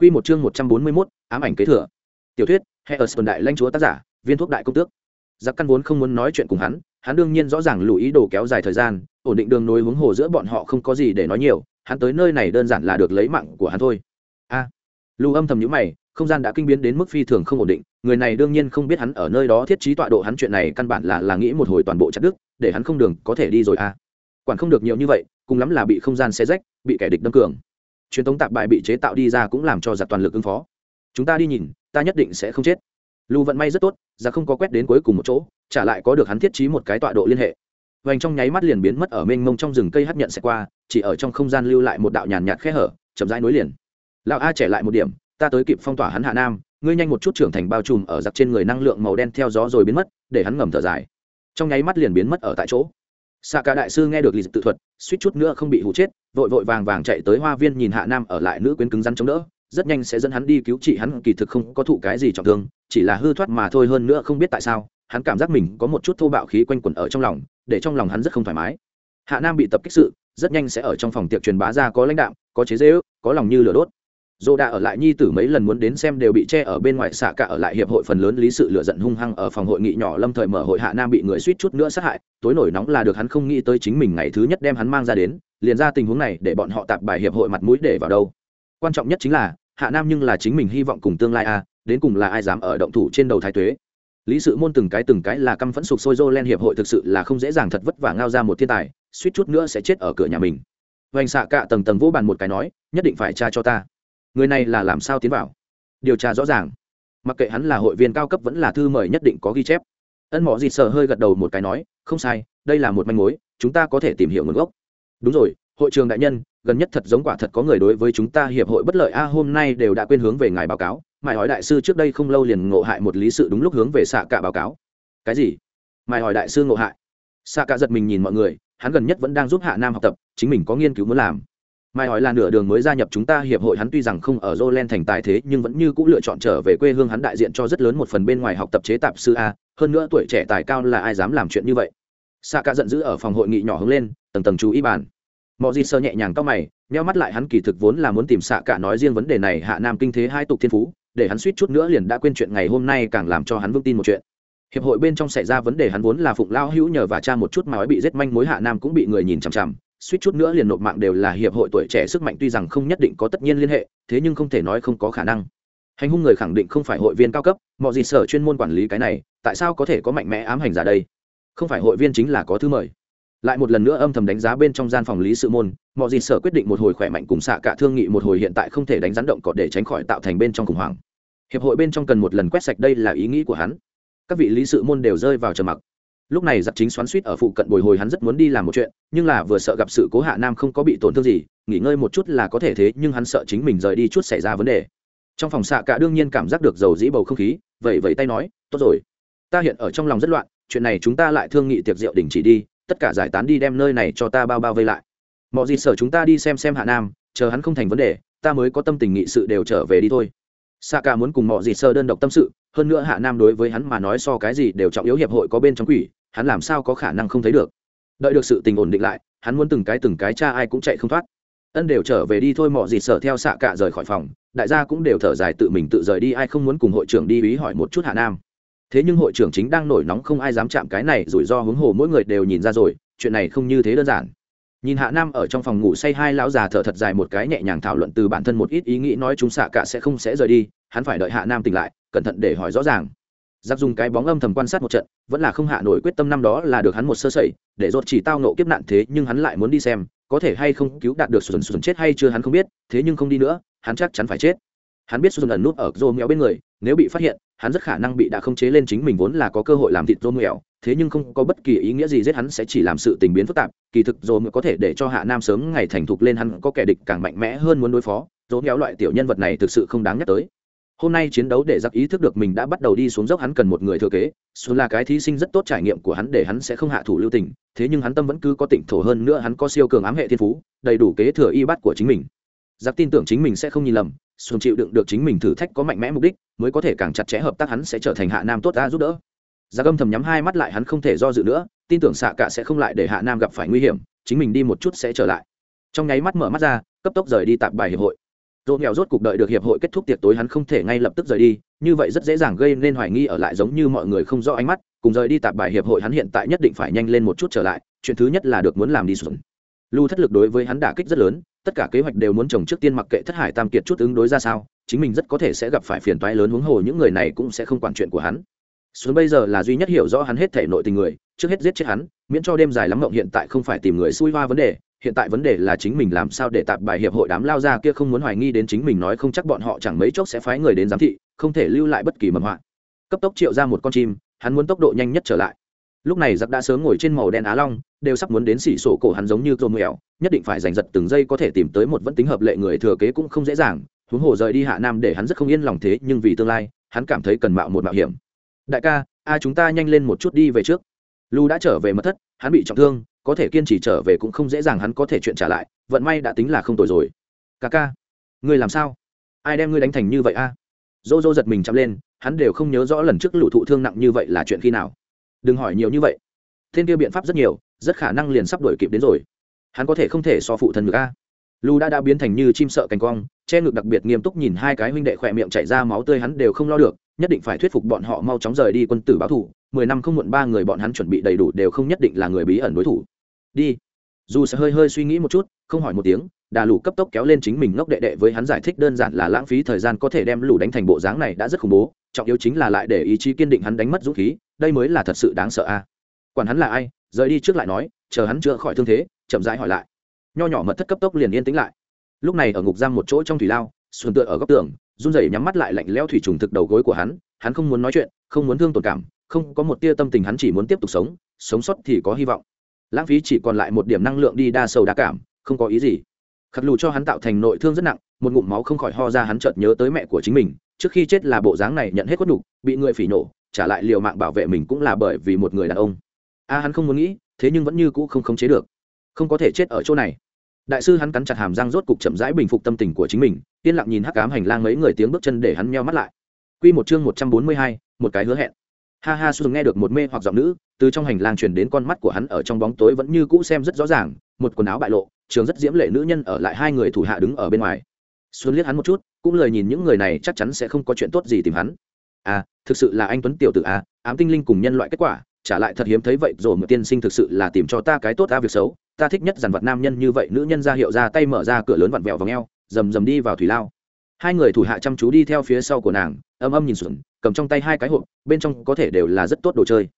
Quy một chương 141, ám ảnh kế thừa. Tiểu thuyết, Hearthstone đại lãnh chúa tác giả, viên thuốc đại công tước. Giặc căn vốn không muốn nói chuyện cùng hắn, hắn đương nhiên rõ ràng lùi ý đồ kéo dài thời gian, ổn định đường nối hướng hồ giữa bọn họ không có gì để nói nhiều, hắn tới nơi này đơn giản là được lấy mạng của hắn thôi. A. À, Lù âm thầm nhíu mày, không gian đã kinh biến đến mức phi thường không ổn định, người này đương nhiên không biết hắn ở nơi đó thiết trí tọa độ hắn chuyện này căn bản là là nghĩ một hồi toàn bộ chặt đứt, để hắn không đường có thể đi rồi a. À. Quản không được nhiều như vậy, cùng lắm là bị không gian xé rách, bị kẻ địch đâm cường truyền thống tạp bài bị chế tạo đi ra cũng làm cho giặc toàn lực ứng phó. Chúng ta đi nhìn, ta nhất định sẽ không chết. Lưu vận may rất tốt, giặc không có quét đến cuối cùng một chỗ, trả lại có được hắn thiết trí một cái tọa độ liên hệ. Vành trong nháy mắt liền biến mất ở mênh mông trong rừng cây hấp nhận sẽ qua, chỉ ở trong không gian lưu lại một đạo nhàn nhạt khe hở, chậm rãi nối liền. Lão a trẻ lại một điểm, ta tới kịp phong tỏa hắn hạ nam, ngươi nhanh một chút trưởng thành bao trùm ở giặc trên người năng lượng màu đen theo gió rồi biến mất, để hắn ngầm thở dài. Trong nháy mắt liền biến mất ở tại chỗ. Xạ cả đại sư nghe được lịch tự thuật, suýt chút nữa không bị hụ chết vội vội vàng vàng chạy tới hoa viên nhìn hạ nam ở lại nữ quyến cứng rắn chống đỡ, rất nhanh sẽ dẫn hắn đi cứu trị hắn, kỳ thực không có thụ cái gì trọng thương, chỉ là hư thoát mà thôi hơn nữa không biết tại sao, hắn cảm giác mình có một chút thô bạo khí quanh quẩn ở trong lòng, để trong lòng hắn rất không thoải mái. Hạ nam bị tập kích sự, rất nhanh sẽ ở trong phòng tiệc truyền bá ra có lãnh đạo có chế dễ ước có lòng như lửa đốt dô đã ở lại nhi tử mấy lần muốn đến xem đều bị che ở bên ngoài xạ cả ở lại hiệp hội phần lớn lý sự lựa giận hung hăng ở phòng hội nghị nhỏ lâm thời mở hội hạ nam bị người suýt chút nữa sát hại, tối nổi nóng là được hắn không nghĩ tới chính mình ngày thứ nhất đem hắn mang ra đến, liền ra tình huống này để bọn họ tạp bài hiệp hội mặt mũi để vào đâu. Quan trọng nhất chính là, hạ nam nhưng là chính mình hy vọng cùng tương lai a đến cùng là ai dám ở động thủ trên đầu thái tuế. Lý sự môn từng cái từng cái là căm phẫn sục sôi dô lên hiệp hội thực sự là không dễ dàng thật vất vả ngao ra một thiên tài, suýt chút nữa sẽ chết ở cửa nhà mình. Vành xạ cạ tầng tầng vỗ bàn một cái nói, nhất định phải tra cho ta người này là làm sao tiến vào? Điều tra rõ ràng. Mặc kệ hắn là hội viên cao cấp vẫn là thư mời nhất định có ghi chép. Ân mỏ dịt sờ hơi gật đầu một cái nói, không sai, đây là một manh mối, chúng ta có thể tìm hiểu nguồn gốc. Đúng rồi, hội trường đại nhân, gần nhất thật giống quả thật có người đối với chúng ta hiệp hội bất lợi a, hôm nay đều đã quên hướng về ngài báo cáo. Mài hỏi đại sư trước đây không lâu liền ngộ hại một lý sự đúng lúc hướng về xạ cả báo cáo. Cái gì? Mài hỏi đại sư ngộ hại. Xạ cả giật mình nhìn mọi người, hắn gần nhất vẫn đang giúp hạ nam học tập, chính mình có nghiên cứu muốn làm mai hỏi là nửa đường mới gia nhập chúng ta, hiệp hội hắn tuy rằng không ở Jolen thành tài thế, nhưng vẫn như cũ lựa chọn trở về quê hương hắn đại diện cho rất lớn một phần bên ngoài học tập chế tạp sư a, hơn nữa tuổi trẻ tài cao là ai dám làm chuyện như vậy? Sa ca giận dữ ở phòng hội nghị nhỏ hướng lên, tầng tầng chú ý bàn. Mọi gì sơ nhẹ nhàng cao mày neo mắt lại hắn kỳ thực vốn là muốn tìm xạ cả nói riêng vấn đề này hạ nam kinh thế hai tục thiên phú, để hắn suýt chút nữa liền đã quên chuyện ngày hôm nay càng làm cho hắn vững tin một chuyện. Hiệp hội bên trong xảy ra vấn đề hắn vốn là phụng lao hữu nhờ và cha một chút mà bị giết manh mối hạ nam cũng bị người nhìn chằm chằm suýt chút nữa liền nộp mạng đều là hiệp hội tuổi trẻ sức mạnh, tuy rằng không nhất định có tất nhiên liên hệ, thế nhưng không thể nói không có khả năng. Hành hung người khẳng định không phải hội viên cao cấp, mọi gì sở chuyên môn quản lý cái này, tại sao có thể có mạnh mẽ ám hành giả đây? Không phải hội viên chính là có thư mời. Lại một lần nữa âm thầm đánh giá bên trong gian phòng lý sự môn, mọi gì sở quyết định một hồi khỏe mạnh cùng xạ cả thương nghị một hồi hiện tại không thể đánh rắn động cọt để tránh khỏi tạo thành bên trong khủng hoảng. Hiệp hội bên trong cần một lần quét sạch đây là ý nghĩ của hắn. Các vị lý sự môn đều rơi vào trầm mặc lúc này giặc chính xoắn suýt ở phụ cận bồi hồi hắn rất muốn đi làm một chuyện, nhưng là vừa sợ gặp sự cố hạ nam không có bị tổn thương gì, nghỉ ngơi một chút là có thể thế, nhưng hắn sợ chính mình rời đi chút xảy ra vấn đề. Trong phòng xạ cả đương nhiên cảm giác được dầu dĩ bầu không khí vậy vậy tay nói, tốt rồi. Ta hiện ở trong lòng rất loạn, chuyện này chúng ta lại thương nghị tiệc rượu đình chỉ đi, tất cả giải tán đi đem nơi này cho ta bao bao vây lại. Mọi gì sở chúng ta đi xem xem hạ nam, chờ hắn không thành vấn đề, ta mới có tâm tình nghị sự đều trở về đi thôi. Xạ cả muốn cùng mọi gì sơ đơn độc tâm sự, hơn nữa hạ nam đối với hắn mà nói so cái gì đều trọng yếu hiệp hội có bên trong quỷ hắn làm sao có khả năng không thấy được? Đợi được sự tình ổn định lại, hắn muốn từng cái từng cái cha ai cũng chạy không thoát. Ân đều trở về đi thôi mọi gì sở theo xạ cạ rời khỏi phòng, đại gia cũng đều thở dài tự mình tự rời đi, ai không muốn cùng hội trưởng đi ý hỏi một chút hạ nam. Thế nhưng hội trưởng chính đang nổi nóng không ai dám chạm cái này, rủi ro hướng hồ mỗi người đều nhìn ra rồi, chuyện này không như thế đơn giản. Nhìn hạ nam ở trong phòng ngủ say hai lão già thở thật dài một cái nhẹ nhàng thảo luận từ bản thân một ít ý nghĩ nói chúng xạ cả sẽ không sẽ rời đi, hắn phải đợi hạ nam tỉnh lại, cẩn thận để hỏi rõ ràng giặc dùng cái bóng âm thầm quan sát một trận, vẫn là không hạ nổi quyết tâm năm đó là được hắn một sơ sẩy, để dột chỉ tao nộ kiếp nạn thế nhưng hắn lại muốn đi xem, có thể hay không cứu đạt được sùn sùn chết hay chưa hắn không biết, thế nhưng không đi nữa, hắn chắc chắn phải chết. Hắn biết sùn ẩn nút ở rô mèo bên người, nếu bị phát hiện, hắn rất khả năng bị đã không chế lên chính mình vốn là có cơ hội làm thịt rô mèo thế nhưng không có bất kỳ ý nghĩa gì giết hắn sẽ chỉ làm sự tình biến phức tạp, kỳ thực rô mèo có thể để cho hạ nam sớm ngày thành thục lên hắn có kẻ địch càng mạnh mẽ hơn muốn đối phó, rô mèo loại tiểu nhân vật này thực sự không đáng nhắc tới hôm nay chiến đấu để giặc ý thức được mình đã bắt đầu đi xuống dốc hắn cần một người thừa kế xuống là cái thí sinh rất tốt trải nghiệm của hắn để hắn sẽ không hạ thủ lưu tình, thế nhưng hắn tâm vẫn cứ có tỉnh thổ hơn nữa hắn có siêu cường ám hệ thiên phú, đầy đủ kế thừa y bắt của chính mình. Giặc tin tưởng chính mình sẽ không nhìn lầm xuống chịu đựng được chính mình thử thách có mạnh mẽ mục đích, mới có thể càng chặt chẽ hợp tác hắn sẽ trở thành hạ nam tốt ra giúp đỡ. Giặc âm thầm nhắm hai mắt lại hắn không thể do dự nữa, tin tưởng xạ cả sẽ không lại để hạ nam gặp phải nguy hiểm, chính mình đi một chút sẽ trở lại. Trong nháy mắt mở mắt ra, cấp tốc rời đi tạp bài hiệp hội dỗ nghèo rốt cuộc đợi được hiệp hội kết thúc tiệc tối hắn không thể ngay lập tức rời đi, như vậy rất dễ dàng gây nên hoài nghi ở lại giống như mọi người không rõ ánh mắt, cùng rời đi tạp bài hiệp hội hắn hiện tại nhất định phải nhanh lên một chút trở lại, chuyện thứ nhất là được muốn làm đi xuống. Lưu thất lực đối với hắn đả kích rất lớn, tất cả kế hoạch đều muốn trồng trước tiên mặc kệ thất hải tam kiệt chút ứng đối ra sao, chính mình rất có thể sẽ gặp phải phiền toái lớn huống hồ những người này cũng sẽ không quản chuyện của hắn. Xuống bây giờ là duy nhất hiểu rõ hắn hết thể nội tình người, trước hết giết chết hắn, miễn cho đêm dài lắm mộng hiện tại không phải tìm người xui hoa vấn đề hiện tại vấn đề là chính mình làm sao để tạp bài hiệp hội đám lao ra kia không muốn hoài nghi đến chính mình nói không chắc bọn họ chẳng mấy chốc sẽ phái người đến giám thị, không thể lưu lại bất kỳ mầm họa cấp tốc triệu ra một con chim, hắn muốn tốc độ nhanh nhất trở lại. Lúc này giặc đã sớm ngồi trên màu đen á long, đều sắp muốn đến xỉ sổ cổ hắn giống như rô mèo, nhất định phải giành giật từng giây có thể tìm tới một vẫn tính hợp lệ người thừa kế cũng không dễ dàng, huống hồ rời đi hạ nam để hắn rất không yên lòng thế, nhưng vì tương lai, hắn cảm thấy cần mạo một mạo hiểm. Đại ca, a chúng ta nhanh lên một chút đi về trước. Lu đã trở về mất thất, hắn bị trọng thương có thể kiên trì trở về cũng không dễ dàng hắn có thể chuyện trả lại, vận may đã tính là không tồi rồi. Ca ca, ngươi làm sao? Ai đem ngươi đánh thành như vậy a? Dô dô giật mình chậm lên, hắn đều không nhớ rõ lần trước lũ thụ thương nặng như vậy là chuyện khi nào. Đừng hỏi nhiều như vậy. Thiên kia biện pháp rất nhiều, rất khả năng liền sắp đổi kịp đến rồi. Hắn có thể không thể so phụ thân được a? Lu đã đã biến thành như chim sợ cành cong, che ngực đặc biệt nghiêm túc nhìn hai cái huynh đệ khỏe miệng chảy ra máu tươi hắn đều không lo được nhất định phải thuyết phục bọn họ mau chóng rời đi quân tử báo thủ, mười năm không muộn ba người bọn hắn chuẩn bị đầy đủ đều không nhất định là người bí ẩn đối thủ. Đi. Dù sẽ hơi hơi suy nghĩ một chút, không hỏi một tiếng, đà lù cấp tốc kéo lên chính mình ngốc đệ đệ với hắn giải thích đơn giản là lãng phí thời gian có thể đem lù đánh thành bộ dáng này đã rất khủng bố, trọng yếu chính là lại để ý chí kiên định hắn đánh mất dũng khí, đây mới là thật sự đáng sợ a. Quản hắn là ai, rời đi trước lại nói, chờ hắn chữa khỏi thương thế, chậm rãi hỏi lại. Nho nhỏ mật thất cấp tốc liền yên tĩnh lại. Lúc này ở ngục giam một chỗ trong thủy lao, xuân tựa ở góc tường run rẩy nhắm mắt lại lạnh lẽo thủy trùng thực đầu gối của hắn hắn không muốn nói chuyện, không muốn thương tổn cảm, không có một tia tâm tình hắn chỉ muốn tiếp tục sống sống sót thì có hy vọng. Lãng phí chỉ còn lại một điểm năng lượng đi đa sầu đa cảm, không có ý gì. Khắc lù cho hắn tạo thành nội thương rất nặng, một ngụm máu không khỏi ho ra hắn chợt nhớ tới mẹ của chính mình, trước khi chết là bộ dáng này nhận hết quất nhục, bị người phỉ nổ, trả lại liều mạng bảo vệ mình cũng là bởi vì một người đàn ông. A, hắn không muốn nghĩ, thế nhưng vẫn như cũ không khống chế được. Không có thể chết ở chỗ này đại sư hắn cắn chặt hàm răng rốt cục chậm rãi bình phục tâm tình của chính mình yên lặng nhìn hắc cám hành lang mấy người tiếng bước chân để hắn meo mắt lại. Quy một chương một trăm bốn mươi hai, một cái hứa hẹn. Ha ha su nghe được một mê hoặc giọng nữ từ trong hành lang truyền đến con mắt của hắn ở trong bóng tối vẫn như cũ xem rất rõ ràng một quần áo bại lộ trường rất diễm lệ nữ nhân ở lại hai người thủ hạ đứng ở bên ngoài. Xuân liếc hắn một chút cũng lời nhìn những người này chắc chắn sẽ không có chuyện tốt gì tìm hắn. À thực sự là anh tuấn tiểu tử à ám tinh linh cùng nhân loại kết quả trả lại thật hiếm thấy vậy, rồi một tiên sinh thực sự là tìm cho ta cái tốt ta việc xấu. Ta thích nhất dàn vật nam nhân như vậy, nữ nhân ra hiệu ra, tay mở ra, cửa lớn vặn vẹo vào ngheo rầm rầm đi vào thủy lao. Hai người thủ hạ chăm chú đi theo phía sau của nàng, âm âm nhìn xuân, cầm trong tay hai cái hộp, bên trong có thể đều là rất tốt đồ chơi.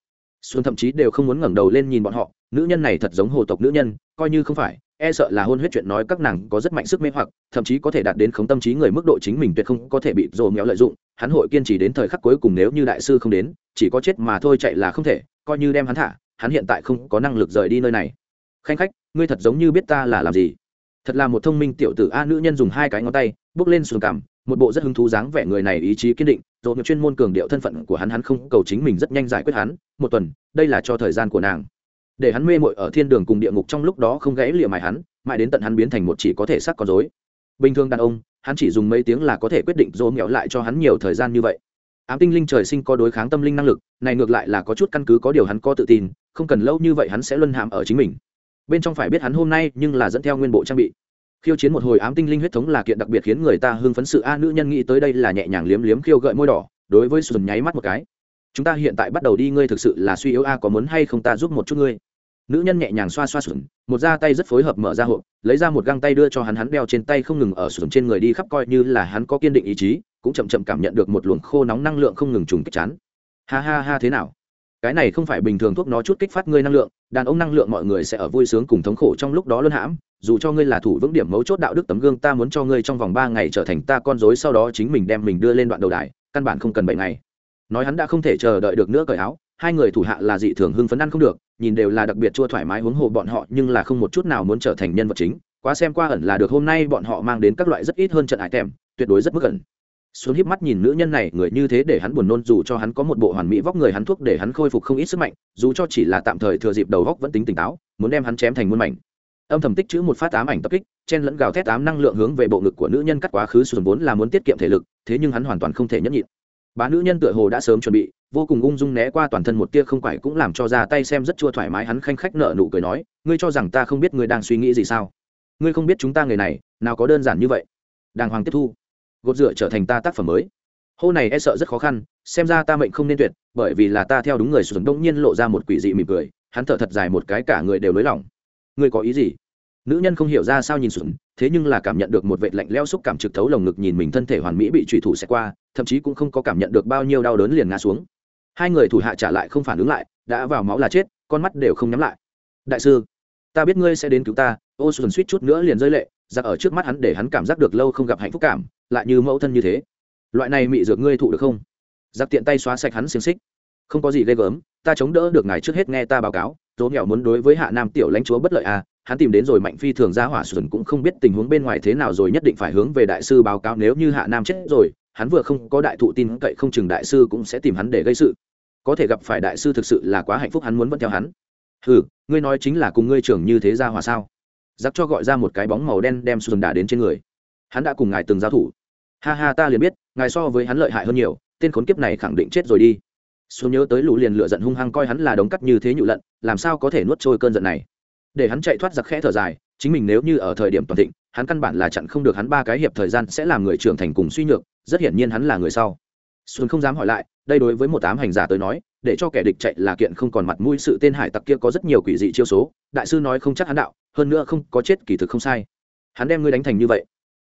Xuân thậm chí đều không muốn ngẩng đầu lên nhìn bọn họ, nữ nhân này thật giống hồ tộc nữ nhân, coi như không phải e sợ là hôn huyết chuyện nói các nàng có rất mạnh sức mê hoặc, thậm chí có thể đạt đến khống tâm trí người mức độ chính mình tuyệt không có thể bị dồ mẹo lợi dụng. Hắn hội kiên trì đến thời khắc cuối cùng nếu như đại sư không đến, chỉ có chết mà thôi chạy là không thể coi như đem hắn thả, hắn hiện tại không có năng lực rời đi nơi này. Khanh khách, ngươi thật giống như biết ta là làm gì. Thật là một thông minh tiểu tử a nữ nhân dùng hai cái ngón tay, bước lên xuồng cằm, một bộ rất hứng thú dáng vẻ người này ý chí kiên định rồi nghiệp chuyên môn cường điệu thân phận của hắn hắn không cầu chính mình rất nhanh giải quyết hắn, một tuần, đây là cho thời gian của nàng. Để hắn mê mội ở thiên đường cùng địa ngục trong lúc đó không gãy lịa mài hắn, mãi đến tận hắn biến thành một chỉ có thể sắc con dối bình thường đàn ông, hắn chỉ dùng mấy tiếng là có thể quyết định dỗ nghẹo lại cho hắn nhiều thời gian như vậy ám tinh linh trời sinh có đối kháng tâm linh năng lực, này ngược lại là có chút căn cứ có điều hắn có tự tin, không cần lâu như vậy hắn sẽ luân hãm ở chính mình. Bên trong phải biết hắn hôm nay nhưng là dẫn theo nguyên bộ trang bị. Khiêu chiến một hồi ám tinh linh huyết thống là kiện đặc biệt khiến người ta hưng phấn sự a, nữ nhân nghĩ tới đây là nhẹ nhàng liếm liếm khiêu gợi môi đỏ, đối với sùn nháy mắt một cái. Chúng ta hiện tại bắt đầu đi, ngươi thực sự là suy yếu a, có muốn hay không ta giúp một chút ngươi? Nữ nhân nhẹ nhàng xoa xoa sùn, một da tay rất phối hợp mở ra hộp, lấy ra một găng tay đưa cho hắn hắn đeo trên tay không ngừng ở sùn trên người đi khắp coi như là hắn có kiên định ý chí cũng chậm chậm cảm nhận được một luồng khô nóng năng lượng không ngừng trùng kích chán. Ha ha ha, thế nào? Cái này không phải bình thường thuốc nó chút kích phát ngươi năng lượng, đàn ông năng lượng mọi người sẽ ở vui sướng cùng thống khổ trong lúc đó luân hãm, dù cho ngươi là thủ vững điểm mấu chốt đạo đức tấm gương ta muốn cho ngươi trong vòng ba ngày trở thành ta con rối sau đó chính mình đem mình đưa lên đoạn đầu đài, căn bản không cần bảy ngày. Nói hắn đã không thể chờ đợi được nữa cởi áo, hai người thủ hạ là dị thường hưng phấn ăn không được, nhìn đều là đặc biệt chua thoải mái huống hồ bọn họ, nhưng là không một chút nào muốn trở thành nhân vật chính, quá xem qua ẩn là được hôm nay bọn họ mang đến các loại rất ít hơn trận hải tèm, tuyệt đối rất mức ẩn xuống híp mắt nhìn nữ nhân này, người như thế để hắn buồn nôn, dù cho hắn có một bộ hoàn mỹ vóc người, hắn thuốc để hắn khôi phục không ít sức mạnh, dù cho chỉ là tạm thời thừa dịp đầu góc vẫn tính tỉnh táo, muốn đem hắn chém thành muôn mảnh. Âm thầm tích chữ một phát ám ảnh tập kích, chen lẫn gào thét ám năng lượng hướng về bộ ngực của nữ nhân cắt quá khứ sùn vốn là muốn tiết kiệm thể lực, thế nhưng hắn hoàn toàn không thể nhẫn nhịn. Bá nữ nhân tựa hồ đã sớm chuẩn bị, vô cùng ung dung né qua toàn thân một tia không phải cũng làm cho ra tay xem rất chua thoải mái, hắn khanh khách nợ nụ cười nói, ngươi cho rằng ta không biết ngươi đang suy nghĩ gì sao? Ngươi không biết chúng ta người này, nào có đơn giản như vậy. Đàng hoàng tiếp thu gột rửa trở thành ta tác phẩm mới. Hô này e sợ rất khó khăn, xem ra ta mệnh không nên tuyệt, bởi vì là ta theo đúng người sụt đông nhiên lộ ra một quỷ dị mỉm cười, hắn thở thật dài một cái, cả người đều lối lỏng. Ngươi có ý gì? Nữ nhân không hiểu ra sao nhìn sụt thế nhưng là cảm nhận được một vệ lạnh leo xúc cảm trực thấu lồng ngực nhìn mình thân thể hoàn mỹ bị trùy thủ xẹt qua, thậm chí cũng không có cảm nhận được bao nhiêu đau đớn liền ngã xuống. Hai người thủ hạ trả lại không phản ứng lại, đã vào máu là chết, con mắt đều không nhắm lại. Đại sư, ta biết ngươi sẽ đến cứu ta, ô xuân suýt chút nữa liền rơi lệ, giặc ở trước mắt hắn để hắn cảm giác được lâu không gặp hạnh phúc cảm lại như mẫu thân như thế. Loại này mị dược ngươi thụ được không? Giặc tiện tay xóa sạch hắn xiềng xích. Không có gì ghê gớm, ta chống đỡ được ngài trước hết nghe ta báo cáo, tố nghèo muốn đối với hạ nam tiểu lãnh chúa bất lợi à hắn tìm đến rồi mạnh phi thường ra hỏa xuân cũng không biết tình huống bên ngoài thế nào rồi nhất định phải hướng về đại sư báo cáo, nếu như hạ nam chết rồi, hắn vừa không có đại thụ tin cậy không chừng đại sư cũng sẽ tìm hắn để gây sự. Có thể gặp phải đại sư thực sự là quá hạnh phúc, hắn muốn vẫn theo hắn. Ừ ngươi nói chính là cùng ngươi trưởng như thế ra hỏa sao? Giặc cho gọi ra một cái bóng màu đen đem xuân đà đến trên người. Hắn đã cùng ngài từng giao thủ ha ha, ta liền biết, ngài so với hắn lợi hại hơn nhiều, tên khốn kiếp này khẳng định chết rồi đi. Xuân nhớ tới lũ liền lựa giận hung hăng coi hắn là đống cắt như thế nhụ lận, làm sao có thể nuốt trôi cơn giận này? Để hắn chạy thoát giặc khẽ thở dài, chính mình nếu như ở thời điểm toàn thịnh, hắn căn bản là chặn không được hắn ba cái hiệp thời gian sẽ làm người trưởng thành cùng suy nhược, rất hiển nhiên hắn là người sau. Xuân không dám hỏi lại, đây đối với một tám hành giả tới nói, để cho kẻ địch chạy là kiện không còn mặt mũi sự tên hải tặc kia có rất nhiều quỷ dị chiêu số, đại sư nói không chắc hắn đạo, hơn nữa không có chết kỳ thực không sai. Hắn đem ngươi đánh thành như vậy,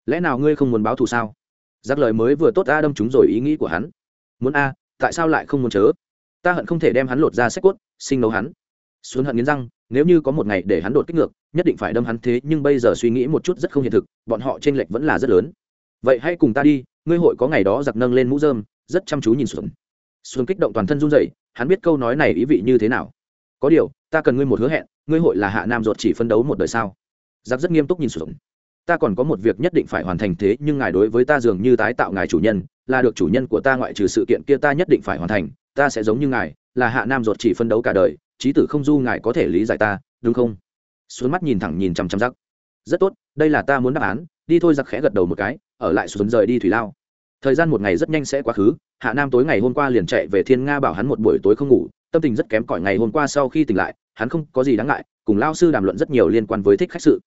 lẽ nào ngươi không muốn báo thù sao? Giác lời mới vừa tốt a đâm chúng rồi ý nghĩ của hắn. Muốn a, tại sao lại không muốn chớ? Ta hận không thể đem hắn lột ra sách cốt, sinh nấu hắn. Xuống hận nghiến răng, nếu như có một ngày để hắn đột kích ngược, nhất định phải đâm hắn thế, nhưng bây giờ suy nghĩ một chút rất không hiện thực, bọn họ t r ê n lệch vẫn là rất lớn. Vậy hãy cùng ta đi, ngươi hội có ngày đó giặc nâng lên mũ dơm rất chăm chú nhìn xuống xuống kích động toàn thân run rẩy, hắn biết câu nói này ý vị như thế nào. Có điều, ta cần ngươi một hứa hẹn, ngươi hội là hạ nam ruột chỉ phân đấu một đời sao? Giặc rất nghiêm túc nhìn xuống ta còn có một việc nhất định phải hoàn thành thế, nhưng ngài đối với ta dường như tái tạo ngài chủ nhân, là được chủ nhân của ta ngoại trừ sự kiện kia ta nhất định phải hoàn thành, ta sẽ giống như ngài, là hạ nam ruột chỉ phân đấu cả đời trí tử không du ngài có thể lý giải ta, đúng không? Xuống mắt nhìn thẳng nhìn chằm chằm giặc rất tốt, đây là ta muốn đáp án, đi thôi giặc khẽ gật đầu một cái, ở lại xuống rời đi thủy lao. Thời gian một ngày rất nhanh sẽ quá khứ, hạ nam tối ngày hôm qua liền chạy về thiên nga bảo hắn một buổi tối không ngủ, tâm tình rất kém cỏi ngày hôm qua sau khi tỉnh lại, hắn không có gì đáng ngại, cùng lao sư đàm luận rất nhiều liên quan với thích khách sự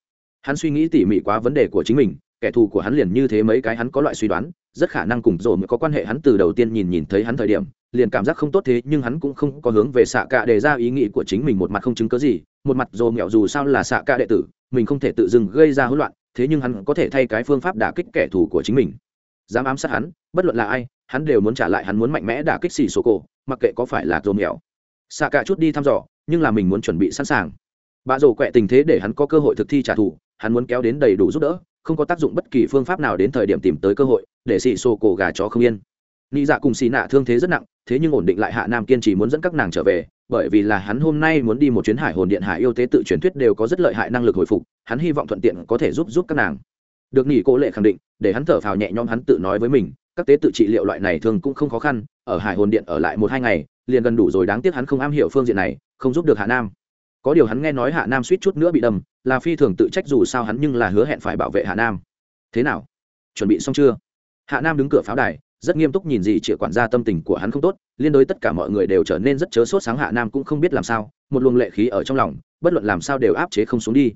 hắn suy nghĩ tỉ mỉ quá vấn đề của chính mình, kẻ thù của hắn liền như thế mấy cái hắn có loại suy đoán, rất khả năng cùng rồ mới có quan hệ hắn từ đầu tiên nhìn nhìn thấy hắn thời điểm, liền cảm giác không tốt thế, nhưng hắn cũng không có hướng về xạ cạ đề ra ý nghĩ của chính mình một mặt không chứng cớ gì, một mặt rồ mẹo dù sao là xạ cạ đệ tử, mình không thể tự dưng gây ra hỗn loạn, thế nhưng hắn có thể thay cái phương pháp đả kích kẻ thù của chính mình. Dám ám sát hắn, bất luận là ai, hắn đều muốn trả lại, hắn muốn mạnh mẽ đả kích xì số cổ, mặc kệ có phải là dồ mèo xạ cạ chút đi thăm dò, nhưng là mình muốn chuẩn bị sẵn sàng. Bà rồ quẹ tình thế để hắn có cơ hội thực thi trả thù hắn muốn kéo đến đầy đủ giúp đỡ, không có tác dụng bất kỳ phương pháp nào đến thời điểm tìm tới cơ hội, để xì xô cổ gà chó không yên. Nị dạ cùng xì nạ thương thế rất nặng, thế nhưng ổn định lại hạ nam kiên trì muốn dẫn các nàng trở về, bởi vì là hắn hôm nay muốn đi một chuyến hải hồn điện hải yêu tế tự truyền thuyết đều có rất lợi hại năng lực hồi phục, hắn hy vọng thuận tiện có thể giúp giúp các nàng. Được nghỉ cố lệ khẳng định, để hắn thở phào nhẹ nhõm hắn tự nói với mình, các tế tự trị liệu loại này thường cũng không khó khăn, ở hải hồn điện ở lại một hai ngày, liền gần đủ rồi, đáng tiếc hắn không am hiểu phương diện này, không giúp được hạ nam có điều hắn nghe nói hạ nam suýt chút nữa bị đâm, là phi thường tự trách dù sao hắn nhưng là hứa hẹn phải bảo vệ hạ nam. Thế nào? Chuẩn bị xong chưa? Hạ nam đứng cửa pháo đài, rất nghiêm túc nhìn gì chĩa quản gia tâm tình của hắn không tốt, liên đối tất cả mọi người đều trở nên rất chớ sốt sáng hạ nam cũng không biết làm sao, một luồng lệ khí ở trong lòng, bất luận làm sao đều áp chế không xuống đi.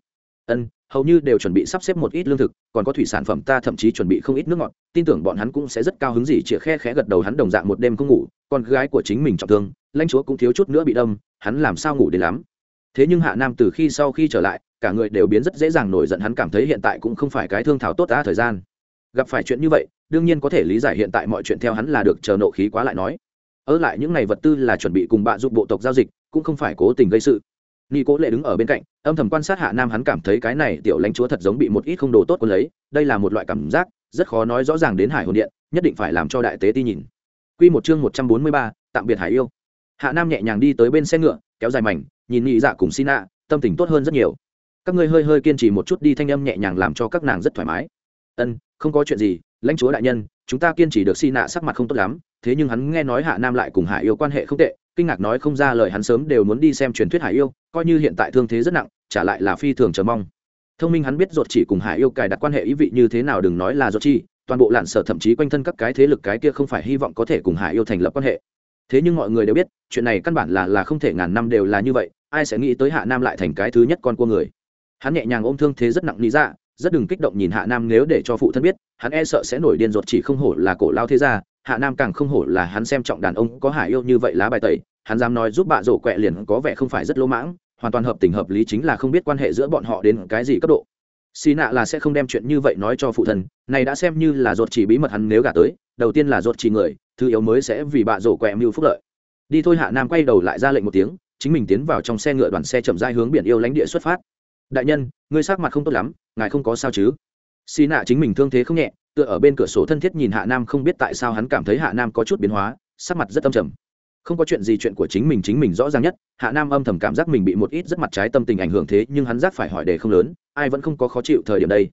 Ân, hầu như đều chuẩn bị sắp xếp một ít lương thực, còn có thủy sản phẩm ta thậm chí chuẩn bị không ít nước ngọt, tin tưởng bọn hắn cũng sẽ rất cao hứng gì chĩa khe khẽ gật đầu hắn đồng dạng một đêm không ngủ, con gái của chính mình trọng thương, lãnh chúa cũng thiếu chút nữa bị đâm, hắn làm sao ngủ đến lắm? Thế nhưng hạ nam từ khi sau khi trở lại, cả người đều biến rất dễ dàng nổi giận, hắn cảm thấy hiện tại cũng không phải cái thương thảo tốt đã thời gian. Gặp phải chuyện như vậy, đương nhiên có thể lý giải hiện tại mọi chuyện theo hắn là được chờ nộ khí quá lại nói. Ở lại những ngày vật tư là chuẩn bị cùng bạn giúp bộ tộc giao dịch, cũng không phải cố tình gây sự. Nghi cố lệ đứng ở bên cạnh, âm thầm quan sát hạ nam hắn cảm thấy cái này tiểu lãnh chúa thật giống bị một ít không đồ tốt quân lấy, đây là một loại cảm giác, rất khó nói rõ ràng đến hải hồn điện, nhất định phải làm cho đại tế ti nhìn. Q một chương một trăm bốn mươi ba, tạm biệt hải yêu. Hạ nam nhẹ nhàng đi tới bên xe ngựa, kéo dài mảnh nhìn nhị dạ cùng xin ạ tâm tình tốt hơn rất nhiều. Các ngươi hơi hơi kiên trì một chút đi, thanh âm nhẹ nhàng làm cho các nàng rất thoải mái. Ân, không có chuyện gì, lãnh chúa đại nhân, chúng ta kiên trì được xin nạ sắc mặt không tốt lắm, thế nhưng hắn nghe nói hạ nam lại cùng hạ yêu quan hệ không tệ, kinh ngạc nói không ra lời hắn sớm đều muốn đi xem truyền thuyết hải yêu, coi như hiện tại thương thế rất nặng, trả lại là phi thường chờ mong. Thông minh hắn biết ruột chỉ cùng hải yêu cài đặt quan hệ ý vị như thế nào đừng nói là ruột chi toàn bộ lạn sở thậm chí quanh thân các cái thế lực cái kia không phải hy vọng có thể cùng hải yêu thành lập quan hệ. Thế nhưng mọi người đều biết, chuyện này căn bản là là không thể ngàn năm đều là như vậy ai sẽ nghĩ tới hạ nam lại thành cái thứ nhất con cua người? Hắn nhẹ nhàng ôm thương thế rất nặng lý ra dạ, rất đừng kích động nhìn hạ nam nếu để cho phụ thân biết, hắn e sợ sẽ nổi điên ruột chỉ không hổ là cổ lao thế gia, hạ nam càng không hổ là hắn xem trọng đàn ông có hải yêu như vậy lá bài tẩy, hắn dám nói giúp bạ rổ quẹ liền có vẻ không phải rất lỗ mãng, hoàn toàn hợp tình hợp lý chính là không biết quan hệ giữa bọn họ đến cái gì cấp độ. Xì nạ là sẽ không đem chuyện như vậy nói cho phụ thân, này đã xem như là ruột chỉ bí mật hắn nếu gả tới, đầu tiên là ruột chỉ người, thứ yếu mới sẽ vì bạ rổ quẹ mưu phúc lợi. Đi thôi hạ nam quay đầu lại ra lệnh một tiếng chính mình tiến vào trong xe ngựa đoàn xe chậm rãi hướng biển yêu lãnh địa xuất phát. Đại nhân, ngươi sắc mặt không tốt lắm, ngài không có sao chứ? Xì nạ chính mình thương thế không nhẹ, tựa ở bên cửa sổ thân thiết nhìn hạ nam không biết tại sao hắn cảm thấy hạ nam có chút biến hóa, sắc mặt rất âm trầm. Không có chuyện gì chuyện của chính mình chính mình rõ ràng nhất, hạ nam âm thầm cảm giác mình bị một ít rất mặt trái tâm tình ảnh hưởng thế, nhưng hắn giác phải hỏi đề không lớn, ai vẫn không có khó chịu thời điểm đây.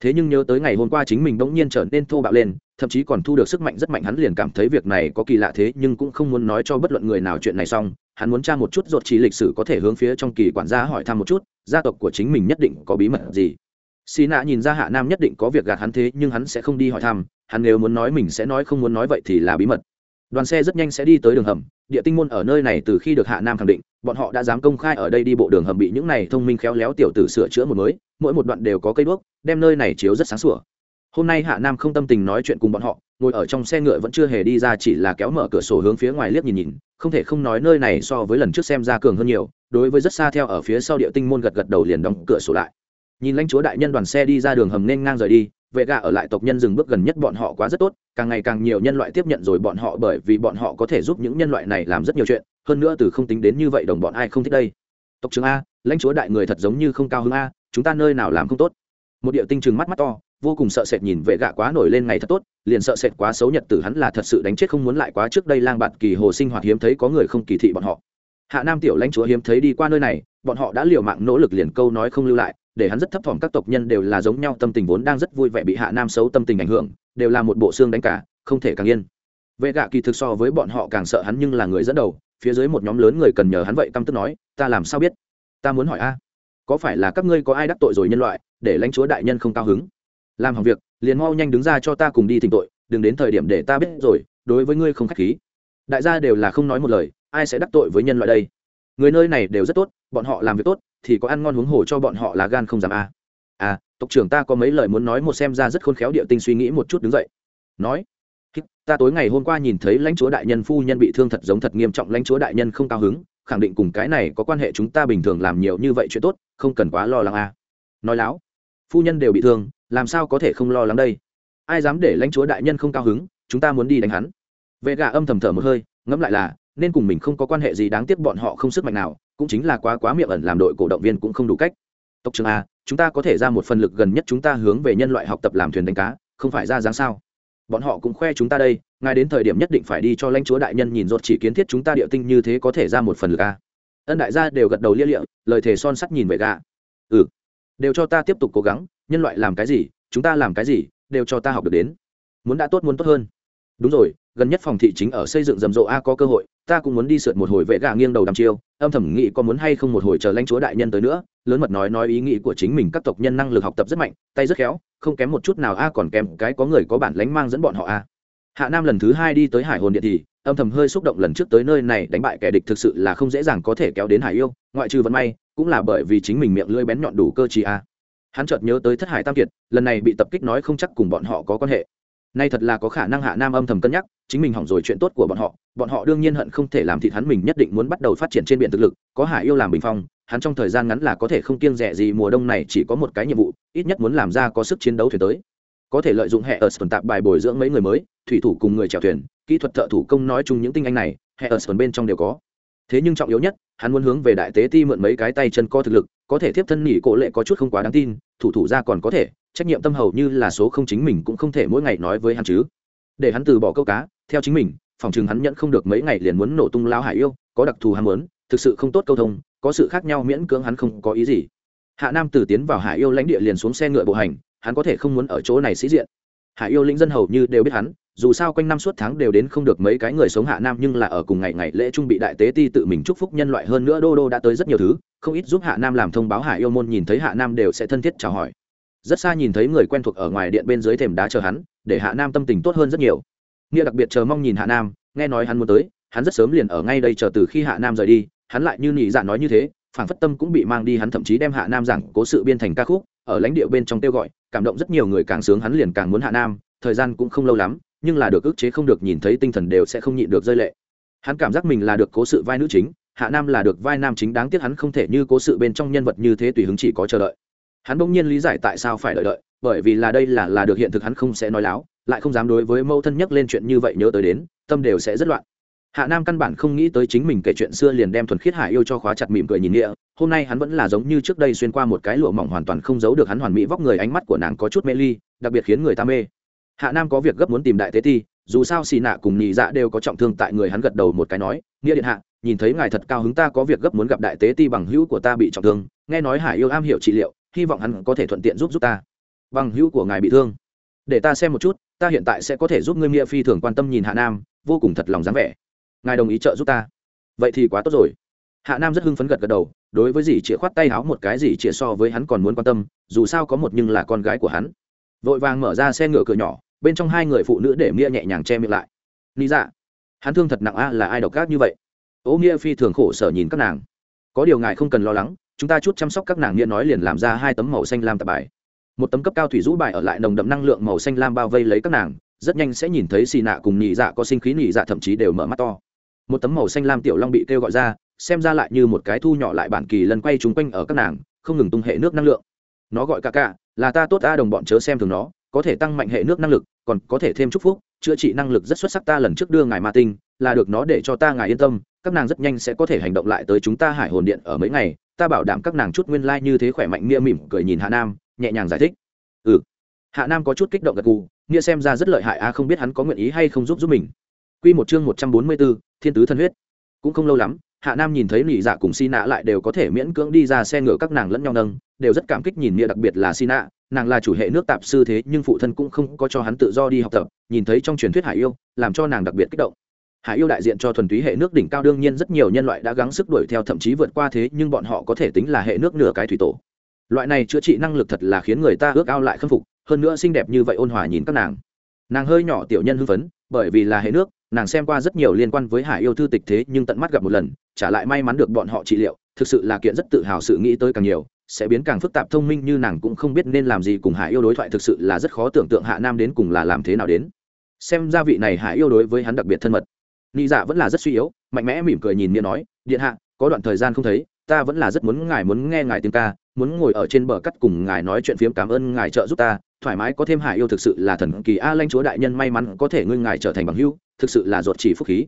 Thế nhưng nhớ tới ngày hôm qua chính mình bỗng nhiên trở nên thô bạo lên thậm chí còn thu được sức mạnh rất mạnh, hắn liền cảm thấy việc này có kỳ lạ thế, nhưng cũng không muốn nói cho bất luận người nào chuyện này xong. Hắn muốn tra một chút ruột trí lịch sử có thể hướng phía trong kỳ quản gia hỏi thăm một chút, gia tộc của chính mình nhất định có bí mật gì. Xì nạ nhìn ra hạ nam nhất định có việc gạt hắn thế, nhưng hắn sẽ không đi hỏi thăm. Hắn nếu muốn nói mình sẽ nói, không muốn nói vậy thì là bí mật. Đoàn xe rất nhanh sẽ đi tới đường hầm. Địa tinh môn ở nơi này từ khi được hạ nam khẳng định, bọn họ đã dám công khai ở đây đi bộ đường hầm bị những này thông minh khéo léo tiểu tử sửa chữa một mới. Mỗi một đoạn đều có cây đuốc, đem nơi này chiếu rất sáng sủa hôm nay hạ nam không tâm tình nói chuyện cùng bọn họ, ngồi ở trong xe ngựa vẫn chưa hề đi ra chỉ là kéo mở cửa sổ hướng phía ngoài liếc nhìn nhìn, không thể không nói nơi này so với lần trước xem ra cường hơn nhiều, đối với rất xa theo ở phía sau địa tinh môn gật gật đầu liền đóng cửa sổ lại. Nhìn lãnh chúa đại nhân đoàn xe đi ra đường hầm nên ngang rời đi, vệ gà ở lại tộc nhân dừng bước gần nhất bọn họ quá rất tốt, càng ngày càng nhiều nhân loại tiếp nhận rồi bọn họ bởi vì bọn họ có thể giúp những nhân loại này làm rất nhiều chuyện, hơn nữa từ không tính đến như vậy đồng bọn ai không thích đây. Tộc trưởng a, lãnh chúa đại người thật giống như không cao hơn a, chúng ta nơi nào làm không tốt? Một điệu tinh chừng mắt mắt to vô cùng sợ sệt nhìn vệ gạ quá nổi lên ngày thật tốt, liền sợ sệt quá xấu nhật tử hắn là thật sự đánh chết không muốn lại quá trước đây lang bạt kỳ hồ sinh hoạt hiếm thấy có người không kỳ thị bọn họ. Hạ nam tiểu lãnh chúa hiếm thấy đi qua nơi này, bọn họ đã liều mạng nỗ lực liền câu nói không lưu lại, để hắn rất thấp thỏm các tộc nhân đều là giống nhau tâm tình vốn đang rất vui vẻ bị hạ nam xấu tâm tình ảnh hưởng, đều là một bộ xương đánh cả, không thể càng yên. Vệ gạ kỳ thực so với bọn họ càng sợ hắn nhưng là người dẫn đầu, phía dưới một nhóm lớn người cần nhờ hắn vậy căm tức nói, ta làm sao biết? Ta muốn hỏi a, có phải là các ngươi có ai đắc tội rồi nhân loại, để lãnh chúa đại nhân không cao hứng? Làm hỏng việc, liền mau nhanh đứng ra cho ta cùng đi thỉnh tội, đừng đến thời điểm để ta biết rồi, đối với ngươi không k h á c h khí đại gia đều là không nói một lời, ai sẽ đắc tội với nhân loại đây người nơi này đều rất tốt, bọn họ làm việc tốt, thì có ăn ngon huống hồ cho bọn họ là gan không dám à. à tộc trưởng ta có mấy lời muốn nói một xem ra rất khôn khéo địa tinh suy nghĩ một chút đứng dậy nói ta tối ngày hôm qua nhìn thấy lãnh chúa đại nhân phu nhân bị thương thật giống thật nghiêm trọng, lãnh chúa đại nhân không cao hứng, khẳng định cùng cái này có quan hệ chúng ta bình thường làm nhiều như vậy chuyện tốt, không cần quá lo lắng à. nói láo, phu nhân đều bị thương làm sao có thể không lo lắng đây? Ai dám để lãnh chúa đại nhân không cao hứng, chúng ta muốn đi đánh hắn. Vệ gà âm thầm thở một hơi, ngẫm lại là, nên cùng mình không có quan hệ gì đáng tiếc bọn họ không sức mạnh nào, cũng chính là quá quá miệng ẩn làm đội cổ động viên cũng không đủ cách. Tộc trưởng a, chúng ta có thể ra một phần lực gần nhất chúng ta hướng về nhân loại học tập làm thuyền đánh cá, không phải ra dáng sao? Bọn họ cũng khoe chúng ta đây, ngài đến thời điểm nhất định phải đi cho lãnh chúa đại nhân nhìn rột chỉ kiến thiết chúng ta địa tinh như thế có thể ra một phần lực a. Ân đại gia đều gật đầu lia lịa, lời thề son sắt nhìn về gà. Ừ đều cho ta tiếp tục cố gắng nhân loại làm cái gì, chúng ta làm cái gì, đều cho ta học được đến. Muốn đã tốt muốn tốt hơn. Đúng rồi, gần nhất phòng thị chính ở xây dựng rầm rộ a có cơ hội, ta cũng muốn đi sượt một hồi vệ gà nghiêng đầu đăm chiêu, âm thầm nghĩ có muốn hay không một hồi chờ lãnh chúa đại nhân tới nữa, lớn mật nói nói ý nghĩ của chính mình các tộc nhân năng lực học tập rất mạnh, tay rất khéo, không kém một chút nào a còn kém cái có người có bản lánh mang dẫn bọn họ a. Hạ nam lần thứ hai đi tới hải hồn điện thì, âm thầm hơi xúc động lần trước tới nơi này đánh bại kẻ địch thực sự là không dễ dàng có thể kéo đến hải yêu, ngoại trừ vận may, cũng là bởi vì chính mình miệng lưỡi bén nhọn đủ cơ chí a hắn chợt nhớ tới thất hải tam kiệt, lần này bị tập kích nói không chắc cùng bọn họ có quan hệ. Nay thật là có khả năng hạ nam âm thầm cân nhắc, chính mình hỏng rồi chuyện tốt của bọn họ bọn họ đương nhiên hận không thể làm thịt hắn mình nhất định muốn bắt đầu phát triển trên biển thực lực, có hải yêu làm bình phong, hắn trong thời gian ngắn là có thể không kiêng rẻ gì mùa đông này chỉ có một cái nhiệm vụ, ít nhất muốn làm ra có sức chiến đấu thuyền tới. Có thể lợi dụng hệ ở tồn tạp bài bồi dưỡng mấy người mới, thủy thủ cùng người chèo thuyền, kỹ thuật thợ thủ công nói chung những tinh anh này, hệ ở bên trong đều có thế nhưng trọng yếu nhất, hắn muốn hướng về đại tế ti mượn mấy cái tay chân co thực lực, có thể tiếp thân nỉ cổ lệ có chút không quá đáng tin, thủ thủ ra còn có thể, trách nhiệm tâm hầu như là số không chính mình cũng không thể mỗi ngày nói với hắn chứ. Để hắn từ bỏ câu cá, theo chính mình, phòng chừng hắn nhận không được mấy ngày liền muốn nổ tung lao hải yêu, có đặc thù ham muốn, thực sự không tốt câu thông, có sự khác nhau miễn cưỡng hắn không có ý gì. Hạ nam từ tiến vào hải yêu lãnh địa liền xuống xe ngựa bộ hành, hắn có thể không muốn ở chỗ này sĩ diện. Hải yêu lĩnh dân hầu như đều biết hắn dù sao quanh năm suốt tháng đều đến không được mấy cái người sống hạ nam, nhưng là ở cùng ngày ngày lễ trung bị đại tế ti tự mình chúc phúc nhân loại hơn nữa đô đô đã tới rất nhiều thứ, không ít giúp hạ nam làm thông báo hải yêu môn nhìn thấy hạ nam đều sẽ thân thiết chào hỏi. Rất xa nhìn thấy người quen thuộc ở ngoài điện bên dưới thềm đá chờ hắn, để hạ nam tâm tình tốt hơn rất nhiều. Nghĩa đặc biệt chờ mong nhìn hạ nam, nghe nói hắn muốn tới, hắn rất sớm liền ở ngay đây chờ từ khi hạ nam rời đi, hắn lại như nị dạ nói như thế phản phất tâm cũng bị mang đi, hắn thậm chí đem hạ nam giảng cố sự biên thành ca khúc, ở lãnh địa bên trong kêu gọi, cảm động rất nhiều người càng sướng hắn liền càng muốn hạ nam, thời gian cũng không lâu lắm nhưng là được ức chế không được nhìn thấy tinh thần đều sẽ không nhịn được rơi lệ. Hắn cảm giác mình là được cố sự vai nữ chính, hạ nam là được vai nam chính đáng tiếc hắn không thể như cố sự bên trong nhân vật như thế tùy hứng chỉ có chờ đợi. Hắn bỗng nhiên lý giải tại sao phải đợi đợi, bởi vì là đây là là được hiện thực hắn không sẽ nói láo, lại không dám đối với mẫu thân nhắc lên chuyện như vậy nhớ tới đến, tâm đều sẽ rất loạn. Hạ nam căn bản không nghĩ tới chính mình kể chuyện xưa liền đem thuần khiết hải yêu cho khóa chặt mỉm cười nhìn nghĩa, hôm nay hắn vẫn là giống như trước đây xuyên qua một cái lụa mỏng hoàn toàn không giấu được hắn hoàn mỹ vóc người, ánh mắt của nàng có chút mê ly, đặc biệt khiến người ta mê hạ nam có việc gấp muốn tìm đại tế ti, dù sao xì nạ cùng nhị dạ đều có trọng thương tại người hắn gật đầu một cái nói, nghĩa điện hạ, nhìn thấy ngài thật cao hứng ta có việc gấp muốn gặp đại tế ti bằng hữu của ta bị trọng thương, nghe nói hải yêu am hiểu trị liệu, hy vọng hắn có thể thuận tiện giúp giúp ta. Bằng hữu của ngài bị thương? Để ta xem một chút, ta hiện tại sẽ có thể giúp ngươi nghĩa phi thường quan tâm nhìn hạ nam, vô cùng thật lòng dáng vẻ. Ngài đồng ý trợ giúp ta? Vậy thì quá tốt rồi. Hạ nam rất hưng phấn gật gật đầu, đối với dì chĩa khoát tay háo một cái gì chĩa so với hắn còn muốn quan tâm, dù sao có một nhưng là con gái của hắn. Vội vàng mở ra xe ngựa cửa nhỏ bên trong hai người phụ nữ để mia nhẹ nhàng che miệng lại. Ni dạ hắn thương thật nặng a, là ai độc ác như vậy? Ô mia phi thường khổ sở nhìn các nàng. Có điều ngài không cần lo lắng, chúng ta chút chăm sóc các nàng nghĩa nói liền làm ra hai tấm màu xanh lam tạp bài. Một tấm cấp cao thủy rũ bài ở lại nồng đậm năng lượng màu xanh lam bao vây lấy các nàng, rất nhanh sẽ nhìn thấy xì nạ cùng nhị dạ có sinh khí nhị dạ thậm chí đều mở mắt to. Một tấm màu xanh lam tiểu long bị kêu gọi ra, xem ra lại như một cái thu nhỏ lại bản kỳ lần quay chúng quanh ở các nàng, không ngừng tung hệ nước năng lượng. Nó gọi cả cả là ta tốt ta đồng bọn chớ xem thường nó có thể tăng mạnh hệ nước năng lực, còn có thể thêm chúc phúc, chữa trị năng lực rất xuất sắc ta lần trước đưa ngài ma tinh, là được nó để cho ta ngài yên tâm, các nàng rất nhanh sẽ có thể hành động lại tới chúng ta hải hồn điện ở mấy ngày, ta bảo đảm các nàng chút nguyên lai、like、như thế khỏe mạnh, nghĩa mỉm cười nhìn hạ nam, nhẹ nhàng giải thích. Ừ. Hạ nam có chút kích động gật gù, nghĩa xem ra rất lợi hại a, không biết hắn có nguyện ý hay không giúp giúp mình. Q một chương một trăm bốn mươi b ố thiên tứ thân huyết. Cũng không lâu lắm, hạ nam nhìn thấy lì dạ cùng si nạ lại đều có thể miễn cưỡng đi ra xe ngựa các nàng lẫn nhau nâng, đều rất cảm kích nhìn nghĩa dạ, đặc biệt là si nạ nàng là chủ hệ nước tạp sư thế nhưng phụ thân cũng không có cho hắn tự do đi học tập, nhìn thấy trong truyền thuyết hải yêu, làm cho nàng đặc biệt kích động. Hải yêu đại diện cho thuần túy hệ nước đỉnh cao, đương nhiên rất nhiều nhân loại đã gắng sức đuổi theo, thậm chí vượt qua thế, nhưng bọn họ có thể tính là hệ nước nửa cái thủy tổ. Loại này chữa trị năng lực thật là khiến người ta ước ao lại khâm phục, hơn nữa xinh đẹp như vậy ôn hòa nhìn các nàng. Nàng hơi nhỏ tiểu nhân hưng phấn, bởi vì là hệ nước, nàng xem qua rất nhiều liên quan với hải yêu thư tịch thế nhưng tận mắt gặp một lần, trả lại may mắn được bọn họ trị liệu, thực sự là kiện rất tự hào sự nghĩ tới càng nhiều sẽ biến càng phức tạp thông minh như nàng cũng không biết nên làm gì cùng hải yêu đối thoại thực sự là rất khó tưởng tượng hạ nam đến cùng là làm thế nào đến. Xem ra vị này hải yêu đối với hắn đặc biệt thân mật. Nị dạ vẫn là rất suy yếu, mạnh mẽ mỉm cười nhìn nghĩa nói, điện hạ, có đoạn thời gian không thấy, ta vẫn là rất muốn ngài muốn nghe ngài tiếng ca, muốn ngồi ở trên bờ cắt cùng ngài nói chuyện phiếm, cảm ơn ngài trợ giúp ta, thoải mái có thêm hải yêu thực sự là thần kỳ a lanh chúa đại nhân may mắn có thể ngưng ngài trở thành bằng hữu, thực sự là ruột chỉ phúc khí.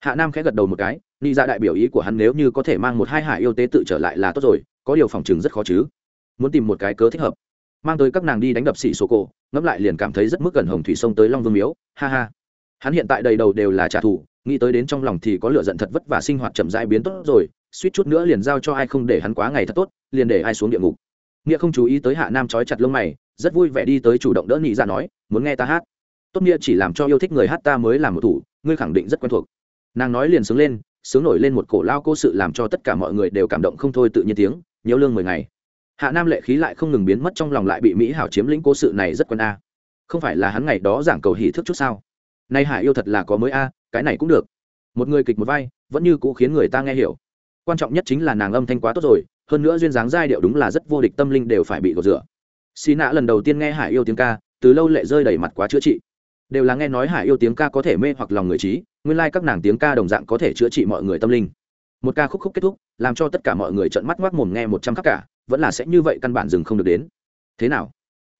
Hạ nam khẽ gật đầu một cái ni dạ đại biểu ý của hắn nếu như có thể mang một hai hải yêu tế tự trở lại là tốt rồi có điều phòng chừng rất khó chứ. Muốn tìm một cái cớ thích hợp. Mang tới các nàng đi đánh đập xỉ số cổ, ngẫm lại liền cảm thấy rất mức gần hồng thủy sông tới long vương miếu. Ha ha. Hắn hiện tại đầy đầu đều là trả thù, nghĩ tới đến trong lòng thì có lựa giận thật vất và sinh hoạt chậm rãi biến tốt rồi, suýt chút nữa liền giao cho ai không để hắn quá ngày thật tốt, liền để ai xuống địa ngục. Nghĩa không chú ý tới hạ nam trói chặt lông mày, rất vui vẻ đi tới chủ động đỡ nhị ra dạ nói, muốn nghe ta hát. Tốt nghĩa chỉ làm cho yêu thích người hát ta mới làm một thủ, ngươi khẳng định rất quen thuộc. Nàng nói liền sướng lên, sướng nổi lên một cổ lao cô sự làm cho tất cả mọi người đều cảm động không thôi tự nhiên tiếng nhiễu lương mười ngày. Hạ nam lệ khí lại không ngừng biến mất trong lòng lại bị mỹ hảo chiếm lĩnh cố sự này rất quen a. Không phải là hắn ngày đó giảng cầu hỷ thức chút sao? Nay hải yêu thật là có mới a, cái này cũng được. Một người kịch một vai, vẫn như cũ khiến người ta nghe hiểu. Quan trọng nhất chính là nàng âm thanh quá tốt rồi, hơn nữa duyên dáng giai điệu đúng là rất vô địch, tâm linh đều phải bị gột rửa. Xì nạ lần đầu tiên nghe hải yêu tiếng ca, từ lâu lệ rơi đầy mặt quá chữa trị. Đều là nghe nói hải yêu tiếng ca có thể mê hoặc lòng người trí, nguyên lai、like、các nàng tiếng ca đồng dạng có thể chữa trị mọi người tâm linh. Một ca khúc khúc kết thúc làm cho tất cả mọi người trợn mắt ngoác mồm nghe một trăm khắc cả, vẫn là sẽ như vậy căn bản dừng không được đến. Thế nào?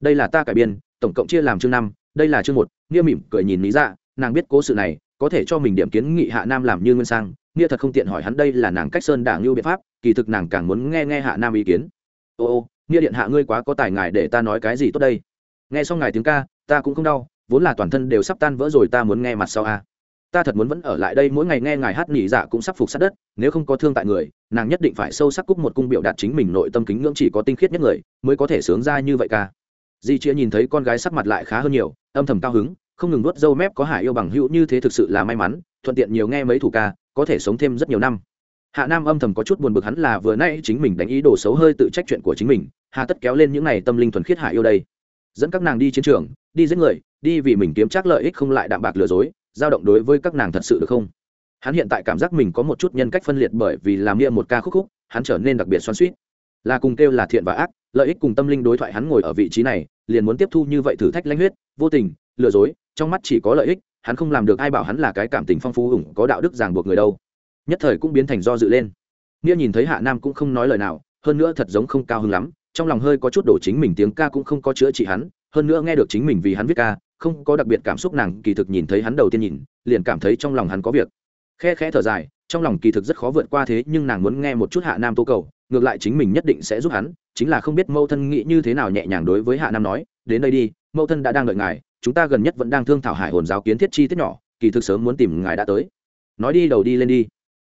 Đây là ta cải biên, tổng cộng chia làm chương năm, đây là chương một, nghĩa mỉm cười nhìn lý dạ nàng biết cố sự này, có thể cho mình điểm kiến nghị hạ nam làm như nguyên sang, nghĩa thật không tiện hỏi hắn đây là nàng cách sơn đảng lưu biện pháp, kỳ thực nàng càng muốn nghe nghe hạ nam ý kiến. Ô ô, nghĩa điện hạ ngươi quá có tài ngài để ta nói cái gì tốt đây? Nghe xong ngài tiếng ca, ta cũng không đau, vốn là toàn thân đều sắp tan vỡ rồi, ta muốn nghe mặt sau a ta thật muốn vẫn ở lại đây, mỗi ngày nghe ngài hát nhị dạ cũng sắp phục sát đất, nếu không có thương tại người, nàng nhất định phải sâu sắc cúc một cung biểu đạt chính mình nội tâm kính ngưỡng chỉ có tinh khiết nhất người mới có thể sướng ra như vậy ca di chia nhìn thấy con gái sắc mặt lại khá hơn nhiều, âm thầm cao hứng, không ngừng nuốt dâu mép có hải yêu bằng hữu như thế thực sự là may mắn, thuận tiện nhiều nghe mấy thủ ca, có thể sống thêm rất nhiều năm. Hạ nam âm thầm có chút buồn bực hắn là vừa nay chính mình đánh ý đồ xấu hơi tự trách chuyện của chính mình, hà tất kéo lên những này tâm linh thuần khiết hải yêu đây. Dẫn các nàng đi chiến trường, đi giết người, đi vì mình kiếm trác lợi ích không lại đạm bạc lừa dối dao động đối với các nàng thật sự được không? Hắn hiện tại cảm giác mình có một chút nhân cách phân liệt bởi vì làm nghĩa một ca khúc khúc, hắn trở nên đặc biệt xoắn suýt là cùng kêu là thiện và ác, lợi ích cùng tâm linh đối thoại hắn ngồi ở vị trí này, liền muốn tiếp thu như vậy thử thách lãnh huyết, vô tình, lừa dối, trong mắt chỉ có lợi ích, hắn không làm được ai bảo hắn là cái cảm tình phong phú hùng có đạo đức ràng buộc người đâu. Nhất thời cũng biến thành do dự lên. Nghĩa nhìn thấy hạ nam cũng không nói lời nào, hơn nữa thật giống không cao hứng lắm, trong lòng hơi có chút đổ chính mình, tiếng ca cũng không có chữa trị hắn, hơn nữa nghe được chính mình vì hắn viết ca không có đặc biệt cảm xúc nàng kỳ thực nhìn thấy hắn đầu tiên nhìn, liền cảm thấy trong lòng hắn có việc. Khe khẽ thở dài, trong lòng kỳ thực rất khó vượt qua thế, nhưng nàng muốn nghe một chút hạ nam tố cầu, ngược lại chính mình nhất định sẽ giúp hắn, chính là không biết mâu thân nghĩ như thế nào nhẹ nhàng đối với hạ nam nói, đến đây đi mâu thân đã đang đợi ngài, chúng ta gần nhất vẫn đang thương thảo hải hồn giáo kiến thiết chi tiết nhỏ, kỳ thực sớm muốn tìm ngài đã tới. Nói đi, đầu đi lên đi.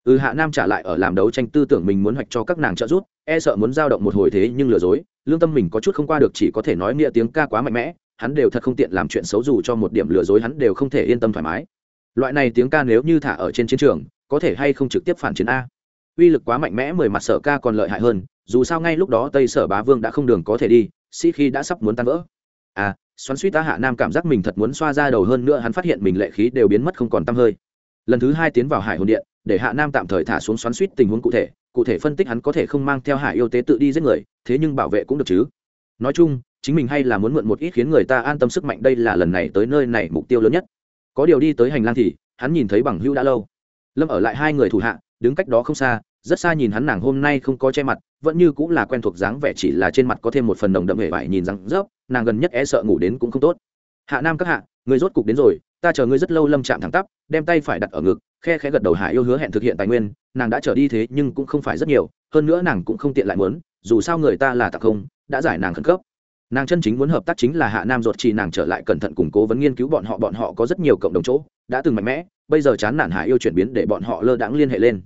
Ừ hạ nam trả lại ở làm đấu tranh tư tưởng mình muốn hoạch cho các nàng trợ giúp e sợ muốn giao động một hồi thế nhưng lừa dối, lương tâm mình có chút không qua được chỉ có thể nói nghĩa tiếng ca quá mạnh mẽ hắn đều thật không tiện làm chuyện xấu dù cho một điểm lừa dối hắn đều không thể yên tâm thoải mái. Loại này tiếng ca nếu như thả ở trên chiến trường, có thể hay không trực tiếp phản chiến a? Uy lực quá mạnh mẽ mười mặt sở ca còn lợi hại hơn, dù sao ngay lúc đó tây sở bá vương đã không đường có thể đi, sĩ khi đã sắp muốn tan vỡ. À xoắn suýt ta hạ nam cảm giác mình thật muốn xoa ra đầu hơn nữa hắn phát hiện mình lệ khí đều biến mất không còn t hơi. Lần thứ hai tiến vào hải hồn điện, để hạ nam tạm thời thả xuống xoắn suýt tình huống cụ thể cụ thể phân tích hắn có thể không mang theo hải yêu tế tự đi giết người, thế nhưng bảo vệ cũng được chứ. Nói chung chính mình hay là muốn mượn một ít khiến người ta an tâm sức mạnh đây là lần này tới nơi này mục tiêu lớn nhất. Có điều đi tới hành lang thì, hắn nhìn thấy bằng hữu đã lâu. Lâm ở lại hai người thủ hạ, đứng cách đó không xa, rất xa nhìn hắn nàng hôm nay không có che mặt, vẫn như cũng là quen thuộc dáng vẻ chỉ là trên mặt có thêm một phần đồng đậm hề vải nhìn rằng rớp, nàng gần nhất e sợ ngủ đến cũng không tốt. Hạ nam các hạ, người rốt cục đến rồi, ta chờ ngươi rất lâu lâm chạm thẳng tắp, đem tay phải đặt ở ngực, khe khẽ gật đầu hạ yêu hứa hẹn thực hiện tài nguyên, nàng đã trở đi thế nhưng cũng không phải rất nhiều, hơn nữa nàng cũng không tiện lại muốn, dù sao người ta là tặc không, đã giải nàng khẩn cấp nàng chân chính muốn hợp tác chính là hạ nam ruột chỉ nàng trở lại cẩn thận củng cố vấn nghiên cứu bọn họ bọn họ có rất nhiều cộng đồng chỗ, đã từng mạnh mẽ, bây giờ chán nản hạ yêu chuyển biến để bọn họ lơ đãng liên hệ lên.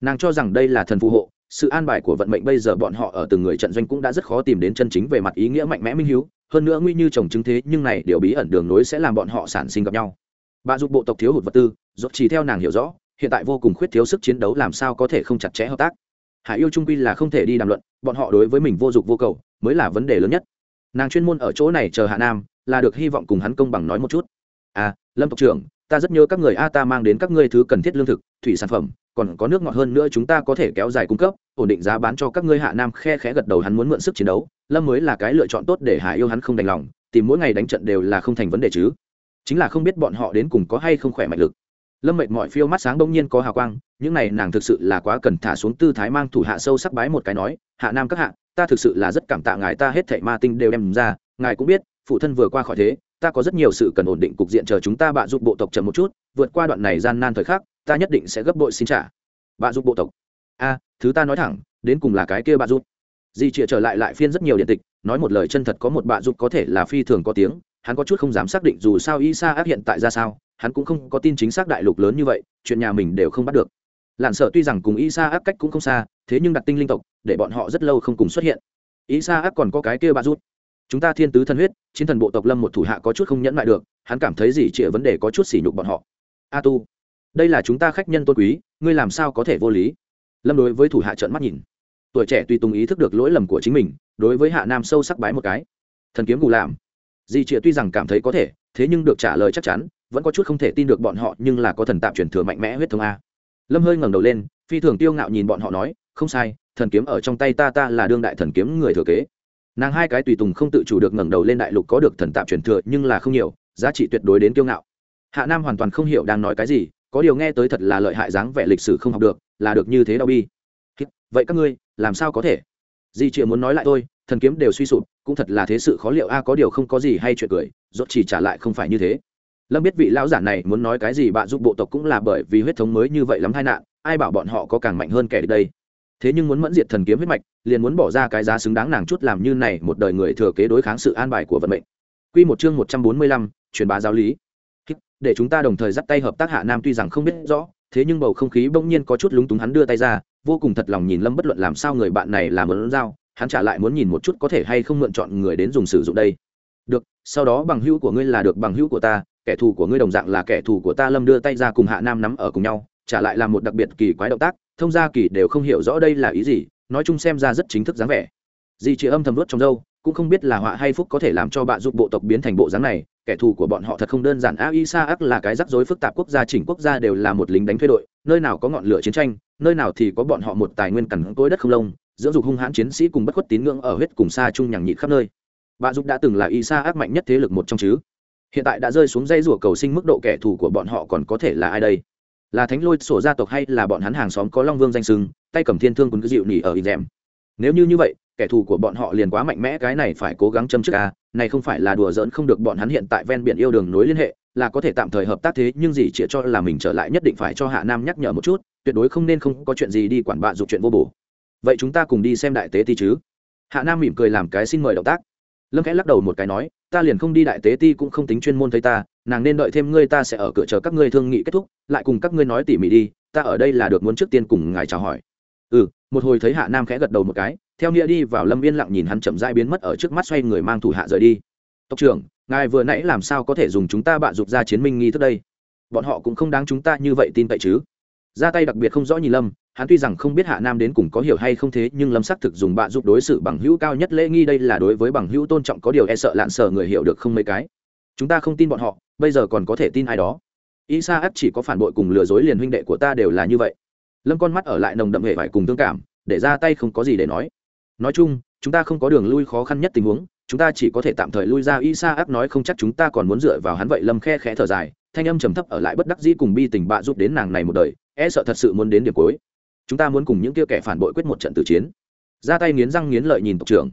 Nàng cho rằng đây là thần phù hộ, sự an bài của vận mệnh bây giờ bọn họ ở từng người trận doanh cũng đã rất khó tìm đến chân chính về mặt ý nghĩa mạnh mẽ minh hiếu, hơn nữa nguy như chồng chứng thế, nhưng này điều bí ẩn đường nối sẽ làm bọn họ sản sinh gặp nhau. Bà giúp bộ tộc thiếu hụt vật tư dốt chỉ theo nàng hiểu rõ, hiện tại vô cùng khuyết thiếu sức chiến đấu làm sao có thể không chặt chẽ hợp tác. Hải yêu trung quy là không thể đi đàm luận, bọn họ đối với mình vô dụng vô cầu, mới là vấn đề lớn nhất nàng chuyên môn ở chỗ này chờ hạ nam, là được hy vọng cùng hắn công bằng nói một chút. À lâm tộc trưởng, ta rất nhớ các người a, ta mang đến các ngươi thứ cần thiết lương thực, thủy sản phẩm, còn có nước ngọt hơn nữa chúng ta có thể kéo dài cung cấp, ổn định giá bán cho các ngươi hạ nam khe khẽ gật đầu hắn muốn mượn sức chiến đấu. Lâm mới là cái lựa chọn tốt để Hạ yêu hắn không đành lòng, tìm mỗi ngày đánh trận đều là không thành vấn đề chứ. Chính là không biết bọn họ đến cùng có hay không khỏe mạnh lực. Lâm mệt mỏi phiêu mắt sáng bỗng nhiên có hào quang, những này nàng thực sự là quá cần thả xuống tư thái mang thủ hạ sâu sắc bái một cái nói, hạ nam các hạ ta thực sự là rất cảm tạ ngài, ta hết thảy ma tinh đều đem ra, ngài cũng biết, phụ thân vừa qua khỏi thế, ta có rất nhiều sự cần ổn định cục diện chờ chúng ta bạ giúp bộ tộc chậm một chút, vượt qua đoạn này gian nan thời khắc, ta nhất định sẽ gấp bội xin trả. Bạ giúp bộ tộc. A, thứ ta nói thẳng, đến cùng là cái kia bạ giúp di chịa trở lại lại phiên rất nhiều điện tịch, nói một lời chân thật có một bạ giúp có thể là phi thường có tiếng, hắn có chút không dám xác định dù sao isa áp hiện tại ra sao, hắn cũng không có tin chính xác đại lục lớn như vậy, chuyện nhà mình đều không bắt được lạn sợ tuy rằng cùng isa áp cách cũng không xa, thế nhưng đặt tinh linh tộc, để bọn họ rất lâu không cùng xuất hiện. Isa áp còn có cái kia bạ rút. Chúng ta thiên tứ thân huyết, chiến thần bộ tộc lâm một thủ hạ có chút không nhẫn lại được, hắn cảm thấy gì chịa vấn đề có chút sỉ nhục bọn họ. A tu, đây là chúng ta khách nhân tôn quý, ngươi làm sao có thể vô lý? Lâm đối với thủ hạ trợn mắt nhìn. Tuổi trẻ tùy tùng ý thức được lỗi lầm của chính mình, đối với hạ nam sâu sắc bái một cái. Thần kiếm gù làm di trịa tuy rằng cảm thấy có thể, thế nhưng được trả lời chắc chắn, vẫn có chút không thể tin được bọn họ, nhưng là có thần tạm truyền thừa mạnh mẽ huyết thống a lâm hơi ngẩng đầu lên, phi thường tiêu ngạo nhìn bọn họ nói, không sai, thần kiếm ở trong tay ta ta là đương đại thần kiếm người thừa kế. Nàng hai cái tùy tùng không tự chủ được ngẩng đầu lên đại lục có được thần tạm truyền thừa, nhưng là không nhiều, giá trị tuyệt đối đến kiêu ngạo. Hạ nam hoàn toàn không hiểu đang nói cái gì, có điều nghe tới thật là lợi hại dáng vẻ lịch sử không học được, là được như thế đau bi. Vậy các ngươi, làm sao có thể? Di chịa muốn nói lại tôi thần kiếm đều suy sụp, cũng thật là thế sự khó liệu, a, có điều không có gì hay chuyện cười dốt chỉ trả lại không phải như thế lâm biết vị lão giả này muốn nói cái gì bạn giúp bộ tộc cũng là bởi vì huyết thống mới như vậy lắm tai nạn ai bảo bọn họ có càng mạnh hơn kẻ đây thế nhưng muốn mẫn diệt thần kiếm huyết mạch liền muốn bỏ ra cái giá xứng đáng nàng chút làm như này một đời người thừa kế đối kháng sự an bài của vận mệnh Quy một chương một trăm bốn mươi lăm, truyền bá giáo lý. Để chúng ta đồng thời dắt tay hợp tác hạ nam tuy rằng không biết rõ, thế nhưng bầu không khí bỗng nhiên có chút lúng túng hắn đưa tay ra, vô cùng thật lòng nhìn Lâm bất luận làm sao người bạn này làm ơn giao, hắn trả lại muốn nhìn một chút có thể hay không mượn chọn người đến dùng sử dụng đây. Được, sau đó bằng hữu của ngươi là được bằng hữu của ta, kẻ thù của ngươi đồng dạng là kẻ thù của ta Lâm đưa tay ra cùng Hạ Nam nắm ở cùng nhau, trả lại là một đặc biệt kỳ quái động tác, thông gia kỳ đều không hiểu rõ đây là ý gì nói chung xem ra rất chính thức dáng vẻ. Dì chị âm thầm vớt trong dâu cũng không biết là họa hay phúc có thể làm cho bạn giúp bộ tộc biến thành bộ dáng này kẻ thù của bọn họ thật không đơn giản. A isa ác là cái rắc rối phức tạp quốc gia chỉnh quốc gia đều là một lính đánh thuê đội nơi nào có ngọn lửa chiến tranh nơi nào thì có bọn họ một tài nguyên cằn cối đất không lông dưỡng dục hung hãn chiến sĩ cùng bất khuất tín ngưỡng ở huyết cùng xa chung nhằng nhịt khắp nơi. Bạn giúp đã từng là y sa ác mạnh nhất thế lực một trong chứ hiện tại đã rơi xuống dây rủa cầu sinh mức độ kẻ thù của bọn họ còn có thể là ai đây? Là thánh lôi sổ gia tộc hay là bọn hắn hàng xóm có long vương danh sưng, tay cầm thiên thương quân cứ dịu nỉ ở in rèm nếu như như vậy, kẻ thù của bọn họ liền quá mạnh mẽ, cái này phải cố gắng châm trước a. Này không phải là đùa giỡn không được, bọn hắn hiện tại ven biển yêu đường nối liên hệ, là có thể tạm thời hợp tác thế, nhưng gì chỉ cho là mình trở lại nhất định phải cho hạ nam nhắc nhở một chút, tuyệt đối không nên không có chuyện gì đi quản bạ dục chuyện vô bổ. Vậy chúng ta cùng đi xem đại tế ti chứ? Hạ nam mỉm cười làm cái xin mời động tác lâm khẽ lắc đầu một cái nói, ta liền không đi đại tế ti cũng không tính chuyên môn thấy ta, nàng nên đợi thêm ngươi ta sẽ ở cửa chờ các ngươi thương nghị kết thúc, lại cùng các ngươi nói tỉ mỉ đi, ta ở đây là được muốn trước tiên cùng ngài chào hỏi. Ừ một hồi thấy hạ nam khẽ gật đầu một cái, theo nghĩa đi vào lâm yên lặng nhìn hắn chậm dai biến mất ở trước mắt xoay người mang thủ hạ rời đi. Tộc trưởng, ngài vừa nãy làm sao có thể dùng chúng ta bạn dục ra chiến minh nghi thức đây? Bọn họ cũng không đáng chúng ta như vậy tin cậy chứ ra tay đặc biệt không rõ nhìn lâm, hắn tuy rằng không biết hạ nam đến cùng có hiểu hay không thế, nhưng lâm xác thực dùng bạ giúp đối xử bằng hữu cao nhất lễ nghi đây là đối với bằng hữu tôn trọng có điều e sợ lạn sợ người hiểu được không mấy cái. Chúng ta không tin bọn họ, bây giờ còn có thể tin ai đó. Y sa ắt chỉ có phản bội cùng lừa dối liền huynh đệ của ta đều là như vậy. Lâm con mắt ở lại nồng đậm hệ vải cùng thương cảm, để ra tay không có gì để nói. Nói chung, chúng ta không có đường lui khó khăn nhất tình huống, chúng ta chỉ có thể tạm thời lui ra. Y sa áp nói không chắc chúng ta còn muốn dựa vào hắn vậy lâm khe khẽ thở dài, thanh âm trầm thấp ở lại bất đắc dĩ cùng bi tình bạ giúp đến nàng này một đời e sợ thật sự muốn đến điểm cuối. Chúng ta muốn cùng những kia kẻ phản bội quyết một trận tử chiến. Ra tay nghiến răng nghiến lợi nhìn tộc trưởng.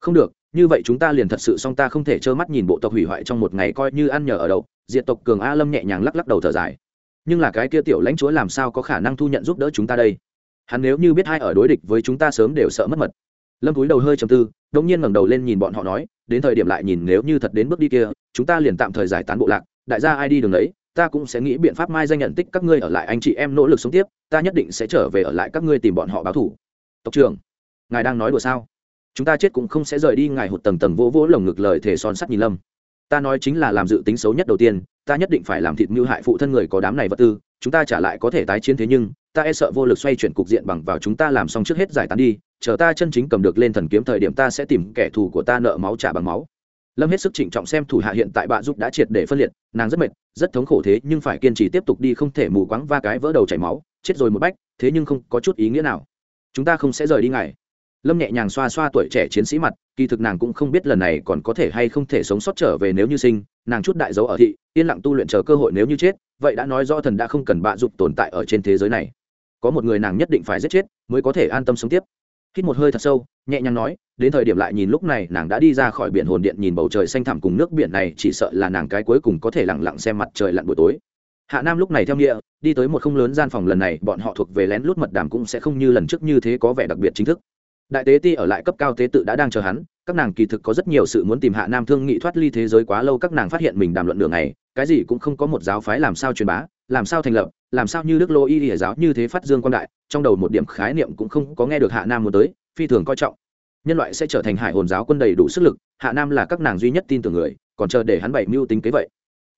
Không được, như vậy chúng ta liền thật sự xong. ta không thể trơ mắt nhìn bộ tộc hủy hoại trong một ngày coi như ăn nhờ ở đậu diện tộc cường a lâm nhẹ nhàng lắc lắc đầu thở dài. Nhưng là cái kia tiểu lãnh chúa làm sao có khả năng thu nhận giúp đỡ chúng ta đây? Hắn nếu như biết hai ở đối địch với chúng ta sớm đều sợ mất mật. Lâm túi đầu hơi chầm tư đông nhiên ngẩng đầu lên nhìn bọn họ nói, đến thời điểm lại nhìn nếu như thật đến bước đi kia, chúng ta liền tạm thời giải tán bộ lạc. Đại gia ai đi đường ấy ta cũng sẽ nghĩ biện pháp mai danh nhận tích các ngươi ở lại anh chị em nỗ lực sống tiếp, ta nhất định sẽ trở về ở lại các ngươi tìm bọn họ báo thủ. Tộc trưởng, ngài đang nói đùa sao? Chúng ta chết cũng không sẽ rời đi, ngài hụt tầng tầng vỗ vỗ lồng ngực lời thể son sắt nhìn lâm. Ta nói chính là làm dự tính xấu nhất đầu tiên, ta nhất định phải làm thịt mưu hại phụ thân người có đám này vật tư, chúng ta trả lại có thể tái chiến thế nhưng, ta e sợ vô lực xoay chuyển cục diện bằng vào chúng ta làm xong trước hết giải tán đi, chờ ta chân chính cầm được lên thần kiếm thời điểm ta sẽ tìm kẻ thù của ta nợ máu trả bằng máu lâm hết sức trịnh trọng xem thủ hạ hiện tại bạ giúp đã triệt để phân liệt, nàng rất mệt, rất thống khổ thế, nhưng phải kiên trì tiếp tục đi không thể mù quáng va cái vỡ đầu chảy máu, chết rồi một bách, thế nhưng không có chút ý nghĩa nào. Chúng ta không sẽ rời đi ngài. Lâm nhẹ nhàng xoa xoa tuổi trẻ chiến sĩ mặt, kỳ thực nàng cũng không biết lần này còn có thể hay không thể sống sót trở về nếu như sinh, nàng chút đại dấu ở thị, yên lặng tu luyện chờ cơ hội nếu như chết, vậy đã nói rõ thần đã không cần bạ dục tồn tại ở trên thế giới này. Có một người nàng nhất định phải giết chết, mới có thể an tâm sống tiếp hít một hơi thật sâu, nhẹ nhàng nói, đến thời điểm lại nhìn lúc này, nàng đã đi ra khỏi biển hồn điện nhìn bầu trời xanh thẳm cùng nước biển này, chỉ sợ là nàng cái cuối cùng có thể lẳng lặng xem mặt trời lặn buổi tối. Hạ nam lúc này theo nghĩa, đi tới một không lớn gian phòng lần này, bọn họ thuộc về lén lút mật đàm cũng sẽ không như lần trước như thế có vẻ đặc biệt chính thức. Đại tế ti ở lại cấp cao tế tự đã đang chờ hắn, các nàng kỳ thực có rất nhiều sự muốn tìm hạ nam thương nghị thoát ly thế giới quá lâu, các nàng phát hiện mình đàm luận đường này cái gì cũng không có một giáo phái làm sao truyền bá làm sao thành lập, làm sao như đức lô y ỉa giáo như thế phát dương quan đại, trong đầu một điểm khái niệm cũng không có nghe được hạ nam muốn tới, phi thường coi trọng. Nhân loại sẽ trở thành hải hồn giáo quân đầy đủ sức lực, hạ nam là các nàng duy nhất tin tưởng người, còn chờ để hắn bảy mưu tính kế vậy.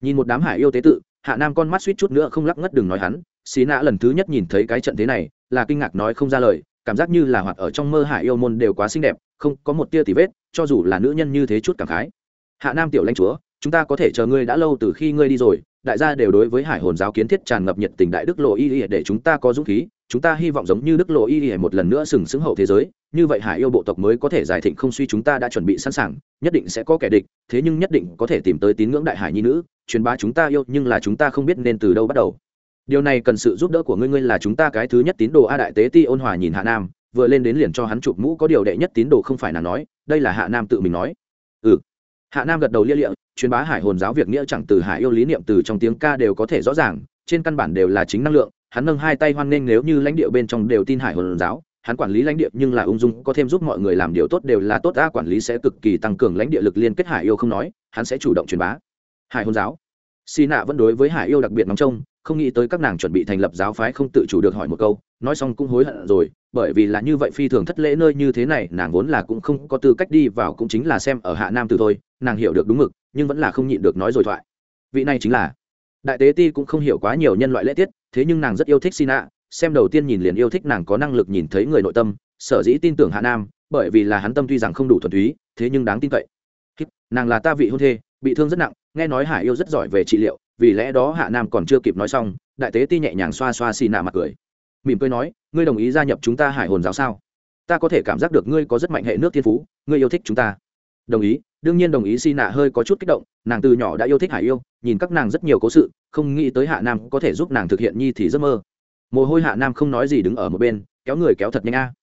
Nhìn một đám hải yêu tế tự, hạ nam con mắt suýt chút nữa không lắc ngất đừng nói hắn, xí nã lần thứ nhất nhìn thấy cái trận thế này, là kinh ngạc nói không ra lời, cảm giác như là hoạt ở trong mơ hải yêu môn đều quá xinh đẹp, không có một tia tì vết, cho dù là nữ nhân như thế chút cảm khái. Hạ nam tiểu lãnh chúa, chúng ta có thể chờ ngươi đã lâu từ khi ngươi đi rồi đại gia đều đối với hải hồn giáo kiến thiết tràn ngập nhiệt tình đại đức lộ y y để chúng ta có dũng khí, chúng ta hy vọng giống như đức lộ y y một lần nữa sừng sững hậu thế giới, như vậy hải yêu bộ tộc mới có thể giải thịnh không suy chúng ta đã chuẩn bị sẵn sàng, nhất định sẽ có kẻ địch, thế nhưng nhất định có thể tìm tới tín ngưỡng đại hải nhi nữ, truyền bá chúng ta yêu, nhưng là chúng ta không biết nên từ đâu bắt đầu. Điều này cần sự giúp đỡ của ngươi ngươi là chúng ta cái thứ nhất tín đồ a đại tế ti ôn hòa nhìn hạ nam, vừa lên đến liền cho hắn chụp mũ có điều đệ nhất tín đồ không phải là nói, đây là hạ nam tự mình nói. Ừ hạ nam gật đầu lia lịa, truyền bá hải hồn giáo việc nghĩa chẳng từ hải yêu lý niệm từ trong tiếng ca đều có thể rõ ràng, trên căn bản đều là chính năng lượng, hắn nâng hai tay hoan nghênh nếu như lãnh địa bên trong đều tin hải hồn giáo, hắn quản lý lãnh địa nhưng là ung dung, có thêm giúp mọi người làm điều tốt đều là tốt, a quản lý sẽ cực kỳ tăng cường lãnh địa lực liên kết hải yêu không nói, hắn sẽ chủ động truyền bá. Hải hồn giáo. Xì nạ vẫn đối với hải yêu đặc biệt nóng trông, không nghĩ tới các nàng chuẩn bị thành lập giáo phái không tự chủ được hỏi một câu, nói xong cũng hối hận rồi bởi vì là như vậy phi thường thất lễ nơi như thế này, nàng vốn là cũng không có tư cách đi vào cũng chính là xem ở hạ nam từ thôi, nàng hiểu được đúng mực, nhưng vẫn là không nhịn được nói rồi thoại. Vị này chính là đại tế ti cũng không hiểu quá nhiều nhân loại lễ tiết, thế nhưng nàng rất yêu thích sina, xem đầu tiên nhìn liền yêu thích nàng có năng lực nhìn thấy người nội tâm, sở dĩ tin tưởng hạ nam, bởi vì là hắn tâm tuy rằng không đủ thuần túy, thế nhưng đáng tin cậy. Nàng là ta vị hôn thê, bị thương rất nặng, nghe nói hải yêu rất giỏi về trị liệu, vì lẽ đó hạ nam còn chưa kịp nói xong, đại tế ti nhẹ nhàng xoa xoa xì nạ mặt cười mỉm cười nói, ngươi đồng ý gia nhập chúng ta hải hồn giáo sao? Ta có thể cảm giác được ngươi có rất mạnh hệ nước thiên phú, ngươi yêu thích chúng ta. Đồng ý, đương nhiên đồng ý. Si nạ hơi có chút kích động, nàng từ nhỏ đã yêu thích hải yêu, nhìn các nàng rất nhiều cố sự, không nghĩ tới hạ nam có thể giúp nàng thực hiện nhi thì giấc mơ. Mồ hôi hạ nam không nói gì đứng ở một bên, kéo người kéo thật nhanh a.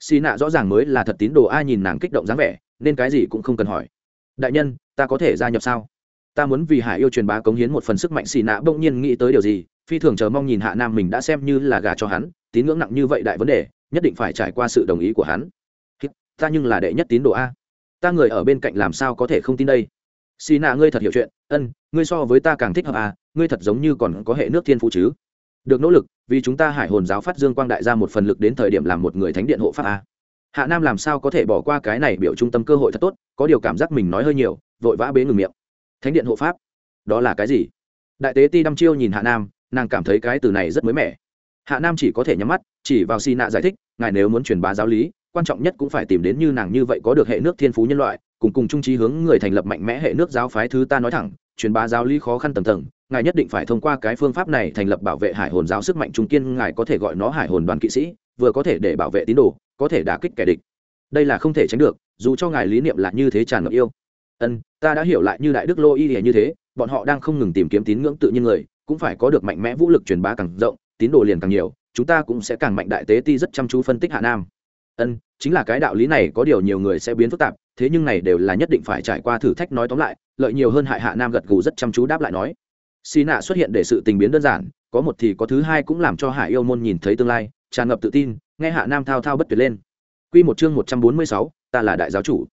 Si nạ rõ ràng mới là thật tín đồ, ai nhìn nàng kích động dáng vẻ, nên cái gì cũng không cần hỏi. Đại nhân, ta có thể gia nhập sao? Ta muốn vì hải yêu truyền bá cống hiến một phần sức mạnh. Xì nạ bỗng nhiên nghĩ tới điều gì phi thường chờ mong nhìn hạ nam mình đã xem như là gà cho hắn, tín ngưỡng nặng như vậy đại vấn đề, nhất định phải trải qua sự đồng ý của hắn. Ta nhưng là đệ nhất tín đồ a. Ta người ở bên cạnh làm sao có thể không tin đây? Xì nạ, ngươi thật hiểu chuyện. Ân, ngươi so với ta càng thích hợp a, ngươi thật giống như còn có hệ nước thiên phụ chứ. Được nỗ lực, vì chúng ta hải hồn giáo phát dương quang đại ra một phần lực đến thời điểm làm một người thánh điện hộ pháp a. Hạ nam làm sao có thể bỏ qua cái này biểu trung tâm cơ hội thật tốt, có điều cảm giác mình nói hơi nhiều, vội vã bế ngừng miệng. Thánh điện hộ pháp? Đó là cái gì? Đại tế ti đăm chiêu nhìn hạ nam nàng cảm thấy cái từ này rất mới mẻ. Hạ nam chỉ có thể nhắm mắt, chỉ vào xì nạ giải thích, ngài nếu muốn truyền bá giáo lý, quan trọng nhất cũng phải tìm đến như nàng như vậy có được hệ nước thiên phú nhân loại, cùng cùng trung trí hướng người thành lập mạnh mẽ hệ nước giáo phái thứ ta nói thẳng, truyền bá giáo lý khó khăn tầm tầng, ngài nhất định phải thông qua cái phương pháp này thành lập bảo vệ hải hồn giáo sức mạnh trung kiên, ngài có thể gọi nó hải hồn đoàn kỵ sĩ, vừa có thể để bảo vệ tín đồ, có thể đả kích kẻ địch. Đây là không thể tránh được, dù cho ngài lý niệm là như thế tràn ngập yêu. Ân, ta đã hiểu lại như đại đức lô y như thế, bọn họ đang không ngừng tìm kiếm tín ngưỡng tự nhiên người cũng phải có được mạnh mẽ vũ lực truyền bá càng rộng tín đồ liền càng nhiều chúng ta cũng sẽ càng mạnh đại tế ti rất chăm chú phân tích hạ nam. Ân chính là cái đạo lý này có điều nhiều người sẽ biến phức tạp thế nhưng này đều là nhất định phải trải qua thử thách nói tóm lại lợi nhiều hơn hại hạ nam gật gù rất chăm chú đáp lại nói. Xì nạ xuất hiện để sự tình biến đơn giản có một thì có thứ hai cũng làm cho hạ yêu môn nhìn thấy tương lai tràn ngập tự tin nghe hạ nam thao thao bất tuyệt lên. Quy một chương một trăm bốn mươi sáu, ta là đại giáo chủ.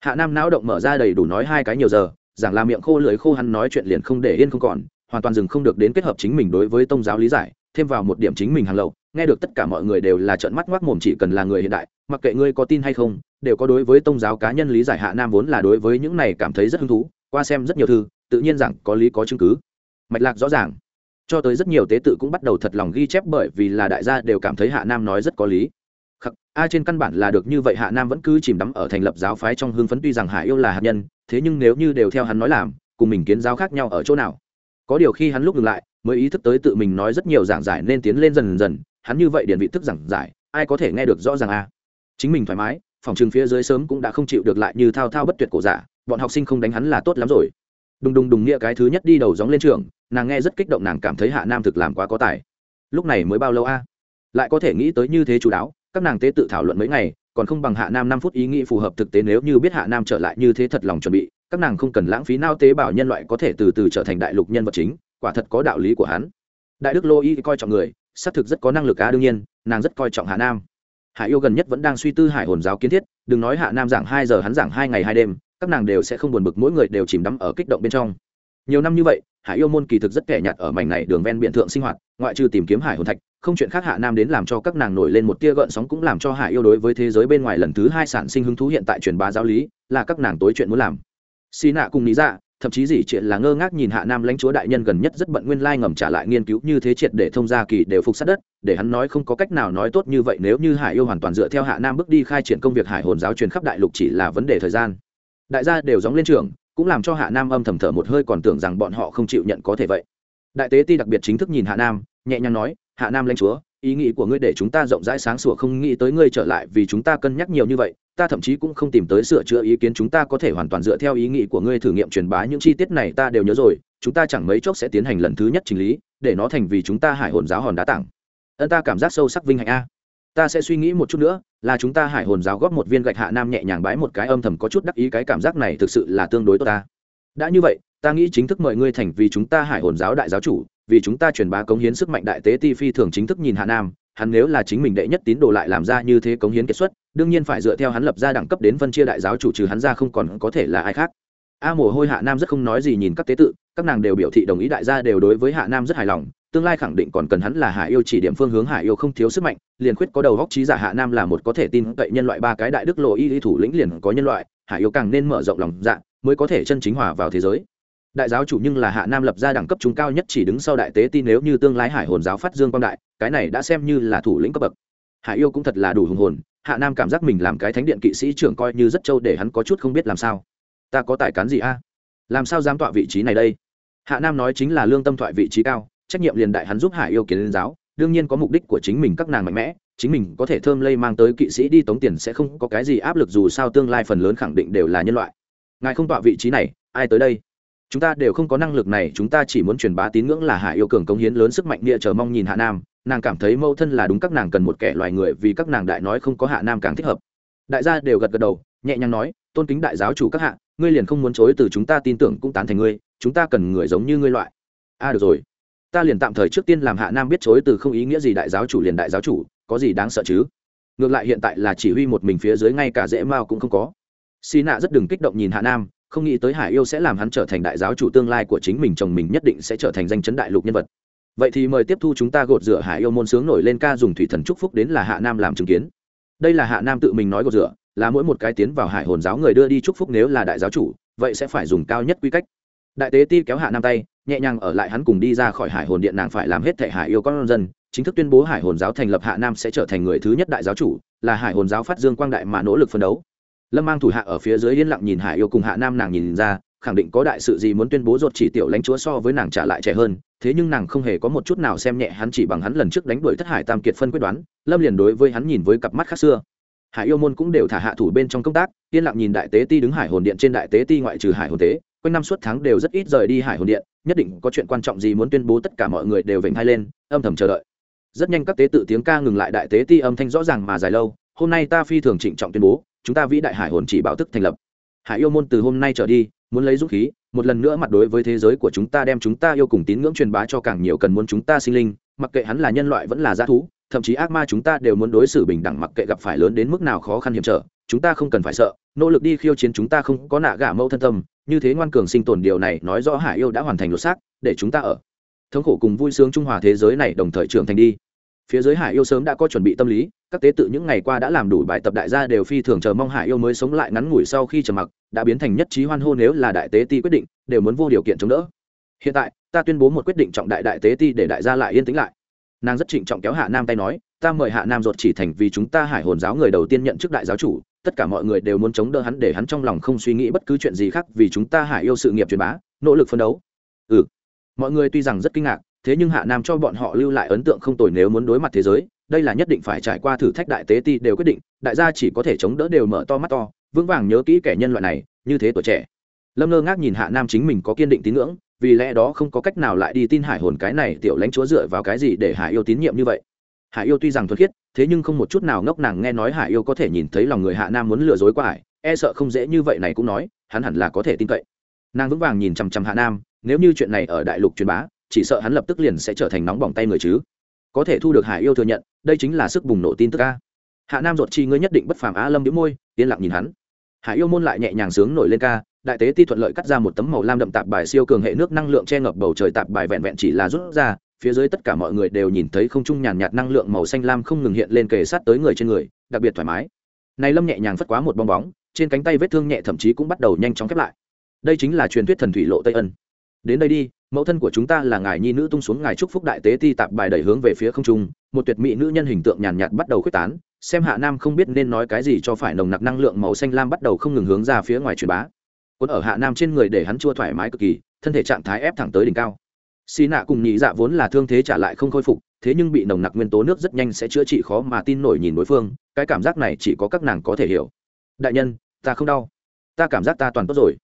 Hạ Nam não động mở ra đầy đủ nói hai cái nhiều giờ, giảng là miệng khô lưỡi khô hắn nói chuyện liền không để yên không còn, hoàn toàn dừng không được đến kết hợp chính mình đối với tông giáo lý giải, thêm vào một điểm chính mình hàng lậu, nghe được tất cả mọi người đều là trợn mắt ngoác mồm chỉ cần là người hiện đại, mặc kệ ngươi có tin hay không, đều có đối với tông giáo cá nhân lý giải Hạ Nam vốn là đối với những này cảm thấy rất hứng thú, qua xem rất nhiều thư, tự nhiên rằng có lý có chứng cứ. Mạch lạc rõ ràng. Cho tới rất nhiều tế tự cũng bắt đầu thật lòng ghi chép bởi vì là đại gia đều cảm thấy Hạ Nam nói rất có lý khắc a trên căn bản là được như vậy hạ nam vẫn cứ chìm đắm ở thành lập giáo phái trong hương phấn tuy rằng hạ yêu là hạt nhân thế nhưng nếu như đều theo hắn nói làm cùng mình kiến giáo khác nhau ở chỗ nào có điều khi hắn lúc ngừng lại, mới ý thức tới tự mình nói rất nhiều giảng giải nên tiến lên dần dần, hắn như vậy điển vị thức giảng giải, ai có thể nghe được rõ ràng a? Chính mình thoải mái, phòng trường phía dưới sớm cũng đã không chịu được lại như thao thao bất tuyệt cổ giả, bọn học sinh không đánh hắn là tốt lắm rồi. Đùng đùng đùng nghĩa cái thứ nhất đi đầu gióng lên trường, nàng nghe rất kích động nàng cảm thấy hạ nam thực làm quá có tài. Lúc này mới bao lâu a? Lại có thể nghĩ tới như thế chú đáo, các nàng tế tự thảo luận mấy ngày, còn không bằng hạ nam năm phút ý nghĩ phù hợp thực tế nếu như biết hạ nam trở lại như thế thật lòng chuẩn bị các nàng không cần lãng phí nao tế bào nhân loại có thể từ từ trở thành đại lục nhân vật chính, quả thật có đạo lý của hắn. Đại đức lô y coi trọng người, xác thực rất có năng lực a đương nhiên, nàng rất coi trọng hạ nam. Hạ yêu gần nhất vẫn đang suy tư hải hồn giáo kiến thiết, đừng nói hạ nam giảng hai giờ, hắn giảng hai ngày hai đêm, các nàng đều sẽ không buồn bực, mỗi người đều chìm đắm ở kích động bên trong. Nhiều năm như vậy, hạ yêu môn kỳ thực rất kẻ nhạt ở mảnh này đường ven biển thượng sinh hoạt, ngoại trừ tìm kiếm hải hồn thạch, không chuyện khác hạ nam đến làm cho các nàng nổi lên một tia gợn sóng cũng làm cho hạ yêu đối với thế giới bên ngoài lần thứ hai sản sinh hứng thú hiện tại truyền bá giáo lý, là các nàng tối chuyện muốn làm xì nạ cùng lý dạ thậm chí gì chuyện là ngơ ngác nhìn hạ nam lãnh chúa đại nhân gần nhất rất bận nguyên lai ngầm trả lại nghiên cứu như thế triệt để thông gia kỳ đều phục sát đất, để hắn nói không có cách nào nói tốt như vậy nếu như hải yêu hoàn toàn dựa theo hạ nam bước đi khai triển công việc hải hồn giáo truyền khắp đại lục chỉ là vấn đề thời gian. Đại gia đều dóng lên trường, cũng làm cho hạ nam âm thầm thở một hơi còn tưởng rằng bọn họ không chịu nhận có thể vậy. Đại tế ti đặc biệt chính thức nhìn hạ nam, nhẹ nhàng nói, hạ nam lãnh chúa ý nghĩ của ngươi để chúng ta rộng rãi sáng sủa, không nghĩ tới ngươi trở lại vì chúng ta cân nhắc nhiều như vậy, ta thậm chí cũng không tìm tới sửa chữa ý kiến chúng ta có thể hoàn toàn dựa theo ý nghĩ của ngươi thử nghiệm truyền bá những chi tiết này, ta đều nhớ rồi, chúng ta chẳng mấy chốc sẽ tiến hành lần thứ nhất chỉnh lý, để nó thành vì chúng ta hải hồn giáo hòn đá tặng ân, ta cảm giác sâu sắc vinh hạnh a. Ta sẽ suy nghĩ một chút nữa, là chúng ta hải hồn giáo góp một viên gạch hạ nam nhẹ nhàng bái một cái âm thầm có chút đắc ý, cái cảm giác này thực sự là tương đối tốt ta. Đã như vậy, ta nghĩ chính thức mời ngươi thành vì chúng ta hải hồn giáo đại giáo chủ vì chúng ta truyền bá cống hiến sức mạnh đại tế ti phi thường chính thức nhìn hạ nam, hắn nếu là chính mình đệ nhất tín đồ lại làm ra như thế cống hiến kết xuất, đương nhiên phải dựa theo hắn lập ra đẳng cấp đến phân chia đại giáo chủ trừ hắn ra không còn có thể là ai khác. A mồ hôi hạ nam rất không nói gì nhìn các tế tự, các nàng đều biểu thị đồng ý đại gia đều đối với hạ nam rất hài lòng, tương lai khẳng định còn cần hắn là hải yêu chỉ điểm phương hướng hải yêu không thiếu sức mạnh, liền khuyết có đầu góc trí giả hạ nam là một có thể tin cậy nhân loại ba cái đại đức lộ y lý thủ lĩnh liền có nhân loại, hải yêu càng nên mở rộng lòng dạ mới có thể chân chính hòa vào thế giới đại giáo chủ nhưng là hạ nam lập ra đẳng cấp trung cao nhất chỉ đứng sau đại tế tin nếu như tương lai hải hồn giáo phát dương quang đại, cái này đã xem như là thủ lĩnh cấp bậc. Hải yêu cũng thật là đủ hùng hồn, hạ nam cảm giác mình làm cái thánh điện kỵ sĩ trưởng coi như rất trâu để hắn có chút không biết làm sao. Ta có tài cán gì a? Làm sao dám tọa vị trí này đây? Hạ nam nói chính là lương tâm thoại vị trí cao, trách nhiệm liền đại hắn giúp hải yêu kiến giáo, đương nhiên có mục đích của chính mình các nàng mạnh mẽ, chính mình có thể thơm lây mang tới kỵ sĩ đi tống tiền sẽ không có cái gì áp lực dù sao tương lai phần lớn khẳng định đều là nhân loại. Ngài không tọa vị trí này, ai tới đây? Chúng ta đều không có năng lực này chúng ta chỉ muốn truyền bá tín ngưỡng là hạ yêu cường cống hiến lớn sức mạnh địa chờ mong nhìn hạ nam. Nàng cảm thấy mâu thân là đúng các nàng cần một kẻ loài người vì các nàng đại nói không có hạ nam càng thích hợp. Đại gia đều gật gật đầu nhẹ nhàng nói tôn kính đại giáo chủ các hạ ngươi liền không muốn chối từ chúng ta tin tưởng cũng tán thành ngươi chúng ta cần người giống như ngươi loại. A à, được rồi. Ta liền tạm thời trước tiên làm hạ nam biết chối từ không ý nghĩa gì đại giáo chủ liền đại giáo chủ có gì đáng sợ chứ? Ngược lại hiện tại là chỉ huy một mình phía dưới ngay cả dễ mao cũng không có. Xì nạ rất đừng kích động nhìn hạ nam không nghĩ tới hải yêu sẽ làm hắn trở thành đại giáo chủ tương lai của chính mình, chồng mình nhất định sẽ trở thành danh chấn đại lục nhân vật. Vậy thì mời tiếp thu chúng ta gột rửa hải yêu môn sướng nổi lên ca dùng thủy thần chúc phúc đến là hạ nam làm chứng kiến. Đây là hạ nam tự mình nói gột rửa, là mỗi một cái tiến vào hải hồn giáo người đưa đi chúc phúc nếu là đại giáo chủ, vậy sẽ phải dùng cao nhất quy cách. Đại tế ti kéo hạ nam tay, nhẹ nhàng ở lại hắn cùng đi ra khỏi hải hồn điện nàng phải làm hết thể hải yêu con dân, chính thức tuyên bố hải hồn giáo thành lập hạ nam sẽ trở thành người thứ nhất đại giáo chủ, là hải hồn giáo phát dương quang đại mà nỗ lực phấn đấu lâm mang thủ hạ ở phía dưới yên lặng nhìn hải yêu cùng hạ nam nàng nhìn ra, khẳng định có đại sự gì muốn tuyên bố ruột chỉ tiểu lãnh chúa so với nàng trả lại trẻ hơn, thế nhưng nàng không hề có một chút nào xem nhẹ hắn chỉ bằng hắn lần trước đánh đuổi thất hải tam kiệt phân quyết đoán, lâm liền đối với hắn nhìn với cặp mắt khác xưa. Hải yêu môn cũng đều thả hạ thủ bên trong công tác, yên lặng nhìn đại tế ti đứng hải hồn điện trên đại tế ti ngoại trừ hải hồn tế, quanh năm suốt tháng đều rất ít rời đi hải hồn điện, nhất định có chuyện quan trọng gì muốn tuyên bố tất cả mọi người đều vểnh hai lên, âm thầm chờ đợi. Rất nhanh các tế tự tiếng ca ngừng lại đại tế ti âm thanh rõ ràng mà dài lâu, hôm nay ta phi thường trịnh trọng tuyên bố chúng ta vĩ đại hải hồn chỉ bảo tức thành lập. Hải yêu môn từ hôm nay trở đi, muốn lấy dũng khí, một lần nữa mặt đối với thế giới của chúng ta đem chúng ta yêu cùng tín ngưỡng truyền bá cho càng nhiều cần muốn chúng ta sinh linh, mặc kệ hắn là nhân loại vẫn là g thú, thậm chí ác ma chúng ta đều muốn đối xử bình đẳng mặc kệ gặp phải lớn đến mức nào khó khăn hiểm trở, chúng ta không cần phải sợ, nỗ lực đi khiêu chiến chúng ta không có nạ gả mâu thân tâm, như thế ngoan cường sinh tồn điều này nói rõ hải yêu đã hoàn thành lột xác, để chúng ta ở. Thống khổ cùng vui sướng trung hòa thế giới này đồng thời trưởng thành đi. Phía dưới hải yêu sớm đã có chuẩn bị tâm lý các tế tự những ngày qua đã làm đủ bài tập đại gia đều phi thường chờ mong hải yêu mới sống lại ngắn ngủi sau khi trầm mặc, đã biến thành nhất trí hoan hô nếu là đại tế ti quyết định, đều muốn vô điều kiện chống đỡ. Hiện tại, ta tuyên bố một quyết định trọng đại đại tế ti để đại gia lại yên tĩnh lại. Nàng rất trịnh trọng kéo hạ nam tay nói, ta mời hạ nam ruột chỉ thành vì chúng ta hải hồn giáo người đầu tiên nhận chức đại giáo chủ, tất cả mọi người đều muốn chống đỡ hắn để hắn trong lòng không suy nghĩ bất cứ chuyện gì khác vì chúng ta hải yêu sự nghiệp truyền bá, nỗ lực phấn đấu. Ừ. Mọi người tuy rằng rất kinh ngạc, thế nhưng hạ nam cho bọn họ lưu lại ấn tượng không tồi nếu muốn đối mặt thế giới đây là nhất định phải trải qua thử thách đại tế ti đều quyết định đại gia chỉ có thể chống đỡ đều mở to mắt to vững vàng nhớ kỹ kẻ nhân loại này như thế tuổi trẻ. Lâm ngơ ngác nhìn hạ nam chính mình có kiên định tín ngưỡng vì lẽ đó không có cách nào lại đi tin hải hồn cái này tiểu lãnh chúa dựa vào cái gì để hải yêu tín nhiệm như vậy. Hải yêu tuy rằng thuật khiết thế nhưng không một chút nào ngốc nàng nghe nói hải yêu có thể nhìn thấy lòng người hạ nam muốn lừa dối qua hải, e sợ không dễ như vậy này cũng nói hắn hẳn là có thể tin cậy. Nàng vững vàng nhìn chằm chằm hạ nam nếu như chuyện này ở đại lục truyền bá chỉ sợ hắn lập tức liền sẽ trở thành nóng bỏng tay người chứ có thể thu được hải yêu thừa nhận, đây chính là sức bùng nổ tin tức ca hạ nam ruột chi ngươi nhất định bất phàm á lâm đĩu môi, yên lặng nhìn hắn. Hải yêu môn lại nhẹ nhàng sướng nổi lên ca, đại tế ti thuận lợi cắt ra một tấm màu lam đậm tạp bài siêu cường hệ nước năng lượng che ngập bầu trời tạp bài vẹn vẹn chỉ là rút ra, phía dưới tất cả mọi người đều nhìn thấy không trung nhàn nhạt năng lượng màu xanh lam không ngừng hiện lên kề sát tới người trên người, đặc biệt thoải mái. Này lâm nhẹ nhàng phất quá một bong bóng, trên cánh tay vết thương nhẹ thậm chí cũng bắt đầu nhanh chóng khép lại. Đây chính là truyền thuyết thần thủy lộ tây ân đến đây đi, mẫu thân của chúng ta là ngài nhi nữ tung xuống ngài chúc phúc đại tế ti tạp bài đẩy hướng về phía không trung, một tuyệt mỹ nữ nhân hình tượng nhàn nhạt bắt đầu khuếch tán, xem hạ nam không biết nên nói cái gì cho phải nồng nặc năng lượng màu xanh lam bắt đầu không ngừng hướng ra phía ngoài truyền bá. Cuốn ở hạ nam trên người để hắn chua thoải mái cực kỳ, thân thể trạng thái ép thẳng tới đỉnh cao. Xì nạ cùng nhị dạ vốn là thương thế trả lại không khôi phục, thế nhưng bị nồng nặc nguyên tố nước rất nhanh sẽ chữa trị khó mà tin nổi nhìn đối phương, cái cảm giác này chỉ có các nàng có thể hiểu. Đại nhân, ta không đau. Ta cảm giác ta toàn tốt rồi.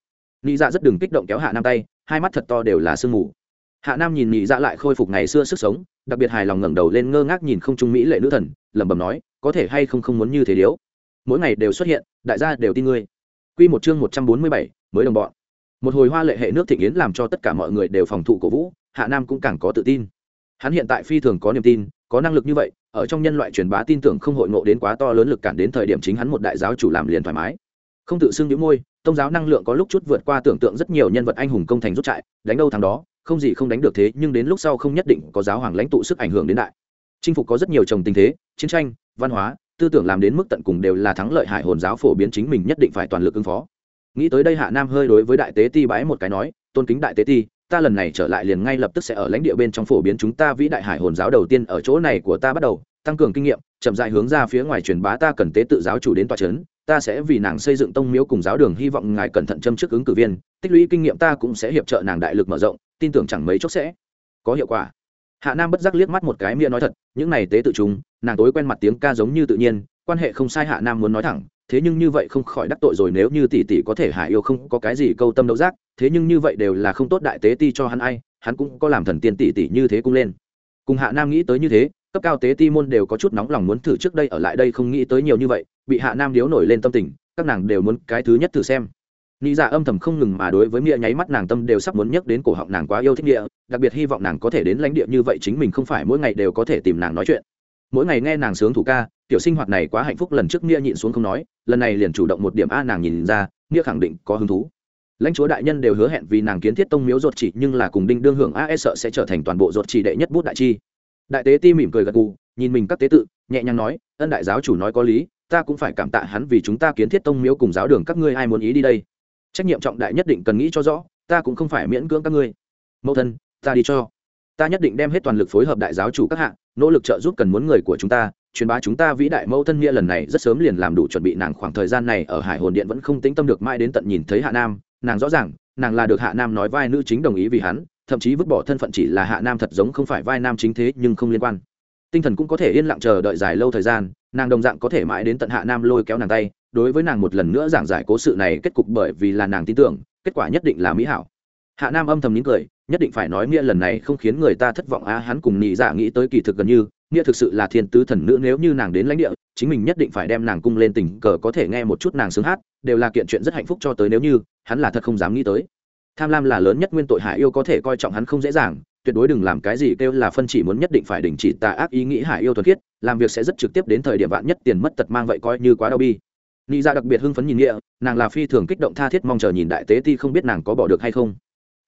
Nị dạ rất đừng kích động kéo hạ nam tay, hai mắt thật to đều là sương mù. Hạ nam nhìn Nị dạ lại khôi phục ngày xưa sức sống, đặc biệt hài lòng ngẩng đầu lên ngơ ngác nhìn không trung mỹ lệ nữ thần, lẩm bẩm nói, có thể hay không không muốn như thế điếu? Mỗi ngày đều xuất hiện, đại gia đều tin ngươi. Quy một chương một trăm bốn mươi bảy, mới đồng bọn. Một hồi hoa lệ hệ nước thịnh yến làm cho tất cả mọi người đều phòng thủ cổ vũ, hạ nam cũng càng có tự tin. Hắn hiện tại phi thường có niềm tin, có năng lực như vậy, ở trong nhân loại truyền bá tin tưởng không hội ngộ đến quá to lớn lực cản đến thời điểm chính hắn một đại giáo chủ làm liền thoải mái. Không tự xưng đĩu môi tông giáo năng lượng có lúc chút vượt qua tưởng tượng rất nhiều nhân vật anh hùng công thành rút trại, đánh đâu thằng đó, không gì không đánh được thế, nhưng đến lúc sau không nhất định có giáo hoàng lãnh tụ sức ảnh hưởng đến đại. Chinh phục có rất nhiều chồng tình thế, chiến tranh, văn hóa, tư tưởng làm đến mức tận cùng đều là thắng lợi hải hồn giáo phổ biến chính mình nhất định phải toàn lực ứng phó. Nghĩ tới đây hạ nam hơi đối với đại tế ti bái một cái nói, tôn kính đại tế ti, ta lần này trở lại liền ngay lập tức sẽ ở lãnh địa bên trong phổ biến chúng ta vĩ đại hải hồn giáo đầu tiên ở chỗ này của ta bắt đầu, tăng cường kinh nghiệm, chậm dại hướng ra phía ngoài truyền bá ta cần tế tự giáo chủ đến tòa trấn ta sẽ vì nàng xây dựng tông miếu cùng giáo đường, hy vọng ngài cẩn thận châm trước ứng cử viên, tích lũy kinh nghiệm ta cũng sẽ hiệp trợ nàng đại lực mở rộng, tin tưởng chẳng mấy chốc sẽ có hiệu quả. Hạ nam bất giác liếc mắt một cái mia nói thật, những này tế tự chúng nàng tối quen mặt tiếng ca giống như tự nhiên, quan hệ không sai hạ nam muốn nói thẳng, thế nhưng như vậy không khỏi đắc tội rồi, nếu như tỷ tỷ có thể hạ yêu không có cái gì câu tâm đấu giác, thế nhưng như vậy đều là không tốt đại tế ti cho hắn ai, hắn cũng có làm thần tiên tỷ tỷ như thế cũng lên. Cùng hạ nam nghĩ tới như thế, cấp cao tế ti môn đều có chút nóng lòng muốn thử trước đây ở lại đây không nghĩ tới nhiều như vậy bị hạ nam điếu nổi lên tâm tình, các nàng đều muốn cái thứ nhất thử xem. Nghĩ dạ âm thầm không ngừng mà đối với nghĩa nháy mắt nàng tâm đều sắp muốn nhắc đến cổ họng nàng quá yêu thích nghĩa đặc biệt hy vọng nàng có thể đến lãnh địa như vậy chính mình không phải mỗi ngày đều có thể tìm nàng nói chuyện. Mỗi ngày nghe nàng sướng thủ ca, tiểu sinh hoạt này quá hạnh phúc lần trước nghĩa nhịn xuống không nói, lần này liền chủ động một điểm a nàng nhìn ra nghĩa khẳng định có hứng thú. Lãnh chúa đại nhân đều hứa hẹn vì nàng kiến thiết tông miếu ruột chỉ, nhưng là cùng đinh đương hưởng a e sợ sẽ trở thành toàn bộ ruột chỉ đệ nhất bút đại chi. Đại tế ti mỉm cười gật gù, nhìn mình các tế tự, nhẹ nhàng nói, ân đại giáo chủ nói có lý ta cũng phải cảm tạ hắn vì chúng ta kiến thiết tông miếu cùng giáo đường, các ngươi ai muốn ý đi đây? Trách nhiệm trọng đại nhất định cần nghĩ cho rõ, ta cũng không phải miễn cưỡng các ngươi. Mẫu thân, ta đi cho. Ta nhất định đem hết toàn lực phối hợp đại giáo chủ các hạng nỗ lực trợ giúp cần muốn người của chúng ta, truyền bá chúng ta vĩ đại mẫu thân nghĩa lần này rất sớm liền làm đủ chuẩn bị, nàng khoảng thời gian này ở hải hồn điện vẫn không tĩnh tâm được mãi đến tận nhìn thấy hạ nam. Nàng rõ ràng, nàng là được hạ nam nói vai nữ chính đồng ý vì hắn, thậm chí vứt bỏ thân phận chỉ là hạ nam thật giống không phải vai nam chính thế nhưng không liên quan. Tinh thần cũng có thể yên lặng chờ đợi dài lâu thời gian nàng đồng dạng có thể mãi đến tận hạ nam lôi kéo nàng tay, đối với nàng một lần nữa giảng giải cố sự này kết cục bởi vì là nàng tin tưởng, kết quả nhất định là mỹ hảo. Hạ nam âm thầm nín cười, nhất định phải nói nghĩa lần này không khiến người ta thất vọng á, hắn cùng nhị giả dạ nghĩ tới kỳ thực gần như, nghĩa thực sự là thiên tứ thần nữ nếu như nàng đến lãnh địa, chính mình nhất định phải đem nàng cung lên tình cờ có thể nghe một chút nàng sướng hát, đều là kiện chuyện rất hạnh phúc cho tới nếu như, hắn là thật không dám nghĩ tới. Tham lam là lớn nhất nguyên tội hạ yêu có thể coi trọng hắn không dễ dàng tuyệt đối đừng làm cái gì kêu là phân chỉ muốn nhất định phải đình chỉ tà ác ý nghĩ hải yêu thuần khiết, làm việc sẽ rất trực tiếp đến thời điểm vạn nhất tiền mất tật mang vậy coi như quá đau bi. Nị dạ đặc biệt hưng phấn nhìn nghĩa nàng là phi thường kích động tha thiết mong chờ nhìn đại tế ti không biết nàng có bỏ được hay không.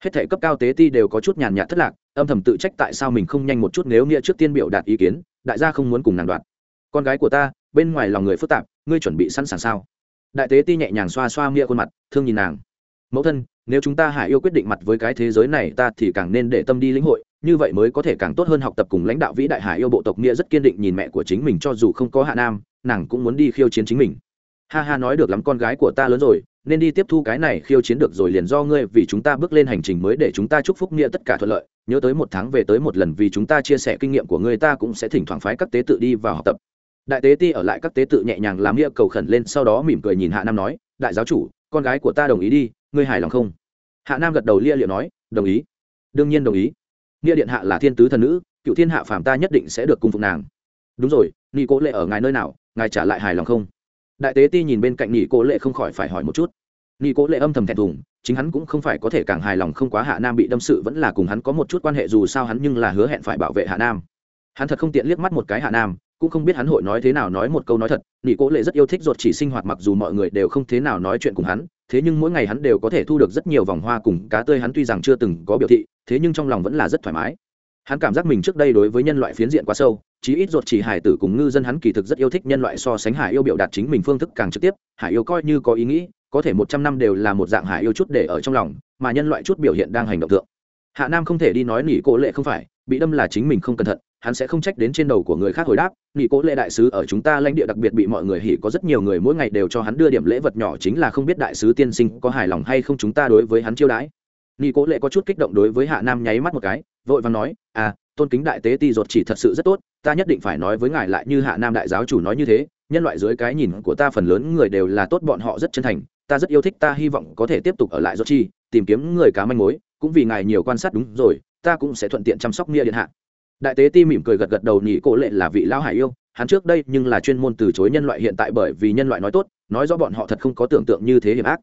Hết thể cấp cao tế ti đều có chút nhàn nhạt thất lạc, âm thầm tự trách tại sao mình không nhanh một chút nếu nghĩa trước tiên biểu đạt ý kiến, đại gia không muốn cùng nàng đoạt. Con gái của ta, bên ngoài lòng người phức tạp, ngươi chuẩn bị sẵn sàng sao? Đại tế ti nhẹ nhàng xoa xoa nghĩa khuôn mặt, thương nhìn nàng mẫu thân, nếu chúng ta hải yêu quyết định mặt với cái thế giới này, ta thì càng nên để tâm đi lĩnh hội, như vậy mới có thể càng tốt hơn học tập cùng lãnh đạo vĩ đại hải yêu bộ tộc nghĩa rất kiên định nhìn mẹ của chính mình cho dù không có hạ nam, nàng cũng muốn đi khiêu chiến chính mình. Ha ha, nói được lắm, con gái của ta lớn rồi, nên đi tiếp thu cái này khiêu chiến được rồi liền do ngươi, vì chúng ta bước lên hành trình mới để chúng ta chúc phúc nghĩa tất cả thuận lợi. Nhớ tới một tháng về tới một lần, vì chúng ta chia sẻ kinh nghiệm của ngươi, ta cũng sẽ thỉnh thoảng phái các tế tự đi vào học tập. Đại tế ti ở lại, các tế tự nhẹ nhàng làm nghĩa cầu khẩn lên, sau đó mỉm cười nhìn hạ nam nói, đại giáo chủ, con gái của ta đồng ý đi ngươi hài lòng không? Hạ nam gật đầu lia liệu nói, đồng ý. Đương nhiên đồng ý. Nghĩa điện hạ là thiên tứ thần nữ, cựu thiên hạ phàm ta nhất định sẽ được cung phục nàng. Đúng rồi nghi cố lệ ở ngài nơi nào, ngài trả lại hài lòng không? Đại tế ti nhìn bên cạnh nghi cố lệ không khỏi phải hỏi một chút. Nghi cố lệ âm thầm thẹn thùng, chính hắn cũng không phải có thể càng hài lòng không quá hạ nam bị đâm sự, vẫn là cùng hắn có một chút quan hệ dù sao hắn nhưng là hứa hẹn phải bảo vệ hạ nam. Hắn thật không tiện liếc mắt một cái hạ nam, cũng không biết hắn hội nói thế nào nói một câu nói thật. Nghị cố lệ rất yêu thích ruột chỉ sinh hoạt mặc dù mọi người đều không thế nào nói chuyện cùng hắn thế nhưng mỗi ngày hắn đều có thể thu được rất nhiều vòng hoa cùng cá tươi. Hắn tuy rằng chưa từng có biểu thị, thế nhưng trong lòng vẫn là rất thoải mái. Hắn cảm giác mình trước đây đối với nhân loại phiến diện quá sâu, chí ít ruột chỉ hải tử cùng ngư dân hắn kỳ thực rất yêu thích nhân loại so sánh hải yêu biểu đạt chính mình phương thức càng trực tiếp. Hải yêu coi như có ý nghĩ, có thể một trăm năm đều là một dạng hải yêu chút để ở trong lòng, mà nhân loại chút biểu hiện đang hành động tượng hạ nam không thể đi nói nỉ cố lệ không phải, bị đâm là chính mình không cẩn thận hắn sẽ không trách đến trên đầu của người khác hồi đáp nghị cố lễ đại sứ ở chúng ta lãnh địa đặc biệt bị mọi người hỉ, có rất nhiều người mỗi ngày đều cho hắn đưa điểm lễ vật nhỏ chính là không biết đại sứ tiên sinh có hài lòng hay không chúng ta đối với hắn chiêu đãi. Nghị cố lễ có chút kích động đối với hạ nam nháy mắt một cái, vội vàng nói à tôn kính đại tế ti ruột chỉ thật sự rất tốt, ta nhất định phải nói với ngài lại như hạ nam đại giáo chủ nói như thế, nhân loại dưới cái nhìn của ta phần lớn người đều là tốt, bọn họ rất chân thành, ta rất yêu thích, ta hy vọng có thể tiếp tục ở lại ruột chi, tìm kiếm người cá manh mối, cũng vì ngài nhiều quan sát đúng rồi, ta cũng sẽ thuận tiện chăm sóc nghĩa điện hạ đại tế ti mỉm cười gật gật đầu, nhị cổ lệ là vị lão hải yêu, hắn trước đây nhưng là chuyên môn từ chối nhân loại, hiện tại bởi vì nhân loại nói tốt, nói rõ bọn họ thật không có tưởng tượng như thế hiểm ác.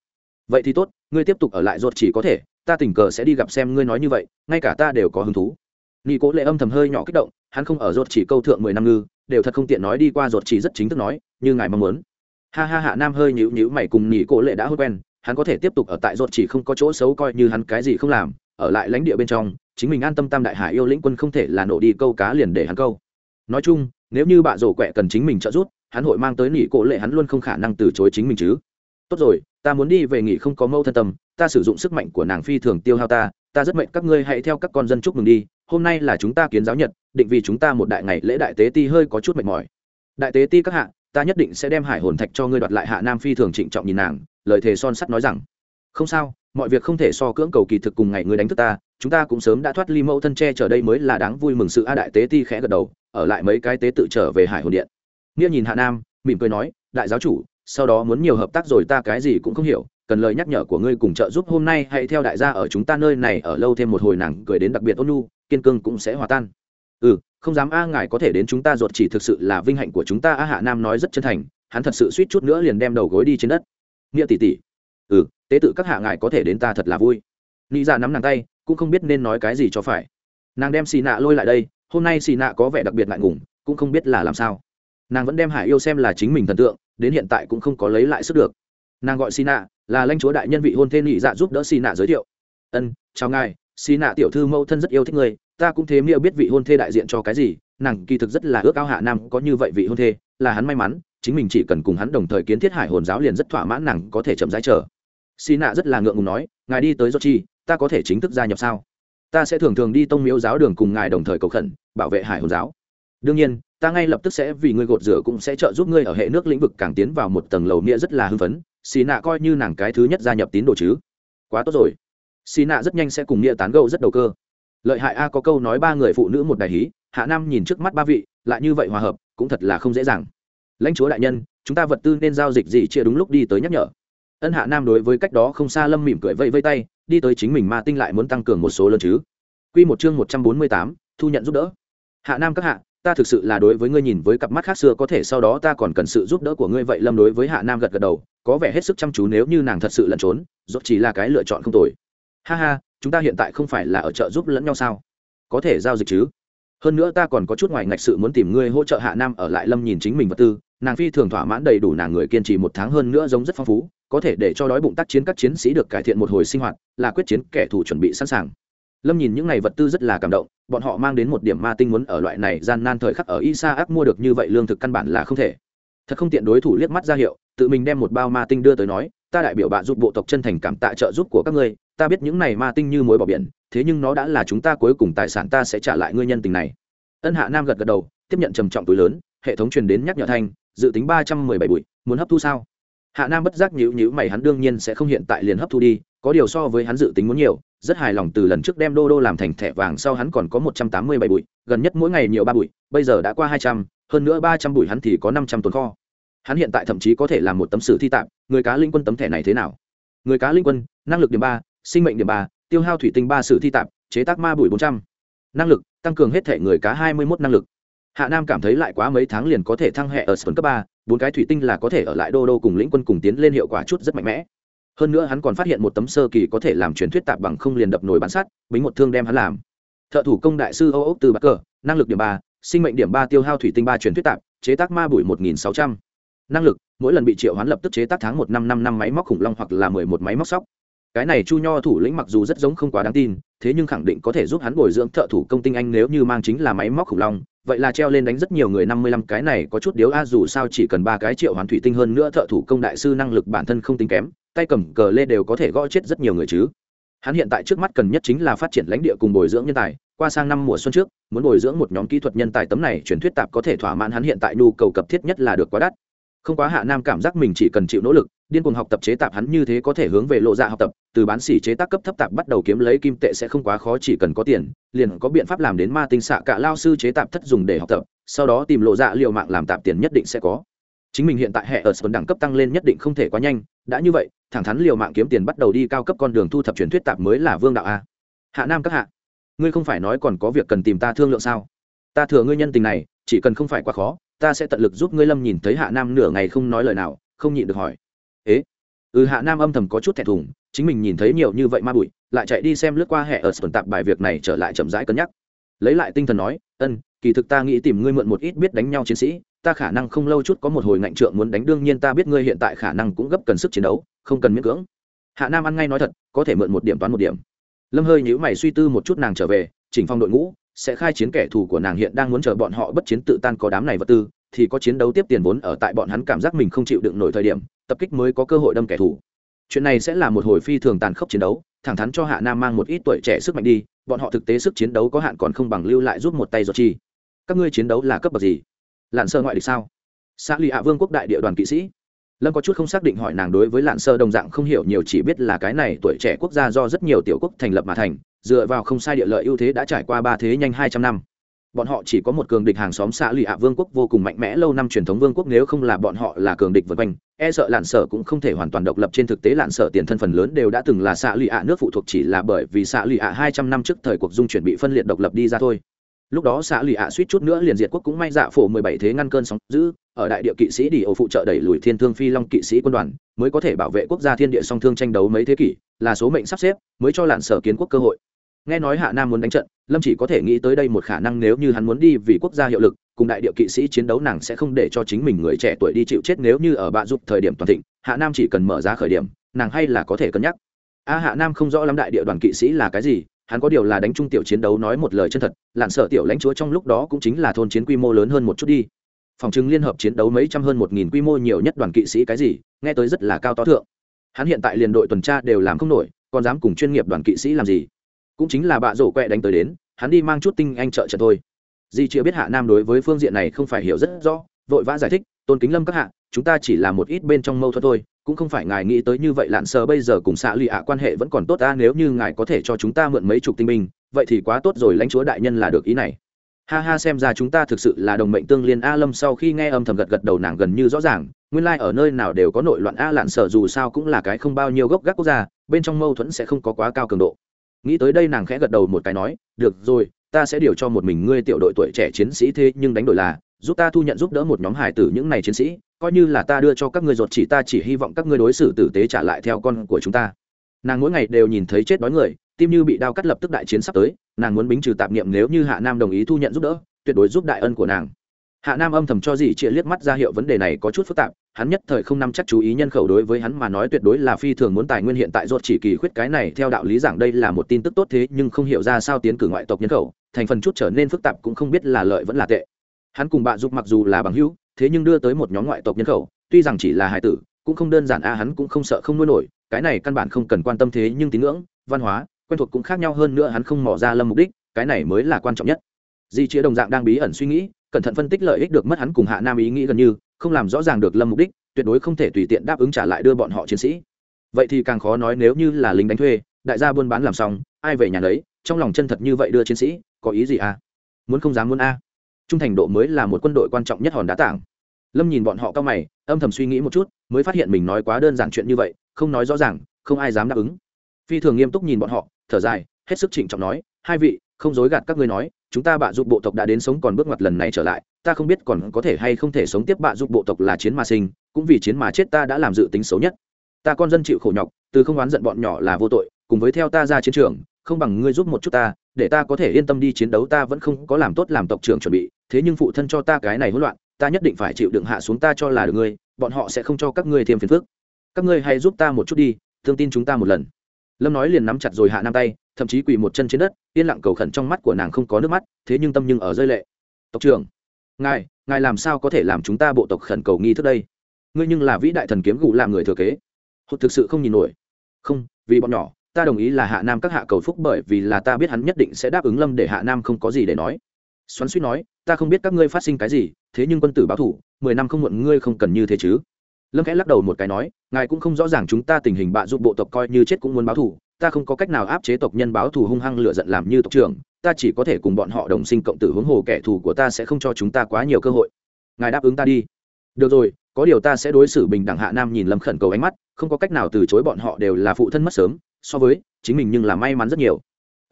Vậy thì tốt, ngươi tiếp tục ở lại ruột chỉ có thể, ta tình cờ sẽ đi gặp xem ngươi nói như vậy, ngay cả ta đều có hứng thú. Nhị cổ lệ âm thầm hơi nhỏ kích động, hắn không ở ruột chỉ câu thượng mười năm ngư, đều thật không tiện nói đi qua ruột chỉ rất chính thức nói, như ngài mong muốn. Ha ha hạ nam hơi nhíu nhíu mày cùng nhị cổ lệ đã hôn quen, hắn có thể tiếp tục ở tại ruột chỉ không có chỗ xấu coi như hắn cái gì không làm ở lại lãnh địa bên trong, chính mình an tâm tam đại hải yêu lĩnh quân không thể là nổ đi câu cá liền để hắn câu. Nói chung, nếu như bạ rổ quẹ cần chính mình trợ giúp, hắn hội mang tới nghỉ cổ lệ hắn luôn không khả năng từ chối chính mình chứ. Tốt rồi, ta muốn đi về nghỉ không có mâu thân tâm, ta sử dụng sức mạnh của nàng phi thường tiêu hao ta ta rất mệnh các ngươi hãy theo các con dân chúc mừng đi, hôm nay là chúng ta kiến giáo nhật, định vì chúng ta một đại ngày lễ đại tế ti hơi có chút mệt mỏi. Đại tế ti các hạ, ta nhất định sẽ đem hải hồn thạch cho ngươi đoạt lại, hạ nam phi thường trịnh trọng nhìn nàng, lời thề son sắt nói rằng. Không sao mọi việc không thể so cưỡng cầu kỳ thực cùng ngày ngươi đánh thức ta, chúng ta cũng sớm đã thoát ly mẫu thân che chở đây mới là đáng vui mừng sự a đại tế ti khẽ gật đầu, ở lại mấy cái tế tự trở về hải hồn điện. Nghĩa nhìn hạ nam, mỉm cười nói, đại giáo chủ, sau đó muốn nhiều hợp tác rồi ta cái gì cũng không hiểu, cần lời nhắc nhở của ngươi cùng trợ giúp hôm nay hãy theo đại gia ở chúng ta nơi này ở lâu thêm một hồi nàng cười đến đặc biệt ôn nhu, kiên cương cũng sẽ hòa tan. Ừ không dám a ngài có thể đến chúng ta ruột chỉ thực sự là vinh hạnh của chúng ta, a hạ nam nói rất chân thành, hắn thật sự suýt chút nữa liền đem đầu gối đi trên đất. Nghĩa tỷ tỷ. Ừ tế tự các hạ ngài có thể đến ta thật là vui. Nghĩ ra dạ nắm nàng tay, cũng không biết nên nói cái gì cho phải. Nàng đem xì nạ lôi lại đây, hôm nay xì nạ có vẻ đặc biệt ngại ngùng, cũng không biết là làm sao. Nàng vẫn đem hải yêu xem là chính mình thần tượng, đến hiện tại cũng không có lấy lại sức được. Nàng gọi xì nạ, là lãnh chúa đại nhân vị hôn thê nghị dạ giúp đỡ xì nạ giới thiệu. Ân, chào ngài, xì nạ tiểu thư mẫu thân rất yêu thích người ta cũng thế nghĩa biết vị hôn thê đại diện cho cái gì, nàng kỳ thực rất là ước ao hạ nam có như vậy vị hôn thê, là hắn may mắn, chính mình chỉ cần cùng hắn đồng thời kiến thiết hải hồn giáo liền rất thỏa mãn nàng có thể chậm rãi chờ xì nạ rất là ngượng ngùng nói, ngài đi tới do chi ta có thể chính thức gia nhập sao? Ta sẽ thường thường đi tông miếu giáo đường cùng ngài đồng thời cầu khẩn, bảo vệ hải hồn giáo. Đương nhiên, ta ngay lập tức sẽ vì ngươi gột rửa cũng sẽ trợ giúp ngươi ở hệ nước lĩnh vực càng tiến vào một tầng lầu nghĩa rất là hưng phấn. Xì nạ coi như nàng cái thứ nhất gia nhập tín đồ chứ. Quá tốt rồi. Xì nạ rất nhanh sẽ cùng nghĩa tán gâu rất đầu cơ. Lợi hại a, có câu nói ba người phụ nữ một đại hí, hạ nam nhìn trước mắt ba vị, lại như vậy hòa hợp, cũng thật là không dễ dàng. Lãnh chúa đại nhân, chúng ta vật tư nên giao dịch gì chia đúng lúc đi tới nhắc nhở ân hạ nam đối với cách đó không xa lâm mỉm cười vây vây tay, đi tới chính mình ma tinh lại muốn tăng cường một số lớn chứ. Q một chương một trăm bốn mươi tám, thu nhận giúp đỡ. Hạ nam các hạ, ta thực sự là đối với ngươi nhìn với cặp mắt khác xưa, có thể sau đó ta còn cần sự giúp đỡ của ngươi vậy lâm đối với hạ nam gật gật đầu, có vẻ hết sức chăm chú nếu như nàng thật sự lẩn trốn dốt chỉ là cái lựa chọn không tồi. Ha ha, chúng ta hiện tại không phải là ở chợ giúp lẫn nhau sao? Có thể giao dịch chứ? Hơn nữa ta còn có chút ngoài ngạch sự muốn tìm ngươi hỗ trợ hạ nam ở lại lâm nhìn chính mình vật tư, nàng phi thường thỏa mãn đầy đủ nàng người kiên trì một tháng hơn nữa giống rất phong phú có thể để cho đói bụng tác chiến các chiến sĩ được cải thiện một hồi sinh hoạt, là quyết chiến kẻ thù chuẩn bị sẵn sàng. Lâm nhìn những ngày vật tư rất là cảm động, bọn họ mang đến một điểm ma tinh muốn ở loại này gian nan thời khắc ở isa ác mua được như vậy lương thực căn bản là không thể. Thật không tiện đối thủ liếc mắt ra hiệu, tự mình đem một bao ma tinh đưa tới nói, ta đại biểu bạn giúp bộ tộc chân thành cảm tạ trợ giúp của các ngươi, ta biết những này ma tinh như mối bỏ biển, thế nhưng nó đã là chúng ta cuối cùng tài sản, ta sẽ trả lại ngươi nhân tình này. Ân hạ nam gật gật đầu, tiếp nhận trầm trọng túi lớn, hệ thống truyền đến nhắc nhở thanh, dự tính ba trăm mười bảy bụi muốn hấp thu sao? Hạ nam bất giác nhữ nhữ mày, hắn đương nhiên sẽ không hiện tại liền hấp thu đi, có điều so với hắn dự tính muốn nhiều, rất hài lòng từ lần trước đem đô đô làm thành thẻ vàng sau hắn còn có một trăm tám mươi bảy bụi, gần nhất mỗi ngày nhiều ba bụi, bây giờ đã qua hai trăm, hơn nữa ba trăm bụi hắn thì có năm trăm tồn kho. Hắn hiện tại thậm chí có thể làm một tấm sử thi tạm, người cá linh quân tấm thẻ này thế nào? Người cá linh quân, năng lực điểm ba, sinh mệnh điểm ba, tiêu hao thủy tinh ba sử thi tạm, chế tác ma bụi bốn trăm. Năng lực, tăng cường hết thể người cá hai mươi một năng lực. Hạ nam cảm thấy lại quá mấy tháng liền có thể thăng hệ ở sơn cấp ba bốn cái thủy tinh là có thể ở lại đô đô cùng lĩnh quân cùng tiến lên hiệu quả chút rất mạnh mẽ. Hơn nữa hắn còn phát hiện một tấm sơ kỳ có thể làm truyền thuyết tạp bằng không liền đập nổi bán sắt, bính một thương đem hắn làm. Thợ thủ công đại sư âu ốc từ bắc cờ, năng lực điểm ba, sinh mệnh điểm ba tiêu hao thủy tinh ba truyền thuyết tạp, chế tác ma bụi một nghìn sáu trăm. Năng lực, mỗi lần bị triệu hoán lập tức chế tác tháng một năm năm năm máy móc khủng long hoặc là mười một máy móc sóc. Cái này chu nho thủ lĩnh mặc dù rất giống không quá đáng tin, thế nhưng khẳng định có thể giúp hắn bồi dưỡng thợ thủ công tinh anh nếu như mang chính là máy móc khủng long vậy là treo lên đánh rất nhiều người năm mươi lăm, cái này có chút điếu a, dù sao chỉ cần ba cái triệu hoàn thủy tinh hơn nữa thợ thủ công đại sư năng lực bản thân không tính kém, tay cầm cờ lê đều có thể gõ chết rất nhiều người chứ. Hắn hiện tại trước mắt cần nhất chính là phát triển lãnh địa cùng bồi dưỡng nhân tài, qua sang năm mùa xuân trước, muốn bồi dưỡng một nhóm kỹ thuật nhân tài tấm này truyền thuyết tạp có thể thỏa mãn hắn hiện tại nhu cầu cấp thiết nhất là được quá đắt không quá hạ nam cảm giác mình chỉ cần chịu nỗ lực, điên cuồng học tập chế tạp hắn như thế có thể hướng về lộ dạ học tập, từ bán xỉ chế tác cấp thấp tạp bắt đầu kiếm lấy kim tệ sẽ không quá khó chỉ cần có tiền, liền có biện pháp làm đến ma tinh xạ cả lao sư chế tạp thất dùng để học tập, sau đó tìm lộ dạ liệu mạng làm tạp tiền nhất định sẽ có. Chính mình hiện tại hệ ở sơn đẳng cấp tăng lên nhất định không thể quá nhanh, đã như vậy, thẳng thắn liều mạng kiếm tiền bắt đầu đi cao cấp con đường thu thập truyền thuyết tạp mới là vương đạo a. Hạ nam các hạ, ngươi không phải nói còn có việc cần tìm ta thương lượng sao? Ta thừa ngươi nhân tình này, chỉ cần không phải quá khó ta sẽ tận lực giúp ngươi lâm nhìn thấy hạ nam nửa ngày không nói lời nào, không nhịn được hỏi. Ế? Ừ hạ nam âm thầm có chút thẹn thùng, chính mình nhìn thấy nhiều như vậy ma bụi, lại chạy đi xem lướt qua hệ ở sườn tạp bài việc này trở lại chậm rãi cân nhắc. Lấy lại tinh thần nói, ân, kỳ thực ta nghĩ tìm ngươi mượn một ít biết đánh nhau chiến sĩ, ta khả năng không lâu chút có một hồi ngạnh trượng muốn đánh, đương nhiên ta biết ngươi hiện tại khả năng cũng gấp cần sức chiến đấu, không cần miễn cưỡng. Hạ nam ăn ngay nói thật, có thể mượn một điểm toán một điểm. Lâm hơi nhữ mày suy tư một chút nàng trở về, chỉnh phong đội ngũ sẽ khai chiến kẻ thù của nàng hiện đang muốn chờ bọn họ bất chiến tự tan có đám này vật tư, thì có chiến đấu tiếp tiền vốn ở tại bọn hắn cảm giác mình không chịu đựng nổi thời điểm, tập kích mới có cơ hội đâm kẻ thù. Chuyện này sẽ là một hồi phi thường tàn khốc chiến đấu, thẳng thắn cho hạ nam mang một ít tuổi trẻ sức mạnh đi, bọn họ thực tế sức chiến đấu có hạn còn không bằng lưu lại giúp một tay do chi. Các ngươi chiến đấu là cấp bậc gì? Lạn sơ ngoại địch sao? Xã lì hạ vương quốc đại địa đoàn kỵ sĩ. Lâm có chút không xác định hỏi nàng đối với lạn sơ đồng dạng không hiểu nhiều chỉ biết là cái này tuổi trẻ quốc gia do rất nhiều tiểu quốc thành lập mà thành dựa vào không sai địa lợi ưu thế đã trải qua ba thế nhanh hai trăm năm. Bọn họ chỉ có một cường địch hàng xóm xã lì ạ vương quốc vô cùng mạnh mẽ lâu năm truyền thống vương quốc nếu không là bọn họ là cường địch vượt quanh e sợ lạn sở cũng không thể hoàn toàn độc lập trên thực tế lạn sở tiền thân phần lớn đều đã từng là xã lì ạ nước phụ thuộc chỉ là bởi vì xã lì ạ hai trăm năm trước thời cuộc dung chuyển bị phân liệt độc lập đi ra thôi. Lúc đó xã lì ạ suýt chút nữa liền diệt quốc cũng may dạ phổ mười bảy thế ngăn cơn sóng giữ ở đại địa kỵ sĩ đi ổ phụ trợ đẩy lùi thiên thương phi long kỵ sĩ quân đoàn, mới có thể bảo vệ quốc gia thiên địa song thương tranh đấu mấy thế kỷ, là số mệnh sắp xếp, mới cho lạn sở kiến quốc cơ hội nghe nói hạ nam muốn đánh trận, lâm chỉ có thể nghĩ tới đây một khả năng nếu như hắn muốn đi vì quốc gia hiệu lực, cùng đại địa kỵ sĩ chiến đấu nàng sẽ không để cho chính mình người trẻ tuổi đi chịu chết nếu như ở bạ giúp thời điểm toàn thịnh, hạ nam chỉ cần mở ra khởi điểm, nàng hay là có thể cân nhắc. A, hạ nam không rõ lắm đại địa đoàn kỵ sĩ là cái gì, hắn có điều là đánh trung tiểu chiến đấu nói một lời chân thật, lạn sợ tiểu lãnh chúa trong lúc đó cũng chính là thôn chiến quy mô lớn hơn một chút đi. Phòng chứng liên hợp chiến đấu mấy trăm hơn một nghìn quy mô nhiều nhất đoàn kỵ sĩ cái gì, nghe tới rất là cao to thượng. Hắn hiện tại liền đội tuần tra đều làm không nổi, còn dám cùng chuyên nghiệp đoàn kỵ sĩ làm gì? Cũng chính là bạ rổ quẹ đánh tới đến, hắn đi mang chút tinh anh trợ trận thôi. Di chưa biết hạ nam đối với phương diện này không phải hiểu rất rõ, vội vã giải thích, tôn kính lâm các hạ, chúng ta chỉ là một ít bên trong mâu thuẫn thôi, cũng không phải ngài nghĩ tới như vậy lạn sờ bây giờ cùng xạ lụy ạ quan hệ vẫn còn tốt ta, nếu như ngài có thể cho chúng ta mượn mấy chục tinh binh, vậy thì quá tốt rồi, lãnh chúa đại nhân là được ý này. Ha ha, xem ra chúng ta thực sự là đồng mệnh tương liên a lâm sau khi nghe âm thầm gật gật đầu nàng gần như rõ ràng, nguyên lai、like、ở nơi nào đều có nội loạn a lạn sở dù sao cũng là cái không bao nhiêu gốc gác quốc gia, bên trong mâu thuẫn sẽ không có quá cao cường độ nghĩ tới đây nàng khẽ gật đầu một cái nói, được rồi, ta sẽ điều cho một mình ngươi tiểu đội tuổi trẻ chiến sĩ thế nhưng đánh đổi là, giúp ta thu nhận giúp đỡ một nhóm hải tử những này chiến sĩ, coi như là ta đưa cho các ngươi ruột chỉ ta chỉ hy vọng các ngươi đối xử tử tế trả lại theo con của chúng ta. Nàng mỗi ngày đều nhìn thấy chết đói người, tim như bị đau cắt lập tức đại chiến sắp tới, nàng muốn bính trừ tạp niệm nếu như hạ nam đồng ý thu nhận giúp đỡ, tuyệt đối giúp đại ân của nàng hạ nam âm thầm cho dì chịa liếc mắt ra hiệu vấn đề này có chút phức tạp, hắn nhất thời không nắm chắc chú ý nhân khẩu đối với hắn mà nói tuyệt đối là phi thường muốn tài nguyên hiện tại ruột chỉ kỳ khuyết cái này, theo đạo lý giảng đây là một tin tức tốt thế, nhưng không hiểu ra sao tiến cử ngoại tộc nhân khẩu, thành phần chút trở nên phức tạp cũng không biết là lợi vẫn là tệ. Hắn cùng bạn giúp mặc dù là bằng hữu, thế nhưng đưa tới một nhóm ngoại tộc nhân khẩu, tuy rằng chỉ là hài tử, cũng không đơn giản a, hắn cũng không sợ không nuôi nổi, cái này căn bản không cần quan tâm thế, nhưng tín ngưỡng, văn hóa, quen thuộc cũng khác nhau hơn nữa hắn không mỏ ra lâm mục đích, cái này mới là quan trọng nhất. Di chĩa đồng dạng đang bí ẩn suy nghĩ cẩn thận phân tích lợi ích được mất hắn cùng hạ nam ý nghĩ gần như, không làm rõ ràng được lâm mục đích, tuyệt đối không thể tùy tiện đáp ứng trả lại đưa bọn họ chiến sĩ. Vậy thì càng khó nói nếu như là lính đánh thuê, đại gia buôn bán làm xong, ai về nhà lấy trong lòng chân thật như vậy đưa chiến sĩ, có ý gì à? Muốn không dám muốn a? Trung thành độ mới là một quân đội quan trọng nhất hòn đá tảng. Lâm nhìn bọn họ cao mày, âm thầm suy nghĩ một chút, mới phát hiện mình nói quá đơn giản chuyện như vậy, không nói rõ ràng, không ai dám đáp ứng. Phi thường nghiêm túc nhìn bọn họ, thở dài, hết sức trịnh trọng nói, hai vị, không dối gạt các ngươi nói chúng ta bạ giúp bộ tộc đã đến sống còn bước ngoặt lần này trở lại, ta không biết còn có thể hay không thể sống tiếp bạ giúp bộ tộc là chiến mà sinh, cũng vì chiến mà chết ta đã làm dự tính xấu nhất. Ta con dân chịu khổ nhọc, từ không oán giận bọn nhỏ là vô tội, cùng với theo ta ra chiến trường, không bằng ngươi giúp một chút ta, để ta có thể yên tâm đi chiến đấu ta vẫn không có làm tốt làm tộc trưởng chuẩn bị, thế nhưng phụ thân cho ta cái này hỗn loạn, ta nhất định phải chịu đựng hạ xuống ta cho là được ngươi, bọn họ sẽ không cho các ngươi thêm phiền phức. Các ngươi hãy giúp ta một chút đi, thương tin chúng ta một lần. Lâm nói liền nắm chặt rồi hạ nam tay thậm chí quỳ một chân trên đất, yên lặng cầu khẩn trong mắt của nàng không có nước mắt, thế nhưng tâm nhưng ở rơi lệ. Tộc trưởng, ngài ngài làm sao có thể làm chúng ta bộ tộc khẩn cầu nghi thức đây? Ngươi nhưng là vĩ đại thần kiếm gù làm người thừa kế. Hụt thực sự không nhìn nổi. Không, vì bọn nhỏ, ta đồng ý là hạ nam các hạ cầu phúc bởi vì là ta biết hắn nhất định sẽ đáp ứng lâm để hạ nam không có gì để nói. Xoắn suýt nói, ta không biết các ngươi phát sinh cái gì, thế nhưng quân tử báo thủ, mười năm không muộn ngươi không cần như thế chứ. Lâm khẽ lắc đầu một cái nói, ngài cũng không rõ ràng chúng ta tình hình bạ giúp bộ tộc coi như chết cũng muốn báo thù ta không có cách nào áp chế tộc nhân báo thù hung hăng lựa giận làm như tộc trưởng ta chỉ có thể cùng bọn họ đồng sinh cộng tử hướng hồ kẻ thù của ta sẽ không cho chúng ta quá nhiều cơ hội ngài đáp ứng ta đi được rồi có điều ta sẽ đối xử bình đẳng hạ nam nhìn lâm khẩn cầu ánh mắt không có cách nào từ chối bọn họ đều là phụ thân mất sớm so với chính mình nhưng là may mắn rất nhiều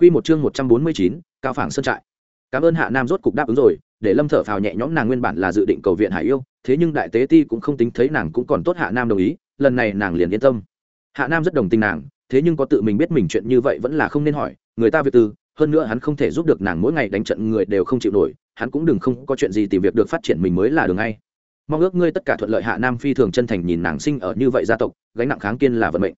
Quy một chương một trăm bốn mươi chín, cao phảng sơn trại. Cảm ơn Hạ Nam rốt cục đáp ứng rồi, để Lâm thở phào nhẹ nhõm nàng nguyên bản là dự định cầu viện Hải Yêu, thế nhưng đại tế ti cũng không tính thấy nàng cũng còn tốt Hạ Nam đồng ý, lần này nàng liền yên tâm. Hạ Nam rất đồng tình nàng, thế nhưng có tự mình biết mình chuyện như vậy vẫn là không nên hỏi, người ta việc tư, hơn nữa hắn không thể giúp được nàng mỗi ngày đánh trận người đều không chịu nổi, hắn cũng đừng không có chuyện gì tìm việc được phát triển mình mới là đường ngay. Mong ước ngươi tất cả thuận lợi Hạ Nam phi thường chân thành nhìn nàng sinh ở như vậy gia tộc, gánh nặng kháng kiên là vận mệnh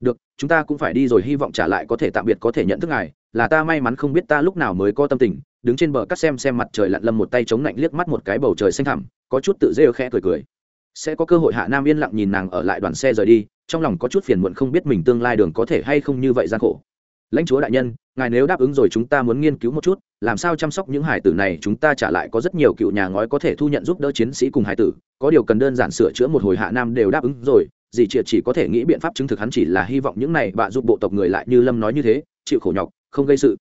được chúng ta cũng phải đi rồi hy vọng trả lại có thể tạm biệt có thể nhận thức ngài là ta may mắn không biết ta lúc nào mới có tâm tình đứng trên bờ cắt xem xem mặt trời lặn lâm một tay chống lạnh liếc mắt một cái bầu trời xanh thẳm có chút tự rêu khẽ cười cười sẽ có cơ hội hạ nam yên lặng nhìn nàng ở lại đoàn xe rời đi, trong lòng có chút phiền muộn không biết mình tương lai đường có thể hay không như vậy gian khổ. Lãnh chúa đại nhân, ngài nếu đáp ứng rồi chúng ta muốn nghiên cứu một chút, làm sao chăm sóc những hải tử này chúng ta trả lại có rất nhiều cựu nhà ngói có thể thu nhận giúp đỡ chiến sĩ cùng hải tử, có điều cần đơn giản sửa chữa một hồi hạ nam đều đáp ứng rồi, dì triệt chỉ có thể nghĩ biện pháp chứng thực hắn chỉ là hy vọng những này bạ giúp bộ tộc người lại như lâm nói như thế, chịu khổ nhọc, không gây sự.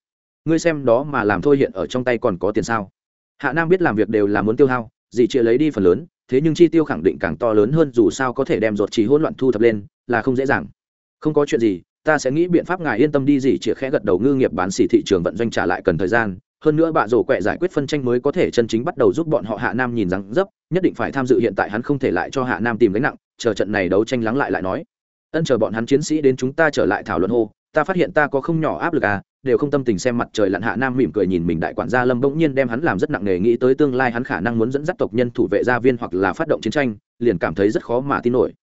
Ngươi xem đó mà làm thôi hiện ở trong tay còn có tiền sao? Hạ nam biết làm việc đều là muốn tiêu hao, dì triệt lấy đi phần lớn thế nhưng chi tiêu khẳng định càng to lớn hơn dù sao có thể đem ruột chỉ hỗn loạn thu thập lên, là không dễ dàng. Không có chuyện gì, ta sẽ nghĩ biện pháp ngài yên tâm đi gì chỉ khẽ gật đầu ngư nghiệp bán xỉ thị trường vận doanh trả lại cần thời gian. Hơn nữa bạ rổ quẹ giải quyết phân tranh mới có thể chân chính bắt đầu giúp bọn họ hạ nam nhìn rằng dấp, nhất định phải tham dự hiện tại hắn không thể lại cho hạ nam tìm gánh nặng, chờ trận này đấu tranh lắng lại lại nói. Ân, chờ bọn hắn chiến sĩ đến chúng ta trở lại thảo luận hô, ta phát hiện ta có không nhỏ áp lực à đều không tâm tình xem mặt trời lặn hạ nam mỉm cười nhìn mình đại quản gia lâm bỗng nhiên đem hắn làm rất nặng nề, nghĩ tới tương lai hắn khả năng muốn dẫn dắt tộc nhân thủ vệ gia viên hoặc là phát động chiến tranh, liền cảm thấy rất khó mà tin nổi.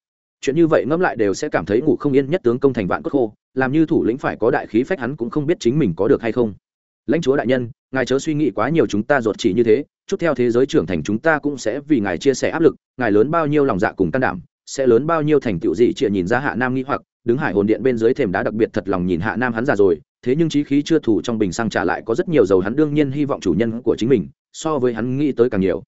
Chuyện như vậy ngẫm lại đều sẽ cảm thấy ngủ không yên nhất tướng công thành vạn cốt khô, làm như thủ lĩnh phải có đại khí phách hắn cũng không biết chính mình có được hay không. Lãnh chúa đại nhân, ngài chớ suy nghĩ quá nhiều chúng ta ruột chỉ như thế, chút theo thế giới trưởng thành chúng ta cũng sẽ vì ngài chia sẻ áp lực, ngài lớn bao nhiêu lòng dạ cùng can đảm, sẽ lớn bao nhiêu thành tựu gì chịa nhìn ra hạ nam nghĩ hoặc, đứng hải hồn điện bên dưới thềm đá đặc biệt thật lòng nhìn hạ nam hắn già rồi thế nhưng trí khí chưa thủ trong bình xăng trả lại có rất nhiều dầu hắn đương nhiên hy vọng chủ nhân của chính mình, so với hắn nghĩ tới càng nhiều.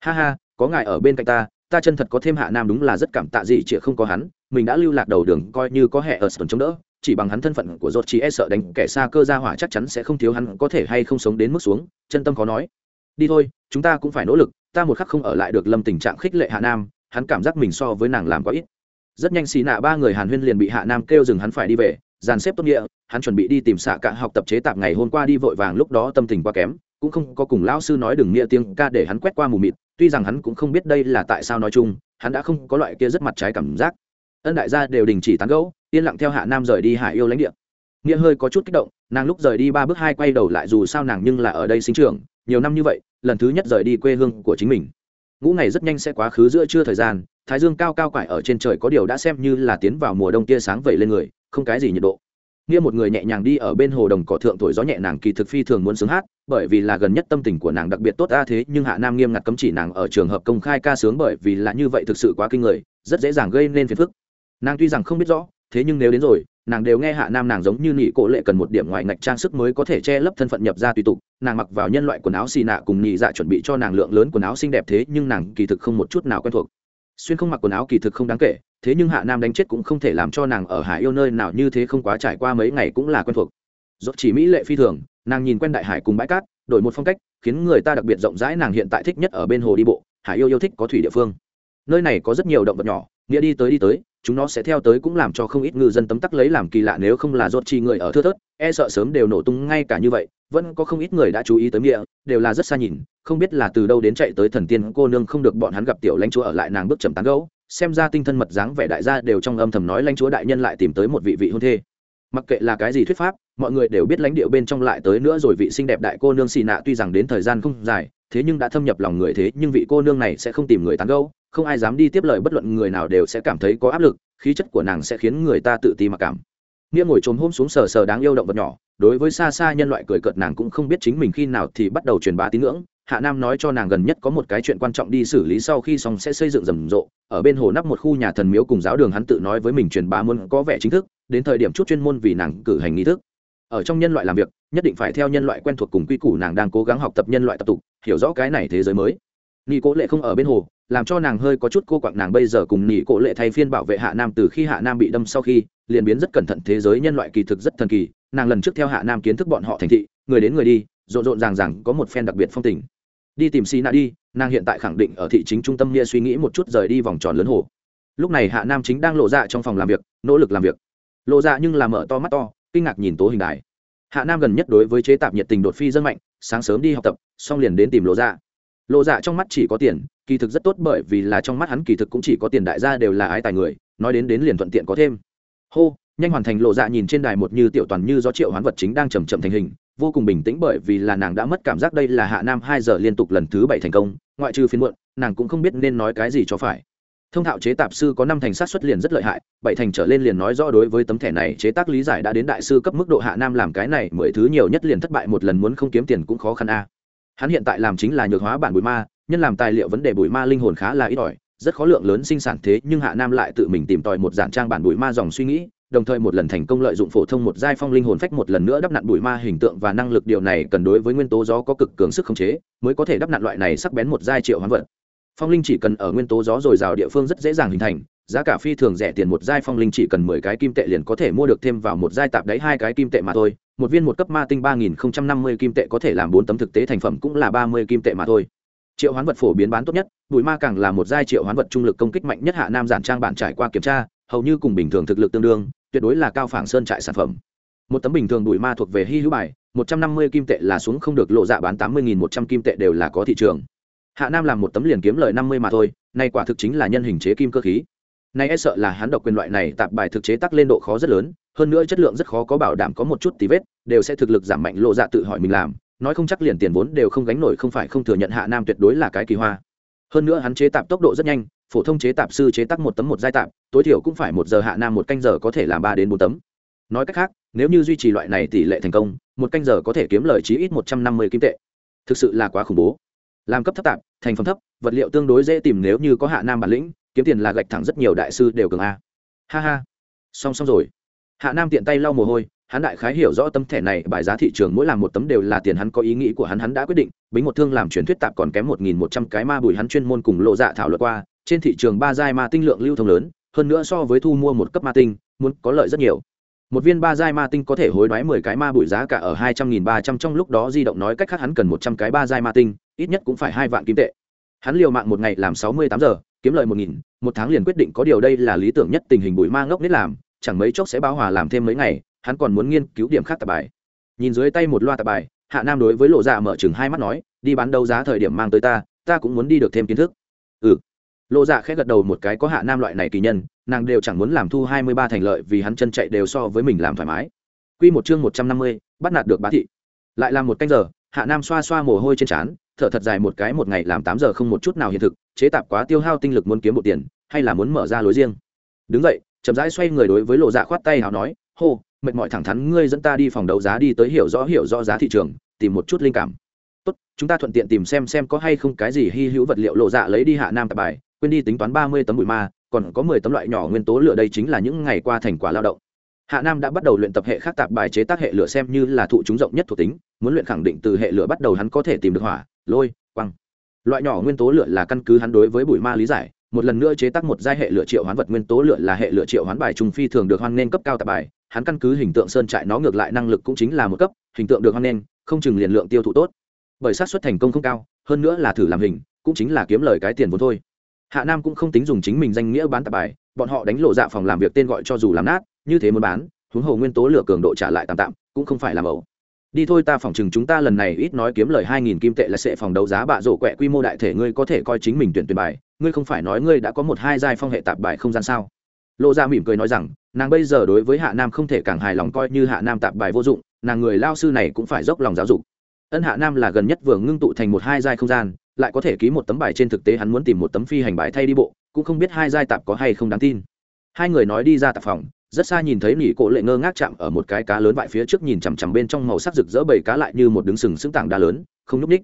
Ha ha, có ngài ở bên cạnh ta ta chân thật có thêm hạ nam đúng là rất cảm tạ gì chỉ không có hắn, mình đã lưu lạc đầu đường coi như có hệ ở sân chống đỡ, chỉ bằng hắn thân phận của rốt chỉ e sợ đánh kẻ xa cơ ra hỏa chắc chắn sẽ không thiếu hắn có thể hay không sống đến mức xuống, chân tâm khó nói. Đi thôi, chúng ta cũng phải nỗ lực, ta một khắc không ở lại được lâm tình trạng khích lệ hạ nam, hắn cảm giác mình so với nàng làm quá ít. Rất nhanh xì nạ ba người hàn huyên liền bị hạ nam kêu dừng hắn phải đi về, dàn xếp tốt nghĩa hắn chuẩn bị đi tìm xạ cả học tập chế tạp ngày hôm qua đi vội vàng lúc đó tâm tình quá kém, cũng không có cùng lão sư nói đừng nghĩa tiếng ca để hắn quét qua mù mịt, tuy rằng hắn cũng không biết đây là tại sao nói chung, hắn đã không có loại kia rất mặt trái cảm giác. Ân đại gia đều đình chỉ tán gẫu, yên lặng theo hạ nam rời đi hải yêu lãnh địa. Nghĩa hơi có chút kích động, nàng lúc rời đi ba bước hai quay đầu lại dù sao nàng nhưng là ở đây sinh trưởng, nhiều năm như vậy, lần thứ nhất rời đi quê hương của chính mình. Ngũ ngày rất nhanh sẽ quá khứ giữa trưa thời gian, thái dương cao cao quải ở trên trời có điều đã xem như là tiến vào mùa đông tia sáng vẩy lên người, không cái gì nhiệt độ nghĩa một người nhẹ nhàng đi ở bên hồ đồng cỏ thượng thổi gió nhẹ nàng kỳ thực phi thường muốn sướng hát, bởi vì là gần nhất tâm tình của nàng đặc biệt tốt a thế, nhưng hạ nam nghiêm ngặt cấm chỉ nàng ở trường hợp công khai ca sướng bởi vì là như vậy thực sự quá kinh người, rất dễ dàng gây nên phiền phức. Nàng tuy rằng không biết rõ, thế nhưng nếu đến rồi, nàng đều nghe hạ nam nàng giống như nị cổ lệ cần một điểm ngoài ngạch trang sức mới có thể che lấp thân phận nhập ra tùy tục, nàng mặc vào nhân loại quần áo xì nạ cùng nhị dạ chuẩn bị cho nàng lượng lớn quần áo xinh đẹp thế, nhưng nàng kỳ thực không một chút nào quen thuộc xuyên không mặc quần áo kỳ thực không đáng kể, thế nhưng hạ nam đánh chết cũng không thể làm cho nàng ở hải yêu nơi nào như thế không quá trải qua mấy ngày cũng là quen thuộc. Dốt chỉ mỹ lệ phi thường, nàng nhìn quen đại hải cùng bãi cát, đổi một phong cách, khiến người ta đặc biệt rộng rãi nàng hiện tại thích nhất ở bên hồ đi bộ hải yêu yêu thích có thủy địa phương. Nơi này có rất nhiều động vật nhỏ, nghĩa đi tới đi tới, chúng nó sẽ theo tới cũng làm cho không ít ngư dân tấm tắc lấy làm kỳ lạ nếu không là dốt chi người ở thưa thớt e sợ sớm đều nổ tung ngay cả như vậy, vẫn có không ít người đã chú ý tới nghĩa, đều là rất xa nhìn không biết là từ đâu đến chạy tới thần tiên cô nương không được bọn hắn gặp tiểu lãnh chúa ở lại nàng bước chậm tán gấu xem ra tinh thân mật dáng vẻ đại gia đều trong âm thầm nói lãnh chúa đại nhân lại tìm tới một vị vị hôn thê. Mặc kệ là cái gì thuyết pháp, mọi người đều biết lãnh điệu bên trong lại tới nữa rồi vị xinh đẹp đại cô nương xì nạ, tuy rằng đến thời gian không dài, thế nhưng đã thâm nhập lòng người thế, nhưng vị cô nương này sẽ không tìm người tán gẫu, không ai dám đi tiếp lời bất luận người nào đều sẽ cảm thấy có áp lực, khí chất của nàng sẽ khiến người ta tự ti mặc cảm. Nghĩa ngồi trồm hôm xuống sờ sờ đáng yêu động vật nhỏ, đối với xa xa nhân loại cười cợt nàng cũng không biết chính mình khi nào thì bắt đầu truyền bá tín ngưỡng hạ nam nói cho nàng gần nhất có một cái chuyện quan trọng đi xử lý sau khi xong sẽ xây dựng rầm rộ. Ở bên hồ nắp một khu nhà thần miếu cùng giáo đường hắn tự nói với mình truyền bá muốn có vẻ chính thức, đến thời điểm chút chuyên môn vì nàng cử hành nghi thức. Ở trong nhân loại làm việc, nhất định phải theo nhân loại quen thuộc cùng quy củ nàng đang cố gắng học tập nhân loại tập tục, hiểu rõ cái này thế giới mới. Nị cố lệ không ở bên hồ, làm cho nàng hơi có chút cô quạng nàng bây giờ cùng nị cố lệ thay phiên bảo vệ hạ nam từ khi hạ nam bị đâm sau khi, liền biến rất cẩn thận thế giới nhân loại kỳ thực rất thần kỳ, nàng lần trước theo hạ nam kiến thức bọn họ thành thị, người đến người đi, rộn rộn ràng ràng có một phen đặc biệt phong tình đi tìm xì nạ đi, nàng hiện tại khẳng định ở thị chính trung tâm nia suy nghĩ một chút rời đi vòng tròn lớn hồ. Lúc này hạ nam chính đang lộ ra trong phòng làm việc, nỗ lực làm việc. Lộ ra nhưng làm mở to mắt to, kinh ngạc nhìn tố hình đài. Hạ nam gần nhất đối với chế tạp nhiệt tình đột phi rất mạnh, sáng sớm đi học tập, xong liền đến tìm lộ dạ. Lộ dạ trong mắt chỉ có tiền, kỳ thực rất tốt bởi vì là trong mắt hắn kỳ thực cũng chỉ có tiền đại gia đều là ái tài người, nói đến đến liền thuận tiện có thêm. Hô, nhanh hoàn thành lộ dạ nhìn trên đài một như tiểu toàn như do triệu hoán vật chính đang chầm chậm thành hình vô cùng bình tĩnh bởi vì là nàng đã mất cảm giác đây là hạ nam hai giờ liên tục lần thứ bảy thành công, ngoại trừ phiên muộn, nàng cũng không biết nên nói cái gì cho phải. Thông thạo chế tạp sư có năm thành sát xuất liền rất lợi hại, bảy thành trở lên liền nói rõ đối với tấm thẻ này chế tác lý giải đã đến đại sư cấp mức độ hạ nam làm cái này mười thứ nhiều nhất liền thất bại một lần muốn không kiếm tiền cũng khó khăn a. Hắn hiện tại làm chính là nhược hóa bản bụi ma, nhân làm tài liệu vấn đề bụi ma linh hồn khá là ít ỏi, rất khó lượng lớn sinh sản thế nhưng hạ nam lại tự mình tìm tòi một giản trang bản bụi ma dòng suy nghĩ đồng thời một lần thành công lợi dụng phổ thông một giai phong linh hồn phách một lần nữa đắp nặn bụi ma hình tượng và năng lực điều này cần đối với nguyên tố gió có cực cường sức khống chế, mới có thể đắp nặn loại này sắc bén một giai triệu hoán vật. Phong linh chỉ cần ở nguyên tố gió dồi dào địa phương rất dễ dàng hình thành, giá cả phi thường rẻ tiền một giai phong linh chỉ cần mười cái kim tệ liền có thể mua được thêm vào một giai tạp đáy hai cái kim tệ mà thôi, một viên một cấp ma tinh ba nghìn không trăm năm mươi kim tệ có thể làm bốn tấm thực tế thành phẩm cũng là ba mươi kim tệ mà thôi. Triệu hoán vật phổ biến bán tốt nhất, bụi ma càng là một giai triệu hoán vật trung lực công kích mạnh nhất hạ nam giản trang bản trải qua kiểm tra, hầu như cùng bình thường thực lực tương đương tuyệt đối là cao phảng sơn trại sản phẩm. Một tấm bình thường đùi ma thuộc về hy hữu bài, một trăm năm mươi kim tệ là xuống không được lộ dạ bán tám mươi nghìn một trăm kim tệ đều là có thị trường. Hạ nam làm một tấm liền kiếm lời năm mươi mà thôi, nay quả thực chính là nhân hình chế kim cơ khí. Nay e sợ là hắn độc quyền loại này tạp bài thực chế tắc lên độ khó rất lớn, hơn nữa chất lượng rất khó có bảo đảm có một chút tí vết, đều sẽ thực lực giảm mạnh lộ dạ tự hỏi mình làm, nói không chắc liền tiền vốn đều không gánh nổi không phải không thừa nhận hạ nam tuyệt đối là cái kỳ hoa. Hơn nữa hắn chế tạp tốc độ rất nhanh phổ thông chế tạp sư chế tác một tấm một giai tạp, tối thiểu cũng phải một giờ hạ nam một canh giờ có thể làm ba đến bốn tấm. Nói cách khác, nếu như duy trì loại này tỷ lệ thành công, một canh giờ có thể kiếm lời chí ít một trăm năm mươi kim tệ. Thực sự là quá khủng bố. Làm cấp thấp tạp, thành phẩm thấp, vật liệu tương đối dễ tìm nếu như có hạ nam bản lĩnh, kiếm tiền là gạch thẳng rất nhiều đại sư đều cường a. Ha ha. Song song rồi. Hạ nam tiện tay lau mồ hôi, hắn đại khái hiểu rõ tấm thẻ này, bài giá thị trường mỗi làm một tấm đều là tiền hắn có ý nghĩ của hắn hắn đã quyết định, bính một thương làm truyền thuyết tạp còn kém một nghìn một trăm cái ma bùi hắn chuyên môn cùng lộ dạ thảo luận qua trên thị trường ba giai ma tinh lượng lưu thông lớn, hơn nữa so với thu mua một cấp ma tinh, muốn có lợi rất nhiều. Một viên ba giai ma tinh có thể hối đoái mười cái ma bụi giá cả ở hai trăm nghìn ba trăm trong lúc đó di động nói cách khác hắn cần một trăm cái ba giai ma tinh, ít nhất cũng phải hai vạn kim tệ. Hắn liều mạng một ngày làm sáu mươi tám giờ, kiếm lợi một nghìn, một tháng liền quyết định có điều đây là lý tưởng nhất tình hình bụi ma ngốc nết làm, chẳng mấy chốc sẽ báo hòa làm thêm mấy ngày, hắn còn muốn nghiên cứu điểm khác tạp bài. Nhìn dưới tay một loa tạp bài, hạ nam đối với lộ dạ mở chừng hai mắt nói, đi bán đấu giá thời điểm mang tới ta ta cũng muốn đi được thêm kiến thức. Ừ lộ dạ khẽ gật đầu một cái có hạ nam loại này kỳ nhân, nàng đều chẳng muốn làm thu hai mươi ba thành lợi vì hắn chân chạy đều so với mình làm thoải mái. Q một chương một trăm năm mươi, bắt nạt được bá thị. Lại làm một canh giờ, hạ nam xoa xoa mồ hôi trên trán, thở thật dài một cái một ngày làm tám giờ không một chút nào hiện thực, chế tạp quá tiêu hao tinh lực muốn kiếm một tiền, hay là muốn mở ra lối riêng. Đứng vậy chậm rãi xoay người đối với lộ dạ khoát tay hào nói, hô, mệt mỏi thẳng thắn, ngươi dẫn ta đi phòng đấu giá đi tới hiểu rõ hiểu rõ giá thị trường, tìm một chút linh cảm. Tốt, chúng ta thuận tiện tìm xem xem có hay không cái gì hy hữu vật liệu. Lộ dạ lấy đi hạ nam tạp bài quên đi tính toán ba mươi tấm bụi ma, còn có mười tấm loại nhỏ nguyên tố lửa đây chính là những ngày qua thành quả lao động. Hạ nam đã bắt đầu luyện tập hệ khác tạp bài chế tác hệ lửa xem như là thụ chúng rộng nhất thuộc tính, muốn luyện khẳng định từ hệ lửa bắt đầu hắn có thể tìm được hỏa, lôi, quăng. Loại nhỏ nguyên tố lửa là căn cứ hắn đối với bụi ma lý giải, một lần nữa chế tác một giai hệ lửa triệu hoán vật nguyên tố lửa là hệ lửa triệu hoán bài trung phi thường được hoan nên cấp cao tạp bài, hắn căn cứ hình tượng sơn trại nó ngược lại năng lực cũng chính là một cấp, hình tượng được hoan nên không chừng liền lượng tiêu thụ tốt. Bởi xác suất thành công không cao, hơn nữa là thử làm hình, cũng chính là kiếm lời cái tiền vốn thôi hạ nam cũng không tính dùng chính mình danh nghĩa bán tạp bài, bọn họ đánh lộ dạ phòng làm việc tên gọi cho dù làm nát, như thế muốn bán, huống hồ nguyên tố lửa cường độ trả lại tạm tạm, cũng không phải làm ẩu đi thôi ta phỏng chừng chúng ta lần này ít nói kiếm lời hai nghìn kim tệ là sẽ phòng đấu giá bạ rổ quẹ quy mô đại thể ngươi có thể coi chính mình tuyển tuyển bài, ngươi không phải nói ngươi đã có một hai giai phong hệ tạp bài không gian sao? Lộ ra mỉm cười nói rằng, nàng bây giờ đối với hạ nam không thể càng hài lòng coi như hạ nam tạp bài vô dụng, nàng người lao sư này cũng phải dốc lòng giáo dục. Ân hạ nam là gần nhất vừa ngưng tụ thành một hai giai không gian lại có thể ký một tấm bài trên thực tế hắn muốn tìm một tấm phi hành bài thay đi bộ, cũng không biết hai giai tạp có hay không đáng tin. Hai người nói đi ra tạp phòng, rất xa nhìn thấy nỉ cổ lệ ngơ ngác chạm ở một cái cá lớn vại phía trước nhìn chằm chằm bên trong màu sắc rực rỡ bầy cá lại như một đứng sừng sững tảng đá lớn, không nhúc ních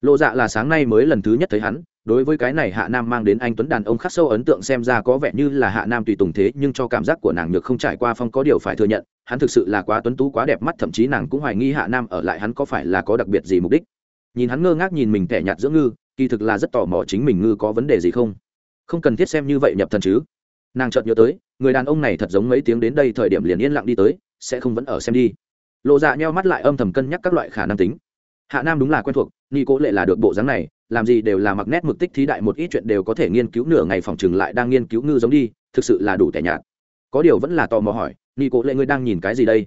lộ dạ là sáng nay mới lần thứ nhất thấy hắn, đối với cái này hạ nam mang đến anh tuấn đàn ông khắc sâu ấn tượng xem ra có vẻ như là hạ nam tùy tùng thế, nhưng cho cảm giác của nàng nhược không trải qua phong có điều phải thừa nhận, hắn thực sự là quá tuấn tú, quá đẹp mắt, thậm chí nàng cũng hoài nghi hạ nam ở lại hắn có phải là có đặc biệt gì mục đích nhìn hắn ngơ ngác nhìn mình tẻ nhạt giữa ngư, kỳ thực là rất tò mò chính mình ngư có vấn đề gì không. Không cần thiết xem như vậy nhập thần chứ. Nàng chợt nhớ tới, người đàn ông này thật giống mấy tiếng đến đây thời điểm liền yên lặng đi tới, sẽ không vẫn ở xem đi. Lộ dạ nheo mắt lại âm thầm cân nhắc các loại khả năng tính. Hạ nam đúng là quen thuộc ni cố lệ là được bộ dáng này, làm gì đều là mặc nét mực tích thí đại một ít chuyện đều có thể nghiên cứu nửa ngày phòng chừng lại đang nghiên cứu ngư giống đi, thực sự là đủ tẻ nhạt. Có điều vẫn là tò mò hỏi ni cố lệ ngươi đang nhìn cái gì đây?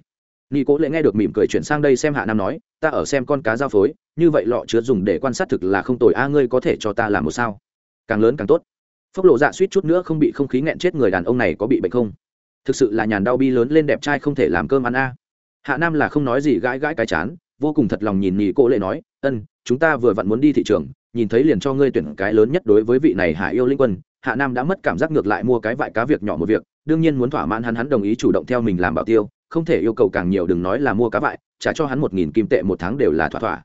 Ni cố lệ nghe được mỉm cười chuyển sang đây xem hạ nam nói, ta ở xem con cá giao phối như vậy lọ chứa dùng để quan sát thực là không tồi. A, ngươi có thể cho ta làm một sao? Càng lớn càng tốt. Phốc lộ dạ suýt chút nữa không bị không khí nghẹn chết, người đàn ông này có bị bệnh không? Thực sự là nhàn đau bi lớn lên đẹp trai không thể làm cơm ăn a. Hạ nam là không nói gì, gãi gãi cái chán, vô cùng thật lòng nhìn nhì cô lệ nói, ân, chúng ta vừa vặn muốn đi thị trường, nhìn thấy liền cho ngươi tuyển cái lớn nhất đối với vị này hạ yêu linh quân. Hạ nam đã mất cảm giác ngược lại mua cái vại cá việc nhỏ một việc, đương nhiên muốn thỏa mãn hắn hắn đồng ý chủ động theo mình làm bảo tiêu, không thể yêu cầu càng nhiều, đừng nói là mua cá vại, trả cho hắn một nghìn kim tệ một tháng đều là thỏa thỏa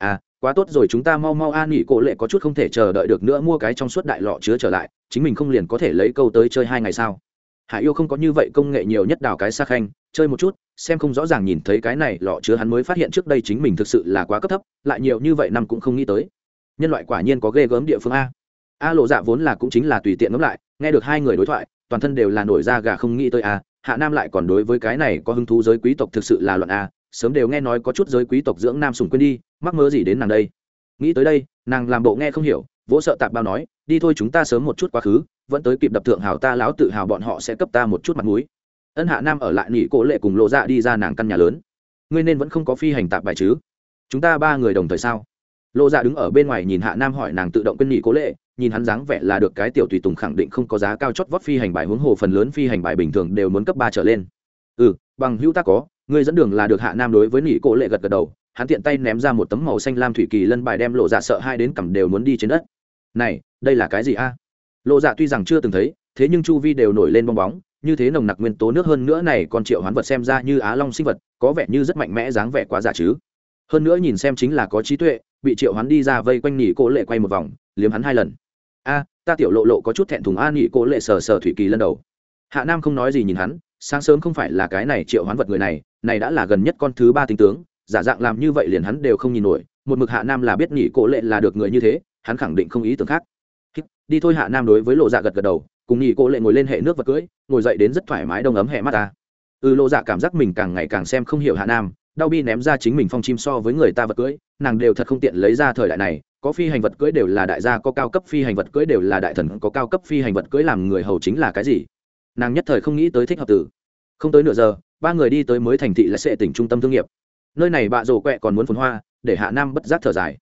à quá tốt rồi, chúng ta mau mau an nghỉ, cổ lệ có chút không thể chờ đợi được nữa, mua cái trong suốt đại lọ chứa trở lại, chính mình không liền có thể lấy câu tới chơi hai ngày sao? Hải yêu không có như vậy công nghệ nhiều nhất đào cái xa khanh, chơi một chút, xem không rõ ràng nhìn thấy cái này lọ chứa hắn mới phát hiện trước đây chính mình thực sự là quá cấp thấp, lại nhiều như vậy năm cũng không nghĩ tới. Nhân loại quả nhiên có ghê gớm địa phương a. A lộ dạ vốn là cũng chính là tùy tiện ngẫm lại, nghe được hai người đối thoại, toàn thân đều là nổi da gà không nghĩ tới a, hạ nam lại còn đối với cái này có hứng thú giới quý tộc thực sự là luận a sớm đều nghe nói có chút giới quý tộc dưỡng nam sùng quên đi, mắc mơ gì đến nàng đây. Nghĩ tới đây, nàng làm bộ nghe không hiểu, vỗ sợ tạp bao nói, đi thôi chúng ta sớm một chút quá khứ, vẫn tới kịp đập thượng hào ta láo tự hào bọn họ sẽ cấp ta một chút mặt mũi. Ân hạ nam ở lại nghỉ cố lệ cùng lộ dạ đi ra nàng căn nhà lớn. Ngươi nên vẫn không có phi hành tạp bài chứ? Chúng ta ba người đồng thời sao? Lộ dạ đứng ở bên ngoài nhìn hạ nam hỏi nàng tự động quên nghỉ cố lệ, nhìn hắn dáng vẻ là được cái tiểu tùy tùng khẳng định không có giá cao chót vót phi hành bài, huống hồ phần lớn phi hành bài bình thường đều muốn cấp ba trở lên. Ừ bằng hữu ta có ngươi dẫn đường là được hạ nam đối với nỉ cổ lệ gật gật đầu, hắn tiện tay ném ra một tấm màu xanh lam thủy kỳ lân bài đem lộ dạ sợ hai đến cầm đều muốn đi trên đất. Này, đây là cái gì a? Lộ dạ tuy rằng chưa từng thấy, thế nhưng chu vi đều nổi lên bong bóng, như thế nồng nặc nguyên tố nước hơn nữa này còn triệu hoán vật xem ra như á long sinh vật, có vẻ như rất mạnh mẽ dáng vẻ quá giả chứ. Hơn nữa nhìn xem chính là có trí tuệ, bị triệu hoán đi ra vây quanh nỉ cô lệ quay một vòng, liếm hắn hai lần. A, ta tiểu lộ lộ có chút thẹn thùng a nỉ cô lệ sờ sờ thủy kỳ lần đầu. Hạ nam không nói gì nhìn hắn sáng sớm không phải là cái này triệu hoán vật người này này đã là gần nhất con thứ ba tinh tướng, giả dạng làm như vậy liền hắn đều không nhìn nổi, một mực hạ nam là biết nhị cô lệ là được người như thế, hắn khẳng định không ý tưởng khác. Đi thôi hạ nam đối với lộ dạ gật gật đầu, cùng nhị cô lệ ngồi lên hệ nước vật cưỡi ngồi dậy đến rất thoải mái đông ấm hẹ mắt ta. Ừ lộ dạ cảm giác mình càng ngày càng xem không hiểu hạ nam, đau bi ném ra chính mình phong chim so với người ta vật cưỡi nàng đều thật không tiện lấy ra thời đại này, có phi hành vật cưỡi đều là đại gia có cao cấp phi hành vật cưỡi đều là đại thần có cao cấp phi hành vật cưỡi làm người hầu chính là cái gì? Nàng nhất thời không nghĩ tới thích hợp tử không tới nửa giờ, ba người đi tới mới thành thị lại sẽ tỉnh trung tâm thương nghiệp. Nơi này bạ rổ quẹ còn muốn phồn hoa, để hạ nam bất giác thở dài.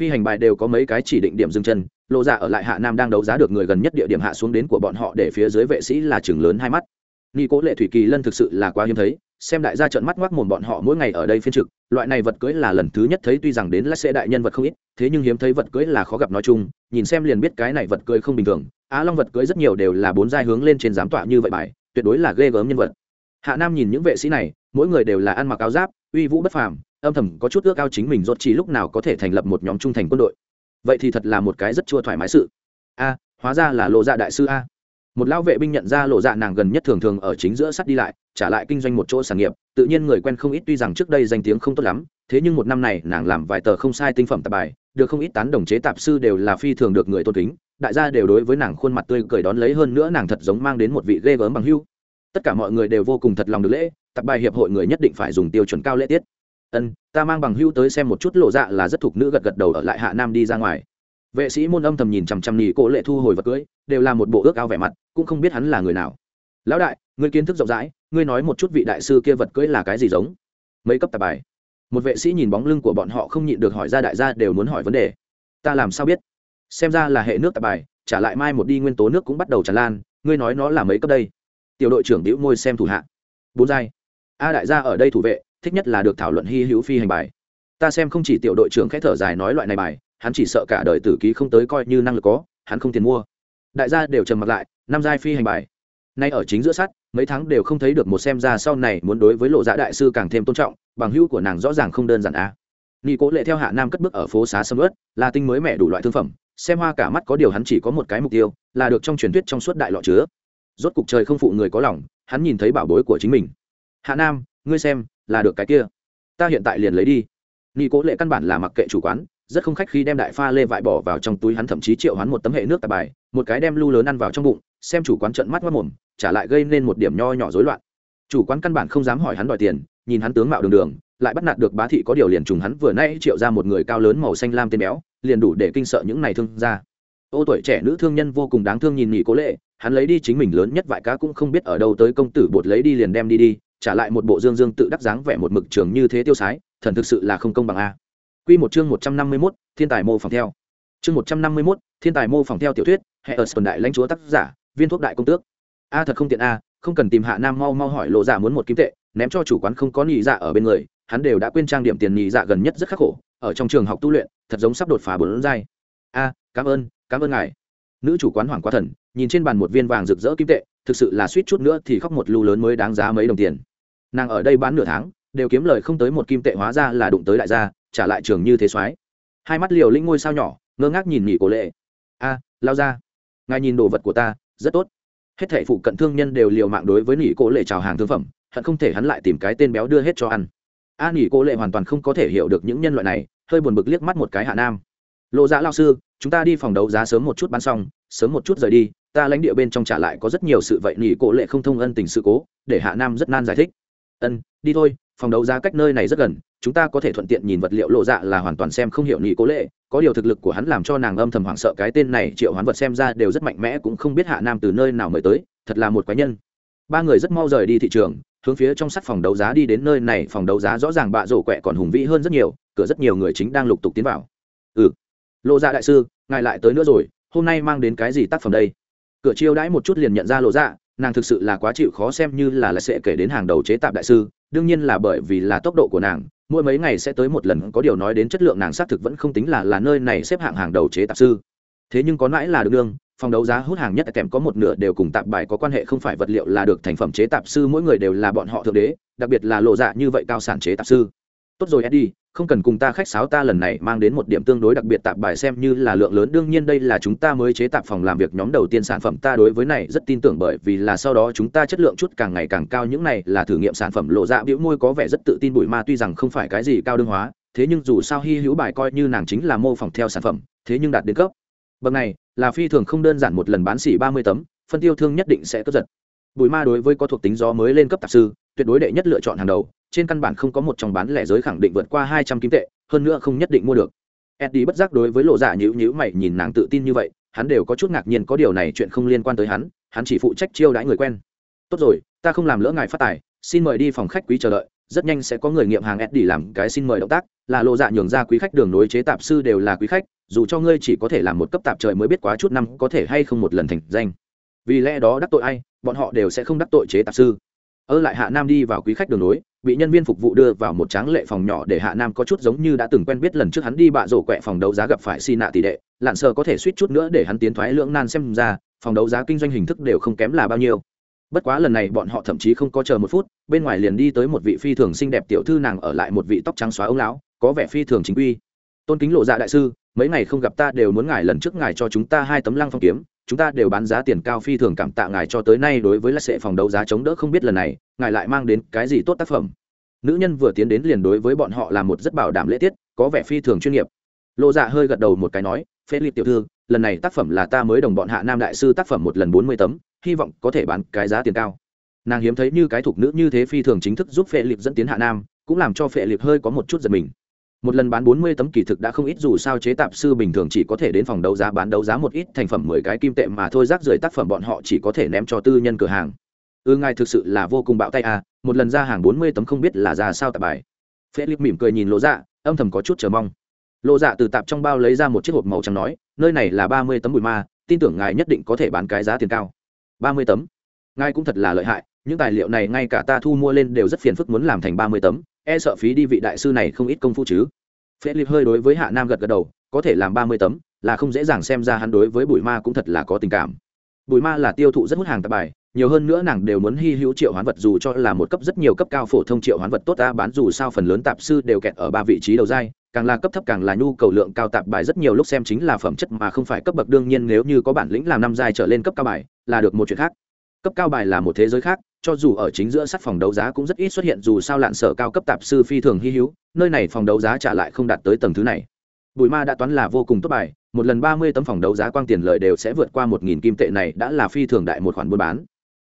Phi hành bài đều có mấy cái chỉ định điểm dừng chân, lộ dạ ở lại hạ nam đang đấu giá được người gần nhất địa điểm hạ xuống đến của bọn họ để phía dưới vệ sĩ là chừng lớn hai mắt. Nghi cố lệ thủy kỳ lân thực sự là quá hiếm thấy, xem đại gia trận mắt ngoác mồm bọn họ mỗi ngày ở đây phiên trực, loại này vật cưới là lần thứ nhất thấy, tuy rằng đến là sẽ đại nhân vật không ít, thế nhưng hiếm thấy vật cưới là khó gặp nói chung, nhìn xem liền biết cái này vật cưới không bình thường á long vật cưới rất nhiều đều là bốn giai hướng lên trên giám tọa như vậy bài, tuyệt đối là ghê gớm nhân vật. Hạ nam nhìn những vệ sĩ này, mỗi người đều là ăn mặc áo giáp, uy vũ bất phàm, âm thầm có chút ước ao chính mình rốt chỉ lúc nào có thể thành lập một nhóm trung thành quân đội. Vậy thì thật là một cái rất chua thoải mái sự. A, hóa ra là lộ dạ đại sư a. Một lão vệ binh nhận ra lộ dạ nàng gần nhất thường thường ở chính giữa sắt đi lại, trả lại kinh doanh một chỗ sản nghiệp, tự nhiên người quen không ít tuy rằng trước đây danh tiếng không tốt lắm, thế nhưng một năm này nàng làm vài tờ không sai tinh phẩm tạp bài được không ít tán đồng chế tạp sư đều là phi thường được người tôn kính, đại gia đều đối với nàng khuôn mặt tươi cười đón lấy hơn nữa nàng thật giống mang đến một vị ghê gớm bằng hưu. Tất cả mọi người đều vô cùng thật lòng được lễ, tạp bài hiệp hội người nhất định phải dùng tiêu chuẩn cao lễ tiết. Ân, ta mang bằng hưu tới xem một chút, lộ dạ là rất thục nữ gật gật đầu ở lại hạ nam đi ra ngoài. Vệ sĩ môn âm thầm nhìn chằm chằm nhì cổ lệ thu hồi vật cưới, đều là một bộ ước ao vẻ mặt, cũng không biết hắn là người nào. Lão đại, ngươi kiến thức rộng rãi, ngươi nói một chút vị đại sư kia vật cưới là cái gì giống? Mấy cấp tạp bài một vệ sĩ nhìn bóng lưng của bọn họ không nhịn được hỏi ra đại gia đều muốn hỏi vấn đề. Ta làm sao biết? Xem ra là hệ nước tạp bài, trả lại mai một đi nguyên tố nước cũng bắt đầu tràn lan, ngươi nói nó là mấy cấp đây? Tiểu đội trưởng đĩu môi xem thủ hạ. Bốn giai. A đại gia ở đây thủ vệ, thích nhất là được thảo luận hy hữu phi hành bài. Ta xem không chỉ tiểu đội trưởng khẽ thở dài nói loại này bài, hắn chỉ sợ cả đời tử ký không tới coi như năng lực có, hắn không tiền mua. Đại gia đều trầm mặt lại, năm giai phi hành bài nay ở chính giữa sắt, mấy tháng đều không thấy được một xem ra sau này muốn đối với lộ dạ đại sư càng thêm tôn trọng, bằng hữu của nàng rõ ràng không đơn giản a à. nghi cố lệ theo hạ nam cất bước ở phố xá sâm ướt là tinh mới mẹ đủ loại thương phẩm, xem hoa cả mắt có điều hắn chỉ có một cái mục tiêu, là được trong truyền thuyết trong suốt đại lọ chứa. Rốt cục trời không phụ người có lòng, hắn nhìn thấy bảo bối của chính mình. Hạ nam, ngươi xem, là được cái kia. Ta hiện tại liền lấy đi. Nghi cố lệ căn bản là mặc kệ chủ quán, rất không khách khi đem đại pha lê vải bỏ vào trong túi hắn thậm chí triệu hắn một tấm hệ nước tạp bài, một cái đem lưu lớn ăn vào trong bụng xem chủ quán trận mắt mất mồm trả lại gây nên một điểm nho nhỏ rối loạn. Chủ quán căn bản không dám hỏi hắn đòi tiền nhìn hắn tướng mạo đường đường lại bắt nạt được bá thị có điều liền trùng hắn vừa nay triệu ra một người cao lớn màu xanh lam tên béo liền đủ để kinh sợ những này thương ra ô tuổi trẻ nữ thương nhân vô cùng đáng thương nhìn nhị cố lệ hắn lấy đi chính mình lớn nhất vài cá cũng không biết ở đâu tới công tử bột lấy đi liền đem đi đi trả lại một bộ dương dương tự đắc dáng vẻ một mực trường như thế tiêu sái thần thực sự là không công bằng a. Quy một chương 151, thiên tài mô phỏng theo. Chương 151, thiên tài mô phỏng theo tiểu thuyết, hệ ở Sơn đại lãnh chúa tác giả, viên thuốc đại công tước. A thật không tiện a, không cần tìm Hạ Nam mau mau hỏi lộ dạ muốn một kim tệ, ném cho chủ quán không có nhị dạ ở bên người, hắn đều đã quên trang điểm tiền nhị dạ gần nhất rất khắc khổ, ở trong trường học tu luyện, thật giống sắp đột phá bốn giai. A, cảm ơn, cảm ơn ngài. Nữ chủ quán hoảng quá thần, nhìn trên bàn một viên vàng rực rỡ kim tệ, thực sự là suýt chút nữa thì khóc một lu lớn mới đáng giá mấy đồng tiền. Nàng ở đây bán nửa tháng, đều kiếm lời không tới một kim tệ hóa ra là đụng tới đại gia, trả lại trường như thế soái hai mắt liều linh ngôi sao nhỏ ngơ ngác nhìn nhỉ cổ lệ a lao ra ngài nhìn đồ vật của ta rất tốt. Hết thảy phụ cận thương nhân đều liều mạng đối với nỉ cô lệ chào hàng thương phẩm, hận không thể hắn lại tìm cái tên béo đưa hết cho ăn. A nhị cô lệ hoàn toàn không có thể hiểu được những nhân loại này, hơi buồn bực liếc mắt một cái hạ nam. Lộ dạ lao sư, chúng ta đi phòng đấu giá sớm một chút bán xong, sớm một chút rời đi, ta lãnh địa bên trong trả lại có rất nhiều sự vậy. Nỉ cô lệ không thông ân tình sự cố, để hạ nam rất nan giải thích. Ân, đi thôi phòng đấu giá cách nơi này rất gần, chúng ta có thể thuận tiện nhìn vật liệu lộ dạ là hoàn toàn xem không hiểu nghị cố lệ. Có điều thực lực của hắn làm cho nàng âm thầm hoảng sợ cái tên này triệu hoán vật xem ra đều rất mạnh mẽ cũng không biết hạ nam từ nơi nào mới tới, thật là một quái nhân. Ba người rất mau rời đi thị trường, hướng phía trong sắt phòng đấu giá đi đến nơi này, phòng đấu giá rõ ràng bạ rổ quẹ còn hùng vĩ hơn rất nhiều, cửa rất nhiều người chính đang lục tục tiến vào. Ừ. Lộ dạ đại sư, ngài lại tới nữa rồi, hôm nay mang đến cái gì tác phẩm đây? Cửa chiêu đãi một chút liền nhận ra lộ dạ nàng thực sự là quá chịu khó xem như là là sẽ kể đến hàng đầu chế tạp đại sư đương nhiên là bởi vì là tốc độ của nàng, mỗi mấy ngày sẽ tới một lần, có điều nói đến chất lượng nàng xác thực vẫn không tính là là nơi này xếp hạng hàng đầu chế tạp sư. Thế nhưng có mãi là được đương phòng đấu giá hút hàng nhất kèm có một nửa đều cùng tạp bài có quan hệ không phải vật liệu là được thành phẩm chế tạp sư, mỗi người đều là bọn họ thượng đế, đặc biệt là lộ dạ như vậy cao sản chế tạp sư tốt rồi, eddie, không cần cùng ta khách sáo, ta lần này mang đến một điểm tương đối đặc biệt tạp bài xem như là lượng lớn. Đương nhiên đây là chúng ta mới chế tạp phòng làm việc nhóm đầu tiên sản phẩm. Ta đối với này rất tin tưởng bởi vì là sau đó chúng ta chất lượng chút càng ngày càng cao. Những này là thử nghiệm sản phẩm lộ dạ biểu môi có vẻ rất tự tin bụi ma, tuy rằng không phải cái gì cao đương hóa. Thế nhưng dù sao hy hữu bài coi như nàng chính là mô phỏng theo sản phẩm, thế nhưng đạt đến cấp. Bậc này là phi thường không đơn giản. Một lần bán xỉ ba mươi tấm, phân tiêu thương nhất định sẽ cướp giật. Bùi ma đối với có thuộc tính gió mới lên cấp tạp sư tuyệt đối đệ nhất lựa chọn hàng đầu, trên căn bản không có một trong bán lẻ giới khẳng định vượt qua hai trăm kim tệ, hơn nữa không nhất định mua được. Eddie bất giác đối với lộ dạ giả nhữ nhữ mày nhìn nàng tự tin như vậy, hắn đều có chút ngạc nhiên có điều này chuyện không liên quan tới hắn hắn chỉ phụ trách chiêu đãi người quen. Tốt rồi, ta không làm lỡ ngài phát tài, xin mời đi phòng khách quý chờ đợi, rất nhanh sẽ có người nghiệm hàng eddie làm cái xin mời động tác. Là lộ dạ nhường ra quý khách đường nối chế tạp sư đều là quý khách, dù cho ngươi chỉ có thể làm một cấp tạp trời mới biết quá chút năm có thể hay không một lần thành danh. Vì lẽ đó đắc tội ai, bọn họ đều sẽ không đắc tội chế tạp sư ơ lại hạ nam đi vào quý khách đường nối, bị nhân viên phục vụ đưa vào một tráng lệ phòng nhỏ để hạ nam có chút giống như đã từng quen biết lần trước hắn đi bạ rổ quẹ phòng đấu giá gặp phải xi nạ tỷ đệ lặn sờ có thể suýt chút nữa để hắn tiến thoái lưỡng nan xem ra, phòng đấu giá kinh doanh hình thức đều không kém là bao nhiêu. Bất quá lần này bọn họ thậm chí không có chờ một phút, bên ngoài liền đi tới một vị phi thường xinh đẹp tiểu thư nàng ở lại một vị tóc trắng xóa ông lão, có vẻ phi thường chính quy. Tôn kính lộ dạ đại sư, mấy ngày không gặp ta đều muốn ngài lần trước ngài cho chúng ta hai tấm lăng phong kiếm chúng ta đều bán giá tiền cao phi thường cảm tạ ngài cho tới nay đối với lại sệ phòng đấu giá chống đỡ không biết lần này, ngài lại mang đến cái gì tốt tác phẩm. Nữ nhân vừa tiến đến liền đối với bọn họ là một rất bảo đảm lễ tiết, có vẻ phi thường chuyên nghiệp. Lộ dạ hơi gật đầu một cái nói phê liệt tiểu thư, lần này tác phẩm là ta mới đồng bọn hạ nam đại sư tác phẩm một lần bốn mươi tấm, hy vọng có thể bán cái giá tiền cao. Nàng hiếm thấy như cái thục nữ như thế phi thường chính thức giúp phệ liệt dẫn tiến hạ nam, cũng làm cho phệ liệt hơi có một chút giật mình một lần bán bốn mươi tấm kỳ thực đã không ít dù sao chế tạp sư bình thường chỉ có thể đến phòng đấu giá bán đấu giá một ít thành phẩm mười cái kim tệ mà thôi rác rưởi tác phẩm bọn họ chỉ có thể ném cho tư nhân cửa hàng. Ư ừ, ngài thực sự là vô cùng bạo tay à một lần ra hàng bốn mươi tấm không biết là ra sao tạp bài. Philip mỉm cười nhìn lộ dạ âm thầm có chút chờ mong. Lộ dạ từ tạp trong bao lấy ra một chiếc hộp màu trắng nói nơi này là ba mươi tấm bụi ma tin tưởng ngài nhất định có thể bán cái giá tiền cao. Ba mươi tấm? Ngài cũng thật là lợi hại những tài liệu này ngay cả ta thu mua lên đều rất phiền phức muốn làm thành ba mươi tấm e sợ phí đi vị đại sư này không ít công phu chứ. Philip hơi đối với hạ nam gật gật đầu, có thể làm ba mươi tấm, là không dễ dàng xem ra hắn đối với bụi ma cũng thật là có tình cảm. Bụi ma là tiêu thụ rất hút hàng tạp bài, nhiều hơn nữa nàng đều muốn hy hữu triệu hoán vật dù cho là một cấp rất nhiều cấp cao phổ thông triệu hoán vật tốt ta bán dù sao phần lớn tạp sư đều kẹt ở ba vị trí đầu dai càng là cấp thấp càng là nhu cầu lượng cao tạp bài rất nhiều lúc xem chính là phẩm chất mà không phải cấp bậc đương nhiên nếu như có bản lĩnh làm năm giai trở lên cấp cao bài, là được một chuyện khác. Cấp cao bài là một thế giới khác cho dù ở chính giữa sắt phòng đấu giá cũng rất ít xuất hiện dù sao lạn sở cao cấp tạp sư phi thường hy hữu, nơi này phòng đấu giá trả lại không đạt tới tầng thứ này. Bùi ma đã toán là vô cùng tốt bài, một lần ba mươi tấm phòng đấu giá quang tiền lợi đều sẽ vượt qua một nghìn kim tệ này đã là phi thường đại một khoản buôn bán.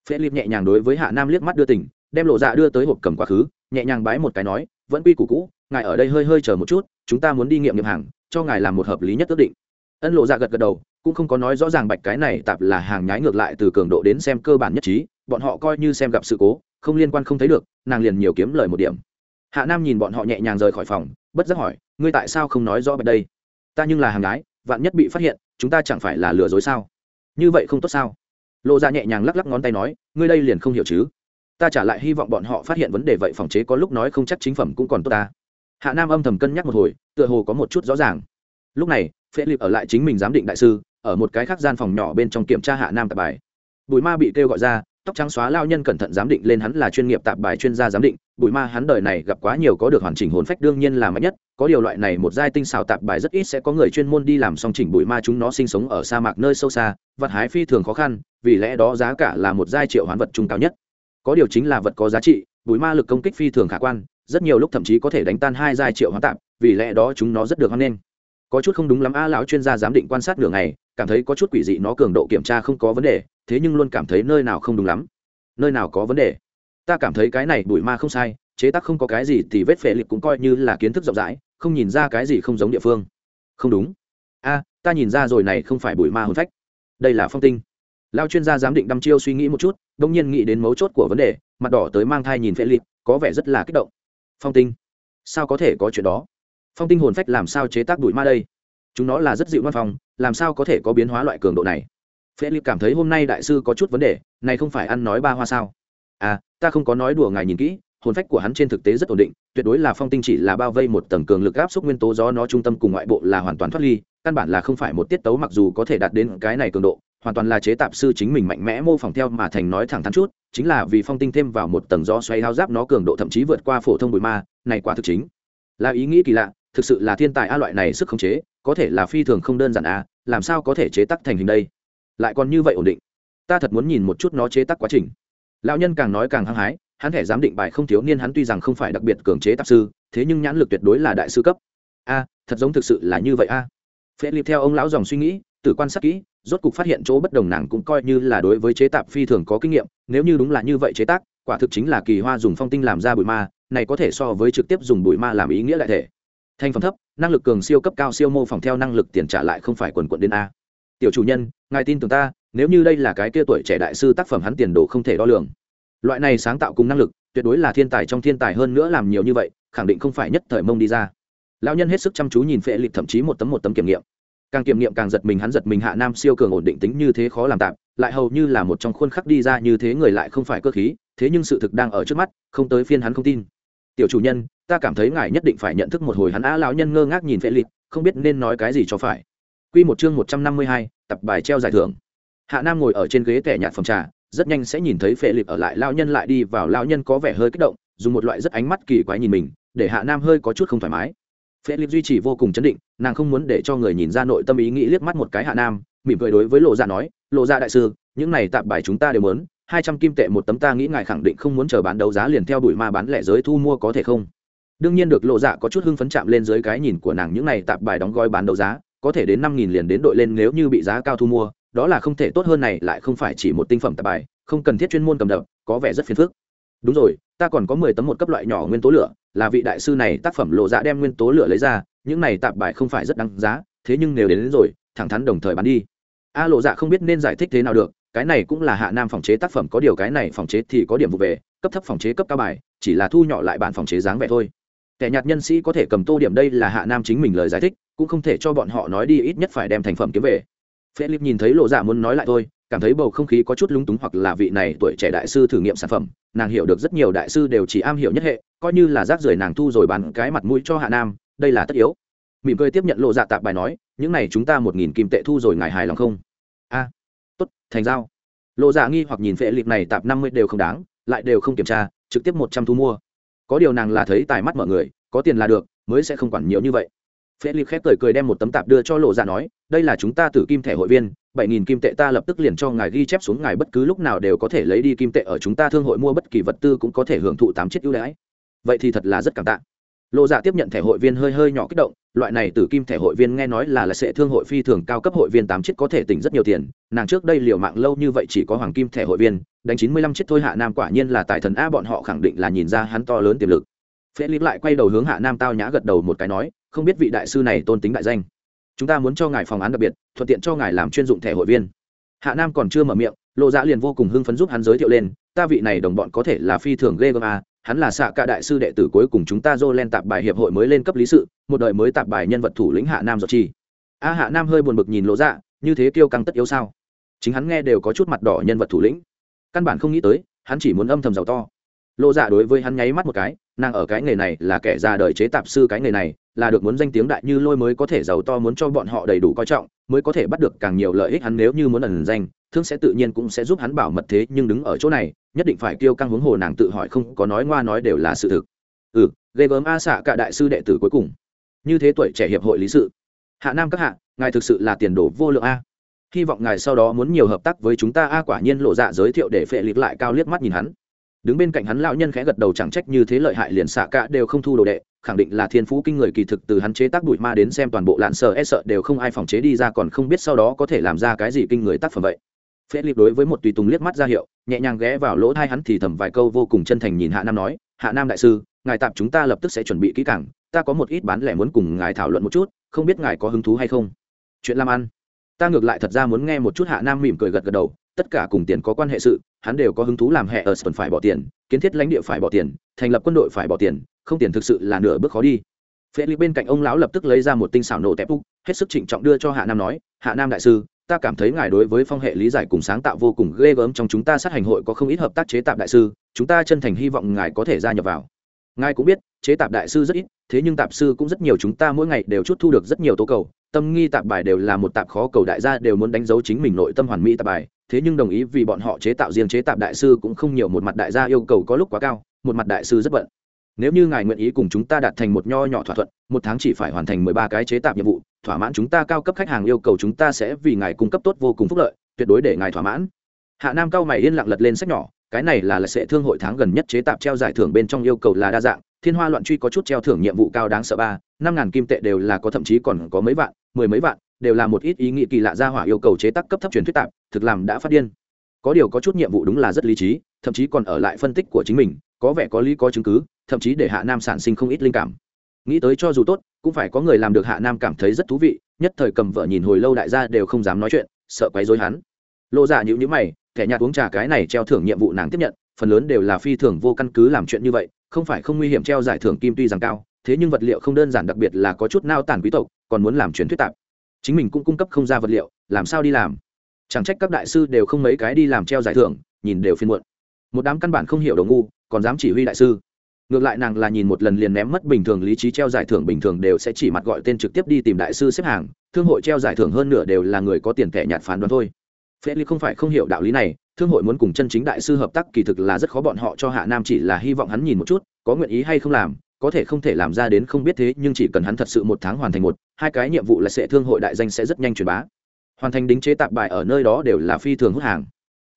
Phê liệp nhẹ nhàng đối với hạ nam liếc mắt đưa tỉnh đem lộ dạ đưa tới hộp cầm quá khứ, nhẹ nhàng bái một cái nói, vẫn quy củ cũ, ngài ở đây hơi hơi chờ một chút, chúng ta muốn đi nghiệm nghiệm hàng, cho ngài làm một hợp lý nhất ước định. Ân lộ dạ gật gật đầu, cũng không có nói rõ ràng bạch cái này tạp là hàng nhái ngược lại từ cường độ đến xem cơ bản nhất trí bọn họ coi như xem gặp sự cố không liên quan không thấy được nàng liền nhiều kiếm lời một điểm. Hạ nam nhìn bọn họ nhẹ nhàng rời khỏi phòng bất giác hỏi ngươi tại sao không nói rõ bạch đây? Ta nhưng là hàng gái, vạn nhất bị phát hiện chúng ta chẳng phải là lừa dối sao? Như vậy không tốt sao? Lộ ra nhẹ nhàng lắc lắc ngón tay nói ngươi đây liền không hiểu chứ? Ta trả lại hy vọng bọn họ phát hiện vấn đề vậy phòng chế có lúc nói không chắc chính phẩm cũng còn tốt ta. Hạ nam âm thầm cân nhắc một hồi tựa hồ có một chút rõ ràng. Lúc này phễ lip ở lại chính mình giám định đại sư ở một cái khác gian phòng nhỏ bên trong kiểm tra hạ nam tạp bài. Bùi ma bị kêu gọi ra tóc trắng xóa lao nhân cẩn thận giám định lên hắn là chuyên nghiệp tạp bài chuyên gia giám định, bụi ma hắn đời này gặp quá nhiều có được hoàn chỉnh hồn phách đương nhiên là mạnh nhất, có điều loại này một giai tinh xào tạp bài rất ít sẽ có người chuyên môn đi làm song chỉnh bụi ma chúng nó sinh sống ở sa mạc nơi sâu xa, vật hái phi thường khó khăn, vì lẽ đó giá cả là một giai triệu hoán vật trung cao nhất. Có điều chính là vật có giá trị, bụi ma lực công kích phi thường khả quan, rất nhiều lúc thậm chí có thể đánh tan hai giai triệu hoán tạp, vì lẽ đó chúng nó rất được hoan nghênh. Có chút không đúng lắm, a lão chuyên gia giám định quan sát nửa ngày, cảm thấy có chút quỷ dị, nó cường độ kiểm tra không có vấn đề thế nhưng luôn cảm thấy nơi nào không đúng lắm. Nơi nào có vấn đề? Ta cảm thấy cái này bụi ma không sai, chế tác không có cái gì thì vết phệ liệt cũng coi như là kiến thức rộng rãi, không nhìn ra cái gì không giống địa phương. Không đúng. A, ta nhìn ra rồi này không phải bụi ma hồn phách. Đây là phong tinh. Lao chuyên gia giám định đăm chiêu suy nghĩ một chút đông nhiên nghĩ đến mấu chốt của vấn đề, mặt đỏ tới mang thai nhìn phệ liệt có vẻ rất là kích động. Phong tinh? Sao có thể có chuyện đó? Phong tinh hồn phách làm sao chế tác bụi ma đây? Chúng nó là rất dịu văn phòng, làm sao có thể có biến hóa loại cường độ này? Philip cảm thấy hôm nay đại sư có chút vấn đề, này không phải ăn nói ba hoa sao? À ta không có nói đùa ngài nhìn kỹ, hồn phách của hắn trên thực tế rất ổn định, tuyệt đối là phong tinh chỉ là bao vây một tầng cường lực áp suất nguyên tố gió nó trung tâm cùng ngoại bộ là hoàn toàn thoát ly, căn bản là không phải một tiết tấu mặc dù có thể đạt đến cái này cường độ, hoàn toàn là chế tạp sư chính mình mạnh mẽ mô phỏng theo mà thành nói thẳng thắn chút, chính là vì phong tinh thêm vào một tầng gió xoay hao giáp nó cường độ thậm chí vượt qua phổ thông bụi ma, này quả thực chính là ý nghĩ kỳ lạ, thực sự là thiên tài a loại này sức khống chế, có thể là phi thường không đơn giản a làm sao có thể chế tác thành hình đây? Lại còn như vậy ổn định. Ta thật muốn nhìn một chút nó chế tác quá trình. Lão nhân càng nói càng hăng hái, hắn thẻ giám định bài không thiếu niên hắn tuy rằng không phải đặc biệt cường chế tạp sư, thế nhưng nhãn lực tuyệt đối là đại sư cấp. A, thật giống thực sự là như vậy a. Phê lip theo ông lão dòng suy nghĩ từ quan sát kỹ, rốt cục phát hiện chỗ bất đồng nàng cũng coi như là đối với chế tạp phi thường có kinh nghiệm, nếu như đúng là như vậy chế tác, quả thực chính là kỳ hoa dùng phong tinh làm ra bụi ma, này có thể so với trực tiếp dùng bụi ma làm ý nghĩa đại thể. Thành phẩm thấp, năng lực cường siêu cấp cao siêu mô phỏng theo năng lực tiền trả lại không phải quần quận đến a tiểu chủ nhân, ngài tin tưởng ta, nếu như đây là cái kia tuổi trẻ đại sư tác phẩm hắn tiền đồ không thể đo lường. Loại này sáng tạo cùng năng lực, tuyệt đối là thiên tài trong thiên tài hơn nữa làm nhiều như vậy, khẳng định không phải nhất thời mông đi ra. Lão nhân hết sức chăm chú nhìn phệ lịch thậm chí một tấm một tấm kiểm nghiệm. Càng kiểm nghiệm càng giật mình, hắn giật mình hạ nam siêu cường ổn định tính như thế khó làm tạm, lại hầu như là một trong khuôn khắc đi ra như thế người lại không phải cơ khí, thế nhưng sự thực đang ở trước mắt, không tới phiên hắn không tin. Tiểu chủ nhân, ta cảm thấy ngài nhất định phải nhận thức một hồi hắn. Á lão nhân ngơ ngác nhìn phệ lịch, không biết nên nói cái gì cho phải. Quy một chương một trăm năm mươi hai, tập bài treo giải thưởng. Hạ Nam ngồi ở trên ghế tẻ nhạt phòng trà, rất nhanh sẽ nhìn thấy phệ Lập ở lại lão nhân lại đi vào lão nhân có vẻ hơi kích động dùng một loại rất ánh mắt kỳ quái nhìn mình để hạ nam hơi có chút không thoải mái phệ Lập duy trì vô cùng trấn định nàng không muốn để cho người nhìn ra nội tâm ý nghĩ liếc mắt một cái hạ nam mỉm cười đối với lộ dạ nói lộ dạ đại sư những này tạp bài chúng ta đều muốn hai trăm kim tệ một tấm ta nghĩ ngài khẳng định không muốn chờ bán đấu giá liền theo đuổi ma bán lẻ giới thu mua có thể không đương nhiên được lộ dạ có chút hưng phấn chạm lên dưới cái nhìn của nàng những này tạp bài đóng gói bán đấu giá có thể đến năm nghìn liền đến đội lên nếu như bị giá cao thu mua đó là không thể tốt hơn này lại không phải chỉ một tinh phẩm tạp bài không cần thiết chuyên môn cầm đập có vẻ rất phiền phức. Đúng rồi ta còn có mười tấm một cấp loại nhỏ nguyên tố lửa là vị đại sư này tác phẩm lộ dạ đem nguyên tố lửa lấy ra những này tạp bài không phải rất đáng giá thế nhưng nếu đến, đến rồi thẳng thắn đồng thời bán đi. A lộ dạ không biết nên giải thích thế nào được cái này cũng là hạ nam phòng chế tác phẩm có điều cái này phòng chế thì có điểm vụ về cấp thấp phòng chế cấp cao bài chỉ là thu nhỏ lại bản phòng chế dáng vẻ thôi kẻ nhạt nhân sĩ có thể cầm tô điểm đây là hạ nam chính mình lời giải thích, cũng không thể cho bọn họ nói đi, ít nhất phải đem thành phẩm kiếm về. Philip nhìn thấy lộ dạ muốn nói lại thôi, cảm thấy bầu không khí có chút lúng túng hoặc là vị này tuổi trẻ đại sư thử nghiệm sản phẩm, nàng hiểu được rất nhiều đại sư đều chỉ am hiểu nhất hệ, coi như là rác rưởi nàng thu rồi bán cái mặt mũi cho hạ nam, đây là tất yếu. Mỉm cười tiếp nhận lộ dạ tạp bài nói, những này chúng ta một nghìn kim tệ thu rồi ngài hài lòng không? A, tốt, thành giao. Lộ dạ nghi hoặc nhìn phệ liệt này tạp năm mươi đều không đáng, lại đều không kiểm tra, trực tiếp một trăm thu mua có điều nàng là thấy tài mắt mọi người, có tiền là được, mới sẽ không quản nhiều như vậy. Phệ liệt khép cười cười đem một tấm tạp đưa cho lộ dạ nói, đây là chúng ta tử kim thẻ hội viên, bảy nghìn kim tệ ta lập tức liền cho ngài ghi chép xuống, ngài bất cứ lúc nào đều có thể lấy đi kim tệ ở chúng ta thương hội mua bất kỳ vật tư cũng có thể hưởng thụ tám chiếc ưu đãi. Vậy thì thật là rất cảm tạ lộ dạ tiếp nhận thẻ hội viên hơi hơi nhỏ kích động, loại này từ kim thẻ hội viên nghe nói là là sẽ thương hội phi thường cao cấp hội viên tám chiếc có thể tỉnh rất nhiều tiền, nàng trước đây liều mạng lâu như vậy chỉ có hoàng kim thẻ hội viên, đánh chín mươi lăm chiếc thôi hạ nam quả nhiên là tài thần a, bọn họ khẳng định là nhìn ra hắn to lớn tiềm lực. Phễ lip lại quay đầu hướng hạ nam tao nhã gật đầu một cái nói, không biết vị đại sư này tôn tính đại danh. Chúng ta muốn cho ngài phòng án đặc biệt, thuận tiện cho ngài làm chuyên dụng thẻ hội viên. Hạ nam còn chưa mở miệng lộ dạ liền vô cùng hưng phấn giúp hắn giới thiệu lên, ta vị này đồng bọn có thể là phi thường ghê gớm a hắn là xạ cả đại sư đệ tử cuối cùng chúng ta dô lên tạp bài hiệp hội mới lên cấp lý sự, một đời mới tạp bài nhân vật thủ lĩnh hạ nam giọt chi a hạ nam hơi buồn bực nhìn lộ dạ như thế kêu căng tất yếu sao? Chính hắn nghe đều có chút mặt đỏ nhân vật thủ lĩnh. Căn bản không nghĩ tới, hắn chỉ muốn âm thầm giàu to. Lộ dạ đối với hắn nháy mắt một cái, nàng ở cái nghề này là kẻ ra đời chế tạp sư cái nghề này là được muốn danh tiếng đại như lôi mới có thể giàu to muốn cho bọn họ đầy đủ coi trọng, mới có thể bắt được càng nhiều lợi ích hắn nếu như muốn ẩn danh, thương sẽ tự nhiên cũng sẽ giúp hắn bảo mật thế nhưng đứng ở chỗ này, nhất định phải kêu căng huống hồ nàng tự hỏi không có nói ngoa nói đều là sự thực. Ừ ghê gớm a xạ cả đại sư đệ tử cuối cùng. Như thế tuổi trẻ hiệp hội lý sự. Hạ nam các hạ, ngài thực sự là tiền đồ vô lượng a. Hy vọng ngài sau đó muốn nhiều hợp tác với chúng ta a, quả nhiên lộ dạ giới thiệu để phệ lịp lại cao liếc mắt nhìn hắn. Đứng bên cạnh hắn lão nhân khẽ gật đầu chẳng trách như thế lợi hại liền xạ cả đều không thu đồ đệ khẳng định là thiên phú kinh người kỳ thực từ hắn chế tác đuổi ma đến xem toàn bộ lạn sợ e sợ đều không ai phòng chế đi ra còn không biết sau đó có thể làm ra cái gì kinh người tác phẩm vậy. Philip đối với một tùy tùng liếc mắt ra hiệu, nhẹ nhàng ghé vào lỗ thai hắn thì thầm vài câu vô cùng chân thành nhìn hạ nam nói, hạ nam đại sư, ngài tạp chúng ta lập tức sẽ chuẩn bị kỹ càng, ta có một ít bán lẻ muốn cùng ngài thảo luận một chút, không biết ngài có hứng thú hay không? Chuyện làm ăn. Ta ngược lại thật ra muốn nghe một chút hạ nam mỉm cười gật gật đầu tất cả cùng tiền có quan hệ sự, hắn đều có hứng thú làm hệ ở sân phải bỏ tiền, kiến thiết lãnh địa phải bỏ tiền, thành lập quân đội phải bỏ tiền, không tiền thực sự là nửa bước khó đi. Phê ly bên cạnh ông lão lập tức lấy ra một tinh xảo nổ tép úc, hết sức trịnh trọng đưa cho hạ nam nói, hạ nam đại sư, ta cảm thấy ngài đối với phong hệ lý giải cùng sáng tạo vô cùng ghê gớm, trong chúng ta sát hành hội có không ít hợp tác chế tạp đại sư, chúng ta chân thành hy vọng ngài có thể gia nhập vào ngài cũng biết, chế tạp đại sư rất ít, thế nhưng tạp sư cũng rất nhiều chúng ta mỗi ngày đều chút thu được rất nhiều tố cầu. Tâm nghi tạp bài đều là một tạp khó cầu đại gia đều muốn đánh dấu chính mình nội tâm hoàn mỹ tạp bài. Thế nhưng đồng ý vì bọn họ chế tạo riêng chế tạp đại sư cũng không nhiều, một mặt đại gia yêu cầu có lúc quá cao, một mặt đại sư rất bận. Nếu như ngài nguyện ý cùng chúng ta đạt thành một nho nhỏ thỏa thuận, một tháng chỉ phải hoàn thành mười ba cái chế tạp nhiệm vụ, thỏa mãn chúng ta cao cấp khách hàng yêu cầu chúng ta sẽ vì ngài cung cấp tốt vô cùng phúc lợi, tuyệt đối để ngài thỏa mãn. Hạ nam cao mày yên lặng lật lên sách nhỏ cái này là là sẽ thương hội tháng gần nhất chế tạp treo giải thưởng bên trong yêu cầu là đa dạng, thiên hoa loạn truy có chút treo thưởng nhiệm vụ cao đáng sợ ba, năm ngàn kim tệ đều là có thậm chí còn có mấy vạn, mười mấy vạn, đều là một ít ý nghĩ kỳ lạ ra hỏa yêu cầu chế tác cấp thấp truyền thuyết tạp, thực làm đã phát điên. Có điều có chút nhiệm vụ đúng là rất lý trí, thậm chí còn ở lại phân tích của chính mình, có vẻ có lý có chứng cứ, thậm chí để hạ nam sản sinh không ít linh cảm. Nghĩ tới cho dù tốt, cũng phải có người làm được hạ nam cảm thấy rất thú vị, nhất thời cầm vợ nhìn hồi lâu đại gia đều không dám nói chuyện, sợ quấy dối hắn. Lộ dạ nhữ nhữ mày kẻ nhạt uống trà cái này treo thưởng nhiệm vụ nàng tiếp nhận, phần lớn đều là phi thường vô căn cứ làm chuyện như vậy, không phải không nguy hiểm treo giải thưởng kim tuy rằng cao, thế nhưng vật liệu không đơn giản, đặc biệt là có chút nao tản quý tộc, còn muốn làm truyền thuyết tạp. Chính mình cũng cung cấp không ra vật liệu, làm sao đi làm? Chẳng trách các đại sư đều không mấy cái đi làm treo giải thưởng, nhìn đều phiên muộn. Một đám căn bản không hiểu đầu ngu, còn dám chỉ huy đại sư. Ngược lại nàng là nhìn một lần liền ném mất bình thường lý trí treo giải thưởng bình thường đều sẽ chỉ mặt gọi tên trực tiếp đi tìm đại sư xếp hàng, thương hội treo giải thưởng hơn nửa đều là người có tiền kẻ nhạt phán đoán thôi phê ly không phải không hiểu đạo lý này, thương hội muốn cùng chân chính đại sư hợp tác kỳ thực là rất khó bọn họ cho hạ nam chỉ là hy vọng hắn nhìn một chút, có nguyện ý hay không làm, có thể không thể làm ra đến không biết thế, nhưng chỉ cần hắn thật sự một tháng hoàn thành một, hai cái nhiệm vụ là sẽ thương hội đại danh sẽ rất nhanh truyền bá. Hoàn thành đính chế tạp bài ở nơi đó đều là phi thường hút hàng.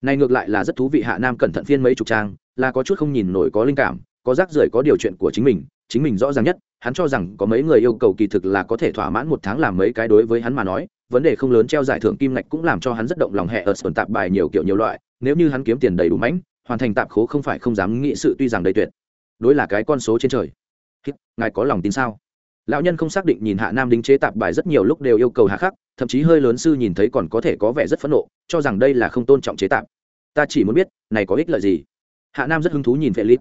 Này ngược lại là rất thú vị, hạ nam cẩn thận phiên mấy chục trang, là có chút không nhìn nổi có linh cảm, có rác rưởi có điều chuyện của chính mình chính mình rõ ràng nhất, hắn cho rằng có mấy người yêu cầu kỳ thực là có thể thỏa mãn một tháng làm mấy cái đối với hắn mà nói vấn đề không lớn treo giải thưởng kim ngạch cũng làm cho hắn rất động lòng hẹ ở sườn tạp bài nhiều kiểu nhiều loại, nếu như hắn kiếm tiền đầy đủ mãnh, hoàn thành tạp khố không phải không dám nghĩ sự tuy rằng đầy tuyệt. Đối là cái con số trên trời. Ngài có lòng tin sao? Lão nhân không xác định nhìn hạ nam đính chế tạp bài rất nhiều lúc đều yêu cầu hạ khắc, thậm chí hơi lớn sư nhìn thấy còn có thể có vẻ rất phẫn nộ, cho rằng đây là không tôn trọng chế tạp. Ta chỉ muốn biết, này có ích lợi gì? Hạ nam rất hứng thú nhìn vệ lít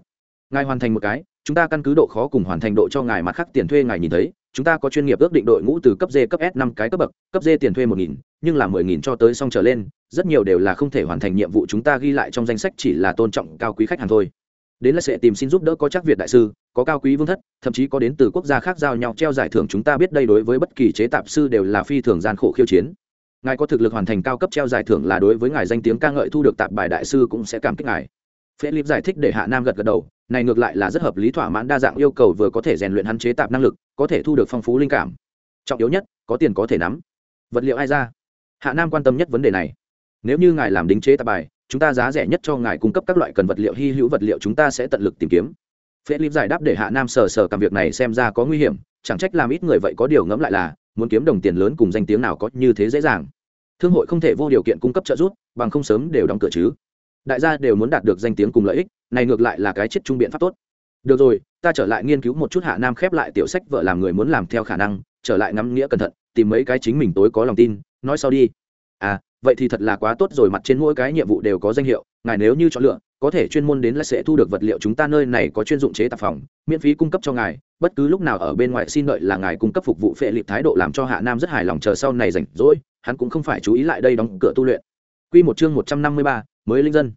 ngài hoàn thành một cái, chúng ta căn cứ độ khó cùng hoàn thành độ cho ngài mặt khác tiền thuê ngài nhìn thấy chúng ta có chuyên nghiệp ước định đội ngũ từ cấp D cấp S năm cái cấp bậc, cấp D tiền thuê một nghìn, nhưng là mười nghìn cho tới xong trở lên, rất nhiều đều là không thể hoàn thành nhiệm vụ chúng ta ghi lại trong danh sách chỉ là tôn trọng cao quý khách hàng thôi. Đến là sẽ tìm xin giúp đỡ có chắc Việt đại sư, có cao quý vương thất, thậm chí có đến từ quốc gia khác giao nhau treo giải thưởng chúng ta biết đây đối với bất kỳ chế tạp sư đều là phi thường gian khổ khiêu chiến. Ngài có thực lực hoàn thành cao cấp treo giải thưởng là đối với ngài danh tiếng ca ngợi thu được tạp bài đại sư cũng sẽ cảm kích ngài. Philip giải thích để Hạ Nam gật gật đầu, này ngược lại là rất hợp lý thỏa mãn đa dạng yêu cầu vừa có thể rèn luyện hắn chế tạp năng lực, có thể thu được phong phú linh cảm. Trọng yếu nhất, có tiền có thể nắm. Vật liệu ai ra? Hạ Nam quan tâm nhất vấn đề này. Nếu như ngài làm đính chế tạp bài, chúng ta giá rẻ nhất cho ngài cung cấp các loại cần vật liệu hy hữu vật liệu chúng ta sẽ tận lực tìm kiếm. Philip giải đáp để Hạ Nam sờ sờ cảm việc này xem ra có nguy hiểm, chẳng trách làm ít người vậy có điều ngẫm lại là, muốn kiếm đồng tiền lớn cùng danh tiếng nào có như thế dễ dàng. Thương hội không thể vô điều kiện cung cấp trợ giúp, bằng không sớm đều đóng cửa chứ đại gia đều muốn đạt được danh tiếng cùng lợi ích này ngược lại là cái chết trung biện pháp tốt. Được rồi ta trở lại nghiên cứu một chút hạ nam khép lại tiểu sách vợ làm người muốn làm theo khả năng trở lại ngắm nghĩa cẩn thận tìm mấy cái chính mình tối có lòng tin nói sau đi. À vậy thì thật là quá tốt rồi mặt trên mỗi cái nhiệm vụ đều có danh hiệu ngài nếu như chọn lựa có thể chuyên môn đến là sẽ thu được vật liệu chúng ta nơi này có chuyên dụng chế tạp phòng miễn phí cung cấp cho ngài bất cứ lúc nào ở bên ngoài xin đợi là ngài cung cấp phục vụ phệ lịp thái độ làm cho hạ nam rất hài lòng chờ sau này rảnh rỗi hắn cũng không phải chú ý lại đây đóng cửa tu luyện. Quy một chương 153, mới linh dân.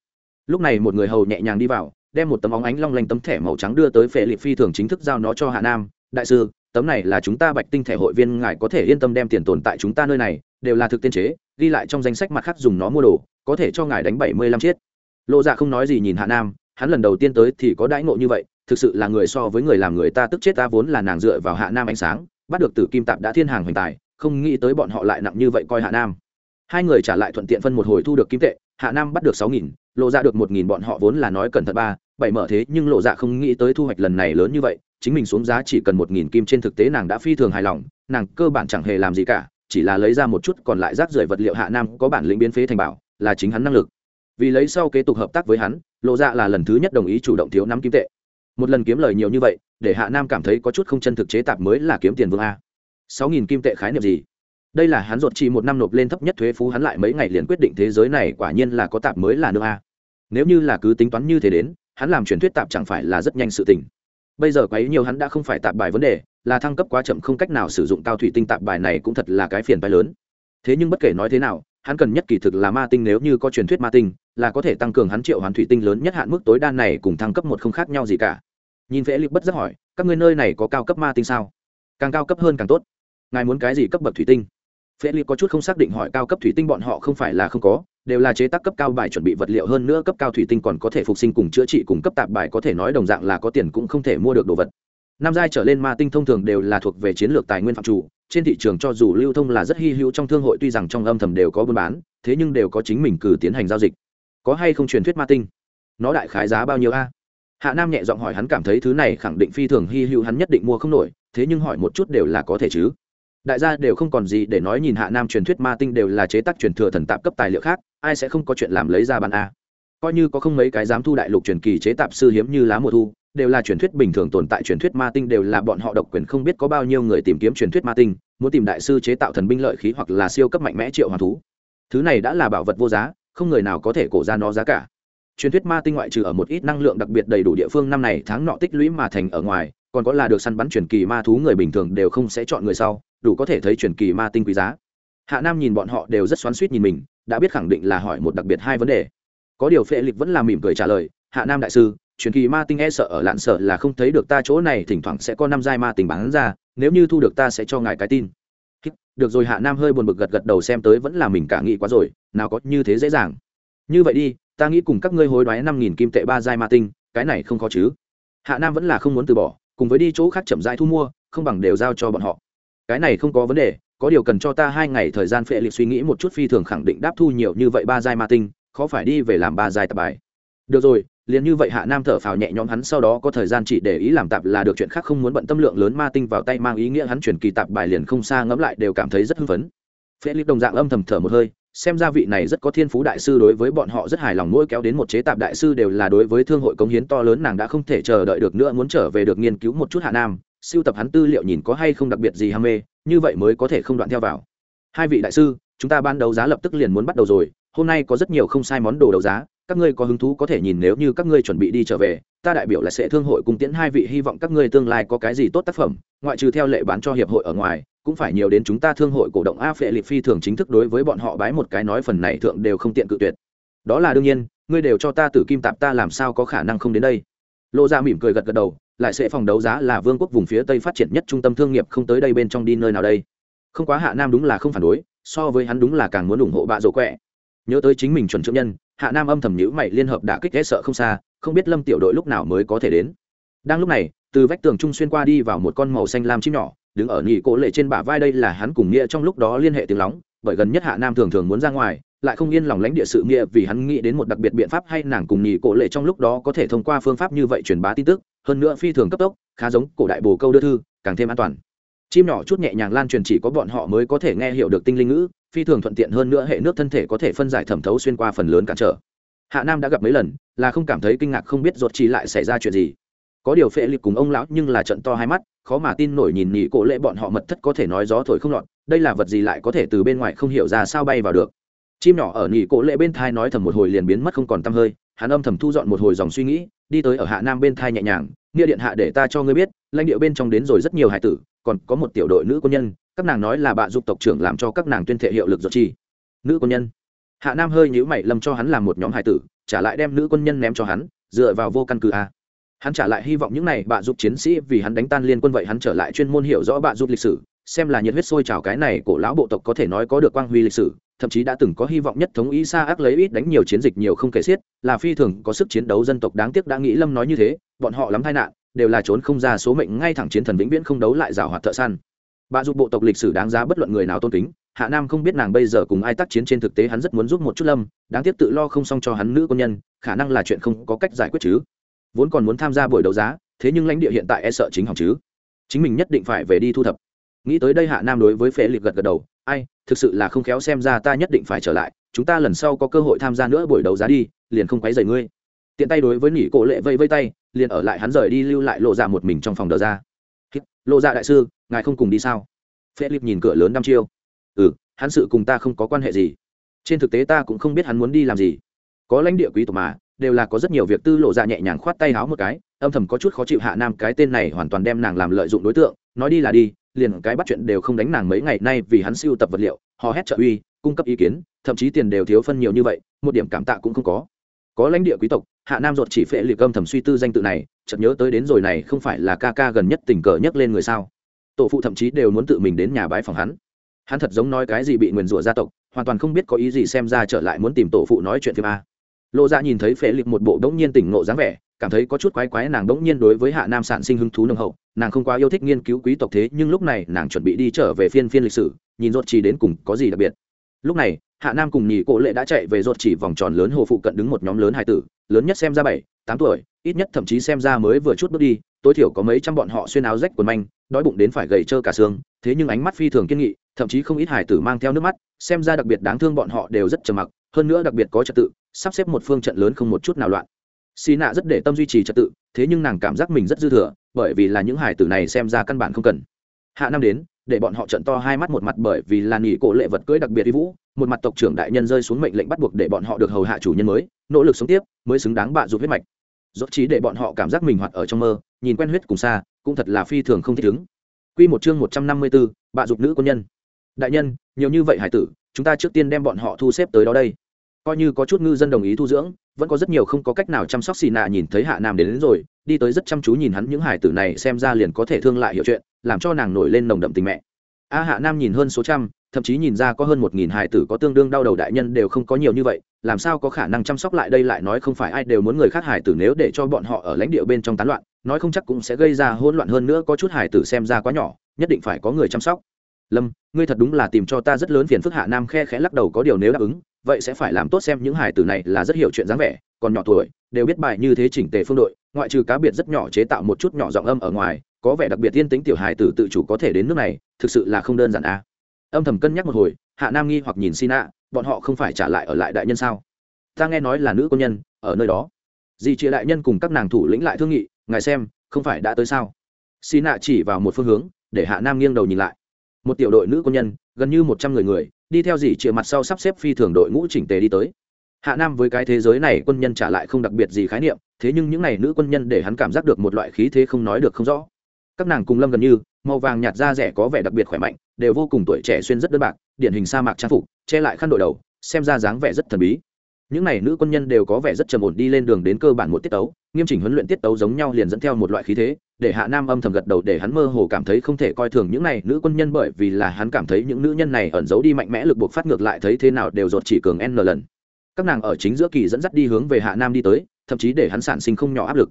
Lúc này một người hầu nhẹ nhàng đi vào, đem một tấm óng ánh long lanh tấm thẻ màu trắng đưa tới phệ liệt phi thường chính thức giao nó cho hạ nam. Đại sư, tấm này là chúng ta bạch tinh thẻ hội viên, ngài có thể yên tâm đem tiền tồn tại chúng ta nơi này, đều là thực tiên chế, ghi lại trong danh sách mặt khác dùng nó mua đồ, có thể cho ngài đánh bảy mươi lăm chiết. Lộ dạ không nói gì nhìn hạ nam, hắn lần đầu tiên tới thì có đãi ngộ như vậy, thực sự là người so với người làm người ta tức chết ta vốn là nàng dựa vào hạ nam ánh sáng, bắt được tử kim tạp đã thiên hàng hoành tài, không nghĩ tới bọn họ lại nặng như vậy coi hạ nam hai người trả lại thuận tiện phân một hồi thu được kim tệ, hạ nam bắt được sáu nghìn, lộ ra được một nghìn, bọn họ vốn là nói cẩn thận ba, bảy mở thế, nhưng lộ dạ không nghĩ tới thu hoạch lần này lớn như vậy, chính mình xuống giá chỉ cần một nghìn kim trên thực tế nàng đã phi thường hài lòng, nàng cơ bản chẳng hề làm gì cả, chỉ là lấy ra một chút còn lại rác rưởi vật liệu hạ nam có bản lĩnh biến phế thành bảo, là chính hắn năng lực. Vì lấy sau kế tục hợp tác với hắn, lộ dạ là lần thứ nhất đồng ý chủ động thiếu năm kim tệ. Một lần kiếm lời nhiều như vậy, để hạ nam cảm thấy có chút không chân thực chế tạp mới là kiếm tiền vương a. Sáu nghìn kim tệ khái niệm gì? Đây là hắn ruột chỉ một năm nộp lên thấp nhất thuế phú hắn lại mấy ngày liền quyết định thế giới này quả nhiên là có tạp mới là nước a. Nếu như là cứ tính toán như thế đến, hắn làm truyền thuyết tạp chẳng phải là rất nhanh sự tình. Bây giờ quấy nhiều hắn đã không phải tạp bài vấn đề, là thăng cấp quá chậm không cách nào sử dụng cao thủy tinh tạp bài này cũng thật là cái phiền bài lớn. Thế nhưng bất kể nói thế nào, hắn cần nhất kỳ thực là ma tinh nếu như có truyền thuyết ma tinh, là có thể tăng cường hắn triệu hoàn thủy tinh lớn nhất hạn mức tối đa này cùng thăng cấp một không khác nhau gì cả. Nhìn vẽ lịch bất giác hỏi, các ngươi nơi này có cao cấp ma tinh sao? Càng cao cấp hơn càng tốt. Ngài muốn cái gì cấp bậc thủy tinh? Phễ có chút không xác định hỏi cao cấp thủy tinh bọn họ không phải là không có, đều là chế tác cấp cao bài chuẩn bị vật liệu hơn nữa cấp cao thủy tinh còn có thể phục sinh cùng chữa trị cùng cấp tạp bài có thể nói đồng dạng là có tiền cũng không thể mua được đồ vật. Nam giai trở lên ma tinh thông thường đều là thuộc về chiến lược tài nguyên phạm chủ, trên thị trường cho dù lưu thông là rất hy hữu trong thương hội tuy rằng trong âm thầm đều có buôn bán, thế nhưng đều có chính mình cử tiến hành giao dịch. Có hay không truyền thuyết ma tinh? Nó đại khái giá bao nhiêu a? Hạ nam nhẹ giọng hỏi hắn cảm thấy thứ này khẳng định phi thường hy hữu hắn nhất định mua không nổi, thế nhưng hỏi một chút đều là có thể chứ đại gia đều không còn gì để nói nhìn hạ nam truyền thuyết ma tinh đều là chế tác truyền thừa thần tạp cấp tài liệu khác, ai sẽ không có chuyện làm lấy ra bàn a. Coi như có không mấy cái dám thu đại lục truyền kỳ chế tạp sư hiếm như lá mùa thu, đều là truyền thuyết bình thường tồn tại truyền thuyết ma tinh đều là bọn họ độc quyền không biết có bao nhiêu người tìm kiếm truyền thuyết ma tinh, muốn tìm đại sư chế tạo thần binh lợi khí hoặc là siêu cấp mạnh mẽ triệu hoàng thú. Thứ này đã là bảo vật vô giá, không người nào có thể cổ ra nó giá cả. Truyền thuyết ma tinh ngoại trừ ở một ít năng lượng đặc biệt đầy đủ địa phương năm này tháng nọ tích lũy mà thành ở ngoài, còn có là được săn bắn truyền kỳ ma thú người bình thường đều không sẽ chọn người sau đủ có thể thấy truyền kỳ ma tinh quý giá. Hạ nam nhìn bọn họ đều rất xoắn suýt nhìn mình, đã biết khẳng định là hỏi một đặc biệt hai vấn đề. Có điều phệ lịch vẫn là mỉm cười trả lời, hạ nam đại sư, truyền kỳ ma tinh e sợ ở lạn sợ là không thấy được ta chỗ này, thỉnh thoảng sẽ có năm giai ma tình bán ra, nếu như thu được ta sẽ cho ngài cái tin. Được rồi hạ nam hơi buồn bực gật gật đầu xem tới vẫn là mình cả nghĩ quá rồi, nào có như thế dễ dàng. Như vậy đi, ta nghĩ cùng các ngươi hối đoái năm nghìn kim tệ ba giai ma tinh, cái này không khó chứ. Hạ nam vẫn là không muốn từ bỏ, cùng với đi chỗ khác chậm rãi thu mua, không bằng đều giao cho bọn họ cái này không có vấn đề, có điều cần cho ta hai ngày thời gian phệ lịch suy nghĩ một chút phi thường khẳng định đáp thu nhiều như vậy ba giai ma tinh, khó phải đi về làm ba giai tập bài. Được rồi, liền như vậy hạ nam thở phào nhẹ nhõm hắn sau đó có thời gian chỉ để ý làm tạp là được chuyện khác không muốn bận tâm lượng lớn ma tinh vào tay mang ý nghĩa hắn chuyển kỳ tạp bài liền không xa ngẫm lại đều cảm thấy rất hưng phấn. Phê lip đồng dạng âm thầm thở một hơi, xem ra vị này rất có thiên phú đại sư đối với bọn họ rất hài lòng mỗi kéo đến một chế tạp đại sư đều là đối với thương hội công hiến to lớn nàng đã không thể chờ đợi được nữa muốn trở về được nghiên cứu một chút hạ nam sưu tập hắn tư liệu nhìn có hay không đặc biệt gì ham mê, như vậy mới có thể không đoạn theo vào. Hai vị đại sư, chúng ta ban đấu giá lập tức liền muốn bắt đầu rồi, hôm nay có rất nhiều không sai món đồ đấu giá, các ngươi có hứng thú có thể nhìn nếu như các ngươi chuẩn bị đi trở về, ta đại biểu là sẽ thương hội cùng tiễn hai vị hy vọng các ngươi tương lai có cái gì tốt tác phẩm, ngoại trừ theo lệ bán cho hiệp hội ở ngoài, cũng phải nhiều đến chúng ta thương hội cổ động a phệ liệt phi thường chính thức đối với bọn họ bái một cái nói phần này thượng đều không tiện cự tuyệt. Đó là đương nhiên, ngươi đều cho ta tử kim tạp ta làm sao có khả năng không đến đây. Lộ ra mỉm cười gật gật đầu lại sẽ phòng đấu giá là vương quốc vùng phía tây phát triển nhất trung tâm thương nghiệp không tới đây bên trong đi nơi nào đây. Không quá hạ nam đúng là không phản đối, so với hắn đúng là càng muốn ủng hộ bạ rổ quẹ. Nhớ tới chính mình chuẩn trượng nhân, hạ nam âm thầm nhữ mày liên hợp đã kích ghét sợ không xa, không biết lâm tiểu đội lúc nào mới có thể đến. Đang lúc này, từ vách tường trung xuyên qua đi vào một con màu xanh lam chim nhỏ, đứng ở nhị cổ lệ trên bả vai đây là hắn cùng nghĩa trong lúc đó liên hệ tiếng lóng, bởi gần nhất hạ nam thường thường muốn ra ngoài lại không yên lòng lãnh địa sự nghĩa vì hắn nghĩ đến một đặc biệt biện pháp hay nàng cùng nhị cổ lệ trong lúc đó có thể thông qua phương pháp như vậy truyền bá tin tức, hơn nữa phi thường cấp tốc, khá giống cổ đại bồ câu đưa thư, càng thêm an toàn. Chim nhỏ chút nhẹ nhàng lan truyền chỉ có bọn họ mới có thể nghe hiểu được tinh linh ngữ, phi thường thuận tiện hơn nữa hệ nước thân thể có thể phân giải thẩm thấu xuyên qua phần lớn cản trở. Hạ nam đã gặp mấy lần, là không cảm thấy kinh ngạc không biết ruột chi lại xảy ra chuyện gì. Có điều phệ liệt cùng ông lão nhưng là trận to hai mắt, khó mà tin nổi nhìn nhị cổ lệ bọn họ mật thất có thể nói gió thổi không lọt, đây là vật gì lại có thể từ bên ngoài không hiểu ra sao bay vào được chim nhỏ ở nhị cổ lệ bên thai nói thầm một hồi liền biến mất không còn t hơi, hắn âm thầm thu dọn một hồi dòng suy nghĩ, đi tới ở hạ nam bên thai nhẹ nhàng, nghĩa điện hạ để ta cho ngươi biết, lãnh địa bên trong đến rồi rất nhiều hải tử, còn có một tiểu đội nữ quân nhân, các nàng nói là bạn giúp tộc trưởng làm cho các nàng tuyên thệ hiệu lực giật chi. Nữ quân nhân? Hạ nam hơi nhíu mày lâm cho hắn làm một nhóm hải tử, trả lại đem nữ quân nhân ném cho hắn, dựa vào vô căn cứ a. Hắn trả lại hy vọng những này bạn giúp chiến sĩ vì hắn đánh tan liên quân vậy hắn trở lại chuyên môn hiểu rõ bạn giúp lịch sử, xem là nhiệt huyết sôi trào cái này cổ lão bộ tộc có thể nói có được quang huy lịch sử thậm chí đã từng có hy vọng nhất thống ý xa ác lấy ít đánh nhiều chiến dịch nhiều không kể xiết, là phi thường có sức chiến đấu dân tộc đáng tiếc đã nghĩ lâm nói như thế, bọn họ lắm tai nạn, đều là trốn không ra số mệnh ngay thẳng chiến thần vĩnh viễn không đấu lại rào hoạt thợ săn. Bà giúp bộ tộc lịch sử đáng giá bất luận người nào tôn kính, hạ nam không biết nàng bây giờ cùng ai tác chiến trên thực tế hắn rất muốn giúp một chút lâm, đáng tiếc tự lo không xong cho hắn nữ quân nhân, khả năng là chuyện không có cách giải quyết chứ. Vốn còn muốn tham gia buổi đấu giá, thế nhưng lãnh địa hiện tại e sợ chính hỏng chứ. Chính mình nhất định phải về đi thu thập. Nghĩ tới đây hạ nam đối với phế liệt gật gật đầu ai, thực sự là không khéo xem ra ta nhất định phải trở lại, chúng ta lần sau có cơ hội tham gia nữa buổi đấu giá đi, liền không quấy rầy ngươi. Tiện tay đối với nỉ cổ lệ vây vây tay, liền ở lại hắn rời đi lưu lại lộ dạ một mình trong phòng đờ ra. Lộ dạ đại sư, ngài không cùng đi sao? Philip nhìn cửa lớn đăm chiêu. Ừ hắn sự cùng ta không có quan hệ gì. Trên thực tế ta cũng không biết hắn muốn đi làm gì. Có lãnh địa quý tộc mà, đều là có rất nhiều việc tư lộ dạ nhẹ nhàng khoát tay háo một cái, âm thầm có chút khó chịu hạ nam cái tên này hoàn toàn đem nàng làm lợi dụng đối tượng, nói đi là đi liền cái bắt chuyện đều không đánh nàng mấy ngày nay vì hắn siêu tập vật liệu, hò hét trợ uy, cung cấp ý kiến, thậm chí tiền đều thiếu phân nhiều như vậy, một điểm cảm tạ cũng không có. Có lãnh địa quý tộc, hạ nam ruột chỉ phệ liệt âm thầm suy tư danh tự này, chợt nhớ tới đến rồi này không phải là ca ca gần nhất tình cờ nhấc lên người sao. Tổ phụ thậm chí đều muốn tự mình đến nhà bái phòng hắn. Hắn thật giống nói cái gì bị nguyền rủa gia tộc, hoàn toàn không biết có ý gì xem ra trở lại muốn tìm tổ phụ nói chuyện phim a. Lộ ra dạ nhìn thấy phệ liệt một bộ đống nhiên tỉnh ngộ dáng vẻ cảm thấy có chút quái quái, nàng bỗng nhiên đối với hạ nam sản sinh hứng thú nồng hậu, nàng không quá yêu thích nghiên cứu quý tộc thế, nhưng lúc này nàng chuẩn bị đi trở về phiên phiên lịch sử, nhìn rốt chỉ đến cùng có gì đặc biệt. Lúc này, hạ nam cùng nhị cổ lệ đã chạy về rốt chỉ vòng tròn lớn hồ phụ cận đứng một nhóm lớn hải tử, lớn nhất xem ra bảy, tám tuổi, ít nhất thậm chí xem ra mới vừa chút bước đi, tối thiểu có mấy trăm bọn họ xuyên áo rách quần manh, đói bụng đến phải gầy trơ cả xương, thế nhưng ánh mắt phi thường kiên nghị, thậm chí không ít hải tử mang theo nước mắt, xem ra đặc biệt đáng thương bọn họ đều rất trầm mặc, hơn nữa đặc biệt có trật tự, sắp xếp một phương trận lớn không một chút nào loạn xì nạ rất để tâm duy trì trật tự thế nhưng nàng cảm giác mình rất dư thừa bởi vì là những hải tử này xem ra căn bản không cần hạ năm đến để bọn họ trận to hai mắt một mặt bởi vì là nghỉ cổ lệ vật cưỡi đặc biệt uy vũ một mặt tộc trưởng đại nhân rơi xuống mệnh lệnh bắt buộc để bọn họ được hầu hạ chủ nhân mới nỗ lực sống tiếp mới xứng đáng bạ dục huyết mạch dốt trí để bọn họ cảm giác mình hoạt ở trong mơ nhìn quen huyết cùng xa cũng thật là phi thường không thích ứng Quy một chương một trăm năm mươi 154, bạ dục nữ quân nhân. Đại nhân, nhiều như vậy hải tử, chúng ta trước tiên đem bọn họ thu xếp tới đó đây. Coi như có chút ngư dân đồng ý thu dưỡng, vẫn có rất nhiều không có cách nào chăm sóc xì nạ nhìn thấy Hạ Nam đến, đến rồi, đi tới rất chăm chú nhìn hắn những hải tử này xem ra liền có thể thương lại hiểu chuyện, làm cho nàng nổi lên nồng đậm tình mẹ. A Hạ Nam nhìn hơn số trăm, thậm chí nhìn ra có hơn một nghìn hải tử có tương đương đau đầu đại nhân đều không có nhiều như vậy, làm sao có khả năng chăm sóc lại đây lại nói không phải ai đều muốn người khác hải tử nếu để cho bọn họ ở lãnh địa bên trong tán loạn, nói không chắc cũng sẽ gây ra hỗn loạn hơn nữa có chút hải tử xem ra quá nhỏ, nhất định phải có người chăm sóc. Lâm, ngươi thật đúng là tìm cho ta rất lớn phiền phức Hạ Nam khe khẽ lắc đầu có điều nếu đáp ứng, vậy sẽ phải làm tốt xem những hài tử này là rất hiểu chuyện dáng vẻ, còn nhỏ tuổi, đều biết bài như thế chỉnh tề phương đội, ngoại trừ cá biệt rất nhỏ chế tạo một chút nhỏ giọng âm ở ngoài, có vẻ đặc biệt tiên tính tiểu hài tử tự chủ có thể đến nước này, thực sự là không đơn giản a. À. Âm thầm cân nhắc một hồi, Hạ Nam nghi hoặc nhìn Sina, bọn họ không phải trả lại ở lại đại nhân sao? ta nghe nói là nữ quân nhân ở nơi đó dì chị đại nhân cùng các nàng thủ lĩnh lại thương nghị ngài xem không phải đã tới sao xì nạ chỉ vào một phương hướng để hạ nam nghiêng đầu nhìn lại một tiểu đội nữ quân nhân gần như một trăm người người đi theo dì chịa mặt sau sắp xếp phi thường đội ngũ chỉnh tề đi tới. Hạ nam với cái thế giới này quân nhân trả lại không đặc biệt gì khái niệm, thế nhưng những n à y nữ quân nhân để hắn cảm giác được một loại khí thế không nói được không rõ. Các nàng cùng lâm gần như, màu vàng nhạt da rẻ có vẻ đặc biệt khỏe mạnh, đều vô cùng tuổi trẻ xuyên rất đơn bạc, điển hình sa mạc trang phục, che lại khăn đội đầu, xem ra dáng vẻ rất thần bí. Những n à y nữ quân nhân đều có vẻ rất trầm ổn đi lên đường đến cơ bản một tiết tấu, nghiêm chỉnh huấn luyện tiết tấu giống nhau liền dẫn theo một loại khí thế để hạ nam âm thầm gật đầu để hắn mơ hồ cảm thấy không thể coi thường những này nữ quân nhân bởi vì là hắn cảm thấy những nữ nhân này ẩn giấu đi mạnh mẽ lực buộc phát ngược lại thấy thế nào đều dột chỉ cường n lần. Các nàng ở chính giữa kỳ dẫn dắt đi hướng về hạ nam đi tới, thậm chí để hắn sản sinh không nhỏ áp lực.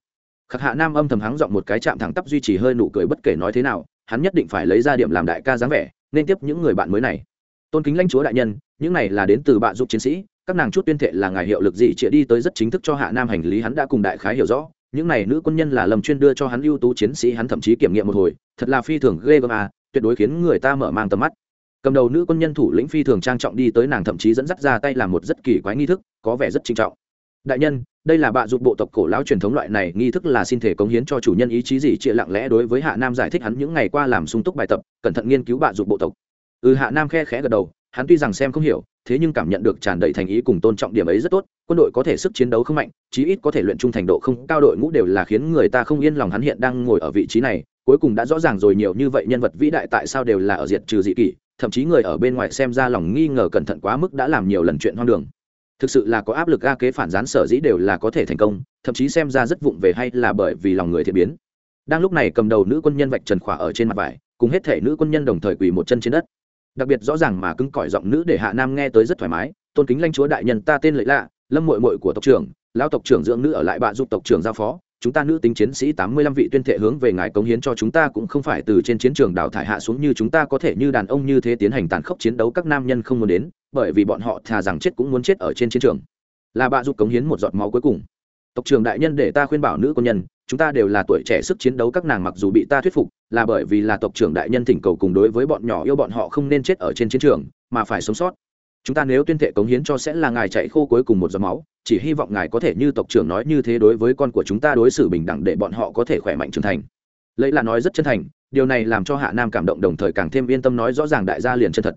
Khắc hạ nam âm thầm hắng giọng một cái chạm thẳng tắp duy trì hơi nụ cười bất kể nói thế nào, hắn nhất định phải lấy ra điểm làm đại ca dáng vẻ, nên tiếp những người bạn mới này. Tôn kính lãnh chúa đại nhân, những này là đến từ bạn giúp chiến sĩ, các nàng chút tuyên thệ là ngài hiệu lực gì chĩa đi tới rất chính thức cho hạ nam hành lý hắn đã cùng đại khái hiểu rõ những này nữ quân nhân là lầm chuyên đưa cho hắn ưu tú chiến sĩ, hắn thậm chí kiểm nghiệm một hồi, thật là phi thường ghê gớm à tuyệt đối khiến người ta mở mang tầm mắt. Cầm đầu nữ quân nhân thủ lĩnh phi thường trang trọng đi tới nàng thậm chí dẫn dắt ra tay làm một rất kỳ quái nghi thức, có vẻ rất trinh trọng. Đại nhân, đây là bạ dụng bộ tộc cổ lão truyền thống loại này, nghi thức là xin thể cống hiến cho chủ nhân ý chí gì chia lặng lẽ đối với hạ nam giải thích hắn những ngày qua làm sung túc bài tập, cẩn thận nghiên cứu bạ dụng bộ tộc. Ừ hạ nam khe khẽ gật đầu, hắn tuy rằng xem không hiểu thế nhưng cảm nhận được tràn đầy thành ý cùng tôn trọng điểm ấy rất tốt, quân đội có thể sức chiến đấu không mạnh, chí ít có thể luyện trung thành độ không cao đội ngũ đều là khiến người ta không yên lòng hắn hiện đang ngồi ở vị trí này, cuối cùng đã rõ ràng rồi nhiều như vậy nhân vật vĩ đại tại sao đều là ở diệt trừ dị kỷ, thậm chí người ở bên ngoài xem ra lòng nghi ngờ cẩn thận quá mức đã làm nhiều lần chuyện hoang đường. Thực sự là có áp lực ga kế phản gián sở dĩ đều là có thể thành công, thậm chí xem ra rất vụng về hay là bởi vì lòng người thiện biến. Đang lúc này cầm đầu nữ quân nhân vạch trần khỏa ở trên mặt vải, cùng hết thể nữ quân nhân đồng thời quỳ một chân trên đất đặc biệt rõ ràng mà cứng cỏi giọng nữ để hạ nam nghe tới rất thoải mái, tôn kính lanh chúa đại nhân ta tên lợi lạ, lâm mội mội của tộc trưởng, lão tộc trưởng dưỡng nữ ở lại bạ giúp tộc trưởng giao phó, chúng ta nữ tính chiến sĩ tám mươi lăm vị tuyên thệ hướng về ngài cống hiến cho chúng ta cũng không phải từ trên chiến trường đào thải hạ xuống như chúng ta có thể như đàn ông như thế tiến hành tàn khốc chiến đấu, các nam nhân không muốn đến, bởi vì bọn họ thà rằng chết cũng muốn chết ở trên chiến trường. Là bạ giúp cống hiến một giọt máu cuối cùng tộc trưởng đại nhân để ta khuyên bảo nữ quân nhân, chúng ta đều là tuổi trẻ sức chiến đấu các nàng mặc dù bị ta thuyết phục, là bởi vì là tộc trưởng đại nhân thỉnh cầu cùng đối với bọn nhỏ yêu bọn họ không nên chết ở trên chiến trường, mà phải sống sót. Chúng ta nếu tuyên thệ cống hiến cho sẽ là ngài chạy khô cuối cùng một giọt máu, chỉ hy vọng ngài có thể như tộc trưởng nói như thế đối với con của chúng ta đối xử bình đẳng để bọn họ có thể khỏe mạnh trưởng thành. Lấy là nói rất chân thành, điều này làm cho hạ nam cảm động đồng thời càng thêm yên tâm nói rõ ràng đại gia liền chân thật.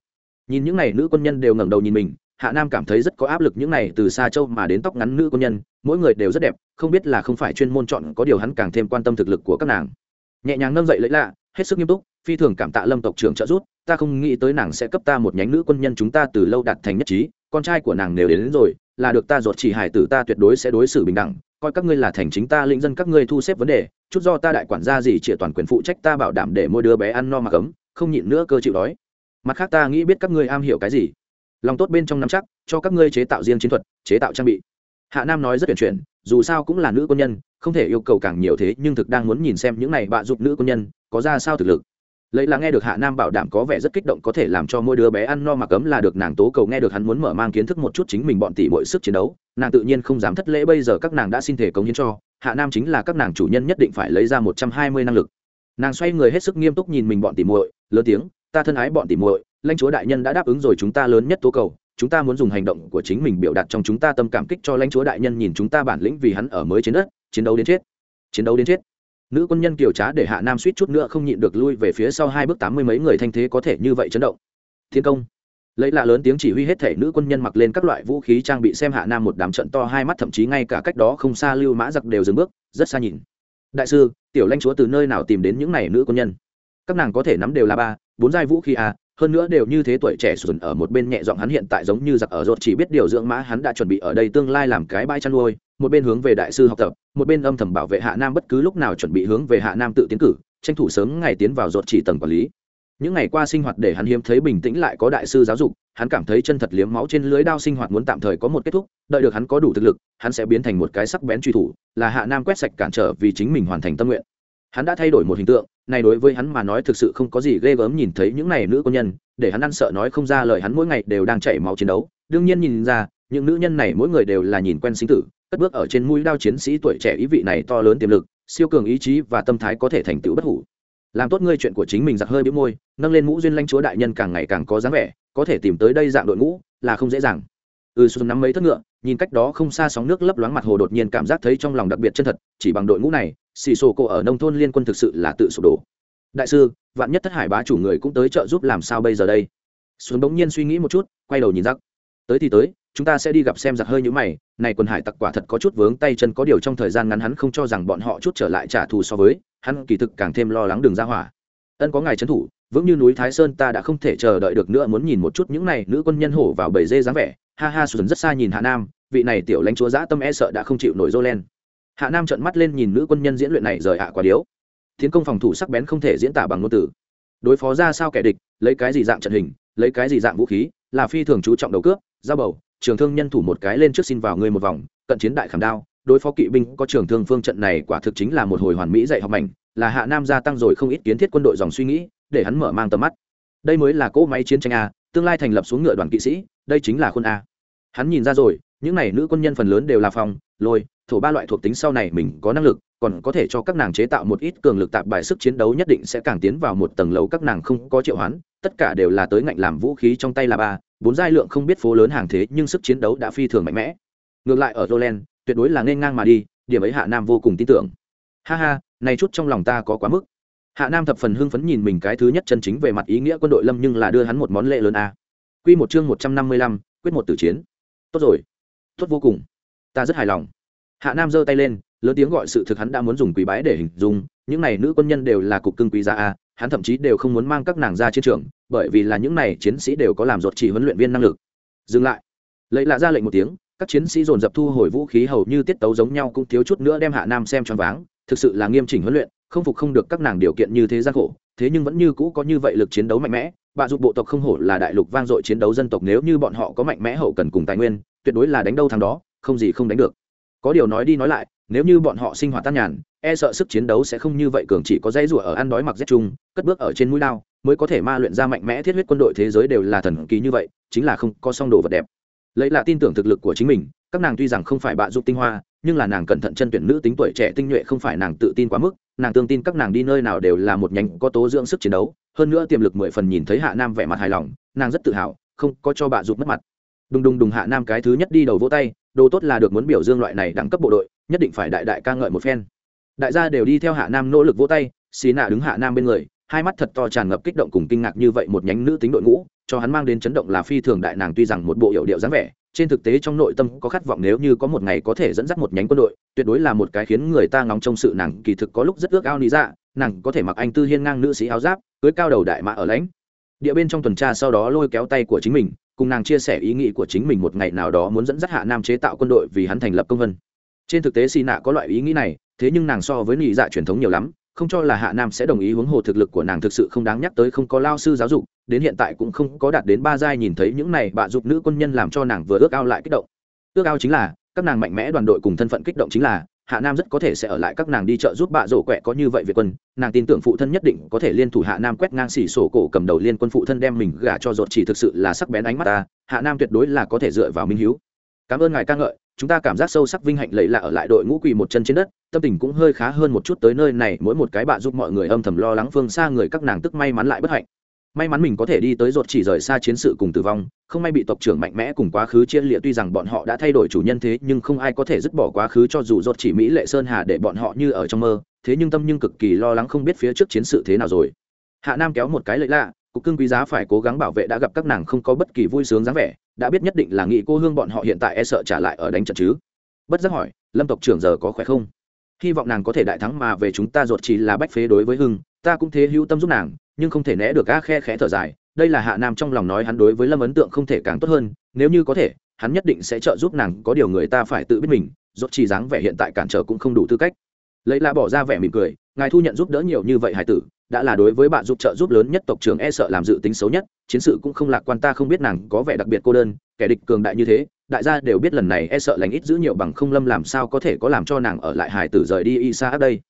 Nhìn những n à y nữ quân nhân đều ngẩng đầu nhìn mình hạ nam cảm thấy rất có áp lực những này từ xa châu mà đến tóc ngắn nữ quân nhân mỗi người đều rất đẹp không biết là không phải chuyên môn chọn có điều hắn càng thêm quan tâm thực lực của các nàng. Nhẹ nhàng nâng dậy lấy lạ hết sức nghiêm túc phi thường cảm tạ lâm tộc trưởng trợ giúp ta không nghĩ tới nàng sẽ cấp ta một nhánh nữ quân nhân chúng ta từ lâu đạt thành nhất trí con trai của nàng nếu đến, đến rồi là được ta ruột chỉ hải tử ta tuyệt đối sẽ đối xử bình đẳng coi các ngươi là thành chính ta lĩnh dân các ngươi thu xếp vấn đề chút do ta đại quản gia gì chỉ toàn quyền phụ trách ta bảo đảm để mỗi đứa bé ăn no mà cấm không nhịn nữa cơ chịu đói. Mặt khác ta nghĩ biết các ngươi am hiểu cái gì lòng tốt bên trong nắm chắc, cho các ngươi chế tạo riêng chiến thuật, chế tạo trang bị. Hạ nam nói rất tuyển chuyển, dù sao cũng là nữ quân nhân, không thể yêu cầu càng nhiều thế, nhưng thực đang muốn nhìn xem những này bạ giúp nữ quân nhân, có ra sao thực lực. Lấy là nghe được hạ nam bảo đảm có vẻ rất kích động có thể làm cho mỗi đứa bé ăn no mặc ấm là được, nàng tố cầu nghe được hắn muốn mở mang kiến thức một chút chính mình bọn tỷ mọi sức chiến đấu, nàng tự nhiên không dám thất lễ, bây giờ các nàng đã xin thể cống hiến cho, hạ nam chính là các nàng chủ nhân nhất định phải lấy ra một trăm hai mươi năng lực. Nàng xoay người hết sức nghiêm túc nhìn mình bọn tỷ muội, lớn tiếng, ta thân ái bọn tỷ muội lãnh chúa đại nhân đã đáp ứng rồi chúng ta lớn nhất tố cầu, chúng ta muốn dùng hành động của chính mình biểu đạt trong chúng ta tâm cảm kích cho lãnh chúa đại nhân nhìn chúng ta bản lĩnh vì hắn ở mới trên đất, chiến đấu đến chết. Chiến đấu đến chết. Nữ quân nhân kiều trá để hạ nam suýt chút nữa không nhịn được lui về phía sau hai bước tám mươi mấy người thanh thế có thể như vậy chấn động. Thiên công. Lấy lạ lớn tiếng chỉ huy hết thể nữ quân nhân mặc lên các loại vũ khí trang bị xem hạ nam một đám trận to hai mắt thậm chí ngay cả cách đó không xa lưu mã giặc đều dừng bước, rất xa nhìn. Đại sư, tiểu lãnh chúa từ nơi nào tìm đến những này nữ quân nhân? Các nàng có thể nắm đều là ba, bốn giai vũ khí à hơn nữa đều như thế tuổi trẻ sùn ở một bên nhẹ giọng hắn hiện tại giống như giặc ở rốt chỉ biết điều dưỡng mã hắn đã chuẩn bị ở đây tương lai làm cái bãi chăn nuôi, một bên hướng về đại sư học tập, một bên âm thầm bảo vệ hạ nam bất cứ lúc nào chuẩn bị hướng về hạ nam tự tiến cử, tranh thủ sớm ngày tiến vào rốt chỉ tầng quản lý. Những ngày qua sinh hoạt để hắn hiếm thấy bình tĩnh lại có đại sư giáo dục, hắn cảm thấy chân thật liếm máu trên lưới đao sinh hoạt muốn tạm thời có một kết thúc, đợi được hắn có đủ thực lực, hắn sẽ biến thành một cái sắc bén truy thủ, là hạ nam quét sạch cản trở vì chính mình hoàn thành tâm nguyện hắn đã thay đổi một hình tượng, này đối với hắn mà nói thực sự không có gì ghê gớm nhìn thấy những này nữ quân nhân, để hắn ăn sợ nói không ra lời hắn mỗi ngày đều đang chảy máu chiến đấu. Đương nhiên nhìn ra, những nữ nhân này mỗi người đều là nhìn quen sinh tử, cất bước ở trên mũi đao chiến sĩ tuổi trẻ ý vị này to lớn tiềm lực, siêu cường ý chí và tâm thái có thể thành tựu bất hủ. Làm tốt ngươi chuyện của chính mình giặc hơi bĩu môi, nâng lên mũ duyên lãnh chúa đại nhân càng ngày càng có dáng vẻ, có thể tìm tới đây dạng đội ngũ là không dễ dàng. Ừ xuân nắm mấy thất ngựa, nhìn cách đó không xa sóng nước lấp loáng mặt hồ đột nhiên cảm giác thấy trong lòng đặc biệt chân thật, chỉ bằng đội ngũ này xì xô cô ở nông thôn liên quân thực sự là tự sụp đổ. Đại sư, vạn nhất thất hải bá chủ người cũng tới trợ giúp làm sao bây giờ đây? Xuân bỗng nhiên suy nghĩ một chút, quay đầu nhìn giặc tới thì tới, chúng ta sẽ đi gặp xem giặc hơi như mày, này quân hải tặc quả thật có chút vướng tay chân, có điều trong thời gian ngắn hắn không cho rằng bọn họ chút trở lại trả thù so với, hắn kỳ thực càng thêm lo lắng đường ra hỏa. Ân có ngài trấn thủ, vững như núi thái sơn ta đã không thể chờ đợi được nữa, muốn nhìn một chút những này nữ quân nhân hổ vào bầy dê dáng vẻ. Ha ha, xuân rất xa nhìn hạ nam, vị này tiểu lãnh chúa giã tâm e sợ đã không chịu nổi dô len hạ nam trợn mắt lên nhìn nữ quân nhân diễn luyện này rời hạ quả điếu. Tiến công phòng thủ sắc bén không thể diễn tả bằng ngôn từ. Đối phó ra sao kẻ địch, lấy cái gì dạng trận hình, lấy cái gì dạng vũ khí, là phi thường chú trọng đầu cướp, giao bầu, trường thương nhân thủ một cái lên trước xin vào người một vòng, cận chiến đại khảm đao. Đối phó kỵ binh có trường thương phương trận này quả thực chính là một hồi hoàn mỹ dạy học mảnh, là hạ nam gia tăng rồi không ít kiến thiết quân đội dòng suy nghĩ, để hắn mở mang tầm mắt. Đây mới là cỗ máy chiến tranh a, tương lai thành lập xuống ngựa đoàn kỵ sĩ, đây chính là khuôn a. Hắn nhìn ra rồi, những n à y nữ quân nhân phần lớn đều là phòng, lôi thổ ba loại thuộc tính sau này mình có năng lực còn có thể cho các nàng chế tạo một ít cường lực tạp bài sức chiến đấu nhất định sẽ càng tiến vào một tầng lầu các nàng không có triệu hoán tất cả đều là tới ngạnh làm vũ khí trong tay là ba bốn giai lượng không biết phố lớn hàng thế nhưng sức chiến đấu đã phi thường mạnh mẽ. Ngược lại ở Roland, tuyệt đối là nên ngang mà đi điểm ấy hạ nam vô cùng tin tưởng. Ha ha này chút trong lòng ta có quá mức. Hạ nam thập phần hưng phấn nhìn mình cái thứ nhất chân chính về mặt ý nghĩa quân đội lâm nhưng là đưa hắn một món lễ lớn a. Quy một chương một trăm năm mươi lăm quyết một tử chiến. Tốt rồi. Tốt vô cùng. Ta rất hài lòng hạ nam giơ tay lên, lớn tiếng gọi sự thực hắn đã muốn dùng quý bái để hình dung, những này nữ quân nhân đều là cục cưng quý gia a, hắn thậm chí đều không muốn mang các nàng ra chiến trường, bởi vì là những này chiến sĩ đều có làm ruột chỉ huấn luyện viên năng lực. Dừng lại. Lấy lạ ra lệnh một tiếng, các chiến sĩ dồn dập thu hồi vũ khí hầu như tiết tấu giống nhau cũng thiếu chút nữa đem hạ nam xem choáng váng, thực sự là nghiêm chỉnh huấn luyện, không phục không được các nàng điều kiện như thế gian khổ, thế nhưng vẫn như cũ có như vậy lực chiến đấu mạnh mẽ, bạ dục bộ tộc không hổ là đại lục vang dội chiến đấu dân tộc nếu như bọn họ có mạnh mẽ hậu cần cùng tài nguyên, tuyệt đối là đánh đâu thằng đó, không gì không đánh được có điều nói đi nói lại, nếu như bọn họ sinh hoạt tan nhàn e sợ sức chiến đấu sẽ không như vậy cường chỉ có dây rủa ở ăn đói mặc rét chung, cất bước ở trên mũi lao, mới có thể ma luyện ra mạnh mẽ thiết huyết quân đội thế giới đều là thần kỳ như vậy, chính là không có song đồ vật đẹp. Lấy là tin tưởng thực lực của chính mình, các nàng tuy rằng không phải bạ dục tinh hoa, nhưng là nàng cẩn thận chân tuyển nữ tính tuổi trẻ tinh nhuệ không phải nàng tự tin quá mức, nàng tương tin các nàng đi nơi nào đều là một nhánh có tố dưỡng sức chiến đấu, hơn nữa tiềm lực mười phần nhìn thấy hạ nam vẻ mặt hài lòng, nàng rất tự hào, không có cho bạ dục mất mặt. Đùng đùng đùng hạ nam cái thứ nhất đi đầu vỗ tay đồ tốt là được muốn biểu dương loại này đẳng cấp bộ đội, nhất định phải đại đại ca ngợi một phen. Đại gia đều đi theo hạ nam nỗ lực vỗ tay xì nạ đứng hạ nam bên người, hai mắt thật to tràn ngập kích động cùng kinh ngạc như vậy một nhánh nữ tính đội ngũ, cho hắn mang đến chấn động là phi thường đại nàng tuy rằng một bộ hiệu điệu dáng vẻ, trên thực tế trong nội tâm có khát vọng nếu như có một ngày có thể dẫn dắt một nhánh quân đội, tuyệt đối là một cái khiến người ta ngóng trông sự nàng kỳ thực có lúc rất ước ao lý dạ nàng có thể mặc anh tư hiên ngang nữ sĩ áo giáp, cưới cao đầu đại mã ở lãnh. Địa bên trong tuần tra sau đó lôi kéo tay của chính mình cùng nàng chia sẻ ý nghĩ của chính mình một ngày nào đó muốn dẫn dắt hạ nam chế tạo quân đội vì hắn thành lập công vân. Trên thực tế xì nạ có loại ý nghĩ này, thế nhưng nàng so với nhị dạ truyền thống nhiều lắm, không cho là hạ nam sẽ đồng ý huống hồ thực lực của nàng thực sự không đáng nhắc tới, không có lao sư giáo dục, đến hiện tại cũng không có đạt đến ba giai nhìn thấy những này bạ dục nữ quân nhân làm cho nàng vừa ước ao lại kích động. Ước ao chính là, các nàng mạnh mẽ đoàn đội cùng thân phận kích động chính là hạ nam rất có thể sẽ ở lại các nàng đi chợ giúp bạ rổ quẹ có như vậy việt quân, nàng tin tưởng phụ thân nhất định có thể liên thủ hạ nam quét ngang xỉ sổ cổ cầm đầu liên quân phụ thân đem mình gả cho ruột chỉ thực sự là sắc bén ánh mắt ta, hạ nam tuyệt đối là có thể dựa vào minh hiếu. Cảm ơn ngài ca ngợi, chúng ta cảm giác sâu sắc vinh hạnh lấy lạ ở lại đội ngũ quỳ một chân trên đất, tâm tình cũng hơi khá hơn một chút tới nơi này, mỗi một cái bạ giúp mọi người âm thầm lo lắng phương xa người các nàng tức may mắn lại bất hạnh may mắn mình có thể đi tới ruột chỉ rời xa chiến sự cùng tử vong, không may bị tộc trưởng mạnh mẽ cùng quá khứ chia liệt tuy rằng bọn họ đã thay đổi chủ nhân thế, nhưng không ai có thể dứt bỏ quá khứ cho dù ruột chỉ mỹ lệ sơn hà để bọn họ như ở trong mơ, thế nhưng tâm nhưng cực kỳ lo lắng không biết phía trước chiến sự thế nào rồi. Hạ nam kéo một cái lệ lạ, cục cưng quý giá phải cố gắng bảo vệ đã gặp các nàng không có bất kỳ vui sướng dáng vẻ, đã biết nhất định là nghị cô hương bọn họ hiện tại e sợ trả lại ở đánh trận chứ. Bất giác hỏi, lâm tộc trưởng giờ có khỏe không? Hy vọng nàng có thể đại thắng mà về chúng ta ruột chỉ là bách phế đối với hưng, ta cũng thế hữu tâm giúp nàng nhưng không thể né được a khe khẽ thở dài, đây là hạ nam trong lòng nói hắn đối với lâm ấn tượng không thể càng tốt hơn, nếu như có thể, hắn nhất định sẽ trợ giúp nàng, có điều người ta phải tự biết mình dốt chỉ dáng vẻ hiện tại cản trở cũng không đủ tư cách. Lấy là bỏ ra vẻ mỉm cười, ngài thu nhận giúp đỡ nhiều như vậy hải tử, đã là đối với bạn giúp trợ giúp lớn nhất tộc trưởng e sợ làm dự tính xấu nhất, chiến sự cũng không lạc quan ta không biết nàng có vẻ đặc biệt cô đơn, kẻ địch cường đại như thế, đại gia đều biết lần này e sợ lành ít giữ nhiều bằng không lâm làm sao có thể có làm cho nàng ở lại hải tử rời đi y xa đây.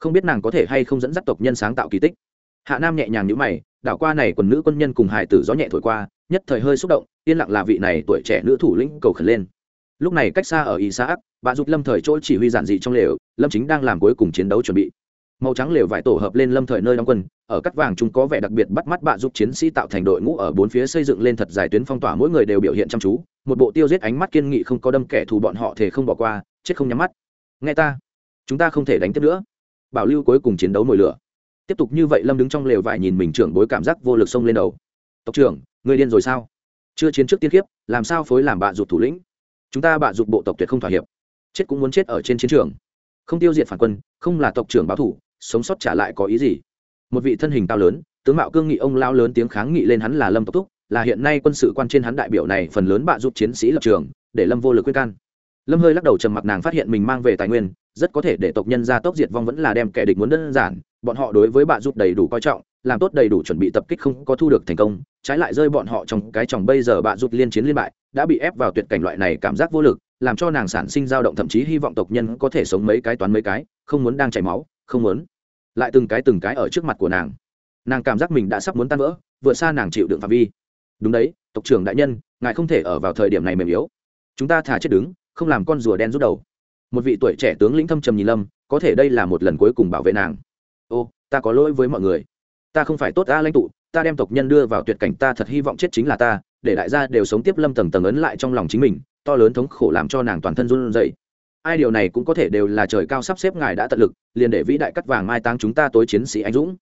Không biết nàng có thể hay không dẫn dắt tộc nhân sáng tạo kỳ tích hạ nam nhẹ nhàng nhữ mày, đảo qua này quần nữ quân nhân cùng hải tử gió nhẹ thổi qua, nhất thời hơi xúc động, yên lặng là vị này tuổi trẻ nữ thủ lĩnh cầu khẩn lên. Lúc này cách xa ở y xã bà giúp lâm thời chỗ chỉ huy giản dị trong lều, lâm chính đang làm cuối cùng chiến đấu chuẩn bị. Màu trắng lều vải tổ hợp lên lâm thời nơi đóng quân, ở cắt vàng chúng có vẻ đặc biệt bắt mắt bạ giúp chiến sĩ tạo thành đội ngũ ở bốn phía xây dựng lên thật dài tuyến phong tỏa, mỗi người đều biểu hiện chăm chú, một bộ tiêu giết ánh mắt kiên nghị không có đâm kẻ thù bọn họ thể không bỏ qua, chết không nhắm mắt. Nghe ta, chúng ta không thể đánh tiếp nữa. Bảo lưu cuối cùng chiến đấu mồi lửa tiếp tục như vậy lâm đứng trong lều vải nhìn mình trưởng bối cảm giác vô lực xông lên đầu. Tộc trưởng, người điên rồi sao? Chưa chiến trước tiên kiếp làm sao phối làm bạ rụt thủ lĩnh? Chúng ta bạ rụt bộ tộc tuyệt không thỏa hiệp. Chết cũng muốn chết ở trên chiến trường. Không tiêu diệt phản quân, không là tộc trưởng báo thủ, sống sót trả lại có ý gì? Một vị thân hình cao lớn, tướng mạo cương nghị ông lao lớn tiếng kháng nghị lên hắn là lâm tộc túc là hiện nay quân sự quan trên hắn đại biểu này phần lớn bạ giúp chiến sĩ lập trường, để lâm vô lực quyết can lâm hơi lắc đầu trầm mặc nàng phát hiện mình mang về tài nguyên, rất có thể để tộc nhân gia tốc diệt vong vẫn là đem kẻ địch muốn đơn giản, bọn họ đối với bạn giúp đầy đủ coi trọng, làm tốt đầy đủ chuẩn bị tập kích không có thu được thành công, trái lại rơi bọn họ trong cái chồng bây giờ bạn giúp liên chiến liên bại, đã bị ép vào tuyệt cảnh loại này cảm giác vô lực, làm cho nàng sản sinh dao động thậm chí hy vọng tộc nhân có thể sống mấy cái toán mấy cái, không muốn đang chảy máu, không muốn. Lại từng cái từng cái ở trước mặt của nàng. Nàng cảm giác mình đã sắp muốn tan vỡ, vượt xa nàng chịu đựng phạm vi. Đúng đấy, tộc trưởng đại nhân, ngài không thể ở vào thời điểm này mềm yếu. Chúng ta thả chết đứng không làm con rùa đen rút đầu. Một vị tuổi trẻ tướng lĩnh thâm trầm nhìn lâm, có thể đây là một lần cuối cùng bảo vệ nàng. Ô, ta có lỗi với mọi người. Ta không phải tốt ta lãnh tụ, ta đem tộc nhân đưa vào tuyệt cảnh, ta thật hy vọng chết chính là ta, để đại gia đều sống tiếp lâm tầng tầng ấn lại trong lòng chính mình, to lớn thống khổ làm cho nàng toàn thân run rẩy. Ai điều này cũng có thể đều là trời cao sắp xếp ngài đã tận lực, liền để vĩ đại cắt vàng mai táng chúng ta tối chiến sĩ anh dũng.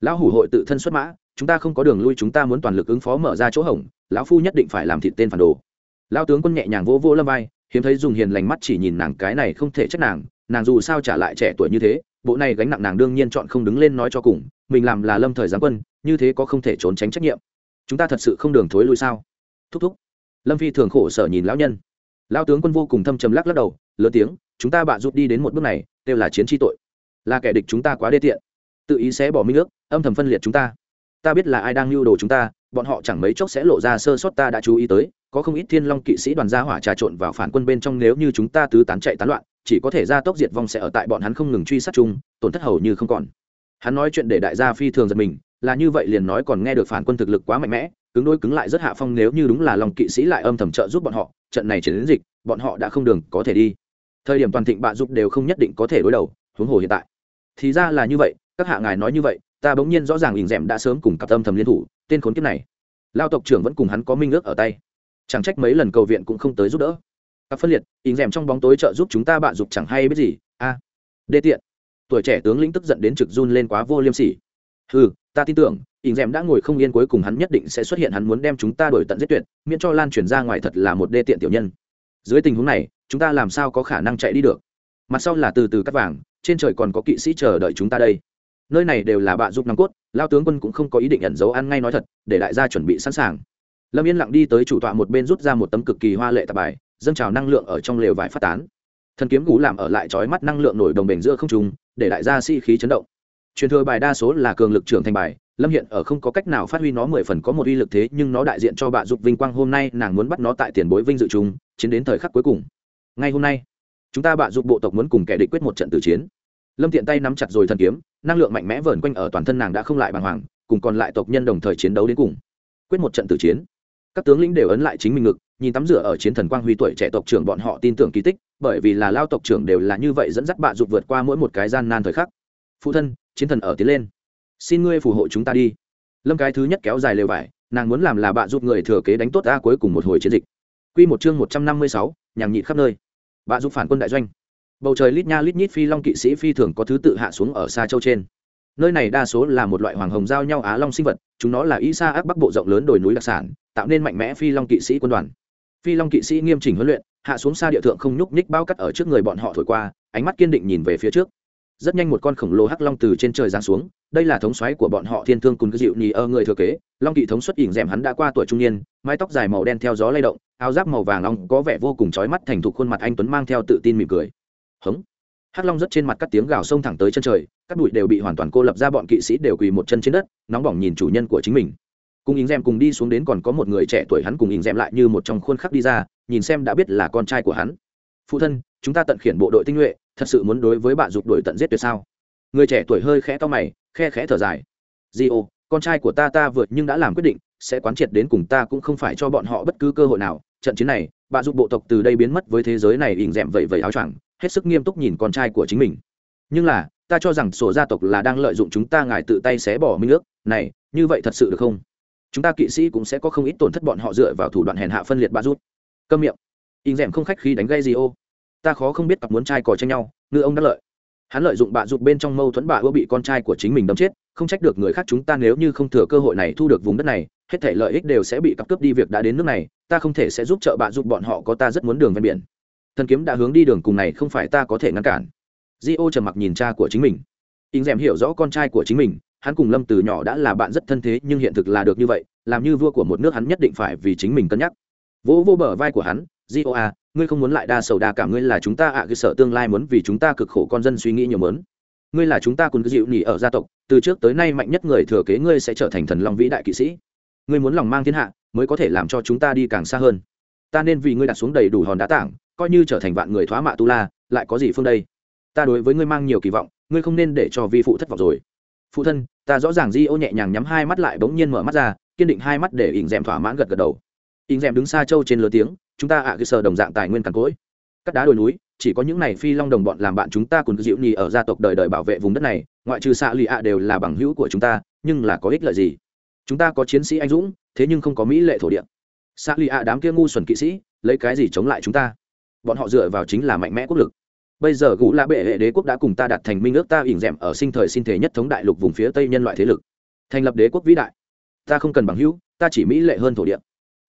Lão hủ hội tự thân xuất mã, chúng ta không có đường lui, chúng ta muốn toàn lực ứng phó mở ra chỗ hỏng lão phu nhất định phải làm thịt tên phản đồ. Lão tướng quân nhẹ nhàng vô vô lâm vai hiếm thấy dùng hiền lành mắt chỉ nhìn nàng cái này không thể trách nàng nàng dù sao trả lại trẻ tuổi như thế bộ này gánh nặng nàng đương nhiên chọn không đứng lên nói cho cùng mình làm là lâm thời giáng quân như thế có không thể trốn tránh trách nhiệm. Chúng ta thật sự không đường thối lui sao? Thúc thúc. Lâm phi thường khổ sở nhìn lão nhân. Lao tướng quân vô cùng thâm trầm lắc lắc đầu lớn tiếng chúng ta bạ rút đi đến một bước này kêu là chiến tri tội. Là kẻ địch chúng ta quá đê tiện. Tự ý sẽ bỏ minh nước, âm thầm phân liệt chúng ta. Ta biết là ai đang lưu đồ chúng ta bọn họ chẳng mấy chốc sẽ lộ ra sơ sót ta đã chú ý tới có không ít thiên long kỵ sĩ đoàn gia hỏa trà trộn vào phản quân bên trong nếu như chúng ta tứ tán chạy tán loạn, chỉ có thể ra tốc diệt vong sẽ ở tại bọn hắn không ngừng truy sát chung, tổn thất hầu như không còn. Hắn nói chuyện để đại gia phi thường giật mình, là như vậy liền nói còn nghe được phản quân thực lực quá mạnh mẽ, cứng đôi cứng lại rất hạ phong nếu như đúng là lòng kỵ sĩ lại âm thầm trợ giúp bọn họ, trận này chiến đến dịch, bọn họ đã không đường có thể đi. Thời điểm toàn thịnh bạ giúp đều không nhất định có thể đối đầu, huống hồ hiện tại. Thì ra là như vậy, các hạ ngài nói như vậy, ta bỗng nhiên rõ ràng ỉn rèm đã sớm cùng cặp âm thầm liên thủ, tên khốn kiếp này. Lao tộc trưởng vẫn cùng hắn có minh ước ở tay chẳng trách mấy lần cầu viện cũng không tới giúp đỡ. Các phân liệt, ỉn rèm trong bóng tối trợ giúp chúng ta bạ dục chẳng hay biết gì. A, đê tiện. Tuổi trẻ tướng lĩnh tức giận đến trực run lên quá vô liêm sỉ. Ừ ta tin tưởng, ỉn rèm đã ngồi không yên cuối cùng hắn nhất định sẽ xuất hiện, hắn muốn đem chúng ta đổi tận giết tuyệt, miễn cho lan truyền ra ngoài thật là một đê tiện tiểu nhân. Dưới tình huống này, chúng ta làm sao có khả năng chạy đi được? Mặt sau là từ từ cắt vàng, trên trời còn có kỵ sĩ chờ đợi chúng ta đây. Nơi này đều là bạ giúp nòng cốt, lao tướng quân cũng không có ý định ẩn giấu ăn ngay nói thật, để đại gia chuẩn bị sẵn sàng lâm yên lặng đi tới chủ tọa một bên rút ra một tấm cực kỳ hoa lệ tạp bài, dâng trào năng lượng ở trong lều vải phát tán. Thần kiếm gú làm ở lại trói mắt năng lượng nổi đồng bền giữa không trùng để đại gia sĩ、si、khí chấn động. Truyền thừa bài đa số là cường lực trưởng thành bài, lâm hiện ở không có cách nào phát huy nó mười phần có một uy lực thế, nhưng nó đại diện cho bạn dục vinh quang hôm nay, nàng muốn bắt nó tại tiền bối vinh dự chúng chiến đến thời khắc cuối cùng. Ngay hôm nay, chúng ta bạn dục bộ tộc muốn cùng kẻ địch quyết một trận tử chiến. Lâm tiện tay nắm chặt rồi thần kiếm, năng lượng mạnh mẽ vờn quanh ở toàn thân nàng đã không lại bàng hoàng, cùng còn lại tộc nhân đồng thời chiến đấu đến cùng. Quyết một trận tử chiến các tướng lĩnh đều ấn lại chính mình ngực, nhìn tắm rửa ở chiến thần quang huy tuổi trẻ tộc trưởng bọn họ tin tưởng kỳ tích, bởi vì là lao tộc trưởng đều là như vậy dẫn dắt bạ dục vượt qua mỗi một cái gian nan thời khắc. Phụ thân, chiến thần ở tiến lên. Xin ngươi phù hộ chúng ta đi. Lâm cái thứ nhất kéo dài lều vải, nàng muốn làm là bạ giúp người thừa kế đánh tốt ta cuối cùng một hồi chiến dịch. Q một chương một trăm năm mươi sáu nhàng nhịn khắp nơi. Bạ giúp phản quân đại doanh. Bầu trời lít nha lít nhít phi long kỵ sĩ phi thường có thứ tự hạ xuống ở xa châu trên nơi này đa số là một loại hoàng hồng giao nhau á long sinh vật, chúng nó là y sa ác bắc bộ rộng lớn đồi núi đặc sản, tạo nên mạnh mẽ phi long kỵ sĩ quân đoàn. Phi long kỵ sĩ nghiêm chỉnh huấn luyện, hạ xuống xa địa thượng không nhúc nhích bao cắt ở trước người bọn họ thổi qua, ánh mắt kiên định nhìn về phía trước. Rất nhanh một con khổng lồ hắc long từ trên trời giáng xuống, đây là thống xoáy của bọn họ thiên thương cùng cái dịu nhì ơ người thừa kế, long kỵ thống xuất ỉn rèm hắn đã qua tuổi trung niên, mái tóc dài màu đen theo gió lay động, áo giáp màu vàng long có vẻ vô cùng chói mắt thành thục khuôn mặt anh tuấn mang theo tự tin mỉm cười. Hống. Hắc long rất trên mặt các tiếng gào sông thẳng tới chân trời các bụi đều bị hoàn toàn cô lập ra bọn kỵ sĩ đều quỳ một chân trên đất, nóng bỏng nhìn chủ nhân của chính mình. Cùng ỉn rèm cùng đi xuống đến còn có một người trẻ tuổi hắn cùng ỉn rèm lại như một trong khuôn khắc đi ra, nhìn xem đã biết là con trai của hắn. Phụ thân, chúng ta tận khiển bộ đội tinh nhuệ, thật sự muốn đối với bạn dục đội tận giết tuyệt sao? Người trẻ tuổi hơi khẽ to mày, khe khẽ thở dài. Di ô con trai của ta ta vượt nhưng đã làm quyết định, sẽ quán triệt đến cùng ta cũng không phải cho bọn họ bất cứ cơ hội nào. Trận chiến này bạn dục bộ tộc từ đây biến mất với thế giới này ỉn rèm vậy vậy áo choàng, hết sức nghiêm túc nhìn con trai của chính mình. Nhưng là ta cho rằng sổ gia tộc là đang lợi dụng chúng ta ngài tự tay xé bỏ minh ước. Này, như vậy thật sự được không? Chúng ta kỵ sĩ cũng sẽ có không ít tổn thất bọn họ dựa vào thủ đoạn hèn hạ phân liệt bạ rút. Câm miệng. In rèm không khách khi đánh gây gì ô ta khó không biết cặp muốn trai cò tranh nhau, ngư ông đắc lợi. Hắn lợi dụng bạ dục bên trong mâu thuẫn bạ ưa bị con trai của chính mình đâm chết, không trách được người khác chúng ta nếu như không thừa cơ hội này thu được vùng đất này, hết thể lợi ích đều sẽ bị cặp cướp đi việc đã đến nước này, ta không thể sẽ giúp trợ bạ dục bọn họ có ta rất muốn đường ven biển. Thần kiếm đã hướng đi đường cùng này không phải ta có thể ngăn cản di ô trầm mặc nhìn cha của chính mình. In rèm hiểu rõ con trai của chính mình hắn cùng lâm từ nhỏ đã là bạn rất thân thế nhưng hiện thực là được như vậy làm như vua của một nước hắn nhất định phải vì chính mình cân nhắc. Vỗ vô bờ vai của hắn di ô à ngươi không muốn lại đa sầu đa cảm ngươi là chúng ta ạ à, cái sợ tương lai muốn vì chúng ta cực khổ con dân suy nghĩ nhiều mớn. Ngươi là chúng ta cùng dịu nhỉ ở gia tộc từ trước tới nay mạnh nhất người thừa kế ngươi sẽ trở thành thần long vĩ đại kỵ sĩ. Ngươi muốn lòng mang thiên hạ mới có thể làm cho chúng ta đi càng xa hơn. Ta nên vì ngươi đặt xuống đầy đủ hòn đá tảng coi như trở thành vạn người thoá mạ tu la lại có gì phương đây? Ta đối với ngươi mang nhiều kỳ vọng, ngươi không nên để cho vi phụ thất vọng rồi. Phụ thân, ta rõ ràng di ô nhẹ nhàng nhắm hai mắt lại bỗng nhiên mở mắt ra, kiên định hai mắt để ỉng d thỏa mãn gật gật đầu. Ỉng d đứng xa châu trên lứa tiếng, chúng ta ạ à cái sở đồng dạng tài nguyên càn cỗi. Các đá đồi núi, chỉ có những này phi long đồng bọn làm bạn chúng ta cùng dịu nhì ở gia tộc đời đời bảo vệ vùng đất này, ngoại trừ xạ lì ạ đều là bằng hữu của chúng ta, nhưng là có ích lợi gì? Chúng ta có chiến sĩ anh dũng, thế nhưng không có mỹ lệ thổ địa. Xạ lì ạ đám kia ngu xuẩn kỵ sĩ, lấy cái gì chống lại chúng ta? Bọn họ dựa vào chính là mạnh mẽ quốc lực bây giờ gũ lạ bệ hệ đế quốc đã cùng ta đặt thành minh ước, ta ỉn d ở sinh thời sinh thể nhất thống đại lục vùng phía tây nhân loại thế lực. Thành lập đế quốc vĩ đại. Ta không cần bằng hữu, ta chỉ mỹ lệ hơn thổ địa.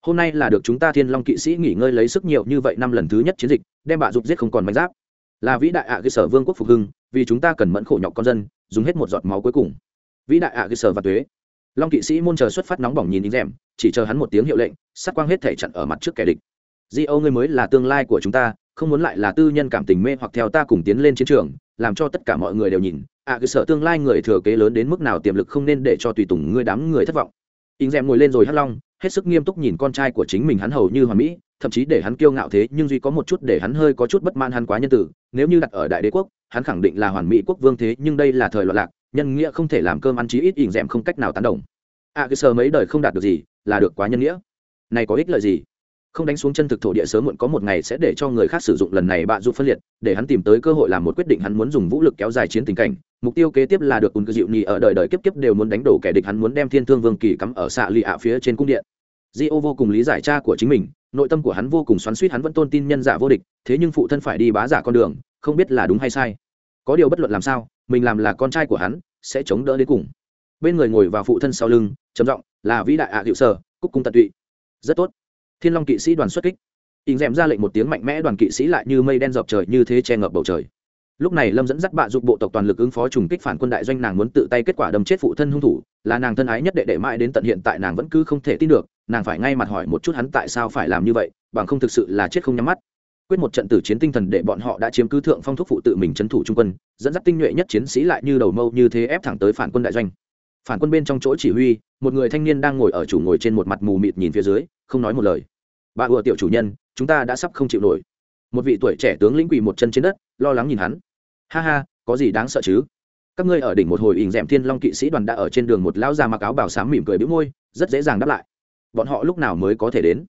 Hôm nay là được chúng ta thiên long kỵ sĩ nghỉ ngơi lấy sức nhiều như vậy năm lần thứ nhất chiến dịch, đem bạ dục giết không còn manh giáp. Là vĩ đại ạ cơ sở vương quốc phục hưng, vì chúng ta cần mẫn khổ nhọc con dân, dùng hết một giọt máu cuối cùng. Vĩ đại ạ cơ sở và tuế. Long kỵ sĩ môn chờ xuất phát nóng bỏng nhìn đính rèm chỉ chờ hắn một tiếng hiệu lệnh sát quang hết thể chặn ở mặt trước kẻ địch. Di âu, ngươi mới là tương lai của chúng ta không muốn lại là tư nhân cảm tình mê hoặc theo ta cùng tiến lên chiến trường làm cho tất cả mọi người đều nhìn. À, Ạ cơ sở tương lai người thừa kế lớn đến mức nào tiềm lực không nên để cho tùy tùng ngươi đám người thất vọng. In rèm ngồi lên rồi hắt long hết sức nghiêm túc nhìn con trai của chính mình hắn hầu như hoàn mỹ thậm chí để hắn kiêu ngạo thế nhưng duy có một chút để hắn hơi có chút bất mãn hắn quá nhân tử. Nếu như đặt ở đại đế quốc hắn khẳng định là hoàn mỹ quốc vương thế nhưng đây là thời loạn lạc nhân nghĩa không thể làm cơm ăn chí ít ỉn rèm không cách nào tán đồng. Ạ à, cái mấy đời không đạt được gì là được quá nhân nghĩa. Này có ích lợi gì? Không đánh xuống chân thực thổ địa sớm muộn có một ngày sẽ để cho người khác sử dụng lần này bạ dục phân liệt, để hắn tìm tới cơ hội làm một quyết định hắn muốn dùng vũ lực kéo dài chiến tình cảnh. Mục tiêu kế tiếp là được ùn cư dịu nhì ở đời đời kiếp kiếp đều muốn đánh đổ kẻ địch hắn muốn đem thiên thương vương kỳ cắm ở xạ lì ạ phía trên cung điện. Di ô vô cùng lý giải cha của chính mình, nội tâm của hắn vô cùng xoắn suýt hắn vẫn tôn tin nhân giả vô địch, thế nhưng phụ thân phải đi bá giả con đường, không biết là đúng hay sai. Có điều bất luận làm sao, mình làm là con trai của hắn, sẽ chống đỡ đến cùng. Bên người ngồi vào phụ thân sau lưng, trầm giọng, là vĩ đại ạ à hiệu sở cúc cung tận tụy. Rất tốt thiên long kỵ sĩ đoàn xuất kích. Ỉng rèm ra lệnh một tiếng mạnh mẽ, đoàn kỵ sĩ lại như mây đen dọc trời, như thế che ngập bầu trời. Lúc này lâm dẫn dắt bạ dục bộ tộc toàn lực ứng phó trùng kích phản quân đại doanh, nàng muốn tự tay kết quả đâm chết phụ thân hung thủ, là nàng thân ái nhất đệ đệ mãi đến tận hiện tại nàng vẫn cứ không thể tin được, nàng phải ngay mặt hỏi một chút hắn tại sao phải làm như vậy, bằng không thực sự là chết không nhắm mắt. Quyết một trận tử chiến tinh thần để bọn họ đã chiếm cứ thượng phong thúc phụ tự mình trấn thủ trung quân, dẫn dắt tinh nhuệ nhất chiến sĩ lại như đầu mâu như thế ép thẳng tới phản quân đại doanh. Phản quân bên trong chỗ chỉ huy, một người thanh niên đang ngồi ở chủ ngồi trên một mặt mù mịt nhìn phía dưới, không nói một lời bà ùa tiểu chủ nhân, chúng ta đã sắp không chịu nổi. Một vị tuổi trẻ tướng lĩnh quỳ một chân trên đất, lo lắng nhìn hắn. Ha ha, có gì đáng sợ chứ? Các ngươi ở đỉnh một hồi ỉn d thiên long kỵ sĩ đoàn đã ở trên đường một lão già mặc áo bảo sám mỉm cười bĩu môi, rất dễ dàng đáp lại. Bọn họ lúc nào mới có thể đến?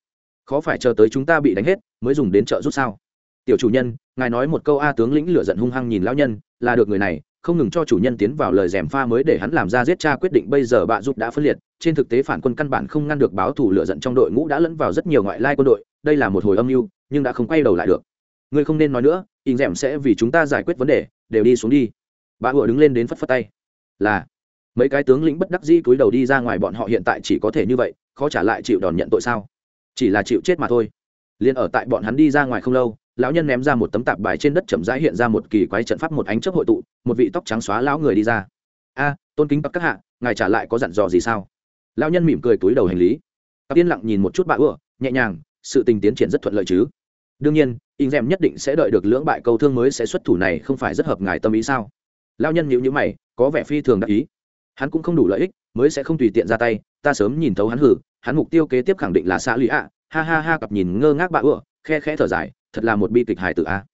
Khó phải chờ tới chúng ta bị đánh hết, mới dùng đến chợ rút sao? Tiểu chủ nhân, ngài nói một câu a, tướng lĩnh lửa giận hung hăng nhìn lão nhân, là được người này không ngừng cho chủ nhân tiến vào lời rèm pha mới để hắn làm ra giết cha quyết định bây giờ bạ giúp đã phân liệt. Trên thực tế phản quân căn bản không ngăn được báo thủ lựa giận trong đội ngũ đã lẫn vào rất nhiều ngoại lai quân đội. Đây là một hồi âm mưu, nhưng đã không quay đầu lại được. Ngươi không nên nói nữa, in rèm sẽ vì chúng ta giải quyết vấn đề, đều đi xuống đi. Bà hùa đứng lên đến phất phất tay. Là, mấy cái tướng lĩnh bất đắc dĩ cúi đầu đi ra ngoài, bọn họ hiện tại chỉ có thể như vậy, khó trả lại chịu đòn nhận tội sao? Chỉ là chịu chết mà thôi. Liền ở tại bọn hắn đi ra ngoài không lâu lão nhân ném ra một tấm tạp bài trên đất chậm rãi hiện ra một kỳ quái trận pháp một ánh chớp hội tụ, một vị tóc trắng xóa lão người đi ra. A, tôn kính các hạ, ngài trả lại có dặn dò gì sao? Lão nhân mỉm cười túi đầu hành lý. Các yên lặng nhìn một chút bà ưa, nhẹ nhàng, sự tình tiến triển rất thuận lợi chứ? Đương nhiên, in rèm nhất định sẽ đợi được lưỡng bại câu thương mới sẽ xuất thủ này không phải rất hợp ngài tâm ý sao? Lao nhân nhíu nhữ mày, có vẻ phi thường đắc ý. Hắn cũng không đủ lợi ích, mới sẽ không tùy tiện ra tay, ta sớm nhìn thấu hắn hử, hắn mục tiêu kế tiếp khẳng định là xã lụy ạ ha ha ha cặp nhìn ngơ ngác bạ ựa khe khẽ thở dài thật là một bi kịch hài tử a.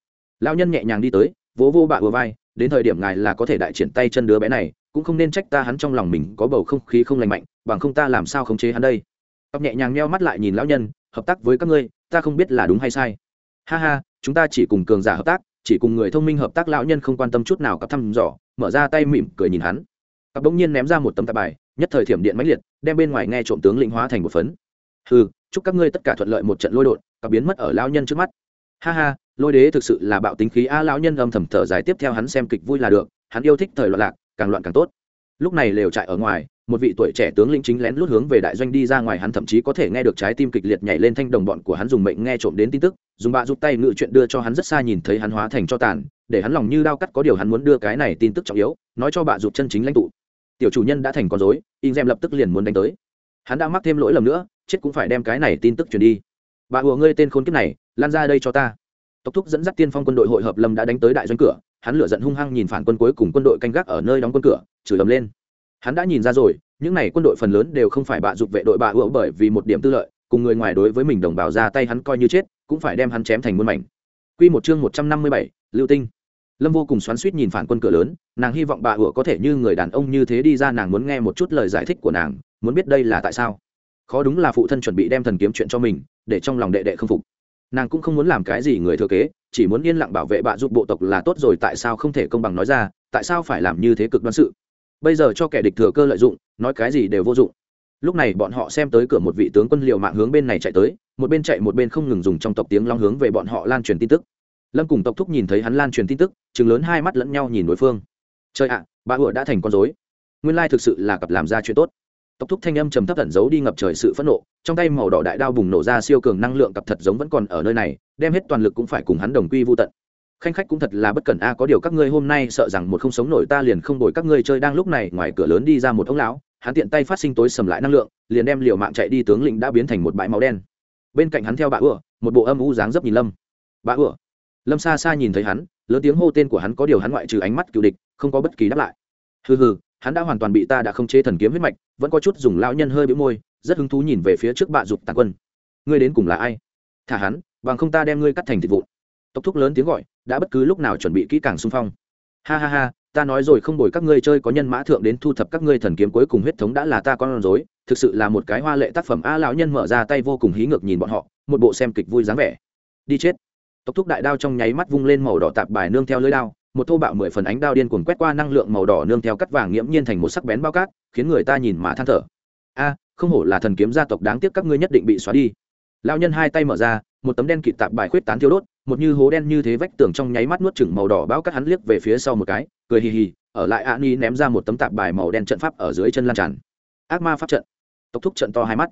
Lão nhân nhẹ nhàng đi tới, vỗ vô bạ vừa vai, đến thời điểm ngài là có thể đại triển tay chân đứa bé này, cũng không nên trách ta hắn trong lòng mình có bầu không khí không lành mạnh, bằng không ta làm sao khống chế hắn đây. Tóc nhẹ nhàng meo mắt lại nhìn lão nhân, hợp tác với các ngươi, ta không biết là đúng hay sai. Ha ha, chúng ta chỉ cùng cường giả hợp tác, chỉ cùng người thông minh hợp tác, lão nhân không quan tâm chút nào cặp thăm dò, mở ra tay mỉm cười nhìn hắn. Cặp bỗng nhiên ném ra một tấm tạp bài, nhất thời thiểm điện mãnh liệt, đem bên ngoài nghe trộm tướng lĩnh hóa thành một phấn. Hừ, chúc các ngươi tất cả thuận lợi một trận lôi đột, cặp biến mất ở lão nhân trước mắt ha ha, lôi đế thực sự là bạo tính khí a lão nhân âm thầm thở dài tiếp theo hắn xem kịch vui là được, hắn yêu thích thời loạn lạc, càng loạn càng tốt. Lúc này lều trại ở ngoài, một vị tuổi trẻ tướng lĩnh chính lén lút hướng về đại doanh đi ra ngoài, hắn thậm chí có thể nghe được trái tim kịch liệt nhảy lên thanh đồng bọn của hắn dùng mệnh nghe trộm đến tin tức, dùng bạ giúp tay ngự chuyện đưa cho hắn rất xa nhìn thấy hắn hóa thành cho tàn, để hắn lòng như đau cắt có điều hắn muốn đưa cái này tin tức trọng yếu, nói cho bạ giúp chân chính lãnh tụ. Tiểu chủ nhân đã thành con dối in gem lập tức liền muốn đánh tới. Hắn đã mắc thêm lỗi lầm nữa, chết cũng phải đem cái này tin tức truyền đi bà hùa ngươi tên khốn kiếp này, lan ra đây cho ta. Tộc thúc dẫn dắt tiên phong quân đội hội hợp lâm đã đánh tới đại doanh cửa, hắn lửa giận hung hăng nhìn phản quân cuối cùng quân đội canh gác ở nơi đóng quân cửa, chửi ầm lên. Hắn đã nhìn ra rồi, những n à y quân đội phần lớn đều không phải bạ dục vệ đội bạ hùa bởi vì một điểm tư lợi, cùng người ngoài đối với mình đồng bào ra tay hắn coi như chết, cũng phải đem hắn chém thành muôn mảnh. Q một chương một trăm năm mươi bảy, lưu tinh. Lâm vô cùng xoắn suýt nhìn phản quân cửa lớn, nàng hy vọng bà hùa có thể như người đàn ông như thế đi ra nàng muốn nghe một chút lời giải thích của nàng, muốn biết đây là tại sao. Khó đúng là phụ thân chuẩn bị đem thần kiếm chuyện cho mình để trong lòng đệ đệ không phục. Nàng cũng không muốn làm cái gì người thừa kế chỉ muốn yên lặng bảo vệ bạ giúp bộ tộc là tốt rồi tại sao không thể công bằng nói ra tại sao phải làm như thế cực đoan sự? Bây giờ cho kẻ địch thừa cơ lợi dụng nói cái gì đều vô dụng. Lúc này bọn họ xem tới cửa một vị tướng quân liệu mạng hướng bên này chạy tới một bên chạy một bên không ngừng dùng trong tộc tiếng long hướng về bọn họ lan truyền tin tức. Lâm cùng tộc thúc nhìn thấy hắn lan truyền tin tức chừng lớn hai mắt lẫn nhau nhìn đối phương. Trời ạ à, bà ủa đã thành con dối nguyên lai thực sự là cặp làm ra chuyện tốt tộc thúc thanh âm trầm thấp tẩn giấu đi ngập trời sự phẫn nộ, trong tay màu đỏ đại đao bùng nổ ra siêu cường năng lượng cặp thật giống vẫn còn ở nơi này, đem hết toàn lực cũng phải cùng hắn đồng quy vô tận. Khanh khách cũng thật là bất cẩn a, có điều các ngươi hôm nay sợ rằng một không sống nổi ta liền không đổi các ngươi chơi, đang lúc này ngoài cửa lớn đi ra một ông lão, hắn tiện tay phát sinh tối sầm lại năng lượng, liền đem liều mạng chạy đi tướng lĩnh đã biến thành một bãi máu đen. Bên cạnh hắn theo bà ửa một bộ âm u dáng dấp nhìn lâm. Bà ửa lâm xa xa nhìn thấy hắn, lớn tiếng hô tên của hắn, có điều hắn ngoại trừ ánh mắt cựu địch, không có bất kỳ đáp lại. Hừ hừ hắn đã hoàn toàn bị ta đã không chế thần kiếm huyết mạch, vẫn có chút dùng lão nhân hơi bĩu môi, rất hứng thú nhìn về phía trước bạ dục tàn quân. Ngươi đến cùng là ai? Thả hắn, bằng không ta đem ngươi cắt thành thịt vụn. Tộc thúc lớn tiếng gọi, đã bất cứ lúc nào chuẩn bị kỹ càng xung phong. Ha ha ha, ta nói rồi không đổi các ngươi chơi có nhân mã thượng đến thu thập các ngươi thần kiếm cuối cùng huyết thống đã là ta con rối, thực sự là một cái hoa lệ tác phẩm a lão nhân mở ra tay vô cùng hí ngược nhìn bọn họ, một bộ xem kịch vui dáng vẻ. Đi chết. Tộc thúc đại đao trong nháy mắt vung lên màu đỏ tạp bài nương theo lưới đao một thô bạo mười phần ánh đao điên cuồng quét qua năng lượng màu đỏ nương theo cắt vàng nghiễm nhiên thành một sắc bén bao cát, khiến người ta nhìn mà than thở. A, không hổ là thần kiếm gia tộc đáng tiếc các ngươi nhất định bị xóa đi. Lão nhân hai tay mở ra, một tấm đen kịt tạp bài khuyết tán thiêu đốt, một như hố đen như thế vách tường trong nháy mắt nuốt chửng màu đỏ bao cát hắn liếc về phía sau một cái, cười hì hì, ở lại a ni ném ra một tấm tạp bài màu đen trận pháp ở dưới chân lan tràn. Ác ma pháp trận. Tộc thúc trận to hai mắt.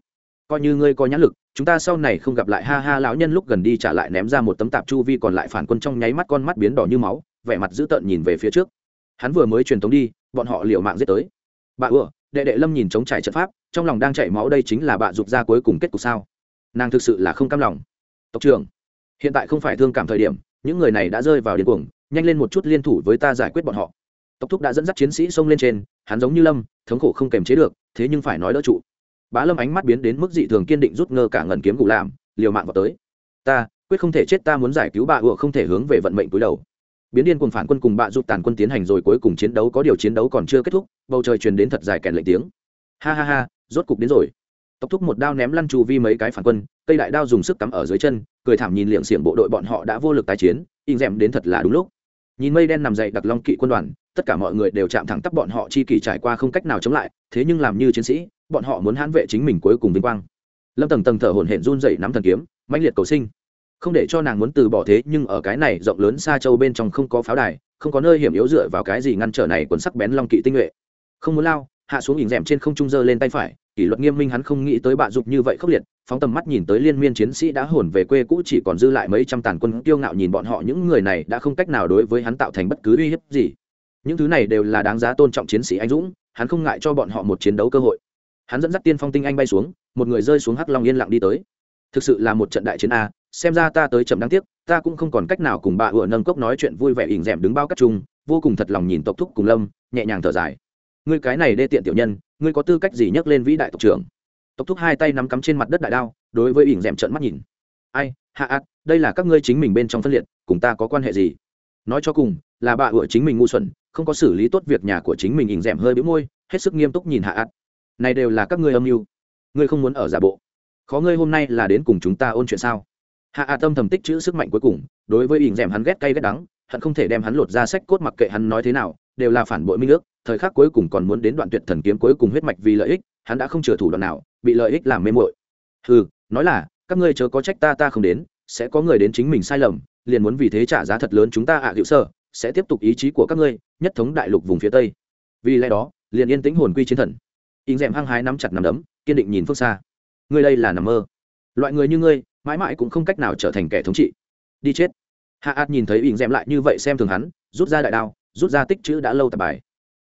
Coi như ngươi có nhãn lực, chúng ta sau này không gặp lại, ha ha, lão nhân lúc gần đi trả lại ném ra một tấm tạp chu vi còn lại phản quân trong nháy mắt con mắt biến đỏ như máu vẻ mặt dữ tợn nhìn về phía trước. Hắn vừa mới truyền tống đi, bọn họ liều mạng giết tới. Bà ủa, đệ đệ lâm nhìn chống trải trận pháp, trong lòng đang chảy máu đây chính là bà dục ra cuối cùng kết cục sao? Nàng thực sự là không cam lòng. Tộc trưởng, hiện tại không phải thương cảm thời điểm, những người này đã rơi vào điên cuồng, nhanh lên một chút liên thủ với ta giải quyết bọn họ. Tộc thúc đã dẫn dắt chiến sĩ xông lên trên, hắn giống như lâm, thống khổ không kềm chế được, thế nhưng phải nói đỡ trụ. Bá lâm ánh mắt biến đến mức dị thường kiên định rút ngơ cả ngần kiếm cụ làm liều mạng vào tới. Ta, quyết không thể chết ta muốn giải cứu bà ủa không thể hướng về vận mệnh túi đầu biến điên cùng phản quân cùng bạ giúp tàn quân tiến hành rồi cuối cùng chiến đấu, có điều chiến đấu còn chưa kết thúc, bầu trời truyền đến thật dài kèn lệnh tiếng. Ha ha ha, rốt cục đến rồi. Tộc thúc một đao ném lăn chu vi mấy cái phản quân, cây đại đao dùng sức cắm ở dưới chân, cười thảm nhìn liệng xiềng bộ đội bọn họ đã vô lực tái chiến in rèm đến thật là đúng lúc. Nhìn mây đen nằm dậy đặc long kỵ quân đoàn, tất cả mọi người đều chạm thẳng tắp bọn họ chi kỷ trải qua không cách nào chống lại, thế nhưng làm như chiến sĩ, bọn họ muốn hãn vệ chính mình cuối cùng vinh quang. Lâm tầng tầng thở hổn hển run dậy nắm thần kiếm, mãnh liệt cầu sinh không để cho nàng muốn từ bỏ thế, nhưng ở cái này rộng lớn xa châu bên trong không có pháo đài, không có nơi hiểm yếu dựa vào cái gì ngăn trở này quần sắc bén long kỵ tinh nhuệ. Không muốn lao, hạ xuống hình rèm trên không trung dơ lên tay phải, kỷ luật nghiêm minh hắn không nghĩ tới bạ dục như vậy khốc liệt, phóng tầm mắt nhìn tới liên miên chiến sĩ đã hồn về quê cũ chỉ còn dư lại mấy trăm tàn quân kiêu ngạo nhìn bọn họ, những người này đã không cách nào đối với hắn tạo thành bất cứ uy hiếp gì. Những thứ này đều là đáng giá tôn trọng chiến sĩ anh dũng, hắn không ngại cho bọn họ một chiến đấu cơ hội. Hắn dẫn dắt tiên phong tinh anh bay xuống, một người rơi xuống hắc long yên lặng đi tới. Thực sự là một trận đại chiến a xem ra ta tới chậm đáng tiếc, ta cũng không còn cách nào cùng bà ủa nâng cốc nói chuyện vui vẻ ỉn rèm đứng bao cắt chung, vô cùng thật lòng nhìn tộc thúc cùng lâm, nhẹ nhàng thở dài. Ngươi cái này đê tiện tiểu nhân, ngươi có tư cách gì nhắc lên vĩ đại tộc trưởng? Tộc thúc hai tay nắm cắm trên mặt đất đại đao, đối với ỉn rèm trợn mắt nhìn. Ai, hạ ạt đây là các ngươi chính mình bên trong phân liệt, cùng ta có quan hệ gì? Nói cho cùng, là bà ủa chính mình ngu xuẩn, không có xử lý tốt việc nhà của chính mình ỉn rèm hơi bĩu môi, hết sức nghiêm túc nhìn hạ ạt này đều là các ngươi âm mưu, ngươi không muốn ở giả bộ. Khó ngươi hôm nay là đến cùng chúng ta ôn chuyện sao? Hạ ạ tâm thầm tích chữ sức mạnh cuối cùng, đối với ỉn rèm hắn ghét cay ghét đắng, hận không thể đem hắn lột ra sách cốt mặc kệ hắn nói thế nào, đều là phản bội minh ước, thời khắc cuối cùng còn muốn đến đoạn tuyệt thần kiếm cuối cùng huyết mạch vì lợi ích, hắn đã không chừa thủ đoạn nào, bị lợi ích làm mê mội ừ nói là, các ngươi chớ có trách ta ta không đến, sẽ có người đến chính mình sai lầm, liền muốn vì thế trả giá thật lớn chúng ta ạ à hiệu sơ, sẽ tiếp tục ý chí của các ngươi, nhất thống đại lục vùng phía tây. Vì lẽ đó, liền yên tĩnh hồn quy chiến thần. In rèm hăng hái nắm chặt nắm đấm, kiên định nhìn phương xa. Ngươi đây là nằm mơ. Loại người như ngươi mãi mãi cũng không cách nào trở thành kẻ thống trị. Đi chết. Hạ ạt nhìn thấy ỉn rèm lại như vậy xem thường hắn, rút ra đại đao, rút ra tích chữ đã lâu tạp bài.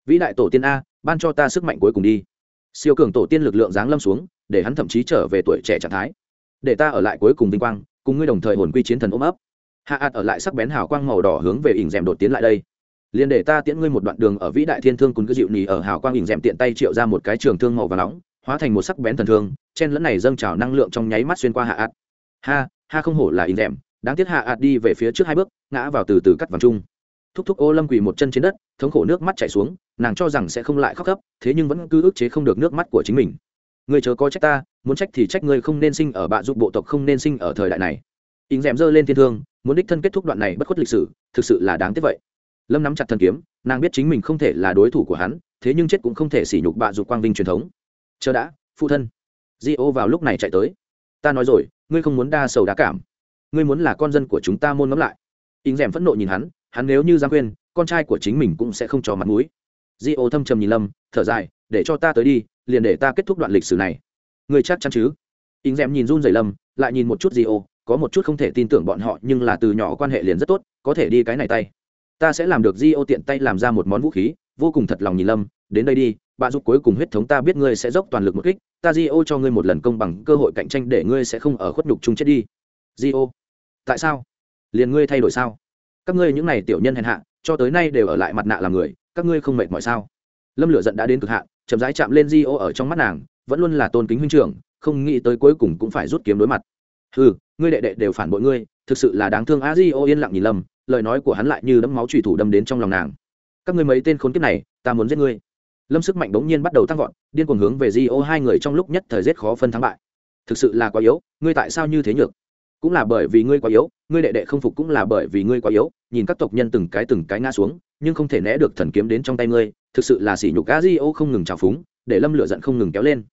Vĩ đại tổ tiên a, ban cho ta sức mạnh cuối cùng đi. Siêu cường tổ tiên lực lượng giáng lâm xuống, để hắn thậm chí trở về tuổi trẻ trạng thái. Để ta ở lại cuối cùng vinh quang, cùng ngươi đồng thời hồn quy chiến thần ôm ấp. Hạ ạt ở lại sắc bén hào quang màu đỏ hướng về ỉn rèm đột tiến lại đây. Liền để ta tiễn ngươi một đoạn đường ở vĩ đại thiên thương cùng cứ dịu nỉ ở hào quang ỉn rèm tiện tay triệu ra một cái trường thương màu và nóng, hóa thành một sắc bén thần thương, chen lẫn này dâng trào năng lượng trong nháy mắt xuyên qua hạ ạt ha ha không hổ là in rèm, đáng tiếc hạ ạt đi về phía trước hai bước, ngã vào từ từ cắt vàng chung. Thúc thúc ô lâm quỳ một chân trên đất, thống khổ nước mắt chảy xuống, nàng cho rằng sẽ không lại khóc khóc thế nhưng vẫn cứ ức chế không được nước mắt của chính mình. Người chớ có trách ta, muốn trách thì trách ngươi không nên sinh ở bạ giúp bộ tộc không nên sinh ở thời đại này. In rèm giơ lên thiên thương, muốn đích thân kết thúc đoạn này bất khuất lịch sử, thực sự là đáng tiếc vậy. Lâm nắm chặt thần kiếm, nàng biết chính mình không thể là đối thủ của hắn, thế nhưng chết cũng không thể sỉ nhục bạ dục quang vinh truyền thống. Chờ đã, phụ thân. Di ô vào lúc này chạy tới. Ta nói rồi ngươi không muốn đa sầu đa cảm. Ngươi muốn là con dân của chúng ta môn ngẫm lại. In rèm phẫn nộ nhìn hắn hắn nếu như giang khuyên, con trai của chính mình cũng sẽ không cho mặt mũi. Di ô thâm trầm nhìn lâm, thở dài, để cho ta tới đi, liền để ta kết thúc đoạn lịch sử này. Ngươi chắc chắn chứ? In rèm nhìn run rẩy lâm, lại nhìn một chút di ô, có một chút không thể tin tưởng bọn họ, nhưng là từ nhỏ quan hệ liền rất tốt, có thể đi cái này tay. Ta sẽ làm được di ô tiện tay làm ra một món vũ khí, vô cùng thật lòng nhìn lâm, đến đây đi bạn giúp cuối cùng huyết thống ta biết ngươi sẽ dốc toàn lực một kích, ta di ô cho ngươi một lần công bằng cơ hội cạnh tranh để ngươi sẽ không ở khuất nhục chung chết đi. Di ô tại sao? Liền ngươi thay đổi sao? Các ngươi những n à y tiểu nhân hèn hạ, cho tới nay đều ở lại mặt nạ làm người, các ngươi không mệt mỏi sao? Lâm lửa giận đã đến cực hạn, chậm rãi chạm lên di ô ở trong mắt nàng, vẫn luôn là tôn kính huynh trưởng, không nghĩ tới cuối cùng cũng phải rút kiếm đối mặt. Ừ ngươi đệ đệ đều phản bội ngươi, thực sự là đáng thương a di ô yên lặng nhìn lâm, lời nói của hắn lại như đấm máu trùy thủ đâm đến trong lòng nàng. Các ngươi mấy tên khốn kiếp này, ta muốn giết ngươi lâm sức mạnh bỗng nhiên bắt đầu tăng vọt, điên cuồng hướng về di ô hai người trong lúc nhất thời rét khó phân thắng bại. Thực sự là quá yếu, ngươi tại sao như thế nhược? Cũng là bởi vì ngươi quá yếu, ngươi đệ đệ không phục cũng là bởi vì ngươi quá yếu, nhìn các tộc nhân từng cái từng cái ngã xuống, nhưng không thể né được thần kiếm đến trong tay ngươi, thực sự là sỉ nhục a di ô không ngừng trào phúng, để lâm lửa giận không ngừng kéo lên.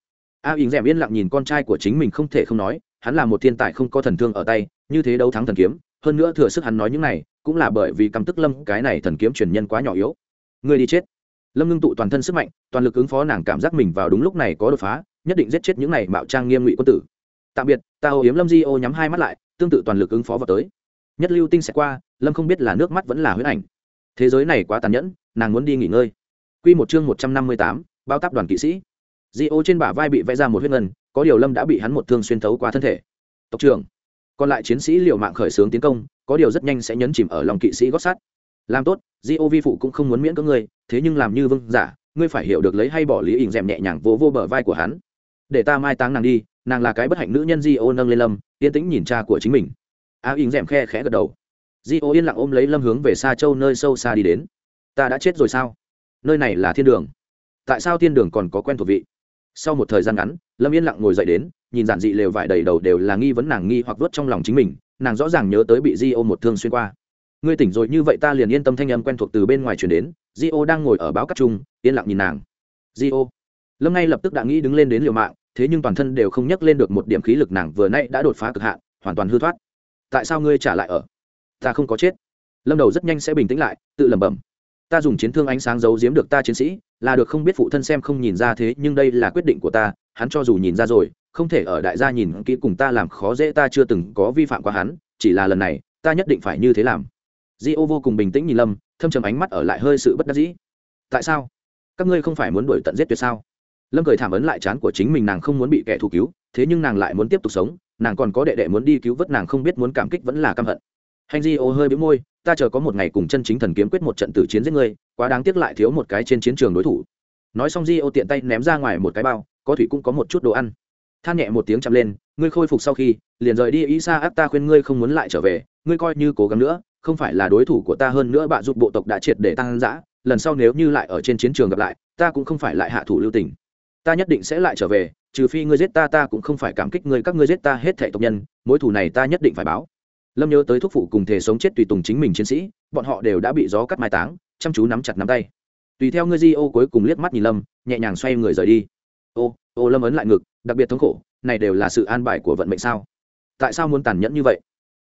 A ỉng rèm yên lặng nhìn con trai của chính mình không thể không nói, hắn là một thiên tài không có thần thương ở tay, như thế đấu thắng thần kiếm, hơn nữa thừa sức hắn nói những này, cũng là bởi vì căm tức lâm, cái này thần kiếm truyền nhân quá nhỏ yếu. Ngươi đi chết lâm ngưng tụ toàn thân sức mạnh, toàn lực ứng phó nàng cảm giác mình vào đúng lúc này có đột phá, nhất định giết chết những này mạo trang nghiêm ngụy quân tử. Tạm biệt, ta ô yếm lâm di ô nhắm hai mắt lại, tương tự toàn lực ứng phó vào tới. Nhất lưu tinh sẽ qua, lâm không biết là nước mắt vẫn là huyết ảnh. Thế giới này quá tàn nhẫn, nàng muốn đi nghỉ ngơi. Q một chương một trăm năm mươi tám, bao táp đoàn kỵ sĩ. Di ô trên bả vai bị vẽ ra một huyết ngân, có điều lâm đã bị hắn một thương xuyên thấu qua thân thể. Tộc trưởng, còn lại chiến sĩ liệu mạng khởi xướng tiến công, có điều rất nhanh sẽ nhấn chìm ở lòng kỵ sĩ gót sắt làm tốt di ô vi phụ cũng không muốn miễn cưỡng ngươi thế nhưng làm như vương giả ngươi phải hiểu được lấy hay bỏ lý ỉng rèm nhẹ nhàng vỗ vô, vô bờ vai của hắn. Để ta mai táng nàng đi nàng là cái bất hạnh nữ nhân di ô nâng lên lâm yên tĩnh nhìn cha của chính mình. A ỉng rèm khe khẽ gật đầu. Di ô yên lặng ôm lấy lâm hướng về xa châu nơi sâu xa đi đến. Ta đã chết rồi sao? Nơi này là thiên đường. Tại sao thiên đường còn có quen thuộc vị? Sau một thời gian ngắn lâm yên lặng ngồi dậy đến nhìn giản dị lều vải đầy đầu đều là nghi vấn nàng nghi hoặc vớt trong lòng chính mình nàng rõ ràng nhớ tới bị di ô một thương xuyên qua ngươi tỉnh rồi như vậy ta liền yên tâm thanh âm quen thuộc từ bên ngoài chuyển đến di ô đang ngồi ở báo cắt trung, yên lặng nhìn nàng. Di ô lâm ngay lập tức đã nghĩ đứng lên đến liều mạng, thế nhưng toàn thân đều không nhắc lên được một điểm khí lực nàng vừa nay đã đột phá cực hạn, hoàn toàn hư thoát. Tại sao ngươi trả lại ở? Ta không có chết. Lâm đầu rất nhanh sẽ bình tĩnh lại, tự lẩm bẩm. Ta dùng chiến thương ánh sáng giấu giếm được ta chiến sĩ, là được không biết phụ thân xem không nhìn ra thế, nhưng đây là quyết định của ta, hắn cho dù nhìn ra rồi, không thể ở đại gia nhìn kỹ cùng ta làm khó dễ ta chưa từng có vi phạm qua hắn, chỉ là lần này, ta nhất định phải như thế làm di ô vô cùng bình tĩnh nhìn lâm, thâm trầm ánh mắt ở lại hơi sự bất đắc dĩ. Tại sao? Các ngươi không phải muốn đuổi tận giết tuyệt sao? Lâm cười thảm ấn lại chán của chính mình nàng không muốn bị kẻ thù cứu, thế nhưng nàng lại muốn tiếp tục sống, nàng còn có đệ đệ muốn đi cứu vớt nàng không biết muốn cảm kích vẫn là căm hận. Hành di ô hơi bĩu môi, ta chờ có một ngày cùng chân chính thần kiếm quyết một trận tử chiến giết ngươi, quá đáng tiếc lại thiếu một cái trên chiến trường đối thủ. Nói xong di ô tiện tay ném ra ngoài một cái bao, có thủy cũng có một chút đồ ăn. Than nhẹ một tiếng chậm lên, ngươi khôi phục sau khi, liền rời đi ý xa áp ta khuyên ngươi không muốn lại trở về, ngươi coi như cố gắng nữa không phải là đối thủ của ta hơn nữa bạn giúp bộ tộc đã triệt để tăng dã, lần sau nếu như lại ở trên chiến trường gặp lại, ta cũng không phải lại hạ thủ lưu tình. Ta nhất định sẽ lại trở về, trừ phi ngươi giết ta ta cũng không phải cảm kích ngươi, các ngươi giết ta hết thệ tộc nhân, mối thù này ta nhất định phải báo. Lâm nhớ tới thúc phụ cùng thể sống chết tùy tùng chính mình chiến sĩ, bọn họ đều đã bị gió cắt mai táng, chăm chú nắm chặt nắm tay. Tùy theo ngươi di ô cuối cùng liếc mắt nhìn lâm, nhẹ nhàng xoay người rời đi. Ô ô lâm ấn lại ngực, đặc biệt thống khổ, này đều là sự an bài của vận mệnh sao? Tại sao muốn tàn nhẫn như vậy?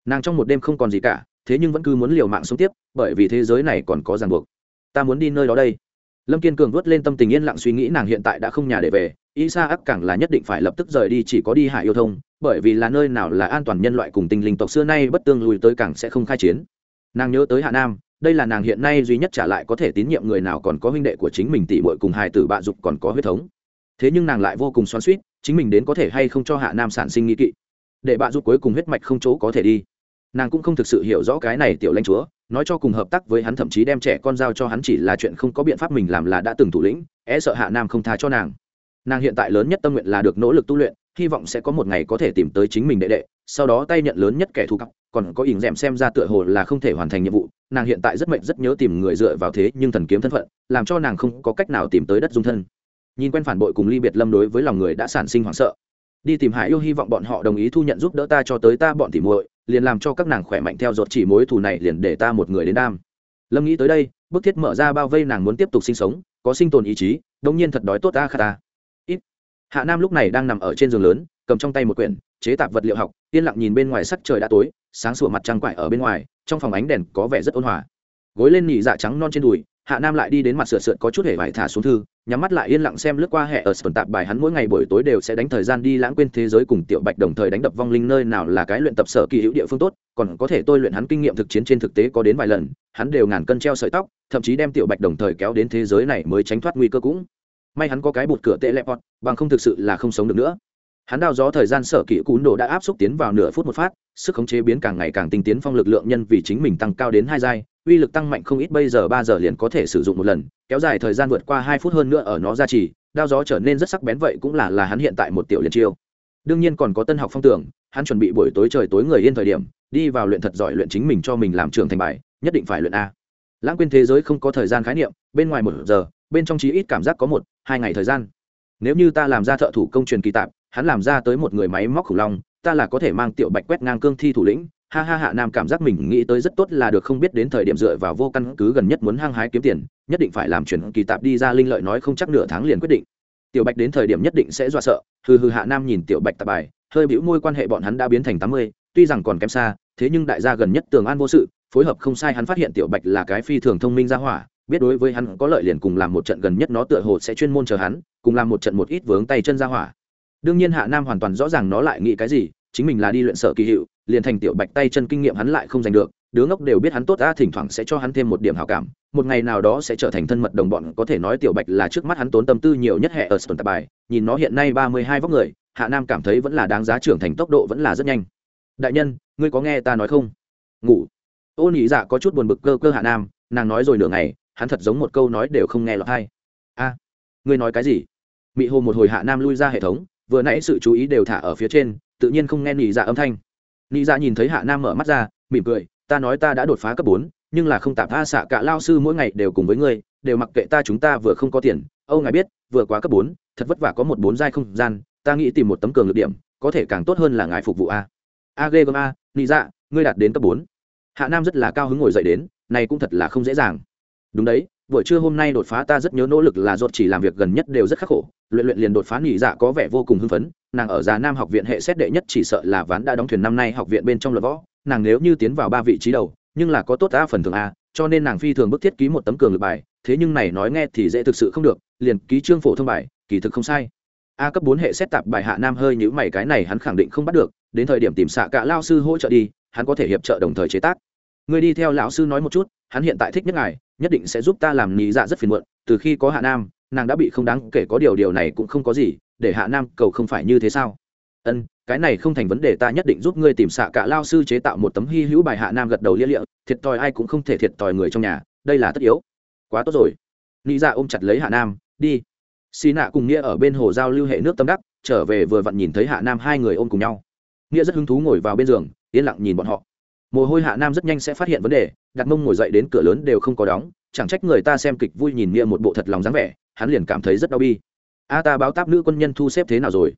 Nàng trong một đêm không còn gì cả thế nhưng vẫn cứ muốn liều mạng sống tiếp, bởi vì thế giới này còn có ràng buộc. Ta muốn đi nơi đó đây. Lâm kiên cường vớt lên tâm tình yên lặng suy nghĩ nàng hiện tại đã không nhà để về y sa ác càng là nhất định phải lập tức rời đi, chỉ có đi hải yêu thông, bởi vì là nơi nào là an toàn nhân loại cùng tình linh tộc xưa nay bất tương lùi tới càng sẽ không khai chiến. Nàng nhớ tới hạ nam, đây là nàng hiện nay duy nhất trả lại có thể tín nhiệm người nào còn có huynh đệ của chính mình tỷ muội cùng hài tử bạ dục còn có huyết thống. Thế nhưng nàng lại vô cùng xoắn suýt chính mình đến có thể hay không cho hạ nam sản sinh nghi kỵ, để bạ dục cuối cùng huyết mạch không chỗ có thể đi nàng cũng không thực sự hiểu rõ cái này tiểu lãnh chúa, nói cho cùng hợp tác với hắn thậm chí đem trẻ con giao cho hắn chỉ là chuyện không có biện pháp mình làm là đã từng thủ lĩnh é e sợ hạ nam không tha cho nàng. Nàng hiện tại lớn nhất tâm nguyện là được nỗ lực tu luyện, hy vọng sẽ có một ngày có thể tìm tới chính mình đệ đệ, sau đó tay nhận lớn nhất kẻ thù cặp còn có ỉng rèm xem ra tựa hồ là không thể hoàn thành nhiệm vụ, nàng hiện tại rất mệnh rất nhớ tìm người dựa vào thế nhưng thần kiếm thân phận, làm cho nàng không có cách nào tìm tới đất dung thân. Nhìn quen phản bội cùng ly biệt lâm đối với lòng người đã sản sinh hoảng sợ đi tìm hải yêu hy vọng bọn họ đồng ý thu nhận giúp đỡ ta cho tới ta bọn tỉ muội, liền làm cho các nàng khỏe mạnh theo dột chỉ mối thù này liền để ta một người đến đam. Lâm nghĩ tới đây bức thiết mở ra bao vây nàng muốn tiếp tục sinh sống, có sinh tồn ý chí đông nhiên thật đói tốt ta khả ta. Ít. Hạ nam lúc này đang nằm ở trên giường lớn, cầm trong tay một quyển, chế tạp vật liệu học, yên lặng nhìn bên ngoài sắc trời đã tối, sáng sủa mặt trăng quải ở bên ngoài, trong phòng ánh đèn có vẻ rất ôn hòa. Gối lên nhị dạ trắng non trên đùi hạ nam lại đi đến mặt sửa sượt có chút hề vải thả xuống thư, nhắm mắt lại yên lặng xem lướt qua hệ ở sườn tạp bài hắn mỗi ngày buổi tối đều sẽ đánh thời gian đi lãng quên thế giới cùng tiểu bạch đồng thời đánh đập vong linh nơi nào là cái luyện tập sở kỳ hữu địa phương tốt, còn có thể tôi luyện hắn kinh nghiệm thực chiến trên thực tế có đến vài lần, hắn đều ngàn cân treo sợi tóc, thậm chí đem tiểu bạch đồng thời kéo đến thế giới này mới tránh thoát nguy cơ cũng. May hắn có cái bụt cửa tệ lẹp bằng không thực sự là không sống được nữa. Hắn đao gió thời gian sở kỹ cún đồ đã áp xúc tiến vào nửa phút một phát, sức khống chế biến càng ngày càng tinh tiến phong lực lượng nhân vì chính mình tăng cao đến hai giai uy lực tăng mạnh không ít, bây giờ ba giờ liền có thể sử dụng một lần, kéo dài thời gian vượt qua hai phút hơn nữa ở nó ra trì, đao gió trở nên rất sắc bén vậy cũng là là hắn hiện tại một tiểu liền chiêu. Đương nhiên còn có tân học phong tưởng, hắn chuẩn bị buổi tối trời tối người yên thời điểm, đi vào luyện thật giỏi luyện chính mình cho mình làm trường thành bài, nhất định phải luyện a. Lãng quên thế giới không có thời gian khái niệm, bên ngoài một giờ, bên trong trí ít cảm giác có một, hai ngày thời gian. Nếu như ta làm ra thợ thủ công truyền kỳ tạp, hắn làm ra tới một người máy móc khủng long, ta là có thể mang tiểu bạch quét ngang cương thi thủ lĩnh ha ha hạ nam cảm giác mình nghĩ tới rất tốt là được không biết đến thời điểm dựa vào vô căn cứ gần nhất muốn hăng hái kiếm tiền, nhất định phải làm chuyển kỳ tạp đi ra linh lợi nói không chắc nửa tháng liền quyết định. Tiểu bạch đến thời điểm nhất định sẽ dọa sợ, hừ hừ hạ nam nhìn tiểu bạch tạp bài, hơi bĩu môi quan hệ bọn hắn đã biến thành tám mươi, tuy rằng còn kém xa, thế nhưng đại gia gần nhất tường an vô sự, phối hợp không sai hắn phát hiện tiểu bạch là cái phi thường thông minh ra hỏa, biết đối với hắn có lợi liền cùng làm một trận gần nhất nó tựa hồ sẽ chuyên môn chờ hắn, cùng làm một trận một ít vướng tay chân ra hỏa. Đương nhiên hạ nam hoàn toàn rõ ràng nó lại nghĩ cái gì, chính mình là đi luyện sở kỳ hiệu liền thành tiểu bạch tay chân kinh nghiệm hắn lại không giành được, đứa ngốc đều biết hắn tốt ta thỉnh thoảng sẽ cho hắn thêm một điểm hảo cảm. Một ngày nào đó sẽ trở thành thân mật đồng bọn, có thể nói tiểu bạch là trước mắt hắn tốn tâm tư nhiều nhất hệ ở sân tập bài. Nhìn nó hiện nay ba mươi hai vóc người, hạ nam cảm thấy vẫn là đáng giá trưởng thành tốc độ vẫn là rất nhanh. Đại nhân, ngươi có nghe ta nói không? Ngủ. Ô nhị dạ có chút buồn bực cơ cơ hạ nam, nàng nói rồi nửa ngày, hắn thật giống một câu nói đều không nghe lọt hay a, ngươi nói cái gì? Mị hồ một hồi hạ nam lui ra hệ thống, vừa nãy sự chú ý đều thả ở phía trên, tự nhiên không nghe nhị dạ âm thanh nị dạ nhìn thấy hạ nam mở mắt ra, mỉm cười, ta nói ta đã đột phá cấp bốn, nhưng là không tạp tha xạ cả lao sư mỗi ngày đều cùng với ngươi, đều mặc kệ ta chúng ta vừa không có tiền. Âu ngài biết, vừa quá cấp bốn, thật vất vả có một bốn giai không gian, ta nghĩ tìm một tấm cường lực điểm, có thể càng tốt hơn là ngài phục vụ a. A g gom a, nị dạ ngươi đạt đến cấp bốn. Hạ nam rất là cao hứng ngồi dậy đến, này cũng thật là không dễ dàng. Đúng đấy, buổi trưa hôm nay đột phá ta rất nhớ nỗ lực là ruột chỉ làm việc gần nhất đều rất khắc khổ luyện luyện liền đột phá nghỉ dạ có vẻ vô cùng hưng phấn, nàng ở già nam học viện hệ xét đệ nhất chỉ sợ là ván đã đóng thuyền năm nay học viện bên trong luật võ, nàng nếu như tiến vào ba vị trí đầu, nhưng là có tốt a phần thường a, cho nên nàng phi thường bức thiết ký một tấm cường lực bài, thế nhưng này nói nghe thì dễ thực sự không được, liền ký trương phổ thông bài, kỳ thực không sai. A cấp bốn hệ xét tạp bài hạ nam hơi nhữ mày, cái này hắn khẳng định không bắt được, đến thời điểm tìm xạ cả lao sư hỗ trợ đi, hắn có thể hiệp trợ đồng thời chế tác. Người đi theo lão sư nói một chút, hắn hiện tại thích nhất ngài, nhất định sẽ giúp ta làm nhị dạ rất phiền muộn, từ khi có hạ nam nàng đã bị không đáng kể có điều điều này cũng không có gì, để hạ nam cầu không phải như thế sao? Ân, cái này không thành vấn đề, ta nhất định giúp ngươi tìm xạ cả lao sư chế tạo một tấm hy hữu bài hạ nam gật đầu lia lịa, thiệt thòi ai cũng không thể thiệt thòi người trong nhà, đây là tất yếu. Quá tốt rồi. Nghĩ ra dạ ôm chặt lấy hạ nam, đi. Xì nạ cùng nghĩa ở bên hồ giao lưu hệ nước tâm đắc, trở về vừa vặn nhìn thấy hạ nam hai người ôm cùng nhau. Nghĩa rất hứng thú ngồi vào bên giường, yên lặng nhìn bọn họ. Mồ hôi hạ nam rất nhanh sẽ phát hiện vấn đề, đặt mông ngồi dậy đến cửa lớn đều không có đóng, chẳng trách người ta xem kịch vui nhìn nghĩa một bộ thật lòng dáng vẻ hắn liền cảm thấy rất đau bi. A ta báo táp nữ quân nhân thu xếp thế nào rồi?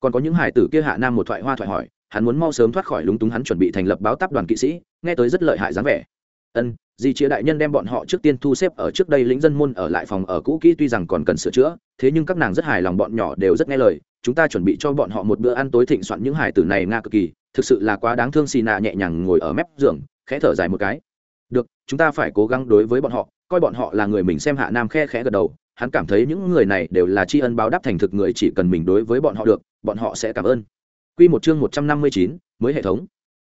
Còn có những hải tử kia hạ nam một thoại hoa thoại hỏi, hắn muốn mau sớm thoát khỏi lúng túng hắn chuẩn bị thành lập báo táp đoàn kỵ sĩ, nghe tới rất lợi hại dáng vẻ. Ân, di chĩa đại nhân đem bọn họ trước tiên thu xếp ở trước đây lĩnh dân môn ở lại phòng ở cũ kỹ, tuy rằng còn cần sửa chữa, thế nhưng các nàng rất hài lòng bọn nhỏ đều rất nghe lời, chúng ta chuẩn bị cho bọn họ một bữa ăn tối thịnh soạn những hải tử này nga cực kỳ, thực sự là quá đáng thương xì nạ nhẹ nhàng ngồi ở mép giường, khẽ thở dài một cái. Được, chúng ta phải cố gắng đối với bọn họ, coi bọn họ là người mình xem hạ nam khe khẽ gật đầu hắn cảm thấy những người này đều là tri ân báo đáp thành thực người chỉ cần mình đối với bọn họ được, bọn họ sẽ cảm ơn. Quy một chương một trăm năm mươi chín, mới hệ thống.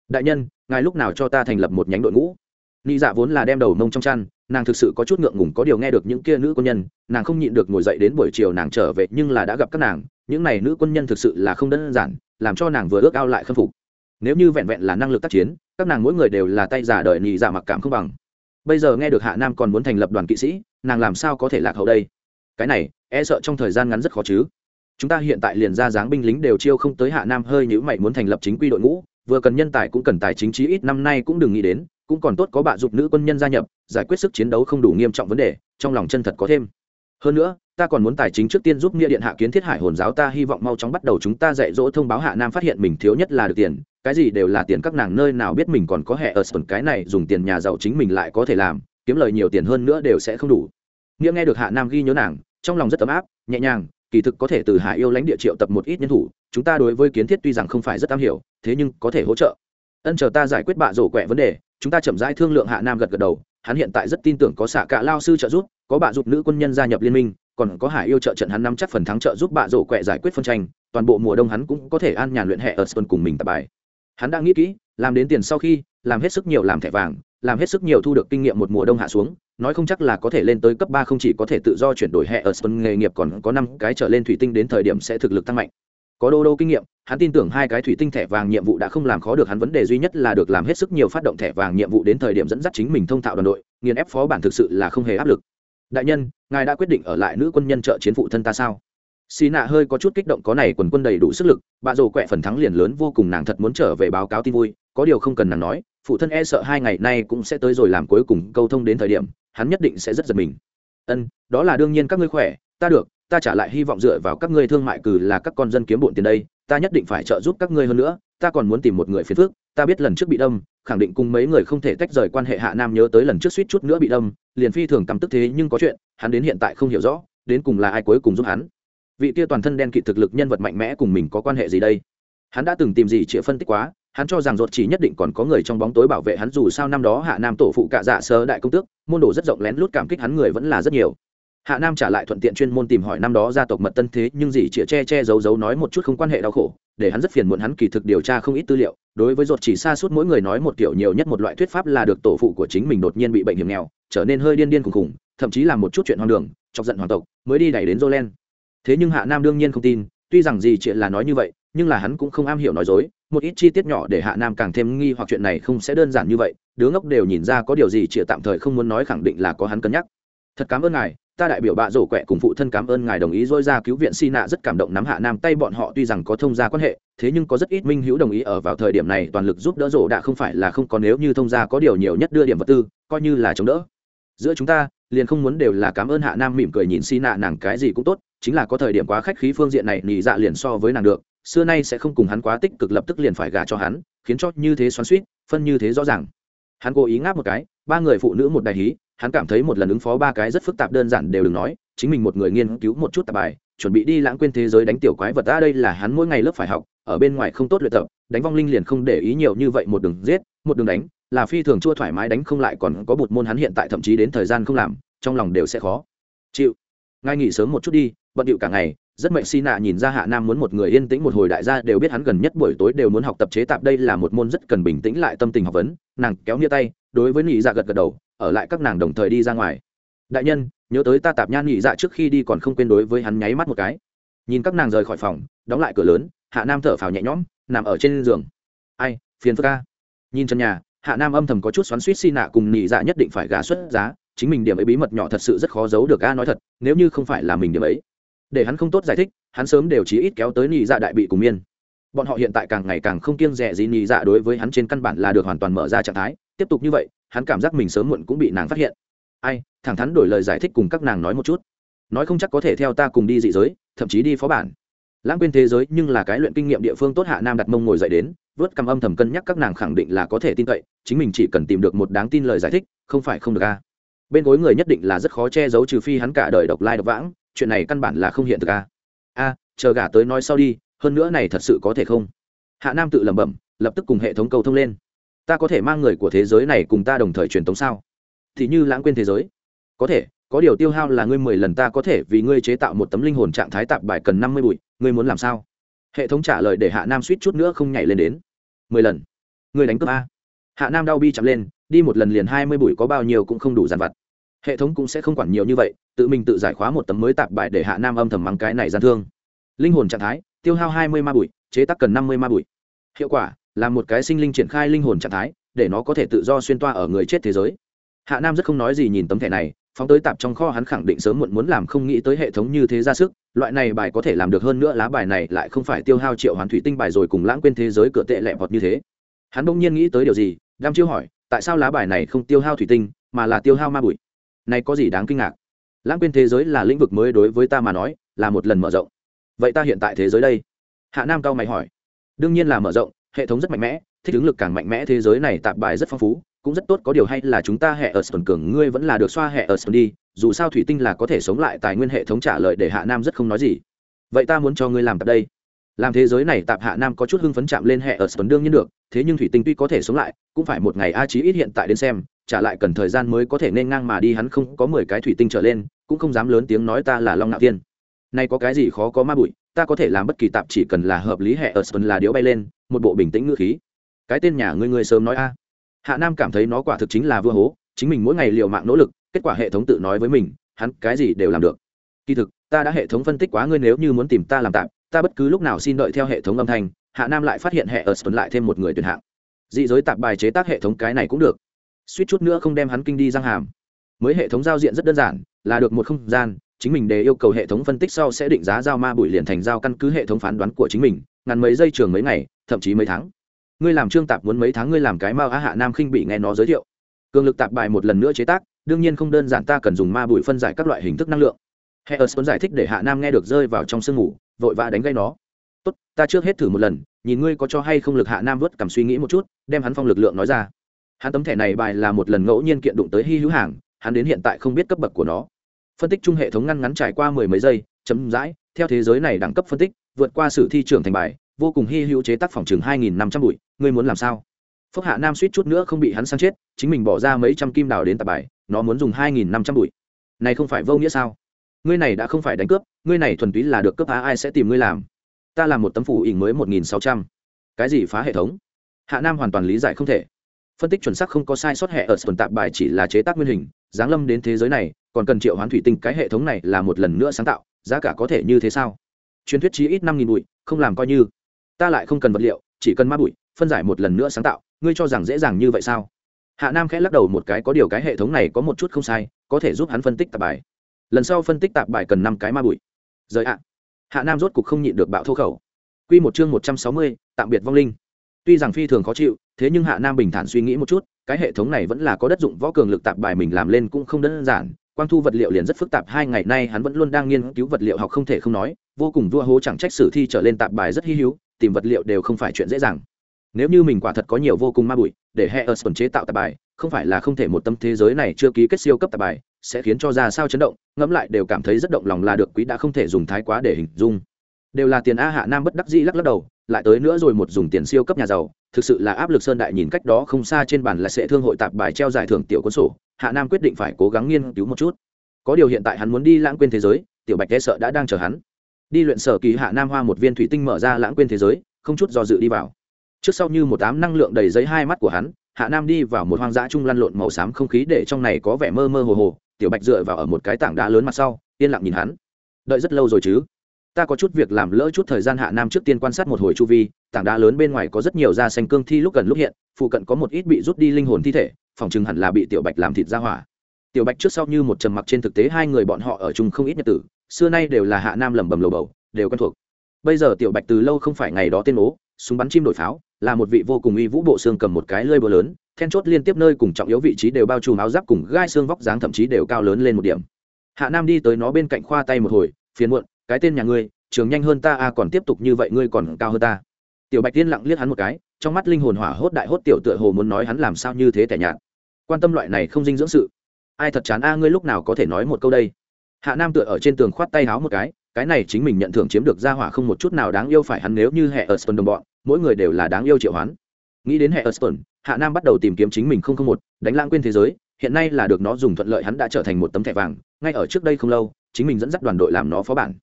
Đại nhân, ngài lúc nào cho ta thành lập một nhánh đội ngũ? Nị dạ vốn là đem đầu mông trong chăn, nàng thực sự có chút ngượng ngùng có điều nghe được những kia nữ quân nhân, nàng không nhịn được ngồi dậy đến buổi chiều nàng trở về nhưng là đã gặp các nàng, những này nữ quân nhân thực sự là không đơn giản, làm cho nàng vừa ước ao lại khâm phục. Nếu như vẹn vẹn là năng lực tác chiến, các nàng mỗi người đều là tay giả đời nhị dạ mặc cảm không bằng. Bây giờ nghe được hạ nam còn muốn thành lập đoàn kỵ sĩ, nàng làm sao có thể lạc hậu đây? Cái này e sợ trong thời gian ngắn rất khó chứ. Chúng ta hiện tại liền ra dáng binh lính đều chiêu không tới hạ nam hơi nhữ mày muốn thành lập chính quy đội ngũ, vừa cần nhân tài cũng cần tài chính trí ít năm nay cũng đừng nghĩ đến, cũng còn tốt có bạ dục nữ quân nhân gia nhập, giải quyết sức chiến đấu không đủ nghiêm trọng vấn đề, trong lòng chân thật có thêm. Hơn nữa, ta còn muốn tài chính trước tiên giúp nghĩa điện hạ kiến thiết hải hồn giáo, ta hy vọng mau chóng bắt đầu chúng ta dạy dỗ thông báo hạ nam phát hiện mình thiếu nhất là được tiền, cái gì đều là tiền các nàng nơi nào biết mình còn có hệ ở sân cái này, dùng tiền nhà giàu chính mình lại có thể làm, kiếm lời nhiều tiền hơn nữa đều sẽ không đủ nghĩa nghe được hạ nam ghi nhớ nàng, trong lòng rất ấm áp, nhẹ nhàng, kỳ thực có thể từ hạ yêu lãnh địa triệu tập một ít nhân thủ, chúng ta đối với kiến thiết tuy rằng không phải rất am hiểu, thế nhưng có thể hỗ trợ. Ân chờ ta giải quyết bạ rổ quẹ vấn đề, chúng ta chậm rãi thương lượng hạ nam gật gật đầu, hắn hiện tại rất tin tưởng có xạ cả lao sư trợ giúp, có bạ giúp nữ quân nhân gia nhập liên minh, còn có hải yêu trợ trận hắn nắm chắc phần thắng trợ giúp bạ rổ quẹ giải quyết phân tranh, toàn bộ mùa đông hắn cũng có thể an nhàn luyện hệ ở sơn cùng mình tập bài. Hắn đã nghĩ kỹ, làm đến tiền sau khi, làm hết sức nhiều làm thẻ vàng, làm hết sức nhiều thu được kinh nghiệm một mùa đông hạ xuống nói không chắc là có thể lên tới cấp ba, không chỉ có thể tự do chuyển đổi hệ ở xuân nghề nghiệp còn có năm cái trở lên thủy tinh đến thời điểm sẽ thực lực tăng mạnh. Có đô đô kinh nghiệm, hắn tin tưởng hai cái thủy tinh thẻ vàng nhiệm vụ đã không làm khó được hắn. Vấn đề duy nhất là được làm hết sức nhiều phát động thẻ vàng nhiệm vụ đến thời điểm dẫn dắt chính mình thông thạo đoàn đội, nghiền ép phó bản thực sự là không hề áp lực. Đại nhân, ngài đã quyết định ở lại nữ quân nhân trợ chiến phụ thân ta sao? Xì nạ hơi có chút kích động, có này quần quân đầy đủ sức lực, bà rồ quẹ phần thắng liền lớn, vô cùng nàng thật muốn trở về báo cáo tin vui, có điều không cần nàng nói, phụ thân e sợ hai ngày nay cũng sẽ tới rồi làm cuối cùng câu thông đến thời điểm hắn nhất định sẽ rất giật mình. Ân, đó là đương nhiên các ngươi khỏe, ta được, ta trả lại hy vọng dựa vào các ngươi thương mại cử là các con dân kiếm bộn tiền đây, ta nhất định phải trợ giúp các ngươi hơn nữa, ta còn muốn tìm một người phiền phước ta biết lần trước bị đâm, khẳng định cùng mấy người không thể tách rời quan hệ hạ nam nhớ tới lần trước suýt chút nữa bị đâm, liền phi thường căm tức thế nhưng có chuyện, hắn đến hiện tại không hiểu rõ, đến cùng là ai cuối cùng giúp hắn. Vị kia toàn thân đen kịt thực lực nhân vật mạnh mẽ cùng mình có quan hệ gì đây? Hắn đã từng tìm gì chịa phân tích quá hắn cho rằng ruột chỉ nhất định còn có người trong bóng tối bảo vệ hắn, dù sao năm đó hạ nam tổ phụ cạ dạ sơ đại công tước, môn đồ rất rộng lén lút cảm kích hắn người vẫn là rất nhiều. Hạ nam trả lại thuận tiện chuyên môn tìm hỏi năm đó gia tộc mật tân thế, nhưng gì chĩa che che giấu giấu nói một chút không quan hệ đau khổ, để hắn rất phiền muộn hắn kỳ thực điều tra không ít tư liệu. Đối với ruột chỉ xa suốt mỗi người nói một kiểu nhiều nhất một loại thuyết pháp là được tổ phụ của chính mình đột nhiên bị bệnh hiểm nghèo, trở nên hơi điên điên khùng khùng, thậm chí làm một chút chuyện hoang đường, chọc giận hoàng tộc, mới đi đẩy đến jolen. Thế nhưng hạ nam đương nhiên không tin, tuy rằng gì chĩa là nói như vậy nhưng là hắn cũng không am hiểu nói dối, một ít chi tiết nhỏ để hạ nam càng thêm nghi hoặc chuyện này không sẽ đơn giản như vậy, đứa ngốc đều nhìn ra có điều gì chĩa tạm thời không muốn nói khẳng định là có hắn cân nhắc. Thật cảm ơn ngài, ta đại biểu bạ rổ quẹ cùng phụ thân cảm ơn ngài đồng ý dôi ra cứu viện si nạ rất cảm động nắm hạ nam tay bọn họ tuy rằng có thông gia quan hệ, thế nhưng có rất ít minh hữu đồng ý ở vào thời điểm này toàn lực giúp đỡ rổ đã không phải là không có nếu như thông gia có điều nhiều nhất đưa điểm vật tư, coi như là chống đỡ. Giữa chúng ta, liền không muốn đều là cảm ơn hạ nam mỉm cười nhìn si nạ nàng cái gì cũng tốt, chính là có thời điểm quá khách khí phương diện này nhị dạ liền so với nàng được xưa nay sẽ không cùng hắn quá tích cực lập tức liền phải gả cho hắn, khiến cho như thế xoắn suýt phân như thế rõ ràng. Hắn cố ý ngáp một cái, ba người phụ nữ một đại hí, hắn cảm thấy một lần ứng phó ba cái rất phức tạp đơn giản đều đừng nói, chính mình một người nghiên cứu một chút tạp bài, chuẩn bị đi lãng quên thế giới đánh tiểu quái vật ra đây là hắn mỗi ngày lớp phải học, ở bên ngoài không tốt luyện tập, đánh vong linh liền không để ý nhiều như vậy, một đường giết, một đường đánh, là phi thường chua thoải mái, đánh không lại còn có bột môn hắn hiện tại thậm chí đến thời gian không làm, trong lòng đều sẽ khó. Chịu ngay nghỉ sớm một chút đi, bận điệu cả ngày rất mệnh si nạ nhìn ra hạ nam muốn một người yên tĩnh một hồi đại gia đều biết hắn gần nhất buổi tối đều muốn học tập chế tạp đây là một môn rất cần bình tĩnh lại tâm tình học vấn. Nàng kéo nia tay, đối với nị dạ gật gật đầu, ở lại các nàng đồng thời đi ra ngoài. Đại nhân, nhớ tới ta tạp nhan nị dạ trước khi đi còn không quên đối với hắn nháy mắt một cái. Nhìn các nàng rời khỏi phòng, đóng lại cửa lớn, hạ nam thở phào nhẹ nhõm, nằm ở trên giường. Ai, phiền phức ca nhìn chân nhà, hạ nam âm thầm có chút xoắn suýt si nạ cùng nị dạ nhất định phải gà xuất giá, chính mình điểm ấy bí mật nhỏ thật sự rất khó giấu được a, nói thật, nếu như không phải là mình điểm ấy để hắn không tốt giải thích, hắn sớm đều chí ít kéo tới nhị dạ đại bị cùng miên. Bọn họ hiện tại càng ngày càng không kiêng rẻ gì nhị dạ đối với hắn trên căn bản là được hoàn toàn mở ra trạng thái. Tiếp tục như vậy, hắn cảm giác mình sớm muộn cũng bị nàng phát hiện. Ai, thẳng thắn đổi lời giải thích cùng các nàng nói một chút. Nói không chắc có thể theo ta cùng đi dị giới, thậm chí đi phó bản. Lãng quên thế giới nhưng là cái luyện kinh nghiệm địa phương tốt hạ nam đặt mông ngồi dậy đến, vớt cầm âm thầm cân nhắc các nàng khẳng định là có thể tin cậy, chính mình chỉ cần tìm được một đáng tin lời giải thích, không phải không được a. Bên gối người nhất định là rất khó che giấu trừ phi hắn cả đời độc lai độc vãng chuyện này căn bản là không hiện thực a a chờ gả tới nói sau đi, hơn nữa này thật sự có thể không? Hạ nam tự lẩm bẩm, lập tức cùng hệ thống cầu thông lên. Ta có thể mang người của thế giới này cùng ta đồng thời truyền tống sao? Thì như lãng quên thế giới. Có thể, có điều tiêu hao là ngươi mười lần ta có thể vì ngươi chế tạo một tấm linh hồn trạng thái tạp bài cần năm mươi bụi, ngươi muốn làm sao? Hệ thống trả lời để hạ nam suýt chút nữa không nhảy lên đến. Mười lần. Ngươi đánh cướp a. Hạ nam đau bi chậm lên, đi một lần liền hai mươi bụi có bao nhiêu cũng không đủ dàn vặt hệ thống cũng sẽ không quản nhiều như vậy, tự mình tự giải khóa một tấm mới tạp bài để hạ nam âm thầm mắng cái này gian thương. Linh hồn trạng thái, tiêu hao hai mươi ma bụi, chế tác cần năm mươi ma bụi. Hiệu quả, là một cái sinh linh triển khai linh hồn trạng thái, để nó có thể tự do xuyên toa ở người chết thế giới. Hạ nam rất không nói gì nhìn tấm thẻ này, phóng tới tạp trong kho hắn khẳng định sớm muộn muốn làm không nghĩ tới hệ thống như thế ra sức, loại này bài có thể làm được hơn nữa lá bài này lại không phải tiêu hao triệu hoàn thủy tinh bài rồi cùng lãng quên thế giới cửa tệ lẹ vọt như thế. Hắn bỗng nhiên nghĩ tới điều gì đam chiêu hỏi, tại sao lá bài này không tiêu hao thủy tinh, mà là tiêu hao ma bụi? Này có gì đáng kinh ngạc? Lãng quên thế giới là lĩnh vực mới đối với ta mà nói, là một lần mở rộng. Vậy ta hiện tại thế giới đây? Hạ nam cao mày hỏi. Đương nhiên là mở rộng, hệ thống rất mạnh mẽ, thích ứng lực càng mạnh mẽ, thế giới này tạp bài rất phong phú, cũng rất tốt, có điều hay là chúng ta hệ ở sơn cường, ngươi vẫn là được xoa hệ ở sơn đi, dù sao thủy tinh là có thể sống lại tài nguyên hệ thống trả lời để hạ nam rất không nói gì. Vậy ta muốn cho ngươi làm tạp đây. Làm thế giới này tạp hạ nam có chút hưng phấn chạm lên hệ ở sơn đương nhiên được, thế nhưng thủy tinh tuy có thể sống lại, cũng phải một ngày, a chí ít hiện tại đến xem trả lại cần thời gian mới có thể nên ngang mà đi, hắn không có mười cái thủy tinh trở lên, cũng không dám lớn tiếng nói ta là long nạo tiên nay có cái gì khó có ma bụi, ta có thể làm bất kỳ tạp chỉ cần là hợp lý, hệ ở sơn là điếu bay lên, một bộ bình tĩnh ngữ khí. Cái tên nhà ngươi ngươi sớm nói a. Hạ nam cảm thấy nó quả thực chính là vua hố, chính mình mỗi ngày liều mạng nỗ lực, kết quả hệ thống tự nói với mình, hắn cái gì đều làm được. Kỳ thực, ta đã hệ thống phân tích quá ngươi nếu như muốn tìm ta làm tạm ta bất cứ lúc nào xin đợi theo hệ thống âm thanh, hạ nam lại phát hiện hệ ở sơn lại thêm một người tuyển hạng. Dị giới tạp bài chế tác hệ thống cái này cũng được suýt chút nữa không đem hắn kinh đi răng hàm. Mới hệ thống giao diện rất đơn giản, là được một không gian, chính mình để yêu cầu hệ thống phân tích sau sẽ định giá giao ma bụi liền thành giao căn cứ hệ thống phán đoán của chính mình, Ngắn mấy giây trường mấy ngày, thậm chí mấy tháng. Ngươi làm trương tạp muốn mấy tháng ngươi làm cái mao á hạ nam khinh bị nghe nó giới thiệu. Cường lực tạp bài một lần nữa chế tác, đương nhiên không đơn giản ta cần dùng ma bụi phân giải các loại hình thức năng lượng. Hệ ớt giải thích để hạ nam nghe được rơi vào trong sương ngủ, vội vã đánh gây nó. Tốt, ta trước hết thử một lần, nhìn ngươi có cho hay không lực hạ nam vớt cảm suy nghĩ một chút, đem hắn phong lực lượng nói ra hắn tấm thẻ này bài là một lần ngẫu nhiên kiện đụng tới hy hữu hàng hắn đến hiện tại không biết cấp bậc của nó. Phân tích chung hệ thống ngăn ngắn trải qua mười mấy giây chấm dãi theo thế giới này đẳng cấp phân tích vượt qua sử thi trưởng thành bài vô cùng hy hữu chế tác phòng chừng hai nghìn năm trăm bụi ngươi muốn làm sao? Phúc hạ nam suýt chút nữa không bị hắn sang chết chính mình bỏ ra mấy trăm kim đào đến tạp bài nó muốn dùng hai nghìn năm trăm bụi. Này không phải vô nghĩa sao? Ngươi này đã không phải đánh cướp ngươi này thuần túy là được cướp á, ai sẽ tìm ngươi làm? Ta làm một tấm phủ ỉ mới một nghìn sáu trăm. Cái gì phá hệ thống? Hạ nam hoàn toàn lý giải không thể phân tích chuẩn xác không có sai sót hệ ở tuần tạp bài chỉ là chế tác nguyên hình, giáng lâm đến thế giới này, còn cần triệu hoán thủy tinh, cái hệ thống này là một lần nữa sáng tạo, giá cả có thể như thế sao? Truyền thuyết chí ít năm nghìn bụi, không làm coi như. Ta lại không cần vật liệu, chỉ cần ma bụi, phân giải một lần nữa sáng tạo, ngươi cho rằng dễ dàng như vậy sao? Hạ nam khẽ lắc đầu một cái, có điều cái hệ thống này có một chút không sai, có thể giúp hắn phân tích tạp bài. Lần sau phân tích tạp bài cần năm cái ma bụi. Rời ạ. Hạ nam rốt cục không nhịn được bạo thô khẩu. Q một chương một trăm sáu mươi, tạm biệt vong linh tuy rằng phi thường khó chịu, thế nhưng hạ nam bình thản suy nghĩ một chút, cái hệ thống này vẫn là có đất dụng võ cường lực tạp bài mình làm lên cũng không đơn giản. Quang thu vật liệu liền rất phức tạp, hai ngày nay hắn vẫn luôn đang nghiên cứu vật liệu học không thể không nói, vô cùng vua hố chẳng trách sử thi trở lên tạp bài rất hy hữu, tìm vật liệu đều không phải chuyện dễ dàng. Nếu như mình quả thật có nhiều vô cùng ma bụi, để hệ ở chế tạo tạp bài, không phải là không thể một tâm thế giới này chưa ký kết siêu cấp tạp bài, sẽ khiến cho ra sao chấn động, ngẫm lại đều cảm thấy rất động lòng là được, quý đã không thể dùng thái quá để hình dung đều là tiền a hạ nam bất đắc dĩ lắc lắc đầu, lại tới nữa rồi một dùng tiền siêu cấp nhà giàu, thực sự là áp lực sơn đại nhìn cách đó không xa trên bàn là sẽ thương hội tạp bài treo giải thưởng tiểu quân sổ, hạ nam quyết định phải cố gắng nghiên cứu một chút. Có điều hiện tại hắn muốn đi lãng quên thế giới, tiểu bạch e sợ đã đang chờ hắn. Đi luyện sở kỳ hạ nam hoa một viên thủy tinh mở ra lãng quên thế giới, không chút do dự đi vào. Trước sau như một tám năng lượng đầy giấy hai mắt của hắn, hạ nam đi vào một hoang dã trung lăn lộn màu xám không khí để trong này có vẻ mơ mơ hồ hồ, tiểu bạch dựa vào ở một cái tảng đá lớn mặt sau, yên lặng nhìn hắn. Đợi rất lâu rồi chứ? Ta có chút việc làm lỡ chút thời gian hạ nam trước tiên quan sát một hồi chu vi, tảng đá lớn bên ngoài có rất nhiều da xanh cương thi lúc gần lúc hiện, phụ cận có một ít bị rút đi linh hồn thi thể, phòng chừng hẳn là bị tiểu bạch làm thịt ra hỏa. Tiểu bạch trước sau như một trầm mặc trên thực tế hai người bọn họ ở chung không ít nhật tử, xưa nay đều là hạ nam lẩm bẩm lầu bầu, đều quen thuộc. Bây giờ tiểu bạch từ lâu không phải ngày đó tên ố, súng bắn chim đổi pháo, là một vị vô cùng uy vũ bộ xương cầm một cái lơi bờ lớn, then chốt liên tiếp nơi cùng trọng yếu vị trí đều bao trùm áo giáp cùng gai xương vóc dáng thậm chí đều cao lớn lên một điểm. Hạ nam đi tới nó bên cạnh khoa tay một hồi, phiền muộn cái tên nhà ngươi, trường nhanh hơn ta, a, còn tiếp tục như vậy ngươi còn cao hơn ta. Tiểu bạch tiên lặng liếc hắn một cái, trong mắt linh hồn hỏa hốt đại hốt tiểu tựa hồ muốn nói hắn làm sao như thế tẻ nhạt. Quan tâm loại này không dinh dưỡng sự. Ai thật chán a, ngươi lúc nào có thể nói một câu đây? Hạ nam tựa ở trên tường khoát tay háo một cái cái này chính mình nhận thưởng chiếm được ra hỏa không một chút nào đáng yêu phải hắn nếu như hệ ở đồng bọn, mỗi người đều là đáng yêu triệu hoán. Nghĩ đến hệ ở hạ nam bắt đầu tìm kiếm chính mình không không một, đánh lãng quên thế giới, hiện nay là được nó dùng thuận lợi hắn đã trở thành một tấm thẻ vàng, ngay ở trước đây không lâu, chính mình dẫn dắt đoàn đội làm nó phó bản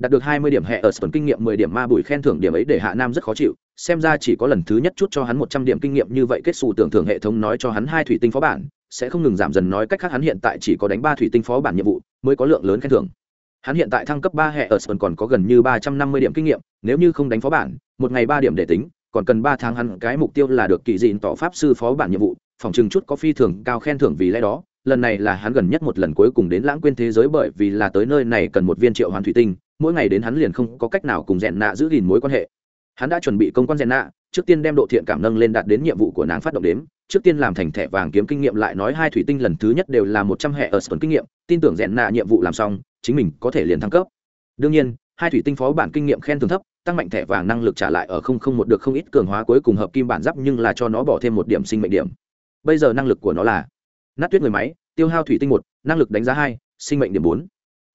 đạt được hai mươi điểm hệ ở kinh nghiệm, mười điểm ma bùi khen thưởng điểm ấy để hạ nam rất khó chịu. Xem ra chỉ có lần thứ nhất chút cho hắn một trăm điểm kinh nghiệm như vậy, kết xù tưởng thưởng hệ thống nói cho hắn hai thủy tinh phó bản, sẽ không ngừng giảm dần nói cách khác hắn hiện tại chỉ có đánh ba thủy tinh phó bản nhiệm vụ, mới có lượng lớn khen thưởng. Hắn hiện tại thăng cấp ba hệ ở sơn còn có gần như ba trăm năm mươi điểm kinh nghiệm, nếu như không đánh phó bản, một ngày ba điểm để tính, còn cần ba tháng hắn cái mục tiêu là được kỳ dịn tỏ pháp sư phó bản nhiệm vụ, phòng chừng chút có phi thường cao khen thưởng vì lẽ đó, lần này là hắn gần nhất một lần cuối cùng đến lãng quên thế giới bởi vì là tới nơi này cần một viên triệu hoàn thủy tinh mỗi ngày đến hắn liền không có cách nào cùng rèn nạ giữ gìn mối quan hệ. Hắn đã chuẩn bị công quan rèn nạ, trước tiên đem độ thiện cảm nâng lên đạt đến nhiệm vụ của nàng phát động đếm, trước tiên làm thành thẻ vàng kiếm kinh nghiệm lại nói hai thủy tinh lần thứ nhất đều là một trăm hệ ở sơn kinh nghiệm, tin tưởng rèn nạ nhiệm vụ làm xong, chính mình có thể liền thăng cấp. Đương nhiên, hai thủy tinh phó bản kinh nghiệm khen thường thấp, tăng mạnh thẻ vàng năng lực trả lại ở không không một được không ít cường hóa cuối cùng hợp kim bản giáp nhưng là cho nó bỏ thêm một điểm sinh mệnh điểm. Bây giờ năng lực của nó là nát tuyết người máy, tiêu hao thủy tinh một, năng lực đánh giá hai, sinh mệnh điểm bốn.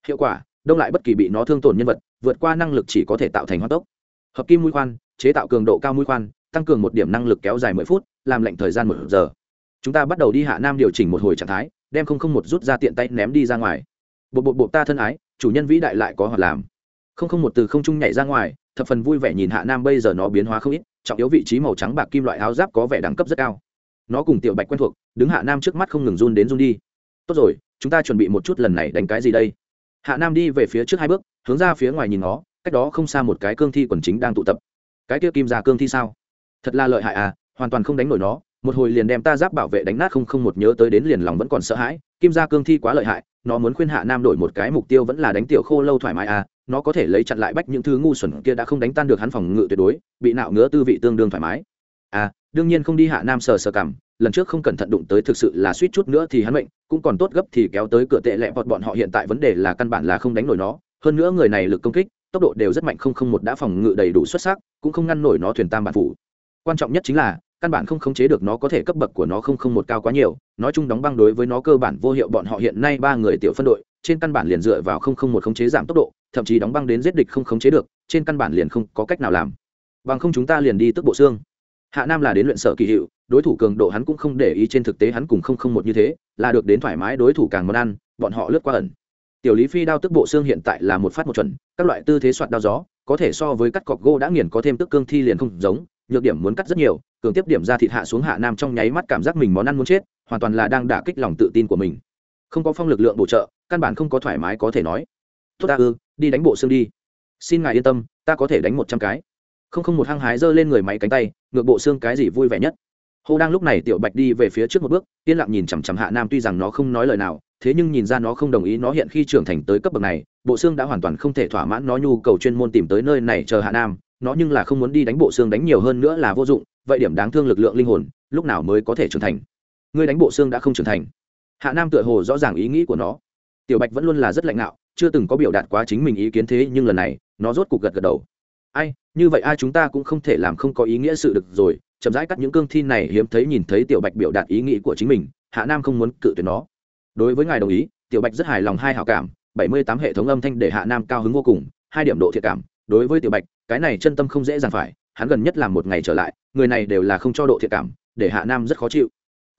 Hiệu quả đông lại bất kỳ bị nó thương tổn nhân vật, vượt qua năng lực chỉ có thể tạo thành hoa tốc. Hợp kim mũi khoan, chế tạo cường độ cao mũi khoan, tăng cường một điểm năng lực kéo dài mười phút, làm lệnh thời gian một giờ. Chúng ta bắt đầu đi hạ nam điều chỉnh một hồi trạng thái, đem không không một rút ra tiện tay ném đi ra ngoài. Bộ bộ bộ ta thân ái, chủ nhân vĩ đại lại có hoạt làm. Không không một từ không trung nhảy ra ngoài, thập phần vui vẻ nhìn hạ nam bây giờ nó biến hóa không ít, trọng yếu vị trí màu trắng bạc kim loại áo giáp có vẻ đẳng cấp rất cao. Nó cùng tiểu bạch quen thuộc, đứng hạ nam trước mắt không ngừng run đến run đi. Tốt rồi, chúng ta chuẩn bị một chút lần này đánh cái gì đây? Hạ nam đi về phía trước hai bước, hướng ra phía ngoài nhìn nó cách đó không xa một cái cương thi quần chính đang tụ tập. Cái kia kim ra cương thi sao? Thật là lợi hại à hoàn toàn không đánh nổi nó, một hồi liền đem ta giáp bảo vệ đánh nát không không một nhớ tới đến liền lòng vẫn còn sợ hãi, kim gia cương thi quá lợi hại, nó muốn khuyên hạ nam đổi một cái mục tiêu vẫn là đánh tiểu khô lâu thoải mái à nó có thể lấy chặn lại bách những thứ ngu xuẩn kia đã không đánh tan được hắn phòng ngự tuyệt đối, bị nạo ngứa tư vị tương đương thoải mái. À đương nhiên không đi hạ nam sờ sờ cảm lần trước không cẩn thận đụng tới thực sự là suýt chút nữa thì hắn mệnh, cũng còn tốt gấp thì kéo tới cửa tệ lẹ vọt bọn họ hiện tại vấn đề là căn bản là không đánh nổi nó. Hơn nữa người này lực công kích, tốc độ đều rất mạnh, không không một đã phòng ngự đầy đủ xuất sắc, cũng không ngăn nổi nó thuyền tam bản phủ. Quan trọng nhất chính là, căn bản không khống chế được nó có thể cấp bậc của nó không không một cao quá nhiều, nói chung đóng băng đối với nó cơ bản vô hiệu, bọn họ hiện nay ba người tiểu phân đội, trên căn bản liền dựa vào không không một khống chế giảm tốc độ, thậm chí đóng băng đến giết địch không khống chế được, trên căn bản liền không có cách nào làm. Bằng không chúng ta liền đi tức bộ xương hạ nam là đến luyện sở kỳ hiệu, đối thủ cường độ hắn cũng không để ý trên thực tế hắn cùng không không một như thế, là được đến thoải mái đối thủ càng món ăn, bọn họ lướt qua ẩn. Tiểu lý phi đao tức bộ xương hiện tại là một phát một chuẩn, các loại tư thế soạt đao gió, có thể so với cắt cọc gỗ đã nghiền có thêm tức cương thi liền không giống, nhược điểm muốn cắt rất nhiều, cường tiếp điểm ra thịt hạ xuống hạ nam trong nháy mắt cảm giác mình món ăn muốn chết, hoàn toàn là đang đả kích lòng tự tin của mình. Không có phong lực lượng bổ trợ, căn bản không có thoải mái có thể nói. Tốt ta ư, đi đánh bộ xương đi. Xin ngài yên tâm, ta có thể đánh một trăm cái không không một hăng hái giơ lên người máy cánh tay, ngược bộ xương cái gì vui vẻ nhất. Hô đang lúc này tiểu bạch đi về phía trước một bước, yên lặng nhìn chằm chằm hạ nam, tuy rằng nó không nói lời nào, thế nhưng nhìn ra nó không đồng ý nó hiện khi trưởng thành tới cấp bậc này, bộ xương đã hoàn toàn không thể thỏa mãn nó nhu cầu chuyên môn tìm tới nơi này chờ hạ nam, nó nhưng là không muốn đi đánh bộ xương đánh nhiều hơn nữa là vô dụng, vậy điểm đáng thương lực lượng linh hồn, lúc nào mới có thể trưởng thành? Ngươi đánh bộ xương đã không trưởng thành. Hạ nam tựa hồ rõ ràng ý nghĩ của nó. Tiểu bạch vẫn luôn là rất lạnh ngạo, chưa từng có biểu đạt quá chính mình ý kiến thế nhưng lần này, nó rốt cục gật gật đầu. Ai như vậy ai chúng ta cũng không thể làm không có ý nghĩa sự được rồi, chậm rãi cắt những cương thi này hiếm thấy nhìn thấy tiểu bạch biểu đạt ý nghĩ của chính mình, hạ nam không muốn cự tuyệt nó. Đối với ngài đồng ý, tiểu bạch rất hài lòng hai hảo cảm, bảy mươi tám hệ thống âm thanh để hạ nam cao hứng vô cùng, hai điểm độ thiệt cảm. Đối với tiểu bạch, cái này chân tâm không dễ dàng phải, hắn gần nhất làm một ngày trở lại, người này đều là không cho độ thiệt cảm, để hạ nam rất khó chịu.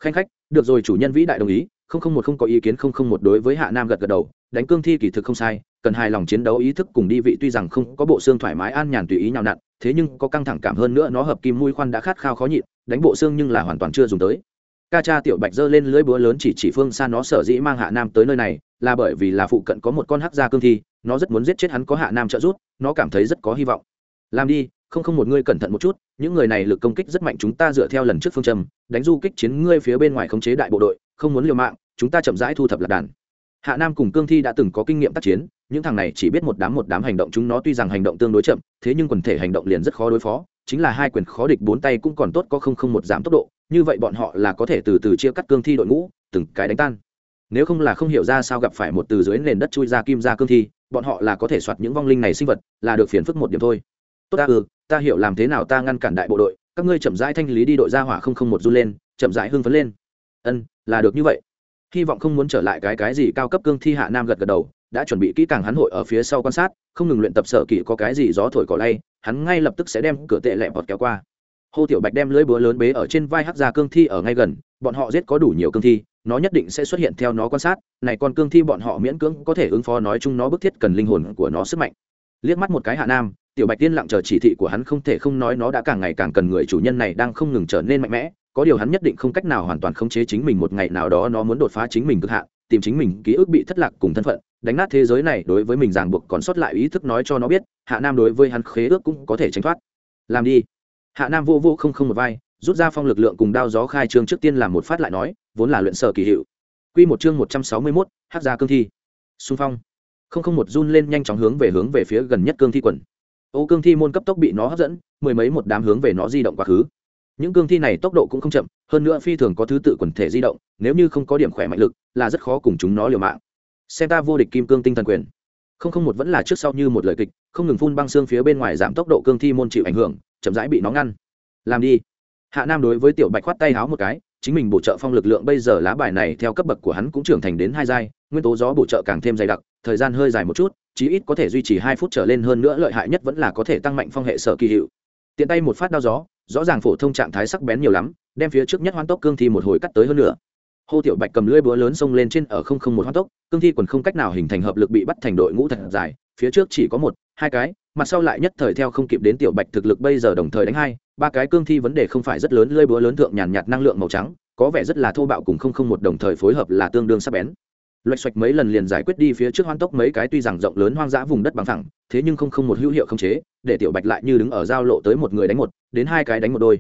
Khanh khách, được rồi, chủ nhân vĩ đại đồng ý, không không một không có ý kiến không không một đối với hạ nam gật gật đầu, đánh cương thi kỳ thực không sai cần hài lòng chiến đấu ý thức cùng đi vị tuy rằng không có bộ xương thoải mái an nhàn tùy ý nhào nặn, thế nhưng có căng thẳng cảm hơn nữa, nó hợp kim mũi khoan đã khát khao khó nhịn, đánh bộ xương nhưng là hoàn toàn chưa dùng tới. Ca cha tiểu bạch giơ lên lưỡi búa lớn chỉ chỉ phương xa nó sở dĩ mang hạ nam tới nơi này, là bởi vì là phụ cận có một con hắc gia cương thi, nó rất muốn giết chết hắn có hạ nam trợ giúp, nó cảm thấy rất có hy vọng. Làm đi, không không một ngươi cẩn thận một chút, những người này lực công kích rất mạnh, chúng ta dựa theo lần trước phương châm, đánh du kích chiến ngươi phía bên ngoài khống chế đại bộ đội, không muốn liều mạng, chúng ta chậm rãi thu thập lạc đàn. Hạ nam cùng cương thi đã từng có kinh nghiệm tác chiến những thằng này chỉ biết một đám một đám hành động chúng nó tuy rằng hành động tương đối chậm, thế nhưng quần thể hành động liền rất khó đối phó, chính là hai quyền khó địch bốn tay cũng còn tốt có không không một giảm tốc độ, như vậy bọn họ là có thể từ từ chia cắt cương thi đội ngũ, từng cái đánh tan. Nếu không là không hiểu ra sao gặp phải một từ dưới nền đất chui ra kim ra cương thi, bọn họ là có thể soạt những vong linh này sinh vật, là được phiền phức một điểm thôi. Tốt ta ừ ta hiểu làm thế nào ta ngăn cản đại bộ đội, các ngươi chậm rãi thanh lý đi đội ra hỏa không không một run lên, chậm rãi hưng phấn lên. Ân, là được như vậy. Hy vọng không muốn trở lại cái cái gì cao cấp cương thi hạ nam gật gật đầu đã chuẩn bị kỹ càng hắn hội ở phía sau quan sát, không ngừng luyện tập sở kỳ có cái gì gió thổi cỏ lay, hắn ngay lập tức sẽ đem cửa tệ lẹ bọt kéo qua. Hô tiểu bạch đem lưỡi búa lớn bế ở trên vai hắc ra cương thi ở ngay gần, bọn họ giết có đủ nhiều cương thi, nó nhất định sẽ xuất hiện theo nó quan sát, này con cương thi bọn họ miễn cưỡng có thể ứng phó, nói chung nó bức thiết cần linh hồn của nó sức mạnh. Liếc mắt một cái hạ nam, tiểu bạch tiên lặng chờ chỉ thị của hắn không thể không nói nó đã càng ngày càng cần người chủ nhân này đang không ngừng trở nên mạnh mẽ, có điều hắn nhất định không cách nào hoàn toàn khống chế chính mình một ngày nào đó, nó muốn đột phá chính mình cực hạn tìm chính mình ký ức bị thất lạc cùng thân phận, đánh nát thế giới này đối với mình ràng buộc còn sót lại ý thức nói cho nó biết, hạ nam đối với hắn khế ước cũng có thể tránh thoát. Làm đi. Hạ nam vô vô không không một vai, rút ra phong lực lượng cùng đao gió khai trương trước tiên làm một phát lại nói, vốn là luyện sở kỳ hiệu. Q một chương một trăm sáu mươi mốt hát ra cương thi. Xung phong. Không không một run lên nhanh chóng hướng về hướng về phía gần nhất cương thi quần. Ô cương thi môn cấp tốc bị nó hấp dẫn, mười mấy một đám hướng về nó di động quá khứ. Những cương thi này tốc độ cũng không chậm hơn nữa phi thường có thứ tự quần thể di động, nếu như không có điểm khỏe mạnh lực, là rất khó cùng chúng nó liều mạng. Xem ta vô địch kim cương tinh thần quyền. Không không một vẫn là trước sau như một lời kịch, không ngừng phun băng xương phía bên ngoài giảm tốc độ cương thi môn chịu ảnh hưởng, chậm rãi bị nó ngăn. Làm đi. Hạ nam đối với tiểu bạch khoát tay háo một cái, chính mình bổ trợ phong lực lượng bây giờ lá bài này theo cấp bậc của hắn cũng trưởng thành đến hai giai, nguyên tố gió bổ trợ càng thêm dày đặc, thời gian hơi dài một chút, chí ít có thể duy trì hai phút trở lên hơn nữa, lợi hại nhất vẫn là có thể tăng mạnh phong hệ sở kỳ hiệu. Tiện tay một phát đao gió rõ ràng phổ thông trạng thái sắc bén nhiều lắm, đem phía trước nhất hoan tốc cương thi một hồi cắt tới hơn nữa hô tiểu bạch cầm lưỡi búa lớn xông lên trên ở không không một hoan tốc, cương thi còn không cách nào hình thành hợp lực bị bắt thành đội ngũ thật dài, phía trước chỉ có một, hai cái, mặt sau lại nhất thời theo không kịp đến tiểu bạch thực lực bây giờ đồng thời đánh hai, ba cái cương thi vấn đề không phải rất lớn, lưỡi búa lớn thượng nhàn nhạt năng lượng màu trắng, có vẻ rất là thô bạo cùng không không một đồng thời phối hợp là tương đương sắc bén loạch xoạch mấy lần liền giải quyết đi phía trước hoang tốc mấy cái tuy rằng rộng lớn hoang dã vùng đất bằng thẳng thế nhưng không không một hữu hiệu không chế, để tiểu bạch lại như đứng ở giao lộ tới một người đánh một, đến hai cái đánh một đôi.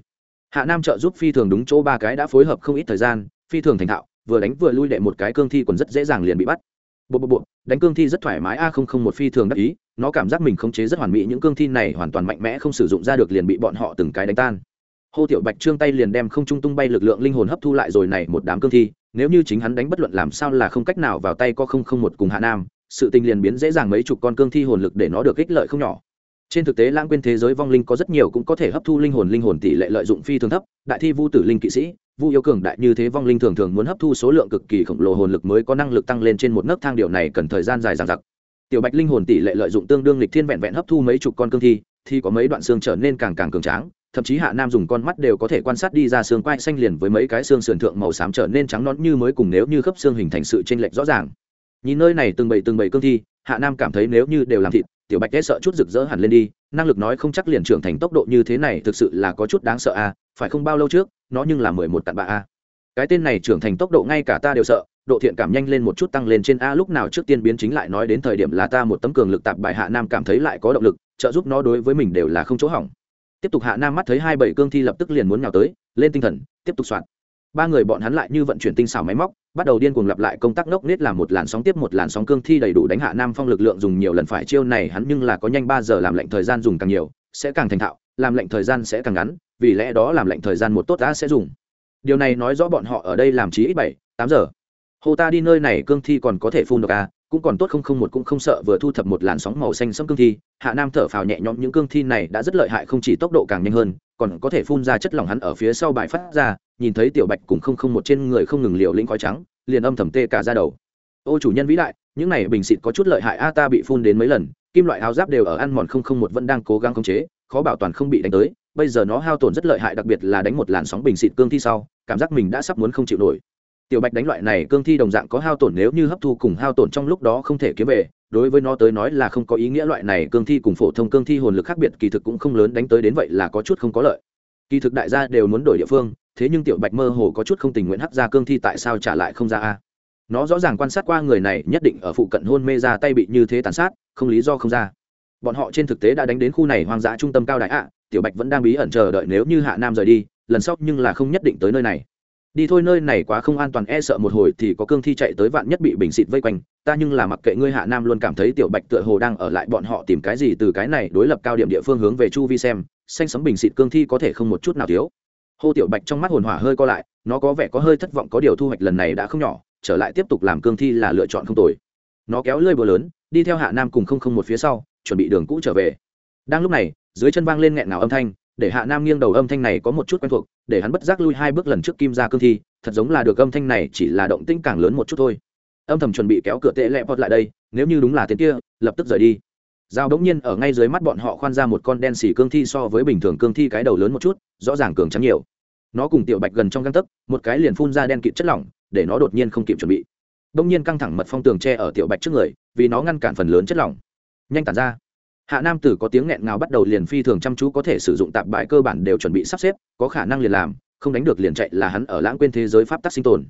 Hạ nam trợ giúp phi thường đúng chỗ ba cái đã phối hợp không ít thời gian, phi thường thành thạo, vừa đánh vừa lui đệ một cái cương thi còn rất dễ dàng liền bị bắt. Bộ bộ bộ, đánh cương thi rất thoải mái, a không không một phi thường đắc ý, nó cảm giác mình khống chế rất hoàn mỹ, những cương thi này hoàn toàn mạnh mẽ không sử dụng ra được liền bị bọn họ từng cái đánh tan hô tiểu bạch trương tay liền đem không trung tung bay lực lượng linh hồn hấp thu lại rồi này một đám cương thi, nếu như chính hắn đánh bất luận làm sao là không cách nào vào tay có không không một cùng hạ nam, sự tình liền biến dễ dàng mấy chục con cương thi hồn lực để nó được ích lợi không nhỏ. Trên thực tế lãng quên thế giới vong linh có rất nhiều cũng có thể hấp thu linh hồn linh hồn tỷ lệ lợi dụng phi thường thấp, đại thi vu tử linh kỵ sĩ, vu yêu cường đại như thế vong linh thường thường muốn hấp thu số lượng cực kỳ khổng lồ hồn lực mới có năng lực tăng lên trên một nấc thang điều này cần thời gian dài dằng dặc. Tiểu bạch linh hồn tỷ lệ lợi dụng tương đương lịch thiên vẹn vẹn hấp thu mấy chục con cương thi, thì có mấy đoạn xương trở nên càng càng cường tráng thậm chí hạ nam dùng con mắt đều có thể quan sát đi ra xương quai xanh liền với mấy cái xương sườn thượng màu xám trở nên trắng nón như mới cùng nếu như khớp xương hình thành sự chênh lệch rõ ràng. Nhìn nơi này từng bầy từng bầy cương thi hạ nam cảm thấy nếu như đều làm thịt tiểu bạch ghé sợ chút rực rỡ hẳn lên đi năng lực nói không chắc liền trưởng thành tốc độ như thế này thực sự là có chút đáng sợ a à, phải không bao lâu trước nó nhưng là mười một cặn bạ a cái tên này trưởng thành tốc độ ngay cả ta đều sợ độ thiện cảm nhanh lên một chút tăng lên trên a lúc nào trước tiên biến chính lại nói đến thời điểm là ta một tấm cường lực tạp bài hạ nam cảm thấy lại có động lực trợ giúp nó đối với mình đều là không chỗ hỏng tiếp tục hạ nam mắt thấy hai bảy cương thi lập tức liền muốn nhào tới, lên tinh thần, tiếp tục soạn. Ba người bọn hắn lại như vận chuyển tinh xảo máy móc, bắt đầu điên cuồng lặp lại công tác ngốc nết làm một làn sóng tiếp một làn sóng cương thi đầy đủ đánh hạ nam phong lực lượng dùng nhiều lần phải chiêu này hắn nhưng là có nhanh ba giờ làm lệnh thời gian dùng càng nhiều, sẽ càng thành thạo, làm lệnh thời gian sẽ càng ngắn, vì lẽ đó làm lệnh thời gian một tốt đã sẽ dùng. Điều này nói rõ bọn họ ở đây làm chí ít bảy, tám giờ. Hồ ta đi nơi này cương thi còn có thể phun được à? Cũng còn tốt không không một cũng không sợ vừa thu thập một làn sóng màu xanh sẫm cương thi, hạ nam thở phào nhẹ nhõm, những cương thi này đã rất lợi hại không chỉ tốc độ càng nhanh hơn, còn có thể phun ra chất lỏng hắn ở phía sau bài phát ra, nhìn thấy tiểu bạch cũng không không một trên người không ngừng liều lĩnh khói trắng, liền âm thầm tê cả ra đầu. Ô chủ nhân vĩ đại, những này bình xịt có chút lợi hại, a ta bị phun đến mấy lần, kim loại áo giáp đều ở ăn mòn không không một vẫn đang cố gắng khống chế, khó bảo toàn không bị đánh tới, bây giờ nó hao tổn rất lợi hại, đặc biệt là đánh một làn sóng bình xịt cương thi sau, cảm giác mình đã sắp muốn không chịu nổi tiểu bạch đánh loại này cương thi đồng dạng có hao tổn nếu như hấp thu cùng hao tổn trong lúc đó không thể kiếm về, đối với nó tới nói là không có ý nghĩa loại này cương thi cùng phổ thông cương thi hồn lực khác biệt kỳ thực cũng không lớn đánh tới đến vậy là có chút không có lợi. Kỳ thực đại gia đều muốn đổi địa phương, thế nhưng tiểu bạch mơ hồ có chút không tình nguyện hắc ra cương thi tại sao trả lại không ra a? Nó rõ ràng quan sát qua người này, nhất định ở phụ cận hôn mê ra tay bị như thế tàn sát, không lý do không ra. Bọn họ trên thực tế đã đánh đến khu này hoang dã trung tâm cao đại ạ, tiểu bạch vẫn đang bí ẩn chờ đợi nếu như hạ nam rời đi, lần sau nhưng là không nhất định tới nơi này đi thôi, nơi này quá không an toàn e sợ một hồi thì có cương thi chạy tới vạn nhất bị bình xịt vây quanh. Ta nhưng là mặc kệ ngươi hạ nam luôn cảm thấy tiểu bạch tựa hồ đang ở lại bọn họ tìm cái gì từ cái này đối lập cao điểm địa phương hướng về chu vi xem, xanh sấm bình xịt cương thi có thể không một chút nào thiếu. Hô tiểu bạch trong mắt hồn hỏa hơi co lại, nó có vẻ có hơi thất vọng, có điều thu hoạch lần này đã không nhỏ, trở lại tiếp tục làm cương thi là lựa chọn không tồi. Nó kéo lơi bờ lớn, đi theo hạ nam cùng không không một phía sau, chuẩn bị đường cũ trở về. Đang lúc này, dưới chân vang lên nghẹn ngào âm thanh để hạ nam nghiêng đầu âm thanh này có một chút quen thuộc, để hắn bất giác lui hai bước lần trước kim ra cương thi, thật giống là được âm thanh này chỉ là động tĩnh càng lớn một chút thôi. Âm thầm chuẩn bị kéo cửa tệ lẹ pot lại đây, nếu như đúng là tên kia, lập tức rời đi. Dao đống nhiên ở ngay dưới mắt bọn họ khoan ra một con đen xỉ cương thi so với bình thường cương thi cái đầu lớn một chút, rõ ràng cường trắng nhiều. Nó cùng tiểu bạch gần trong găng tấc, một cái liền phun ra đen kịt chất lỏng, để nó đột nhiên không kịp chuẩn bị. Đông nhiên căng thẳng mật phong tường tre ở tiểu bạch trước người, vì nó ngăn cản phần lớn chất lỏng. Nhanh tản ra hạ nam tử có tiếng nghẹn ngào bắt đầu liền phi thường chăm chú có thể sử dụng tạp bãi cơ bản đều chuẩn bị sắp xếp, có khả năng liền làm, không đánh được liền chạy là hắn ở lãng quên thế giới pháp tắc sinh tồn.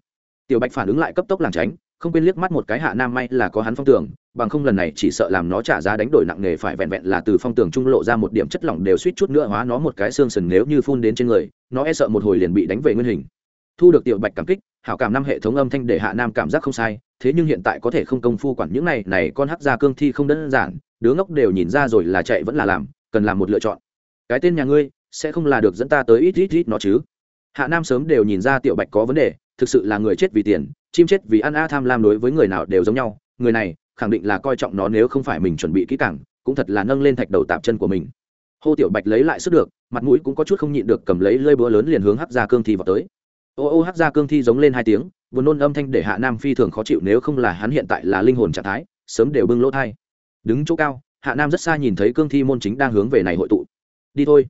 Tiểu bạch phản ứng lại cấp tốc làng tránh, không quên liếc mắt một cái hạ nam may là có hắn phong tường bằng không lần này chỉ sợ làm nó trả giá đánh đổi nặng nề phải vẹn vẹn là từ phong tường trung lộ ra một điểm chất lỏng đều suýt chút nữa hóa nó một cái xương sần nếu như phun đến trên người, nó e sợ một hồi liền bị đánh về nguyên hình. Thu được tiểu bạch cảm kích, hảo cảm năm hệ thống âm thanh để hạ nam cảm giác không sai, thế nhưng hiện tại có thể không công phu quản những này này con hắc gia cương thi không đơn giản đứa ngốc đều nhìn ra rồi là chạy vẫn là làm, cần làm một lựa chọn. Cái tên nhà ngươi, sẽ không là được dẫn ta tới ít ít ít nó chứ? Hạ nam sớm đều nhìn ra tiểu bạch có vấn đề, thực sự là người chết vì tiền, chim chết vì ăn a tham lam đối với người nào đều giống nhau, người này, khẳng định là coi trọng nó nếu không phải mình chuẩn bị kỹ càng, cũng thật là nâng lên thạch đầu tạp chân của mình. Hô tiểu bạch lấy lại sức được, mặt mũi cũng có chút không nhịn được cầm lấy lơi búa lớn liền hướng hắc ra cương thi vào tới. Ô ô hắc ra cương thi giống lên hai tiếng, buồn nôn âm thanh để hạ nam phi thường khó chịu nếu không là hắn hiện tại là linh hồn trạng thái, sớm đều bưng lỗ thai đứng chỗ cao, hạ nam rất xa nhìn thấy cương thi môn chính đang hướng về này hội tụ. Đi thôi.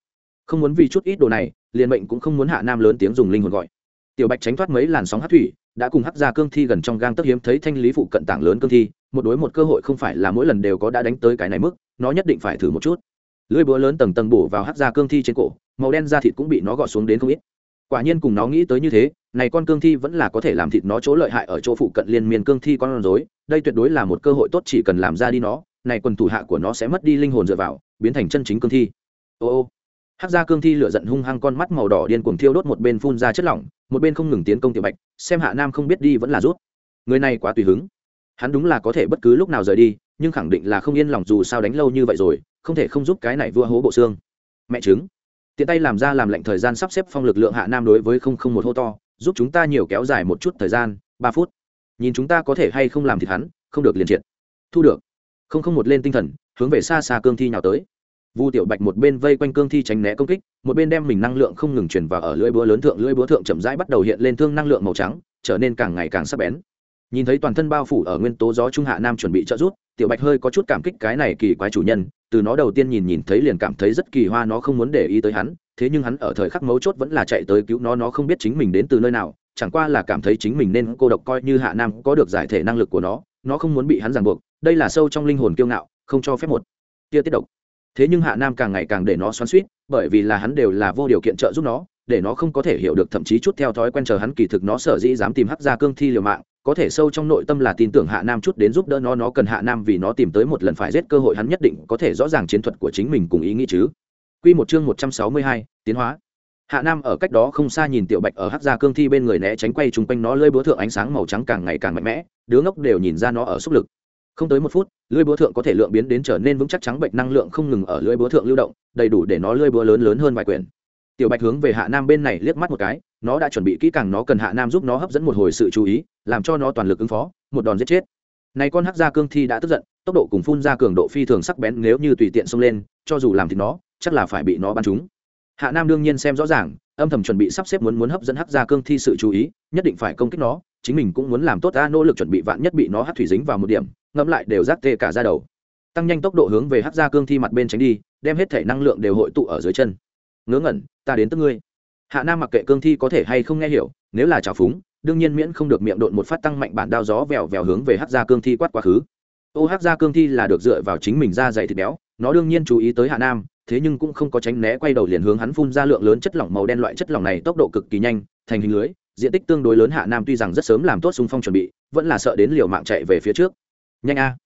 Không muốn vì chút ít đồ này, liền mệnh cũng không muốn hạ nam lớn tiếng dùng linh hồn gọi. Tiểu bạch tránh thoát mấy làn sóng hát thủy, đã cùng hắc ra cương thi gần trong gang tấc hiếm thấy thanh lý phụ cận tảng lớn cương thi, một đối một cơ hội không phải là mỗi lần đều có đã đánh tới cái này mức, nó nhất định phải thử một chút. Lưỡi búa lớn tầng tầng bổ vào hắc ra cương thi trên cổ, màu đen da thịt cũng bị nó gọt xuống đến không ít. Quả nhiên cùng nó nghĩ tới như thế, này con cương thi vẫn là có thể làm thịt nó chỗ lợi hại ở chỗ phụ cận liên miên cương thi con rối, đây tuyệt đối là một cơ hội tốt chỉ cần làm ra đi nó này quần thủ hạ của nó sẽ mất đi linh hồn dựa vào, biến thành chân chính cương thi. Ô ô. Hát ra cương thi lửa giận hung hăng con mắt màu đỏ điên cuồng thiêu đốt một bên phun ra chất lỏng, một bên không ngừng tiến công tiểu bạch, xem hạ nam không biết đi vẫn là rút. Người này quá tùy hứng. Hắn đúng là có thể bất cứ lúc nào rời đi, nhưng khẳng định là không yên lòng dù sao đánh lâu như vậy rồi, không thể không giúp cái này vua hố bộ xương. Mẹ chứng tiện tay làm ra làm lệnh thời gian sắp xếp phong lực lượng hạ nam đối với không không một hô to, giúp chúng ta nhiều kéo dài một chút thời gian, ba phút. Nhìn chúng ta có thể hay không làm thịt hắn, không được liền triệt. Thu được không không một lên tinh thần, hướng về xa xa cương thi nhào tới. Vu tiểu bạch một bên vây quanh cương thi tránh né công kích, một bên đem mình năng lượng không ngừng chuyển vào ở lưỡi búa lớn thượng, lưỡi búa thượng chậm rãi bắt đầu hiện lên thương năng lượng màu trắng, trở nên càng ngày càng sắc bén. Nhìn thấy toàn thân bao phủ ở nguyên tố gió trung hạ nam chuẩn bị trợ rút tiểu bạch hơi có chút cảm kích cái này kỳ quái chủ nhân, từ nó đầu tiên nhìn nhìn thấy liền cảm thấy rất kỳ hoa nó không muốn để ý tới hắn, thế nhưng hắn ở thời khắc mấu chốt vẫn là chạy tới cứu nó nó không biết chính mình đến từ nơi nào, chẳng qua là cảm thấy chính mình nên cô độc coi như hạ nam có được giải thể năng lực của nó nó không muốn bị hắn ràng buộc đây là sâu trong linh hồn kiêu ngạo không cho phép một tia tiết độc thế nhưng hạ nam càng ngày càng để nó xoắn suýt bởi vì là hắn đều là vô điều kiện trợ giúp nó để nó không có thể hiểu được thậm chí chút theo thói quen chờ hắn kỳ thực nó sở dĩ dám tìm hắc ra cương thi liều mạng có thể sâu trong nội tâm là tin tưởng hạ nam chút đến giúp đỡ nó nó cần hạ nam vì nó tìm tới một lần phải giết cơ hội hắn nhất định có thể rõ ràng chiến thuật của chính mình cùng ý nghĩ chứ Quy một chương một trăm sáu mươi hai, tiến hóa. Hạ Nam ở cách đó không xa nhìn Tiểu Bạch ở hắc gia cương thi bên người né tránh quay trùng quanh nó lơi búa thượng ánh sáng màu trắng càng ngày càng mạnh mẽ, đứa ngốc đều nhìn ra nó ở xúc lực. Không tới một phút, lưỡi búa thượng có thể lượng biến đến trở nên vững chắc trắng bệnh năng lượng không ngừng ở lưỡi búa thượng lưu động, đầy đủ để nó lưỡi búa lớn lớn hơn vài quyển. Tiểu Bạch hướng về Hạ Nam bên này liếc mắt một cái, nó đã chuẩn bị kỹ càng nó cần Hạ Nam giúp nó hấp dẫn một hồi sự chú ý, làm cho nó toàn lực ứng phó, một đòn giết chết. Này con hắc gia cương thi đã tức giận, tốc độ cùng phun ra cường độ phi thường sắc bén nếu như tùy tiện xông lên, cho dù làm thì nó, chắc là phải bị nó bắn trúng hạ nam đương nhiên xem rõ ràng âm thầm chuẩn bị sắp xếp muốn muốn hấp dẫn hắc gia cương thi sự chú ý nhất định phải công kích nó chính mình cũng muốn làm tốt ta nỗ lực chuẩn bị vạn nhất bị nó hắt thủy dính vào một điểm ngẫm lại đều rác tê cả ra đầu. Tăng nhanh tốc độ hướng về hát ra cương thi mặt bên tránh đi, đem hết thể năng lượng đều hội tụ ở dưới chân. Ngớ ngẩn, ta đến tức ngươi. Hạ nam mặc kệ cương thi có thể hay không nghe hiểu, nếu là trào phúng, đương nhiên miễn không được miệng độn một phát tăng mạnh bản đao gió vèo vèo hướng về hát ra cương thi quát quá khứ. Ô hát ra cương thi là được dựa vào chính mình ra dày thịt béo, nó đương nhiên chú ý tới hạ nam, thế nhưng cũng không có tránh né quay đầu liền hướng hắn phun ra lượng lớn chất lỏng màu đen loại chất lỏng này tốc độ cực kỳ nhanh, thành hình lưới, diện tích tương đối lớn hạ nam tuy rằng rất sớm làm tốt xung phong chuẩn bị, vẫn là sợ đến liều mạng chạy về phía trước nhanh a.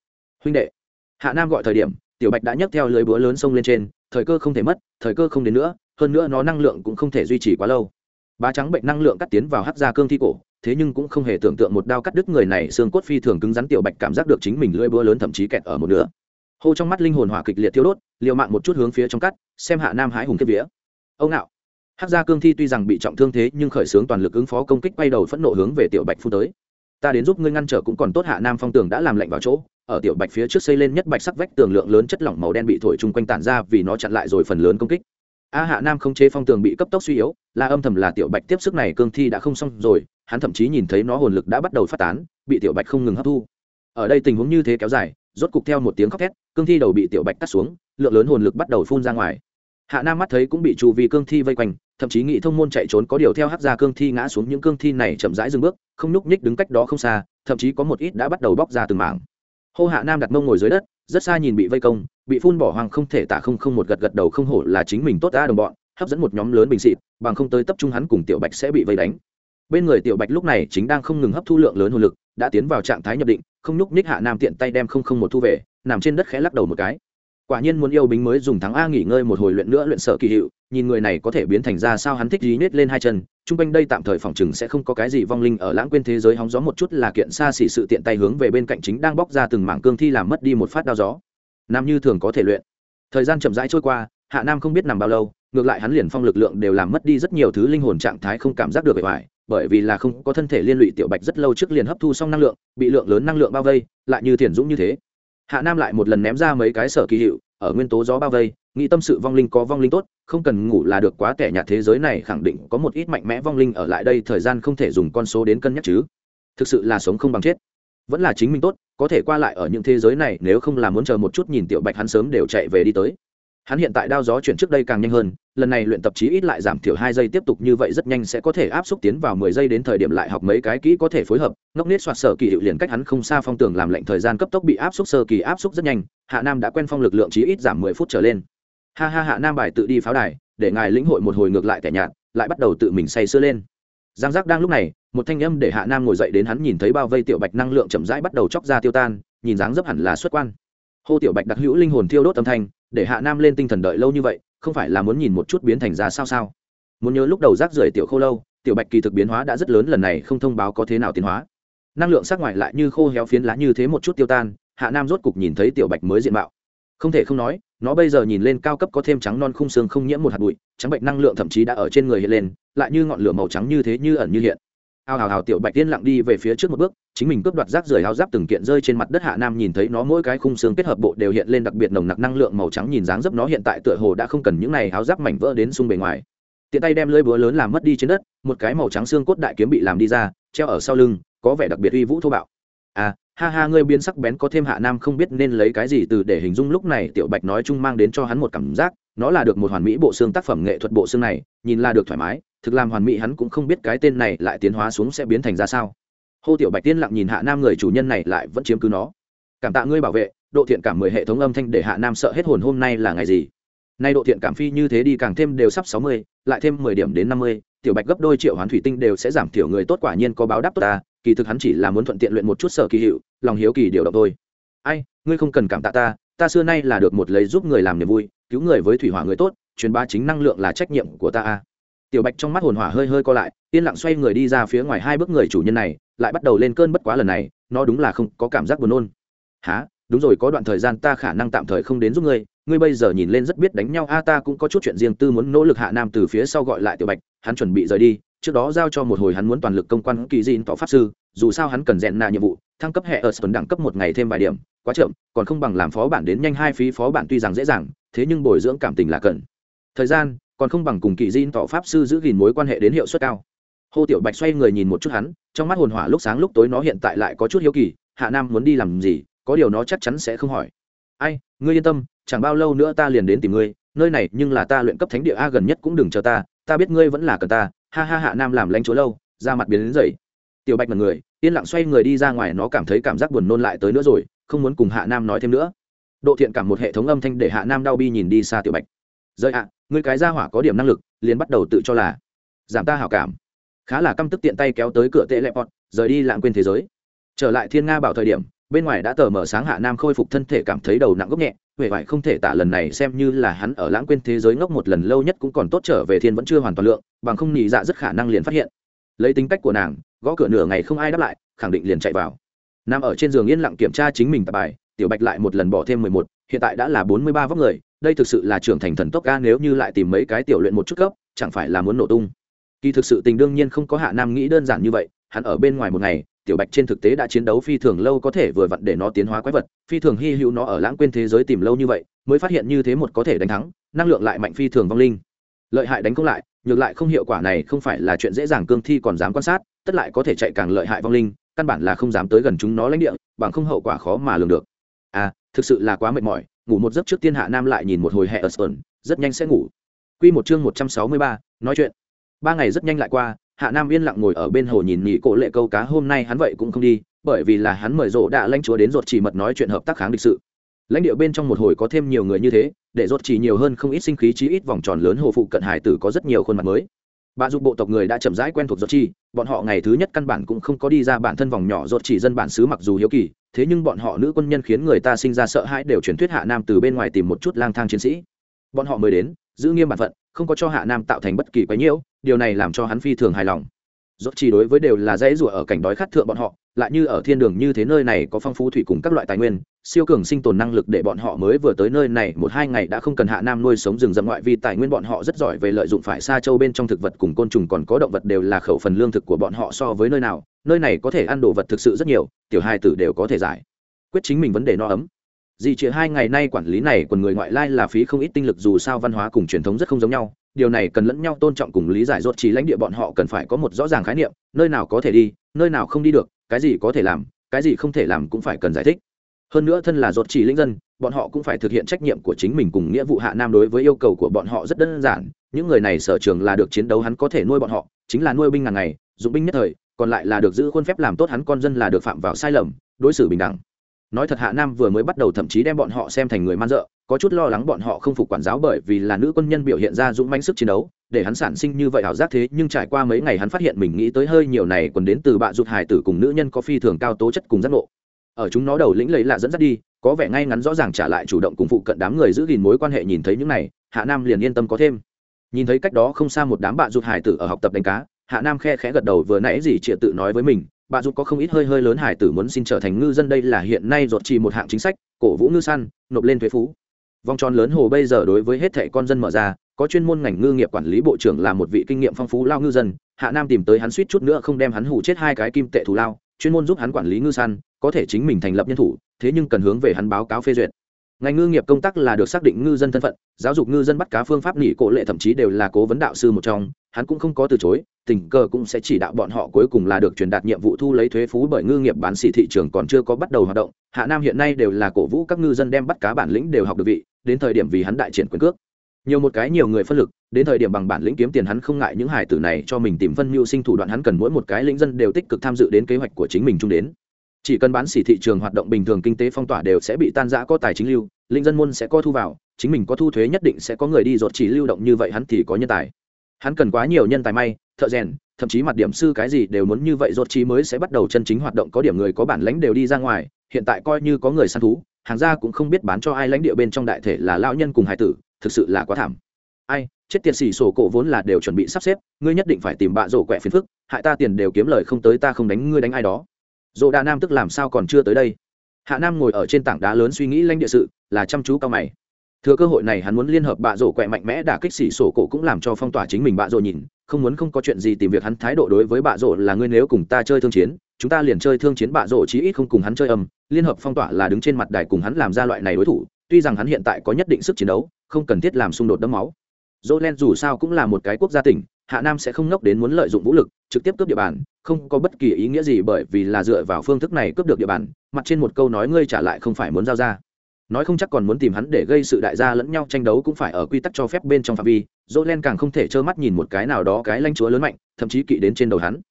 Huynh đệ. Hạ nam gọi thời điểm, tiểu bạch đã nhấc theo lưới búa lớn sông lên trên, thời cơ không thể mất, thời cơ không đến nữa, hơn nữa nó năng lượng cũng không thể duy trì quá lâu. Bá trắng bệnh năng lượng cắt tiến vào hắt ra cương thi cổ, thế nhưng cũng không hề tưởng tượng một đao cắt đứt người này, xương cốt phi thường cứng rắn, tiểu bạch cảm giác được chính mình lưỡi búa lớn thậm chí kẹt ở một nửa. Hô trong mắt linh hồn hỏa kịch liệt thiêu đốt, liều mạng một chút hướng phía trong cắt, xem hạ nam hái hùng kiếp vía. Ông nào hắc gia cương thi tuy rằng bị trọng thương thế nhưng khởi xướng toàn lực ứng phó công kích, quay đầu phẫn nộ hướng về tiểu bạch phu tới ta đến giúp ngươi ngăn trở cũng còn tốt hạ nam phong tường đã làm lạnh vào chỗ, ở tiểu bạch phía trước xây lên nhất bạch sắc vách tường lượng lớn chất lỏng màu đen bị thổi chung quanh tản ra vì nó chặn lại rồi phần lớn công kích. A hạ nam không chế phong tường bị cấp tốc suy yếu, là âm thầm là tiểu bạch tiếp sức này cương thi đã không xong rồi, hắn thậm chí nhìn thấy nó hồn lực đã bắt đầu phát tán, bị tiểu bạch không ngừng hấp thu. Ở đây tình huống như thế kéo dài, rốt cục theo một tiếng khóc thét, cương thi đầu bị tiểu bạch cắt xuống, lượng lớn hồn lực bắt đầu phun ra ngoài. Hạ nam mắt thấy cũng bị chu vì cương thi vây quanh thậm chí nghĩ thông môn chạy trốn có điều theo hát ra cương thi ngã xuống những cương thi này chậm rãi dừng bước, không nhúc nhích đứng cách đó không xa, thậm chí có một ít đã bắt đầu bóc ra từng mảng. Hô hạ nam đặt mông ngồi dưới đất, rất xa nhìn bị vây công, bị phun bỏ hoang không thể tả không không một gật gật đầu không hổ là chính mình tốt ra đồng bọn, hấp dẫn một nhóm lớn bình xịt, bằng không tới tập trung hắn cùng tiểu bạch sẽ bị vây đánh. Bên người tiểu bạch lúc này chính đang không ngừng hấp thu lượng lớn hồn lực, đã tiến vào trạng thái nhập định, không nhúc nhích hạ nam tiện tay đem không không một thu về, nằm trên đất khẽ lắc đầu một cái quả nhiên muốn yêu bính mới dùng thắng a nghỉ ngơi một hồi luyện nữa luyện sợ kỳ hiệu, nhìn người này có thể biến thành ra sao hắn thích dí nết lên hai chân, chung quanh đây tạm thời phòng chừng sẽ không có cái gì vong linh ở lãng quên thế giới hóng gió một chút là kiện xa xỉ sự tiện tay hướng về bên cạnh chính đang bóc ra từng mảng cương thi làm mất đi một phát đao gió. Nam như thường có thể luyện. Thời gian chậm rãi trôi qua, hạ nam không biết nằm bao lâu, ngược lại hắn liền phong lực lượng đều làm mất đi rất nhiều thứ linh hồn trạng thái không cảm giác được bề ngoài, bởi vì là không có thân thể liên lụy tiểu bạch rất lâu trước liền hấp thu xong năng lượng, bị lượng lớn năng lượng bao vây, lại như thiền dũng như thế hạ nam lại một lần ném ra mấy cái sở kỳ hiệu, ở nguyên tố gió bao vây, nghĩ tâm sự vong linh có vong linh tốt, không cần ngủ là được quá kẻ nhạt thế giới này khẳng định có một ít mạnh mẽ vong linh ở lại đây, thời gian không thể dùng con số đến cân nhắc chứ. Thực sự là sống không bằng chết. Vẫn là chính mình tốt, có thể qua lại ở những thế giới này, nếu không là muốn chờ một chút nhìn tiểu bạch hắn sớm đều chạy về đi tới hắn hiện tại đao gió chuyển trước đây càng nhanh hơn, lần này luyện tập chí ít lại giảm thiểu hai giây tiếp tục như vậy rất nhanh sẽ có thể áp xúc tiến vào mười giây đến thời điểm lại học mấy cái kỹ có thể phối hợp, ngốc nết soạt sở kỳ hiệu liền cách hắn không xa phong tường làm lệnh thời gian cấp tốc bị áp xúc sơ kỳ áp xúc rất nhanh, hạ nam đã quen phong lực lượng chí ít giảm mười phút trở lên. Ha ha hạ nam bài tự đi pháo đài, để ngài lĩnh hội một hồi ngược lại tẻ nhạt, lại bắt đầu tự mình say sưa lên. Giang giác đang lúc này, một thanh âm để hạ nam ngồi dậy đến hắn nhìn thấy bao vây tiểu bạch năng lượng chậm rãi bắt đầu chóc ra tiêu tan, nhìn dáng dấp hẳn là xuất quan. Hô tiểu bạch đặc hữu linh hồn thiêu đốt âm thanh để hạ nam lên tinh thần đợi lâu như vậy, không phải là muốn nhìn một chút biến thành ra sao sao? Muốn nhớ lúc đầu rác rưởi tiểu khô lâu, tiểu bạch kỳ thực biến hóa đã rất lớn, lần này không thông báo có thế nào tiến hóa. Năng lượng sắc ngoài lại như khô héo phiến lá như thế một chút tiêu tan, hạ nam rốt cục nhìn thấy tiểu bạch mới diện mạo. Không thể không nói, nó bây giờ nhìn lên cao cấp có thêm trắng non khung xương không nhiễm một hạt bụi, trắng bệnh năng lượng thậm chí đã ở trên người hiện lên, lại như ngọn lửa màu trắng như thế như ẩn như hiện ao hào hào, tiểu bạch tiên lặng đi về phía trước một bước, chính mình cướp đoạt rác rưởi áo giáp từng kiện rơi trên mặt đất hạ nam nhìn thấy nó mỗi cái khung xương kết hợp bộ đều hiện lên đặc biệt nồng nặc năng lượng màu trắng nhìn dáng dấp nó hiện tại tựa hồ đã không cần những này áo giáp mảnh vỡ đến xung bề ngoài. Tiện tay đem lưỡi búa lớn làm mất đi trên đất, một cái màu trắng xương cốt đại kiếm bị làm đi ra, treo ở sau lưng, có vẻ đặc biệt uy vũ thô bạo. À ha ha, ngươi biến sắc bén có thêm hạ nam không biết nên lấy cái gì từ để hình dung lúc này tiểu bạch nói chung mang đến cho hắn một cảm giác, nó là được một hoàn mỹ bộ xương tác phẩm nghệ thuật bộ xương này, nhìn là được thoải mái thực làm hoàn mỹ hắn cũng không biết cái tên này lại tiến hóa xuống sẽ biến thành ra sao. Hô tiểu bạch tiên lặng nhìn hạ nam người chủ nhân này lại vẫn chiếm cứ nó. Cảm tạ ngươi bảo vệ, độ thiện cảm mười hệ thống âm thanh để hạ nam sợ hết hồn hôm nay là ngày gì? Nay độ thiện cảm phi như thế đi càng thêm đều sắp sáu mươi, lại thêm mười điểm đến năm mươi, tiểu bạch gấp đôi triệu hoán thủy tinh đều sẽ giảm thiểu người tốt quả nhiên có báo đáp tốt ta, kỳ thực hắn chỉ là muốn thuận tiện luyện một chút sở kỳ hiệu, lòng hiếu kỳ điều động thôi. Ai, ngươi không cần cảm tạ ta ta xưa nay là được một lấy giúp người làm niềm vui, cứu người với thủy hỏa người tốt, truyền bá chính năng lượng là trách nhiệm của ta a tiểu bạch trong mắt hồn hỏa hơi hơi co lại, yên lặng xoay người đi ra phía ngoài hai bước người chủ nhân này, lại bắt đầu lên cơn bất quá lần này, nó đúng là không có cảm giác buồn nôn. Há đúng rồi, có đoạn thời gian ta khả năng tạm thời không đến giúp ngươi ngươi bây giờ nhìn lên rất biết đánh nhau, a, ta cũng có chút chuyện riêng tư muốn nỗ lực hạ nam từ phía sau gọi lại tiểu bạch, hắn chuẩn bị rời đi, trước đó giao cho một hồi hắn muốn toàn lực công quan kỳ dìn tỏ pháp sư, dù sao hắn cần rèn nạ nhiệm vụ, thăng cấp hệ ở sơn đẳng cấp một ngày thêm vài điểm, quá chậm, còn không bằng làm phó bản đến nhanh hai phí, phó bản tuy rằng dễ dàng, thế nhưng bồi dưỡng cảm tình là cần. Thời gian còn không bằng cùng kỳ diên tỏ pháp sư giữ gìn mối quan hệ đến hiệu suất cao. Hô tiểu bạch xoay người nhìn một chút hắn, trong mắt hồn hỏa lúc sáng lúc tối nó hiện tại lại có chút hiếu kỳ, hạ nam muốn đi làm gì, có điều nó chắc chắn sẽ không hỏi. Ai, ngươi yên tâm, chẳng bao lâu nữa ta liền đến tìm ngươi, nơi này nhưng là ta luyện cấp thánh địa a gần nhất cũng đừng chờ ta ta biết ngươi vẫn là cần ta. Ha ha hạ nam làm lanh chúa lâu ra mặt biến đến dậy. Tiểu bạch mật người, yên lặng xoay người đi ra ngoài nó cảm thấy cảm giác buồn nôn lại tới nữa rồi, không muốn cùng hạ nam nói thêm nữa. Độ thiện cảm một hệ thống âm thanh để hạ nam đau bi nhìn đi xa tiểu bạch. Rơi ạ người cái ra hỏa có điểm năng lực, liền bắt đầu tự cho là giảm ta hảo cảm. Khá là căm tức tiện tay kéo tới cửa tệ lẹp bọn rời đi lãng quên thế giới. Trở lại thiên nga bảo thời điểm, bên ngoài đã tờ mở sáng hạ nam khôi phục thân thể cảm thấy đầu nặng gốc nhẹ huệ vải không thể tả lần này xem như là hắn ở lãng quên thế giới ngốc một lần lâu nhất cũng còn tốt trở về thiên vẫn chưa hoàn toàn lượng, bằng không nhị dạ rất khả năng liền phát hiện. Lấy tính cách của nàng, gõ cửa nửa ngày không ai đáp lại, khẳng định liền chạy vào. Nằm ở trên giường yên lặng kiểm tra chính mình tập bài, tiểu bạch lại một lần bỏ thêm mười một hiện tại đã là bốn mươi ba vóc người, đây thực sự là trưởng thành thần tốc ca nếu như lại tìm mấy cái tiểu luyện một chút cấp, chẳng phải là muốn nổ tung. Kỳ thực sự tình đương nhiên không có hạ nam nghĩ đơn giản như vậy, hắn ở bên ngoài một ngày, tiểu bạch trên thực tế đã chiến đấu phi thường lâu có thể vừa vặn để nó tiến hóa quái vật, phi thường hy hữu nó ở lãng quên thế giới tìm lâu như vậy, mới phát hiện như thế một có thể đánh thắng, năng lượng lại mạnh phi thường vong linh. Lợi hại đánh công lại ngược lại không hiệu quả này không phải là chuyện dễ dàng, cương thi còn dám quan sát, tất lại có thể chạy càng lợi hại vong linh, căn bản là không dám tới gần chúng nó lãnh địa, bằng không hậu quả khó mà lường được à thực sự là quá mệt mỏi, ngủ một giấc trước tiên hạ nam lại nhìn một hồi hè ở sơn rất nhanh sẽ ngủ. Quy một chương một trăm sáu mươi ba, nói chuyện. Ba ngày rất nhanh lại qua, hạ nam yên lặng ngồi ở bên hồ nhìn nhị cổ lệ câu cá, hôm nay hắn vậy cũng không đi, bởi vì là hắn mời rộ đã lãnh chúa đến ruột chỉ mật nói chuyện hợp tác kháng địch sự. Lãnh địa bên trong một hồi có thêm nhiều người như thế, để rốt chỉ nhiều hơn không ít sinh khí chí ít vòng tròn lớn hồ phụ cận hải tử có rất nhiều khuôn mặt mới bà dục bộ tộc người đã chậm rãi quen thuộc giọt chi, bọn họ ngày thứ nhất căn bản cũng không có đi ra bản thân vòng nhỏ giọt chỉ dân bản xứ mặc dù hiếu kỳ, thế nhưng bọn họ nữ quân nhân khiến người ta sinh ra sợ hãi đều truyền thuyết hạ nam từ bên ngoài tìm một chút lang thang chiến sĩ. Bọn họ mới đến, giữ nghiêm bản phận, không có cho hạ nam tạo thành bất kỳ quái nhiễu, điều này làm cho hắn phi thường hài lòng rốt chỉ đối với đều là dãy rủa ở cảnh đói khát thượng bọn họ, lại như ở thiên đường như thế nơi này có phong phú thủy cùng các loại tài nguyên, siêu cường sinh tồn năng lực để bọn họ mới vừa tới nơi này một hai ngày đã không cần hạ nam nuôi sống rừng rậm ngoại vì tài nguyên bọn họ rất giỏi về lợi dụng phải xa châu bên trong thực vật cùng côn trùng còn có động vật đều là khẩu phần lương thực của bọn họ so với nơi nào, nơi này có thể ăn đồ vật thực sự rất nhiều, tiểu hai tử đều có thể giải. Quyết chính mình vấn đề no ấm. Dì chỉ hai ngày nay quản lý này, còn người ngoại lai là phí không ít tinh lực dù sao văn hóa cùng truyền thống rất không giống nhau điều này cần lẫn nhau tôn trọng cùng lý giải rốt chỉ lãnh địa bọn họ cần phải có một rõ ràng khái niệm, nơi nào có thể đi, nơi nào không đi được, cái gì có thể làm, cái gì không thể làm cũng phải cần giải thích. Hơn nữa thân là rốt chỉ lĩnh dân, bọn họ cũng phải thực hiện trách nhiệm của chính mình cùng nghĩa vụ hạ nam đối với yêu cầu của bọn họ rất đơn giản, những người này sở trường là được chiến đấu hắn có thể nuôi bọn họ, chính là nuôi binh ngàn ngày, dụng binh nhất thời, còn lại là được giữ khuôn phép làm tốt hắn con dân là được phạm vào sai lầm, đối xử bình đẳng nói thật hạ nam vừa mới bắt đầu thậm chí đem bọn họ xem thành người man dợ, có chút lo lắng bọn họ không phục quản giáo bởi vì là nữ quân nhân biểu hiện ra dũng mãnh sức chiến đấu, để hắn sản sinh như vậy ảo giác thế, nhưng trải qua mấy ngày hắn phát hiện mình nghĩ tới hơi nhiều này còn đến từ bạ rụt hải tử cùng nữ nhân có phi thường cao tố chất cùng giác ngộ. Ở chúng nó đầu lĩnh lấy là dẫn dắt đi, có vẻ ngay ngắn rõ ràng trả lại chủ động cùng phụ cận đám người giữ gìn mối quan hệ nhìn thấy những này, hạ nam liền yên tâm có thêm. Nhìn thấy cách đó không xa một đám bạn rụt hải tử ở học tập đánh cá, hạ nam khe khẽ gật đầu vừa nãy gì triệt tự nói với mình bà dục có không ít hơi hơi lớn hải tử muốn xin trở thành ngư dân đây là hiện nay ruột chỉ một hạng chính sách, cổ vũ ngư săn, nộp lên thuế phú. Vòng tròn lớn hồ bây giờ đối với hết thẻ con dân mở ra, có chuyên môn ngành ngư nghiệp quản lý bộ trưởng là một vị kinh nghiệm phong phú lao ngư dân, hạ nam tìm tới hắn suýt chút nữa không đem hắn hủ chết hai cái kim tệ thù lao, chuyên môn giúp hắn quản lý ngư săn, có thể chính mình thành lập nhân thủ, thế nhưng cần hướng về hắn báo cáo phê duyệt ngành ngư nghiệp công tác là được xác định ngư dân thân phận, giáo dục ngư dân bắt cá phương pháp nghỉ cổ lệ thậm chí đều là cố vấn đạo sư một trong, hắn cũng không có từ chối, tình cờ cũng sẽ chỉ đạo bọn họ cuối cùng là được truyền đạt nhiệm vụ thu lấy thuế phú bởi ngư nghiệp bán xỉ thị trường còn chưa có bắt đầu hoạt động. Hạ nam hiện nay đều là cổ vũ các ngư dân đem bắt cá bản lĩnh đều học được vị, đến thời điểm vì hắn đại triển quyền cước. Nhiều một cái nhiều người phân lực, đến thời điểm bằng bản lĩnh kiếm tiền hắn không ngại những hải tử này cho mình tìm phân mưu sinh thủ đoạn hắn cần mỗi một cái lĩnh dân đều tích cực tham dự đến kế hoạch của chính mình chung đến chỉ cần bán xỉ thị trường hoạt động bình thường kinh tế phong tỏa đều sẽ bị tan rã có tài chính lưu, linh dân môn sẽ có thu vào, chính mình có thu thuế nhất định sẽ có người đi rột chỉ lưu động như vậy hắn thì có nhân tài. Hắn cần quá nhiều nhân tài may, thợ rèn, thậm chí mặt điểm sư cái gì đều muốn như vậy rột chỉ mới sẽ bắt đầu chân chính hoạt động có điểm người có bản lãnh đều đi ra ngoài, hiện tại coi như có người săn thú, hàng gia cũng không biết bán cho ai lãnh địa bên trong đại thể là lao nhân cùng hải tử, thực sự là quá thảm. Ai, chết tiền xỉ sổ cổ vốn là đều chuẩn bị sắp xếp, ngươi nhất định phải tìm bạ rổ quẹ phiền phức, hại ta tiền đều kiếm lời không tới ta không đánh, ngươi đánh ai đó dỗ đà nam tức làm sao còn chưa tới đây? Hạ nam ngồi ở trên tảng đá lớn suy nghĩ lanh địa sự, là chăm chú cao mày. Thừa cơ hội này hắn muốn liên hợp bạ rổ quẹ mạnh mẽ đả kích xỉ sổ cổ cũng làm cho phong tỏa chính mình bạ rổ nhìn, không muốn không có chuyện gì tìm việc hắn thái độ đối với bạ rổ là ngươi nếu cùng ta chơi thương chiến, chúng ta liền chơi thương chiến bạ rổ chí ít không cùng hắn chơi âm liên hợp phong tỏa là đứng trên mặt đài cùng hắn làm ra loại này đối thủ, tuy rằng hắn hiện tại có nhất định sức chiến đấu, không cần thiết làm xung đột đẫm máu. Dỗ len dù sao cũng là một cái quốc gia tỉnh hạ nam sẽ không nốc đến muốn lợi dụng vũ lực, trực tiếp cướp địa bàn, không có bất kỳ ý nghĩa gì bởi vì là dựa vào phương thức này cướp được địa bàn, mặt trên một câu nói ngươi trả lại không phải muốn giao ra. Nói không chắc còn muốn tìm hắn để gây sự đại gia lẫn nhau tranh đấu cũng phải ở quy tắc cho phép bên trong phạm vi dỗ len càng không thể trơ mắt nhìn một cái nào đó cái lanh chúa lớn mạnh, thậm chí kỵ đến trên đầu hắn.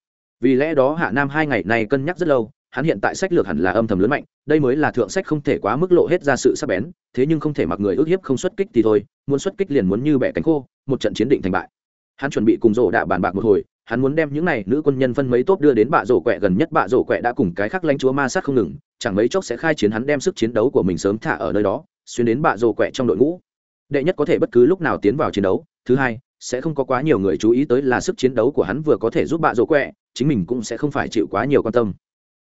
Vì lẽ đó hạ nam hai ngày này cân nhắc rất lâu, hắn hiện tại sách lược hẳn là âm thầm lớn mạnh, đây mới là thượng sách không thể quá mức lộ hết ra sự sắc bén, thế nhưng không thể mặc người ước hiếp không xuất kích thì thôi, muốn xuất kích liền muốn như bẻ cánh khô, một trận chiến định thành bại hắn chuẩn bị cùng rổ đạ bàn bạc một hồi, hắn muốn đem những này nữ quân nhân phân mấy tốt đưa đến bạ rổ quẹ gần nhất bạ rổ quẹ đã cùng cái khác lãnh chúa ma sát không ngừng, chẳng mấy chốc sẽ khai chiến hắn đem sức chiến đấu của mình sớm thả ở nơi đó, xuyên đến bạ rổ quẹ trong đội ngũ. Đệ nhất có thể bất cứ lúc nào tiến vào chiến đấu, thứ hai, sẽ không có quá nhiều người chú ý tới là sức chiến đấu của hắn vừa có thể giúp bạ rổ quẹ, chính mình cũng sẽ không phải chịu quá nhiều quan tâm.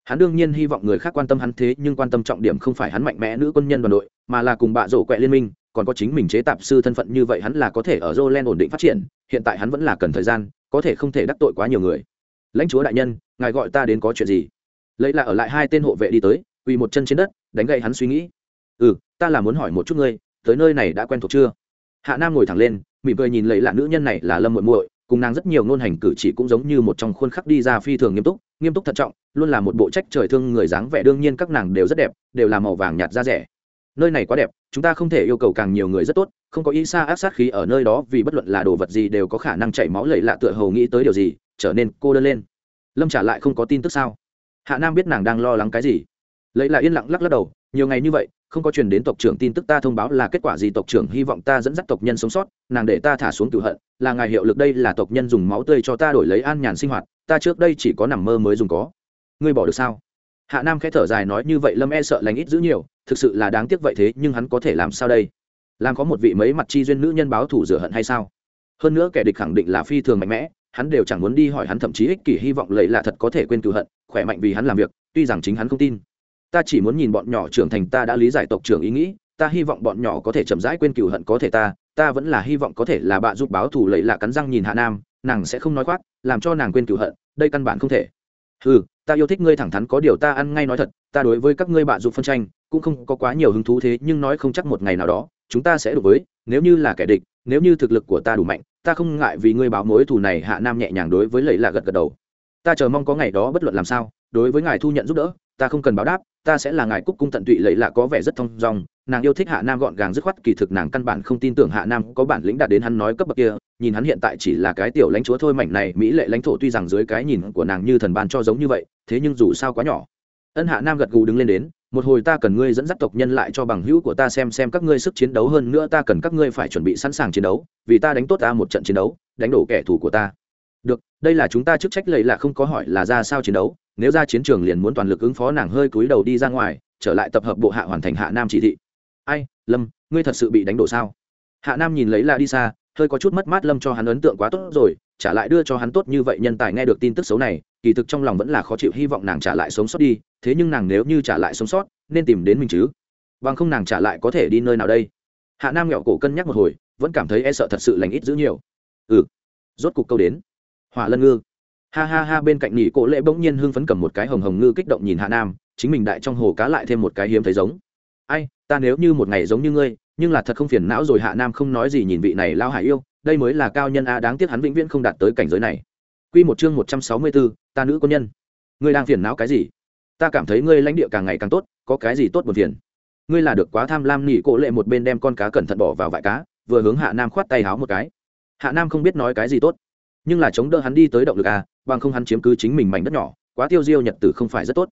Hắn đương nhiên hy vọng người khác quan tâm hắn thế, nhưng quan tâm trọng điểm không phải hắn mạnh mẽ nữ quân nhân đoàn đội, mà là cùng bạ rổ quẹ liên minh còn có chính mình chế tạp sư thân phận như vậy hắn là có thể ở Roland ổn định phát triển, hiện tại hắn vẫn là cần thời gian, có thể không thể đắc tội quá nhiều người. Lãnh chúa đại nhân, ngài gọi ta đến có chuyện gì? Lấy là ở lại hai tên hộ vệ đi tới, quỳ một chân trên đất, đánh gậy hắn suy nghĩ. "Ừ, ta là muốn hỏi một chút ngươi, tới nơi này đã quen thuộc chưa?" Hạ Nam ngồi thẳng lên, mỉm cười nhìn lấy là nữ nhân này là Lâm Muội Muội, cùng nàng rất nhiều ngôn hành cử chỉ cũng giống như một trong khuôn khắc đi ra phi thường nghiêm túc, nghiêm túc thận trọng, luôn là một bộ trách trời thương người dáng vẻ đương nhiên các nàng đều rất đẹp, đều là màu vàng nhạt da rẻ nơi này quá đẹp, chúng ta không thể yêu cầu càng nhiều người rất tốt, không có ý xa áp sát khí ở nơi đó vì bất luận là đồ vật gì đều có khả năng chảy máu lầy lạ tựa hầu nghĩ tới điều gì, trở nên cô đơn lên. Lâm trả lại không có tin tức sao? Hạ nam biết nàng đang lo lắng cái gì. Lấy lại yên lặng lắc lắc đầu, nhiều ngày như vậy, không có truyền đến tộc trưởng tin tức ta thông báo là kết quả gì tộc trưởng hy vọng ta dẫn dắt tộc nhân sống sót, nàng để ta thả xuống cửu hận, là ngài hiệu lực đây là tộc nhân dùng máu tươi cho ta đổi lấy an nhàn sinh hoạt, ta trước đây chỉ có nằm mơ mới dùng có. Ngươi bỏ được sao? Hạ nam khẽ thở dài nói như vậy lâm e sợ lành ít giữ nhiều, thực sự là đáng tiếc vậy thế, nhưng hắn có thể làm sao đây? Làm có một vị mấy mặt chi duyên nữ nhân báo thủ rửa hận hay sao? Hơn nữa kẻ địch khẳng định là phi thường mạnh mẽ, hắn đều chẳng muốn đi hỏi hắn thậm chí ích kỷ hy vọng lầy là thật có thể quên cựu hận, khỏe mạnh vì hắn làm việc, tuy rằng chính hắn không tin. Ta chỉ muốn nhìn bọn nhỏ trưởng thành, ta đã lý giải tộc trưởng ý nghĩ, ta hy vọng bọn nhỏ có thể chậm rãi quên cựu hận có thể ta ta vẫn là hy vọng có thể là bạn giúp báo thủ lầy lạ cắn răng nhìn hạ nam, nàng sẽ không nói khoác, làm cho nàng quên cựu hận, đây căn bản không thể. Ừ ta yêu thích ngươi thẳng thắn có điều ta ăn ngay nói thật, ta đối với các ngươi bạn dục phân tranh, cũng không có quá nhiều hứng thú thế, nhưng nói không chắc một ngày nào đó, chúng ta sẽ đủ với, nếu như là kẻ địch, nếu như thực lực của ta đủ mạnh, ta không ngại vì ngươi báo mối thù này hạ nam nhẹ nhàng đối với lầy lạ gật gật đầu. Ta chờ mong có ngày đó bất luận làm sao, đối với ngài thu nhận giúp đỡ, ta không cần báo đáp, ta sẽ là ngài cúc cung tận tụy lẫy lạ có vẻ rất thông dong nàng yêu thích hạ nam gọn gàng dứt khoát, kỳ thực nàng căn bản không tin tưởng hạ nam có bản lĩnh đạt đến hắn nói cấp bậc kia, nhìn hắn hiện tại chỉ là cái tiểu lãnh chúa thôi, mảnh này mỹ lệ lãnh thổ tuy rằng dưới cái nhìn của nàng như thần ban cho giống như vậy, thế nhưng dù sao quá nhỏ. Ân hạ nam gật gù đứng lên đến, một hồi ta cần ngươi dẫn dắt tộc nhân lại cho bằng hữu của ta xem xem các ngươi sức chiến đấu hơn nữa ta cần các ngươi phải chuẩn bị sẵn sàng chiến đấu, vì ta đánh tốt ta một trận chiến đấu, đánh đổ kẻ thù của ta. Được, đây là chúng ta chức trách, lầy là không có hỏi là ra sao chiến đấu, nếu ra chiến trường liền muốn toàn lực ứng phó, nàng hơi cúi đầu đi ra ngoài, trở lại tập hợp bộ hạ hoàn thành hạ nam chỉ thị ai, lâm, ngươi thật sự bị đánh đổ sao? Hạ nam nhìn lấy là đi xa hơi có chút mất mát lâm cho hắn ấn tượng quá tốt rồi, trả lại đưa cho hắn tốt như vậy nhân tài nghe được tin tức xấu này, kỳ thực trong lòng vẫn là khó chịu, hy vọng nàng trả lại sống sót đi, thế nhưng nàng nếu như trả lại sống sót, nên tìm đến mình chứ? Bằng không nàng trả lại có thể đi nơi nào đây? Hạ nam nghẹo cổ cân nhắc một hồi, vẫn cảm thấy e sợ thật sự lành ít giữ nhiều. Ừ rốt cục câu đến. Hỏa lân ngư. Ha ha ha, bên cạnh nhị cổ lệ bỗng nhiên hưng phấn cầm một cái hồng hồng ngư kích động nhìn hạ nam, chính mình đại trong hồ cá lại thêm một cái hiếm thấy giống. Ai ta nếu như một ngày giống như ngươi nhưng là thật không phiền não rồi hạ nam không nói gì nhìn vị này lao hải yêu đây mới là cao nhân a đáng tiếc hắn vĩnh viễn không đạt tới cảnh giới này Quy một chương một trăm sáu mươi 164, ta nữ quân nhân. Ngươi đang phiền não cái gì? Ta cảm thấy ngươi lãnh địa càng ngày càng tốt, có cái gì tốt buồn phiền? Ngươi là được quá tham lam nhỉ? cổ lệ một bên đem con cá cẩn thận bỏ vào vại cá, vừa hướng Hạ Nam khoát tay háo một cái. Hạ Nam không biết nói cái gì tốt, nhưng là chống đỡ hắn đi tới động lực a, bằng không hắn chiếm cứ chính mình mảnh đất nhỏ, quá tiêu diêu nhật tử không phải rất tốt.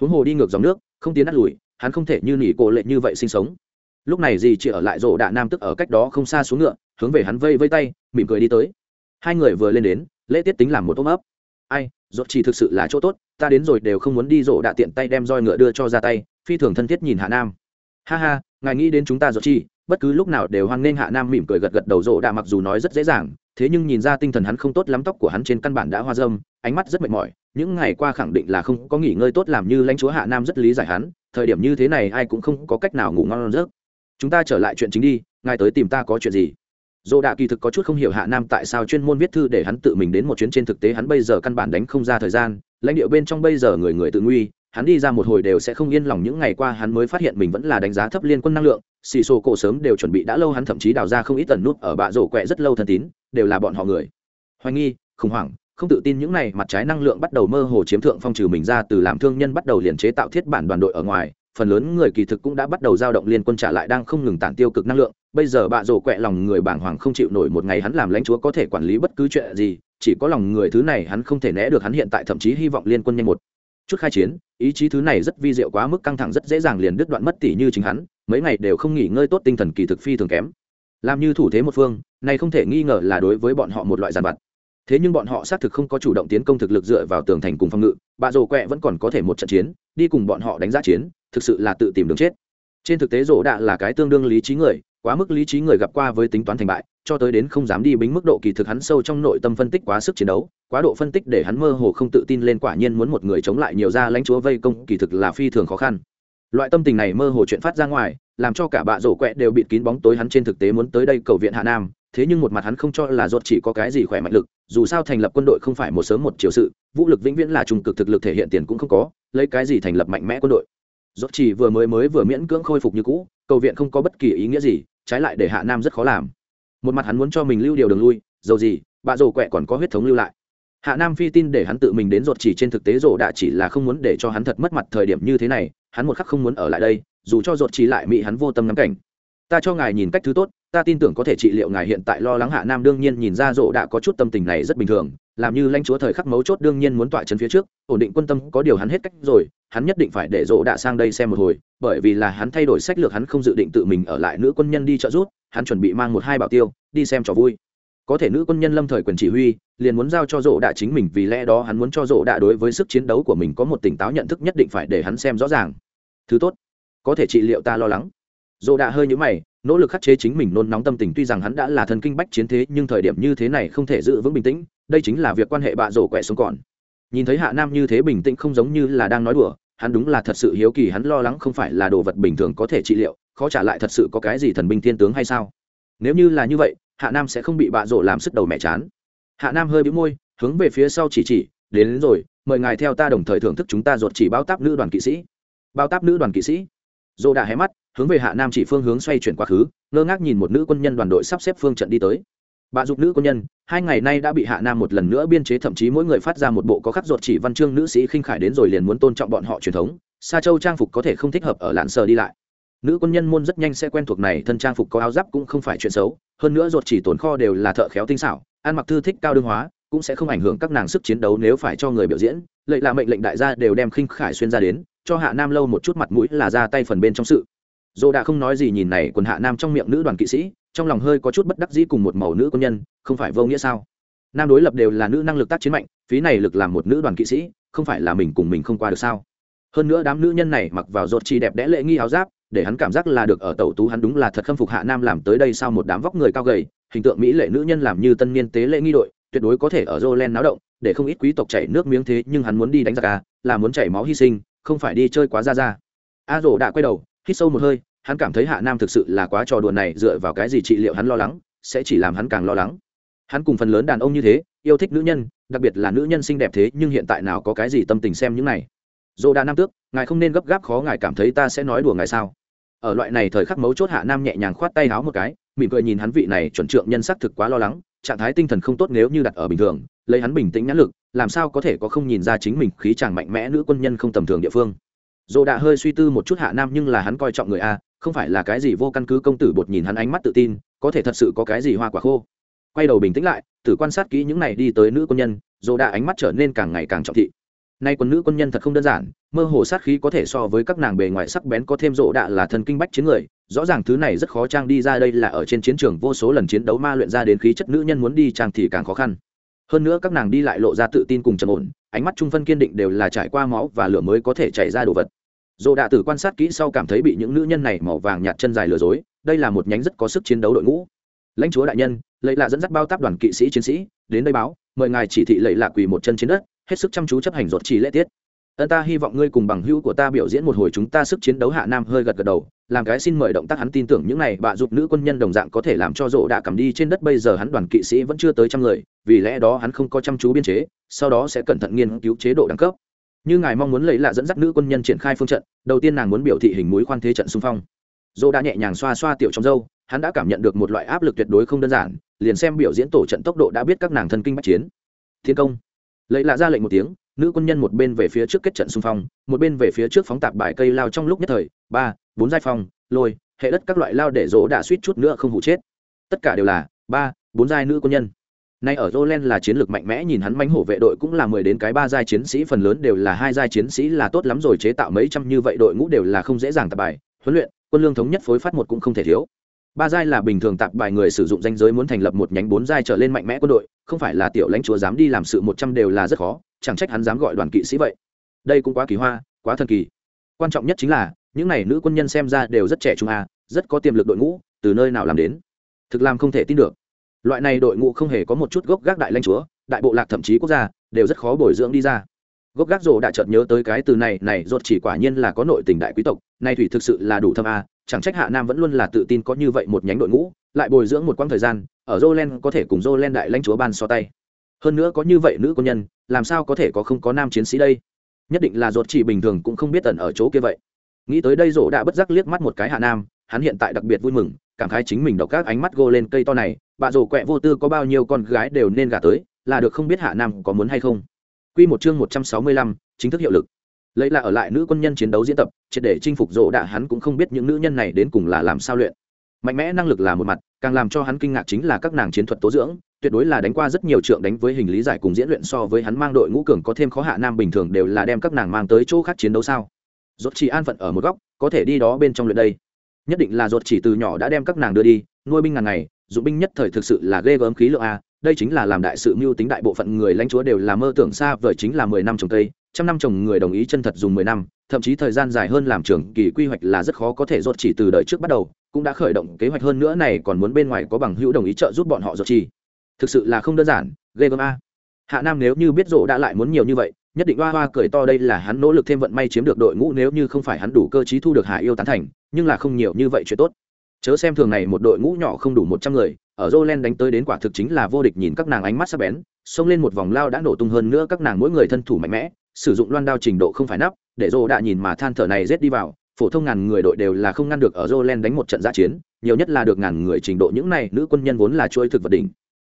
Huống hồ đi ngược dòng nước, không tiến đắt lùi, hắn không thể như nỉ cổ lệ như vậy sinh sống. Lúc này gì chỉ ở lại rổ đạ nam tức ở cách đó không xa xuống ngựa, hướng về hắn vây vây tay, mỉm cười đi tới. Hai người vừa lên đến, lễ tiết tính làm một ôm ấp ai dốt chỉ thực sự là chỗ tốt ta đến rồi đều không muốn đi rổ đạ tiện tay đem roi ngựa đưa cho ra tay phi thường thân thiết nhìn hạ nam ha ha ngài nghĩ đến chúng ta dốt chi bất cứ lúc nào đều hoan nghênh hạ nam mỉm cười gật gật đầu rổ đạ mặc dù nói rất dễ dàng thế nhưng nhìn ra tinh thần hắn không tốt lắm tóc của hắn trên căn bản đã hoa dâm ánh mắt rất mệt mỏi những ngày qua khẳng định là không có nghỉ ngơi tốt làm như lãnh chúa hạ nam rất lý giải hắn thời điểm như thế này ai cũng không có cách nào ngủ ngon giấc. Chúng ta trở lại chuyện chính đi, ngài tới tìm ta có chuyện gì? Dồ đạ kỳ thực có chút không hiểu hạ nam tại sao chuyên môn viết thư để hắn tự mình đến một chuyến trên thực tế hắn bây giờ căn bản đánh không ra thời gian, lãnh địa bên trong bây giờ người người tự nguy, hắn đi ra một hồi đều sẽ không yên lòng những ngày qua hắn mới phát hiện mình vẫn là đánh giá thấp liên quân năng lượng, xì xô cổ sớm đều chuẩn bị đã lâu hắn thậm chí đào ra không ít tần nút ở bạ rổ quẹ rất lâu thân tín, đều là bọn họ người. Hoài nghi, khủng hoảng không tự tin những này mặt trái năng lượng bắt đầu mơ hồ chiếm thượng phong trừ mình ra, từ làm thương nhân bắt đầu liền chế tạo thiết bản đoàn đội ở ngoài, phần lớn người kỳ thực cũng đã bắt đầu dao động liên quân trả lại đang không ngừng tản tiêu cực năng lượng. Bây giờ bạ rổ quẹ lòng người bảng hoàng không chịu nổi một ngày hắn làm lãnh chúa có thể quản lý bất cứ chuyện gì, chỉ có lòng người thứ này hắn không thể né được hắn hiện tại thậm chí hy vọng liên quân nhanh một chút khai chiến. Ý chí thứ này rất vi diệu quá mức căng thẳng rất dễ dàng liền đứt đoạn mất tỷ như chính hắn, mấy ngày đều không nghỉ ngơi tốt tinh thần kỳ thực phi thường kém. Làm như thủ thế một phương, này không thể nghi ngờ là đối với bọn họ một loại giàn vặt thế nhưng bọn họ xác thực không có chủ động tiến công thực lực dựa vào tường thành cùng phòng ngự bạ rổ quẹ vẫn còn có thể một trận chiến, đi cùng bọn họ đánh giá chiến, thực sự là tự tìm đường chết. Trên thực tế rổ đạ là cái tương đương lý trí người, quá mức lý trí người gặp qua với tính toán thành bại, cho tới đến không dám đi bính mức độ kỳ thực hắn sâu trong nội tâm phân tích quá sức chiến đấu, quá độ phân tích để hắn mơ hồ không tự tin lên quả nhiên muốn một người chống lại nhiều ra lãnh chúa vây công kỳ thực là phi thường khó khăn. Loại tâm tình này mơ hồ chuyện phát ra ngoài, làm cho cả bạ rổ quẹ đều bịt kín bóng tối hắn trên thực tế muốn tới đây cầu viện hạ nam thế nhưng một mặt hắn không cho là ruột chỉ có cái gì khỏe mạnh lực, dù sao thành lập quân đội không phải một sớm một chiều sự, vũ lực vĩnh viễn là trung cực thực lực thể hiện tiền cũng không có, lấy cái gì thành lập mạnh mẽ quân đội. Ruột chỉ vừa mới mới vừa miễn cưỡng khôi phục như cũ, cầu viện không có bất kỳ ý nghĩa gì, trái lại để hạ nam rất khó làm. Một mặt hắn muốn cho mình lưu điều đường lui, dầu gì bạ rồ quẹ còn có huyết thống lưu lại. Hạ nam phi tin để hắn tự mình đến ruột chỉ trên thực tế rồ đã chỉ là không muốn để cho hắn thật mất mặt thời điểm như thế này, hắn một khắc không muốn ở lại đây, dù cho ruột chỉ lại mỹ hắn vô tâm ngắm cảnh. Ta cho ngài nhìn cách thứ tốt ta tin tưởng có thể trị liệu ngài hiện tại lo lắng hạ nam đương nhiên nhìn ra rộ đã có chút tâm tình này rất bình thường, làm như lãnh chúa thời khắc mấu chốt đương nhiên muốn tọa chân phía trước, ổn định quân tâm có điều hắn hết cách rồi, hắn nhất định phải để rộ đã sang đây xem một hồi, bởi vì là hắn thay đổi sách lược hắn không dự định tự mình ở lại nữ quân nhân đi trợ giúp, hắn chuẩn bị mang một hai bảo tiêu, đi xem trò vui. Có thể nữ quân nhân lâm thời quyền chỉ huy, liền muốn giao cho rộ đạ chính mình vì lẽ đó hắn muốn cho rộ đạ đối với sức chiến đấu của mình có một tỉnh táo nhận thức nhất định phải để hắn xem rõ ràng. Thứ tốt, có thể trị liệu ta lo lắng. Rộ đạ hơi nhũ mày nỗ lực khắc chế chính mình nôn nóng tâm tình tuy rằng hắn đã là thần kinh bách chiến thế nhưng thời điểm như thế này không thể giữ vững bình tĩnh đây chính là việc quan hệ bạ rổ quẹ sống còn. Nhìn thấy hạ nam như thế bình tĩnh không giống như là đang nói đùa hắn đúng là thật sự hiếu kỳ hắn lo lắng không phải là đồ vật bình thường có thể trị liệu khó trả lại thật sự có cái gì thần binh thiên tướng hay sao? Nếu như là như vậy hạ nam sẽ không bị bạ rổ làm sức đầu mẹ chán. Hạ nam hơi bĩu môi hướng về phía sau chỉ chỉ đến, đến rồi mời ngài theo ta đồng thời thưởng thức chúng ta ruột chỉ bao táp nữ đoàn kỵ sĩ. Bao táp nữ đoàn kỵ sĩ? Dô đã hé mắt, hướng về hạ nam chỉ phương hướng xoay chuyển quá khứ, ngơ ngác nhìn một nữ quân nhân đoàn đội sắp xếp phương trận đi tới. Bà dục nữ quân nhân, hai ngày nay đã bị hạ nam một lần nữa biên chế, thậm chí mỗi người phát ra một bộ có khắc ruột chỉ văn chương nữ sĩ khinh khải đến rồi liền muốn tôn trọng bọn họ truyền thống. Sa châu trang phục có thể không thích hợp ở lạn sờ đi lại. Nữ quân nhân môn rất nhanh sẽ quen thuộc này, thân trang phục có áo giáp cũng không phải chuyện xấu, hơn nữa ruột chỉ tồn kho đều là thợ khéo tinh xảo, ăn mặc thư thích cao đương hóa, cũng sẽ không ảnh hưởng các nàng sức chiến đấu nếu phải cho người biểu diễn. Lệ là mệnh lệnh đại gia đều đem khinh khải xuyên ra đến cho hạ nam lâu một chút mặt mũi là ra tay phần bên trong sự. Dô đã không nói gì nhìn này quần hạ nam trong miệng nữ đoàn kỵ sĩ trong lòng hơi có chút bất đắc dĩ cùng một màu nữ quân nhân không phải vô nghĩa sao? Nam đối lập đều là nữ năng lực tác chiến mạnh phí này lực làm một nữ đoàn kỵ sĩ không phải là mình cùng mình không qua được sao? Hơn nữa đám nữ nhân này mặc vào rột chi đẹp đẽ lệ nghi áo giáp để hắn cảm giác là được ở tẩu tú hắn đúng là thật khâm phục hạ nam làm tới đây sau một đám vóc người cao gầy hình tượng mỹ lệ nữ nhân làm như tân niên tế lễ nghi đội tuyệt đối có thể ở Jolen náo động, để không ít quý tộc chảy nước miếng thế nhưng hắn muốn đi đánh giặc à, là muốn chảy máu hy sinh, không phải đi chơi quá ra ra. A rổ đã quay đầu, hít sâu một hơi, hắn cảm thấy hạ nam thực sự là quá trò đùa này dựa vào cái gì trị liệu hắn lo lắng sẽ chỉ làm hắn càng lo lắng. Hắn cùng phần lớn đàn ông như thế yêu thích nữ nhân đặc biệt là nữ nhân xinh đẹp thế nhưng hiện tại nào có cái gì tâm tình xem những này. Dồ đa nam tước ngài không nên gấp gáp khó ngài cảm thấy ta sẽ nói đùa ngài sao? Ở loại này thời khắc mấu chốt hạ nam nhẹ nhàng khoát tay háo một cái mỉm cười nhìn hắn vị này chuẩn trượng nhân sắc thực quá lo lắng trạng thái tinh thần không tốt nếu như đặt ở bình thường lấy hắn bình tĩnh nhãn lực, làm sao có thể có không nhìn ra chính mình khí chàng mạnh mẽ nữ quân nhân không tầm thường địa phương. Dồ đã hơi suy tư một chút hạ nam nhưng là hắn coi trọng người a, không phải là cái gì vô căn cứ công tử bột nhìn hắn ánh mắt tự tin, có thể thật sự có cái gì hoa quả khô. Quay đầu bình tĩnh lại, thử quan sát kỹ những này đi tới nữ quân nhân dồ đã ánh mắt trở nên càng ngày càng trọng thị. Nay quân nữ quân nhân thật không đơn giản, mơ hồ sát khí có thể so với các nàng bề ngoài sắc bén có thêm rộ đạ là thần kinh bách chiến người, rõ ràng thứ này rất khó trang đi ra đây là ở trên chiến trường vô số lần chiến đấu ma luyện ra đến khí chất nữ nhân muốn đi trang thì càng khó khăn hơn nữa các nàng đi lại lộ ra tự tin cùng trầm ổn, ánh mắt trung phân kiên định đều là trải qua máu và lửa mới có thể chảy ra đồ vật. Dồ đạ tử quan sát kỹ sau cảm thấy bị những nữ nhân này màu vàng nhạt chân dài lừa dối, đây là một nhánh rất có sức chiến đấu đội ngũ. Lãnh chúa đại nhân lấy lạ dẫn dắt bao táp đoàn kỵ sĩ chiến sĩ, đến đây báo, mời ngài chỉ thị lệ lạ quỳ một chân trên đất, hết sức chăm chú chấp hành ruột trì lễ tiết ân ta hy vọng ngươi cùng bằng hữu của ta biểu diễn một hồi chúng ta sức chiến đấu hạ nam hơi gật gật đầu, làm cái xin mời động tác hắn tin tưởng những này bạ giúp nữ quân nhân đồng dạng có thể làm cho rộ đã cầm đi trên đất bây giờ hắn đoàn kỵ sĩ vẫn chưa tới trăm người, vì lẽ đó hắn không có chăm chú biên chế, sau đó sẽ cẩn thận nghiên cứu chế độ đẳng cấp. Như ngài mong muốn lấy lạ dẫn dắt nữ quân nhân triển khai phương trận, đầu tiên nàng muốn biểu thị hình mũi khoan thế trận xung phong. Dô đã nhẹ nhàng xoa xoa tiểu trong dâu hắn đã cảm nhận được một loại áp lực tuyệt đối không đơn giản, liền xem biểu diễn tổ trận tốc độ đã biết các nàng thân kinh bắt chiến. Thiên công. Lấy lạ ra lệnh một tiếng nữ quân nhân một bên về phía trước kết trận xung phong, một bên về phía trước phóng tạp bài cây lao trong lúc nhất thời. Ba, bốn giai phong, lôi, hệ đất các loại lao để rỗ đã suýt chút nữa không hụ chết. Tất cả đều là, ba, bốn giai nữ quân nhân. Nay ở Roland là chiến lược mạnh mẽ, nhìn hắn mãnh hổ vệ đội cũng là mười đến cái ba giai chiến sĩ, phần lớn đều là hai giai chiến sĩ là tốt lắm rồi, chế tạo mấy trăm như vậy đội ngũ đều là không dễ dàng tạp bài. Huấn luyện, quân lương thống nhất phối phát một cũng không thể thiếu ba giai là bình thường tạp bài người sử dụng danh giới muốn thành lập một nhánh bốn giai trở lên mạnh mẽ quân đội, không phải là tiểu lãnh chúa dám đi làm sự một trăm đều là rất khó, chẳng trách hắn dám gọi đoàn kỵ sĩ vậy. Đây cũng quá kỳ hoa, quá thần kỳ. Quan trọng nhất chính là, những này nữ quân nhân xem ra đều rất trẻ trung a, rất có tiềm lực đội ngũ, từ nơi nào làm đến? Thực làm không thể tin được. Loại này đội ngũ không hề có một chút gốc gác đại lãnh chúa, đại bộ lạc thậm chí quốc gia, đều rất khó bồi dưỡng đi ra gốc gác rồ đã chợt nhớ tới cái từ này này rốt chỉ quả nhiên là có nội tình đại quý tộc, nay thủy thực sự là đủ thâm a, chẳng trách hạ nam vẫn luôn là tự tin có như vậy một nhánh đội ngũ, lại bồi dưỡng một quãng thời gian, ở jolen có thể cùng jolen đại lãnh chúa ban so tay. Hơn nữa có như vậy nữ quân nhân, làm sao có thể có không có nam chiến sĩ đây? Nhất định là ruột chỉ bình thường cũng không biết tận ở chỗ kia vậy. Nghĩ tới đây rỗ đã bất giác liếc mắt một cái hạ nam, hắn hiện tại đặc biệt vui mừng, cảm khái chính mình đọc các ánh mắt gô lên cây to này, bà rổ quẹ vô tư có bao nhiêu con gái đều nên gả tới, là được không biết hạ nam có muốn hay không. Quy một chương một trăm sáu mươi lăm, chính thức hiệu lực. Lấy là ở lại nữ quân nhân chiến đấu diễn tập triệt để chinh phục rộ đã hắn cũng không biết những nữ nhân này đến cùng là làm sao luyện. Mạnh mẽ năng lực là một mặt càng làm cho hắn kinh ngạc chính là các nàng chiến thuật tố dưỡng tuyệt đối là đánh qua rất nhiều trượng đánh với hình lý giải cùng diễn luyện so với hắn mang đội ngũ cường có thêm khó hạ nam bình thường đều là đem các nàng mang tới chỗ khác chiến đấu sao. Rốt chỉ an phận ở một góc có thể đi đó bên trong luyện đây. Nhất định là rốt chỉ từ nhỏ đã đem các nàng đưa đi nuôi binh ngàn ngày dụng binh nhất thời thực sự là ghê gớm khí lượng a đây chính là làm đại sự mưu tính đại bộ phận người lãnh chúa đều là mơ tưởng xa vời chính là mười năm trồng cây, trăm năm trồng người đồng ý chân thật dùng mười năm, thậm chí thời gian dài hơn làm trưởng kỳ quy hoạch là rất khó có thể rốt chỉ từ đời trước bắt đầu, cũng đã khởi động kế hoạch hơn nữa này còn muốn bên ngoài có bằng hữu đồng ý trợ giúp bọn họ rốt chỉ. Thực sự là không đơn giản, ghê gớm a. Hạ nam nếu như biết rộ đã lại muốn nhiều như vậy, nhất định hoa hoa cười to đây là hắn nỗ lực thêm vận may chiếm được đội ngũ nếu như không phải hắn đủ cơ trí thu được hạ yêu tán thành, nhưng là không nhiều như vậy chuyện tốt. Chớ xem thường này một đội ngũ nhỏ không đủ một trăm người ở Jolen đánh tới đến quả thực chính là vô địch nhìn các nàng ánh mắt sắc bén, xông lên một vòng lao đã nổ tung hơn nữa các nàng mỗi người thân thủ mạnh mẽ, sử dụng loan đao trình độ không phải nắp, để Rô đã nhìn mà than thở này giết đi vào, phổ thông ngàn người đội đều là không ngăn được ở Jolen đánh một trận giã chiến, nhiều nhất là được ngàn người trình độ những này, nữ quân nhân vốn là chuỗi thực vật đỉnh.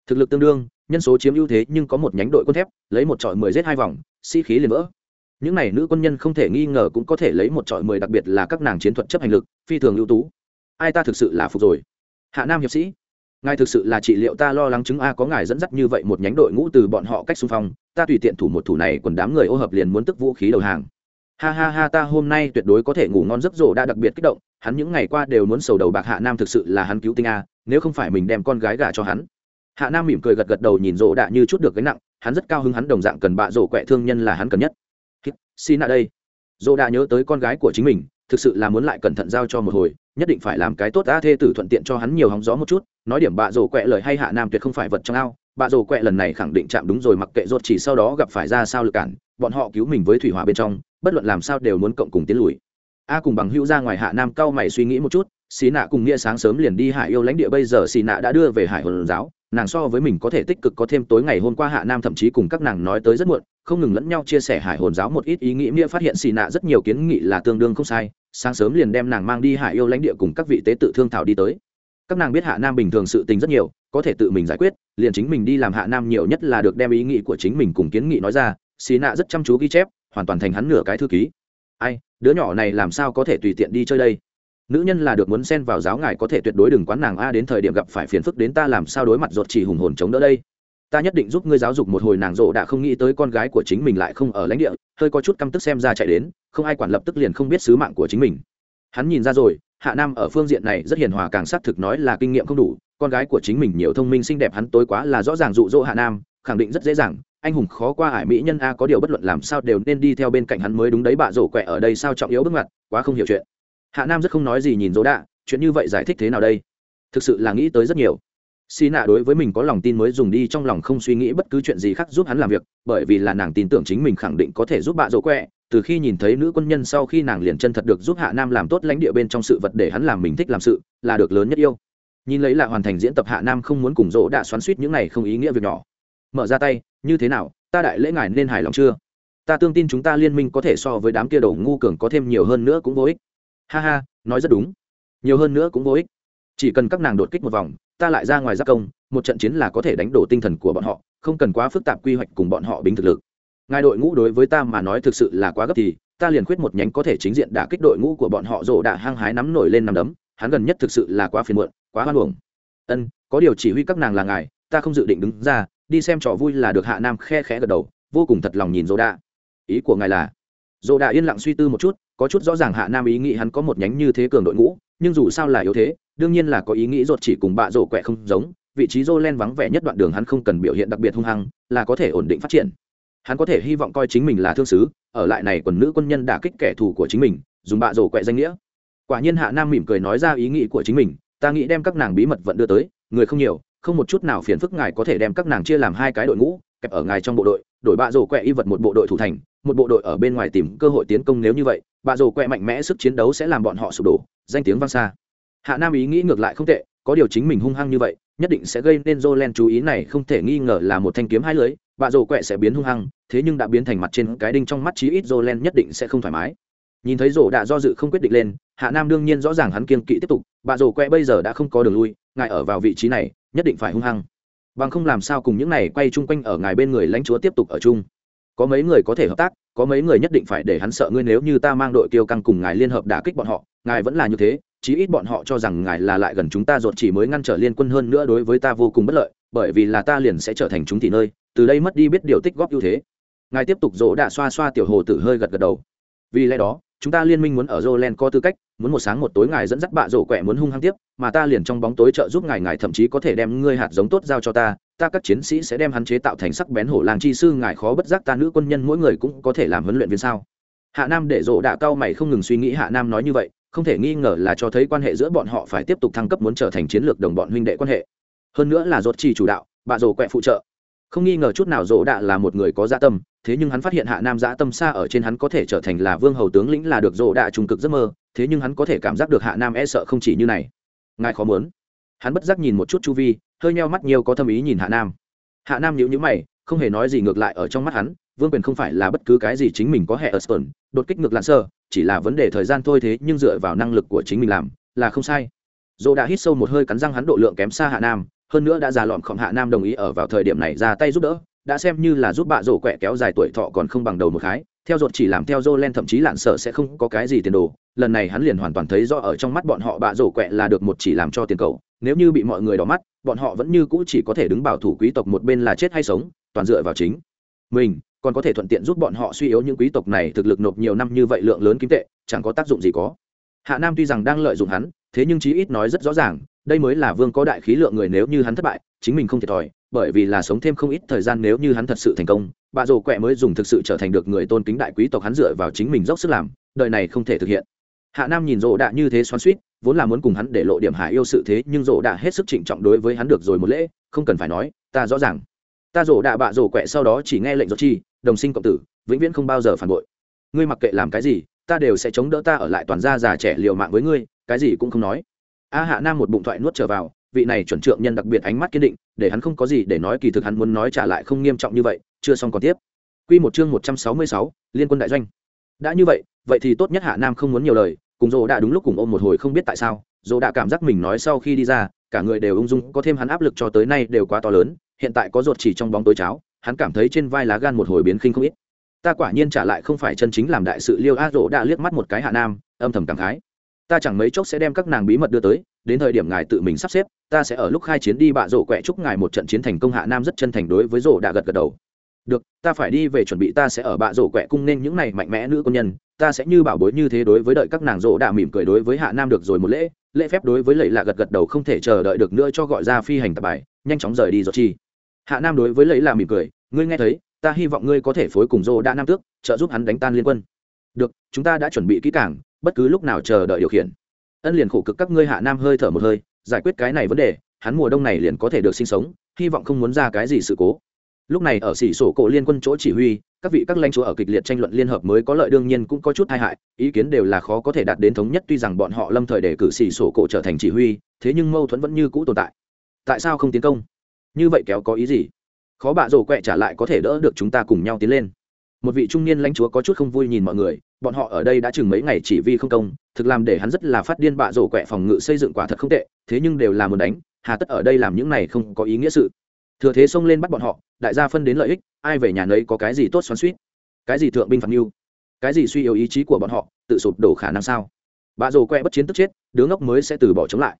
Thực lực tương đương, nhân số chiếm ưu thế nhưng có một nhánh đội quân thép, lấy một trọi mười giết hai vòng, sĩ khí liền vỡ. Những này nữ quân nhân không thể nghi ngờ cũng có thể lấy một trọi mười, đặc biệt là các nàng chiến thuật chấp hành lực, phi thường ưu tú. Ai ta thực sự là phục rồi. Hạ nam hiệp sĩ ngài thực sự là trị liệu ta lo lắng chứng a, có ngài dẫn dắt như vậy một nhánh đội ngũ từ bọn họ cách xung phong, ta tùy tiện thủ một thủ này còn đám người ô hợp liền muốn tức vũ khí đầu hàng. Ha ha ha, ta hôm nay tuyệt đối có thể ngủ ngon giấc rổ đã đặc biệt kích động, hắn những ngày qua đều muốn sầu đầu bạc hạ nam thực sự là hắn cứu tinh a, nếu không phải mình đem con gái gả cho hắn. Hạ nam mỉm cười gật gật đầu nhìn rỗ đạ như chút được gánh nặng, hắn rất cao hứng hắn đồng dạng cần bạ rỗ quẹ thương nhân là hắn cần nhất. Xin ạ đây. Rỗ đạ nhớ tới con gái của chính mình, thực sự là muốn lại cẩn thận giao cho một hồi nhất định phải làm cái tốt a thê tử thuận tiện cho hắn nhiều hóng gió một chút. Nói điểm bạ rỗ quẹ lời hay hạ nam tuyệt không phải vật trong ao. Bạ rỗ quẹ lần này khẳng định chạm đúng rồi, mặc kệ rốt chỉ sau đó gặp phải ra sao lực cản, bọn họ cứu mình với thủy hỏa bên trong, bất luận làm sao đều muốn cộng cùng tiến lùi. A cùng bằng hữu ra ngoài hạ nam cao mày suy nghĩ một chút xì nạ cùng nghĩa sáng sớm liền đi hải yêu lãnh địa, bây giờ xì nạ đã đưa về hải hồn giáo nàng so với mình có thể tích cực có thêm tối ngày hôm qua hạ nam thậm chí cùng các nàng nói tới rất muộn, không ngừng lẫn nhau chia sẻ hải hồn giáo một ít ý nghĩ nghĩa phát hiện xì nạ rất nhiều kiến nghị là tương đương không sai, sáng sớm liền đem nàng mang đi hải yêu lãnh địa cùng các vị tế tự thương thảo đi tới. Các nàng biết hạ nam bình thường sự tình rất nhiều, có thể tự mình giải quyết, liền chính mình đi làm hạ nam nhiều nhất là được đem ý nghĩ của chính mình cùng kiến nghị nói ra, xì nạ rất chăm chú ghi chép, hoàn toàn thành hắn nửa cái thư ký. Ai, đứa nhỏ này làm sao có thể tùy tiện đi chơi đây? Nữ nhân là được muốn xen vào giáo ngài có thể tuyệt đối đừng quán nàng a, đến thời điểm gặp phải phiền phức đến ta làm sao đối mặt ruột chỉ hùng hồn chống đỡ đây. Ta nhất định giúp ngươi giáo dục một hồi nàng rộ đã không nghĩ tới con gái của chính mình lại không ở lãnh địa, hơi có chút căm tức xem ra chạy đến, không ai quản lập tức liền không biết sứ mạng của chính mình. Hắn nhìn ra rồi, hạ nam ở phương diện này rất hiền hòa càng xác thực nói là kinh nghiệm không đủ, con gái của chính mình nhiều thông minh xinh đẹp hắn tối quá là rõ ràng dụ dỗ hạ nam, khẳng định rất dễ dàng, anh hùng khó qua ải mỹ nhân a, có điều bất luận làm sao đều nên đi theo bên cạnh hắn mới đúng đấy bạ rổ quẹ ở đây sao trọng yếu bước ngoặt, quá không hiểu chuyện hạ nam rất không nói gì nhìn dỗ đạ, chuyện như vậy giải thích thế nào đây? Thực sự là nghĩ tới rất nhiều. Xì nạ đối với mình có lòng tin mới dùng đi trong lòng không suy nghĩ bất cứ chuyện gì khác giúp hắn làm việc, bởi vì là nàng tin tưởng chính mình khẳng định có thể giúp bạ dỗ quẹ. Từ khi nhìn thấy nữ quân nhân sau khi nàng liền chân thật được giúp hạ nam làm tốt lãnh địa bên trong sự vật để hắn làm mình thích làm sự, là được lớn nhất yêu. Nhìn lấy là hoàn thành diễn tập hạ nam không muốn cùng dỗ đã xoắn suýt những này không ý nghĩa việc nhỏ. Mở ra tay, như thế nào, ta đại lễ ngài nên hài lòng chưa? Ta tương tin chúng ta liên minh có thể so với đám kia đầu ngu cường có thêm nhiều hơn nữa cũng vô ích ha ha, nói rất đúng. Nhiều hơn nữa cũng vô ích. Chỉ cần các nàng đột kích một vòng, ta lại ra ngoài giác công, một trận chiến là có thể đánh đổ tinh thần của bọn họ, không cần quá phức tạp quy hoạch cùng bọn họ bính thực lực. Ngài đội ngũ đối với ta mà nói thực sự là quá gấp thì, ta liền khuyết một nhánh có thể chính diện đả kích đội ngũ của bọn họ rổ đã hăng hái nắm nổi lên nằm đấm, hắn gần nhất thực sự là quá phiền muộn, quá hoan hồng ân, có điều chỉ huy các nàng là ngài, ta không dự định đứng ra, đi xem trò vui là được hạ nam khe khẽ gật đầu, vô cùng thật lòng nhìn rổ đạ. Ý của ngài là Dỗ đạ yên lặng suy tư một chút, có chút rõ ràng hạ nam ý nghĩ hắn có một nhánh như thế cường đội ngũ, nhưng dù sao là yếu thế, đương nhiên là có ý nghĩ rột chỉ cùng bạ rổ quẹ không giống, vị trí rô len vắng vẻ nhất đoạn đường hắn không cần biểu hiện đặc biệt hung hăng, là có thể ổn định phát triển. Hắn có thể hy vọng coi chính mình là thương sứ, ở lại này quần nữ quân nhân đả kích kẻ thù của chính mình, dùng bạ rổ quẹ danh nghĩa. Quả nhiên hạ nam mỉm cười nói ra ý nghĩ của chính mình, ta nghĩ đem các nàng bí mật vận đưa tới, người không nhiều, không một chút nào phiền phức ngài có thể đem các nàng chia làm hai cái đội ngũ, kẹp ở ngài trong bộ đội đổi bạ rổ quẹ y vật một bộ đội thủ thành một bộ đội ở bên ngoài tìm cơ hội tiến công nếu như vậy bạ rổ quẹ mạnh mẽ sức chiến đấu sẽ làm bọn họ sụp đổ danh tiếng vang xa hạ nam ý nghĩ ngược lại không tệ có điều chính mình hung hăng như vậy nhất định sẽ gây nên Jolen chú ý này không thể nghi ngờ là một thanh kiếm hai lưới, bạ rồ quẹ sẽ biến hung hăng, thế nhưng đã biến thành mặt trên cái đinh trong mắt chí ít Jolen nhất định sẽ không thoải mái. Nhìn thấy rồ đã do dự không quyết định lên, Hạ Nam đương nhiên rõ ràng hắn kiên kỵ tiếp tục, bạ rồ quẹ bây giờ đã không có đường lui, ngài ở vào vị trí này, nhất định phải hung hăng. Bằng không làm sao cùng những này quay chung quanh ở ngài bên người lãnh chúa tiếp tục ở chung. Có mấy người có thể hợp tác, có mấy người nhất định phải để hắn sợ ngươi nếu như ta mang đội kiêu căng cùng ngài liên hợp đả kích bọn họ, ngài vẫn là như thế, chí ít bọn họ cho rằng ngài là lại gần chúng ta ruột chỉ mới ngăn trở liên quân hơn nữa đối với ta vô cùng bất lợi bởi vì là ta liền sẽ trở thành chúng thị nơi từ đây mất đi biết điều tích góp ưu thế ngài tiếp tục dỗ đã xoa xoa tiểu hồ tử hơi gật gật đầu vì lẽ đó chúng ta liên minh muốn ở Roland có tư cách, muốn một sáng một tối ngài dẫn dắt bạ rổ quẹ muốn hung hăng tiếp, mà ta liền trong bóng tối trợ giúp ngài ngài thậm chí có thể đem ngươi hạt giống tốt giao cho ta, ta các chiến sĩ sẽ đem hắn chế tạo thành sắc bén hổ làng chi sư ngài khó bất giác ta nữ quân nhân mỗi người cũng có thể làm huấn luyện viên sao? Hạ Nam để rổ đạ cao mày không ngừng suy nghĩ Hạ Nam nói như vậy, không thể nghi ngờ là cho thấy quan hệ giữa bọn họ phải tiếp tục thăng cấp muốn trở thành chiến lược đồng bọn huynh đệ quan hệ hơn nữa là rốt chỉ chủ đạo bạ rồ quẹ phụ trợ không nghi ngờ chút nào rổ đạ là một người có dạ tâm thế nhưng hắn phát hiện hạ nam dạ tâm xa ở trên hắn có thể trở thành là vương hầu tướng lĩnh là được rỗ đạ trùng cực giấc mơ, thế nhưng hắn có thể cảm giác được hạ nam e sợ không chỉ như này. Ngài khó muốn. Hắn bất giác nhìn một chút chu vi, hơi nheo mắt nhiều có tâm ý nhìn hạ nam. Hạ nam nhíu nhíu mày, không hề nói gì ngược lại ở trong mắt hắn, vương quyền không phải là bất cứ cái gì chính mình có hệ ở sơn đột kích ngược lặn sơ, chỉ là vấn đề thời gian thôi thế nhưng dựa vào năng lực của chính mình làm, là không sai. Dỗ đã hít sâu một hơi cắn răng hắn độ lượng kém xa hạ nam, hơn nữa đã già lọn khổng hạ nam đồng ý ở vào thời điểm này ra tay giúp đỡ đã xem như là giúp bạ rổ quẹ kéo dài tuổi thọ còn không bằng đầu một khái, theo dột chỉ làm theo dô len thậm chí lạn sợ sẽ không có cái gì tiền đồ. Lần này hắn liền hoàn toàn thấy rõ ở trong mắt bọn họ bạ rổ quẹ là được một chỉ làm cho tiền cầu. Nếu như bị mọi người đỏ mắt, bọn họ vẫn như cũ chỉ có thể đứng bảo thủ quý tộc một bên là chết hay sống, toàn dựa vào chính mình, còn có thể thuận tiện giúp bọn họ suy yếu những quý tộc này thực lực nộp nhiều năm như vậy lượng lớn kim tệ, chẳng có tác dụng gì có. Hạ nam tuy rằng đang lợi dụng hắn, thế nhưng chí ít nói rất rõ ràng, đây mới là vương có đại khí lượng người nếu như hắn thất bại, chính mình không thiệt thòi bởi vì là sống thêm không ít thời gian nếu như hắn thật sự thành công, bà rồ quẹ mới dùng thực sự trở thành được người tôn kính đại quý tộc hắn dựa vào chính mình dốc sức làm, đời này không thể thực hiện. Hạ nam nhìn rộ đạ như thế xoắn suýt vốn là muốn cùng hắn để lộ điểm hạ yêu sự thế, nhưng rộ đạ hết sức trịnh trọng đối với hắn được rồi một lễ, không cần phải nói, ta rõ ràng. Ta rộ đạ bạ rồ quẹ sau đó chỉ nghe lệnh rồ chi, đồng sinh cộng tử, vĩnh viễn không bao giờ phản bội. Ngươi mặc kệ làm cái gì, ta đều sẽ chống đỡ ta ở lại toàn gia già trẻ liều mạng với ngươi, cái gì cũng không nói. A hạ nam một bụng thoại nuốt trở vào vị này chuẩn trượng nhân đặc biệt ánh mắt kiên định để hắn không có gì để nói kỳ thực hắn muốn nói trả lại không nghiêm trọng như vậy chưa xong còn tiếp. Quy một chương một trăm sáu mươi sáu, liên quân đại doanh. Đã như vậy vậy thì tốt nhất hạ nam không muốn nhiều lời cùng Dỗ đã đúng lúc cùng ôm một hồi không biết tại sao Dỗ đã cảm giác mình nói sau khi đi ra cả người đều ung dung có thêm hắn áp lực cho tới nay đều quá to lớn hiện tại có ruột chỉ trong bóng tối cháo hắn cảm thấy trên vai lá gan một hồi biến khinh không ít. Ta quả nhiên trả lại không phải chân chính làm đại sự liêu a dỗ đã liếc mắt một cái hạ nam âm thầm cảm khái ta chẳng mấy chốc sẽ đem các nàng bí mật đưa tới, đến thời điểm ngài tự mình sắp xếp, ta sẽ ở lúc khai chiến đi bạ rổ quẹ chúc ngài một trận chiến thành công hạ nam rất chân thành đối với rổ đã gật gật đầu. Được, ta phải đi về chuẩn bị ta sẽ ở bạ rổ quẹ cung nên những này mạnh mẽ nữ công nhân, ta sẽ như bảo bối như thế đối với đợi các nàng rổ đã mỉm cười đối với hạ nam được rồi một lễ lễ phép đối với lệ lạ gật gật đầu không thể chờ đợi được nữa cho gọi ra phi hành tập bài, nhanh chóng rời đi rồi chi. Hạ nam đối với lệ lạ mỉm cười, ngươi nghe thấy, ta hy vọng ngươi có thể phối cùng rổ đã nam tước, trợ giúp hắn đánh tan liên quân. Được, chúng ta đã chuẩn bị kỹ càng bất cứ lúc nào chờ đợi điều khiển. Ân liền khổ cực các ngươi hạ nam hơi thở một hơi, giải quyết cái này vấn đề, hắn mùa đông này liền có thể được sinh sống, hy vọng không muốn ra cái gì sự cố. Lúc này ở xỉ sổ cổ liên quân chỗ chỉ huy, các vị các lãnh chúa ở kịch liệt tranh luận liên hợp mới có lợi đương nhiên cũng có chút tai hại, ý kiến đều là khó có thể đạt đến thống nhất, tuy rằng bọn họ lâm thời để cử xỉ sổ cổ trở thành chỉ huy, thế nhưng mâu thuẫn vẫn như cũ tồn tại. Tại sao không tiến công? Như vậy kéo có ý gì? Khó bạ rổ quẹ trả lại có thể đỡ được chúng ta cùng nhau tiến lên một vị trung niên lãnh chúa có chút không vui nhìn mọi người, bọn họ ở đây đã chừng mấy ngày chỉ vi không công, thực làm để hắn rất là phát điên bạ rổ quẹ phòng ngự xây dựng quả thật không tệ, thế nhưng đều là muốn đánh, hà tất ở đây làm những này không có ý nghĩa sự. Thừa thế xông lên bắt bọn họ, đại gia phân đến lợi ích, ai về nhà nấy có cái gì tốt xoắn suýt cái gì thượng binh phạt mưu? Cái gì suy yếu ý chí của bọn họ, tự sụp đổ khả năng sao? Bạ rổ quẹ bất chiến tức chết, đứa ngốc mới sẽ từ bỏ chống lại.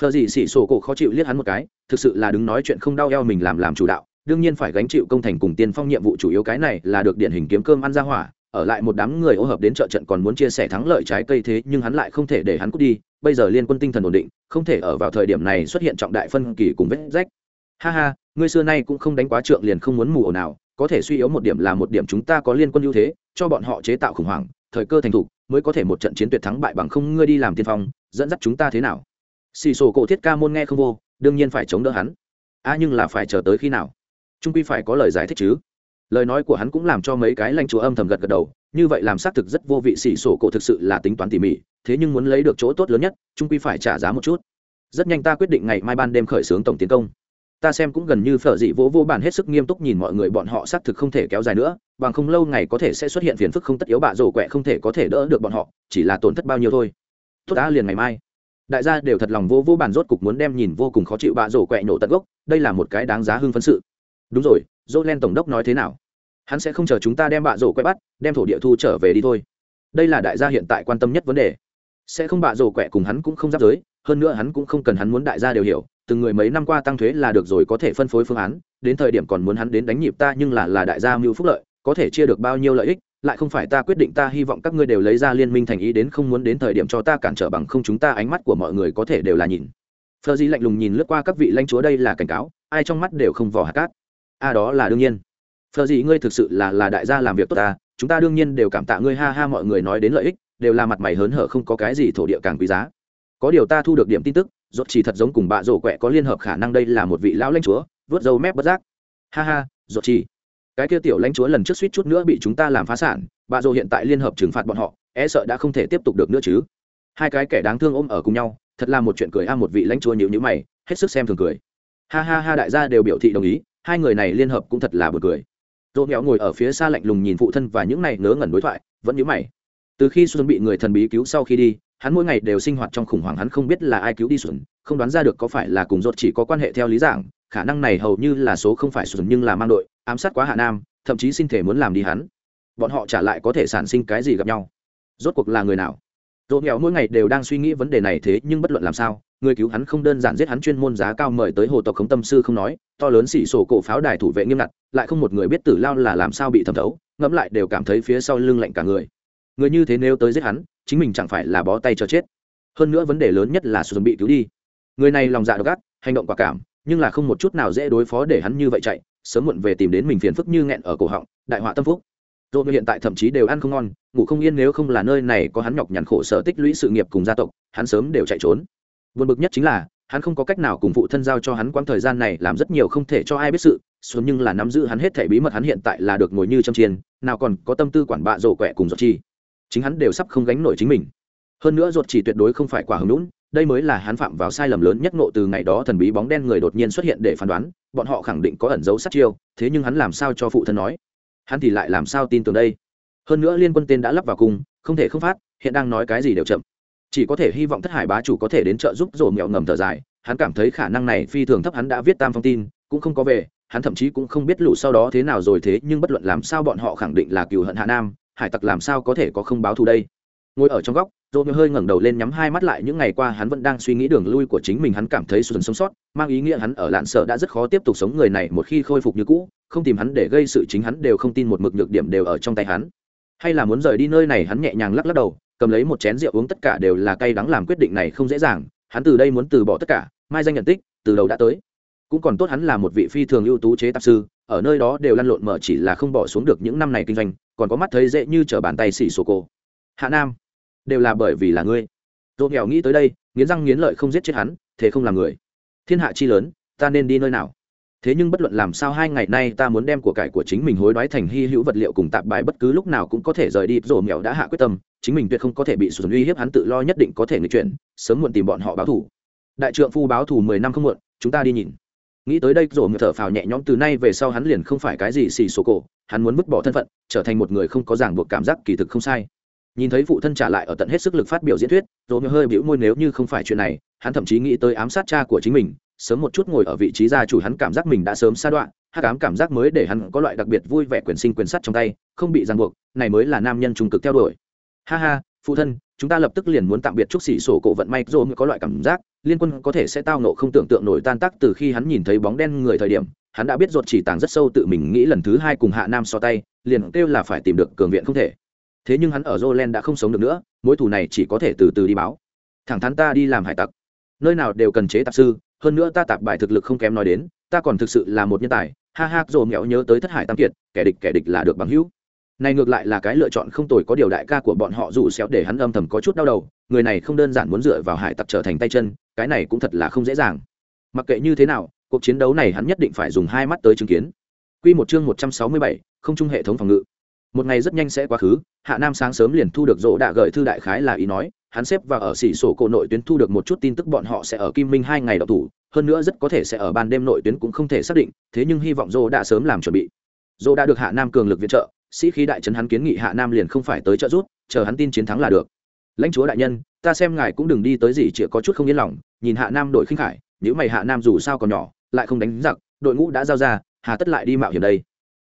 Phờ gì xỉ sổ cổ khó chịu liếc hắn một cái, thực sự là đứng nói chuyện không đau eo mình làm làm chủ đạo đương nhiên phải gánh chịu công thành cùng tiên phong nhiệm vụ chủ yếu cái này là được điển hình kiếm cơm ăn ra hỏa, ở lại một đám người ô hợp đến trợ trận còn muốn chia sẻ thắng lợi trái cây thế, nhưng hắn lại không thể để hắn cút đi, bây giờ liên quân tinh thần ổn định, không thể ở vào thời điểm này xuất hiện trọng đại phân kỳ cùng vết rách. Ha ha, ngươi xưa nay cũng không đánh quá trượng liền không muốn mù ồn nào có thể suy yếu một điểm là một điểm chúng ta có liên quân ưu thế, cho bọn họ chế tạo khủng hoảng, thời cơ thành thục, mới có thể một trận chiến tuyệt thắng bại bằng không ngươi đi làm tiên phong, dẫn dắt chúng ta thế nào? Xì sổ cổ thiết ca môn nghe không vô, đương nhiên phải chống đỡ hắn. A nhưng là phải chờ tới khi nào? Trung quy phải có lời giải thích chứ. Lời nói của hắn cũng làm cho mấy cái lãnh chúa âm thầm gật gật đầu, như vậy làm xác thực rất vô vị xỉ sổ cổ thực sự là tính toán tỉ mỉ, thế nhưng muốn lấy được chỗ tốt lớn nhất, trung quy phải trả giá một chút. Rất nhanh ta quyết định ngày mai ban đêm khởi xướng tổng tiến công. Ta xem cũng gần như phở dị vỗ vô bản hết sức nghiêm túc nhìn mọi người bọn họ xác thực không thể kéo dài nữa, bằng không lâu ngày có thể sẽ xuất hiện phiền phức không tất yếu bạ rổ quẹ không thể có thể đỡ được bọn họ, chỉ là tổn thất bao nhiêu thôi. Tốt đã liền ngày mai. Đại gia đều thật lòng vô vô bản rốt cục muốn đem nhìn vô cùng khó chịu bạ rổ quẹ nổ tận gốc, đây là một cái đáng giá hưng phấn sự đúng rồi dỗ len tổng đốc nói thế nào? Hắn sẽ không chờ chúng ta đem bạ rổ quẹ bắt, đem thổ địa thu trở về đi thôi. Đây là đại gia hiện tại quan tâm nhất vấn đề. Sẽ không bạ rổ quẹ cùng hắn cũng không giáp giới, hơn nữa hắn cũng không cần hắn muốn đại gia đều hiểu, từng người mấy năm qua tăng thuế là được rồi có thể phân phối phương án, đến thời điểm còn muốn hắn đến đánh nhịp ta nhưng là là đại gia mưu phúc lợi, có thể chia được bao nhiêu lợi ích, lại không phải ta quyết định ta hy vọng các ngươi đều lấy ra liên minh thành ý đến không muốn đến thời điểm cho ta cản trở bằng không chúng ta ánh mắt của mọi người có thể đều là nhìn. Phờ di lạnh lùng nhìn lướt qua các vị lãnh chúa đây là cảnh cáo, ai trong mắt đều không vò hạt cát à, đó là đương nhiên. Phờ gì ngươi thực sự là là đại gia làm việc tốt ta. Chúng ta đương nhiên đều cảm tạ ngươi ha ha mọi người nói đến lợi ích đều là mặt mày hớn hở không có cái gì thổ địa càng quý giá. Có điều ta thu được điểm tin tức rốt chỉ thật giống cùng bạ rổ quẹ có liên hợp khả năng đây là một vị lão lãnh chúa vớt dâu mép bất giác. Ha ha rốt chỉ. Cái kia tiểu lãnh chúa lần trước suýt chút nữa bị chúng ta làm phá sản bạ rổ hiện tại liên hợp trừng phạt bọn họ e sợ đã không thể tiếp tục được nữa chứ. Hai cái kẻ đáng thương ôm ở cùng nhau thật là một chuyện cười a một vị lãnh chúa nhíu nhíu mày hết sức xem thường cười. Ha ha ha đại gia đều biểu thị đồng ý hai người này liên hợp cũng thật là buồn cười. Dỗ nghèo ngồi ở phía xa lạnh lùng nhìn phụ thân và những này ngớ ngẩn đối thoại, vẫn nhớ mày. Từ khi xuân bị người thần bí cứu sau khi đi, hắn mỗi ngày đều sinh hoạt trong khủng hoảng, hắn không biết là ai cứu đi xuân, không đoán ra được có phải là cùng Rốt chỉ có quan hệ theo lý giảng, khả năng này hầu như là số không phải xuân nhưng là mang đội, ám sát quá hạ nam, thậm chí xin thể muốn làm đi hắn. Bọn họ trả lại có thể sản sinh cái gì gặp nhau. Rốt cuộc là người nào? Dỗ nghèo mỗi ngày đều đang suy nghĩ vấn đề này thế nhưng bất luận làm sao, người cứu hắn không đơn giản giết hắn chuyên môn giá cao mời tới hồ tộc khống tâm sư không nói, to lớn xỉ sổ cổ pháo đài thủ vệ nghiêm ngặt, lại không một người biết tử lao là làm sao bị thẩm thấu, ngẫm lại đều cảm thấy phía sau lưng lạnh cả người. Người như thế nếu tới giết hắn, chính mình chẳng phải là bó tay cho chết. Hơn nữa vấn đề lớn nhất là sụt bị cứu đi. Người này lòng dạ độc ác, hành động quả cảm, nhưng là không một chút nào dễ đối phó để hắn như vậy chạy, sớm muộn về tìm đến mình phiền phức như nghẹn ở cổ họng, đại họa tâm phúc rồi hiện tại thậm chí đều ăn không ngon, ngủ không yên nếu không là nơi này có hắn nhọc nhằn khổ sở tích lũy sự nghiệp cùng gia tộc, hắn sớm đều chạy trốn. Buồn bực nhất chính là, hắn không có cách nào cùng phụ thân giao cho hắn quãng thời gian này làm rất nhiều không thể cho ai biết sự xuống nhưng là nắm giữ hắn hết thể bí mật hắn hiện tại là được ngồi như trong chiên, nào còn có tâm tư quản bạ rổ quẹ cùng giọt chi. Chính hắn đều sắp không gánh nổi chính mình. Hơn nữa ruột chỉ tuyệt đối không phải quả hứng lũn đây mới là hắn phạm vào sai lầm lớn nhất nộ từ ngày đó thần bí bóng đen người đột nhiên xuất hiện để phán đoán, bọn họ khẳng định có ẩn dấu sát chiêu, thế nhưng hắn làm sao cho phụ thân nói? Hắn thì lại làm sao tin tưởng đây? Hơn nữa liên quân tên đã lắp vào cung không thể không phát, hiện đang nói cái gì đều chậm. Chỉ có thể hy vọng thất hải bá chủ có thể đến trợ giúp rổ mẹo ngầm thở dài. Hắn cảm thấy khả năng này phi thường thấp, hắn đã viết tam phong tin, cũng không có về, hắn thậm chí cũng không biết lũ sau đó thế nào rồi thế, nhưng bất luận làm sao bọn họ khẳng định là cựu hận hạ nam, hải tặc làm sao có thể có không báo thù đây? Ngồi ở trong góc dỗ hơi ngẩng đầu lên nhắm hai mắt lại, những ngày qua hắn vẫn đang suy nghĩ đường lui của chính mình, hắn cảm thấy sụt sống sót, mang ý nghĩa hắn ở lạn sở đã rất khó tiếp tục sống người này một khi khôi phục như cũ, không tìm hắn để gây sự chính hắn đều không tin một mực nhược điểm đều ở trong tay hắn. Hay là muốn rời đi nơi này, hắn nhẹ nhàng lắc lắc đầu, cầm lấy một chén rượu uống tất cả đều là cay đắng làm quyết định này không dễ dàng, hắn từ đây muốn từ bỏ tất cả, mai danh nhận tích, từ đầu đã tới. Cũng còn tốt hắn là một vị phi thường ưu tú chế tạp sư, ở nơi đó đều lăn lộn mở chỉ là không bỏ xuống được những năm này kinh doanh, còn có mắt thấy dễ như trở bàn tay xỉ sổ cô. hạ nam đều là bởi vì là ngươi. Dỗ nghèo nghĩ tới đây, nghiến răng nghiến lợi không giết chết hắn, thế không làm người. Thiên hạ chi lớn, ta nên đi nơi nào? Thế nhưng bất luận làm sao hai ngày nay ta muốn đem của cải của chính mình hối đoái thành hy hữu vật liệu cùng tạp bài bất cứ lúc nào cũng có thể rời đi. Rồi mèo đã hạ quyết tâm, chính mình tuyệt không có thể bị sụt uy hiếp hắn tự lo nhất định có thể nghịch chuyển, sớm muộn tìm bọn họ báo thủ đại trượng phu báo thủ mười năm không muộn, chúng ta đi nhìn. Nghĩ tới đây rồi thở phào nhẹ nhõm, từ nay về sau hắn liền không phải cái gì xì số cổ, hắn muốn vứt bỏ thân phận, trở thành một người không có ràng buộc cảm giác kỳ thực không sai nhìn thấy phụ thân trả lại ở tận hết sức lực phát biểu diễn thuyết rồi hơi bĩu môi nếu như không phải chuyện này, hắn thậm chí nghĩ tới ám sát cha của chính mình, sớm một chút ngồi ở vị trí gia chủ hắn cảm giác mình đã sớm xa đoạn, hắc ám cảm giác mới để hắn có loại đặc biệt vui vẻ quyền sinh quyền sắt trong tay, không bị ràng buộc, này mới là nam nhân trung cực theo đuổi. Ha ha, phụ thân, chúng ta lập tức liền muốn tạm biệt chúc xỉ sổ cổ vận may dô có loại cảm giác, liên quân có thể sẽ tao nộ không tưởng tượng nổi tan tác từ khi hắn nhìn thấy bóng đen người thời điểm, hắn đã biết ruột chỉ tàng rất sâu tự mình nghĩ lần thứ hai cùng hạ nam so tay, liền kêu là phải tìm được cường viện không thể thế nhưng hắn ở Jolen đã không sống được nữa mối thù này chỉ có thể từ từ đi báo. Thẳng thắn ta đi làm hải tặc. Nơi nào đều cần chế tạp sư hơn nữa ta tạp bài thực lực không kém nói đến ta còn thực sự là một nhân tài. Ha ha dồ nghèo nhớ tới thất hải tam kiệt kẻ địch kẻ địch là được bằng hữu. Này ngược lại là cái lựa chọn không tồi có điều đại ca của bọn họ rủ xéo để hắn âm thầm có chút đau đầu người này không đơn giản muốn dựa vào hải tặc trở thành tay chân cái này cũng thật là không dễ dàng. Mặc kệ như thế nào cuộc chiến đấu này hắn nhất định phải dùng hai mắt tới chứng kiến. Quy một chương một trăm sáu mươi bảy, không trung hệ thống phòng ngự một ngày rất nhanh sẽ quá khứ, hạ nam sáng sớm liền thu được rỗ đạ gợi thư đại khái là ý nói, hắn xếp và ở xỉ sổ cổ nội tuyến thu được một chút tin tức bọn họ sẽ ở kim minh hai ngày đọc thủ, hơn nữa rất có thể sẽ ở ban đêm nội tuyến cũng không thể xác định, thế nhưng hy vọng rỗ đã sớm làm chuẩn bị. Rỗ đã được hạ nam cường lực viện trợ, sĩ khí đại trấn hắn kiến nghị hạ nam liền không phải tới trợ rút chờ hắn tin chiến thắng là được. Lãnh chúa đại nhân, ta xem ngài cũng đừng đi tới gì chỉ có chút không yên lòng, nhìn hạ nam đội khinh khải nếu mày hạ nam dù sao còn nhỏ, lại không đánh giặc, đội ngũ đã giao ra, hà tất lại đi mạo hiểm đây.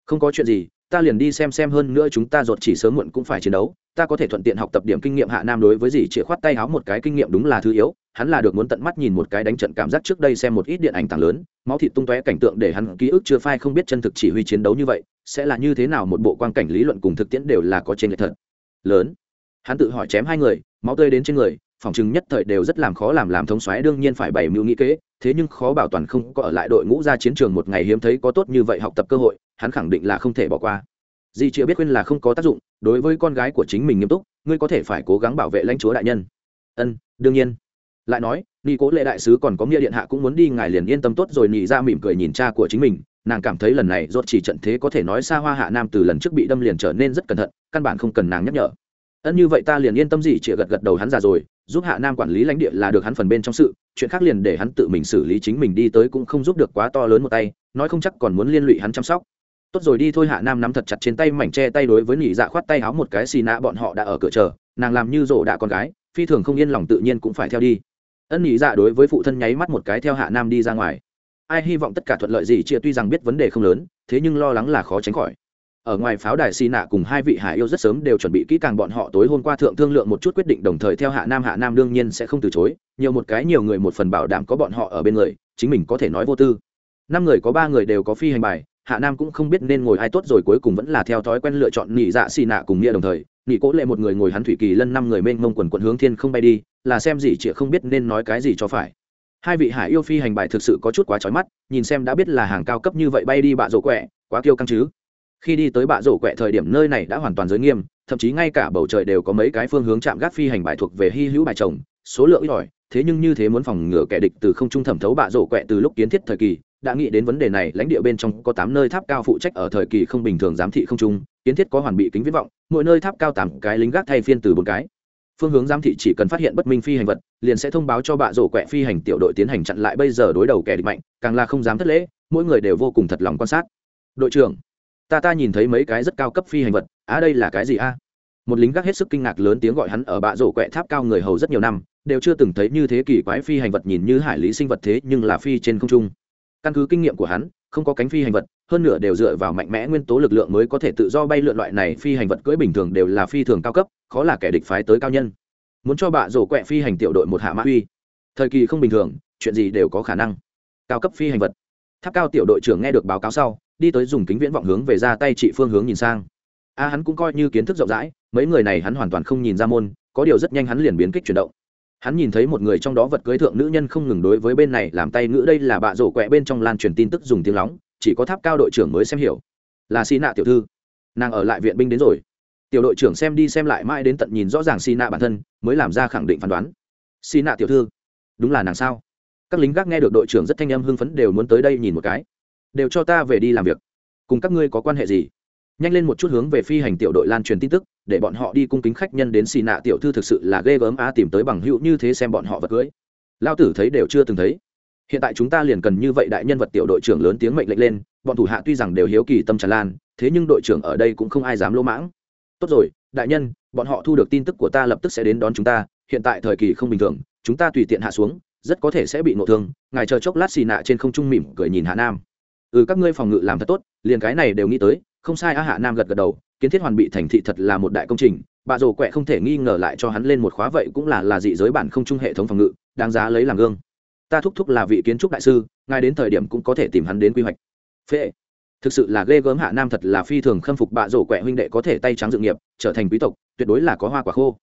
Không có chuyện gì ta liền đi xem xem hơn nữa chúng ta ruột chỉ sớm muộn cũng phải chiến đấu, ta có thể thuận tiện học tập điểm kinh nghiệm hạ nam đối với gì chĩa khoát tay háo một cái kinh nghiệm đúng là thứ yếu, hắn là được muốn tận mắt nhìn một cái đánh trận cảm giác trước đây xem một ít điện ảnh tàng lớn, máu thịt tung tóe cảnh tượng để hắn ký ức chưa phai không biết chân thực chỉ huy chiến đấu như vậy, sẽ là như thế nào một bộ quan cảnh lý luận cùng thực tiễn đều là có trên lệch thật lớn. Hắn tự hỏi chém hai người, máu tươi đến trên người phòng chứng nhất thời đều rất làm khó làm làm thống xoáy đương nhiên phải bày mưu nghĩ kế, thế nhưng khó bảo toàn không có ở lại đội ngũ ra chiến trường một ngày hiếm thấy có tốt như vậy học tập cơ hội, hắn khẳng định là không thể bỏ qua. Di chịa biết khuyên là không có tác dụng, đối với con gái của chính mình nghiêm túc, ngươi có thể phải cố gắng bảo vệ lãnh chúa đại nhân. Ân, đương nhiên. Lại nói ni cố lệ đại sứ còn có nghĩa điện hạ cũng muốn đi, ngài liền yên tâm tốt rồi nhị ra mỉm cười nhìn cha của chính mình, nàng cảm thấy lần này rốt chỉ trận thế có thể nói xa hoa hạ nam từ lần trước bị đâm liền trở nên rất cẩn thận, căn bản không cần nàng nhắc nhở ân như vậy ta liền yên tâm gì chỉ gật gật đầu hắn già rồi, giúp hạ nam quản lý lãnh địa là được hắn phần bên trong sự, chuyện khác liền để hắn tự mình xử lý chính mình đi tới cũng không giúp được quá to lớn một tay, nói không chắc còn muốn liên lụy hắn chăm sóc. Tốt rồi đi thôi, hạ nam nắm thật chặt trên tay mảnh che tay đối với nỉ dạ khoát tay háo một cái xì nạ, bọn họ đã ở cửa chờ, nàng làm như rổ đạ con gái, phi thường không yên lòng tự nhiên cũng phải theo đi. Ân nỉ dạ đối với phụ thân nháy mắt một cái theo hạ nam đi ra ngoài. Ai hy vọng tất cả thuận lợi gì chia tuy rằng biết vấn đề không lớn, thế nhưng lo lắng là khó tránh khỏi ở ngoài pháo đài xì nạ cùng hai vị hải yêu rất sớm đều chuẩn bị kỹ càng bọn họ tối hôm qua thượng thương lượng một chút quyết định, đồng thời theo hạ nam hạ nam đương nhiên sẽ không từ chối. Nhiều một cái, nhiều người một phần bảo đảm có bọn họ ở bên người, chính mình có thể nói vô tư. Năm người có ba người đều có phi hành bài, hạ nam cũng không biết nên ngồi ai tốt rồi cuối cùng vẫn là theo thói quen lựa chọn nị dạ xì nạ cùng nghĩa đồng thời nị cố lệ một người ngồi hắn thủy kỳ lân, năm người mênh mông quần quận hướng thiên không bay đi, là xem gì chỉ không biết nên nói cái gì cho phải. Hai vị hải yêu phi hành bài thực sự có chút quá trói mắt, nhìn xem đã biết là hàng cao cấp như vậy bay đi bạ rổ quẹ, quá kiêu căng chứ khi đi tới bạ rổ quẹ thời điểm nơi này đã hoàn toàn giới nghiêm, thậm chí ngay cả bầu trời đều có mấy cái phương hướng chạm gác phi hành bài thuộc về hy hữu bài chồng, số lượng ít ỏi, thế nhưng như thế muốn phòng ngừa kẻ địch từ không trung thẩm thấu bạ rổ quẹ từ lúc kiến thiết thời kỳ, đã nghĩ đến vấn đề này, lãnh địa bên trong có tám nơi tháp cao phụ trách ở thời kỳ không bình thường giám thị không trung, kiến thiết có hoàn bị kính viết vọng, mỗi nơi tháp cao tám cái lính gác thay phiên từ bốn cái. Phương hướng giám thị chỉ cần phát hiện bất minh phi hành vật, liền sẽ thông báo cho bạ rổ quẹ phi hành tiểu đội tiến hành chặn lại bây giờ đối đầu kẻ địch mạnh, càng là không dám thất lễ, mỗi người đều vô cùng thật lòng quan sát. Đội trưởng ta ta nhìn thấy mấy cái rất cao cấp phi hành vật, á, đây là cái gì a một lính gác hết sức kinh ngạc lớn tiếng gọi hắn ở bạ rổ quẹ tháp cao người hầu rất nhiều năm, đều chưa từng thấy như thế kỷ quái phi hành vật nhìn như hải lý sinh vật thế, nhưng là phi trên không trung. Căn cứ kinh nghiệm của hắn, không có cánh phi hành vật, hơn nửa đều dựa vào mạnh mẽ nguyên tố lực lượng mới có thể tự do bay lượn loại này phi hành vật cưỡi bình thường đều là phi thường cao cấp, khó là kẻ địch phái tới cao nhân. Muốn cho bạ rổ quẹ phi hành tiểu đội một hạ mã uy, thời kỳ không bình thường, chuyện gì đều có khả năng. Cao cấp phi hành vật. Tháp cao tiểu đội trưởng nghe được báo cáo sau đi tới dùng kính viễn vọng hướng về ra tay trị phương hướng nhìn sang. A, hắn cũng coi như kiến thức rộng rãi, mấy người này hắn hoàn toàn không nhìn ra môn, có điều rất nhanh hắn liền biến kích chuyển động. Hắn nhìn thấy một người trong đó vật cưới thượng nữ nhân không ngừng đối với bên này làm tay ngữ, đây là bạ rổ quẹ bên trong lan truyền tin tức dùng tiếng lóng, chỉ có tháp cao đội trưởng mới xem hiểu. Là xì nạ tiểu thư. Nàng ở lại viện binh đến rồi. Tiểu đội trưởng xem đi xem lại mãi đến tận nhìn rõ ràng xì nạ bản thân, mới làm ra khẳng định phán đoán. Xì nạ tiểu thư, đúng là nàng sao? Các lính gác nghe được đội trưởng rất thanh âm hưng phấn đều muốn tới đây nhìn một cái đều cho ta về đi làm việc. Cùng các ngươi có quan hệ gì? Nhanh lên một chút hướng về phi hành tiểu đội lan truyền tin tức, để bọn họ đi cung kính khách nhân đến xì nạ tiểu thư thực sự là ghê gớm a tìm tới bằng hữu như thế xem bọn họ vật cưới. Lao tử thấy đều chưa từng thấy. Hiện tại chúng ta liền cần như vậy đại nhân vật tiểu đội trưởng lớn tiếng mệnh lệnh lên, bọn thủ hạ tuy rằng đều hiếu kỳ tâm tràn lan, thế nhưng đội trưởng ở đây cũng không ai dám lỗ mãng. Tốt rồi, đại nhân, bọn họ thu được tin tức của ta lập tức sẽ đến đón chúng ta, hiện tại thời kỳ không bình thường, chúng ta tùy tiện hạ xuống, rất có thể sẽ bị nộ thương, ngài chờ chốc lát xì nạ trên không trung mỉm cười nhìn hạ nam ừ các ngươi phòng ngự làm thật tốt, liền cái này đều nghĩ tới, không sai, a hạ nam gật gật đầu, kiến thiết hoàn bị thành thị thật là một đại công trình, bà rồ quẹ không thể nghi ngờ lại cho hắn lên một khóa vậy cũng là là dị giới bản không chung hệ thống phòng ngự, đáng giá lấy làm gương. Ta thúc thúc là vị kiến trúc đại sư, ngài đến thời điểm cũng có thể tìm hắn đến quy hoạch. Phê thực sự là ghê gớm hạ nam thật là phi thường khâm phục bạ rổ quẹ huynh đệ có thể tay trắng dự nghiệp, trở thành quý tộc, tuyệt đối là có hoa quả khô.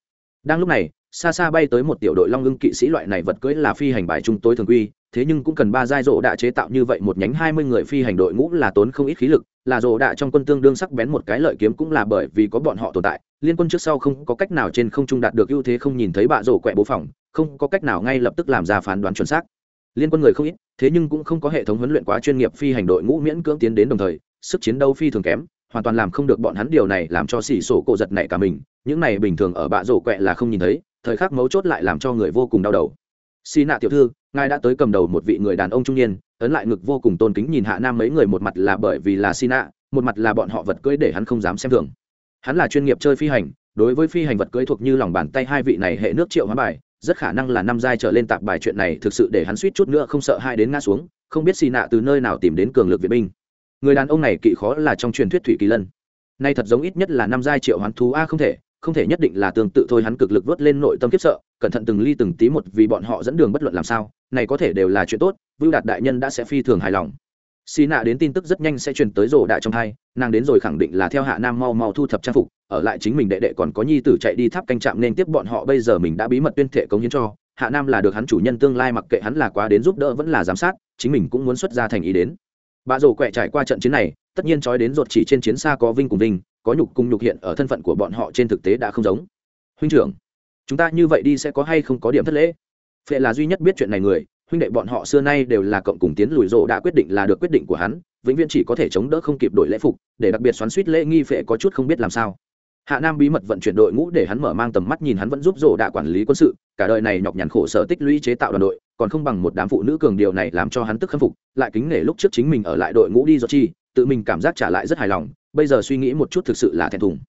Đang lúc này xa xa bay tới một tiểu đội long ưng kỵ sĩ loại này vật cưỡi là phi hành bài trung tối thường quy, thế nhưng cũng cần ba giai rộ đã chế tạo như vậy một nhánh hai mươi người phi hành đội ngũ là tốn không ít khí lực, là rộ đạ trong quân tương đương sắc bén một cái lợi kiếm cũng là bởi vì có bọn họ tồn tại, liên quân trước sau không có cách nào trên không trung đạt được ưu thế không nhìn thấy bạ rổ quẹ bố phòng, không có cách nào ngay lập tức làm ra phán đoán chuẩn xác. Liên quân người không ít, thế nhưng cũng không có hệ thống huấn luyện quá chuyên nghiệp phi hành đội ngũ miễn cưỡng tiến đến đồng thời, sức chiến đấu phi thường kém, hoàn toàn làm không được bọn hắn điều này làm cho xỉ sổ cổ giật này cả mình, những này bình thường ở bạ rổ quẹ là không nhìn thấy thời khắc mấu chốt lại làm cho người vô cùng đau đầu. Xì nạ tiểu thư, ngài đã tới cầm đầu một vị người đàn ông trung niên, ấn lại ngực vô cùng tôn kính nhìn hạ nam mấy người một mặt là bởi vì là xì nạ, một mặt là bọn họ vật cưỡi để hắn không dám xem thường. Hắn là chuyên nghiệp chơi phi hành, đối với phi hành vật cưỡi thuộc như lòng bàn tay hai vị này hệ nước triệu hóa bài, rất khả năng là năm giai trở lên tạp bài chuyện này thực sự để hắn suýt chút nữa không sợ hai đến ngã xuống, không biết xì nạ từ nơi nào tìm đến cường lực viện binh. Người đàn ông này kỵ khó là trong truyền thuyết thủy kỳ lân. Nay thật giống ít nhất là năm giai triệu hoán thú a không thể không thể nhất định là tương tự thôi, hắn cực lực vớt lên nội tâm kiếp sợ, cẩn thận từng ly từng tí một, vì bọn họ dẫn đường bất luận làm sao, này có thể đều là chuyện tốt, vưu đạt đại nhân đã sẽ phi thường hài lòng. Xì nạ đến tin tức rất nhanh sẽ truyền tới rổ đại trong hai, nàng đến rồi khẳng định là theo hạ nam mau mau thu thập trang phục, ở lại chính mình đệ đệ còn có nhi tử chạy đi tháp canh trạm nên tiếp bọn họ, bây giờ mình đã bí mật tuyên thệ cống hiến cho, hạ nam là được hắn chủ nhân tương lai mặc kệ hắn là quá đến giúp đỡ vẫn là giám sát, chính mình cũng muốn xuất ra thành ý đến. Bà rổ quẹ trải qua trận chiến này, tất nhiên trói đến ruột chỉ trên chiến xa có vinh cùng vinh có nhục cùng nhục hiện ở thân phận của bọn họ trên thực tế đã không giống. Huynh trưởng, chúng ta như vậy đi sẽ có hay không có điểm thất lễ? Phệ là duy nhất biết chuyện này người, huynh đệ bọn họ xưa nay đều là cộng cùng tiến lùi rộ đã quyết định là được quyết định của hắn, vĩnh viễn chỉ có thể chống đỡ không kịp đổi lễ phục, để đặc biệt xoắn suýt lễ nghi phệ có chút không biết làm sao. Hạ nam bí mật vận chuyển đội ngũ để hắn mở mang tầm mắt nhìn hắn vẫn giúp rộ đã quản lý quân sự, cả đời này nhọc nhằn khổ sở tích lũy chế tạo đoàn đội, còn không bằng một đám phụ nữ cường điều này làm cho hắn tức khâm phục, lại kính nể lúc trước chính mình ở lại đội ngũ đi do chi, tự mình cảm giác trả lại rất hài lòng bây giờ suy nghĩ một chút thực sự là thẹn thùng.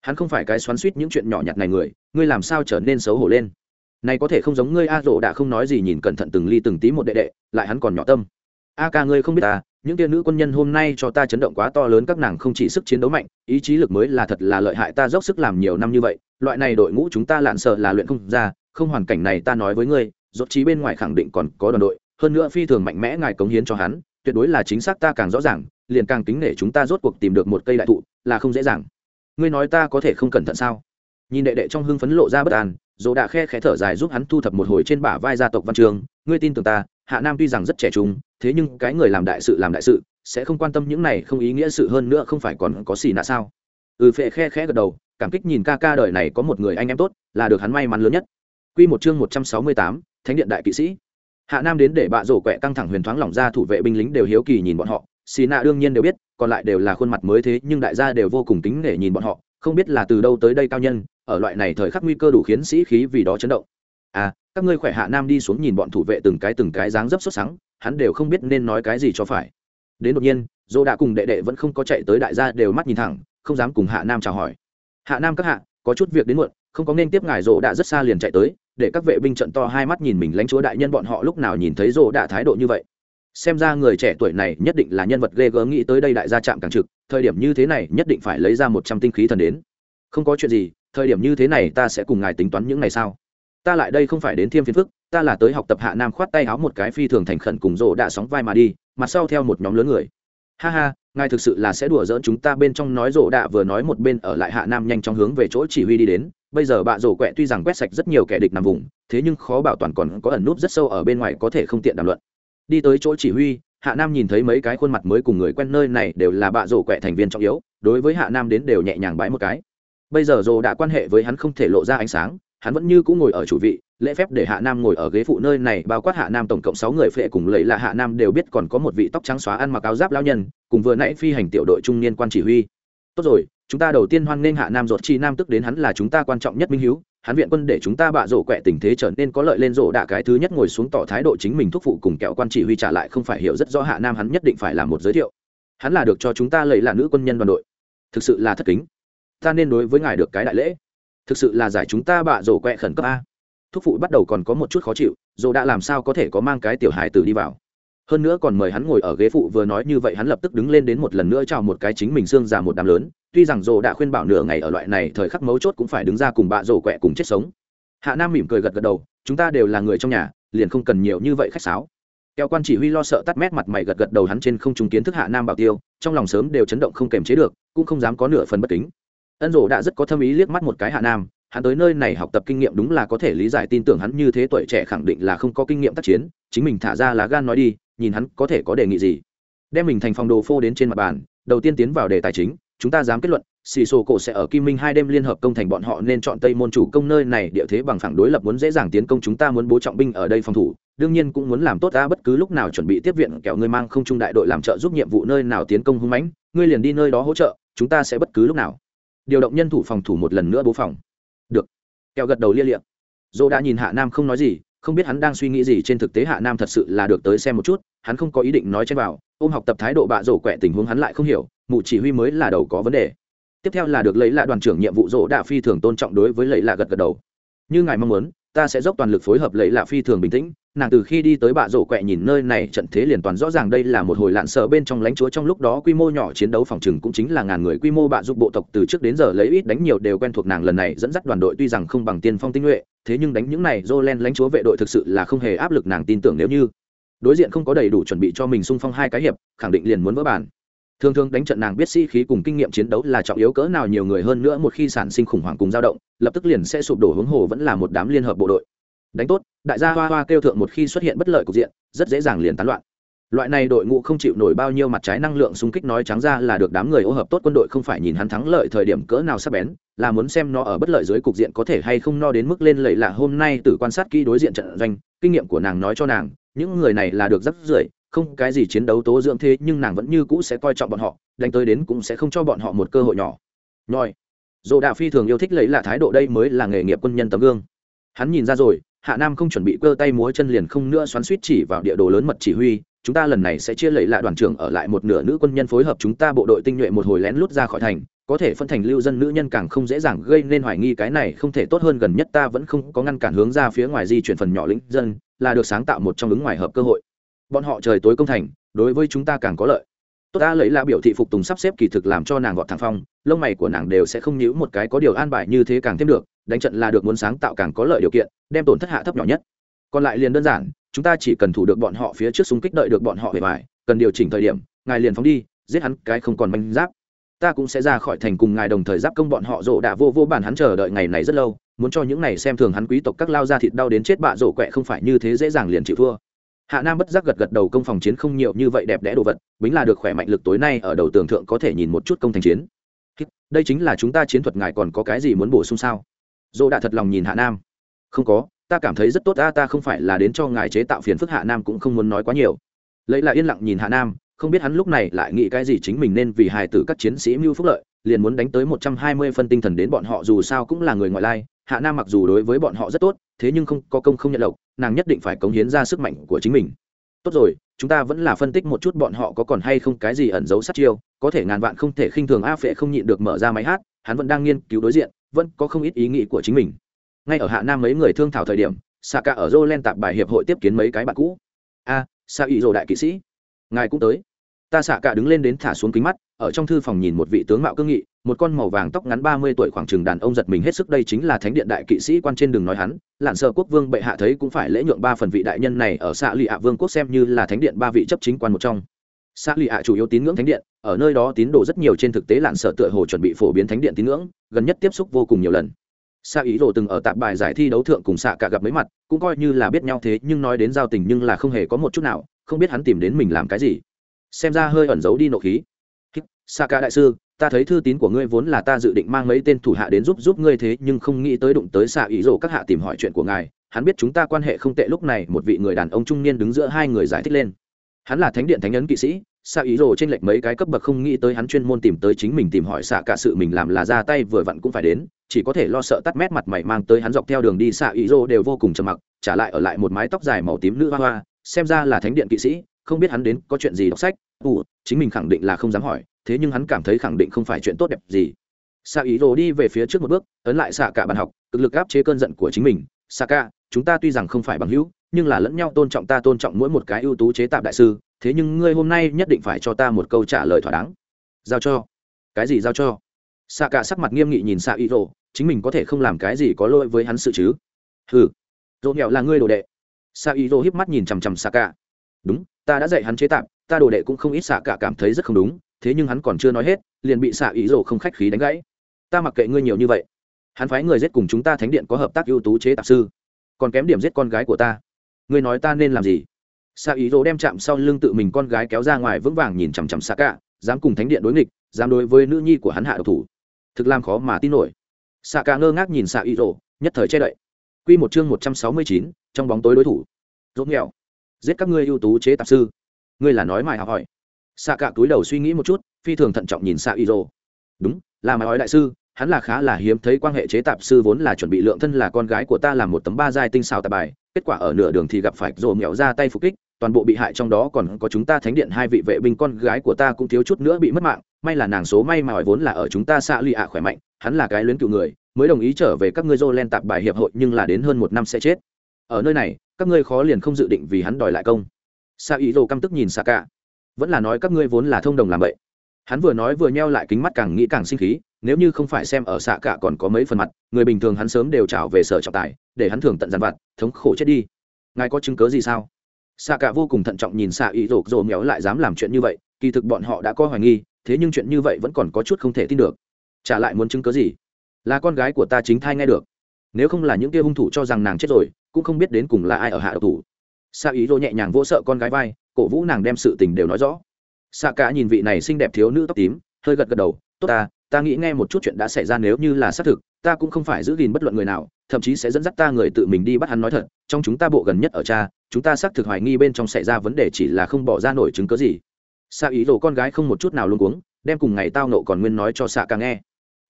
Hắn không phải cái xoắn suýt những chuyện nhỏ nhặt này người, ngươi làm sao trở nên xấu hổ lên? Này có thể không giống ngươi, a rộ đã không nói gì nhìn cẩn thận từng ly từng tí một đệ đệ, lại hắn còn nhỏ tâm. A ca ngươi không biết ta, những tia nữ quân nhân hôm nay cho ta chấn động quá to lớn các nàng không chỉ sức chiến đấu mạnh, ý chí lực mới là thật là lợi hại ta dốc sức làm nhiều năm như vậy, loại này đội ngũ chúng ta lạn sợ là luyện không ra, không hoàn cảnh này ta nói với ngươi, dốt trí bên ngoài khẳng định còn có đoàn đội, hơn nữa phi thường mạnh mẽ ngài cống hiến cho hắn, tuyệt đối là chính xác ta càng rõ ràng liền càng tính nể chúng ta rốt cuộc tìm được một cây đại thụ, là không dễ dàng. Ngươi nói ta có thể không cẩn thận sao? Nhìn đệ đệ trong hưng phấn lộ ra bất an, dỗ đã khe khẽ thở dài giúp hắn thu thập một hồi trên bả vai gia tộc văn trường. Ngươi tin tưởng ta, hạ nam tuy rằng rất trẻ trung, thế nhưng cái người làm đại sự làm đại sự, sẽ không quan tâm những này không ý nghĩa sự hơn nữa không phải còn có xì nạ sao? Ừ phệ khe khẽ gật đầu, cảm kích nhìn ca ca đời này có một người anh em tốt, là được hắn may mắn lớn nhất. Quy một chương một trăm sáu mươi tám, thánh điện đại kỵ sĩ. Hạ nam đến để bạ rổ quẹ căng thẳng huyền thoáng lỏng ra thủ vệ binh lính đều hiếu kỳ nhìn bọn họ xì nạ đương nhiên đều biết, còn lại đều là khuôn mặt mới thế, nhưng đại gia đều vô cùng tính để nhìn bọn họ, không biết là từ đâu tới đây cao nhân, ở loại này thời khắc nguy cơ đủ khiến sĩ khí vì đó chấn động. À các ngươi khỏe hạ nam đi xuống nhìn bọn thủ vệ từng cái từng cái dáng dấp xuất sáng, hắn đều không biết nên nói cái gì cho phải. Đến đột nhiên dô đã cùng đệ đệ vẫn không có chạy tới đại gia đều mắt nhìn thẳng, không dám cùng hạ nam chào hỏi. Hạ nam các hạ, có chút việc đến muộn, không có nên tiếp ngài dô đã rất xa liền chạy tới, để các vệ binh trận to hai mắt nhìn mình lãnh chúa đại nhân bọn họ lúc nào nhìn thấy dô đã thái độ như vậy xem ra người trẻ tuổi này nhất định là nhân vật ghê gớm nghĩ tới đây đại gia chạm càng trực, thời điểm như thế này nhất định phải lấy ra một trăm tinh khí thần đến. Không có chuyện gì, thời điểm như thế này ta sẽ cùng ngài tính toán những ngày sao ta lại đây không phải đến thiêm phiền phức, ta là tới học tập hạ nam khoát tay háo một cái phi thường thành khẩn cùng rộ đã sóng vai mà đi, mặt sau theo một nhóm lớn người. Ha ha, ngài thực sự là sẽ đùa dỡn chúng ta bên trong nói rộ đạ vừa nói một bên ở lại hạ nam nhanh chóng hướng về chỗ chỉ huy đi đến. Bây giờ bạ rổ quẹ tuy rằng quét sạch rất nhiều kẻ địch nằm vùng, thế nhưng khó bảo toàn còn có ẩn núp rất sâu ở bên ngoài có thể không tiện đàm luận đi tới chỗ chỉ huy, hạ nam nhìn thấy mấy cái khuôn mặt mới cùng người quen nơi này đều là bạ rổ quẹ thành viên trọng yếu, đối với hạ nam đến đều nhẹ nhàng bãi một cái. Bây giờ rổ đã quan hệ với hắn không thể lộ ra ánh sáng, hắn vẫn như cũng ngồi ở chủ vị, lễ phép để hạ nam ngồi ở ghế phụ nơi này, bao quát hạ nam tổng cộng sáu người phệ cùng lấy là hạ nam đều biết còn có một vị tóc trắng xóa ăn mặc áo giáp lao nhân, cùng vừa nãy phi hành tiểu đội trung niên quan chỉ huy. Tốt rồi chúng ta đầu tiên hoan nghênh hạ nam ruột chi nam tức đến hắn là chúng ta quan trọng nhất minh hiếu, hắn viện quân để chúng ta bạ rổ quẹ tình thế trở nên có lợi lên rổ đạ cái thứ nhất ngồi xuống tỏ thái độ chính mình thúc phụ cùng kẹo quan chỉ huy trả lại không phải hiểu rất rõ hạ nam hắn nhất định phải làm một giới thiệu. Hắn là được cho chúng ta lấy là nữ quân nhân đoàn đội. Thực sự là thất kính. Ta nên đối với ngài được cái đại lễ. Thực sự là giải chúng ta bạ rổ quẹ khẩn cấp a. Thúc phụ bắt đầu còn có một chút khó chịu, rổ đã làm sao có thể có mang cái tiểu hài tử đi vào. Hơn nữa còn mời hắn ngồi ở ghế phụ vừa nói như vậy hắn lập tức đứng lên đến một lần nữa chào một cái chính mình xương già một đám lớn tuy rằng rồ đã khuyên bảo nửa ngày ở loại này thời khắc mấu chốt cũng phải đứng ra cùng bạ rồ quẹ cùng chết sống. Hạ nam mỉm cười gật gật đầu, chúng ta đều là người trong nhà, liền không cần nhiều như vậy khách sáo. Keo quan chỉ huy lo sợ tắt mét mặt mày gật gật đầu hắn trên không trung kiến thức hạ nam bảo tiêu, trong lòng sớm đều chấn động không kềm chế được, cũng không dám có nửa phần bất kính. Ân rồ đã rất có thâm ý liếc mắt một cái hạ nam, hắn tới nơi này học tập kinh nghiệm đúng là có thể lý giải tin tưởng hắn như thế tuổi trẻ khẳng định là không có kinh nghiệm tác chiến, chính mình thả ra lá gan nói đi, nhìn hắn có thể có đề nghị gì. Đem mình thành phòng đồ phô đến trên mặt bàn, đầu tiên tiến vào đề tài chính chúng ta dám kết luận, xì sổ cổ sẽ ở kim minh hai đêm liên hợp công thành bọn họ nên chọn tây môn chủ công nơi này, địa thế bằng phẳng đối lập muốn dễ dàng tiến công chúng ta muốn bố trọng binh ở đây phòng thủ, đương nhiên cũng muốn làm tốt ta bất cứ lúc nào chuẩn bị tiếp viện, kẻo ngươi mang không trung đại đội làm trợ giúp nhiệm vụ nơi nào tiến công hung mãnh, ngươi liền đi nơi đó hỗ trợ, chúng ta sẽ bất cứ lúc nào. Điều động nhân thủ phòng thủ một lần nữa bố phòng. Được. Kẹo gật đầu lia liệm dô đã nhìn hạ nam không nói gì, không biết hắn đang suy nghĩ gì trên thực tế hạ nam thật sự là được tới xem một chút, hắn không có ý định nói chen vào, ôm học tập thái độ bạ rổ quẹ tình huống hắn lại không hiểu mụ chỉ huy mới là đầu có vấn đề. Tiếp theo là được lấy là đoàn trưởng nhiệm vụ rỗ đạ phi thường tôn trọng đối với lấy là gật gật đầu. Như ngài mong muốn, ta sẽ dốc toàn lực phối hợp lấy là phi thường bình tĩnh. Nàng từ khi đi tới bạ rổ quẹ nhìn nơi này, trận thế liền toàn rõ ràng đây là một hồi lạn sợ bên trong lãnh chúa trong lúc đó quy mô nhỏ chiến đấu phòng trừng cũng chính là ngàn người quy mô bạ giúp bộ tộc từ trước đến giờ lấy ít đánh nhiều đều quen thuộc nàng lần này dẫn dắt đoàn đội tuy rằng không bằng tiên phong tinh nhuệ, thế nhưng đánh những này Jolen lãnh chúa vệ đội thực sự là không hề áp lực nàng tin tưởng nếu như đối diện không có đầy đủ chuẩn bị cho mình xung phong hai cái hiệp, khẳng định liền muốn vỡ bản thường thường đánh trận nàng biết sĩ khí cùng kinh nghiệm chiến đấu là trọng yếu cỡ nào nhiều người hơn nữa một khi sản sinh khủng hoảng cùng dao động, lập tức liền sẽ sụp đổ hướng hồ vẫn là một đám liên hợp bộ đội. Đánh tốt, đại gia hoa hoa kêu thượng một khi xuất hiện bất lợi cục diện, rất dễ dàng liền tán loạn. Loại này đội ngũ không chịu nổi bao nhiêu mặt trái năng lượng xung kích nói trắng ra là được đám người ô hợp tốt quân đội không phải nhìn hắn thắng lợi thời điểm cỡ nào sắp bén, là muốn xem nó ở bất lợi dưới cục diện có thể hay không no đến mức lên lầy là hôm nay từ quan sát kỹ đối diện trận doanh, kinh nghiệm của nàng nói cho nàng, những người này là được rất rưởi không cái gì chiến đấu tố dưỡng thế, nhưng nàng vẫn như cũ sẽ coi trọng bọn họ, đánh tới đến cũng sẽ không cho bọn họ một cơ hội nhỏ. Nhoi. Dồ đạo phi thường yêu thích lấy là thái độ đây mới là nghề nghiệp quân nhân tấm gương. Hắn nhìn ra rồi, hạ nam không chuẩn bị cơ tay múa chân liền không nữa xoắn suýt chỉ vào địa đồ lớn mật chỉ huy, chúng ta lần này sẽ chia lẫy lại đoàn trưởng ở lại một nửa nữ quân nhân phối hợp chúng ta bộ đội tinh nhuệ một hồi lén lút ra khỏi thành, có thể phân thành lưu dân nữ nhân càng không dễ dàng gây nên hoài nghi cái này không thể tốt hơn gần nhất ta vẫn không có ngăn cản hướng ra phía ngoài di chuyển phần nhỏ lĩnh dân, là được sáng tạo một trong ứng ngoài hợp cơ hội bọn họ trời tối công thành, đối với chúng ta càng có lợi. Tốt ta lấy là biểu thị phục tùng sắp xếp kỳ thực làm cho nàng gọt thẳng phong, lông mày của nàng đều sẽ không nhíu một cái có điều an bài như thế càng thêm được, đánh trận là được muốn sáng tạo càng có lợi điều kiện, đem tổn thất hạ thấp nhỏ nhất. Còn lại liền đơn giản, chúng ta chỉ cần thủ được bọn họ phía trước súng kích đợi được bọn họ về bài cần điều chỉnh thời điểm, ngài liền phóng đi, giết hắn cái không còn manh giáp. Ta cũng sẽ ra khỏi thành cùng ngài đồng thời giáp công bọn họ rộ đã vô vô bản hắn chờ đợi ngày này rất lâu, muốn cho những này xem thường hắn quý tộc các lao ra thịt đau đến chết bạ rổ quẹ không phải như thế dễ dàng liền chịu thua hạ nam bất giác gật gật đầu công phòng chiến không nhiều như vậy đẹp đẽ đồ vật, bính là được khỏe mạnh lực tối nay ở đầu tường thượng có thể nhìn một chút công thành chiến. Đây chính là chúng ta chiến thuật ngài còn có cái gì muốn bổ sung sao? Dô đã thật lòng nhìn hạ nam. Không có, ta cảm thấy rất tốt, ta ta không phải là đến cho ngài chế tạo phiền phức, hạ nam cũng không muốn nói quá nhiều. Lấy lại yên lặng nhìn hạ nam, không biết hắn lúc này lại nghĩ cái gì chính mình nên vì hài tử các chiến sĩ mưu phúc lợi liền muốn đánh tới một trăm hai mươi phân tinh thần đến bọn họ dù sao cũng là người ngoại lai hạ nam mặc dù đối với bọn họ rất tốt thế nhưng không có công không nhận lộc nàng nhất định phải cống hiến ra sức mạnh của chính mình. Tốt rồi chúng ta vẫn là phân tích một chút bọn họ có còn hay không cái gì ẩn giấu sát chiêu có thể ngàn vạn không thể khinh thường a phệ không nhịn được mở ra máy hát hắn vẫn đang nghiên cứu đối diện vẫn có không ít ý nghĩ của chính mình. Ngay ở hạ nam mấy người thương thảo thời điểm xạ cả ở dô len tạp bài hiệp hội tiếp kiến mấy cái bạn cũ. A à, sa ý rồ đại kỵ sĩ ngài cũng tới. Ta xạ cả đứng lên đến thả xuống kính mắt ở trong thư phòng nhìn một vị tướng mạo cương nghị, một con màu vàng tóc ngắn ba mươi tuổi khoảng chừng đàn ông giật mình hết sức, đây chính là thánh điện đại kỵ sĩ quan trên đường nói hắn, lạn sợ quốc vương bệ hạ thấy cũng phải lễ nhượng ba phần vị đại nhân này ở xã lụy ạ vương quốc xem như là thánh điện ba vị chấp chính quan một trong. Xã lụy ạ chủ yếu tín ngưỡng thánh điện, ở nơi đó tín đồ rất nhiều trên thực tế lạn sợ tựa hồ chuẩn bị phổ biến thánh điện tín ngưỡng, gần nhất tiếp xúc vô cùng nhiều lần. Xạ ý đồ từng ở tạp bài giải thi đấu thượng cùng xạ cả gặp mấy mặt, cũng coi như là biết nhau thế, nhưng nói đến giao tình nhưng là không hề có một chút nào, không biết hắn tìm đến mình làm cái gì. Xem ra hơi ẩn giấu đi nộ khí xa cả đại sư, ta thấy thư tín của ngươi vốn là ta dự định mang mấy tên thủ hạ đến giúp giúp ngươi thế, nhưng không nghĩ tới đụng tới xạ ý rổ các hạ tìm hỏi chuyện của ngài. Hắn biết chúng ta quan hệ không tệ, lúc này một vị người đàn ông trung niên đứng giữa hai người giải thích lên. Hắn là thánh điện thánh ấn kỵ sĩ. Xạ ý rổ trên lệch mấy cái cấp bậc, không nghĩ tới hắn chuyên môn tìm tới chính mình tìm hỏi xạ cả sự mình làm là ra tay, vừa vặn cũng phải đến. Chỉ có thể lo sợ tắt mét mặt mày mang tới hắn dọc theo đường đi. Xạ ý rổ đều vô cùng trầm mặc, trả lại ở lại một mái tóc dài màu tím nữ hoa hoa, xem ra là thánh điện kỵ sĩ không biết hắn đến có chuyện gì đọc sách, ủ, chính mình khẳng định là không dám hỏi, thế nhưng hắn cảm thấy khẳng định không phải chuyện tốt đẹp gì. Xạ ý đồ đi về phía trước một bước, ấn lại xạ cả bàn học, cực lực áp chế cơn giận của chính mình. Xạ cả, chúng ta tuy rằng không phải bằng hữu, nhưng là lẫn nhau tôn trọng ta tôn trọng mỗi một cái ưu tú chế tạo đại sư, thế nhưng ngươi hôm nay nhất định phải cho ta một câu trả lời thỏa đáng. Giao cho. Cái gì giao cho? Xạ cả sắc mặt nghiêm nghị nhìn xạ ý đồ, chính mình có thể không làm cái gì có lỗi với hắn sự chứ? Ừ dỗ nghèo là ngươi đồ đệ. Xạ ý đồ híp mắt nhìn chằm chằm xạ cả. Đúng ta đã dạy hắn chế tạp, ta đồ đệ cũng không ít xạ cả cảm thấy rất không đúng, thế nhưng hắn còn chưa nói hết, liền bị xạ ý rồ không khách khí đánh gãy. Ta mặc kệ ngươi nhiều như vậy. Hắn phái người giết cùng chúng ta thánh điện có hợp tác ưu tú chế tạp sư. Còn kém điểm giết con gái của ta. Ngươi nói ta nên làm gì? Xạ ý rồ đem chạm sau lưng tự mình con gái kéo ra ngoài vững vàng nhìn chằm chằm xạ cả, dám cùng thánh điện đối nghịch, dám đối với nữ nhi của hắn hạ độc thủ. Thực làm khó mà tin nổi. Xạ cả ngơ ngác nhìn xạ ý rồ, nhất thời che đậy. Q một chương một trăm sáu mươi chín, trong bóng tối đối thủ. Dốt nghèo giết các ngươi ưu tú chế tạp sư. Ngươi là nói mài học hỏi. Xạ cả túi đầu suy nghĩ một chút, phi thường thận trọng nhìn xạ y rồ. Đúng, là mài hỏi đại sư, hắn là khá là hiếm thấy quan hệ chế tạp sư vốn là chuẩn bị lượng thân là con gái của ta làm một tấm ba giai tinh xào tạp bài, kết quả ở nửa đường thì gặp phải rồ nghèo ra tay phục kích, toàn bộ bị hại trong đó còn có chúng ta thánh điện hai vị vệ binh con gái của ta cũng thiếu chút nữa bị mất mạng, may là nàng số may mà hỏi vốn là ở chúng ta xạ lụy ạ khỏe mạnh, hắn là cái luyến cựu người, mới đồng ý trở về các ngươi dô len tạp bài hiệp hội nhưng là đến hơn một năm sẽ chết. Ở nơi này các ngươi khó liền không dự định vì hắn đòi lại công. Sa ý rồ căm tức nhìn sa cả vẫn là nói các ngươi vốn là thông đồng làm vậy. Hắn vừa nói vừa nheo lại kính mắt càng nghĩ càng sinh khí, nếu như không phải xem ở xạ cả còn có mấy phần mặt, người bình thường hắn sớm đều trào về sở trọng tài, để hắn thường tận dằn vặt, thống khổ chết đi. Ngài có chứng cớ gì sao? Xạ cả vô cùng thận trọng nhìn xạ ý rột rồ méo lại dám làm chuyện như vậy, kỳ thực bọn họ đã có hoài nghi, thế nhưng chuyện như vậy vẫn còn có chút không thể tin được. Trả lại muốn chứng cớ gì? Là con gái của ta chính thai nghe được nếu không là những kia hung thủ cho rằng nàng chết rồi, cũng không biết đến cùng là ai ở hạ độc thủ. Sa ý rô nhẹ nhàng vỗ sợ con gái vai, cổ vũ nàng đem sự tình đều nói rõ. Xạ cả nhìn vị này xinh đẹp thiếu nữ tóc tím, hơi gật gật đầu, tốt ta ta nghĩ nghe một chút chuyện đã xảy ra nếu như là xác thực, ta cũng không phải giữ gìn bất luận người nào, thậm chí sẽ dẫn dắt ta người tự mình đi bắt hắn nói thật, trong chúng ta bộ gần nhất ở cha, chúng ta xác thực hoài nghi bên trong xảy ra vấn đề chỉ là không bỏ ra nổi chứng cớ gì. Xạ ý rồ con gái không một chút nào luôn cuống, đem cùng ngày tao nộ còn nguyên nói cho xạ cả nghe.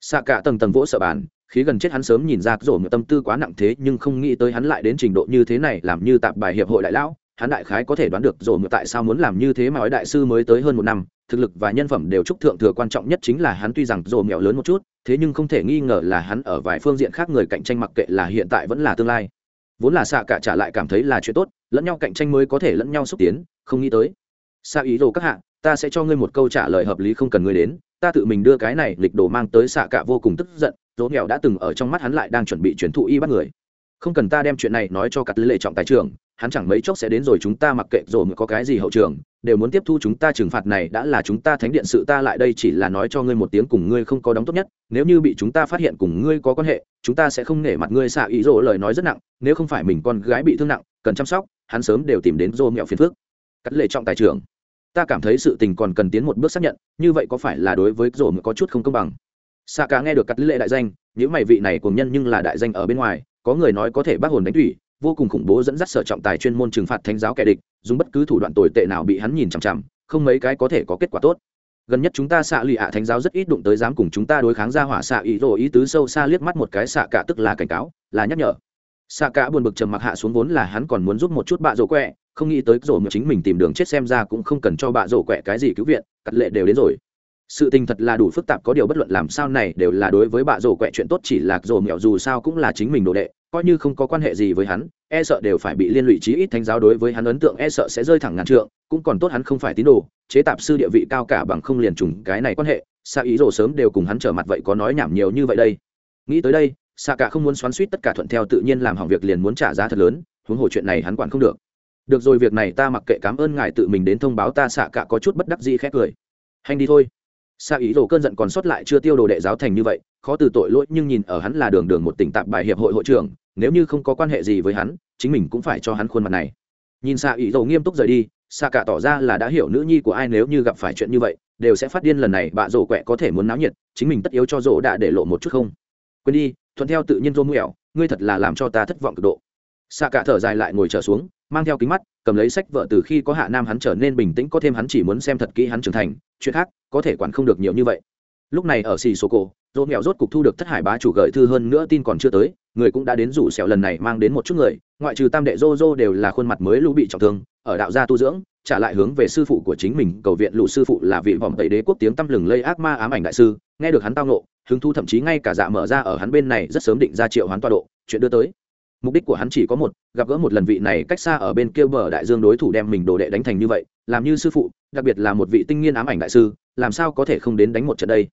Xạ cả tầng tầng vỗ sợ bàn khí gần chết hắn sớm nhìn ra rổ tâm tư quá nặng thế, nhưng không nghĩ tới hắn lại đến trình độ như thế này, làm như tạp bài hiệp hội đại lão, hắn đại khái có thể đoán được rổ tại sao muốn làm như thế mà nói đại sư mới tới hơn một năm, thực lực và nhân phẩm đều chúc thượng thừa quan trọng nhất chính là hắn tuy rằng rổ mẹo lớn một chút, thế nhưng không thể nghi ngờ là hắn ở vài phương diện khác người cạnh tranh mặc kệ là hiện tại vẫn là tương lai. Vốn là xạ cả trả lại cảm thấy là chuyện tốt, lẫn nhau cạnh tranh mới có thể lẫn nhau xúc tiến, không nghĩ tới. Xạ ý đồ các hạ, ta sẽ cho ngươi một câu trả lời hợp lý không cần ngươi đến, ta tự mình đưa cái này lịch đồ mang tới xạ cả vô cùng tức giận dỗ nghèo đã từng ở trong mắt hắn lại đang chuẩn bị chuyển thụ y bắt người. Không cần ta đem chuyện này nói cho cắt lệ trọng tài trường hắn chẳng mấy chốc sẽ đến rồi chúng ta mặc kệ rồi có cái gì hậu trường, đều muốn tiếp thu chúng ta trừng phạt này đã là chúng ta thánh điện sự ta lại đây chỉ là nói cho ngươi một tiếng cùng ngươi không có đóng tốt nhất, nếu như bị chúng ta phát hiện cùng ngươi có quan hệ, chúng ta sẽ không nể mặt ngươi xạ ý rỗ lời nói rất nặng, nếu không phải mình con gái bị thương nặng, cần chăm sóc, hắn sớm đều tìm đến rô mẹo phiền phước cắt lệ trọng tài trưởng, ta cảm thấy sự tình còn cần tiến một bước xác nhận, như vậy có phải là đối với rổ có chút không công bằng? Xạ cả nghe được cắt lệ đại danh những mày vị này cùng nhân nhưng là đại danh ở bên ngoài, có người nói có thể bác hồn đánh thủy, vô cùng khủng bố dẫn dắt sở trọng tài chuyên môn trừng phạt thánh giáo kẻ địch, dùng bất cứ thủ đoạn tồi tệ nào bị hắn nhìn chằm chằm, không mấy cái có thể có kết quả tốt. Gần nhất chúng ta xạ lụy ạ thánh giáo rất ít đụng tới dám cùng chúng ta đối kháng ra hỏa xạ ý rồ ý tứ sâu xa liếc mắt một cái xạ cả tức là cảnh cáo, là nhắc nhở. Xạ cả buồn bực trầm mặc hạ xuống vốn là hắn còn muốn giúp một chút bạ rổ quẹ, không nghĩ tới rổ chính mình tìm đường chết xem ra cũng không cần cho bạ rổ quẹ cái gì cứu viện cắt lệ đều đến rồi sự tình thật là đủ phức tạp, có điều bất luận làm sao này đều là đối với bạ rổ quẹ chuyện tốt, chỉ là rổ mẹo dù sao cũng là chính mình đồ đệ, coi như không có quan hệ gì với hắn e sợ đều phải bị liên lụy chí ít thánh giáo đối với hắn ấn tượng e sợ sẽ rơi thẳng ngàn trượng, cũng còn tốt hắn không phải tín đồ, chế tạp sư địa vị cao cả bằng không liền trùng cái này quan hệ xa ý rổ sớm đều cùng hắn trở mặt vậy có nói nhảm nhiều như vậy đây. Nghĩ tới đây xa cả không muốn xoắn suýt tất cả thuận theo tự nhiên làm hỏng việc liền muốn trả giá thật lớn, huống hồ chuyện này hắn quản không được. Được rồi, việc này ta mặc kệ, cảm ơn ngài tự mình đến thông báo, ta xạ cả có chút bất đắc dĩ khét cười. Hành đi thôi. Sa ý đồ cơn giận còn sót lại chưa tiêu đồ đệ giáo thành như vậy khó từ tội lỗi nhưng nhìn ở hắn là đường đường một tỉnh tạp bài hiệp hội hội trưởng nếu như không có quan hệ gì với hắn chính mình cũng phải cho hắn khuôn mặt này. Nhìn Sa ý đồ nghiêm túc rời đi Sa cả tỏ ra là đã hiểu nữ nhi của ai nếu như gặp phải chuyện như vậy đều sẽ phát điên lần này bạ rổ quẹ có thể muốn náo nhiệt chính mình tất yếu cho rổ đã để lộ một chút không? Quên đi thuận theo tự nhiên rô mèo, ngươi thật là làm cho ta thất vọng cực độ. Sa cả thở dài lại ngồi trở xuống mang theo kính mắt, cầm lấy sách vợ từ khi có hạ nam hắn trở nên bình tĩnh, có thêm hắn chỉ muốn xem thật kỹ hắn trưởng thành, chuyện khác, có thể quản không được nhiều như vậy. Lúc này ở xì số cổ dỗ mèo rốt cục thu được thất hải bá chủ gợi thư hơn nữa tin còn chưa tới, người cũng đã đến rủ sẹo lần này mang đến một chút người, ngoại trừ tam đệ dô dô đều là khuôn mặt mới lũ bị trọng thương, ở đạo gia tu dưỡng, trả lại hướng về sư phụ của chính mình, cầu viện lũ sư phụ là vị vòng tẩy đế quốc tiếng tăm lừng lây ác ma ám ảnh đại sư, nghe được hắn tao nộ hứng thu thậm chí ngay cả dạ mở ra ở hắn bên này rất sớm định ra triệu hoán toa độ, chuyện đưa tới mục đích của hắn chỉ có một, gặp gỡ một lần vị này cách xa ở bên kia bờ đại dương đối thủ đem mình đồ đệ đánh thành như vậy, làm như sư phụ, đặc biệt là một vị tinh nghiên ám ảnh đại sư, làm sao có thể không đến đánh một trận đây?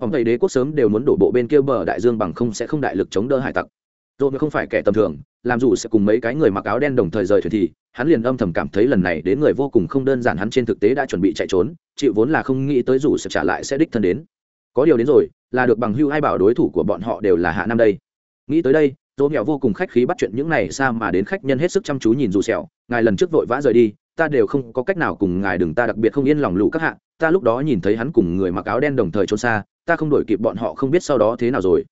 Ông thầy đế quốc sớm đều muốn đổ bộ bên kia bờ đại dương bằng không sẽ không đại lực chống đỡ hải tặc. Rồi không phải kẻ tầm thường, làm dù sẽ cùng mấy cái người mặc áo đen đồng thời rời thuyền thì, hắn liền âm thầm cảm thấy lần này đến người vô cùng không đơn giản hắn trên thực tế đã chuẩn bị chạy trốn, chịu vốn là không nghĩ tới dù sẽ trả lại sẽ đích thân đến. Có điều đến rồi, là được bằng hưu ai bảo đối thủ của bọn họ đều là hạ nam đây. Nghĩ tới đây dỗ nghèo vô cùng khách khí bắt chuyện những này xa mà đến khách nhân hết sức chăm chú nhìn dù sẹo. Ngài lần trước vội vã rời đi, ta đều không có cách nào cùng ngài đừng ta đặc biệt không yên lòng lũ các hạ. Ta lúc đó nhìn thấy hắn cùng người mặc áo đen đồng thời trốn xa, ta không đổi kịp bọn họ không biết sau đó thế nào rồi.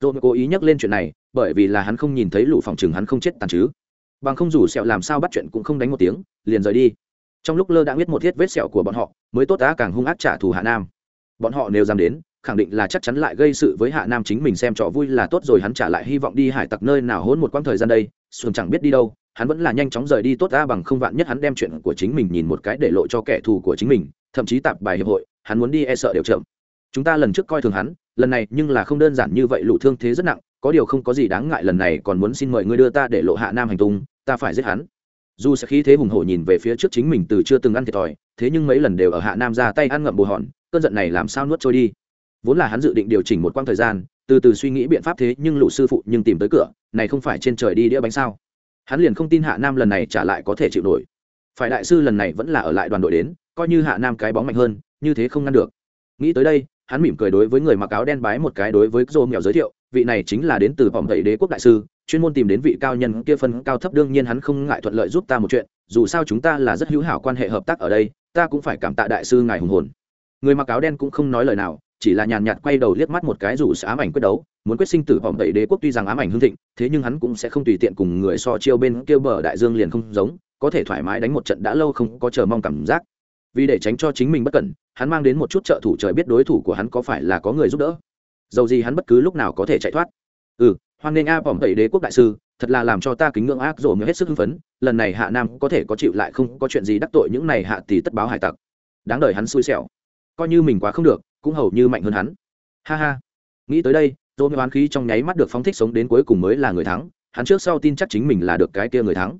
Dỗ cố ý nhắc lên chuyện này, bởi vì là hắn không nhìn thấy lũ phòng chừng hắn không chết tàn chứ. Bằng không dù sẹo làm sao bắt chuyện cũng không đánh một tiếng, liền rời đi. Trong lúc lơ đã biết một thiết vết sẹo của bọn họ, mới tốt đã càng hung ác trả thù hạ nam. Bọn họ nếu dám đến khẳng định là chắc chắn lại gây sự với hạ nam chính mình xem trò vui là tốt rồi, hắn trả lại hy vọng đi hải tặc nơi nào hôn một quãng thời gian đây, xuân chẳng biết đi đâu, hắn vẫn là nhanh chóng rời đi tốt ra bằng không vạn nhất hắn đem chuyện của chính mình nhìn một cái để lộ cho kẻ thù của chính mình, thậm chí tạp bài hiệp hội, hắn muốn đi e sợ đều chậm. Chúng ta lần trước coi thường hắn, lần này nhưng là không đơn giản như vậy lụ thương thế rất nặng, có điều không có gì đáng ngại, lần này còn muốn xin mời ngươi đưa ta để lộ hạ nam hành tung, ta phải giết hắn. Dù sẽ khí thế hùng hổ nhìn về phía trước chính mình từ chưa từng ăn thiệt thòi, thế nhưng mấy lần đều ở hạ nam ra tay ăn ngậm bù hòn, cơn giận này làm sao nuốt trôi đi? Vốn là hắn dự định điều chỉnh một quãng thời gian, từ từ suy nghĩ biện pháp thế nhưng lũ sư phụ nhưng tìm tới cửa, này không phải trên trời đi đĩa bánh sao? Hắn liền không tin hạ nam lần này trả lại có thể chịu nổi. Phải đại sư lần này vẫn là ở lại đoàn đội đến, coi như hạ nam cái bóng mạnh hơn, như thế không ngăn được. Nghĩ tới đây, hắn mỉm cười đối với người mặc áo đen bái một cái đối với dô mèo giới thiệu, vị này chính là đến từ vòng tẩy đế quốc đại sư, chuyên môn tìm đến vị cao nhân kia phân cao thấp, đương nhiên hắn không ngại thuận lợi giúp ta một chuyện, dù sao chúng ta là rất hữu hảo quan hệ hợp tác ở đây, ta cũng phải cảm tạ đại sư ngài hùng hồn. Người mặc áo đen cũng không nói lời nào chỉ là nhàn nhạt quay đầu liếc mắt một cái dù sẽ ám ảnh quyết đấu, muốn quyết sinh tử vòng tẩy đế quốc tuy rằng ám ảnh hưng thịnh, thế nhưng hắn cũng sẽ không tùy tiện cùng người so chiêu bên kia bờ đại dương liền không giống, có thể thoải mái đánh một trận đã lâu không có chờ mong cảm giác. Vì để tránh cho chính mình bất cẩn, hắn mang đến một chút trợ thủ trời biết đối thủ của hắn có phải là có người giúp đỡ. Dầu gì hắn bất cứ lúc nào có thể chạy thoát. Ừ hoan nghênh a vòng tẩy đế quốc đại sư, thật là làm cho ta kính ngưỡng ác rồi mới hết sức hưng phấn, lần này hạ nam có thể có chịu lại không có chuyện gì đắc tội những này hạ tỷ tất báo hải tặc. Đáng đời hắn xui xẻo. Coi như mình quá không được cũng hầu như mạnh hơn hắn. Ha ha. Nghĩ tới đây dỗ oán khí trong nháy mắt được phóng thích sống đến cuối cùng mới là người thắng, hắn trước sau tin chắc chính mình là được cái kia người thắng.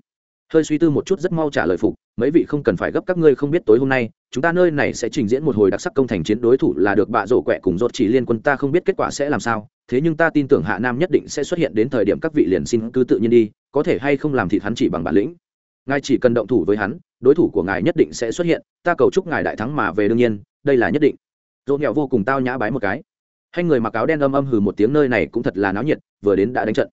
Hơi suy tư một chút rất mau trả lời phục, mấy vị không cần phải gấp các ngươi không biết tối hôm nay, chúng ta nơi này sẽ trình diễn một hồi đặc sắc công thành chiến đối thủ là được bạ rổ quẹ cùng rột chỉ liên quân, ta không biết kết quả sẽ làm sao, thế nhưng ta tin tưởng hạ nam nhất định sẽ xuất hiện đến thời điểm các vị liền xin cứ tự nhiên đi, có thể hay không làm thịt hắn chỉ bằng bản lĩnh. Ngài chỉ cần động thủ với hắn, đối thủ của ngài nhất định sẽ xuất hiện, ta cầu chúc ngài đại thắng mà về đương nhiên, đây là nhất định dỗ nghèo vô cùng tao nhã bái một cái. Hai người mặc áo đen âm âm hừ một tiếng nơi này cũng thật là náo nhiệt, vừa đến đã đánh trận.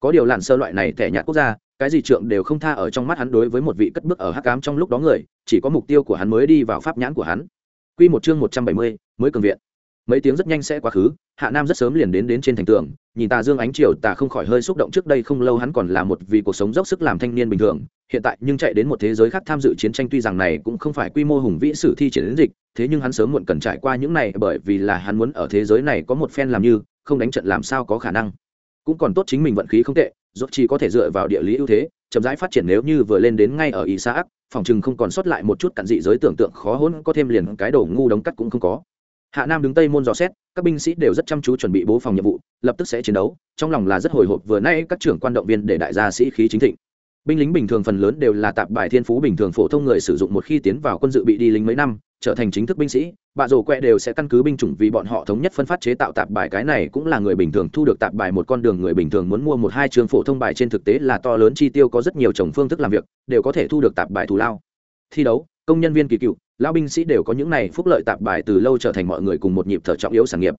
Có điều làn sơ loại này thẻ nhạt quốc gia, cái gì trượng đều không tha ở trong mắt hắn đối với một vị cất bước ở hắc cám trong lúc đó người, chỉ có mục tiêu của hắn mới đi vào pháp nhãn của hắn. Quy một chương một trăm bảy mươi, mới cường viện. Mấy tiếng rất nhanh sẽ quá khứ, hạ nam rất sớm liền đến đến trên thành tường, nhìn tà dương ánh chiều tà không khỏi hơi xúc động trước đây không lâu hắn còn là một vì cuộc sống dốc sức làm thanh niên bình thường, hiện tại nhưng chạy đến một thế giới khác tham dự chiến tranh tuy rằng này cũng không phải quy mô hùng vĩ sử thi triển đến dịch thế nhưng hắn sớm muộn cần trải qua những này bởi vì là hắn muốn ở thế giới này có một phen làm như, không đánh trận làm sao có khả năng. Cũng còn tốt chính mình vận khí không tệ dốt chỉ có thể dựa vào địa lý ưu thế, chậm rãi phát triển nếu như vừa lên đến ngay ở isaac, phòng chừng không còn sót lại một chút cặn dị giới tưởng tượng khó hỗn, có thêm liền cái đồ ngu đống cắt cũng không có. Hạ nam đứng tây môn dò xét, các binh sĩ đều rất chăm chú chuẩn bị bố phòng nhiệm vụ, lập tức sẽ chiến đấu, trong lòng là rất hồi hộp vừa nay các trưởng quan động viên để đại gia sĩ khí chính thịnh. Binh lính bình thường phần lớn đều là tạp bài thiên phú bình thường phổ thông người sử dụng một khi tiến vào quân dự bị đi lính mấy năm trở thành chính thức binh sĩ bạ rổ quẹ đều sẽ căn cứ binh chủng vì bọn họ thống nhất phân phát chế tạo tạp bài. Cái này cũng là người bình thường thu được tạp bài một con đường người bình thường muốn mua một hai trường phổ thông bài. Trên thực tế là to lớn chi tiêu, có rất nhiều chồng phương thức làm việc, đều có thể thu được tạp bài thù lao. Thi đấu, công nhân viên kỳ cựu, lão binh sĩ đều có những này phúc lợi tạp bài từ lâu trở thành mọi người cùng một nhịp thở trọng yếu sản nghiệp.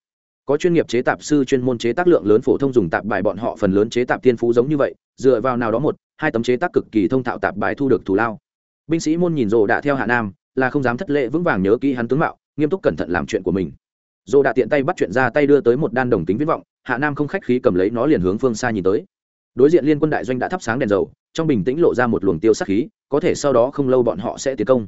Có chuyên nghiệp chế tạp sư, chuyên môn chế tác lượng lớn phổ thông dùng tạp bài. Bọn họ phần lớn chế tạp thiên phú giống như vậy, dựa vào nào đó một, hai tấm chế tác cực kỳ thông thạo tạp bài thu được thù lao. Binh sĩ môn nhìn rồ đã theo hạ nam là không dám thất lễ vững vàng nhớ kỹ hắn tướng mạo, nghiêm túc cẩn thận làm chuyện của mình. Rồ đã tiện tay bắt chuyện ra tay đưa tới một đan đồng tính viễn vọng, hạ nam không khách khí cầm lấy nó liền hướng phương xa nhìn tới. Đối diện liên quân đại doanh đã thắp sáng đèn dầu, trong bình tĩnh lộ ra một luồng tiêu sắc khí, có thể sau đó không lâu bọn họ sẽ tiến công.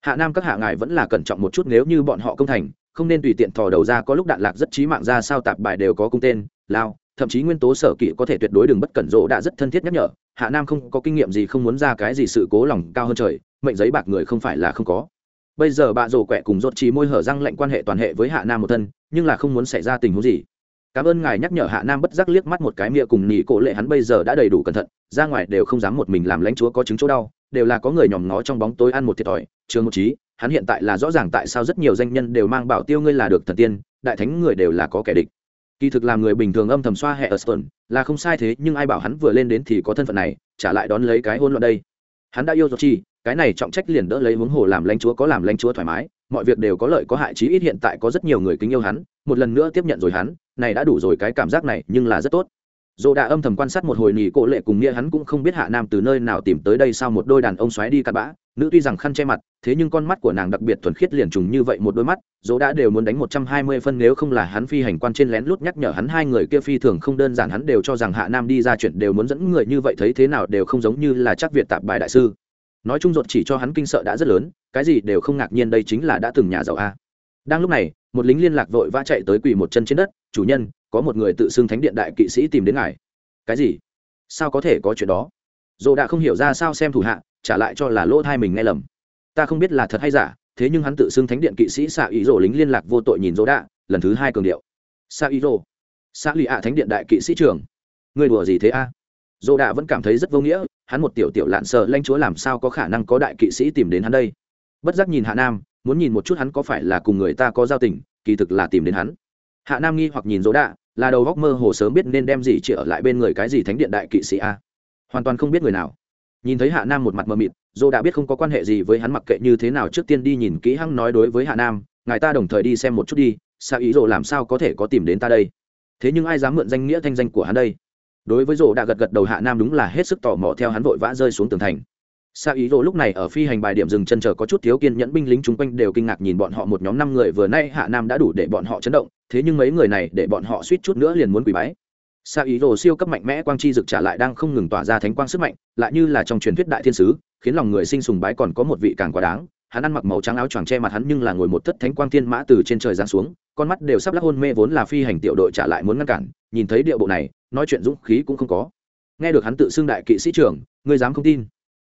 Hạ nam các hạ ngài vẫn là cẩn trọng một chút nếu như bọn họ công thành, không nên tùy tiện thò đầu ra có lúc đạn lạc rất trí mạng ra sao tạp bài đều có cung tên, lao thậm chí nguyên tố sở kỵ có thể tuyệt đối đừng bất cẩn rộ đã rất thân thiết nhắc nhở, hạ nam không có kinh nghiệm gì không muốn ra cái gì sự cố lòng cao hơn trời, mệnh giấy bạc người không phải là không có. Bây giờ bà rổ quẹ cùng rốt trí môi hở răng lệnh quan hệ toàn hệ với hạ nam một thân, nhưng là không muốn xảy ra tình huống gì. Cảm ơn ngài nhắc nhở hạ nam bất giác liếc mắt một cái mịa cùng nỉ cổ lệ hắn bây giờ đã đầy đủ cẩn thận, ra ngoài đều không dám một mình làm lãnh chúa có chứng chỗ đau, đều là có người nhòm ngó trong bóng tối ăn một thiệt thòi. Trường một trí hắn hiện tại là rõ ràng tại sao rất nhiều danh nhân đều mang bảo tiêu ngươi là được thần tiên, đại thánh người đều là có kẻ địch kỳ thực làm người bình thường âm thầm xoa hệ ở stone là không sai thế, nhưng ai bảo hắn vừa lên đến thì có thân phận này, trả lại đón lấy cái hôn luận đây. Hắn đã yêu rồi chi, cái này trọng trách liền đỡ lấy huống hồ làm lãnh chúa có làm lãnh chúa thoải mái, mọi việc đều có lợi có hại chí ít hiện tại có rất nhiều người kính yêu hắn, một lần nữa tiếp nhận rồi hắn, này đã đủ rồi cái cảm giác này, nhưng là rất tốt. Dồ đã âm thầm quan sát một hồi nỉ cổ lệ cùng nghĩa hắn cũng không biết hạ nam từ nơi nào tìm tới đây sao một đôi đàn ông xoáy đi cặn bã nữ tuy rằng khăn che mặt, thế nhưng con mắt của nàng đặc biệt thuần khiết liền trùng như vậy một đôi mắt, dỗ đã đều muốn đánh một trăm hai mươi phân nếu không là hắn phi hành quan trên lén lút nhắc nhở hắn hai người kia phi thường không đơn giản hắn đều cho rằng hạ nam đi ra chuyện đều muốn dẫn người như vậy thấy thế nào đều không giống như là chắc việt tạp bài đại sư. Nói chung ruột chỉ cho hắn kinh sợ đã rất lớn, cái gì đều không ngạc nhiên đây chính là đã từng nhà giàu a. Đang lúc này, một lính liên lạc vội vã chạy tới quỳ một chân trên đất, chủ nhân, có một người tự xưng thánh điện đại kỵ sĩ tìm đến ngài. Cái gì? Sao có thể có chuyện đó? Dồ đã không hiểu ra sao xem thủ hạ trả lại cho là lỗ thai mình nghe lầm. Ta không biết là thật hay giả, thế nhưng hắn tự xưng thánh điện kỵ sĩ xạ ý rồ lính liên lạc vô tội nhìn dỗ đạ, lần thứ hai cường điệu. Xạ ý rồ. Xạ lì ạ thánh điện đại kỵ sĩ trường người đùa gì thế a? À? dỗ đạ vẫn cảm thấy rất vô nghĩa, hắn một tiểu tiểu lạn sợ lanh chúa làm sao có khả năng có đại kỵ sĩ tìm đến hắn đây? Bất giác nhìn hạ nam, muốn nhìn một chút hắn có phải là cùng người ta có giao tình, kỳ thực là tìm đến hắn. Hạ nam nghi hoặc nhìn dỗ đạ, là đầu góc mơ hồ sớm biết nên đem gì chỉ ở lại bên người cái gì thánh điện đại kỵ sĩ a? Hoàn toàn không biết người nào nhìn thấy hạ nam một mặt mờ mịt dô đã biết không có quan hệ gì với hắn mặc kệ như thế nào trước tiên đi nhìn kỹ hăng nói đối với hạ nam ngài ta đồng thời đi xem một chút đi sao ý dô làm sao có thể có tìm đến ta đây? Thế nhưng ai dám mượn danh nghĩa thanh danh của hắn đây? Đối với dô đã gật gật đầu hạ nam đúng là hết sức tò mò theo hắn vội vã rơi xuống tường thành. Sa ý rồ lúc này ở phi hành bài điểm dừng chân chờ có chút thiếu kiên nhẫn binh lính chung quanh đều kinh ngạc nhìn bọn họ một nhóm năm người vừa nay Hạ Nam đã đủ để bọn họ chấn động, thế nhưng mấy người này để bọn họ suýt chút nữa liền muốn quỳ bái sa ý đồ siêu cấp mạnh mẽ quang chi dực trả lại đang không ngừng tỏa ra thánh quang sức mạnh, lại như là trong truyền thuyết đại thiên sứ, khiến lòng người sinh sùng bái còn có một vị càng quá đáng. Hắn ăn mặc màu trắng áo choàng che mặt hắn nhưng là ngồi một thất thánh quang thiên mã từ trên trời giáng xuống, con mắt đều sắp lắc hôn mê vốn là phi hành tiểu đội trả lại muốn ngăn cản, nhìn thấy điệu bộ này, nói chuyện dũng khí cũng không có. Nghe được hắn tự xưng đại kỵ sĩ trưởng, ngươi dám không tin?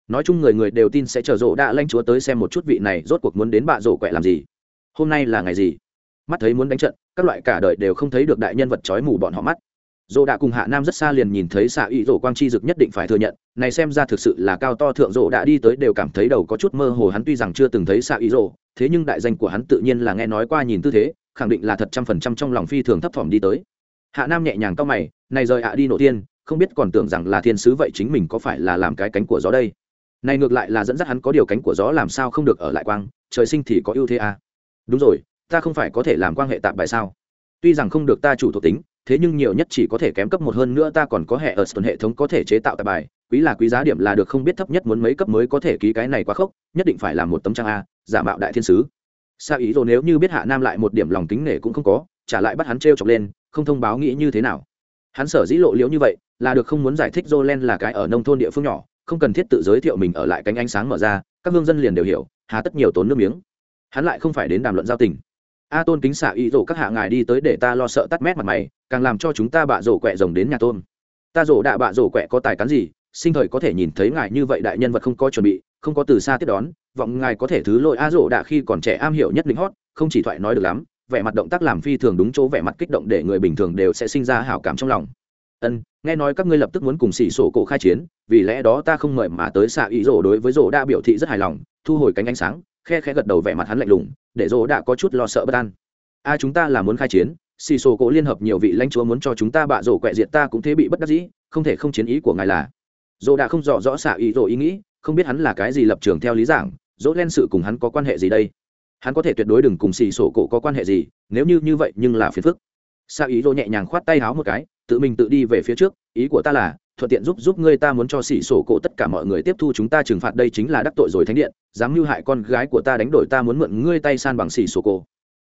Nói chung người người đều tin sẽ chờ rộ đã lanh chúa tới xem một chút vị này rốt cuộc muốn đến bạ rổ quẹ làm gì. Hôm nay là ngày gì? Mắt thấy muốn đánh trận, các loại cả đời đều không thấy được đại nhân vật trói mù bọn họ mắt dồ đã cùng hạ nam rất xa liền nhìn thấy xạ ý rổ quang chi dực nhất định phải thừa nhận, này xem ra thực sự là cao to thượng rổ đã đi tới đều cảm thấy đầu có chút mơ hồ, hắn tuy rằng chưa từng thấy xạ ý rổ thế nhưng đại danh của hắn tự nhiên là nghe nói qua nhìn tư thế, khẳng định là thật trăm phần trăm trong lòng phi thường thấp thỏm đi tới. Hạ nam nhẹ nhàng cao mày, này rời hạ đi nổ tiên, không biết còn tưởng rằng là thiên sứ vậy chính mình có phải là làm cái cánh của gió đây. Này ngược lại là dẫn dắt hắn có điều cánh của gió làm sao không được ở lại quang, trời sinh thì có ưu thế à. đúng rồi, ta không phải có thể làm quan hệ tạm bài sao? Tuy rằng không được ta chủ thuộc tính thế nhưng nhiều nhất chỉ có thể kém cấp một hơn nữa, ta còn có hệ ở tuần hệ thống có thể chế tạo tại bài. Quý là quý giá điểm là được không biết thấp nhất muốn mấy cấp mới có thể ký cái này quá khốc, nhất định phải là một tấm trang a, giả mạo đại thiên sứ. Xa ý rồi nếu như biết hạ nam lại một điểm lòng kính nể cũng không có, trả lại bắt hắn t r chọc lên, không thông báo nghĩ như thế nào. Hắn sở dĩ lộ liễu như vậy, là được không muốn giải thích jolen là cái ở nông thôn địa phương nhỏ, không cần thiết tự giới thiệu mình ở lại cánh ánh sáng mở ra, các hương dân liền đều hiểu, hà tất nhiều tốn nước miếng. Hắn lại không phải đến đàm luận giao tình a tôn kính xạ ý rổ các hạ ngài đi tới để ta lo sợ tắt mét mặt mày, càng làm cho chúng ta bạ rổ quẹ rồng đến nhà tôn. Ta rổ đạ bạ rổ quẹ có tài cán gì, sinh thời có thể nhìn thấy ngài như vậy đại nhân vật không có chuẩn bị, không có từ xa tiếp đón, vọng ngài có thể thứ lỗi a rổ đạ khi còn trẻ am hiểu nhất lính hót, không chỉ thoại nói được lắm, vẻ mặt động tác làm phi thường đúng chỗ vẻ mặt kích động để người bình thường đều sẽ sinh ra hảo cảm trong lòng. Ân, nghe nói các ngươi lập tức muốn cùng xỉ sổ cổ khai chiến, vì lẽ đó ta không mời mà tới xạ ý rổ đối với rổ đa biểu thị rất hài lòng, thu hồi cánh ánh sáng khe khẽ gật đầu vẻ mặt hắn lạnh lùng, để dỗ đã có chút lo sợ bất an. A, chúng ta là muốn khai chiến, xì xô cổ liên hợp nhiều vị lãnh chúa muốn cho chúng ta bạ rổ quẹ diệt ta cũng thế bị bất đắc dĩ, không thể không chiến ý của ngài là. Dỗ đã không rõ rõ xạ ý rổ ý nghĩ, không biết hắn là cái gì lập trường theo lý giảng, dỗ len sự cùng hắn có quan hệ gì đây? Hắn có thể tuyệt đối đừng cùng xì sổ cổ có quan hệ gì, nếu như như vậy nhưng là phiền phức. Xạ ý rổ nhẹ nhàng khoát tay háo một cái, tự mình tự đi về phía trước, ý của ta là thuận tiện giúp giúp ngươi ta muốn cho xỉ sổ cổ tất cả mọi người tiếp thu chúng ta trừng phạt đây chính là đắc tội rồi thánh điện, dám mưu hại con gái của ta đánh đổi ta muốn mượn ngươi tay san bằng xỉ sổ cổ.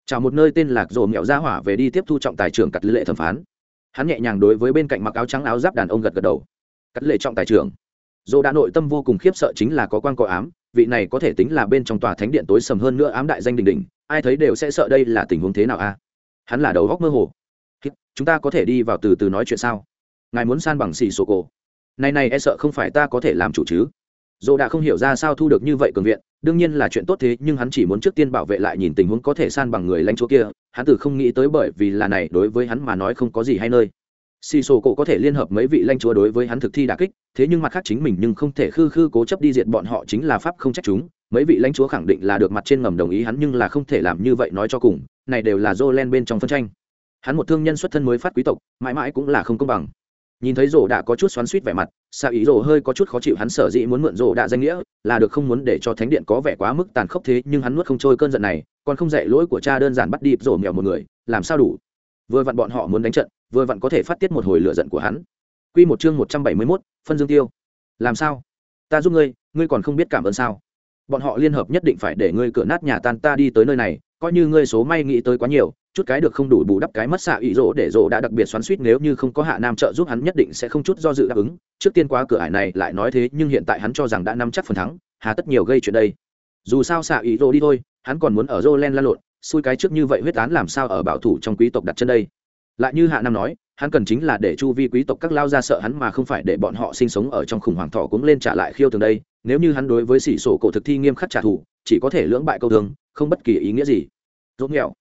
Chào một nơi tên lạc rồ mẹo ra hỏa về đi tiếp thu trọng tài trưởng cắt lệ thẩm phán. Hắn nhẹ nhàng đối với bên cạnh mặc áo trắng áo giáp đàn ông gật gật đầu. Cắt lệ trọng tài trưởng. Dồ đã nội tâm vô cùng khiếp sợ chính là có quan có ám, vị này có thể tính là bên trong tòa thánh điện tối sầm hơn nữa ám đại danh đình đình ai thấy đều sẽ sợ đây là tình huống thế nào a? Hắn là đầu góc mơ hồ. Chúng ta có thể đi vào từ từ nói chuyện sao? Ngài muốn san bằng xì sổ cổ. Này này e sợ không phải ta có thể làm chủ chứ. Dồ đã không hiểu ra sao thu được như vậy cường viện, đương nhiên là chuyện tốt thế, nhưng hắn chỉ muốn trước tiên bảo vệ lại nhìn tình huống có thể san bằng người lãnh chúa kia. Hắn từ không nghĩ tới bởi vì là này, đối với hắn mà nói không có gì hay nơi. Xì sổ cổ có thể liên hợp mấy vị lãnh chúa đối với hắn thực thi đà kích, thế nhưng mặt khác chính mình nhưng không thể khư khư cố chấp đi diệt bọn họ chính là pháp không trách chúng. Mấy vị lãnh chúa khẳng định là được mặt trên ngầm đồng ý, hắn nhưng là không thể làm như vậy nói cho cùng. Này đều là dô len bên trong phân tranh. Hắn một thương nhân xuất thân mới phát quý tộc, mãi mãi cũng là không công bằng nhìn thấy rổ đã có chút xoắn suýt vẻ mặt xạ ý rổ hơi có chút khó chịu hắn sở dĩ muốn mượn rổ đã danh nghĩa là được không muốn để cho thánh điện có vẻ quá mức tàn khốc thế nhưng hắn nuốt không trôi cơn giận này còn không dạy lỗi của cha đơn giản bắt đi rổ mèo một người làm sao đủ vừa vặn bọn họ muốn đánh trận vừa vặn có thể phát tiết một hồi lửa giận của hắn Quy một chương một trăm bảy mươi 171, phân dương tiêu. Làm sao? Ta giúp ngươi, ngươi còn không biết cảm ơn sao? Bọn họ liên hợp nhất định phải để ngươi cửa nát nhà tan ta đi tới nơi này, coi như ngươi số may nghĩ tới quá nhiều, chút cái được không đủ bù đắp cái mất xạ ý rỗ để rỗ đã đặc biệt xoắn suýt nếu như không có hạ nam trợ giúp hắn nhất định sẽ không chút do dự đáp ứng. Trước tiên qua cửa ải này lại nói thế, nhưng hiện tại hắn cho rằng đã nắm chắc phần thắng, hà tất nhiều gây chuyện đây. Dù sao xạ ý rỗ đi thôi, hắn còn muốn ở rô len lan lộn, xui cái trước như vậy huyết án làm sao ở bảo thủ trong quý tộc đặt chân đây. Lại như hạ nam nói, hắn cần chính là để chu vi quý tộc các lao ra sợ hắn mà không phải để bọn họ sinh sống ở trong khủng hoảng thọ cũng lên trả lại khiêu thường đây. Nếu như hắn đối với sỉ sổ cổ thực thi nghiêm khắc trả thù, chỉ có thể lưỡng bại câu thường không bất kỳ ý nghĩa gì. Rốt nghèo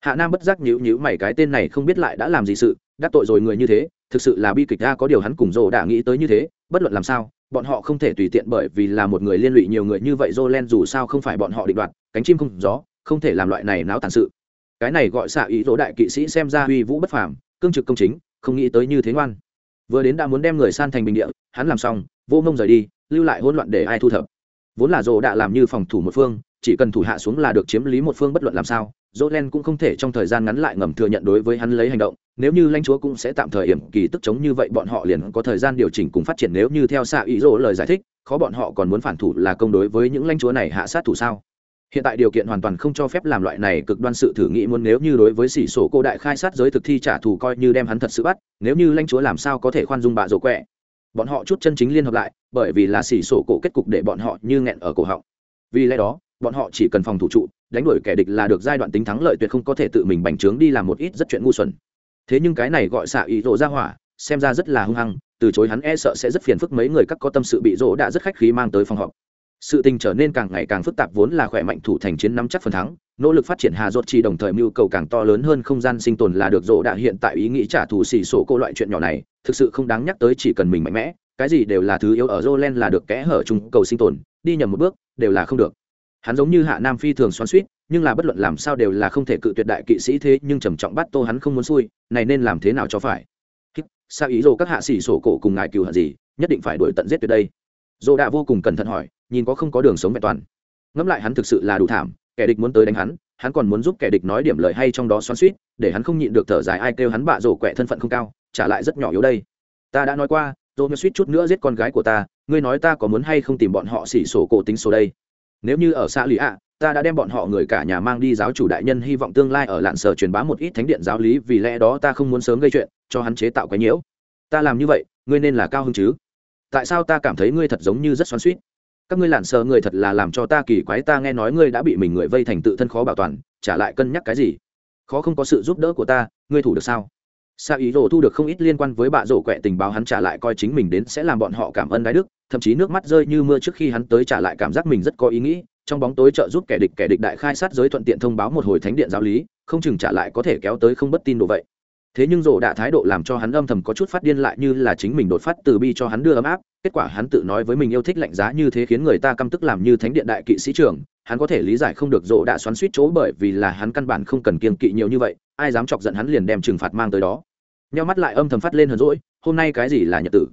hạ nam bất giác nhữ nhữ mày cái tên này không biết lại đã làm gì sự đắc tội rồi người như thế thực sự là bi kịch ra có điều hắn cùng rồ đã nghĩ tới như thế bất luận làm sao bọn họ không thể tùy tiện bởi vì là một người liên lụy nhiều người như vậy Jolen dù sao không phải bọn họ định đoạt, cánh chim không gió, không thể làm loại này náo tàn sự. Cái này gọi xạ ý dỗ đại kỵ sĩ xem ra uy vũ bất phàm, cương trực công chính, không nghĩ tới như thế ngoan. Vừa đến đã muốn đem người san thành bình địa, hắn làm xong, vô mông rời đi, lưu lại hỗn loạn để ai thu thập. Vốn là rồ đã làm như phòng thủ một phương, chỉ cần thủ hạ xuống là được chiếm lý một phương bất luận làm sao, Jolen cũng không thể trong thời gian ngắn lại ngầm thừa nhận đối với hắn lấy hành động, nếu như lãnh chúa cũng sẽ tạm thời hiểm kỳ tức chống như vậy bọn họ liền có thời gian điều chỉnh cùng phát triển nếu như theo xạ ý rỗ lời giải thích, khó bọn họ còn muốn phản thủ là công đối với những lãnh chúa này hạ sát thủ sao? Hiện tại điều kiện hoàn toàn không cho phép làm loại này cực đoan sự thử nghĩ muốn nếu như đối với sỉ sổ cô đại khai sát giới thực thi trả thù coi như đem hắn thật sự bắt, nếu như lãnh chúa làm sao có thể khoan dung bạ rồ quẹ. Bọn họ chút chân chính liên hợp lại, bởi vì là sỉ sổ cổ kết cục để bọn họ như nghẹn ở cổ họng. Vì lẽ đó, bọn họ chỉ cần phòng thủ trụ, đánh đuổi kẻ địch là được giai đoạn tính thắng lợi tuyệt không có thể tự mình bành trướng đi làm một ít rất chuyện ngu xuẩn. Thế nhưng cái này gọi xạ ý rộ ra hỏa, xem ra rất là hung hăng, từ chối hắn e sợ sẽ rất phiền phức mấy người các có tâm sự bị rỗ đã rất khách khí mang tới phòng họp. Sự tình trở nên càng ngày càng phức tạp vốn là khỏe mạnh thủ thành chiến nắm chắc phần thắng, nỗ lực phát triển hà rốt chi đồng thời mưu cầu càng to lớn hơn không gian sinh tồn là được rỗ đã hiện tại ý nghĩ trả thù xỉ sổ cô loại chuyện nhỏ này, thực sự không đáng nhắc tới chỉ cần mình mạnh mẽ, cái gì đều là thứ yếu ở Jolen là được kẽ hở chung cầu sinh tồn, đi nhầm một bước, đều là không được hắn giống như hạ nam phi thường xoắn suýt nhưng là bất luận làm sao đều là không thể cự tuyệt đại kỵ sĩ thế, nhưng trầm trọng bắt tô hắn không muốn xui, này nên làm thế nào cho phải? Sao ý dồ các hạ sĩ sổ cổ cùng ngài cừu hận gì, nhất định phải đuổi tận giết tuyệt đây. Dồ đã vô cùng cẩn thận hỏi, nhìn có không có đường sống vẹn toàn. Ngẫm lại hắn thực sự là đủ thảm, kẻ địch muốn tới đánh hắn hắn còn muốn giúp kẻ địch nói điểm lời hay trong đó xoắn suýt để hắn không nhịn được thở dài ai kêu hắn bạ rổ quẹ thân phận không cao, trả lại rất nhỏ yếu đây. Ta đã nói qua rồi suýt chút nữa giết con gái của ta, ngươi nói ta có muốn hay không tìm bọn họ xỉ sổ cổ tính số đây? Nếu như ở xã lì ạ, ta đã đem bọn họ người cả nhà mang đi giáo chủ đại nhân hy vọng tương lai ở lạn sở truyền bá một ít thánh điện giáo lý, vì lẽ đó ta không muốn sớm gây chuyện, cho hắn chế tạo cái nhiễu. Ta làm như vậy, ngươi nên là cao hơn chứ? Tại sao ta cảm thấy ngươi thật giống như rất xoắn suýt các ngươi lạn sở người thật là làm cho ta kỳ quái, ta nghe nói ngươi đã bị mình người vây thành tự thân khó bảo toàn, trả lại cân nhắc cái gì? Khó không có sự giúp đỡ của ta, ngươi thủ được sao? Sa ý đồ thu được không ít liên quan với bạ rổ quẹ tình báo hắn trả lại coi chính mình đến sẽ làm bọn họ cảm ơn đái đức, thậm chí nước mắt rơi như mưa trước khi hắn tới trả lại cảm giác mình rất có ý nghĩ, trong bóng tối trợ giúp kẻ địch kẻ địch đại khai sát giới thuận tiện thông báo một hồi thánh điện giáo lý, không chừng trả lại có thể kéo tới không bất tin đồ vậy. Thế nhưng rổ đã thái độ làm cho hắn âm thầm có chút phát điên lại như là chính mình đột phát từ bi cho hắn đưa ấm áp, kết quả hắn tự nói với mình yêu thích lạnh giá như thế khiến người ta căm tức làm như thánh điện đại kỵ sĩ trưởng, hắn có thể lý giải không được rổ đã xoắn suýt chỗ bởi vì là hắn căn bản không cần kiên kỵ nhiều như vậy, ai dám chọc giận hắn liền đem trừng phạt mang tới đó nheo mắt lại âm thầm phát lên hờn rỗi hôm nay cái gì là nhật tử?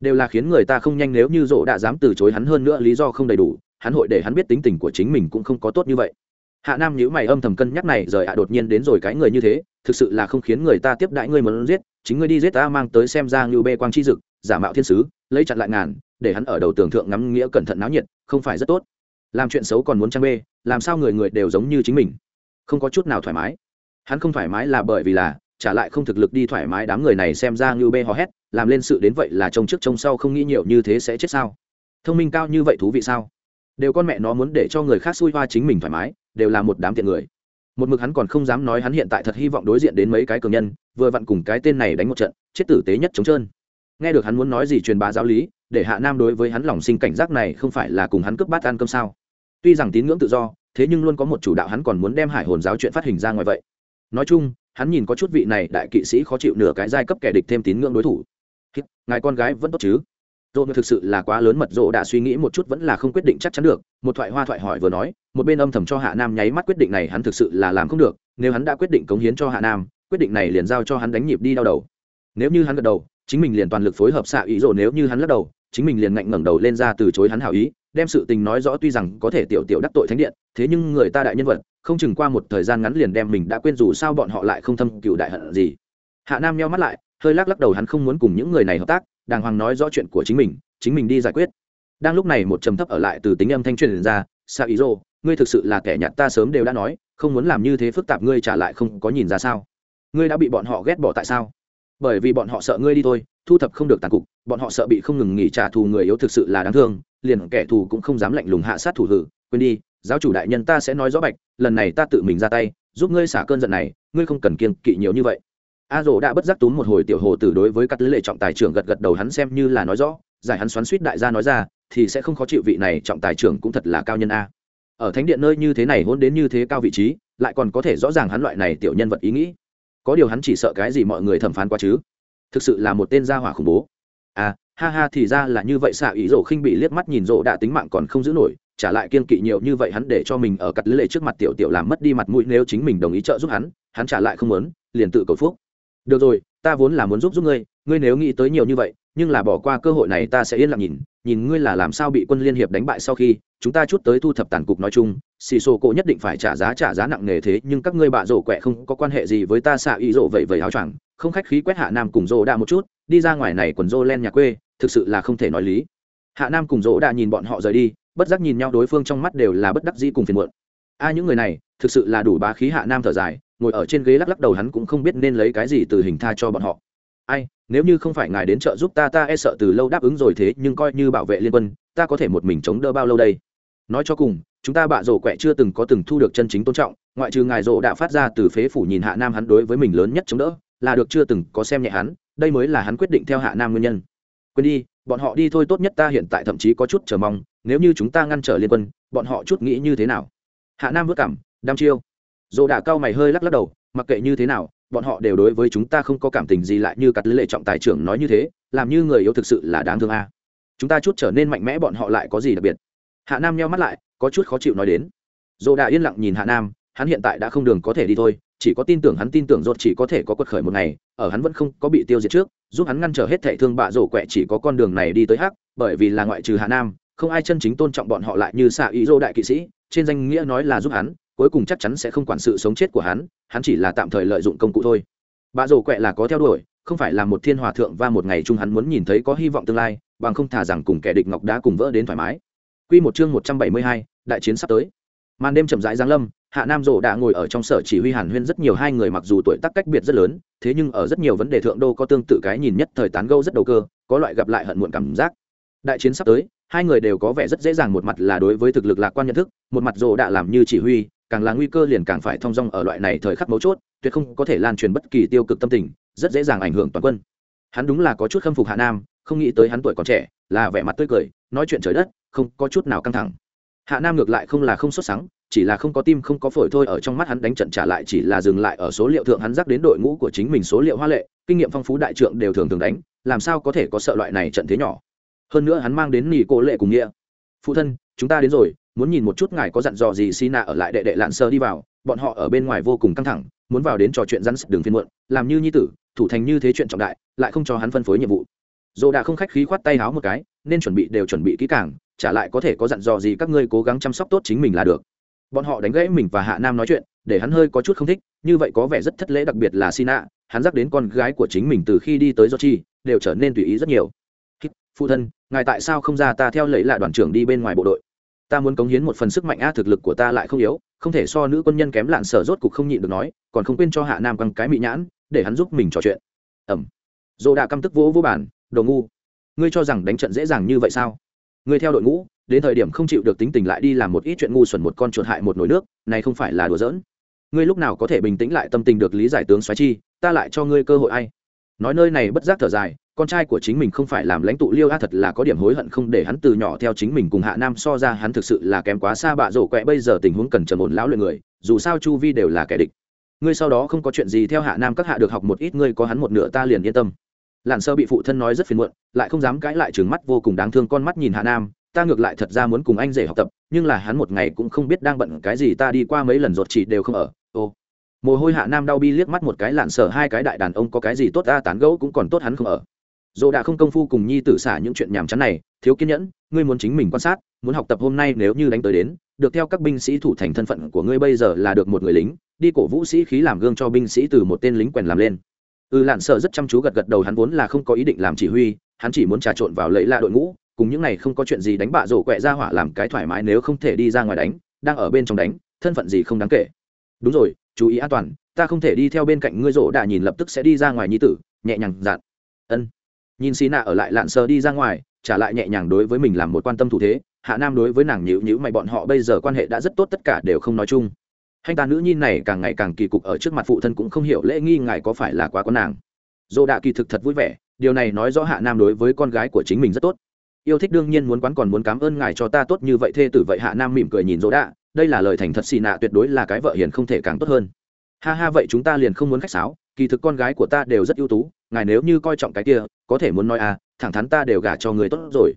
Đều là khiến người ta không nhanh nếu như rỗ đã dám từ chối hắn hơn nữa lý do không đầy đủ, hắn hội để hắn biết tính tình của chính mình cũng không có tốt như vậy. Hạ nam nhữ mày âm thầm cân nhắc này, rời ạ đột nhiên đến rồi cái người như thế, thực sự là không khiến người ta tiếp đãi ngươi muốn giết, chính ngươi đi giết ta mang tới xem ra ngưu bê quang chi dực, giả mạo thiên sứ, lấy chặn lại ngàn, để hắn ở đầu tường thượng ngắm nghĩa cẩn thận náo nhiệt, không phải rất tốt. Làm chuyện xấu còn muốn trang bê, làm sao người người đều giống như chính mình? Không có chút nào thoải mái. Hắn không thoải mái là bởi vì là trả lại không thực lực đi thoải mái đám người này xem ra như bê hò hét, làm lên sự đến vậy là trông trước trông sau không nghĩ nhiều như thế sẽ chết sao? Thông minh cao như vậy thú vị sao? Đều con mẹ nó muốn để cho người khác xui hoa chính mình thoải mái, đều là một đám tiện người. Một mực hắn còn không dám nói hắn hiện tại thật hy vọng đối diện đến mấy cái cường nhân, vừa vặn cùng cái tên này đánh một trận, chết tử tế nhất trống trơn. Nghe được hắn muốn nói gì truyền bá giáo lý, để hạ nam đối với hắn lòng sinh cảnh giác này không phải là cùng hắn cướp bát ăn cơm sao? Tuy rằng tín ngưỡng tự do, thế nhưng luôn có một chủ đạo hắn còn muốn đem hải hồn giáo chuyện phát hình ra ngoài vậy. Nói chung hắn nhìn có chút vị này đại kỵ sĩ khó chịu nửa cái giai cấp kẻ địch thêm tín ngưỡng đối thủ. Ngài con gái vẫn tốt chứ? Dỗ thực sự là quá lớn mật, dỗ đã suy nghĩ một chút vẫn là không quyết định chắc chắn được. Một thoại hoa thoại hỏi vừa nói, một bên âm thầm cho hạ nam nháy mắt quyết định này hắn thực sự là làm không được. Nếu hắn đã quyết định cống hiến cho hạ nam, quyết định này liền giao cho hắn đánh nhịp đi đau đầu. Nếu như hắn gật đầu, chính mình liền toàn lực phối hợp xạ ý rồi nếu như hắn lắc đầu, chính mình liền ngạnh ngẩng đầu lên ra từ chối hắn hảo ý. Đem sự tình nói rõ tuy rằng có thể tiểu tiểu đắc tội thánh điện, thế nhưng người ta đại nhân vật không chừng qua một thời gian ngắn liền đem mình đã quên dù sao bọn họ lại không thâm cựu đại hận gì. Hạ nam nheo mắt lại, hơi lắc lắc đầu hắn không muốn cùng những người này hợp tác, đàng hoàng nói rõ chuyện của chính mình chính mình đi giải quyết. Đang lúc này một trầm thấp ở lại từ tính âm thanh truyền ra, sa ý rô ngươi thực sự là kẻ nhạt ta sớm đều đã nói, không muốn làm như thế phức tạp ngươi trả lại không có nhìn ra sao? Ngươi đã bị bọn họ ghét bỏ tại sao? Bởi vì bọn họ sợ ngươi đi thôi, thu thập không được tàn cục, bọn họ sợ bị không ngừng nghỉ trả thù người yếu thực sự là đáng thương, liền kẻ thù cũng không dám lạnh lùng hạ sát thủ hử. Quên đi, giáo chủ đại nhân ta sẽ nói rõ bạch lần này ta tự mình ra tay, giúp ngươi xả cơn giận này, ngươi không cần kiên kỵ nhiều như vậy. A rổ đã bất giác túm một hồi tiểu hồ tử đối với các lễ trọng tài trưởng gật gật đầu hắn xem như là nói rõ, giải hắn xoắn suýt đại gia nói ra, thì sẽ không khó chịu vị này trọng tài trưởng cũng thật là cao nhân a. Ở thánh điện nơi như thế này hôn đến như thế cao vị trí, lại còn có thể rõ ràng hắn loại này tiểu nhân vật ý nghĩ. Có điều hắn chỉ sợ cái gì mọi người thẩm phán qua chứ? Thực sự là một tên gia hỏa khủng bố. À ha ha thì ra là như vậy, xạ ý rổ khinh bị liếc mắt nhìn rổ đã tính mạng còn không giữ nổi trả lại kiên kỵ nhiều như vậy hắn để cho mình ở cặt lưới lệ trước mặt tiểu tiểu làm mất đi mặt mũi nếu chính mình đồng ý trợ giúp hắn hắn trả lại không muốn, liền tự cầu phúc. Được rồi, ta vốn là muốn giúp giúp ngươi ngươi nếu nghĩ tới nhiều như vậy, nhưng là bỏ qua cơ hội này ta sẽ yên lặng nhìn nhìn ngươi là làm sao bị quân liên hiệp đánh bại sau khi, chúng ta chút tới thu thập tàn cục nói chung, xì xô cổ nhất định phải trả giá trả giá nặng nề thế, nhưng các ngươi bạ rổ quẹ không có quan hệ gì với ta xạ ý rổ vậy vậy áo choàng, không khách khí quét hạ nam cùng rổ đa một chút, đi ra ngoài này quần rô len nhà quê, thực sự là không thể nói lý. Hạ nam cùng rỗ đã nhìn bọn họ rời đi bất giác nhìn nhau đối phương trong mắt đều là bất đắc dĩ cùng phiền muộn. A, những người này, thực sự là đủ bá khí hạ nam thở dài, ngồi ở trên ghế lắc lắc đầu hắn cũng không biết nên lấy cái gì từ hình tha cho bọn họ. Ai, nếu như không phải ngài đến trợ giúp ta ta e sợ từ lâu đáp ứng rồi thế, nhưng coi như bảo vệ liên quân, ta có thể một mình chống đỡ bao lâu đây? Nói cho cùng, chúng ta bạ rổ quẹ chưa từng có từng thu được chân chính tôn trọng, ngoại trừ ngài rổ đã phát ra từ phế phủ nhìn hạ nam hắn đối với mình lớn nhất chống đỡ, là được chưa từng có xem nhẹ hắn, đây mới là hắn quyết định theo hạ nam nguyên nhân. Quên đi bọn họ đi thôi tốt nhất ta hiện tại thậm chí có chút chờ mong, nếu như chúng ta ngăn trở liên quân, bọn họ chút nghĩ như thế nào? Hạ nam vất cảm đam chiêu. Dồ đà cao mày hơi lắc lắc đầu, mặc kệ như thế nào, bọn họ đều đối với chúng ta không có cảm tình gì lại như cắt lệ trọng tài trưởng nói như thế, làm như người yêu thực sự là đáng thương a. Chúng ta chút trở nên mạnh mẽ bọn họ lại có gì đặc biệt? Hạ nam nheo mắt lại, có chút khó chịu nói đến. Dồ đà yên lặng nhìn hạ nam hắn hiện tại đã không đường có thể đi thôi chỉ có tin tưởng hắn tin tưởng rốt chỉ có thể có quật khởi một ngày ở hắn vẫn không có bị tiêu diệt trước giúp hắn ngăn trở hết thệ thương bạ rổ quẹ chỉ có con đường này đi tới hắc bởi vì là ngoại trừ hạ nam không ai chân chính tôn trọng bọn họ lại như xạ ý rô đại kỵ sĩ trên danh nghĩa nói là giúp hắn cuối cùng chắc chắn sẽ không quản sự sống chết của hắn hắn chỉ là tạm thời lợi dụng công cụ thôi. Bạ rổ quẹ là có theo đuổi không phải là một thiên hòa thượng và một ngày chung hắn muốn nhìn thấy có hy vọng tương lai bằng không thả rằng cùng kẻ địch ngọc đã cùng vỡ đến thoải mái. Quy một chương một trăm bảy mươi hai, đại chiến sắp tới. Màn đêm chậm rãi giáng lâm hạ nam rộ đã ngồi ở trong sở chỉ huy hàn huyên rất nhiều, hai người mặc dù tuổi tác cách biệt rất lớn, thế nhưng ở rất nhiều vấn đề thượng đô có tương tự cái nhìn nhất thời tán gâu rất đầu cơ, có loại gặp lại hận muộn cảm giác. Đại chiến sắp tới, hai người đều có vẻ rất dễ dàng một mặt là đối với thực lực lạc quan nhận thức, một mặt rộ đã làm như chỉ huy, càng là nguy cơ liền càng phải thong dong ở loại này thời khắc mấu chốt, tuyệt không có thể lan truyền bất kỳ tiêu cực tâm tình, rất dễ dàng ảnh hưởng toàn quân. Hắn đúng là có chút khâm phục hạ nam, không nghĩ tới hắn tuổi còn trẻ, là vẻ mặt tươi cười, nói chuyện trời đất, không có chút nào căng thẳng. Hạ nam ngược lại không là không xuất sáng chỉ là không có tim không có phổi thôi ở trong mắt hắn đánh trận trả lại chỉ là dừng lại ở số liệu thượng hắn dắt đến đội ngũ của chính mình số liệu hoa lệ, kinh nghiệm phong phú đại trượng đều thường thường đánh, làm sao có thể có sợ loại này trận thế nhỏ. Hơn nữa hắn mang đến nỉ cô lệ cùng nghĩa. Phụ thân, chúng ta đến rồi, muốn nhìn một chút ngài có dặn dò gì xi nạ ở lại đệ đệ lạn sơ đi vào, bọn họ ở bên ngoài vô cùng căng thẳng, muốn vào đến trò chuyện rắn đường phiên muộn, làm như nhi tử, thủ thành như thế chuyện trọng đại, lại không cho hắn phân phối nhiệm vụ. Dồ đã không khách khí khoát tay háo một cái, nên chuẩn bị đều chuẩn bị kỹ càng, trả lại có thể có dặn dò gì các ngươi cố gắng chăm sóc tốt chính mình là được bọn họ đánh gãy mình và hạ nam nói chuyện, để hắn hơi có chút không thích, như vậy có vẻ rất thất lễ, đặc biệt là sina, hắn dắt đến con gái của chính mình từ khi đi tới Do Chi đều trở nên tùy ý rất nhiều. Phụ thân, ngài tại sao không ra ta theo lấy là đoàn trưởng đi bên ngoài bộ đội? Ta muốn cống hiến một phần sức mạnh a thực lực của ta lại không yếu, không thể so nữ quân nhân kém lạn sở, rốt cục không nhịn được nói, còn không quên cho hạ nam căng cái mị nhãn, để hắn giúp mình trò chuyện. Ẩm. Dồ đạ căm tức vỗ vô bản đồ ngu. Ngươi cho rằng đánh trận dễ dàng như vậy sao? Ngươi theo đội ngũ đến thời điểm không chịu được tính tình lại đi làm một ít chuyện ngu xuẩn một con chuột hại một nồi nước, này không phải là đùa giỡn. Ngươi lúc nào có thể bình tĩnh lại tâm tình được lý giải tướng xoáy chi, ta lại cho ngươi cơ hội ai. Nói nơi này bất giác thở dài, con trai của chính mình không phải làm lãnh tụ liêu a thật là có điểm hối hận không để hắn từ nhỏ theo chính mình cùng hạ nam so ra hắn thực sự là kém quá xa bạ rổ quẹ bây giờ tình huống cần trầm ổn lão luyện người, dù sao chu vi đều là kẻ địch. Ngươi sau đó không có chuyện gì theo hạ nam các hạ được học một ít, ngươi có hắn một nửa ta liền yên tâm. Lặn sơ bị phụ thân nói rất phiền muộn, lại không dám cãi lại trừng mắt vô cùng đáng thương con mắt nhìn hạ nam ta ngược lại thật ra muốn cùng anh rể học tập, nhưng là hắn một ngày cũng không biết đang bận cái gì, ta đi qua mấy lần ruột chỉ đều không ở. Ô mồ hôi hạ nam đau bi liếc mắt một cái lạn sở hai cái đại đàn ông có cái gì tốt ta tán gẫu cũng còn tốt hắn không ở. Dồ đã không công phu cùng nhi tử xả những chuyện nhàm chán này, thiếu kiên nhẫn, ngươi muốn chính mình quan sát, muốn học tập hôm nay nếu như đánh tới đến, được theo các binh sĩ thủ thành thân phận của ngươi bây giờ là được một người lính, đi cổ vũ sĩ khí làm gương cho binh sĩ từ một tên lính quèn làm lên. Ừ lạn sợ rất chăm chú gật gật đầu, hắn vốn là không có ý định làm chỉ huy, hắn chỉ muốn trà trộn vào lấy la đội ngũ cùng những này không có chuyện gì đánh bạ rổ quẹ ra hỏa làm cái thoải mái nếu không thể đi ra ngoài đánh, đang ở bên trong đánh, thân phận gì không đáng kể. Đúng rồi, chú ý an toàn, ta không thể đi theo bên cạnh ngươi rổ đã nhìn lập tức sẽ đi ra ngoài nhi tử, nhẹ nhàng dặn. Ân. Nhìn xì nạ ở lại lạn sơ đi ra ngoài, trả lại nhẹ nhàng đối với mình làm một quan tâm thủ thế, hạ nam đối với nàng nhữ nhữ mày bọn họ bây giờ quan hệ đã rất tốt tất cả đều không nói chung. Hành ta nữ nhi này càng ngày càng kỳ cục ở trước mặt phụ thân cũng không hiểu lễ nghi ngài có phải là quá con nàng. Dô đạ kỳ thực thật vui vẻ, điều này nói rõ hạ nam đối với con gái của chính mình rất tốt yêu thích đương nhiên muốn quán còn muốn cảm ơn ngài cho ta tốt như vậy, thê tử vậy hạ nam mỉm cười nhìn dỗ đạ đây là lời thành thật xì nạ, tuyệt đối là cái vợ hiền không thể càng tốt hơn. Ha ha, vậy chúng ta liền không muốn khách sáo, kỳ thực con gái của ta đều rất ưu tú, ngài nếu như coi trọng cái kia, có thể muốn nói à thẳng thắn ta đều gả cho người tốt rồi.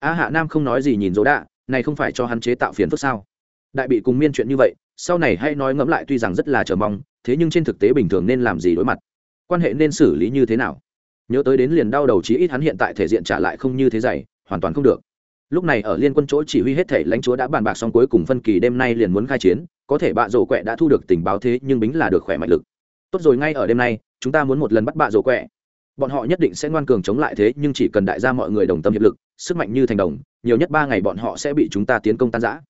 A hạ nam không nói gì nhìn dỗ đạ này không phải cho hắn chế tạo phiền phức sao? Đại bị cùng miên chuyện như vậy, sau này hay nói ngẫm lại tuy rằng rất là chờ mong, thế nhưng trên thực tế bình thường nên làm gì đối mặt? Quan hệ nên xử lý như thế nào? Nhớ tới đến liền đau đầu chí ít hắn hiện tại thể diện trả lại không như thế dày hoàn toàn không được. Lúc này ở liên quân chỗ chỉ huy hết thể lãnh chúa đã bàn bạc xong cuối cùng phân kỳ đêm nay liền muốn khai chiến, có thể bạ rổ quẹ đã thu được tình báo thế nhưng bính là được khỏe mạnh lực. Tốt rồi, ngay ở đêm nay, chúng ta muốn một lần bắt bạ rổ quẹ. Bọn họ nhất định sẽ ngoan cường chống lại thế nhưng chỉ cần đại gia mọi người đồng tâm hiệp lực, sức mạnh như thành đồng, nhiều nhất ba ngày bọn họ sẽ bị chúng ta tiến công tan giã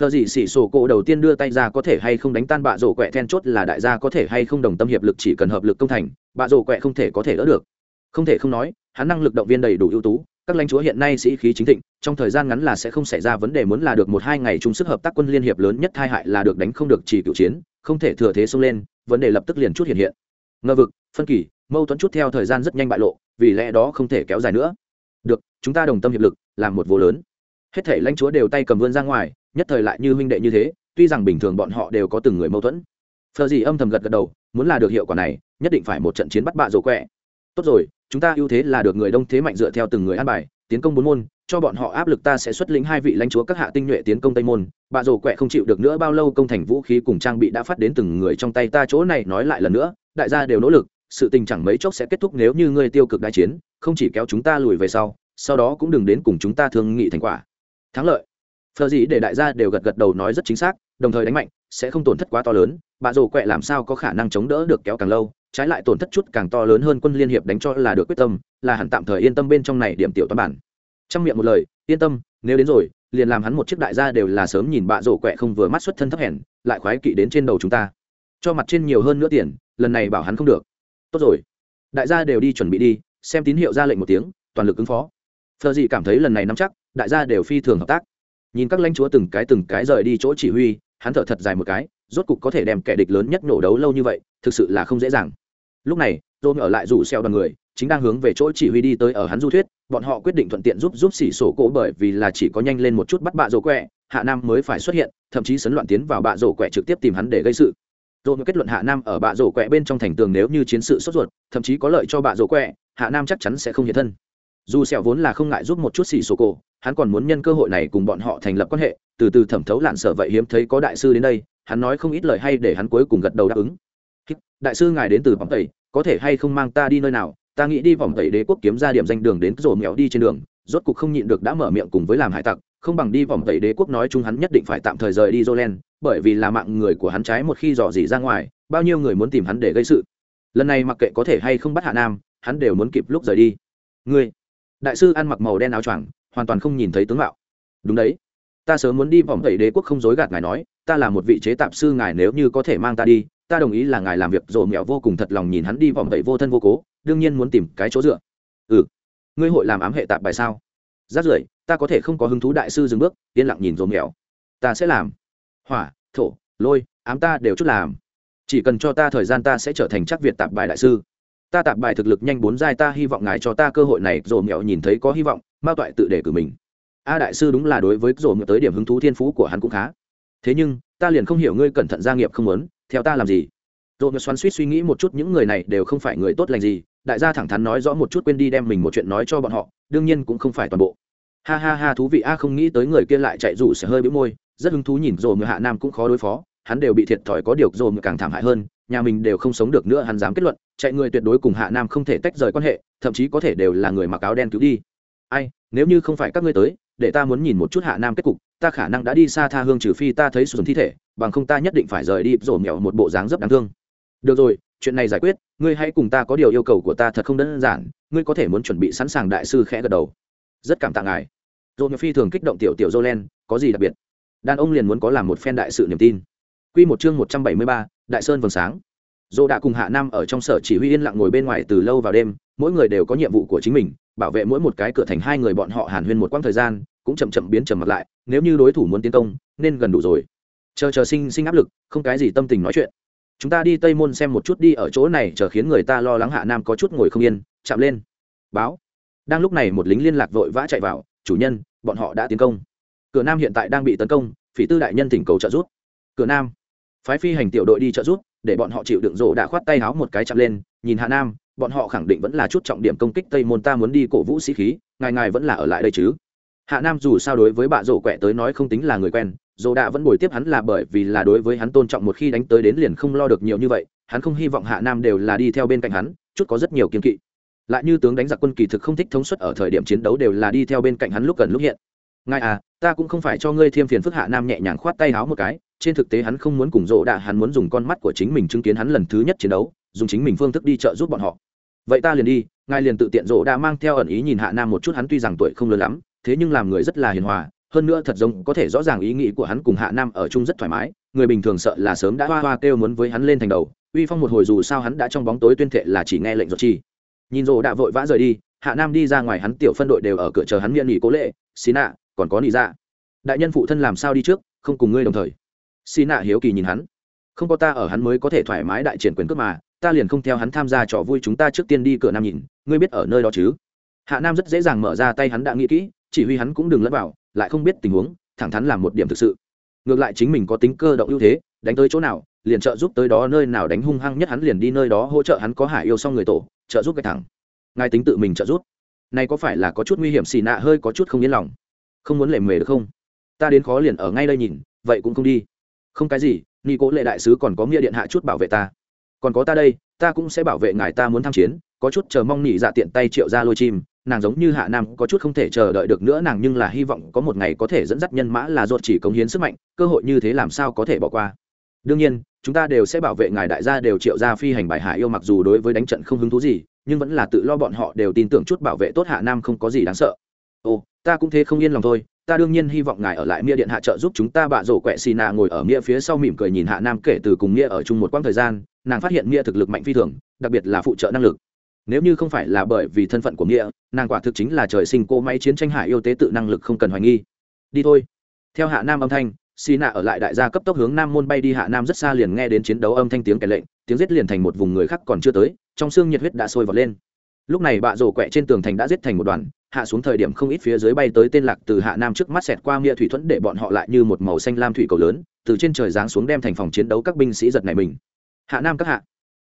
phờ dị xỉ sổ cổ đầu tiên đưa tay ra có thể hay không đánh tan bạ rổ quẹ then chốt là đại gia có thể hay không đồng tâm hiệp lực chỉ cần hợp lực công thành, bạ rổ quẹ không thể có thể đỡ được. Không thể không nói, hắn năng lực động viên đầy đủ ưu tú các lãnh chúa hiện nay sĩ khí chính thịnh, trong thời gian ngắn là sẽ không xảy ra vấn đề muốn là được một hai ngày chung sức hợp tác quân liên hiệp lớn nhất hai hại là được đánh không được chỉ cựu chiến, không thể thừa thế xông lên, vấn đề lập tức liền chút hiện hiện. Ngờ vực, phân kỳ, mâu thuẫn chút theo thời gian rất nhanh bại lộ, vì lẽ đó không thể kéo dài nữa. Được, chúng ta đồng tâm hiệp lực, làm một vô lớn. Hết thể lãnh chúa đều tay cầm vươn ra ngoài, nhất thời lại như huynh đệ như thế, tuy rằng bình thường bọn họ đều có từng người mâu thuẫn. Phờ gì âm thầm gật gật đầu, muốn là được hiệu quả này, nhất định phải một trận chiến bắt bạ rổ quẹ. Tốt rồi chúng ta ưu thế là được người đông thế mạnh dựa theo từng người an bài, tiến công bốn môn, cho bọn họ áp lực ta sẽ xuất lĩnh hai vị lãnh chúa các hạ tinh nhuệ tiến công tây môn. Bà rổ quẹ không chịu được nữa bao lâu công thành vũ khí cùng trang bị đã phát đến từng người trong tay ta chỗ này nói lại lần nữa, đại gia đều nỗ lực, sự tình chẳng mấy chốc sẽ kết thúc nếu như ngươi tiêu cực đại chiến, không chỉ kéo chúng ta lùi về sau sau đó cũng đừng đến cùng chúng ta thương nghị thành quả. Thắng lợi. Phờ gì để đại gia đều gật gật đầu nói rất chính xác, đồng thời đánh mạnh, sẽ không tổn thất quá to lớn. Bà rổ quẹ làm sao có khả năng chống đỡ được kéo càng lâu? Trái lại tổn thất chút càng to lớn hơn quân liên hiệp đánh cho là được quyết tâm, là hẳn tạm thời yên tâm bên trong này điểm tiểu toán bản. Trong miệng một lời, yên tâm, nếu đến rồi, liền làm hắn một chiếc đại gia đều là sớm nhìn bạ rổ quẹ không vừa mắt xuất thân thấp hèn, lại khoái kỵ đến trên đầu chúng ta. Cho mặt trên nhiều hơn nữa tiền, lần này bảo hắn không được. Tốt rồi. Đại gia đều đi chuẩn bị đi, xem tín hiệu ra lệnh một tiếng, toàn lực ứng phó. Phờ gì cảm thấy lần này nắm chắc, đại gia đều phi thường hợp tác. Nhìn các lãnh chúa từng cái từng cái rời đi chỗ chỉ huy, hắn thở thật dài một cái, rốt cục có thể đem kẻ địch lớn nhất nổ đấu lâu như vậy, thực sự là không dễ dàng lúc này dôm ở lại rủ xeo đoàn người, chính đang hướng về chỗ chỉ huy đi tới ở hắn du thuyết, bọn họ quyết định thuận tiện giúp giúp xỉ sổ cổ bởi vì là chỉ có nhanh lên một chút bắt bạ rổ quẹ, hạ nam mới phải xuất hiện, thậm chí sấn loạn tiến vào bạ rổ quẹ trực tiếp tìm hắn để gây sự. Dôm kết luận hạ nam ở bạ rổ quẹ bên trong thành tường nếu như chiến sự sốt ruột, thậm chí có lợi cho bạ rổ quẹ, hạ nam chắc chắn sẽ không hiện thân. Dù sẹo vốn là không ngại giúp một chút xỉ sổ cổ, hắn còn muốn nhân cơ hội này cùng bọn họ thành lập quan hệ, từ từ thẩm thấu lạn sợ vậy hiếm thấy có đại sư đến đây, hắn nói không ít lời hay để hắn cuối cùng gật đầu đáp ứng đại sư ngài đến từ vòng tẩy có thể hay không mang ta đi nơi nào ta nghĩ đi vòng tẩy đế quốc kiếm ra điểm danh đường đến rổ mèo đi trên đường rốt cục không nhịn được đã mở miệng cùng với làm hải tặc không bằng đi vòng tẩy đế quốc nói chung hắn nhất định phải tạm thời rời đi Jolen, bởi vì là mạng người của hắn trái một khi dò dỉ ra ngoài, bao nhiêu người muốn tìm hắn để gây sự. Lần này mặc kệ có thể hay không bắt Hạ Nam, hắn đều muốn kịp lúc rời đi. Ngươi, đại sư ăn mặc màu đen áo choàng, hoàn toàn không nhìn thấy tướng mạo. Đúng đấy, ta sớm muốn đi vòng tẩy đế quốc không dối gạt ngài nói, ta là một vị chế tạp sư ngài nếu như có thể mang ta đi, ta đồng ý là ngài làm việc rồi mẹo vô cùng thật lòng nhìn hắn đi vòng vậy vô thân vô cố, đương nhiên muốn tìm cái chỗ dựa. Ừ, ngươi hội làm ám hệ tạp bài sao? Rát rưởi, ta có thể không có hứng thú đại sư dừng bước yên lặng nhìn rồi nghèo ta sẽ làm. Hỏa thổ lôi ám ta đều chút làm. Chỉ cần cho ta thời gian ta sẽ trở thành chắc việt tạp bài đại sư. Ta tạp bài thực lực nhanh bốn giai ta hy vọng ngài cho ta cơ hội này rồi nghèo nhìn thấy có hy vọng mao toại tự để cử mình. A đại sư đúng là đối với rồi mẹo tới điểm hứng thú thiên phú của hắn cũng khá. Thế nhưng ta liền không hiểu ngươi cẩn thận gia nghiệp không muốn theo ta làm gì? Rồm xoắn suýt suy nghĩ một chút, những người này đều không phải người tốt lành gì. Đại gia thẳng thắn nói rõ một chút, quên đi đem mình một chuyện nói cho bọn họ, đương nhiên cũng không phải toàn bộ. Ha ha ha, thú vị a, không nghĩ tới người kia lại chạy rủ sẽ hơi bĩu môi. Rất hứng thú nhìn rồi người hạ nam cũng khó đối phó. Hắn đều bị thiệt thòi có điều rồi càng thảm hại hơn. Nhà mình đều không sống được nữa, hắn dám kết luận, chạy người tuyệt đối cùng hạ nam không thể tách rời quan hệ, thậm chí có thể đều là người mặc áo đen cứu đi. Ai, nếu như không phải các ngươi tới, để ta muốn nhìn một chút hạ nam kết cục ta khả năng đã đi xa tha hương trừ phi ta thấy sụn thi thể bằng không ta nhất định phải rời đi rổ mẹo một bộ dáng rất đáng thương. Được rồi chuyện này giải quyết ngươi hãy cùng ta có điều yêu cầu của ta thật không đơn giản ngươi có thể muốn chuẩn bị sẵn sàng đại sư khẽ gật đầu. Rất cảm tạ ngài. Dồn phi thường kích động tiểu tiểu jolen có gì đặc biệt? Đàn ông liền muốn có làm một phen đại sự niềm tin. Quy một chương một trăm bảy mươi ba, Đại Sơn vầng sáng. dô đã cùng Hạ Nam ở trong sở chỉ huy yên lặng ngồi bên ngoài từ lâu vào đêm, mỗi người đều có nhiệm vụ của chính mình, bảo vệ mỗi một cái cửa thành hai người bọn họ hàn huyên một quãng thời gian, cũng chậm chậm biến trầm mặt lại, nếu như đối thủ muốn tiến công, nên gần đủ rồi. Chờ chờ sinh sinh áp lực, không cái gì tâm tình nói chuyện. Chúng ta đi Tây Môn xem một chút đi ở chỗ này chờ khiến người ta lo lắng Hạ Nam có chút ngồi không yên, chạm lên. Báo. Đang lúc này một lính liên lạc vội vã chạy vào, chủ nhân bọn họ đã tiến công cửa nam hiện tại đang bị tấn công phỉ tư đại nhân thỉnh cầu trợ giúp cửa nam phái phi hành tiểu đội đi trợ giúp để bọn họ chịu đựng rổ đã khoát tay háo một cái chạm lên nhìn hạ nam bọn họ khẳng định vẫn là chút trọng điểm công kích tây môn ta muốn đi cổ vũ sĩ khí ngài ngài vẫn là ở lại đây chứ hạ nam dù sao đối với bạ rổ quẹ tới nói không tính là người quen dồ Đạ vẫn bồi tiếp hắn là bởi vì là đối với hắn tôn trọng một khi đánh tới đến liền không lo được nhiều như vậy, hắn không hy vọng hạ nam đều là đi theo bên cạnh hắn, chút có rất nhiều kiên kỵ. Lại như tướng đánh giặc quân kỳ thực không thích thống suất ở thời điểm chiến đấu đều là đi theo bên cạnh hắn lúc gần lúc hiện. Ngài à ta cũng không phải cho ngươi thêm phiền phức hạ nam nhẹ nhàng khoát tay háo một cái, trên thực tế hắn không muốn cùng rộ đạ, hắn muốn dùng con mắt của chính mình chứng kiến hắn lần thứ nhất chiến đấu, dùng chính mình phương thức đi trợ giúp bọn họ. Vậy ta liền đi, ngài liền tự tiện rộ Đạ mang theo ẩn ý nhìn hạ nam một chút, hắn tuy rằng tuổi không lớn lắm thế nhưng làm người rất là hiền hòa, hơn nữa thật giống có thể rõ ràng ý nghĩ của hắn cùng hạ nam ở chung rất thoải mái, người bình thường sợ là sớm đã hoa hoa kêu muốn với hắn lên thành đầu, uy phong một hồi dù sao hắn đã trong bóng tối tuyên thệ là chỉ nghe lệnh ruột chi. Nhìn rồ đã vội vã rời đi, hạ nam đi ra ngoài hắn tiểu phân đội đều ở cửa chờ hắn miệng nghỉ cố lệ xí nạ, còn có nị dạ. Đại nhân phụ thân làm sao đi trước, không cùng ngươi đồng thời. Xí nạ hiếu kỳ nhìn hắn. Không có ta ở hắn mới có thể thoải mái đại triển quyền cước mà, ta liền không theo hắn tham gia trò vui chúng ta trước tiên đi cửa nam nhìn, ngươi biết ở nơi đó chứ? Hạ nam rất dễ dàng mở ra tay hắn đã nghĩ kỹ chỉ huy hắn cũng đừng lẫn vào, lại không biết tình huống, thẳng thắn làm một điểm thực sự. Ngược lại chính mình có tính cơ động ưu thế, đánh tới chỗ nào, liền trợ giúp tới đó nơi nào đánh hung hăng nhất hắn liền đi nơi đó hỗ trợ hắn có hải yêu xong người tổ, trợ giúp cái thẳng. Ngài tính tự mình trợ giúp. Này có phải là có chút nguy hiểm xì nạ hơi có chút không yên lòng? Không muốn lệ mề được không? Ta đến khó liền ở ngay đây nhìn, vậy cũng không đi. Không cái gì ni cố lệ đại sứ còn có nghĩa điện hạ chút bảo vệ ta. Còn có ta đây, ta cũng sẽ bảo vệ ngài ta muốn tham chiến, có chút chờ mong nỉ dạ tiện tay triệu ra lôi chim nàng giống như hạ nam có chút không thể chờ đợi được nữa, nàng nhưng là hy vọng có một ngày có thể dẫn dắt nhân mã là ruột chỉ cống hiến sức mạnh, cơ hội như thế làm sao có thể bỏ qua. Đương nhiên, chúng ta đều sẽ bảo vệ ngài đại gia đều triệu ra phi hành bài hạ yêu mặc dù đối với đánh trận không hứng thú gì, nhưng vẫn là tự lo bọn họ đều tin tưởng chút bảo vệ tốt hạ nam không có gì đáng sợ. Ồ, ta cũng thế không yên lòng thôi, ta đương nhiên hy vọng ngài ở lại mia điện hạ trợ giúp chúng ta bạ rổ quẹ xì nạ ngồi ở mia phía sau mỉm cười nhìn hạ nam kể từ cùng mia ở chung một quãng thời gian, nàng phát hiện mia thực lực mạnh phi thường, đặc biệt là phụ trợ năng lực nếu như không phải là bởi vì thân phận của nghĩa, nàng quả thực chính là trời sinh cô máy chiến tranh hải yêu tế tự năng lực không cần hoài nghi. Đi thôi. Theo hạ nam âm thanh xì nạ ở lại đại gia cấp tốc hướng nam môn bay đi. Hạ nam rất xa liền nghe đến chiến đấu âm thanh tiếng kẻ lệnh, tiếng giết liền thành một vùng người khác còn chưa tới, trong xương nhiệt huyết đã sôi vọt lên. Lúc này bạ rổ quẹ trên tường thành đã giết thành một đoàn, hạ xuống thời điểm không ít phía dưới bay tới tên lạc từ hạ nam trước mắt xẹt qua nghĩa thủy thuẫn để bọn họ lại như một màu xanh lam thủy cầu lớn, từ trên trời giáng xuống đem thành phòng chiến đấu các binh sĩ giật này mình. Hạ nam các hạ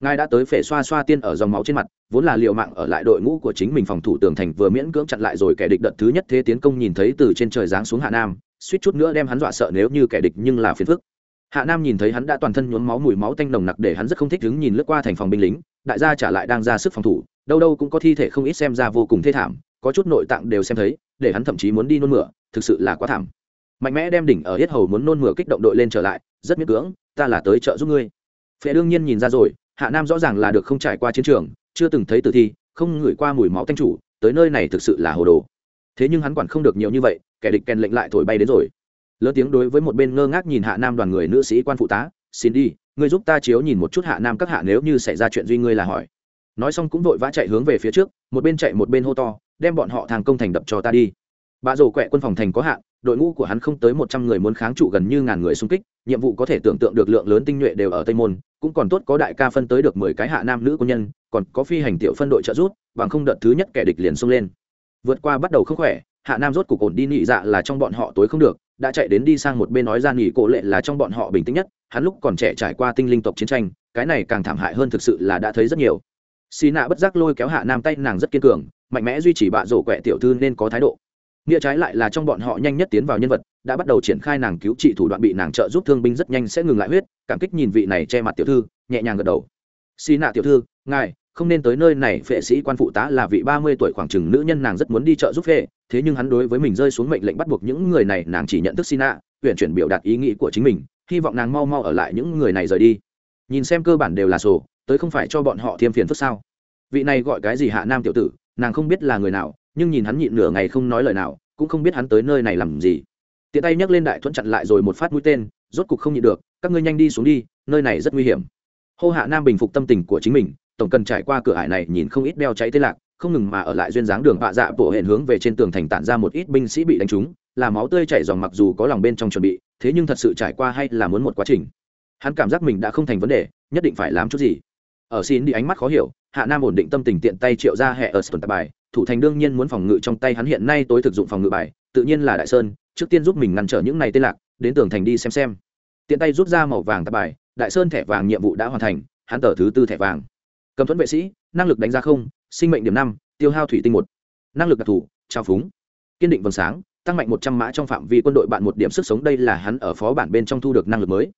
ngài đã tới phể xoa xoa tiên ở dòng máu trên mặt, vốn là liệu mạng ở lại đội ngũ của chính mình phòng thủ tường thành vừa miễn cưỡng chặn lại rồi kẻ địch đợt thứ nhất thế tiến công nhìn thấy từ trên trời giáng xuống hạ nam, suýt chút nữa đem hắn dọa sợ nếu như kẻ địch nhưng là phiền phức. Hạ nam nhìn thấy hắn đã toàn thân nhuốm máu mùi máu tanh nồng nặc để hắn rất không thích đứng nhìn lướt qua thành phòng binh lính, đại gia trả lại đang ra sức phòng thủ, đâu đâu cũng có thi thể không ít xem ra vô cùng thê thảm, có chút nội tạng đều xem thấy, để hắn thậm chí muốn đi nôn mửa, thực sự là quá thảm. Mạnh mẽ đem đỉnh ở hết hầu muốn nôn mửa kích động đội lên trở lại, rất miễn cưỡng, ta là tới trợ giúp ngươi. Phệ đương nhiên nhìn ra rồi hạ nam rõ ràng là được không trải qua chiến trường, chưa từng thấy tử thi, không ngửi qua mùi máu tanh chủ, tới nơi này thực sự là hồ đồ. Thế nhưng hắn quản không được nhiều như vậy, kẻ địch kèn lệnh lại thổi bay đến rồi. Lớn tiếng đối với một bên ngơ ngác nhìn hạ nam đoàn người nữ sĩ quan phụ tá, xin đi, ngươi giúp ta chiếu nhìn một chút hạ nam các hạ nếu như xảy ra chuyện duy ngươi là hỏi. Nói xong cũng vội vã chạy hướng về phía trước, một bên chạy một bên hô to, đem bọn họ thang công thành đập cho ta đi. Bà rổ quẹ quân phòng thành có hạn đội ngũ của hắn không tới một trăm người muốn kháng trụ gần như ngàn người xung kích, nhiệm vụ có thể tưởng tượng được lượng lớn tinh nhuệ đều ở tây môn, cũng còn tốt có đại ca phân tới được mười cái hạ nam nữ quân nhân, còn có phi hành tiểu phân đội trợ rút bằng không đợt thứ nhất kẻ địch liền xông lên. Vượt qua bắt đầu không khỏe, hạ nam rốt cục ổn đi nhị dạ là trong bọn họ tối không được, đã chạy đến đi sang một bên nói ra nghỉ cổ lệ là trong bọn họ bình tĩnh nhất, hắn lúc còn trẻ trải qua tinh linh tộc chiến tranh, cái này càng thảm hại hơn thực sự là đã thấy rất nhiều. Xí nạ bất giác lôi kéo hạ nam tay nàng rất kiên cường, mạnh mẽ duy trì bạ rổ quẹ tiểu thư nên có thái độ nghĩa trái lại là trong bọn họ nhanh nhất tiến vào nhân vật, đã bắt đầu triển khai nàng cứu trị thủ đoạn bị nàng trợ giúp thương binh rất nhanh sẽ ngừng lại huyết, cảm kích nhìn vị này che mặt tiểu thư, nhẹ nhàng gật đầu. Xì nạ tiểu thư, ngài, không nên tới nơi này, phệ sĩ quan phụ tá là vị ba mươi tuổi khoảng chừng nữ nhân nàng rất muốn đi chợ giúp phệ, thế nhưng hắn đối với mình rơi xuống mệnh lệnh bắt buộc những người này, nàng chỉ nhận thức xì nạ, huyện chuyển biểu đạt ý nghĩ của chính mình, hy vọng nàng mau mau ở lại những người này rời đi. Nhìn xem cơ bản đều là sổ, tới không phải cho bọn họ thêm phiền phức sao? Vị này gọi cái gì hạ nam tiểu tử, nàng không biết là người nào nhưng nhìn hắn nhịn nửa ngày không nói lời nào, cũng không biết hắn tới nơi này làm gì. Tiện tay nhấc lên đại thuẫn chặn lại rồi một phát mũi tên, rốt cục không nhịn được, các ngươi nhanh đi xuống đi, nơi này rất nguy hiểm. Hô hạ nam bình phục tâm tình của chính mình, tổng cần trải qua cửa ải này nhìn không ít đeo cháy tê lạc, không ngừng mà ở lại duyên dáng đường bạ dạ bộ hẹn hướng về trên tường thành tản ra một ít binh sĩ bị đánh trúng, là máu tươi chảy dòng mặc dù có lòng bên trong chuẩn bị, thế nhưng thật sự trải qua hay là muốn một quá trình. Hắn cảm giác mình đã không thành vấn đề, nhất định phải làm chút gì. Ở xin đi ánh mắt khó hiểu, hạ nam ổn định tâm tình tiện tay triệu ra hệ ở sân tập bài thủ thành đương nhiên muốn phòng ngự trong tay hắn hiện nay tối thực dụng phòng ngự bài, tự nhiên là đại sơn, trước tiên giúp mình ngăn trở những này tên lạc, đến tường thành đi xem xem. Tiện tay rút ra màu vàng tạp bài, đại sơn thẻ vàng nhiệm vụ đã hoàn thành, hắn tờ thứ tư thẻ vàng. Cầm thuẫn vệ sĩ, năng lực đánh giá không, sinh mệnh điểm năm, tiêu hao thủy tinh một. Năng lực đặc thù, trao phúng. Kiên định vầng sáng, tăng mạnh một trăm mã trong phạm vi quân đội bạn một điểm sức sống, đây là hắn ở phó bản bên trong thu được năng lực mới.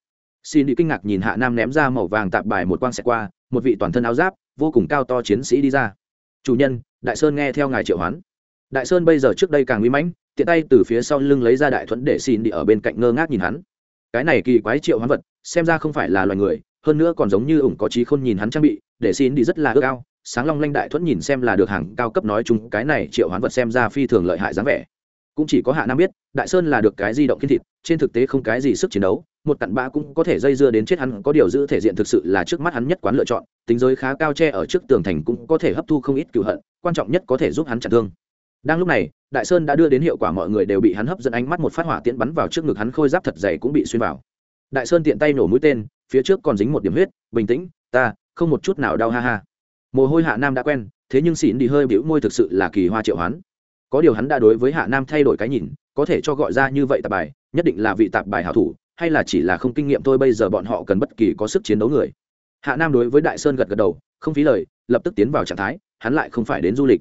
Xin đi kinh ngạc nhìn hạ nam ném ra màu vàng tạp bài một quang xẹt qua, một vị toàn thân áo giáp, vô cùng cao to chiến sĩ đi ra. Chủ nhân đại sơn nghe theo ngài triệu hoán. Đại sơn bây giờ trước đây càng nguy mãnh, tiện tay từ phía sau lưng lấy ra đại thuẫn để xin đi ở bên cạnh ngơ ngác nhìn hắn. Cái này kỳ quái triệu hoán vật, xem ra không phải là loài người, hơn nữa còn giống như ủng có trí khôn nhìn hắn trang bị, để xin đi rất là ước ao. Sáng long lanh đại thuẫn nhìn xem là được hàng cao cấp nói chung, cái này triệu hoán vật xem ra phi thường lợi hại dáng vẻ. Cũng chỉ có hạ nam biết, đại sơn là được cái di động kiên thịt, trên thực tế không cái gì sức chiến đấu một cặn bã cũng có thể dây dưa đến chết hắn, có điều giữ thể diện thực sự là trước mắt hắn nhất quán lựa chọn, tính giới khá cao che ở trước tường thành cũng có thể hấp thu không ít cựu hận, quan trọng nhất có thể giúp hắn chặn thương. Đang lúc này, đại sơn đã đưa đến hiệu quả mọi người đều bị hắn hấp dẫn ánh mắt một phát hỏa tiễn bắn vào trước ngực hắn khôi giáp thật dày cũng bị xuyên vào. Đại sơn tiện tay nổ mũi tên, phía trước còn dính một điểm huyết, bình tĩnh, ta, không một chút nào đau ha ha. Mồ hôi hạ nam đã quen, thế nhưng xỉn đi hơi bĩu môi thực sự là kỳ hoa triệu hắn có điều hắn đã đối với hạ nam thay đổi cái nhìn, có thể cho gọi ra như vậy tạp bài, nhất định là vị tạp bài hảo thủ hay là chỉ là không kinh nghiệm thôi, bây giờ bọn họ cần bất kỳ có sức chiến đấu người. Hạ nam đối với đại sơn gật gật đầu, không phí lời, lập tức tiến vào trạng thái, hắn lại không phải đến du lịch.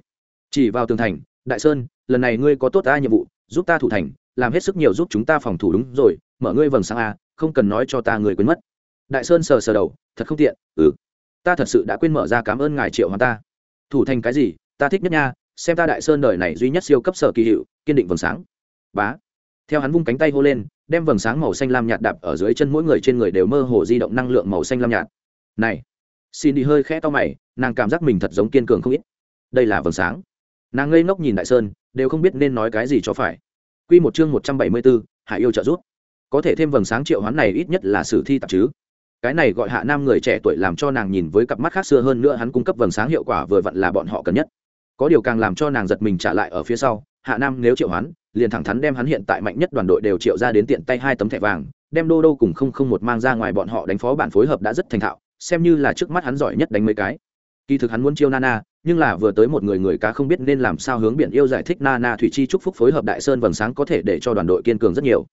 Chỉ vào tường thành, đại sơn, lần này ngươi có tốt ta nhiệm vụ, giúp ta thủ thành, làm hết sức nhiều giúp chúng ta phòng thủ đúng rồi, mở ngươi vầng sang a, không cần nói cho ta người quên mất. Đại sơn sờ sờ đầu, thật không tiện ừ ta thật sự đã quên mở ra cảm ơn ngài triệu hoàng ta. Thủ thành cái gì, ta thích nhất nha, xem ta đại sơn đời này duy nhất siêu cấp sở kỳ hiệu, kiên định vầng sáng. Bá theo hắn vung cánh tay hô lên, đem vầng sáng màu xanh lam nhạt đạp ở dưới chân mỗi người trên người đều mơ hồ di động năng lượng màu xanh lam nhạt. Này! Xin đi hơi khẽ to mày, nàng cảm giác mình thật giống kiên cường không ít. Đây là vầng sáng. Nàng ngây ngốc nhìn đại sơn, đều không biết nên nói cái gì cho phải. Quy một chương một trăm bảy mươi bốn, hạ yêu trợ giúp. Có thể thêm vầng sáng triệu hoán này ít nhất là sử thi tạp chứ. Cái này gọi hạ nam người trẻ tuổi làm cho nàng nhìn với cặp mắt khác xưa hơn nữa hắn cung cấp vầng sáng hiệu quả vừa vặn là bọn họ cần nhất có điều càng làm cho nàng giật mình trả lại ở phía sau, hạ nam nếu triệu hoán, liền thẳng thắn đem hắn hiện tại mạnh nhất đoàn đội đều triệu ra đến tiện tay hai tấm thẻ vàng, đem đô đô cùng không không một mang ra ngoài bọn họ đánh phó bản phối hợp đã rất thành thạo, xem như là trước mắt hắn giỏi nhất đánh mấy cái. Kỳ thực hắn muốn chiêu nana, nhưng là vừa tới một người người cá không biết nên làm sao hướng biển yêu giải thích nana thủy chi chúc phúc phối hợp đại sơn vầng sáng có thể để cho đoàn đội kiên cường rất nhiều.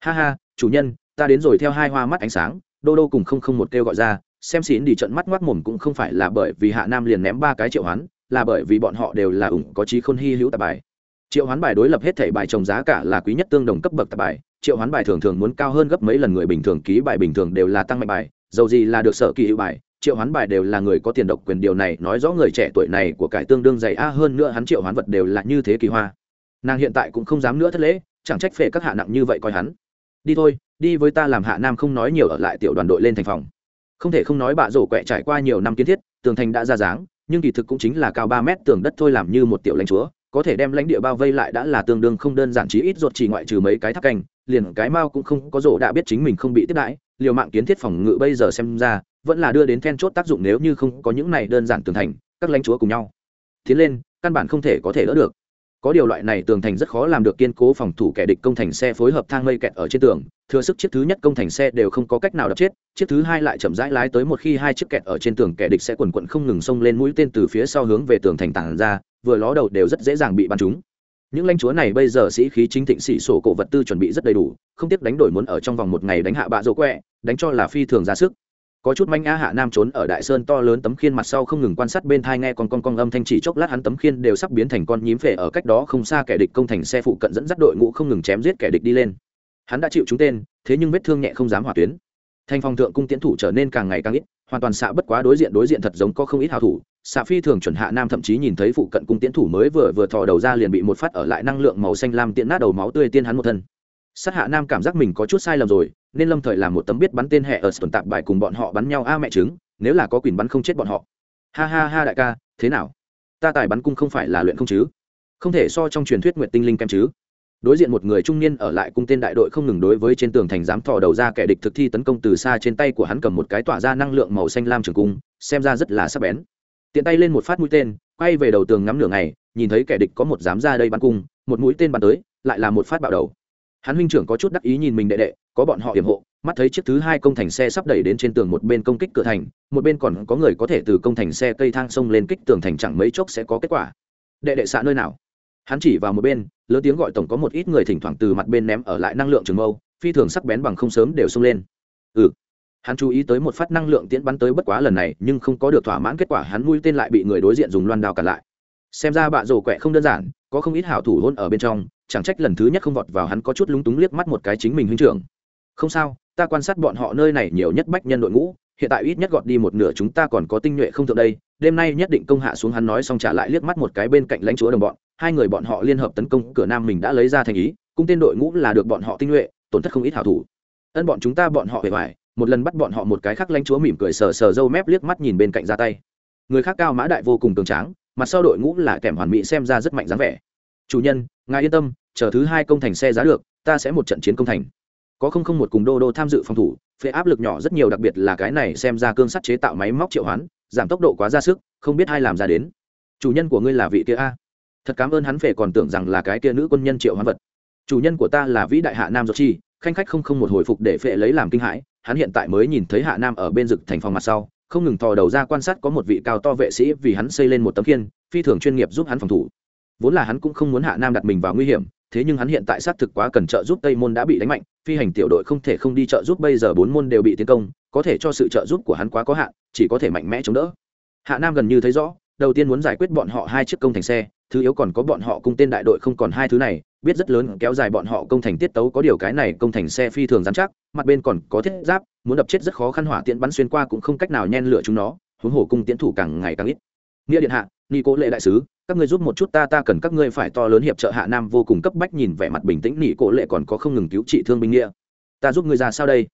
Ha ha, chủ nhân, ta đến rồi theo hai hoa mắt ánh sáng, đô đô cùng không không một kêu gọi ra, xem xỉn đi trận mắt ngoác mồm cũng không phải là bởi vì hạ nam liền ném ba cái triệu hoán là bởi vì bọn họ đều là ủng có trí khôn hy hữu tạp bài. Triệu hoán bài đối lập hết thể bài trồng giá cả là quý nhất tương đồng cấp bậc tạp bài. Triệu hoán bài thường thường muốn cao hơn gấp mấy lần người bình thường ký bài bình thường đều là tăng mạnh bài, dầu gì là được sở kỳ hữu bài. Triệu hoán bài đều là người có tiền độc quyền điều này nói rõ người trẻ tuổi này của cải tương đương dày a hơn nữa hắn triệu hoán vật đều là như thế kỳ hoa. Nàng hiện tại cũng không dám nữa thất lễ, chẳng trách phệ các hạ nặng như vậy coi hắn. Đi thôi, đi với ta làm hạ nam không nói nhiều ở lại tiểu đoàn đội lên thành phòng. Không thể không nói bạ rổ quẹ trải qua nhiều năm kiến thiết, tường thành đã ra dáng nhưng kỳ thực cũng chính là cao ba mét tường đất thôi làm như một tiểu lãnh chúa, có thể đem lãnh địa bao vây lại đã là tương đương không đơn giản chí ít ruột chỉ ngoại trừ mấy cái tháp canh liền cái mao cũng không có rổ đã biết chính mình không bị tiếp đãi, liều mạng kiến thiết phòng ngự bây giờ xem ra, vẫn là đưa đến then chốt tác dụng nếu như không có những này đơn giản tường thành, các lãnh chúa cùng nhau. Tiến lên, căn bản không thể có thể đỡ được. Có điều loại này tường thành rất khó làm được kiên cố phòng thủ kẻ địch công thành xe phối hợp thang mây kẹt ở trên tường thừa sức chiếc thứ nhất công thành xe đều không có cách nào đập chết, chiếc thứ hai lại chậm rãi lái tới một khi hai chiếc kẹt ở trên tường kẻ địch sẽ quần quận không ngừng xông lên mũi tên từ phía sau hướng về tường thành tảng ra, vừa ló đầu đều rất dễ dàng bị bắn trúng. Những lãnh chúa này bây giờ sĩ khí chính thịnh, sĩ sổ cổ vật tư chuẩn bị rất đầy đủ, không tiếc đánh đổi muốn ở trong vòng một ngày đánh hạ bạ dỗ quẹ, đánh cho là phi thường ra sức. Có chút manh á hạ nam trốn ở đại sơn to lớn tấm khiên mặt sau không ngừng quan sát bên thai nghe con con con âm thanh chỉ chốc lát hắn tấm khiên đều sắp biến thành con nhím phệ ở cách đó không xa kẻ địch công thành xe phụ cận dẫn dắt đội ngũ không ngừng chém giết kẻ địch đi lên hắn đã chịu chúng tên, thế nhưng vết thương nhẹ không dám hỏa tuyến. Thành phòng thượng cung tiến thủ trở nên càng ngày càng ít, hoàn toàn xạ bất quá đối diện đối diện thật giống có không ít hào thủ. Xạ phi thường chuẩn hạ nam thậm chí nhìn thấy phụ cận cung tiến thủ mới vừa vừa thò đầu ra liền bị một phát ở lại năng lượng màu xanh lam tiện nát đầu máu tươi tiên hắn một thân. Sát hạ nam cảm giác mình có chút sai lầm rồi, nên lâm thời làm một tấm biết bắn tên hệ ở tồn tạp bài cùng bọn họ bắn nhau a mẹ chứng nếu là có quyền bắn không chết bọn họ. Ha ha ha đại ca, thế nào? Ta tài bắn cung không phải là luyện không chứ? Không thể so trong truyền thuyết nguyện tinh linh kem chứ đối diện một người trung niên ở lại cung tên đại đội không ngừng đối với trên tường thành dám thò đầu ra kẻ địch thực thi tấn công từ xa trên tay của hắn cầm một cái tỏa ra năng lượng màu xanh lam trường cung, xem ra rất là sắc bén. Tiện tay lên một phát mũi tên, quay về đầu tường ngắm nửa ngày, nhìn thấy kẻ địch có một dám ra đây bắn cung, một mũi tên bắn tới, lại là một phát bạo đầu. Hắn huynh trưởng có chút đắc ý nhìn mình đệ đệ, có bọn họ hiểm hộ, mắt thấy chiếc thứ hai công thành xe sắp đẩy đến trên tường một bên công kích cửa thành, một bên còn có người có thể từ công thành xe cây thang sông lên kích tường thành chẳng mấy chốc sẽ có kết quả. Đệ đệ xạ nơi nào? Hắn chỉ vào một bên, lớn tiếng gọi tổng có một ít người thỉnh thoảng từ mặt bên ném ở lại năng lượng trường mâu, phi thường sắc bén bằng không sớm đều xông lên. Ừ. Hắn chú ý tới một phát năng lượng tiễn bắn tới bất quá lần này, nhưng không có được thỏa mãn kết quả, hắn mũi tên lại bị người đối diện dùng loan đào cản lại. Xem ra bạ rổ quẹ không đơn giản, có không ít hảo thủ hôn ở bên trong, chẳng trách lần thứ nhất không vọt vào hắn có chút lúng túng liếc mắt một cái chính mình huynh trưởng. Không sao, ta quan sát bọn họ nơi này nhiều nhất bách nhân đội ngũ, hiện tại ít nhất gọt đi một nửa chúng ta còn có tinh nhuệ không thượng đây đêm nay nhất định công hạ xuống hắn nói xong trả lại liếc mắt một cái bên cạnh lãnh chúa đồng bọn, hai người bọn họ liên hợp tấn công cửa nam mình đã lấy ra thành ý, cung tên đội ngũ là được bọn họ tinh nhuệ, tổn thất không ít hảo thủ. Ân bọn chúng ta bọn họ hề vải một lần bắt bọn họ một cái khác lãnh chúa mỉm cười sờ sờ râu mép liếc mắt nhìn bên cạnh ra tay. Người khác cao mã đại vô cùng cường tráng, mặt sau đội ngũ là kèm hoàn mỹ xem ra rất mạnh dáng vẻ. Chủ nhân, ngài yên tâm, chờ thứ hai công thành xe giá được, ta sẽ một trận chiến công thành. Có không không một cùng đô đô tham dự phòng thủ phê áp lực nhỏ rất nhiều, đặc biệt là cái này xem ra cương sắt chế tạo máy móc triệu hoán giảm tốc độ quá ra sức, không biết ai làm ra đến. Chủ nhân của ngươi là vị kia a. Thật cảm ơn hắn phệ còn tưởng rằng là cái kia nữ quân nhân triệu hoán vật. Chủ nhân của ta là vĩ đại hạ nam dột chi, khanh khách không không một hồi phục để phệ lấy làm kinh hãi, hắn hiện tại mới nhìn thấy hạ nam ở bên rực thành phòng mặt sau, không ngừng thò đầu ra quan sát có một vị cao to vệ sĩ vì hắn xây lên một tấm khiên, phi thường chuyên nghiệp giúp hắn phòng thủ. Vốn là hắn cũng không muốn hạ nam đặt mình vào nguy hiểm thế nhưng hắn hiện tại xác thực quá cần trợ giúp tây môn đã bị đánh mạnh, phi hành tiểu đội không thể không đi trợ giúp bây giờ bốn môn đều bị tiến công, có thể cho sự trợ giúp của hắn quá có hạn, chỉ có thể mạnh mẽ chống đỡ. Hạ nam gần như thấy rõ, đầu tiên muốn giải quyết bọn họ hai chiếc công thành xe, thứ yếu còn có bọn họ cung tên đại đội không còn hai thứ này, biết rất lớn kéo dài bọn họ công thành tiết tấu có điều cái này công thành xe phi thường dán chắc, mặt bên còn có thiết giáp, muốn đập chết rất khó khăn hỏa tiễn bắn xuyên qua cũng không cách nào nhen lửa chúng nó, huống hồ cung tiễn thủ càng ngày càng ít nghĩa điện hạ, nghi cố lệ đại sứ, các ngươi giúp một chút ta ta cần các ngươi phải to lớn hiệp trợ hạ nam vô cùng cấp bách nhìn vẻ mặt bình tĩnh nỉ cố lệ còn có không ngừng cứu trị thương binh nghĩa. Ta giúp ngươi ra sao đây?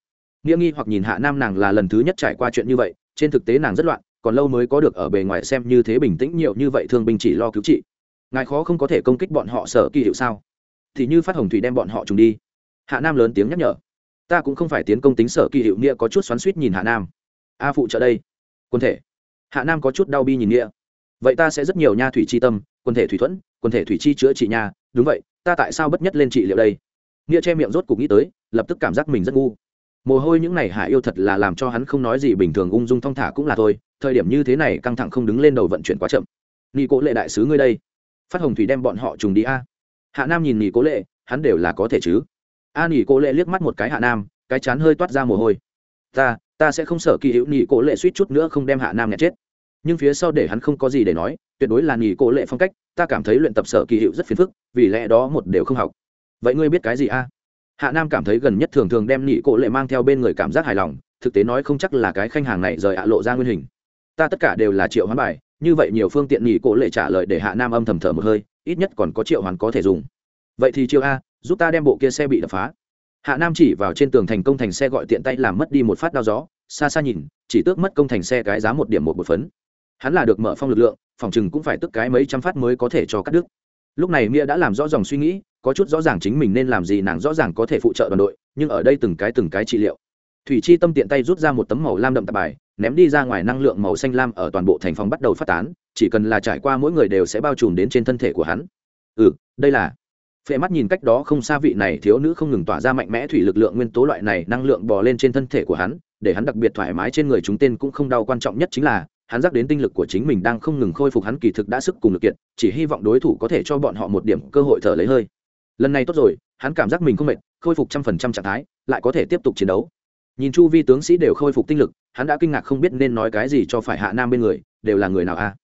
Nghĩa nghi hoặc nhìn hạ nam nàng là lần thứ nhất trải qua chuyện như vậy, trên thực tế nàng rất loạn, còn lâu mới có được ở bề ngoài xem như thế bình tĩnh nhiều như vậy thương binh chỉ lo cứu trị. Ngài khó không có thể công kích bọn họ sở kỳ hiệu sao? Thì như phát hồng thủy đem bọn họ trùng đi. Hạ nam lớn tiếng nhắc nhở. Ta cũng không phải tiến công tính sở kỳ hiệu nghĩa, có chút xoắn suýt nhìn hạ nam. A phụ trợ đây. Quân thể. Hạ nam có chút đau bi nhìn nghĩa vậy ta sẽ rất nhiều nha thủy chi tâm, quần thể thủy thuẫn, quần thể thủy chi chữa trị nha. Đúng vậy, ta tại sao bất nhất lên trị liệu đây? Nghĩa che miệng rốt cục nghĩ tới, lập tức cảm giác mình rất ngu. Mồ hôi những này hạ yêu thật là làm cho hắn không nói gì bình thường ung dung thong thả cũng là thôi, thời điểm như thế này căng thẳng không đứng lên đầu vận chuyển quá chậm. Nghi cố lệ đại sứ ngươi đây. Phát hồng thủy đem bọn họ trùng đi a. Hạ nam nhìn nghỉ cố lệ, hắn đều là có thể chứ? A nghỉ cố lệ liếc mắt một cái hạ nam, cái chán hơi toát ra mồ hôi. Ta ta sẽ không sợ kỳ hữu nghỉ cố lệ suýt chút nữa không đem hạ nam nhặt chết nhưng phía sau để hắn không có gì để nói, tuyệt đối là nghỉ cố lệ phong cách, ta cảm thấy luyện tập sở kỳ hiệu rất phiền phức, vì lẽ đó một đều không học. Vậy ngươi biết cái gì a? Hạ nam cảm thấy gần nhất thường thường đem nghỉ cố lệ mang theo bên người cảm giác hài lòng, thực tế nói không chắc là cái khanh hàng này rời ạ lộ ra nguyên hình. Ta tất cả đều là triệu hoán bài, như vậy nhiều phương tiện nghỉ cố lệ trả lời để hạ nam âm thầm thở một hơi, ít nhất còn có triệu hoàn có thể dùng. Vậy thì chiêu a, giúp ta đem bộ kia xe bị đập phá. Hạ nam chỉ vào trên tường thành công thành xe gọi tiện tay làm mất đi một phát đao gió, xa xa nhìn, chỉ tước mất công thành xe cái giá một điểm một một phấn hắn là được mở phong lực lượng, phòng chừng cũng phải tức cái mấy trăm phát mới có thể cho cắt đứt. Lúc này mia đã làm rõ dòng suy nghĩ, có chút rõ ràng chính mình nên làm gì, nàng rõ ràng có thể phụ trợ đoàn đội, nhưng ở đây từng cái từng cái trị liệu. Thủy chi tâm tiện tay rút ra một tấm màu lam đậm tạp bài, ném đi ra ngoài năng lượng màu xanh lam ở toàn bộ thành phòng bắt đầu phát tán, chỉ cần là trải qua mỗi người đều sẽ bao trùm đến trên thân thể của hắn. Ừ đây là. Phệ mắt nhìn cách đó không xa vị này thiếu nữ không ngừng tỏa ra mạnh mẽ thủy lực lượng nguyên tố loại này, năng lượng bò lên trên thân thể của hắn, để hắn đặc biệt thoải mái trên người chúng tên cũng không đau quan trọng nhất chính là hắn giác đến tinh lực của chính mình đang không ngừng khôi phục hắn kỳ thực đã sức cùng lực kiện, chỉ hy vọng đối thủ có thể cho bọn họ một điểm cơ hội thở lấy hơi. Lần này tốt rồi, hắn cảm giác mình không mệt, khôi phục trăm phần trăm trạng thái, lại có thể tiếp tục chiến đấu. Nhìn chu vi tướng sĩ đều khôi phục tinh lực, hắn đã kinh ngạc không biết nên nói cái gì cho phải hạ nam bên người, đều là người nào a?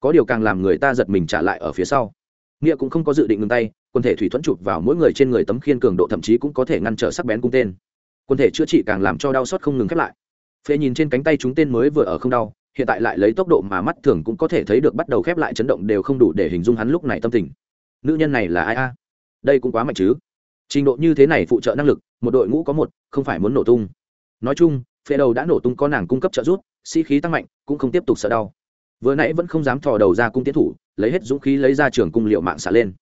Có điều càng làm người ta giật mình trả lại ở phía sau. Nghĩa cũng không có dự định ngừng tay, quân thể thủy thuẫn chụp vào mỗi người trên người tấm khiên cường độ thậm chí cũng có thể ngăn trở sắc bén cung tên. Quân thể chữa trị càng làm cho đau xót không ngừng khép lại. Phê nhìn trên cánh tay chúng tên mới vừa ở không đau hiện tại lại lấy tốc độ mà mắt thường cũng có thể thấy được bắt đầu khép lại chấn động đều không đủ để hình dung hắn lúc này tâm tình. Nữ nhân này là ai a? Đây cũng quá mạnh chứ. Trình độ như thế này phụ trợ năng lực, một đội ngũ có một, không phải muốn nổ tung. Nói chung phê đầu đã nổ tung có nàng cung cấp trợ giúp, sĩ、si、khí tăng mạnh, cũng không tiếp tục sợ đau. Vừa nãy vẫn không dám thò đầu ra cung tiến thủ, lấy hết dũng khí lấy ra trường cung liệu mạng xả lên.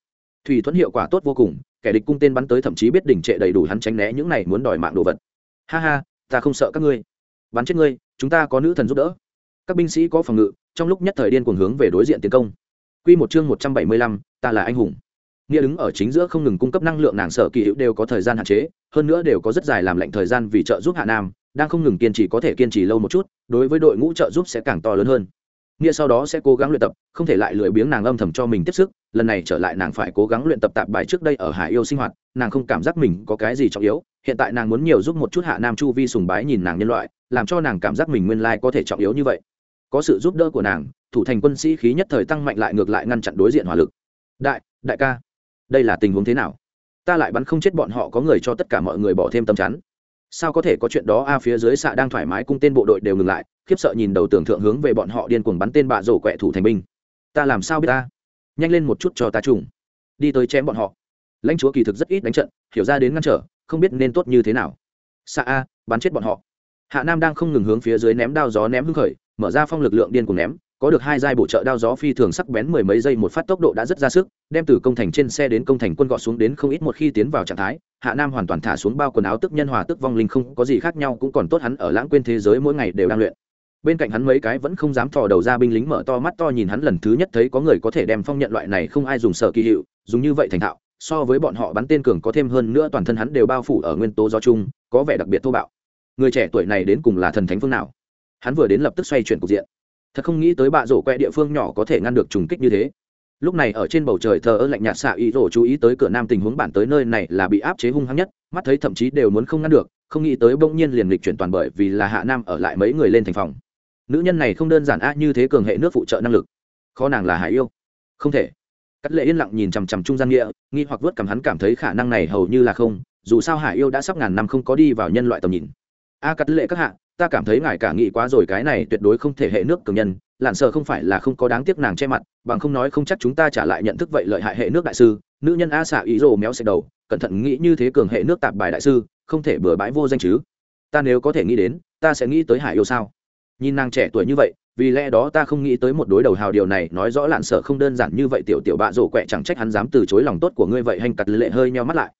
Thủy thuẫn hiệu quả tốt vô cùng, kẻ địch cung tên bắn tới thậm chí biết đỉnh trệ đầy đủ hắn tránh né những này muốn đòi mạng đồ vật. Ha ha, ta không sợ các ngươi. Bắn chết ngươi, chúng ta có nữ thần giúp đỡ các binh sĩ có phòng ngự trong lúc nhất thời điên cuồng hướng về đối diện tiến công. Quy một chương một trăm bảy mươi lăm, ta là anh hùng. Nghĩa đứng ở chính giữa không ngừng cung cấp năng lượng nàng sở kỳ hữu đều có thời gian hạn chế, hơn nữa đều có rất dài làm lệnh thời gian vì trợ giúp Hạ Nam, đang không ngừng kiên trì có thể kiên trì lâu một chút, đối với đội ngũ trợ giúp sẽ càng to lớn hơn. Nghĩa sau đó sẽ cố gắng luyện tập không thể lại lười biếng nàng âm thầm cho mình tiếp sức lần này trở lại nàng phải cố gắng luyện tập tạp bài trước đây ở hải yêu sinh hoạt nàng không cảm giác mình có cái gì trọng yếu hiện tại nàng muốn nhiều giúp một chút hạ nam chu vi sùng bái nhìn nàng nhân loại làm cho nàng cảm giác mình nguyên lai có thể trọng yếu như vậy có sự giúp đỡ của nàng, thủ thành quân sĩ khí nhất thời tăng mạnh lại ngược lại ngăn chặn đối diện hỏa lực. Đại đại ca, đây là tình huống thế nào? Ta lại bắn không chết bọn họ có người cho tất cả mọi người bỏ thêm tâm chắn. Sao có thể có chuyện đó? A phía dưới xạ đang thoải mái cung tên bộ đội đều ngừng lại, khiếp sợ nhìn đầu tưởng thượng hướng về bọn họ điên cuồng bắn tên bạ rổ quẹ thủ thành binh. Ta làm sao biết ta? Nhanh lên một chút cho ta trùng. Đi tới chém bọn họ. Lãnh chúa kỳ thực rất ít đánh trận, hiểu ra đến ngăn trở, không biết nên tốt như thế nào. Xạ a, bắn chết bọn họ. Hạ nam đang không ngừng hướng phía dưới ném đao gió ném hưng khởi mở ra phong lực lượng điên cuồng ném, có được hai giai bổ trợ đao gió phi thường sắc bén mười mấy giây một phát tốc độ đã rất ra sức, đem từ công thành trên xe đến công thành quân gọt xuống đến không ít một khi tiến vào trạng thái, hạ nam hoàn toàn thả xuống bao quần áo tức nhân hòa tức vong linh không có gì khác nhau, cũng còn tốt hắn ở lãng quên thế giới mỗi ngày đều đang luyện. Bên cạnh hắn mấy cái vẫn không dám thò đầu ra binh lính mở to mắt to nhìn hắn lần thứ nhất thấy có người có thể đem phong nhận loại này không ai dùng sở kỳ hiệu, dùng như vậy thành thạo, so với bọn họ bắn tên cường có thêm hơn nữa toàn thân hắn đều bao phủ ở nguyên tố gió chung, có vẻ đặc biệt thô bạo. Người trẻ tuổi này đến cùng là thần thánh phương nào? Hắn vừa đến lập tức xoay chuyển cục diện. Thật không nghĩ tới bạ rổ quẹ địa phương nhỏ có thể ngăn được trùng kích như thế. Lúc này ở trên bầu trời thờ ơ lạnh nhạt xạ ý rổ chú ý tới cửa nam tình huống bản tới nơi này là bị áp chế hung hăng nhất, mắt thấy thậm chí đều muốn không ngăn được, không nghĩ tới bỗng nhiên liền lịch chuyển toàn bởi vì là hạ nam ở lại mấy người lên thành phòng. Nữ nhân này không đơn giản a như thế cường hệ nước phụ trợ năng lực. Khó nàng là hải yêu. Không thể. Cắt lệ yên lặng nhìn chằm chằm trung gian nghĩa, nghi hoặc vớt cảm hắn cảm thấy khả năng này hầu như là không, dù sao hải yêu đã sắp ngàn năm không có đi vào nhân loại tầm nhìn. A cắt lệ các hạ ta cảm thấy ngài cả nghĩ quá rồi, cái này tuyệt đối không thể hệ nước cường nhân lặn sợ không phải là không có đáng tiếc nàng che mặt, bằng không nói không chắc chúng ta trả lại nhận thức vậy lợi hại hệ nước đại sư, nữ nhân a xạ ý rồ méo xẹt đầu, cẩn thận nghĩ như thế cường hệ nước tạp bài đại sư, không thể bừa bãi vô danh chứ. Ta nếu có thể nghĩ đến, ta sẽ nghĩ tới hải yêu sao? Nhìn nàng trẻ tuổi như vậy, vì lẽ đó ta không nghĩ tới một đối đầu hào điều này, nói rõ lạn sở không đơn giản như vậy, tiểu tiểu bạ rổ quẹ chẳng trách hắn dám từ chối lòng tốt của ngươi vậy hành cặt lệ hơi nheo mắt lại.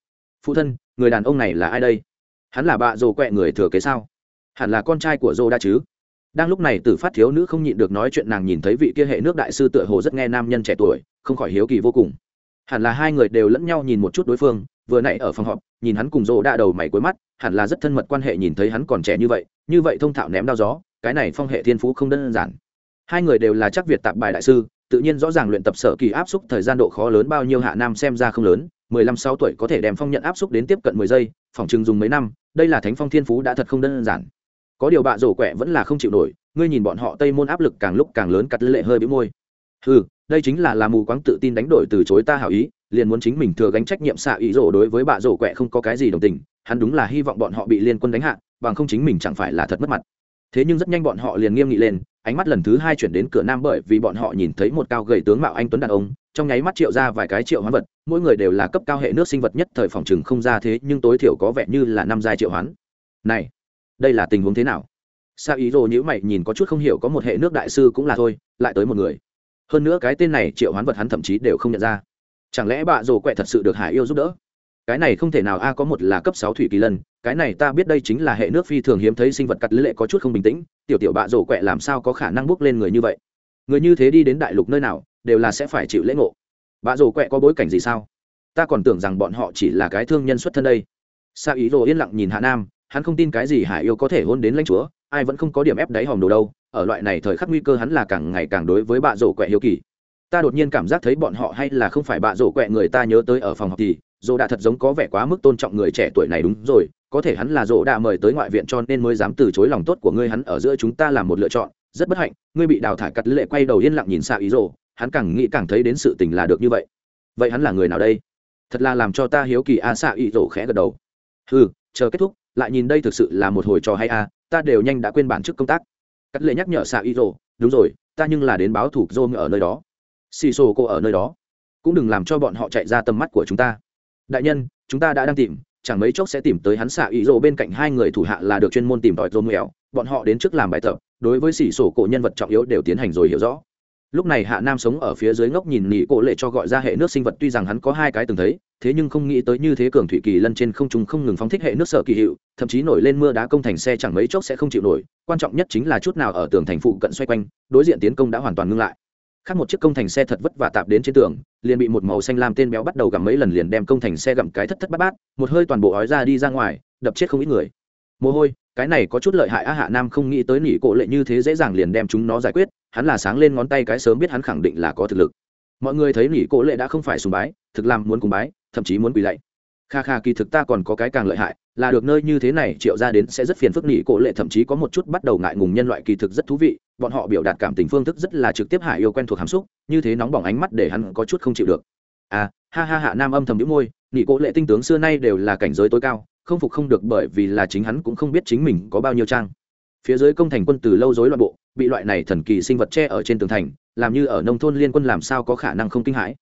Phụ thân, người đàn ông này là ai đây? Hắn là bạ rổ quẹ người thừa kế sao? Hẳn là con trai của dô đa chứ? Đang lúc này tử phát thiếu nữ không nhịn được nói chuyện nàng nhìn thấy vị kia hệ nước đại sư tựa hồ rất nghe nam nhân trẻ tuổi, không khỏi hiếu kỳ vô cùng. Hẳn là hai người đều lẫn nhau nhìn một chút đối phương, vừa nãy ở phòng họp, nhìn hắn cùng dô đa đầu mày cuối mắt, hẳn là rất thân mật quan hệ nhìn thấy hắn còn trẻ như vậy như vậy thông thạo ném đao gió, cái này phong hệ thiên phú không đơn giản. Hai người đều là chắc việt tạp bài đại sư, tự nhiên rõ ràng luyện tập sở kỳ áp xúc thời gian độ khó lớn bao nhiêu hạ nam xem ra không lớn, mười lăm sáu tuổi có thể đem phong nhận áp xúc đến tiếp cận mười giây, phòng chừng dùng mấy năm, đây là thánh phong thiên phú đã thật không đơn giản có điều bạ rổ quẹ vẫn là không chịu nổi, ngươi nhìn bọn họ tây môn áp lực càng lúc càng lớn cắt lệ hơi bĩu môi. Ừ đây chính là làm mù quáng tự tin đánh đổi từ chối ta hảo ý, liền muốn chính mình thừa gánh trách nhiệm xạ ý rổ đối với bạ rổ quẹ không có cái gì đồng tình, hắn đúng là hy vọng bọn họ bị liên quân đánh hạ, bằng không chính mình chẳng phải là thật mất mặt. Thế nhưng rất nhanh bọn họ liền nghiêm nghị lên, ánh mắt lần thứ hai chuyển đến cửa nam bởi vì bọn họ nhìn thấy một cao gầy tướng mạo anh tuấn đàn ông, trong nháy mắt triệu ra vài cái triệu hoán vật, mỗi người đều là cấp cao hệ nước sinh vật nhất thời phòng chừng không ra thế, nhưng tối thiểu có vẻ như là năm giai triệu hoán. Này đây là tình huống thế nào? Sa ý rồ nhữ mày nhìn có chút không hiểu có một hệ nước đại sư cũng là thôi, lại tới một người. Hơn nữa cái tên này triệu hoán vật hắn thậm chí đều không nhận ra. Chẳng lẽ bạ rồ quẹ thật sự được hải yêu giúp đỡ? Cái này không thể nào, a, có một là cấp sáu thủy kỳ lân, cái này ta biết đây chính là hệ nước phi thường hiếm thấy sinh vật cắt lệ có chút không bình tĩnh, tiểu tiểu bạ rổ quẹ làm sao có khả năng bước lên người như vậy? Người như thế đi đến đại lục nơi nào, đều là sẽ phải chịu lễ ngộ. Bạ rổ quẹ có bối cảnh gì sao? Ta còn tưởng rằng bọn họ chỉ là cái thương nhân xuất thân đây. Sa ý rồ yên lặng nhìn hạ nam hắn không tin cái gì hải yêu có thể hôn đến lãnh chúa ai vẫn không có điểm ép đáy hòm đồ đâu ở loại này thời khắc nguy cơ hắn là càng ngày càng đối với bạ rổ quẹ hiếu kỳ. Ta đột nhiên cảm giác thấy bọn họ hay là không phải bạ rổ quẹ người ta nhớ tới ở phòng học thì dỗ đã thật giống có vẻ quá mức tôn trọng người trẻ tuổi này đúng rồi có thể hắn là dỗ đã mời tới ngoại viện cho nên mới dám từ chối lòng tốt của ngươi hắn ở giữa chúng ta làm một lựa chọn rất bất hạnh ngươi bị đào thải cắt lệ quay đầu yên lặng nhìn xa ý rồ hắn càng nghĩ càng thấy đến sự tình là được như vậy. Vậy hắn là người nào đây? Thật là làm cho ta hiếu kỳ a à, xạ ý rồ khẽ gật đầu. Ừ chờ kết thúc lại nhìn đây thực sự là một hồi trò hay a, ta đều nhanh đã quên bản chức công tác. Cắt lệ nhắc nhở xạ y rồ đúng rồi, ta nhưng là đến báo thủ dôm ở nơi đó. Xì xồ cô ở nơi đó. Cũng đừng làm cho bọn họ chạy ra tầm mắt của chúng ta. Đại nhân, chúng ta đã đang tìm, chẳng mấy chốc sẽ tìm tới hắn xạ ý rồ bên cạnh hai người thủ hạ là được chuyên môn tìm tòi dô mèo. Bọn họ đến trước làm bài tập, đối với xỉ sổ cổ nhân vật trọng yếu đều tiến hành rồi hiểu rõ. Lúc này hạ nam sống ở phía dưới ngốc nhìn nỉ cổ lệ cho gọi ra hệ nước sinh vật, tuy rằng hắn có hai cái từng thấy thế nhưng không nghĩ tới như thế cường thủy kỳ lân trên không trung không ngừng phóng thích hệ nước sở kỳ hiệu, thậm chí nổi lên mưa đá công thành xe chẳng mấy chốc sẽ không chịu nổi, quan trọng nhất chính là chút nào ở tường thành phụ cận xoay quanh, đối diện tiến công đã hoàn toàn ngưng lại. Khác một chiếc công thành xe thật vất vả tạp đến trên tường, liền bị một màu xanh lam tên béo bắt đầu gặm mấy lần liền đem công thành xe gặm cái thất thất bát bát, một hơi toàn bộ ói ra đi ra ngoài, đập chết không ít người. Mồ hôi, cái này có chút lợi hại á hạ nam không nghĩ tới nỉ cổ lệ như thế dễ dàng liền đem chúng nó giải quyết, hắn là sáng lên ngón tay cái sớm biết hắn khẳng định là có thực lực. Mọi người thấy nỉ cổ lệ đã không phải sùng bái, thực làm muốn cùng bái thậm chí muốn quỳ lạy. Kha kha, kỳ thực ta còn có cái càng lợi hại, là được nơi như thế này, triệu ra đến sẽ rất phiền phức nỉ cổ lệ, thậm chí có một chút bắt đầu ngại ngùng nhân loại kỳ thực rất thú vị, bọn họ biểu đạt cảm tình phương thức rất là trực tiếp hải yêu quen thuộc hàm xúc, như thế nóng bỏng ánh mắt để hắn có chút không chịu được. À ha ha hạ nam âm thầm nhũ môi, nỉ cổ lệ tinh tướng xưa nay đều là cảnh giới tối cao, không phục không được bởi vì là chính hắn cũng không biết chính mình có bao nhiêu trang. Phía dưới công thành quân từ lâu rối loạn bộ, bị loại này thần kỳ sinh vật che ở trên tường thành, làm như ở nông thôn liên quân làm sao có khả năng không kinh hãi.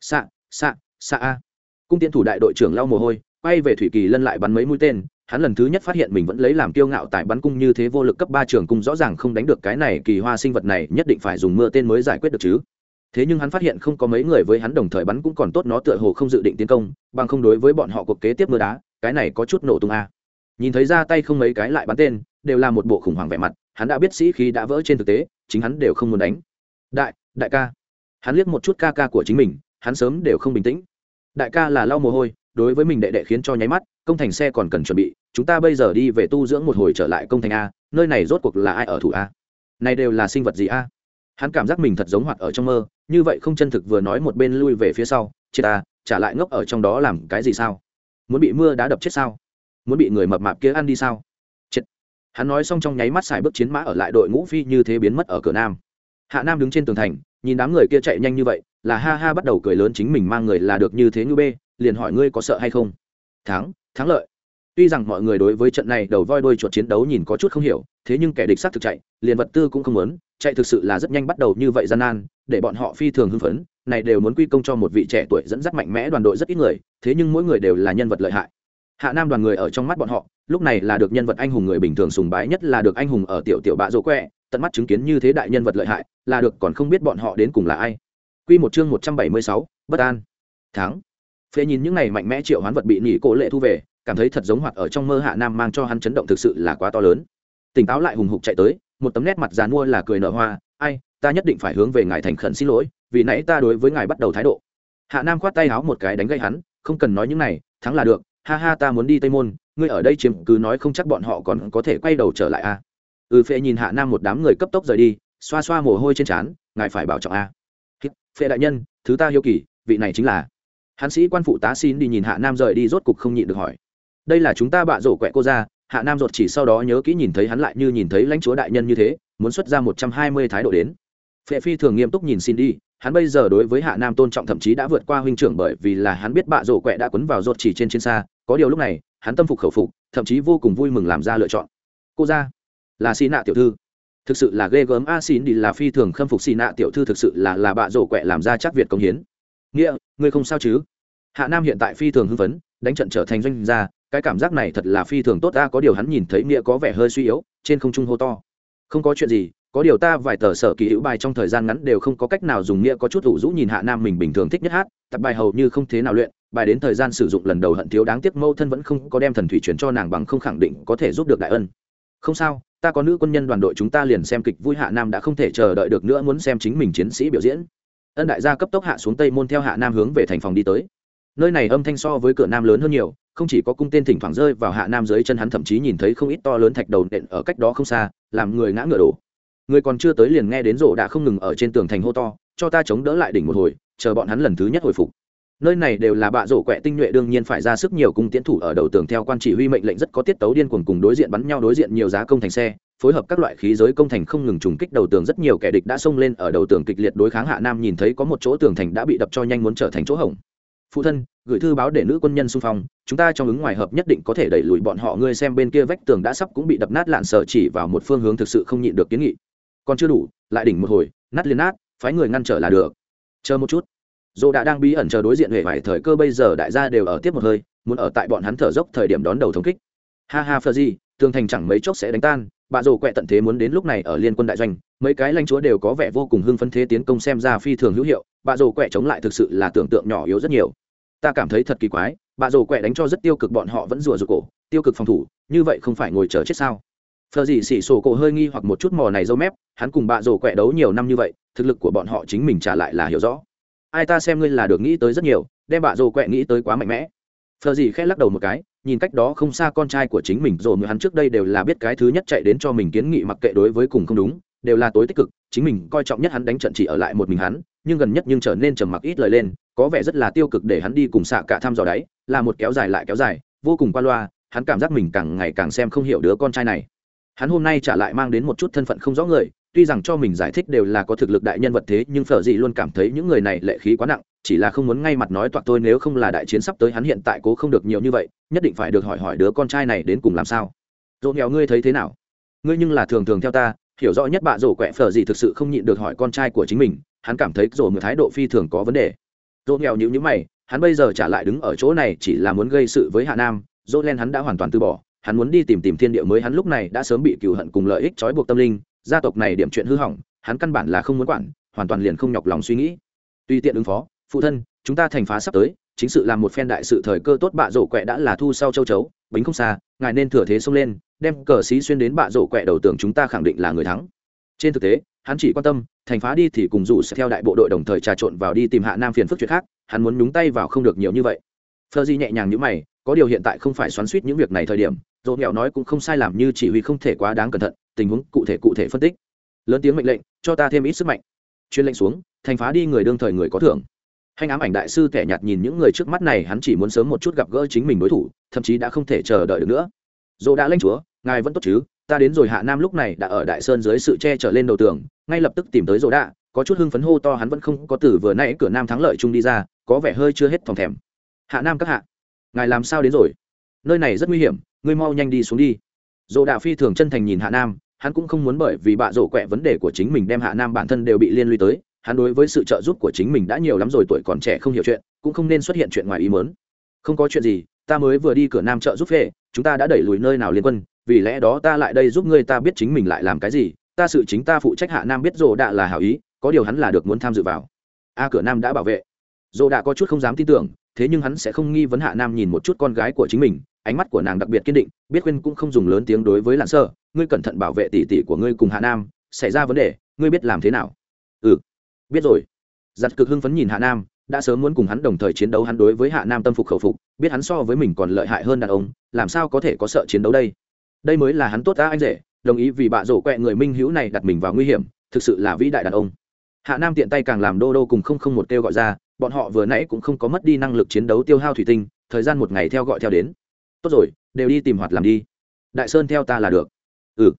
Xạ xạ xạ a cung tiến thủ đại đội trưởng lau mồ hôi, quay về thủy kỳ lân lại bắn mấy mũi tên, hắn lần thứ nhất phát hiện mình vẫn lấy làm kiêu ngạo tại bắn cung như thế vô lực cấp ba trường cung rõ ràng không đánh được cái này kỳ hoa sinh vật này, nhất định phải dùng mưa tên mới giải quyết được chứ. Thế nhưng hắn phát hiện không có mấy người với hắn đồng thời bắn cũng còn tốt nó tựa hồ không dự định tiến công, bằng không đối với bọn họ cuộc kế tiếp mưa đá, cái này có chút nổ tung a. Nhìn thấy ra tay không mấy cái lại bắn tên, đều là một bộ khủng hoảng vẻ mặt, hắn đã biết sĩ khí đã vỡ trên thực tế, chính hắn đều không muốn đánh. Đại đại ca. Hắn liếc một chút ca ca của chính mình, hắn sớm đều không bình tĩnh đại ca là lau mồ hôi, đối với mình đệ đệ khiến cho nháy mắt, công thành xe còn cần chuẩn bị, chúng ta bây giờ đi về tu dưỡng một hồi trở lại công thành a, nơi này rốt cuộc là ai ở thủ a? Này đều là sinh vật gì a? Hắn cảm giác mình thật giống hoạt ở trong mơ, như vậy không chân thực vừa nói một bên lui về phía sau, chết ta, trả lại ngốc ở trong đó làm cái gì sao? Muốn bị mưa đá đập chết sao? Muốn bị người mập mạp kia ăn đi sao? Chết. Hắn nói xong trong nháy mắt xài bước chiến mã ở lại đội ngũ phi như thế biến mất ở cửa nam hạ nam đứng trên tường thành, nhìn đám người kia chạy nhanh như vậy, là ha ha bắt đầu cười lớn chính mình mang người là được như thế như bê, liền hỏi ngươi có sợ hay không? Thắng thắng lợi. Tuy rằng mọi người đối với trận này đầu voi đuôi chuột chiến đấu nhìn có chút không hiểu, thế nhưng kẻ địch sát thực chạy, liền vật tư cũng không muốn, chạy thực sự là rất nhanh bắt đầu như vậy gian nan, để bọn họ phi thường hưng phấn, này đều muốn quy công cho một vị trẻ tuổi dẫn dắt mạnh mẽ đoàn đội rất ít người, thế nhưng mỗi người đều là nhân vật lợi hại. Hạ nam đoàn người ở trong mắt bọn họ, lúc này là được nhân vật anh hùng người bình thường sùng bái nhất là được anh hùng ở tiểu tiểu bạ rỗ quẹ tận mắt chứng kiến như thế đại nhân vật lợi hại là được còn không biết bọn họ đến cùng là ai. Quy một chương một trăm bảy mươi sáu, bất an. Thắng. Phê nhìn những này mạnh mẽ triệu hoán vật bị nhị cổ lệ thu về cảm thấy thật giống hoạt ở trong mơ hạ nam mang cho hắn chấn động thực sự là quá to lớn. Tỉnh táo lại hùng hục chạy tới một tấm nét mặt dàn mua là cười nở hoa ai ta nhất định phải hướng về ngài thành khẩn xin lỗi vì nãy ta đối với ngài bắt đầu thái độ. Hạ nam khoát tay háo một cái đánh gây hắn không cần nói những này thắng là được ha ha ta muốn đi tây môn ngươi ở đây chiếm cứ nói không chắc bọn họ còn có thể quay đầu trở lại a à ừ phệ nhìn hạ nam một đám người cấp tốc rời đi, xoa xoa mồ hôi trên trán, ngài phải bảo trọng a. Phệ đại nhân, thứ ta hiếu kỳ, vị này chính là. Hắn sĩ quan phụ tá xin đi nhìn hạ nam rời đi rốt cục không nhịn được hỏi. Đây là chúng ta bạ rổ quẹ cô ra. Hạ nam ruột chỉ sau đó nhớ kỹ nhìn thấy hắn lại như nhìn thấy lãnh chúa đại nhân như thế, muốn xuất ra một trăm hai mươi thái độ đến. Phệ phi thường nghiêm túc nhìn xin đi, hắn bây giờ đối với hạ nam tôn trọng thậm chí đã vượt qua huynh trưởng bởi vì là hắn biết bạ rổ quẹ đã quấn vào ruột chỉ trên trên xa, có điều lúc này, hắn tâm phục khẩu phục, thậm chí vô cùng vui mừng làm ra lựa chọn. Cô ra là xì nạ tiểu thư. Thực sự là ghê gớm, a xin đi là phi thường khâm phục xì nạ tiểu thư, thực sự là là bạ rổ quẹ làm ra chắc việt công hiến. Nghĩa, ngươi không sao chứ? Hạ nam hiện tại phi thường hưng phấn, đánh trận trở thành doanh gia, cái cảm giác này thật là phi thường tốt ta có điều hắn nhìn thấy nghĩa có vẻ hơi suy yếu, trên không trung hô to. Không có chuyện gì, có điều ta vài tờ sở kỳ hữu bài trong thời gian ngắn đều không có cách nào dùng nghĩa có chút ủ rũ nhìn hạ nam mình bình thường thích nhất hát, tập bài hầu như không thế nào luyện, bài đến thời gian sử dụng lần đầu hận thiếu đáng tiếc, mâu thân vẫn không có đem thần thủy chuyển cho nàng bằng không khẳng định có thể giúp được đại ân không sao, ta có nữ quân nhân đoàn đội chúng ta liền xem kịch vui hạ nam đã không thể chờ đợi được nữa muốn xem chính mình chiến sĩ biểu diễn. Ân đại gia cấp tốc hạ xuống tây môn theo hạ nam hướng về thành phòng đi tới. Nơi này âm thanh so với cửa nam lớn hơn nhiều, không chỉ có cung tên thỉnh thoảng rơi vào hạ nam dưới chân hắn thậm chí nhìn thấy không ít to lớn thạch đầu nện ở cách đó không xa, làm người ngã ngựa đổ. Người còn chưa tới liền nghe đến rổ đã không ngừng ở trên tường thành hô to, cho ta chống đỡ lại đỉnh một hồi, chờ bọn hắn lần thứ nhất hồi phục nơi này đều là bạ rổ quẹ tinh nhuệ, đương nhiên phải ra sức nhiều cung tiến thủ ở đầu tường theo quan chỉ huy mệnh lệnh rất có tiết tấu điên cuồng cùng đối diện bắn nhau, đối diện nhiều giá công thành xe, phối hợp các loại khí giới công thành không ngừng trùng kích đầu tường, rất nhiều kẻ địch đã xông lên ở đầu tường kịch liệt đối kháng hạ nam, nhìn thấy có một chỗ tường thành đã bị đập cho nhanh muốn trở thành chỗ hỏng. Phụ thân, gửi thư báo để nữ quân nhân xung phong, chúng ta trong ứng ngoài hợp nhất định có thể đẩy lùi bọn họ, ngươi xem bên kia vách tường đã sắp cũng bị đập nát lạn sợ chỉ vào một phương hướng thực sự không nhịn được kiến nghị. Còn chưa đủ, lại đỉnh một hồi, nát liên nát, phái người ngăn trở là được. Chờ một chút dô đã đang bí ẩn chờ đối diện hệ vải thời cơ bây giờ đại gia đều ở tiếp một hơi, muốn ở tại bọn hắn thở dốc thời điểm đón đầu thống kích. Ha ha, phờ gì tường thành chẳng mấy chốc sẽ đánh tan, bà rồ quẹ tận thế muốn đến lúc này ở liên quân đại doanh, mấy cái lãnh chúa đều có vẻ vô cùng hưng phấn thế tiến công xem ra phi thường hữu hiệu, bà rồ quẹ chống lại thực sự là tưởng tượng nhỏ yếu rất nhiều. Ta cảm thấy thật kỳ quái, bà rồ quẹ đánh cho rất tiêu cực bọn họ vẫn rùa rụt cổ, tiêu cực phòng thủ, như vậy không phải ngồi chờ chết sao? Phờ gì xỉ sổ cổ hơi nghi hoặc một chút mò này dâu mép, hắn cùng bà rồ quẹ đấu nhiều năm như vậy, thực lực của bọn họ chính mình trả lại là hiểu rõ ai ta xem ngươi là được nghĩ tới rất nhiều, đem bạ rồ quẹ nghĩ tới quá mạnh mẽ. Phờ gì khẽ lắc đầu một cái, nhìn cách đó không xa con trai của chính mình, rồi người hắn trước đây đều là biết cái thứ nhất chạy đến cho mình kiến nghị mặc kệ đối với cùng không đúng, đều là tối tích cực, chính mình coi trọng nhất hắn đánh trận chỉ ở lại một mình hắn, nhưng gần nhất nhưng trở nên trầm mặc ít lời lên, có vẻ rất là tiêu cực để hắn đi cùng xạ cả thăm dò đáy là một kéo dài lại kéo dài, vô cùng qua loa, hắn cảm giác mình càng ngày càng xem không hiểu đứa con trai này. Hắn hôm nay trả lại mang đến một chút thân phận không rõ người tuy rằng cho mình giải thích đều là có thực lực đại nhân vật thế, nhưng phở Dị luôn cảm thấy những người này lệ khí quá nặng, chỉ là không muốn ngay mặt nói toạc tôi nếu không là đại chiến sắp tới hắn hiện tại cố không được nhiều như vậy, nhất định phải được hỏi hỏi đứa con trai này đến cùng làm sao. Dỗ nghèo, ngươi thấy thế nào? Ngươi nhưng là thường thường theo ta, hiểu rõ nhất bạ rổ quẹ phở Dị thực sự không nhịn được hỏi con trai của chính mình, hắn cảm thấy rổ một thái độ phi thường có vấn đề. Dỗ nghèo nhữ nhữ mày, hắn bây giờ trả lại đứng ở chỗ này chỉ là muốn gây sự với hạ nam, dỗ len hắn đã hoàn toàn từ bỏ, hắn muốn đi tìm tìm thiên địa mới, hắn lúc này đã sớm bị cựu hận cùng lợi ích trói buộc tâm linh gia tộc này điểm chuyện hư hỏng, hắn căn bản là không muốn quản, hoàn toàn liền không nhọc lòng suy nghĩ. Tùy tiện ứng phó, phụ thân, chúng ta thành phá sắp tới, chính sự làm một phen đại sự thời cơ tốt bạ rổ quẹ đã là thu sau châu chấu, bính không xa, ngài nên thừa thế xông lên, đem cờ xí xuyên đến bạ rổ quẹ đầu tưởng chúng ta khẳng định là người thắng. Trên thực tế, hắn chỉ quan tâm, thành phá đi thì cùng dù sẽ theo đại bộ đội đồng thời trà trộn vào đi tìm hạ nam phiền phức chuyện khác, hắn muốn nhúng tay vào không được nhiều như vậy. Phơ di nhẹ nhàng như mày có điều hiện tại không phải xoắn suýt những việc này thời điểm dỗ nghèo nói cũng không sai làm như chỉ huy không thể quá đáng cẩn thận, tình huống cụ thể cụ thể phân tích. Lớn tiếng mệnh lệnh, cho ta thêm ít sức mạnh. Chuyên lệnh xuống, thành phá đi người đương thời người có thưởng. Hành ám ảnh đại sư kẻ nhạt nhìn những người trước mắt này, hắn chỉ muốn sớm một chút gặp gỡ chính mình đối thủ, thậm chí đã không thể chờ đợi được nữa. Dỗ đã lanh chúa, ngài vẫn tốt chứ, ta đến rồi hạ nam lúc này đã ở đại sơn dưới sự che trở lên đầu tường, ngay lập tức tìm tới dỗ đã có chút hưng phấn hô to hắn vẫn không có từ vừa nãy cửa nam thắng lợi chung đi ra, có vẻ hơi chưa hết phòng thèm. Hạ nam các hạ ngài làm sao đến rồi? Nơi này rất nguy hiểm, ngươi mau nhanh đi xuống đi. Dồ đạ phi thường chân thành nhìn hạ nam, hắn cũng không muốn bởi vì bạ rổ quẹ vấn đề của chính mình đem hạ nam bản thân đều bị liên lụy tới. Hắn đối với sự trợ giúp của chính mình đã nhiều lắm rồi, tuổi còn trẻ không hiểu chuyện, cũng không nên xuất hiện chuyện ngoài ý mớn không có chuyện gì, ta mới vừa đi cửa nam trợ giúp phê, chúng ta đã đẩy lùi nơi nào liên quân, vì lẽ đó ta lại đây giúp ngươi ta biết chính mình lại làm cái gì. Ta sự chính ta phụ trách hạ nam biết rồ đạ là hảo ý, có điều hắn là được muốn tham dự vào. A, cửa nam đã bảo vệ. Rồ đạ có chút không dám tin tưởng thế nhưng hắn sẽ không nghi vấn hạ nam nhìn một chút con gái của chính mình, ánh mắt của nàng đặc biệt kiên định, biết khuyên cũng không dùng lớn tiếng đối với lạn sơ, ngươi cẩn thận bảo vệ tỷ tỷ của ngươi cùng hạ nam, xảy ra vấn đề, ngươi biết làm thế nào? Ừ biết rồi. Giặt cực hưng phấn nhìn hạ nam, đã sớm muốn cùng hắn đồng thời chiến đấu hắn đối với hạ nam tâm phục khẩu phục, biết hắn so với mình còn lợi hại hơn đàn ông, làm sao có thể có sợ chiến đấu đây? Đây mới là hắn tốt ta anh rể, đồng ý vì bạ rổ quẹ người minh hữu này đặt mình vào nguy hiểm, thực sự là vĩ đại đàn ông hạ nam tiện tay càng làm đô đô cùng không không một kêu gọi ra, bọn họ vừa nãy cũng không có mất đi năng lực chiến đấu tiêu hao thủy tinh, thời gian một ngày theo gọi theo đến. Tốt rồi, đều đi tìm hoạt làm đi. Đại sơn theo ta là được. Ừ.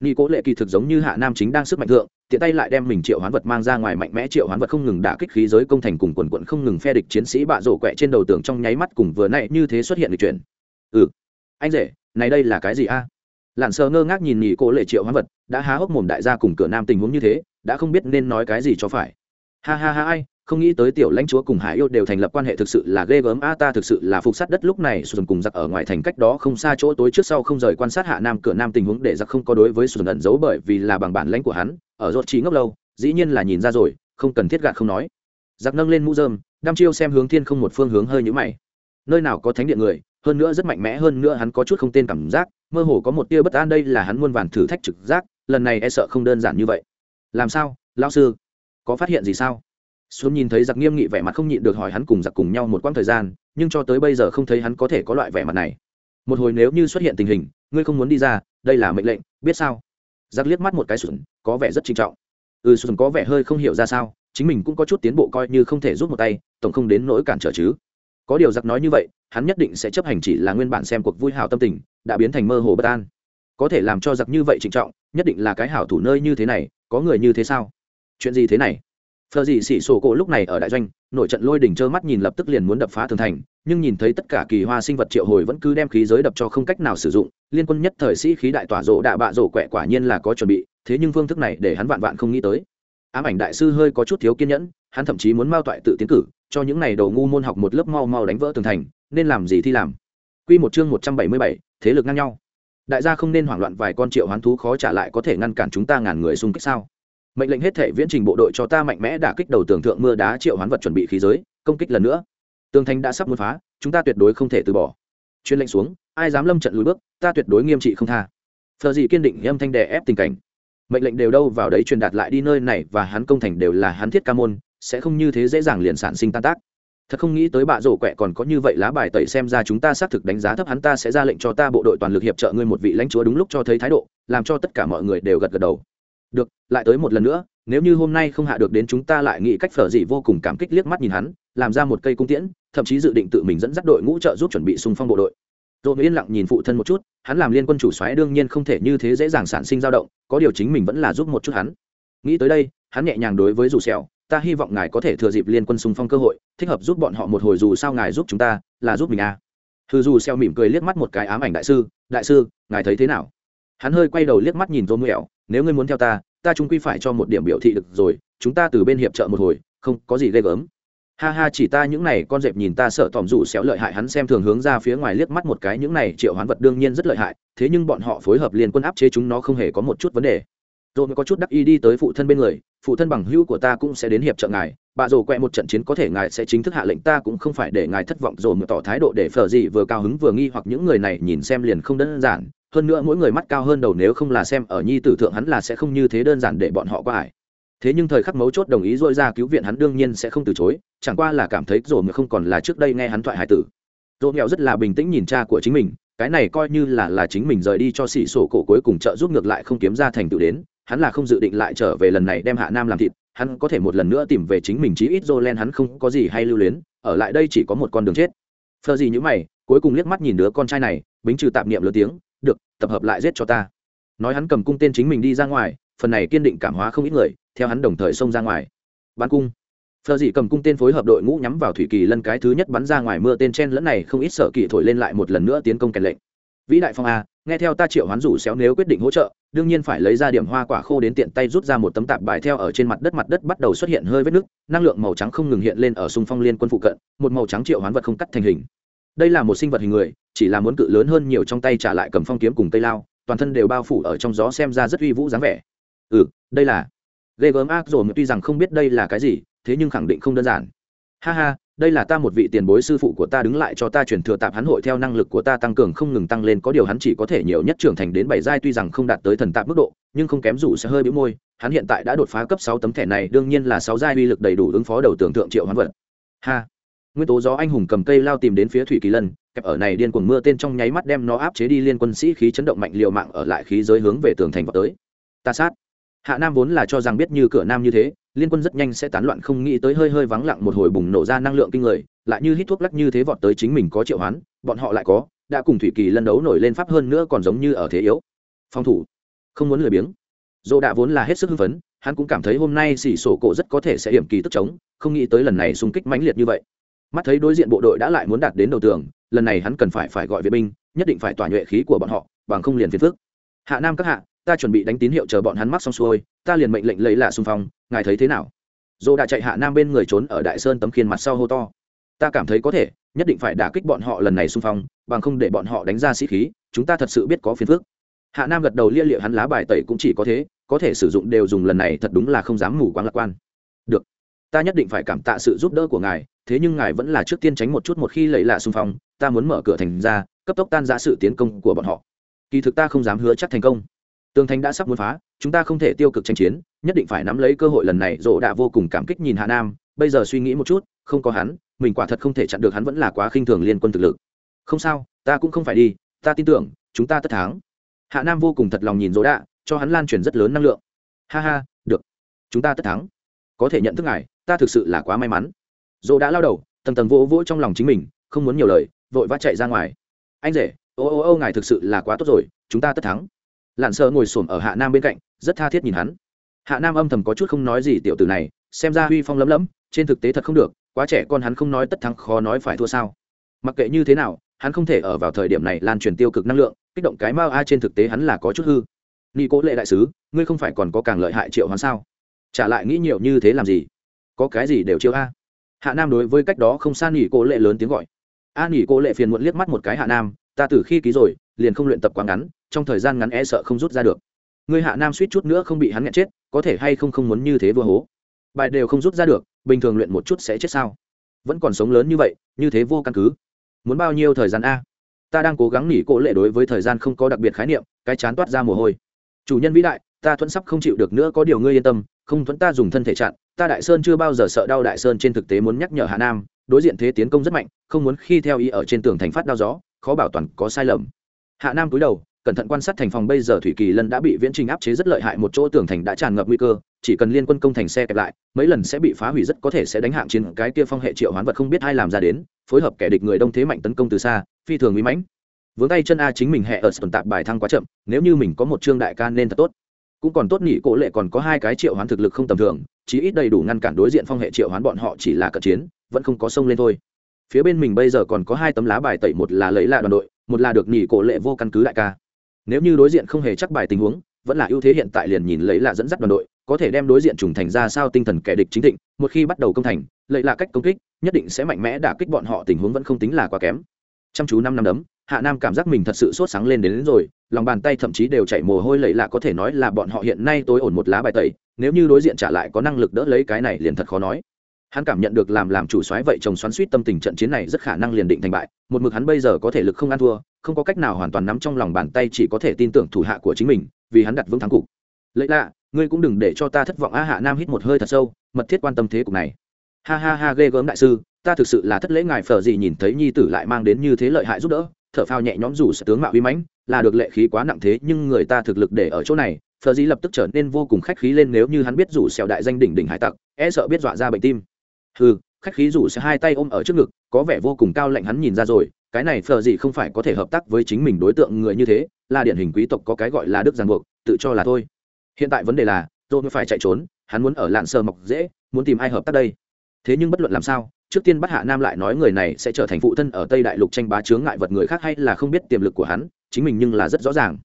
Nghi cố lệ kỳ thực giống như hạ nam chính đang sức mạnh thượng, tiện tay lại đem mình triệu hoán vật mang ra ngoài mạnh mẽ triệu hoán vật không ngừng đả kích khí giới công thành cùng quần quận không ngừng phe địch chiến sĩ bạ rổ quẹ trên đầu tường trong nháy mắt cùng vừa nãy như thế xuất hiện lịch chuyển ừ. Anh rể, này đây là cái gì a? À? lặn sờ ngơ ngác nhìn nhị cố lệ triệu hoán vật, đã há hốc mồm đại gia cùng cửa nam tình huống như thế đã không biết nên nói cái gì cho phải. Ha ha ha, ai, không nghĩ tới tiểu lãnh chúa cùng hải yêu đều thành lập quan hệ thực sự là ghê gớm. A, ta thực sự là phục sát đất lúc này sùn cùng giặc ở ngoài thành cách đó không xa chỗ tối trước sau không rời quan sát hạ nam cửa nam tình huống để giặc không có đối với sùn ẩn giấu bởi vì là bằng bản lãnh của hắn, ở rốt trí ngốc lâu, dĩ nhiên là nhìn ra rồi, không cần thiết gạt không nói. Giặc nâng lên mũ dơm đăm chiêu xem hướng thiên không một phương hướng hơi nhũ mày. Nơi nào có thánh điện người, hơn nữa rất mạnh mẽ, hơn nữa hắn có chút không tên cảm giác, mơ hồ có một tia bất an, đây là hắn muôn vàn thử thách trực giác, lần này e sợ không đơn giản như vậy làm sao, lão sư? Có phát hiện gì sao? Xuống nhìn thấy giặc nghiêm nghị vẻ mặt không nhịn được hỏi hắn cùng giặc cùng nhau một quãng thời gian, nhưng cho tới bây giờ không thấy hắn có thể có loại vẻ mặt này. Một hồi nếu như xuất hiện tình hình, ngươi không muốn đi ra, đây là mệnh lệnh, biết sao? Giặc liếc mắt một cái sùn có vẻ rất trinh trọng. Ừ Xuân có vẻ hơi không hiểu ra sao, chính mình cũng có chút tiến bộ coi như không thể rút một tay, tổng không đến nỗi cản trở chứ. Có điều giặc nói như vậy, hắn nhất định sẽ chấp hành chỉ là nguyên bản xem cuộc vui hào tâm tình, đã biến thành mơ hồ bất an. Có thể làm cho giặc như vậy trịnh trọng, nhất định là cái hảo thủ nơi như thế này có người như thế sao? Chuyện gì thế này? Phờ dị xỉ sổ cổ lúc này ở đại doanh nội trận lôi đỉnh trơ mắt nhìn lập tức liền muốn đập phá tường thành nhưng nhìn thấy tất cả kỳ hoa sinh vật triệu hồi vẫn cứ đem khí giới đập cho không cách nào sử dụng liên quân nhất thời sĩ khí đại tỏa rộ đạ bạ rộ quẹ quả nhiên là có chuẩn bị thế nhưng phương thức này để hắn vạn vạn không nghĩ tới. Ám ảnh đại sư hơi có chút thiếu kiên nhẫn hắn thậm chí muốn mao toại tự tiến cử cho những này đầu ngu môn học một lớp mau mau đánh vỡ tường thành nên làm gì thì làm. Quy một chương một trăm bảy mươi bảy, thế lực ngang nhau. Đại gia không nên hoảng loạn vài con triệu hoán thú khó trả lại có thể ngăn cản chúng ta ngàn người xung kích sao? mệnh lệnh hết thể viễn trình bộ đội cho ta mạnh mẽ đả kích đầu tường thượng mưa đá triệu hoán vật chuẩn bị khí giới, công kích lần nữa. Tường thành đã sắp muốn phá, chúng ta tuyệt đối không thể từ bỏ. Chuyên lệnh xuống, ai dám lâm trận lùi bước, ta tuyệt đối nghiêm trị không tha. Phờ gì kiên định âm thanh đè ép tình cảnh. Mệnh lệnh đều đâu vào đấy truyền đạt lại đi nơi này và hắn công thành đều là hắn thiết ca môn, sẽ không như thế dễ dàng liền sản sinh tan tác thật không nghĩ tới bạ rổ quẹ còn có như vậy lá bài tẩy xem ra chúng ta xác thực đánh giá thấp hắn, ta sẽ ra lệnh cho ta bộ đội toàn lực hiệp trợ ngươi một vị lãnh chúa đúng lúc cho thấy thái độ, làm cho tất cả mọi người đều gật gật đầu. Được, lại tới một lần nữa, nếu như hôm nay không hạ được đến chúng ta lại nghĩ cách phở dị vô cùng cảm kích liếc mắt nhìn hắn, làm ra một cây cung tiễn, thậm chí dự định tự mình dẫn dắt đội ngũ trợ giúp chuẩn bị xung phong bộ đội. Rồi yên lặng nhìn phụ thân một chút, hắn làm liên quân chủ xoáy đương nhiên không thể như thế dễ dàng sản sinh dao động, có điều chính mình vẫn là giúp một chút hắn. Nghĩ tới đây, hắn nhẹ nhàng đối với dù sẹo ta hy vọng ngài có thể thừa dịp liên quân xung phong cơ hội, thích hợp giúp bọn họ một hồi dù sao ngài giúp chúng ta là giúp mình à. Hư dù xeo mỉm cười liếc mắt một cái ám ảnh đại sư đại sư, ngài thấy thế nào? Hắn hơi quay đầu liếc mắt nhìn rôn mẹo nếu ngươi muốn theo ta ta chúng quy phải cho một điểm biểu thị được rồi, chúng ta từ bên hiệp trợ một hồi, không có gì ghê gớm. Ha ha chỉ ta những này, con dẹp nhìn ta sợ tòm rủ xéo lợi hại hắn xem thường hướng ra phía ngoài liếc mắt một cái, những này triệu hoán vật đương nhiên rất lợi hại, thế nhưng bọn họ phối hợp liên quân áp chế chúng nó không hề có một chút vấn đề rồi mới có chút đắc ý đi tới phụ thân bên người, phụ thân bằng hữu của ta cũng sẽ đến hiệp trợ ngài, bà rồ quẹ một trận chiến có thể ngài sẽ chính thức hạ lệnh ta cũng không phải để ngài thất vọng. Rồi mới tỏ thái độ để phở gì vừa cao hứng vừa nghi hoặc những người này nhìn xem liền không đơn giản. Hơn nữa mỗi người mắt cao hơn đầu nếu không là xem ở nhi tử thượng hắn là sẽ không như thế đơn giản để bọn họ qua hải thế nhưng thời khắc mấu chốt đồng ý dội ra cứu viện hắn đương nhiên sẽ không từ chối, chẳng qua là cảm thấy rồi mới không còn là trước đây nghe hắn thoại hải tử. Rồi nghèo rất là bình tĩnh nhìn cha của chính mình, cái này coi như là là chính mình rời đi cho xỉ sổ cổ cuối cùng trợ giúp ngược lại không kiếm ra thành tựu đến hắn là không dự định lại trở về lần này đem hạ nam làm thịt hắn có thể một lần nữa tìm về chính mình chí ít Jolen hắn không có gì hay lưu luyến, ở lại đây chỉ có một con đường chết. Phờ gì như mày, cuối cùng liếc mắt nhìn đứa con trai này, bính trừ tạp niệm lớn tiếng, "Được, tập hợp lại giết cho ta." Nói hắn cầm cung tên chính mình đi ra ngoài, phần này kiên định cảm hóa không ít người, theo hắn đồng thời xông ra ngoài. Bắn cung. Phờ gì cầm cung tên phối hợp đội ngũ nhắm vào thủy kỳ lân cái thứ nhất bắn ra ngoài mưa tên chen lẫn này không ít sợ kỳ thổi lên lại một lần nữa tiến công kèn lệnh. Vĩ đại phong a, nghe theo ta triệu hoán rủ xéo nếu quyết định hỗ trợ đương nhiên phải lấy ra điểm hoa quả khô đến tiện tay rút ra một tấm tạp bài theo ở trên mặt đất mặt đất bắt đầu xuất hiện hơi vết nước năng lượng màu trắng không ngừng hiện lên ở xung phong liên quân phụ cận, một màu trắng triệu hoán vật không cắt thành hình. Đây là một sinh vật hình người, chỉ là muốn cự lớn hơn nhiều trong tay trả lại cầm phong kiếm cùng tây lao, toàn thân đều bao phủ ở trong gió xem ra rất uy vũ dáng vẻ. Ừ đây là. Ghê gớm ác rồi tuy rằng không biết đây là cái gì, thế nhưng khẳng định không đơn giản ha ha, đây là ta một vị tiền bối sư phụ của ta đứng lại cho ta truyền thừa tạp hắn hội theo năng lực của ta tăng cường không ngừng tăng lên, có điều hắn chỉ có thể nhiều nhất trưởng thành đến bảy giai tuy rằng không đạt tới thần tạp mức độ, nhưng không kém rủ sẽ hơi bĩu môi, hắn hiện tại đã đột phá cấp sáu tấm thẻ này, đương nhiên là sáu giai uy lực đầy đủ ứng phó đầu tưởng tượng triệu hoán vật. Ha. Nguyên tố gió anh hùng cầm cây lao tìm đến phía thủy kỳ lân, kẹp ở này điên cuồng mưa tên trong nháy mắt đem nó áp chế đi liên quân sĩ khí chấn động mạnh liều mạng ở lại khí giới hướng về tường thành vào tới. Ta sát. Hạ nam vốn là cho rằng biết như cửa nam như thế liên quân rất nhanh sẽ tán loạn, không nghĩ tới hơi hơi vắng lặng một hồi bùng nổ ra năng lượng kinh người, lại như hít thuốc lắc như thế vọt tới chính mình có triệu hoán, bọn họ lại có, đã cùng thủy kỳ lân đấu nổi lên pháp hơn nữa còn giống như ở thế yếu. Phòng thủ. Không muốn lười biếng. Dỗ đã vốn là hết sức hưng phấn, hắn cũng cảm thấy hôm nay xỉ sổ cổ rất có thể sẽ hiểm kỳ tức chống, không nghĩ tới lần này xung kích mãnh liệt như vậy. Mắt thấy đối diện bộ đội đã lại muốn đạt đến đầu tường, lần này hắn cần phải phải gọi viện binh, nhất định phải tỏa nhuệ khí của bọn họ, bằng không liền phiền phước hạ nam các hạ ta chuẩn bị đánh tín hiệu chờ bọn hắn mắc xong xuôi, ta liền mệnh lệnh lấy lạ xung phong, ngài thấy thế nào? Dô đã chạy hạ nam bên người trốn ở đại sơn tấm khiên mặt sau hô to. Ta cảm thấy có thể, nhất định phải đả kích bọn họ lần này xung phong, bằng không để bọn họ đánh ra sĩ khí, chúng ta thật sự biết có phiền phước hạ nam gật đầu lia liệu hắn lá bài tẩy cũng chỉ có thế, có thể sử dụng đều dùng lần này thật đúng là không dám mù quáng lạc quan. Được, ta nhất định phải cảm tạ sự giúp đỡ của ngài, thế nhưng ngài vẫn là trước tiên tránh một chút một khi lấy lạ xung phong, ta muốn mở cửa thành ra, cấp tốc tan ra sự tiến công của bọn họ. Kỳ thực ta không dám hứa chắc thành công tường thành đã sắp muốn phá, chúng ta không thể tiêu cực tranh chiến, nhất định phải nắm lấy cơ hội lần này, dỗ đã vô cùng cảm kích nhìn hạ nam, bây giờ suy nghĩ một chút, không có hắn, mình quả thật không thể chặn được hắn vẫn là quá khinh thường liên quân thực lực. Không sao, ta cũng không phải đi, ta tin tưởng, chúng ta tất thắng. Hạ nam vô cùng thật lòng nhìn dỗ đạ, cho hắn lan truyền rất lớn năng lượng. Ha ha, được. Chúng ta tất thắng. Có thể nhận thức ngài, ta thực sự là quá may mắn. Dỗ đã lao đầu, tầng tầng vỗ vỗ trong lòng chính mình, không muốn nhiều lời, vội vã chạy ra ngoài. Anh rể, ô ô ô, ngài thực sự là quá tốt rồi, chúng ta tất thắng lặn sợ ngồi xổm ở hạ nam bên cạnh, rất tha thiết nhìn hắn. Hạ nam âm thầm có chút không nói gì tiểu tử này, xem ra huy phong lấm lấm, trên thực tế thật không được, quá trẻ con hắn không nói tất thắng khó nói phải thua sao. Mặc kệ như thế nào, hắn không thể ở vào thời điểm này lan truyền tiêu cực năng lượng, kích động cái mao a trên thực tế hắn là có chút hư. Nghi cố lệ đại sứ, ngươi không phải còn có càng lợi hại triệu hắn sao? Trả lại nghĩ nhiều như thế làm gì? Có cái gì đều chiêu a. Hạ nam đối với cách đó không xa nghỉ cố lệ lớn tiếng gọi. A nghỉ cố lệ phiền muộn liếc mắt một cái hạ nam, ta từ khi ký rồi liền không luyện tập quá ngắn, trong thời gian ngắn e sợ không rút ra được. Người hạ nam suýt chút nữa không bị hắn nghẹn chết, có thể hay không không muốn như thế vừa hố. Bài đều không rút ra được, bình thường luyện một chút sẽ chết sao? Vẫn còn sống lớn như vậy, như thế vô căn cứ. Muốn bao nhiêu thời gian a? Ta đang cố gắng nghỉ cỗ lệ đối với thời gian không có đặc biệt khái niệm, cái chán toát ra mồ hôi. Chủ nhân vĩ đại, ta thuẫn sắp không chịu được nữa, có điều ngươi yên tâm, không thuẫn ta dùng thân thể chặn. Ta đại sơn chưa bao giờ sợ đau đại sơn trên thực tế muốn nhắc nhở hạ nam, đối diện thế tiến công rất mạnh, không muốn khi theo ý ở trên tường thành phát đau gió, khó bảo toàn có sai lầm hạ nam cúi đầu, cẩn thận quan sát thành phòng bây giờ thủy kỳ lân đã bị viễn trình áp chế rất lợi hại một chỗ tường thành đã tràn ngập nguy cơ, chỉ cần liên quân công thành xe kẹp lại, mấy lần sẽ bị phá hủy rất có thể sẽ đánh hạng trên cái kia phong hệ triệu hoán vật không biết ai làm ra đến, phối hợp kẻ địch người đông thế mạnh tấn công từ xa, phi thường uy mãnh. Vướng tay chân a chính mình hệ ở tồn tạp bài thăng quá chậm, nếu như mình có một trương đại ca nên thật tốt. Cũng còn tốt nhỉ cổ lệ còn có hai cái triệu hoán thực lực không tầm thường, chí ít đầy đủ ngăn cản đối diện phong hệ triệu hoán bọn họ chỉ là cận chiến, vẫn không có sông lên thôi. Phía bên mình bây giờ còn có hai tấm lá bài tẩy, một là lấy lạ đoàn đội một là được nghỉ cổ lệ vô căn cứ đại ca. Nếu như đối diện không hề chắc bài tình huống vẫn là ưu thế hiện tại liền nhìn lấy là dẫn dắt đoàn đội có thể đem đối diện trùng thành ra sao tinh thần kẻ địch chính thịnh một khi bắt đầu công thành lệ là cách công kích nhất định sẽ mạnh mẽ đả kích bọn họ tình huống vẫn không tính là quá kém. Chăm chú năm năm đấm hạ nam cảm giác mình thật sự sốt sáng lên đến, đến rồi lòng bàn tay thậm chí đều chảy mồ hôi lầy lạ có thể nói là bọn họ hiện nay tối ổn một lá bài tẩy nếu như đối diện trả lại có năng lực đỡ lấy cái này liền thật khó nói hắn cảm nhận được làm làm chủ soái vậy chồng xoắn suýt tâm tình trận chiến này rất khả năng liền định thành bại, một mực hắn bây giờ có thể lực không ăn thua, không có cách nào hoàn toàn nắm trong lòng bàn tay chỉ có thể tin tưởng thủ hạ của chính mình, vì hắn đặt vững thắng cục. Lấy lạ, ngươi cũng đừng để cho ta thất vọng a hạ nam hít một hơi thật sâu, mật thiết quan tâm thế cục này. Ha ha ha, ghê gớm đại sư, ta thực sự là thất lễ ngài phở gì nhìn thấy nhi tử lại mang đến như thế lợi hại giúp đỡ, thở phao nhẹ nhõm rủ sẽ tướng mạo uy mãnh, là được lệ khí quá nặng thế, nhưng người ta thực lực để ở chỗ này, phở gì lập tức trở nên vô cùng khách khí lên nếu như hắn biết rủ sẹo đại danh đỉnh đỉnh hải tặc e sợ biết dọa ra bệnh tim. Hừ, khách khí rủ sẽ hai tay ôm ở trước ngực có vẻ vô cùng cao lạnh hắn nhìn ra rồi cái này phờ gì không phải có thể hợp tác với chính mình đối tượng người như thế là điển hình quý tộc có cái gọi là đức giang buộc tự cho là thôi. Hiện tại vấn đề là tôi phải chạy trốn hắn muốn ở lạn sờ mọc dễ muốn tìm ai hợp tác đây? Thế nhưng bất luận làm sao trước tiên bắt hạ nam lại nói người này sẽ trở thành phụ thân ở tây đại lục tranh bá chướng ngại vật người khác hay là không biết tiềm lực của hắn chính mình nhưng là rất rõ ràng.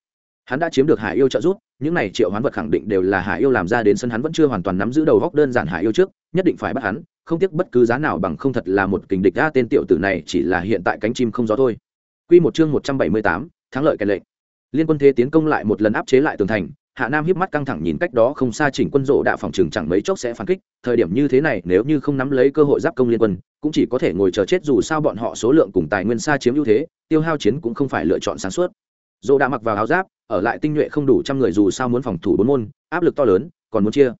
Hắn đã chiếm được hải yêu trợ giúp những này triệu hoán vật khẳng định đều là hải yêu làm ra đến sân hắn vẫn chưa hoàn toàn nắm giữ đầu góc đơn giản hải yêu trước nhất định phải bắt hắn không tiếc bất cứ giá nào bằng không thật là một kình địch a tên tiểu tử này chỉ là hiện tại cánh chim không gió thôi. Quy một chương một trăm bảy mươi tám, thắng lợi cái lệnh. Liên quân thế tiến công lại một lần áp chế lại tường thành, hạ nam híp mắt căng thẳng nhìn cách đó không xa chỉnh quân rộ đã phòng trường chẳng mấy chốc sẽ phản kích. Thời điểm như thế này, nếu như không nắm lấy cơ hội giáp công liên quân, cũng chỉ có thể ngồi chờ chết dù sao bọn họ số lượng cùng tài nguyên xa chiếm ưu thế, tiêu hao chiến cũng không phải lựa chọn sáng suốt. Rộ đã mặc vào áo giáp, ở lại tinh nhuệ không đủ trăm người dù sao muốn phòng thủ bốn môn, áp lực to lớn, còn muốn chia.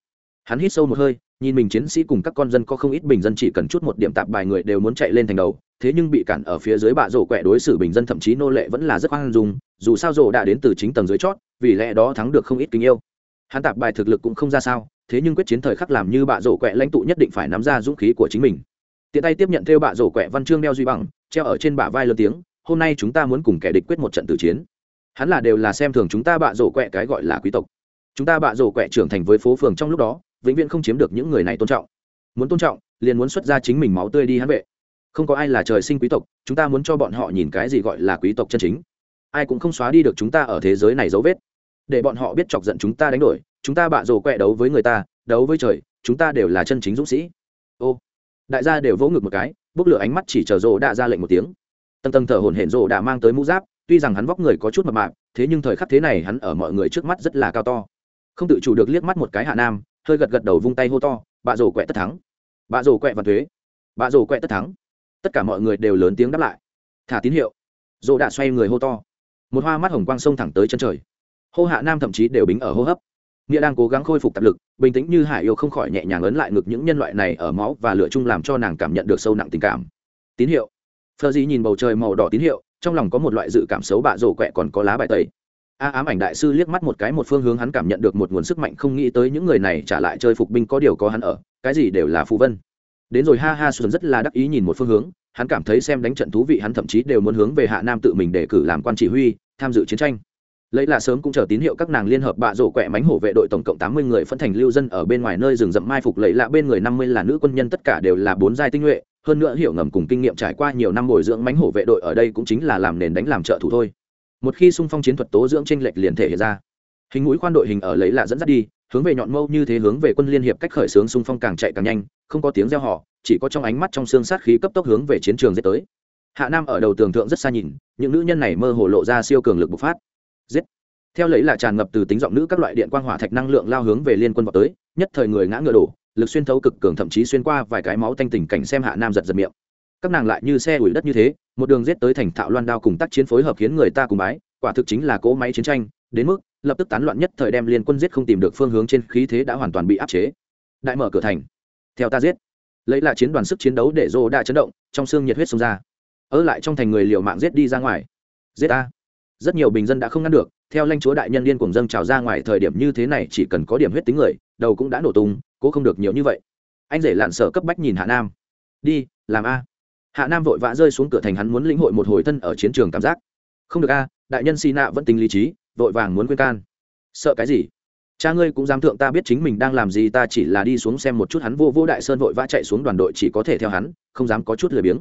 Hắn hít sâu một hơi nhìn mình chiến sĩ cùng các con dân có không ít bình dân chỉ cần chút một điểm tạp bài người đều muốn chạy lên thành đầu, thế nhưng bị cản ở phía dưới bạ rổ quẹ đối xử bình dân thậm chí nô lệ vẫn là rất khoan dung, dù sao rổ đã đến từ chính tầng dưới chót, vì lẽ đó thắng được không ít kính yêu. Hắn tạp bài thực lực cũng không ra sao, thế nhưng quyết chiến thời khắc làm như bạ rổ quẹ lãnh tụ nhất định phải nắm ra dũng khí của chính mình. Tiện tay tiếp nhận theo bạ rổ quẹ văn chương đeo duy bằng, treo ở trên bả vai lớn tiếng, hôm nay chúng ta muốn cùng kẻ địch quyết một trận tử chiến. Hắn là đều là xem thường chúng ta bạ rổ quẹ cái gọi là quý tộc. Chúng ta bạ rổ quẹ trưởng thành với phố phường trong lúc đó vĩnh viễn không chiếm được những người này tôn trọng. Muốn tôn trọng, liền muốn xuất ra chính mình máu tươi đi hắn vệ. Không có ai là trời sinh quý tộc, chúng ta muốn cho bọn họ nhìn cái gì gọi là quý tộc chân chính. Ai cũng không xóa đi được chúng ta ở thế giới này dấu vết. Để bọn họ biết chọc giận chúng ta đánh đổi, chúng ta bạ rồ quẹ đấu với người ta, đấu với trời, chúng ta đều là chân chính dũng sĩ. Ô, đại gia đều vỗ ngực một cái, bốc lửa ánh mắt chỉ chờ rồ đã ra lệnh một tiếng. Tầng tầng thở hổn hển rồ đã mang tới mũ giáp, tuy rằng hắn vóc người có chút mập mạp, thế nhưng thời khắc thế này hắn ở mọi người trước mắt rất là cao to. Không tự chủ được liếc mắt một cái hạ nam hơi gật gật đầu vung tay hô to, bạ rổ quẹ tất thắng. Bạ rổ quẹ và thuế. Bạ rổ quẹ tất thắng. Tất cả mọi người đều lớn tiếng đáp lại. Thả tín hiệu. Rồ đã xoay người hô to. Một hoa mắt hồng quang sông thẳng tới chân trời. Hô hạ nam thậm chí đều bính ở hô hấp. Nghĩa đang cố gắng khôi phục tập lực, bình tĩnh như hải yêu không khỏi nhẹ nhàng ấn lại ngực những nhân loại này ở máu và lửa chung làm cho nàng cảm nhận được sâu nặng tình cảm. Tín hiệu. Phờ gì nhìn bầu trời màu đỏ tín hiệu, trong lòng có một loại dự cảm xấu bạ rổ quẹ còn có lá bài tẩy a ám ảnh đại sư liếc mắt một cái một phương hướng hắn cảm nhận được một nguồn sức mạnh không nghĩ tới những người này trả lại chơi phục binh có điều có hắn ở, cái gì đều là phù vân. Đến rồi ha ha xuân rất là đắc ý nhìn một phương hướng, hắn cảm thấy xem đánh trận thú vị, hắn thậm chí đều muốn hướng về hạ nam tự mình để cử làm quan chỉ huy, tham dự chiến tranh. Lấy là sớm cũng chờ tín hiệu các nàng liên hợp bạ rổ quẹ mánh hổ vệ đội tổng cộng tám mươi người phân thành lưu dân ở bên ngoài nơi rừng rậm mai phục, lấy lạ bên người năm mươi là nữ quân nhân, tất cả đều là bốn giai tinh nhuệ, hơn nữa hiểu ngầm cùng kinh nghiệm trải qua nhiều năm bồi dưỡng mánh hổ vệ đội ở đây cũng chính là làm nền đánh làm trợ thủ thôi một khi xung phong chiến thuật tố dưỡng tranh lệch liền thể hiện ra. Hình mũi khoan đội hình ở lấy lạ dẫn dắt đi, hướng về nhọn mâu như thế hướng về quân liên hiệp cách khởi xướng xung phong càng chạy càng nhanh, không có tiếng reo họ chỉ có trong ánh mắt trong xương sát khí cấp tốc hướng về chiến trường giết tới. Hạ nam ở đầu tường thượng rất xa nhìn, những nữ nhân này mơ hồ lộ ra siêu cường lực bộc phát. Giết! Theo lấy là tràn ngập từ tính giọng nữ các loại điện quang hỏa thạch năng lượng lao hướng về liên quân vào tới, nhất thời người ngã ngựa đổ, lực xuyên thấu cực cường thậm chí xuyên qua vài cái máu tanh tình cảnh xem hạ nam giật giật miệng. Các nàng lại như xe ủi đất như thế một đường giết tới thành thạo loan đao cùng tác chiến phối hợp khiến người ta cùng bái, quả thực chính là cỗ máy chiến tranh, đến mức, lập tức tán loạn nhất thời đem liên quân giết không tìm được phương hướng trên khí thế đã hoàn toàn bị áp chế. Đại mở cửa thành. Theo ta giết. Lấy lại chiến đoàn sức chiến đấu để rô đã chấn động, trong xương nhiệt huyết xông ra. Ở lại trong thành người liều mạng giết đi ra ngoài. Giết ta. Rất nhiều bình dân đã không ngăn được, theo lãnh chúa đại nhân liên cùng dâng trào ra ngoài thời điểm như thế này chỉ cần có điểm huyết tính người, đầu cũng đã nổ tung, cố không được nhiều như vậy. Anh rể lạn sở cấp bách nhìn hạ nam. Đi, làm a hạ nam vội vã rơi xuống cửa thành, hắn muốn lĩnh hội một hồi thân ở chiến trường cảm giác. Không được a, đại nhân xì nạ vẫn tính lý trí, vội vàng muốn quên can. Sợ cái gì? Cha ngươi cũng dám thượng ta biết chính mình đang làm gì, ta chỉ là đi xuống xem một chút. Hắn vô vô đại sơn vội vã chạy xuống đoàn đội, chỉ có thể theo hắn, không dám có chút lười biếng.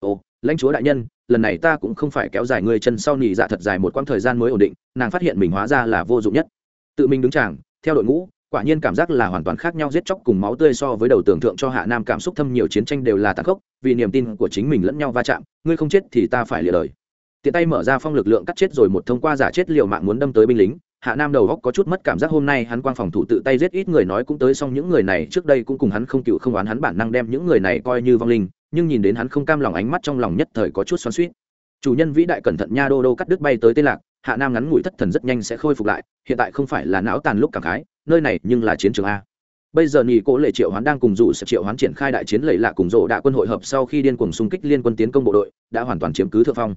Ồ, lãnh chúa đại nhân, lần này ta cũng không phải kéo dài người chân sau nỉ dạ thật dài một quãng thời gian mới ổn định, nàng phát hiện mình hóa ra là vô dụng nhất. Tự mình đứng chàng, theo đội ngũ quả nhiên cảm giác là hoàn toàn khác nhau, giết chóc cùng máu tươi so với đầu tưởng tượng cho hạ nam cảm xúc thâm nhiều chiến tranh đều là tàn khốc, vì niềm tin của chính mình lẫn nhau va chạm, ngươi không chết thì ta phải lìa đời. Tiện tay mở ra phong lực lượng cắt chết rồi một thông qua giả chết liều mạng muốn đâm tới binh lính, hạ nam đầu góc có chút mất cảm giác hôm nay hắn quang phòng thủ tự tay giết ít người nói cũng tới xong những người này trước đây cũng cùng hắn không cựu không oán, hắn bản năng đem những người này coi như vong linh, nhưng nhìn đến hắn không cam lòng ánh mắt trong lòng nhất thời có chút xoắn suýt chủ nhân vĩ đại cẩn thận nha đô đô cắt đứt bay tới tên lạc, hạ nam ngắn ngủi thất thần rất nhanh sẽ khôi phục lại, hiện tại không phải là não tàn lúc cảm khái nơi này nhưng là chiến trường a. Bây giờ nhị cố lệ triệu hoán đang cùng dù sẽ triệu hoán triển khai đại chiến lệ lạ cùng rộ đạ quân hội hợp sau khi điên cuồng xung kích liên quân tiến công bộ đội, đã hoàn toàn chiếm cứ thượng phong.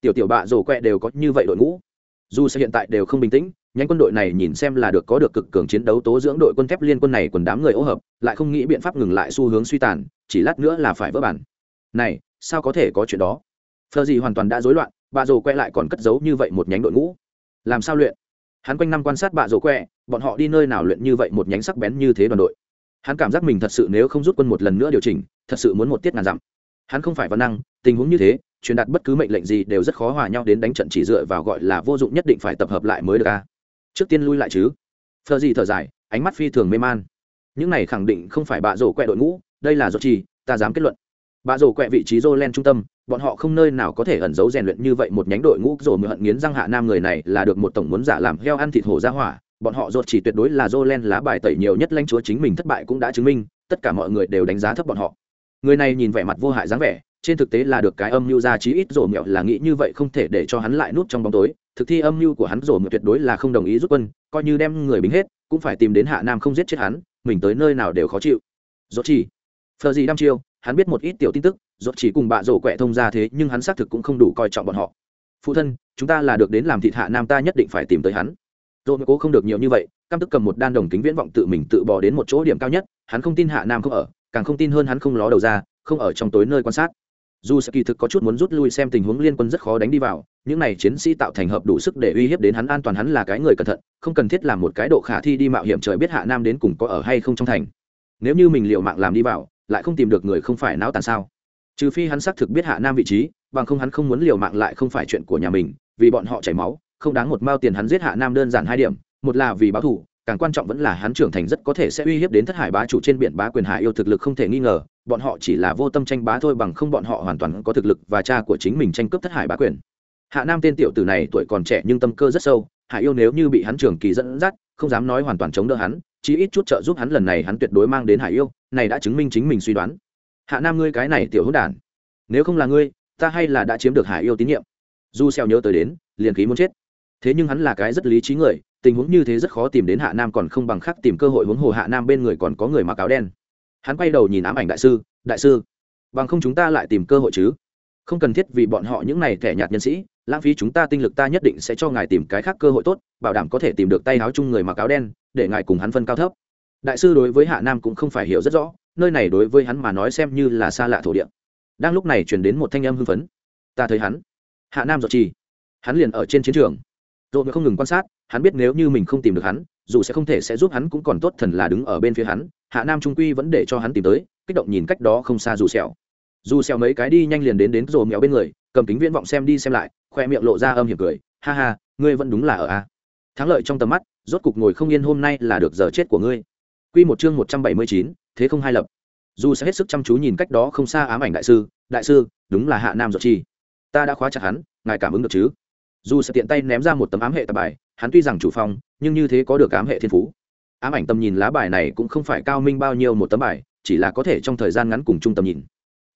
Tiểu tiểu bạ rổ quẹ đều có như vậy đội ngũ. Dù sẽ hiện tại đều không bình tĩnh, nhánh quân đội này nhìn xem là được có được cực cường chiến đấu tố dưỡng đội quân thép liên quân này quần đám người ô hợp, lại không nghĩ biện pháp ngừng lại xu hướng suy tàn, chỉ lát nữa là phải vỡ bản. Này, sao có thể có chuyện đó? Phờ gì hoàn toàn đã rối loạn, bạ rổ quẹ lại còn cất giấu như vậy một nhánh đội ngũ. Làm sao luyện? Hắn quanh năm quan sát bạ rổ quẹ, bọn họ đi nơi nào luyện như vậy một nhánh sắc bén như thế đoàn đội. Hắn cảm giác mình thật sự nếu không rút quân một lần nữa điều chỉnh, thật sự muốn một tiết ngàn dặm. Hắn không phải văn năng, tình huống như thế, truyền đạt bất cứ mệnh lệnh gì đều rất khó hòa nhau đến đánh trận chỉ dựa vào gọi là vô dụng nhất định phải tập hợp lại mới được a. Trước tiên lui lại chứ. Phờ gì thở dài, ánh mắt phi thường mê man. Những này khẳng định không phải bạ rổ quẹ đội ngũ, đây là do chi, ta dám kết luận. Bạ rổ quẹ vị trí rô len trung tâm bọn họ không nơi nào có thể ẩn giấu rèn luyện như vậy một nhánh đội ngũ rồi mượn hận nghiến răng hạ nam người này là được một tổng muốn giả làm heo ăn thịt hổ ra hỏa bọn họ rốt chỉ tuyệt đối là Jolen lá bài tẩy nhiều nhất lãnh chúa chính mình thất bại cũng đã chứng minh, tất cả mọi người đều đánh giá thấp bọn họ. Người này nhìn vẻ mặt vô hại dáng vẻ, trên thực tế là được cái âm mưu ra chí ít rổ mẹo là nghĩ như vậy không thể để cho hắn lại nút trong bóng tối, thực thi âm mưu của hắn rổ mẹo tuyệt đối là không đồng ý rút quân, coi như đem người bính hết, cũng phải tìm đến Hạ Nam không giết chết hắn, mình tới nơi nào đều khó chịu. Rốt chỉ, Phờ gì đăm chiêu, hắn biết một ít tiểu tin tức, dốt chỉ cùng bạ rổ quẹ thông ra thế, nhưng hắn xác thực cũng không đủ coi trọng bọn họ. Phụ thân, chúng ta là được đến làm thịt Hạ Nam ta nhất định phải tìm tới hắn. Dốt cố không được nhiều như vậy cam tức cầm một đan đồng kính viễn vọng tự mình tự bỏ đến một chỗ điểm cao nhất hắn không tin hạ nam không ở càng không tin hơn hắn không ló đầu ra không ở trong tối nơi quan sát. Dù sẽ kỳ thực có chút muốn rút lui xem tình huống liên quân rất khó đánh đi vào những này chiến sĩ tạo thành hợp đủ sức để uy hiếp đến hắn an toàn hắn là cái người cẩn thận không cần thiết làm một cái độ khả thi đi mạo hiểm trời biết hạ nam đến cùng có ở hay không trong thành. Nếu như mình liệu mạng làm đi vào lại không tìm được người không phải não tàn sao? Trừ phi hắn xác thực biết hạ nam vị trí, bằng không hắn không muốn liều mạng lại không phải chuyện của nhà mình, vì bọn họ chảy máu, không đáng một mao tiền hắn giết hạ nam đơn giản hai điểm, một là vì báo thù, càng quan trọng vẫn là hắn trưởng thành rất có thể sẽ uy hiếp đến thất hải bá chủ trên biển bá quyền hải yêu thực lực không thể nghi ngờ, bọn họ chỉ là vô tâm tranh bá thôi bằng không bọn họ hoàn toàn có thực lực và cha của chính mình tranh cướp thất hải bá quyền. Hạ nam tên tiểu tử này tuổi còn trẻ nhưng tâm cơ rất sâu hải yêu nếu như bị hắn trưởng kỳ dẫn dắt không dám nói hoàn toàn chống đỡ hắn chỉ ít chút trợ giúp hắn lần này hắn tuyệt đối mang đến hải yêu, này đã chứng minh chính mình suy đoán. Hạ nam ngươi cái này tiểu hữu đản, nếu không là ngươi, ta hay là đã chiếm được hải yêu tín nhiệm. Du xeo nhớ tới đến, liền khí muốn chết. Thế nhưng hắn là cái rất lý trí người, tình huống như thế rất khó tìm đến hạ nam còn không bằng khác tìm cơ hội huống hồ hạ nam bên người còn có người mặc áo đen. Hắn quay đầu nhìn ám ảnh đại sư đại sư, bằng không chúng ta lại tìm cơ hội chứ? Không cần thiết vì bọn họ những này thẻ nhạt nhân sĩ, lãng phí chúng ta tinh lực ta nhất định sẽ cho ngài tìm cái khác cơ hội tốt, bảo đảm có thể tìm được tay áo chung người mặc áo đen, để ngài cùng hắn phân cao thấp. Đại sư đối với hạ nam cũng không phải hiểu rất rõ, nơi này đối với hắn mà nói xem như là xa lạ thổ địa. Đang lúc này chuyển đến một thanh âm hưng phấn. Ta thấy hắn. Hạ nam giọt trì. Hắn liền ở trên chiến trường. Rồi không ngừng quan sát, hắn biết nếu như mình không tìm được hắn, dù sẽ không thể sẽ giúp hắn cũng còn tốt thần là đứng ở bên phía hắn. Hạ nam trung quy vẫn để cho hắn tìm tới, kích động nhìn cách đó không xa dù sẹo dù xèo mấy cái đi nhanh liền đến đến rồi mèo bên người cầm kính viễn vọng xem đi xem lại khoe miệng lộ ra âm hiểm cười ha ha ngươi vẫn đúng là ở a. Thắng lợi trong tầm mắt rốt cục ngồi không yên hôm nay là được giờ chết của ngươi. Quy một chương một trăm bảy mươi chín, thế không hai lập. Dù sẽ hết sức chăm chú nhìn cách đó không xa ám ảnh đại sư đại sư đúng là hạ nam giọt chi. Ta đã khóa chặt hắn ngài cảm ứng được chứ? Dù sẽ tiện tay ném ra một tấm ám hệ tạp bài hắn tuy rằng chủ phong nhưng như thế có được ám hệ thiên phú. Ám ảnh tầm nhìn lá bài này cũng không phải cao minh bao nhiêu một tấm bài chỉ là có thể trong thời gian ngắn cùng trung tầm nhìn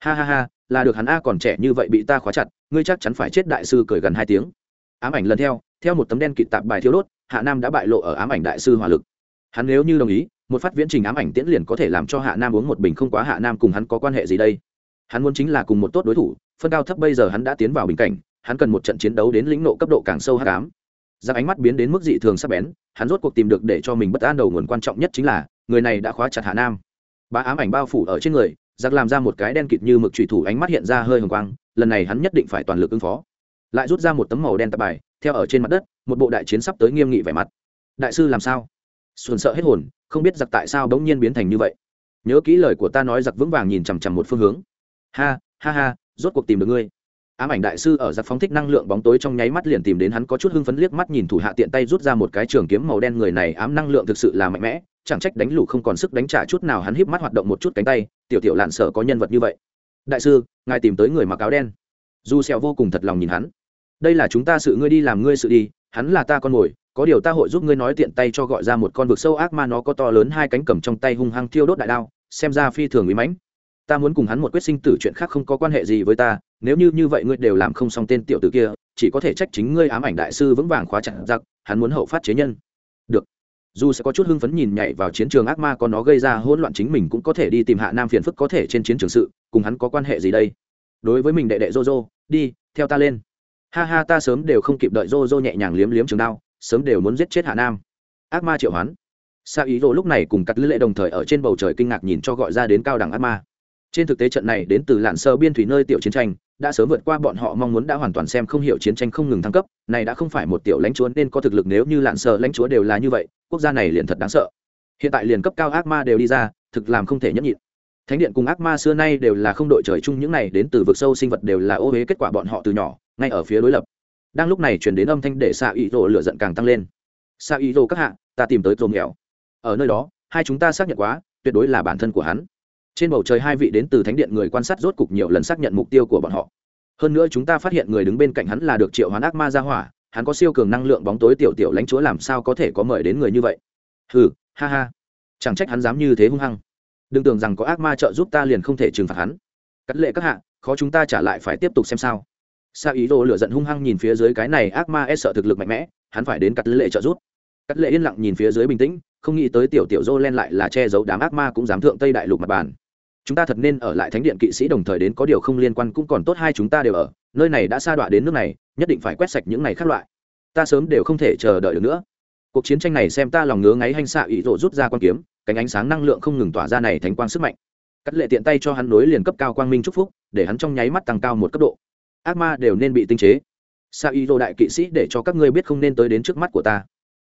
ha ha ha, là được hắn a còn trẻ như vậy bị ta khóa chặt, ngươi chắc chắn phải chết đại sư cười gần hai tiếng. Ám ảnh lần theo theo một tấm đen kịt tạp bài thiếu đốt, hạ nam đã bại lộ ở ám ảnh đại sư hỏa lực. Hắn nếu như đồng ý, một phát viễn trình ám ảnh tiễn liền có thể làm cho hạ nam uống một bình không quá hạ nam cùng hắn có quan hệ gì đây? Hắn muốn chính là cùng một tốt đối thủ, phân cao thấp bây giờ hắn đã tiến vào bình cảnh, hắn cần một trận chiến đấu đến lĩnh nộ cấp độ càng sâu hạ cám giang ánh mắt biến đến mức dị thường sắc bén, hắn rốt cuộc tìm được để cho mình bất an đầu nguồn quan trọng nhất chính là, người này đã khóa chặt hạ nam. Ba ám ảnh bao phủ ở trên người giặc làm ra một cái đen kịt như mực trùy thủ ánh mắt hiện ra hơi hồng quang, lần này hắn nhất định phải toàn lực ứng phó. Lại rút ra một tấm màu đen tạp bài, theo ở trên mặt đất, một bộ đại chiến sắp tới nghiêm nghị vẻ mặt. Đại sư làm sao? Xuân sợ hết hồn, không biết giặc tại sao bỗng nhiên biến thành như vậy. Nhớ kỹ lời của ta nói giặc vững vàng nhìn chằm chằm một phương hướng. Ha ha ha, rốt cuộc tìm được ngươi. Ám ảnh đại sư ở giặc phóng thích năng lượng bóng tối trong nháy mắt liền tìm đến hắn có chút hưng phấn liếc mắt nhìn thủ hạ tiện tay rút ra một cái trường kiếm màu đen người này ám năng lượng thực sự là mạnh mẽ, chẳng trách đánh lũ không còn sức đánh trả chút nào hắn híp mắt hoạt động một chút cánh tay tiểu tiểu lạn sở có nhân vật như vậy. Đại sư, ngài tìm tới người mặc áo đen. Du xẹo vô cùng thật lòng nhìn hắn. Đây là chúng ta sự ngươi đi làm ngươi sự đi, hắn là ta con mồi, có điều ta hội giúp ngươi nói tiện tay cho gọi ra một con vực sâu ác ma nó có to lớn hai cánh cầm trong tay hung hăng thiêu đốt đại đao, xem ra phi thường uy mãnh. Ta muốn cùng hắn một quyết sinh tử chuyện khác không có quan hệ gì với ta, nếu như như vậy ngươi đều làm không xong tên tiểu tử kia, chỉ có thể trách chính ngươi ám ảnh đại sư vững vàng khóa chặt giặc, hắn muốn hậu phát chế nhân dù sẽ có chút hưng phấn nhìn nhảy vào chiến trường ác ma có nó gây ra hỗn loạn chính mình cũng có thể đi tìm hạ nam phiền phức có thể trên chiến trường sự cùng hắn có quan hệ gì đây? Đối với mình đệ đệ Jojo, đi theo ta lên. Ha ha ta sớm đều không kịp đợi Jojo nhẹ nhàng liếm liếm trường đao sớm đều muốn giết chết hạ nam. Ác ma triệu hoán. Sa ý rô lúc này cùng cắt lệ đồng thời ở trên bầu trời kinh ngạc nhìn cho gọi ra đến cao đẳng ác ma. Trên thực tế trận này đến từ lạn sơ biên thủy nơi tiểu chiến tranh đã sớm vượt qua bọn họ mong muốn đã hoàn toàn xem không hiểu chiến tranh không ngừng thăng cấp, này đã không phải một tiểu lãnh chúa nên có thực lực nếu như lạn sợ lãnh chúa đều là như vậy, quốc gia này liền thật đáng sợ. Hiện tại liền cấp cao ác ma đều đi ra, thực làm không thể nhẫn nhịn. Thánh điện cùng ác ma xưa nay đều là không đội trời chung, những này đến từ vực sâu sinh vật đều là ô huế kết quả bọn họ từ nhỏ, ngay ở phía đối lập. Đang lúc này chuyển đến âm thanh để xạ ý rồ lửa giận càng tăng lên. Xạ ý rồ các hạ, ta tìm tới rồ nghèo ở nơi đó, hai chúng ta xác nhận quá, tuyệt đối là bản thân của hắn trên bầu trời hai vị đến từ thánh điện người quan sát rốt cục nhiều lần xác nhận mục tiêu của bọn họ. Hơn nữa chúng ta phát hiện người đứng bên cạnh hắn là được triệu hoán ác ma ra hỏa, hắn có siêu cường năng lượng bóng tối tiểu tiểu lãnh chúa làm sao có thể có mời đến người như vậy? Hừ, ha ha. Chẳng trách hắn dám như thế hung hăng. Đừng tưởng rằng có ác ma trợ giúp ta liền không thể trừng phạt hắn. Cắt lệ các hạ, khó chúng ta trả lại phải tiếp tục xem sao. Sa ý đồ lửa giận hung hăng nhìn phía dưới cái này, ác ma e sợ thực lực mạnh mẽ, hắn phải đến cắt lệ trợ giúp. Cắt lệ yên lặng nhìn phía dưới bình tĩnh không nghĩ tới tiểu tiểu dô len lại là che giấu đám ác ma cũng dám thượng tây đại lục mặt bàn. Chúng ta thật nên ở lại thánh điện kỵ sĩ đồng thời đến có điều không liên quan cũng còn tốt hai chúng ta đều ở, nơi này đã sa đọa đến nước này, nhất định phải quét sạch những này khác loại. Ta sớm đều không thể chờ đợi được nữa. Cuộc chiến tranh này xem ta lòng ngứa ngáy hanh xạ ý rộ rút ra quan kiếm, cánh ánh sáng năng lượng không ngừng tỏa ra này thành quang sức mạnh. Cắt lệ tiện tay cho hắn nối liền cấp cao quang minh chúc phúc, để hắn trong nháy mắt tăng cao một cấp độ. Ác ma đều nên bị tinh chế. Xạ ý rộ đại kỵ sĩ để cho các ngươi biết không nên tới đến trước mắt của ta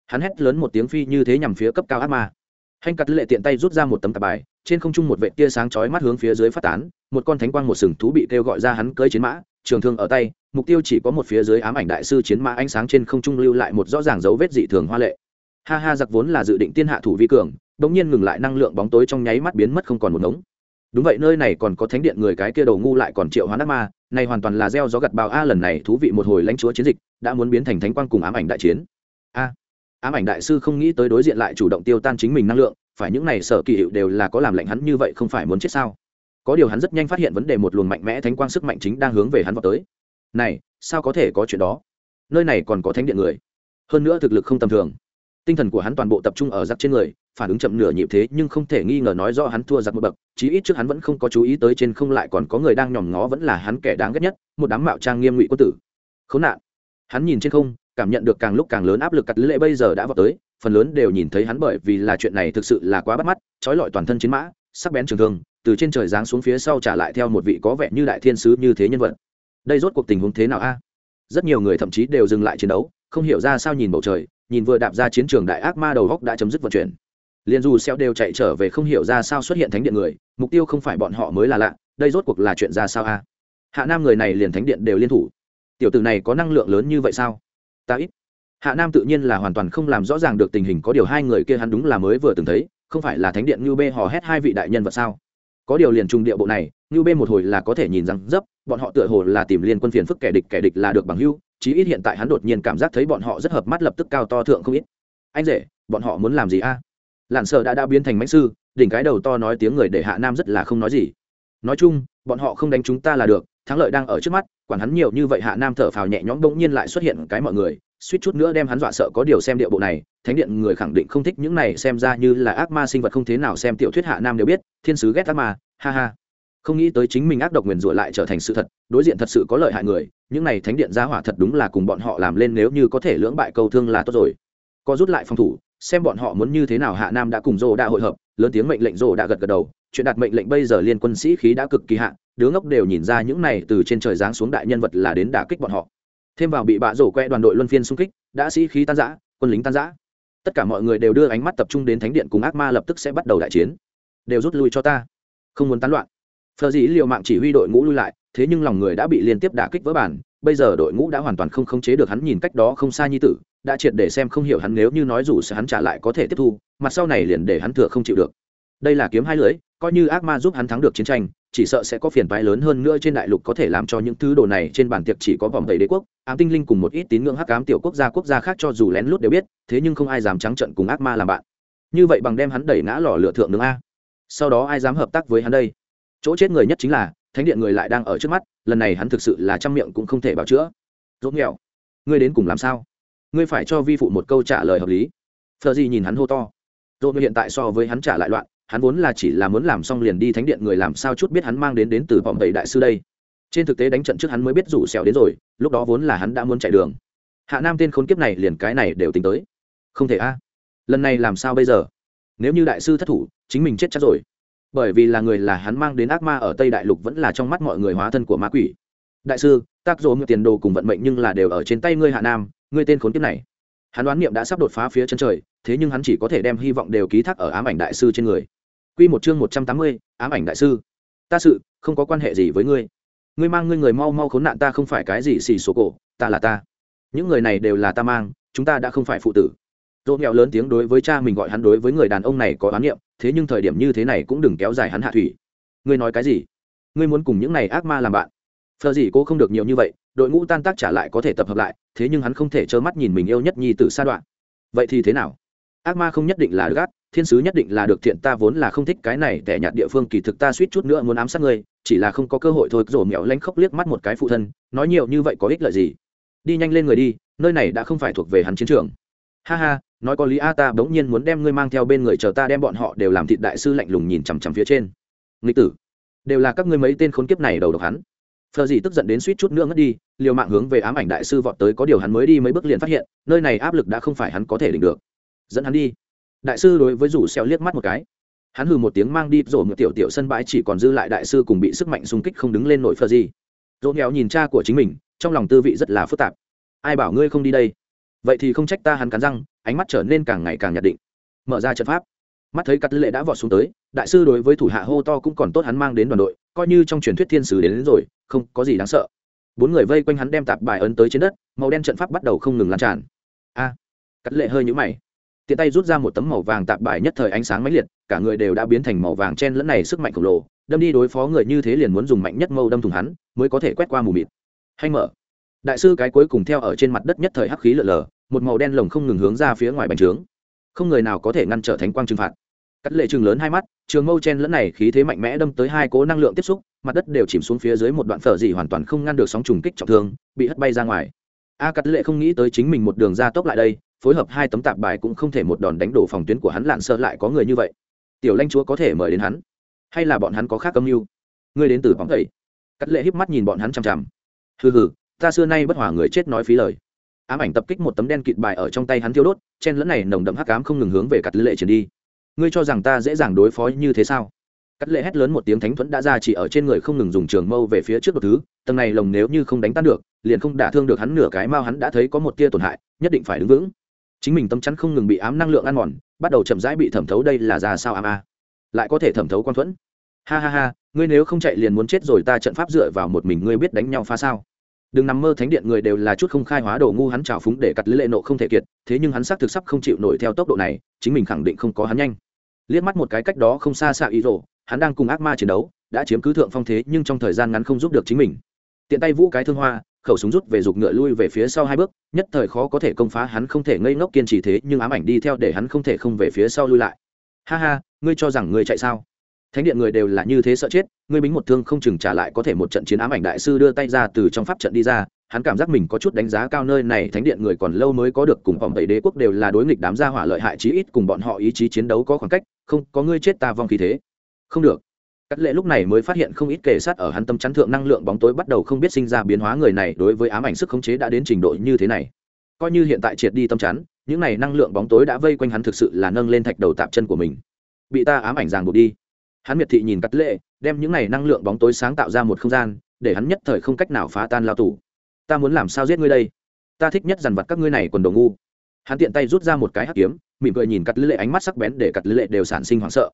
hắn hét lớn một tiếng phi như thế nhằm phía cấp cao ác ma. Hành cắt lệ tiện tay rút ra một tấm tạp bài, trên không trung một vệ tia sáng chói mắt hướng phía dưới phát tán, một con thánh quang một sừng thú bị kêu gọi ra hắn cưỡi chiến mã, trường thương ở tay, mục tiêu chỉ có một phía dưới ám ảnh đại sư chiến mã ánh sáng trên không trung lưu lại một rõ ràng dấu vết dị thường hoa lệ. Ha ha, giặc vốn là dự định tiên hạ thủ vi cường đống nhiên ngừng lại năng lượng bóng tối trong nháy mắt biến mất không còn một ngống. Đúng vậy, nơi này còn có thánh điện người cái kia đầu ngu lại còn triệu hoán ác ma, này hoàn toàn là gieo gió gặt bào a, lần này thú vị một hồi lãnh chúa chiến dịch, đã muốn biến thành thánh quang cùng ám ảnh đại chiến. A ám ảnh đại sư không nghĩ tới đối diện lại chủ động tiêu tan chính mình năng lượng, phải những này sở kỳ hiệu đều là có làm lạnh hắn như vậy không phải muốn chết sao? Có điều hắn rất nhanh phát hiện vấn đề một luồng mạnh mẽ thánh quang sức mạnh chính đang hướng về hắn vào tới. Này, sao có thể có chuyện đó? Nơi này còn có thánh điện người. Hơn nữa thực lực không tầm thường. Tinh thần của hắn toàn bộ tập trung ở giặc trên người, phản ứng chậm nửa nhịp thế nhưng không thể nghi ngờ nói do hắn thua giặc một bậc, chí ít trước hắn vẫn không có chú ý tới trên không lại còn có người đang nhòm ngó vẫn là hắn kẻ đáng ghét nhất, một đám mạo trang nghiêm ngụy quân tử. Khốn nạn. Hắn nhìn trên không cảm nhận được càng lúc càng lớn áp lực cắt lệ bây giờ đã vào tới, phần lớn đều nhìn thấy hắn bởi vì là chuyện này thực sự là quá bắt mắt, trói lọi toàn thân chiến mã, sắc bén trường thương, từ trên trời giáng xuống phía sau trả lại theo một vị có vẻ như đại thiên sứ như thế nhân vật. Đây rốt cuộc tình huống thế nào a? Rất nhiều người thậm chí đều dừng lại chiến đấu, không hiểu ra sao nhìn bầu trời, nhìn vừa đạp ra chiến trường đại ác ma đầu góc đã chấm dứt vận chuyển. Liền dù xeo đều chạy trở về không hiểu ra sao xuất hiện thánh điện người, mục tiêu không phải bọn họ mới là lạ, đây rốt cuộc là chuyện ra sao a? Hạ nam người này liền thánh điện đều liên thủ. Tiểu tử này có năng lượng lớn như vậy sao? Ta ít. Hạ nam tự nhiên là hoàn toàn không làm rõ ràng được tình hình, có điều hai người kia hắn đúng là mới vừa từng thấy, không phải là thánh điện như bê hò hét hai vị đại nhân vật sao? Có điều liền trung địa bộ này như bê một hồi là có thể nhìn rằng dấp, bọn họ tựa hồ là tìm liên quân phiền phức kẻ địch kẻ địch là được bằng hưu, chí ít hiện tại hắn đột nhiên cảm giác thấy bọn họ rất hợp mắt lập tức cao to thượng không ít. Anh rể, bọn họ muốn làm gì a? À? lặn sợ đã đã biến thành mãnh sư, đỉnh cái đầu to nói tiếng người để hạ nam rất là không nói gì. Nói chung, bọn họ không đánh chúng ta là được thắng lợi đang ở trước mắt, quản hắn nhiều như vậy hạ nam thở phào nhẹ nhõm bỗng nhiên lại xuất hiện cái mọi người, suýt chút nữa đem hắn dọa sợ có điều xem địa bộ này, thánh điện người khẳng định không thích những này, xem ra như là ác ma sinh vật không thế nào xem tiểu thuyết hạ nam đều biết, thiên sứ ghét ác ma, ha ha. Không nghĩ tới chính mình ác độc nguyền rủa lại trở thành sự thật, đối diện thật sự có lợi hại người, những này thánh điện gia hỏa thật đúng là cùng bọn họ làm lên nếu như có thể lưỡng bại câu thương là tốt rồi. Có rút lại phòng thủ, xem bọn họ muốn như thế nào hạ nam đã cùng rô đã hội hợp, lớn tiếng mệnh lệnh rô đã gật gật đầu, chuyện đặt mệnh lệnh bây giờ liên quân sĩ khí đã cực kỳ hạ đứa ngốc đều nhìn ra những này từ trên trời giáng xuống đại nhân vật là đến đả kích bọn họ. Thêm vào bị bạ rổ que đoàn đội luân phiên xung kích, đã sĩ khí tan giã quân lính tan giã tất cả mọi người đều đưa ánh mắt tập trung đến thánh điện cùng ác ma lập tức sẽ bắt đầu đại chiến. Đều rút lui cho ta. Không muốn tán loạn. Phờ dĩ liều mạng chỉ huy đội ngũ lui lại, thế nhưng lòng người đã bị liên tiếp đả kích vỡ bản, bây giờ đội ngũ đã hoàn toàn không khống chế được hắn nhìn cách đó không xa như tử, đã triệt để xem không hiểu hắn nếu như nói dù sẽ hắn trả lại có thể tiếp thu mặt sau này liền để hắn thừa không chịu được. Đây là kiếm hai lưới, coi như ác ma giúp hắn thắng được chiến tranh chỉ sợ sẽ có phiền toái lớn hơn nữa trên đại lục có thể làm cho những thứ đồ này trên bản tiệc chỉ có vòng tẩy đế quốc, ám tinh linh cùng một ít tín ngưỡng hắc ám tiểu quốc gia quốc gia khác cho dù lén lút đều biết, thế nhưng không ai dám trắng trận cùng ác ma làm bạn. Như vậy bằng đem hắn đẩy ngã lò lửa thượng nướng a. Sau đó ai dám hợp tác với hắn đây? Chỗ chết người nhất chính là, thánh điện người lại đang ở trước mắt, lần này hắn thực sự là trăm miệng cũng không thể bảo chữa. Dốt nghèo. Ngươi đến cùng làm sao? Ngươi phải cho vi phụ một câu trả lời hợp lý. Phờ gì nhìn hắn hô to. Dốt hiện tại so với hắn trả lại loạn hắn vốn là chỉ là muốn làm xong liền đi thánh điện người làm sao chút biết hắn mang đến đến từ vòng bảy đại sư đây. Trên thực tế đánh trận trước hắn mới biết rủ xèo đến rồi, lúc đó vốn là hắn đã muốn chạy đường. Hạ nam tên khốn kiếp này liền cái này đều tính tới. Không thể a. Lần này làm sao bây giờ? Nếu như đại sư thất thủ, chính mình chết chắc rồi. Bởi vì là người là hắn mang đến ác ma ở tây đại lục vẫn là trong mắt mọi người hóa thân của ma quỷ. Đại sư, tác dỗ ngựa tiền đồ cùng vận mệnh nhưng là đều ở trên tay ngươi hạ nam, ngươi tên khốn kiếp này. Hắn đoán niệm đã sắp đột phá phía chân trời, thế nhưng hắn chỉ có thể đem hy vọng đều ký thác ở ám ảnh đại sư trên người. Quy một chương một trăm tám mươi, ám ảnh đại sư. Ta sự, không có quan hệ gì với ngươi. Ngươi mang ngươi người mau mau khốn nạn ta không phải cái gì xỉ số cổ, ta là ta. Những người này đều là ta mang, chúng ta đã không phải phụ tử. Rốt nghèo lớn tiếng đối với cha mình gọi hắn đối với người đàn ông này có oán niệm, thế nhưng thời điểm như thế này cũng đừng kéo dài hắn hạ thủy. Ngươi nói cái gì? Ngươi muốn cùng những này ác ma làm bạn? Phờ gì cô không được nhiều như vậy, đội ngũ tan tác trả lại có thể tập hợp lại, thế nhưng hắn không thể trơ mắt nhìn mình yêu nhất nhi tử sa đoạn vậy thì thế nào ác ma không nhất định là được gắt thiên sứ nhất định là được thiện, ta vốn là không thích cái này, tẻ nhạt địa phương, kỳ thực ta suýt chút nữa muốn ám sát ngươi, chỉ là không có cơ hội thôi rổ mẹo lanh khóc liếc mắt một cái phụ thân, nói nhiều như vậy có ích lợi gì? Đi nhanh lên người đi, nơi này đã không phải thuộc về hắn chiến trường. Ha ha, nói có lý a, ta bỗng nhiên muốn đem ngươi mang theo bên người, chờ ta đem bọn họ đều làm thịt đại sư lạnh lùng nhìn chằm chằm phía trên. Nghịch tử, đều là các ngươi mấy tên khốn kiếp này đầu độc hắn. Phờ gì tức giận đến suýt chút nữa ngất đi, liều mạng hướng về ám ảnh đại sư vọt tới, có điều hắn mới đi mấy bước liền phát hiện, nơi này áp lực đã không phải hắn có thể định được. Dẫn hắn đi đại sư đối với rủ xeo liếc mắt một cái. Hắn hừ một tiếng mang đi rổ một tiểu tiểu sân bãi chỉ còn dư lại đại sư cùng bị sức mạnh xung kích không đứng lên nổi phờ gì. Dỗ nghèo nhìn cha của chính mình trong lòng tư vị rất là phức tạp. Ai bảo ngươi không đi đây? Vậy thì không trách ta hắn cắn răng ánh mắt trở nên càng ngày càng nhạt định. Mở ra trận pháp. Mắt thấy cắt lệ đã vọt xuống tới đại sư đối với thủ hạ hô to cũng còn tốt hắn mang đến đoàn đội coi như trong truyền thuyết thiên sứ đến, đến rồi không có gì đáng sợ. Bốn người vây quanh hắn đem tạp bài ấn tới trên đất màu đen trận pháp bắt đầu không ngừng lan tràn. A cắt lệ hơi nhũ mày tiện tay rút ra một tấm màu vàng tạp bài nhất thời ánh sáng mãnh liệt, cả người đều đã biến thành màu vàng chen lẫn này sức mạnh khổng lồ, đâm đi đối phó người như thế liền muốn dùng mạnh nhất mâu đâm thùng hắn, mới có thể quét qua mù mịt. Hay mở. Đại sư cái cuối cùng theo ở trên mặt đất nhất thời hắc khí lở lở, một màu đen lồng không ngừng hướng ra phía ngoài bành trướng. Không người nào có thể ngăn trở thánh quang trừng phạt. Cắt lệ chừng lớn hai mắt, trường mâu chen lẫn này khí thế mạnh mẽ đâm tới hai cố năng lượng tiếp xúc, mặt đất đều chìm xuống phía dưới một đoạn phở gì hoàn toàn không ngăn được sóng trùng kích trọng thương, bị hất bay ra ngoài. A cắt lệ không nghĩ tới chính mình một đường ra tốc lại đây phối hợp hai tấm tạp bài cũng không thể một đòn đánh đổ phòng tuyến của hắn lạn sợ lại có người như vậy. Tiểu lanh chúa có thể mời đến hắn? Hay là bọn hắn có khác âm mưu? Ngươi đến từ bóng thầy cắt lệ híp mắt nhìn bọn hắn chằm chằm. Hừ hừ, ta xưa nay bất hòa người chết nói phí lời. Ám ảnh tập kích một tấm đen kịt bài ở trong tay hắn thiêu đốt, chen lẫn này nồng đậm hắc ám không ngừng hướng về cắt lệ chuyển đi. Ngươi cho rằng ta dễ dàng đối phó như thế sao? Cắt lệ hét lớn một tiếng thánh thuẫn đã ra chỉ ở trên người không ngừng dùng trường mâu về phía trước một thứ, tầng này lồng nếu như không đánh tan được, liền không đả thương được hắn nửa cái mao hắn đã thấy có một tia tổn hại, nhất định phải đứng vững chính mình tâm chắn không ngừng bị ám năng lượng ăn mòn, bắt đầu chậm rãi bị thẩm thấu đây là ra sao ám a. Lại có thể thẩm thấu quan thuẫn. Ha ha ha, ngươi nếu không chạy liền muốn chết rồi ta trận pháp dựa vào một mình ngươi biết đánh nhau phá sao. Đừng nằm mơ thánh điện người đều là chút không khai hóa đồ ngu hắn trào phúng để cặt lễ lệ nộ không thể kiệt, thế nhưng hắn xác thực sắp không chịu nổi theo tốc độ này, chính mình khẳng định không có hắn nhanh. Liếc mắt một cái cách đó không xa xạ ý rộ hắn đang cùng ác ma chiến đấu, đã chiếm cứ thượng phong thế nhưng trong thời gian ngắn không giúp được chính mình. Tiện tay vũ cái thương hoa khẩu súng rút về dục ngựa lui về phía sau hai bước, nhất thời khó có thể công phá, hắn không thể ngây ngốc kiên trì thế, nhưng ám ảnh đi theo để hắn không thể không về phía sau lui lại. Ha ha, ngươi cho rằng ngươi chạy sao? Thánh điện người đều là như thế sợ chết, ngươi bính một thương không chừng trả lại có thể một trận chiến ám ảnh đại sư đưa tay ra từ trong pháp trận đi ra, hắn cảm giác mình có chút đánh giá cao nơi này, thánh điện người còn lâu mới có được cùng vòng tẩy đế quốc đều là đối nghịch đám gia hỏa lợi hại chí ít cùng bọn họ ý chí chiến đấu có khoảng cách, không, có ngươi chết ta vong khí thế. Không được cắt lệ lúc này mới phát hiện không ít kể sát ở hắn tâm chắn thượng năng lượng bóng tối bắt đầu không biết sinh ra biến hóa người này đối với ám ảnh sức khống chế đã đến trình độ như thế này. Coi như hiện tại triệt đi tâm chắn, những này năng lượng bóng tối đã vây quanh hắn thực sự là nâng lên thạch đầu tạp chân của mình. Bị ta ám ảnh ràng buộc đi. Hắn miệt thị nhìn cắt lệ, đem những này năng lượng bóng tối sáng tạo ra một không gian, để hắn nhất thời không cách nào phá tan lao tù. Ta muốn làm sao giết ngươi đây? Ta thích nhất dằn vặt các ngươi này quần đồ ngu. Hắn tiện tay rút ra một cái hắc kiếm, mỉm cười nhìn cắt lệ ánh mắt sắc bén để cắt lệ đều sản sinh hoảng sợ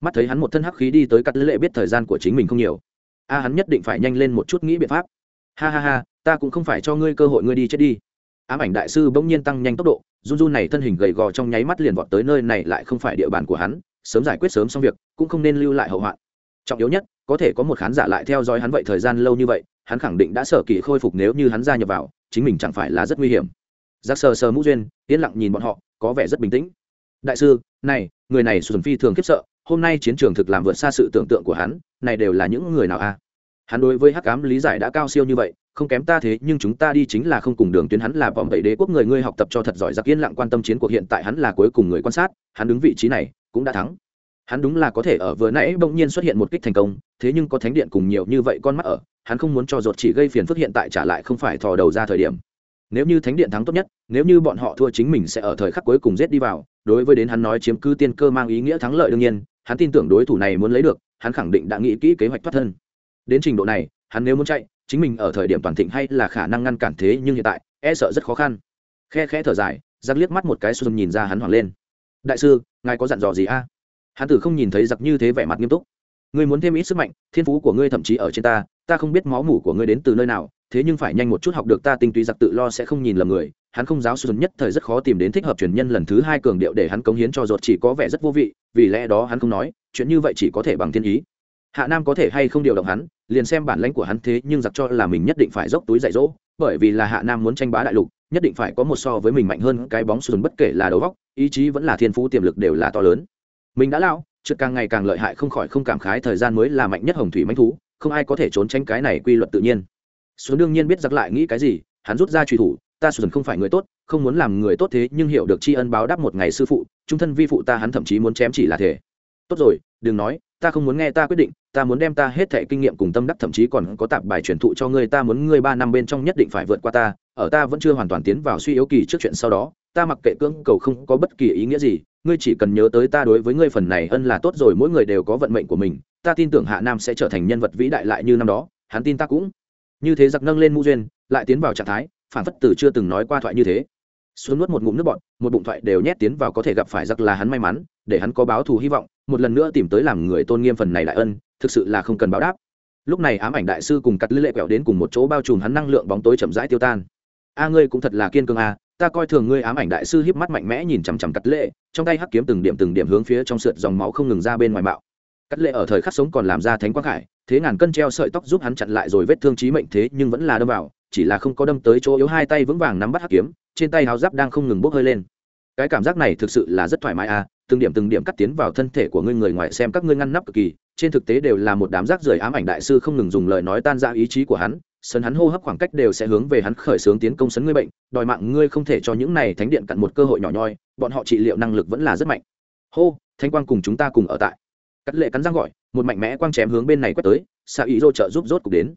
mắt thấy hắn một thân hắc khí đi tới cắt lệ biết thời gian của chính mình không nhiều. A, hắn nhất định phải nhanh lên một chút nghĩ biện pháp. Ha ha ha, ta cũng không phải cho ngươi cơ hội ngươi đi chết đi. Ám ảnh đại sư bỗng nhiên tăng nhanh tốc độ, run run này thân hình gầy gò trong nháy mắt liền vọt tới nơi này lại không phải địa bàn của hắn, sớm giải quyết sớm xong việc, cũng không nên lưu lại hậu hoạn. Trọng yếu nhất, có thể có một khán giả lại theo dõi hắn vậy thời gian lâu như vậy, hắn khẳng định đã sở kỳ khôi phục nếu như hắn gia nhập vào, chính mình chẳng phải là rất nguy hiểm. Giác sờ sờ mũ duyên, yên lặng nhìn bọn họ, có vẻ rất bình tĩnh. Đại sư, này, người này xuân phi thường khiếp sợ hôm nay chiến trường thực làm vượt xa sự tưởng tượng của hắn, này đều là những người nào a hắn đối với hắc ám lý giải đã cao siêu như vậy, không kém ta thế, nhưng chúng ta đi chính là không cùng đường tuyến, hắn là vòng bảy đế quốc người, ngươi học tập cho thật giỏi, giặc yên lặng quan tâm chiến cuộc, hiện tại hắn là cuối cùng người quan sát, hắn đứng vị trí này cũng đã thắng. Hắn đúng là có thể ở vừa nãy bỗng nhiên xuất hiện một kích thành công, thế nhưng có thánh điện cùng nhiều như vậy con mắt ở, hắn không muốn cho ruột chỉ gây phiền phức, hiện tại trả lại không phải thò đầu ra thời điểm nếu như thánh điện thắng tốt nhất, nếu như bọn họ thua chính mình sẽ ở thời khắc cuối cùng giết đi vào. Đối với đến hắn nói chiếm cứ tiên cơ mang ý nghĩa thắng lợi đương nhiên, hắn tin tưởng đối thủ này muốn lấy được, hắn khẳng định đã nghĩ kỹ kế hoạch thoát thân. Đến trình độ này, hắn nếu muốn chạy, chính mình ở thời điểm toàn thịnh hay là khả năng ngăn cản thế nhưng hiện tại e sợ rất khó khăn. Khe khẽ thở dài, giặc liếc mắt một cái xuân nhìn ra hắn hoảng lên. Đại sư, ngài có dặn dò gì a? Hắn tử không nhìn thấy giặc như thế vẻ mặt nghiêm túc. Ngươi muốn thêm ít sức mạnh, thiên phú của ngươi thậm chí ở trên ta ta không biết máu mủ của ngươi đến từ nơi nào thế nhưng phải nhanh một chút học được ta tinh túy giặc tự lo sẽ không nhìn lầm người, hắn không giáo sư nhất thời rất khó tìm đến thích hợp truyền nhân lần thứ hai cường điệu để hắn cống hiến cho ruột chỉ có vẻ rất vô vị, vì lẽ đó hắn không nói, chuyện như vậy chỉ có thể bằng thiên ý. Hạ nam có thể hay không điều động hắn, liền xem bản lãnh của hắn thế nhưng giặc cho là mình nhất định phải dốc túi dạy dỗ, bởi vì là hạ nam muốn tranh bá đại lục, nhất định phải có một so với mình mạnh hơn cái bóng sùn bất kể là đầu góc, ý chí vẫn là thiên phú tiềm lực đều là to lớn. Mình đã lao, trượt càng ngày càng lợi hại không khỏi không cảm khái thời gian mới là mạnh nhất hồng thủy manh thú, không ai có thể trốn tránh cái này quy luật tự nhiên. Xuân đương nhiên biết giặc lại nghĩ cái gì, hắn rút ra truy thủ, ta xuân không phải người tốt, không muốn làm người tốt thế, nhưng hiểu được tri ân báo đáp một ngày sư phụ, trung thân vi phụ ta hắn thậm chí muốn chém chỉ là thể tốt rồi, đừng nói, ta không muốn nghe ta quyết định, ta muốn đem ta hết thệ kinh nghiệm cùng tâm đắc thậm chí còn có tạp bài truyền thụ cho ngươi, ta muốn ngươi ba năm bên trong nhất định phải vượt qua ta, ở ta vẫn chưa hoàn toàn tiến vào suy yếu kỳ trước chuyện sau đó, ta mặc kệ cưỡng cầu không có bất kỳ ý nghĩa gì, ngươi chỉ cần nhớ tới ta đối với ngươi phần này ân là tốt rồi, mỗi người đều có vận mệnh của mình, ta tin tưởng hạ nam sẽ trở thành nhân vật vĩ đại lại như năm đó, hắn tin ta cũng như thế giặc nâng lên mu duyên, lại tiến vào trạng thái, phản phất từ chưa từng nói qua thoại như thế. Xuống nuốt một ngụm nước bọn một bụng thoại đều nhét tiến vào có thể gặp phải giặc là hắn may mắn, để hắn có báo thù hy vọng, một lần nữa tìm tới làm người tôn nghiêm phần này lại ân, thực sự là không cần báo đáp. Lúc này ám ảnh đại sư cùng cắt lư lệ quẹo đến cùng một chỗ bao trùm hắn năng lượng bóng tối chậm rãi tiêu tan. A ngươi cũng thật là kiên cường a ta coi thường ngươi ám ảnh đại sư híp mắt mạnh mẽ nhìn chằm chằm cắt lệ, trong tay hắc kiếm từng điểm từng điểm hướng phía trong sượt dòng máu không ngừng ra bên ngoài bạo cắt lệ ở thời khắc sống còn làm ra thánh quang khải thế ngàn cân treo sợi tóc giúp hắn chặn lại rồi vết thương chí mệnh thế nhưng vẫn là đâm vào, chỉ là không có đâm tới chỗ yếu hai tay vững vàng nắm bắt hắc kiếm, trên tay háo giáp đang không ngừng bốc hơi lên. Cái cảm giác này thực sự là rất thoải mái a từng điểm từng điểm cắt tiến vào thân thể của ngươi người ngoài xem các ngươi ngăn nắp cực kỳ, trên thực tế đều là một đám rác rưởi ám ảnh đại sư không ngừng dùng lời nói tan ra ý chí của hắn sân hắn hô hấp khoảng cách đều sẽ hướng về hắn khởi xướng tiến công sấn ngươi bệnh, đòi mạng ngươi không thể cho những này thánh điện cặn một cơ hội nhỏ nhoi, bọn họ trị liệu năng lực vẫn là rất mạnh. Hô thanh quang cùng chúng ta cùng ở tại. Cắt lệ cắn răng gọi một mạnh mẽ quang chém hướng bên này quét tới xạ ý rô trợ giúp rốt cục đến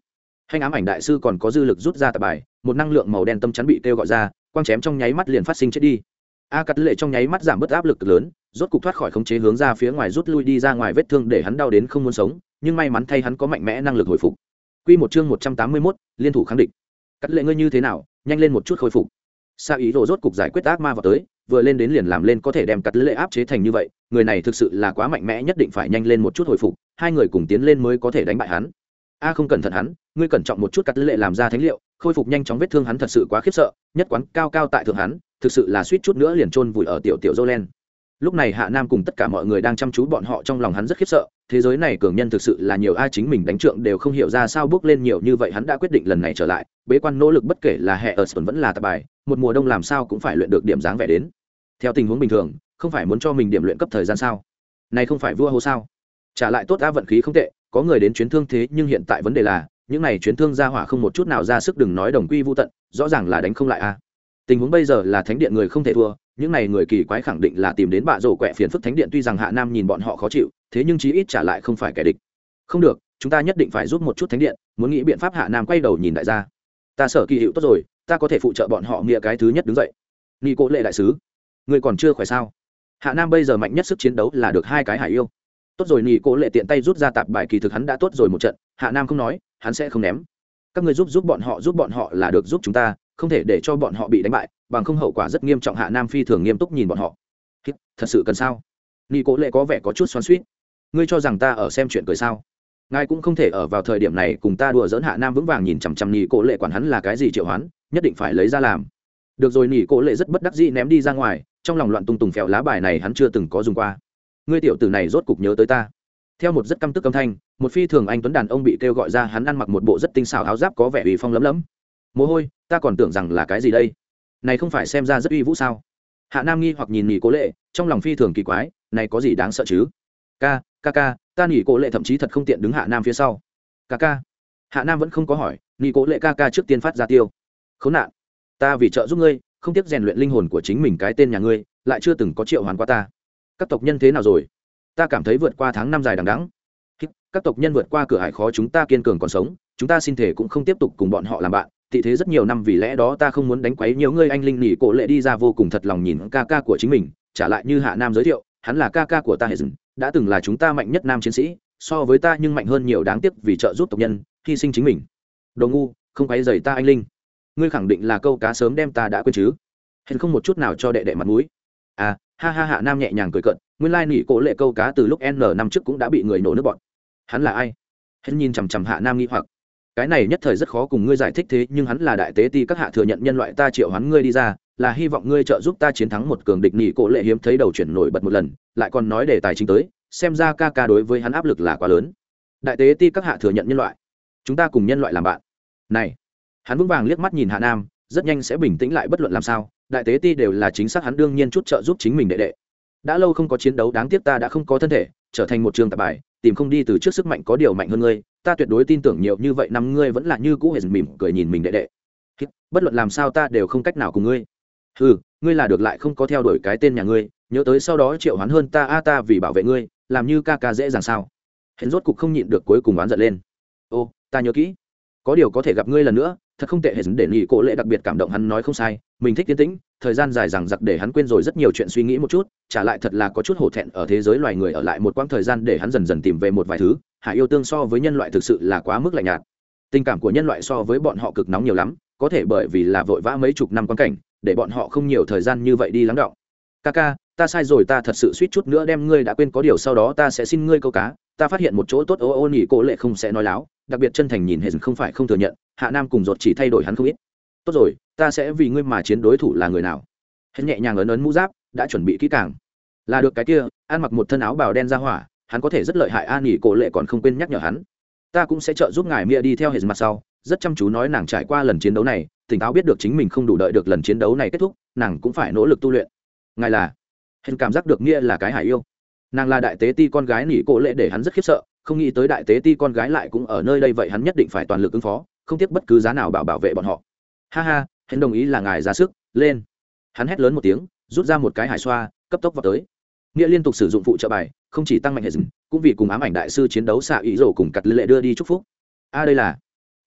hành ám ảnh đại sư còn có dư lực rút ra tạp bài một năng lượng màu đen tâm chắn bị kêu gọi ra quang chém trong nháy mắt liền phát sinh chết đi a cắt lệ trong nháy mắt giảm bớt áp lực lớn rốt cục thoát khỏi khống chế hướng ra phía ngoài rút lui đi ra ngoài vết thương để hắn đau đến không muốn sống nhưng may mắn thay hắn có mạnh mẽ năng lực hồi phục Quy một chương một trăm tám mươi 181, liên thủ kháng địch. Cắt lệ ngươi như thế nào, nhanh lên một chút khôi phục. Sa ý đồ rốt cục giải quyết ác ma vào tới, vừa lên đến liền làm lên có thể đem cắt lệ áp chế thành như vậy, người này thực sự là quá mạnh mẽ nhất định phải nhanh lên một chút hồi phục, hai người cùng tiến lên mới có thể đánh bại hắn. A không cẩn thận hắn, ngươi cẩn trọng một chút cắt lệ làm ra thánh liệu, khôi phục nhanh chóng vết thương hắn thật sự quá khiếp sợ, nhất quán cao cao tại thượng hắn, thực sự là suýt chút nữa liền chôn vùi ở tiểu tiểu Jolen lúc này hạ nam cùng tất cả mọi người đang chăm chú bọn họ trong lòng hắn rất khiếp sợ, thế giới này cường nhân thực sự là nhiều ai chính mình đánh trượng đều không hiểu ra sao bước lên nhiều như vậy hắn đã quyết định lần này trở lại, bế quan nỗ lực bất kể là hệ ở sơn vẫn là tạp bài, một mùa đông làm sao cũng phải luyện được điểm dáng vẻ đến. Theo tình huống bình thường, không phải muốn cho mình điểm luyện cấp thời gian sao? Này không phải vua hô sao? Trả lại tốt đã vận khí không tệ, có người đến chuyến thương thế nhưng hiện tại vấn đề là, những này chuyến thương ra hỏa không một chút nào ra sức đừng nói đồng quy vô tận, rõ ràng là đánh không lại a. Tình huống bây giờ là thánh điện người không thể thua những này người kỳ quái khẳng định là tìm đến bạ rổ quẹ phiền phức thánh điện, tuy rằng hạ nam nhìn bọn họ khó chịu, thế nhưng chí ít trả lại không phải kẻ địch. Không được, chúng ta nhất định phải giúp một chút thánh điện, muốn nghĩ biện pháp hạ nam quay đầu nhìn đại gia. Ta sở kỳ hiệu tốt rồi, ta có thể phụ trợ bọn họ nghĩa cái thứ nhất đứng dậy. Nghi cố lệ đại sứ, người còn chưa khỏe sao? Hạ nam bây giờ mạnh nhất sức chiến đấu là được hai cái hải yêu. Tốt rồi nghi cố lệ tiện tay rút ra tạp bài kỳ thực hắn đã tốt rồi một trận, hạ nam không nói, hắn sẽ không ném. Các người giúp giúp bọn họ, giúp bọn họ là được giúp chúng ta không thể để cho bọn họ bị đánh bại, bằng không hậu quả rất nghiêm trọng hạ nam phi thường nghiêm túc nhìn bọn họ. Thật sự cần sao? Nghi cố lệ có vẻ có chút xoắn suýt ngươi cho rằng ta ở xem chuyện cười sao? Ngài cũng không thể ở vào thời điểm này cùng ta đùa dỡn hạ nam vững vàng nhìn chằm chằm nhị cố lệ quản hắn là cái gì triệu hoán, nhất định phải lấy ra làm. Được rồi nhị cố lệ rất bất đắc dĩ ném đi ra ngoài, trong lòng loạn tung tùng phèo lá bài này hắn chưa từng có dùng qua. Ngươi tiểu tử này rốt cục nhớ tới ta. Theo một rất căm tức âm thanh, một phi thường anh tuấn đàn ông bị kêu gọi ra hắn ăn mặc một bộ rất tinh xảo áo giáp có vẻ uy phong lấm lấm mồ hôi, ta còn tưởng rằng là cái gì đây? Này không phải xem ra rất uy vũ sao? Hạ nam nghi hoặc nhìn nghỉ cố lệ, trong lòng phi thường kỳ quái, này có gì đáng sợ chứ? Ca ca ca, ta nghỉ cố lệ thậm chí thật không tiện đứng hạ nam phía sau. Ca ca. Hạ nam vẫn không có hỏi nghỉ cố lệ ca ca trước tiên phát ra tiêu. Khốn nạn. Ta vì trợ giúp ngươi, không tiếc rèn luyện linh hồn của chính mình cái tên nhà ngươi, lại chưa từng có triệu hoàn qua ta. Các tộc nhân thế nào rồi? Ta cảm thấy vượt qua tháng năm dài đằng đẵng. Các tộc nhân vượt qua cửa hải khó chúng ta kiên cường còn sống, chúng ta xin thể cũng không tiếp tục cùng bọn họ làm bạn tị thế rất nhiều năm vì lẽ đó ta không muốn đánh quấy nhiều ngươi anh linh nỉ cổ lệ đi ra vô cùng thật lòng nhìn ca ca của chính mình, trả lại như hạ nam giới thiệu, hắn là ca ca của ta hệ dừng, đã từng là chúng ta mạnh nhất nam chiến sĩ, so với ta nhưng mạnh hơn nhiều đáng tiếc vì trợ giúp tộc nhân, hy sinh chính mình. Đồ ngu, không quấy dày ta anh linh. Ngươi khẳng định là câu cá sớm đem ta đã quên chứ? Hèn không một chút nào cho đệ đệ mặt mũi. À ha ha hạ nam nhẹ nhàng cười cận nguyên lai nỉ cổ lệ câu cá từ lúc n năm trước cũng đã bị người nổ nước bọn. Hắn là ai? Hèn nhìn chằm chằm hạ nam nghi hoặc cái này nhất thời rất khó cùng ngươi giải thích thế, nhưng hắn là đại tế ti, các hạ thừa nhận nhân loại ta triệu hắn ngươi đi ra, là hy vọng ngươi trợ giúp ta chiến thắng một cường địch nhị cổ lệ hiếm thấy đầu chuyển nổi bật một lần, lại còn nói để tài chính tới, xem ra ca ca đối với hắn áp lực là quá lớn. Đại tế ti, các hạ thừa nhận nhân loại, chúng ta cùng nhân loại làm bạn. Này, hắn vững vàng liếc mắt nhìn hạ nam, rất nhanh sẽ bình tĩnh lại bất luận làm sao, đại tế ti đều là chính xác, hắn đương nhiên chút trợ giúp chính mình đệ đệ. Đã lâu không có chiến đấu, đáng tiếc ta đã không có thân thể, trở thành một trường tạp bài, tìm không đi từ trước sức mạnh có điều mạnh hơn ngươi ta tuyệt đối tin tưởng nhiều như vậy năm ngươi vẫn là như cũ hề mỉm cười nhìn mình đệ đệ. Bất luận làm sao ta đều không cách nào cùng ngươi. Ừ ngươi là được lại không có theo đuổi cái tên nhà ngươi, nhớ tới sau đó triệu hoán hơn ta, a ta vì bảo vệ ngươi, làm như ca ca dễ dàng sao? Hẹn rốt cục không nhịn được cuối cùng oán giận lên. Ô, ta nhớ kỹ, có điều có thể gặp ngươi lần nữa, thật không tệ hệ để nghị cổ lệ đặc biệt cảm động hắn nói không sai, mình thích tiến tĩnh thời gian dài rằng giặc để hắn quên rồi rất nhiều chuyện suy nghĩ một chút, trả lại thật là có chút hổ thẹn ở thế giới loài người ở lại một quãng thời gian để hắn dần dần tìm về một vài thứ, hạ yêu tương so với nhân loại thực sự là quá mức lạnh nhạt. Tình cảm của nhân loại so với bọn họ cực nóng nhiều lắm, có thể bởi vì là vội vã mấy chục năm quan cảnh, để bọn họ không nhiều thời gian như vậy đi lắng động. Ca ca ta sai rồi, ta thật sự suýt chút nữa đem ngươi đã quên, có điều sau đó ta sẽ xin ngươi câu cá, ta phát hiện một chỗ tốt, ô ô nghỉ cổ lệ không sẽ nói láo, đặc biệt chân thành nhìn hệ không phải không thừa nhận, hạ nam cùng ruột chỉ thay đổi hắn không ít tốt rồi, ta sẽ vì ngươi mà chiến đối thủ là người nào? Hết nhẹ nhàng ấn ấn mũ giáp, đã chuẩn bị kỹ càng. Là được cái kia, ăn mặc một thân áo bào đen ra hỏa, hắn có thể rất lợi hại an nghỉ cổ lệ còn không quên nhắc nhở hắn. Ta cũng sẽ trợ giúp ngài mia đi theo hệ mặt sau, rất chăm chú nói nàng trải qua lần chiến đấu này, tỉnh táo biết được chính mình không đủ đợi được lần chiến đấu này kết thúc, nàng cũng phải nỗ lực tu luyện. Ngài là? Hệ cảm giác được nghĩa là cái hải yêu. Nàng là đại tế ti con gái nỉ cổ lệ để hắn rất khiếp sợ, không nghĩ tới đại tế ti con gái lại cũng ở nơi đây vậy hắn nhất định phải toàn lực ứng phó, không tiếc bất cứ giá nào bảo bảo vệ bọn họ ha ha hắn đồng ý là ngài ra sức, lên. Hắn hét lớn một tiếng, rút ra một cái hải xoa, cấp tốc vào tới. Nghĩa liên tục sử dụng phụ trợ bài, không chỉ tăng mạnh hệ dừng, cũng vì cùng ám ảnh đại sư chiến đấu xạ ý rổ cùng cắt lệ đưa đi chúc phúc. A đây là.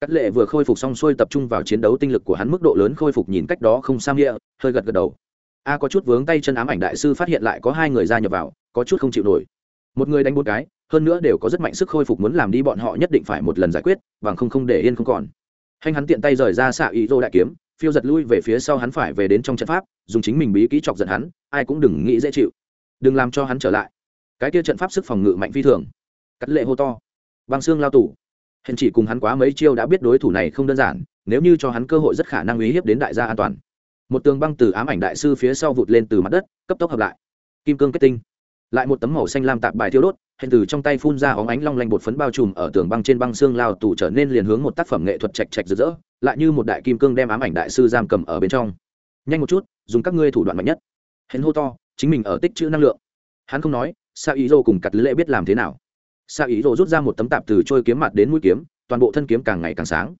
Cắt lệ vừa khôi phục xong xuôi tập trung vào chiến đấu tinh lực của hắn mức độ lớn khôi phục nhìn cách đó không sang nghĩa, hơi gật gật đầu. A có chút vướng tay chân ám ảnh đại sư phát hiện lại có hai người gia nhập vào, có chút không chịu nổi. Một người đánh bốn cái, hơn nữa đều có rất mạnh sức khôi phục muốn làm đi bọn họ nhất định phải một lần giải quyết, bằng không không để yên không còn hành hắn tiện tay rời ra xạ ý rô đại kiếm, phiêu giật lui về phía sau hắn phải về đến trong trận pháp, dùng chính mình bí kỹ chọc giận hắn, ai cũng đừng nghĩ dễ chịu. Đừng làm cho hắn trở lại. Cái kia trận pháp sức phòng ngự mạnh phi thường. Cắt lệ hô to. Băng xương lao tủ hèn chỉ cùng hắn quá mấy chiêu đã biết đối thủ này không đơn giản, nếu như cho hắn cơ hội rất khả năng uy hiếp đến đại gia an toàn. Một tường băng từ ám ảnh đại sư phía sau vụt lên từ mặt đất, cấp tốc hợp lại. Kim cương kết tinh. Lại một tấm màu xanh lam tạp bài thiêu đốt hình từ trong tay phun ra óng ánh long lanh bột phấn bao trùm ở tường băng trên băng xương lao tù trở nên liền hướng một tác phẩm nghệ thuật chạch chạch rực rỡ, lại như một đại kim cương đem ám ảnh đại sư giam cầm ở bên trong. Nhanh một chút, dùng các ngươi thủ đoạn mạnh nhất. Hắn hô to, chính mình ở tích chữ năng lượng. Hắn không nói sao ý rô cùng cặt lễ biết làm thế nào. Sao ý rô rút ra một tấm tạp từ trôi kiếm mặt đến mũi kiếm, toàn bộ thân kiếm càng ngày càng sáng.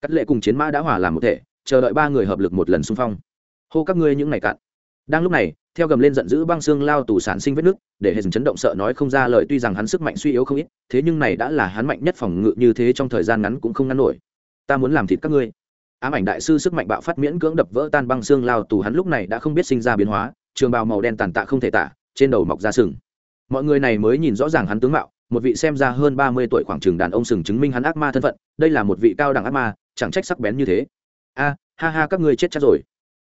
Cắt lệ cùng chiến mã đã hòa làm một thể, chờ đợi ba người hợp lực một lần xung phong. Hô các ngươi những ngày cạn. Đang lúc này theo gầm lên giận dữ băng xương lao tù sản sinh vết nứt để hệ chấn động sợ nói không ra lời, tuy rằng hắn sức mạnh suy yếu không ít, thế nhưng này đã là hắn mạnh nhất phòng ngự như thế trong thời gian ngắn cũng không ngăn nổi. Ta muốn làm thịt các ngươi. Ám ảnh đại sư sức mạnh bạo phát miễn cưỡng đập vỡ tan băng xương lao tù hắn lúc này đã không biết sinh ra biến hóa, trường bào màu đen tàn tạ không thể tả, trên đầu mọc ra sừng. Mọi người này mới nhìn rõ ràng hắn tướng mạo, một vị xem ra hơn ba mươi tuổi khoảng trường đàn ông sừng chứng minh hắn ác ma thân phận, đây là một vị cao đẳng ác ma, chẳng trách sắc bén như thế. A, ha ha, các ngươi chết chắc rồi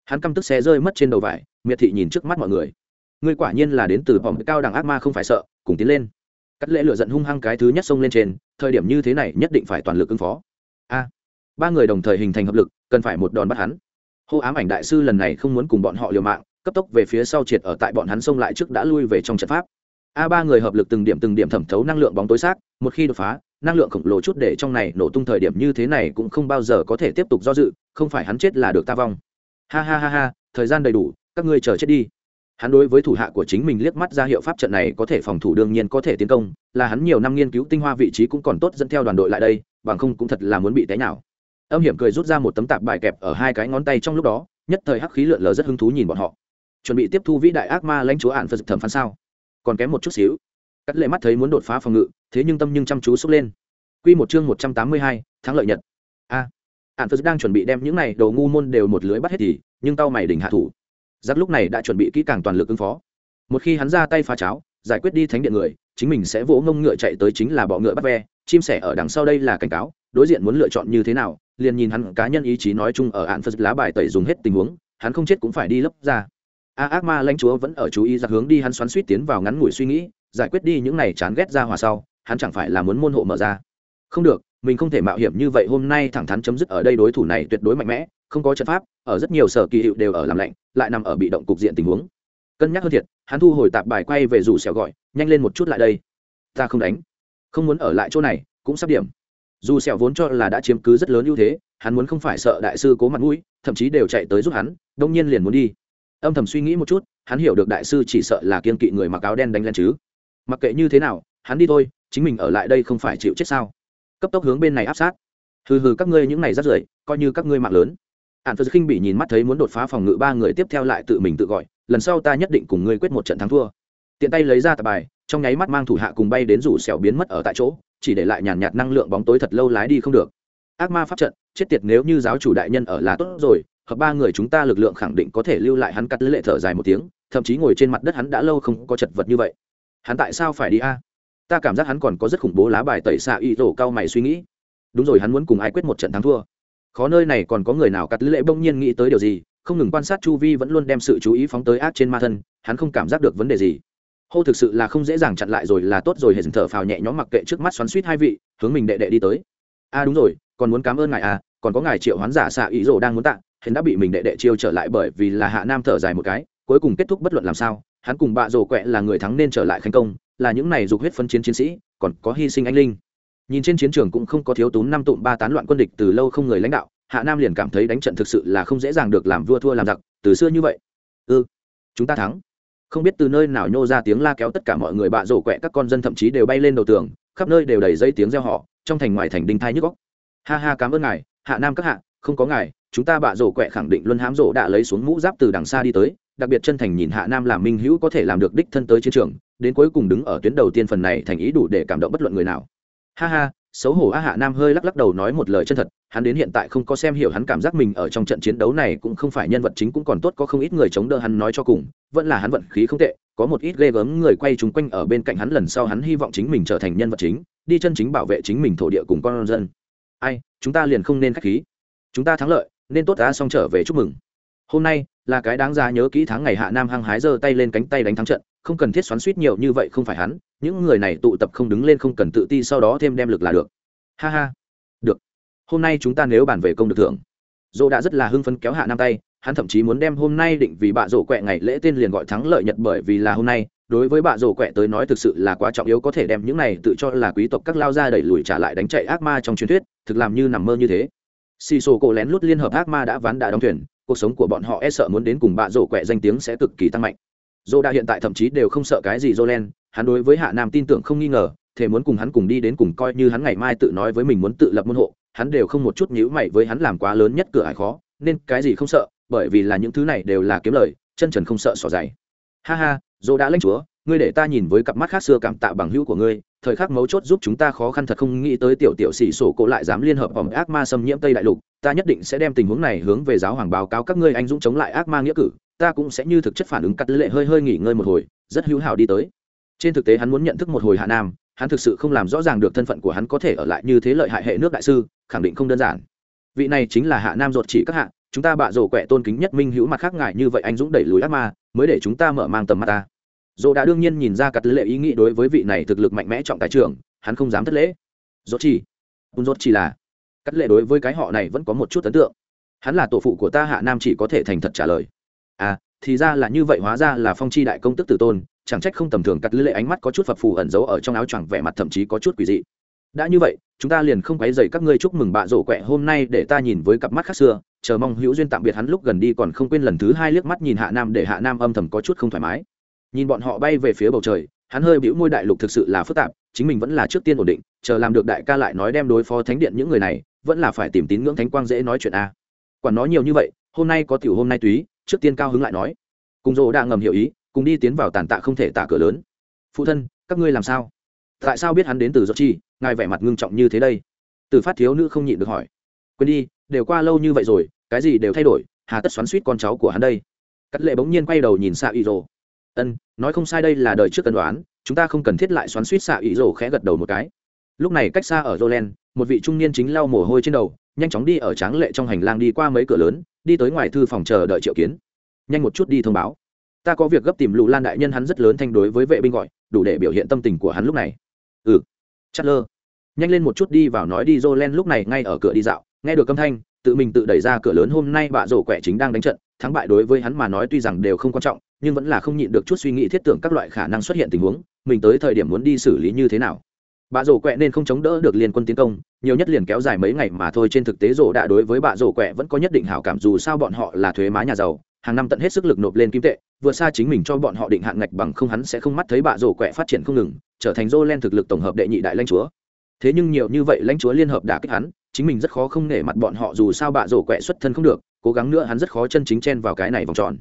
hắn căm tức xé rơi mất trên đầu vải, miệt thị nhìn trước mắt mọi người. Ngươi quả nhiên là đến từ vòng cao đẳng ác ma không phải sợ, cùng tiến lên. Cắt lễ lựa giận hung hăng cái thứ nhất xông lên trên, thời điểm như thế này nhất định phải toàn lực ứng phó. A. Ba người đồng thời hình thành hợp lực, cần phải một đòn bắt hắn. Hô ám ảnh đại sư lần này không muốn cùng bọn họ liều mạng, cấp tốc về phía sau triệt ở tại bọn hắn xông lại trước đã lui về trong trận pháp. A ba người hợp lực từng điểm từng điểm thẩm thấu năng lượng bóng tối xác, một khi đột phá, năng lượng khổng lồ chút để trong này nổ tung thời điểm như thế này cũng không bao giờ có thể tiếp tục do dự, không phải hắn chết là được ta vong ha ha ha ha, thời gian đầy đủ, các ngươi chờ chết đi. Hắn đối với thủ hạ của chính mình liếc mắt ra hiệu pháp trận này có thể phòng thủ đương nhiên có thể tiến công, là hắn nhiều năm nghiên cứu tinh hoa vị trí cũng còn tốt dẫn theo đoàn đội lại đây, bằng không cũng thật là muốn bị té nào âm hiểm cười rút ra một tấm tạp bài kẹp ở hai cái ngón tay trong lúc đó, nhất thời hắc khí lượn lờ rất hứng thú nhìn bọn họ. Chuẩn bị tiếp thu vĩ đại ác ma lãnh chúa ạn phật thẩm phán sao? Còn kém một chút xíu. Cắt lệ mắt thấy muốn đột phá phòng ngự, thế nhưng tâm nhưng chăm chú xúc lên. Quy một chương một trăm tám mươi hai, thắng lợi nhật. A ạn phật đang chuẩn bị đem những này đầu ngu môn đều một lưới bắt hết thì, nhưng tao mày đỉnh hạ thủ. Giặc lúc này đã chuẩn bị kỹ càng toàn lực ứng phó. Một khi hắn ra tay phá cháo, giải quyết đi thánh điện người, chính mình sẽ vỗ ngông ngựa chạy tới chính là bọ ngựa bắt ve, chim sẻ ở đằng sau đây là cảnh cáo, đối diện muốn lựa chọn như thế nào, liền nhìn hắn cá nhân ý chí nói chung ở ạn phật lá bài tẩy dùng hết tình huống, hắn không chết cũng phải đi lấp ra. A ác ma lãnh chúa vẫn ở chú ý giặc hướng đi hắn xoắn suýt tiến vào ngắn ngủi suy nghĩ, giải quyết đi những này chán ghét ra hòa sau, hắn chẳng phải là muốn môn hộ mở ra không được, mình không thể mạo hiểm như vậy, hôm nay thẳng thắn chấm dứt ở đây đối thủ này tuyệt đối mạnh mẽ, không có trận pháp, ở rất nhiều sở kỳ hiệu đều ở làm lạnh, lại nằm ở bị động cục diện tình huống. Cân nhắc hơn thiệt, hắn thu hồi tạp bài quay về rủ xẻo gọi, nhanh lên một chút lại đây. Ta không đánh. Không muốn ở lại chỗ này, cũng sắp điểm. Dù sẹo vốn cho là đã chiếm cứ rất lớn ưu thế, hắn muốn không phải sợ đại sư cố mặt mũi, thậm chí đều chạy tới giúp hắn, đông nhiên liền muốn đi. Âm thầm suy nghĩ một chút, hắn hiểu được đại sư chỉ sợ là kiên kỵ người mặc áo đen đánh lên chứ. Mặc kệ như thế nào, hắn đi thôi, chính mình ở lại đây không phải chịu chết sao? Cấp tốc hướng bên này áp sát. Hừ hừ, các ngươi những này rất rưởi, coi như các ngươi mạng lớn. Ạn phật khinh bị nhìn mắt thấy muốn đột phá phòng ngự ba người tiếp theo lại tự mình tự gọi, lần sau ta nhất định cùng ngươi quyết một trận thắng thua. Tiện tay lấy ra tờ bài, trong nháy mắt mang thủ hạ cùng bay đến rủ xẻo biến mất ở tại chỗ, chỉ để lại nhàn nhạt năng lượng bóng tối thật lâu lái đi không được. Ác ma pháp trận, chết tiệt, nếu như giáo chủ đại nhân ở là tốt rồi, hợp ba người chúng ta lực lượng khẳng định có thể lưu lại hắn cắt lưỡi lệ thở dài một tiếng, thậm chí ngồi trên mặt đất hắn đã lâu không có chật vật như vậy. Hắn tại sao phải đi a? Ta cảm giác hắn còn có rất khủng bố lá bài tẩy xạ y tổ cao mày suy nghĩ. Đúng rồi hắn muốn cùng ai quyết một trận thắng thua. Khó nơi này còn có người nào cắt lưỡi bỗng nhiên nghĩ tới điều gì không ngừng quan sát chu vi vẫn luôn đem sự chú ý phóng tới ác trên ma thân hắn không cảm giác được vấn đề gì. Hô thực sự là không dễ dàng chặn lại rồi là tốt rồi hệ dừng thở phào nhẹ nhõm mặc kệ trước mắt xoắn suýt hai vị hướng mình đệ đệ đi tới. A đúng rồi còn muốn cảm ơn ngài à còn có ngài triệu hoán giả xạ ý rồ đang muốn tặng, hiện đã bị mình đệ đệ chiêu trở lại bởi vì là hạ nam thở dài một cái cuối cùng kết thúc bất luận làm sao hắn cùng bạ rồ quẹ là người thắng nên trở lại khánh công là những này dục huyết phân chiến chiến sĩ còn có hy sinh anh linh. Nhìn trên chiến trường cũng không có thiếu tốn năm tụm ba tán loạn quân địch từ lâu không người lãnh đạo hạ nam liền cảm thấy đánh trận thực sự là không dễ dàng được làm vua thua làm giặc từ xưa như vậy. Ư ừ, chúng ta thắng. Không biết từ nơi nào nhô ra tiếng la kéo tất cả mọi người bạ rổ quẹ các con dân thậm chí đều bay lên đầu tường khắp nơi đều đầy dây tiếng reo họ trong thành ngoài thành đinh thai nhức góc ha ha cảm ơn ngài hạ nam các hạ không có ngài chúng ta bạ rổ quẹ khẳng định luân hám rổ đã lấy xuống mũ giáp từ đằng xa đi tới đặc biệt chân thành nhìn hạ nam làm minh hữu có thể làm được đích thân tới chiến trường đến cuối cùng đứng ở tuyến đầu tiên phần này thành ý đủ để cảm động bất luận người nào. Ha ha, xấu hổ a hạ nam hơi lắc lắc đầu nói một lời chân thật, hắn đến hiện tại không có xem hiểu hắn cảm giác mình ở trong trận chiến đấu này cũng không phải nhân vật chính cũng còn tốt có không ít người chống đỡ hắn nói cho cùng, vẫn là hắn vận khí không tệ, có một ít ghê gớm người quay chúng quanh ở bên cạnh hắn lần sau hắn hy vọng chính mình trở thành nhân vật chính, đi chân chính bảo vệ chính mình thổ địa cùng con dân. Ai, chúng ta liền không nên khách khí. Chúng ta thắng lợi, nên tốt đã xong trở về chúc mừng. Hôm nay là cái đáng ra nhớ kỹ tháng ngày hạ nam hăng hái giơ tay lên cánh tay đánh thắng trận không cần thiết xoắn suýt nhiều như vậy không phải hắn, những người này tụ tập không đứng lên không cần tự ti sau đó thêm đem lực là được. Ha ha. Được. Hôm nay chúng ta nếu bàn về công được thưởng. Dỗ đã rất là hưng phấn kéo hạ nam tay, hắn thậm chí muốn đem hôm nay định vì bạ rổ quẹ ngày lễ tên liền gọi thắng lợi nhật bởi vì là hôm nay, đối với bạ rổ quẹ tới nói thực sự là quá trọng yếu có thể đem những này tự cho là quý tộc các lao ra đẩy lùi trả lại đánh chạy ác ma trong truyền thuyết, thực làm như nằm mơ như thế. Xì xô cổ lén lút liên hợp ác ma đã ván đã đóng thuyền, cuộc sống của bọn họ e sợ muốn đến cùng bạ rổ quẹ danh tiếng sẽ cực kỳ tăng mạnh dô đã hiện tại thậm chí đều không sợ cái gì dô len, hắn đối với hạ nam tin tưởng không nghi ngờ thể muốn cùng hắn cùng đi đến cùng coi như hắn ngày mai tự nói với mình muốn tự lập môn hộ, hắn đều không một chút nhữ mày với hắn làm quá lớn nhất cửa ải khó, nên cái gì không sợ, bởi vì là những thứ này đều là kiếm lời, chân trần không sợ sỏ dày. Ha ha, dô đã lãnh chúa, ngươi để ta nhìn với cặp mắt khác xưa cảm tạ bằng hữu của ngươi, thời khắc mấu chốt giúp chúng ta khó khăn thật không nghĩ tới tiểu tiểu xỉ sổ cổ lại dám liên hợp vòng ác ma xâm nhiễm tây đại lục, ta nhất định sẽ đem tình huống này hướng về giáo hoàng báo cáo các ngươi anh dũng chống lại ác ma nghĩa cử ta cũng sẽ như thực chất phản ứng cắt lệ hơi hơi nghỉ ngơi một hồi, rất hữu hảo đi tới. Trên thực tế hắn muốn nhận thức một hồi hạ nam, hắn thực sự không làm rõ ràng được thân phận của hắn có thể ở lại như thế lợi hại hệ nước đại sư, khẳng định không đơn giản. Vị này chính là hạ nam ruột chỉ các hạ, chúng ta bạ rổ quẹ tôn kính nhất minh hữu mặt khác ngại như vậy anh dũng đẩy lùi ác ma, mới để chúng ta mở mang tầm mắt ta. Dỗ đã đương nhiên nhìn ra cắt lệ ý nghĩ đối với vị này thực lực mạnh mẽ trọng tài trưởng, hắn không dám thất lễ. Dốt chỉ. Un dốt chỉ là, cắt lệ đối với cái họ này vẫn có một chút ấn tượng. Hắn là tổ phụ của ta, hạ nam chỉ có thể thành thật trả lời à thì ra là như vậy hóa ra là phong chi đại công tức tử tôn, chẳng trách không tầm thường cắt lệ ánh mắt có chút phập phù ẩn giấu ở trong áo choàng vẻ mặt thậm chí có chút quỷ dị. Đã như vậy, chúng ta liền không quấy dày các ngươi chúc mừng bạ rổ quẹ hôm nay để ta nhìn với cặp mắt khác xưa, chờ mong hữu duyên tạm biệt hắn lúc gần đi còn không quên lần thứ hai liếc mắt nhìn hạ nam để hạ nam âm thầm có chút không thoải mái. Nhìn bọn họ bay về phía bầu trời, hắn hơi bĩu môi đại lục thực sự là phức tạp, chính mình vẫn là trước tiên ổn định, chờ làm được đại ca lại nói đem đối phó thánh điện những người này, vẫn là phải tìm tín ngưỡng thánh quang dễ nói chuyện a. Quản nói nhiều như vậy, hôm nay có tiểu hôm nay túy trước tiên cao hứng lại nói. Cùng rồ đã ngầm hiểu ý, cùng đi tiến vào tàn tạ không thể tạ cửa lớn. Phụ thân, các ngươi làm sao? Tại sao biết hắn đến từ giọt chi ngài vẻ mặt ngưng trọng như thế đây? Từ phát thiếu nữ không nhịn được hỏi. Quên đi, đều qua lâu như vậy rồi, cái gì đều thay đổi, hà tất xoắn suýt con cháu của hắn đây. Cắt lệ bỗng nhiên quay đầu nhìn xạ ý rồ ân, nói không sai đây là đời trước cân đoán, chúng ta không cần thiết lại xoắn suýt xạ ý rồ khẽ gật đầu một cái. Lúc này cách xa ở jolen một vị trung niên chính lau mồ hôi trên đầu, nhanh chóng đi ở tráng lệ trong hành lang đi qua mấy cửa lớn, đi tới ngoài thư phòng chờ đợi triệu kiến. Nhanh một chút đi thông báo. Ta có việc gấp tìm lụ lan đại nhân hắn rất lớn thanh đối với vệ binh gọi, đủ để biểu hiện tâm tình của hắn lúc này. Ừ. Chất lơ nhanh lên một chút đi vào nói đi dô len lúc này ngay ở cửa đi dạo, nghe được âm thanh, tự mình tự đẩy ra cửa lớn, hôm nay bạ rổ quẻ chính đang đánh trận, thắng bại đối với hắn mà nói tuy rằng đều không quan trọng, nhưng vẫn là không nhịn được chút suy nghĩ thiết tưởng các loại khả năng xuất hiện tình huống, mình tới thời điểm muốn đi xử lý như thế nào bạ rổ quẹ nên không chống đỡ được liên quân tiến công, nhiều nhất liền kéo dài mấy ngày mà thôi. Trên thực tế rổ đã đối với bạ rổ quẹ vẫn có nhất định hảo cảm, dù sao bọn họ là thuế má nhà giàu, hàng năm tận hết sức lực nộp lên kim tệ, vượt xa chính mình cho bọn họ định hạn ngạch bằng không hắn sẽ không mắt thấy bạ rổ quẹ phát triển không ngừng, trở thành rô len thực lực tổng hợp đệ nhị đại lãnh chúa. Thế nhưng nhiều như vậy lãnh chúa liên hợp đã kích hắn, chính mình rất khó không nể mặt bọn họ, dù sao bạ rổ quẹ xuất thân không được, cố gắng nữa hắn rất khó chân chính chen vào cái này vòng tròn.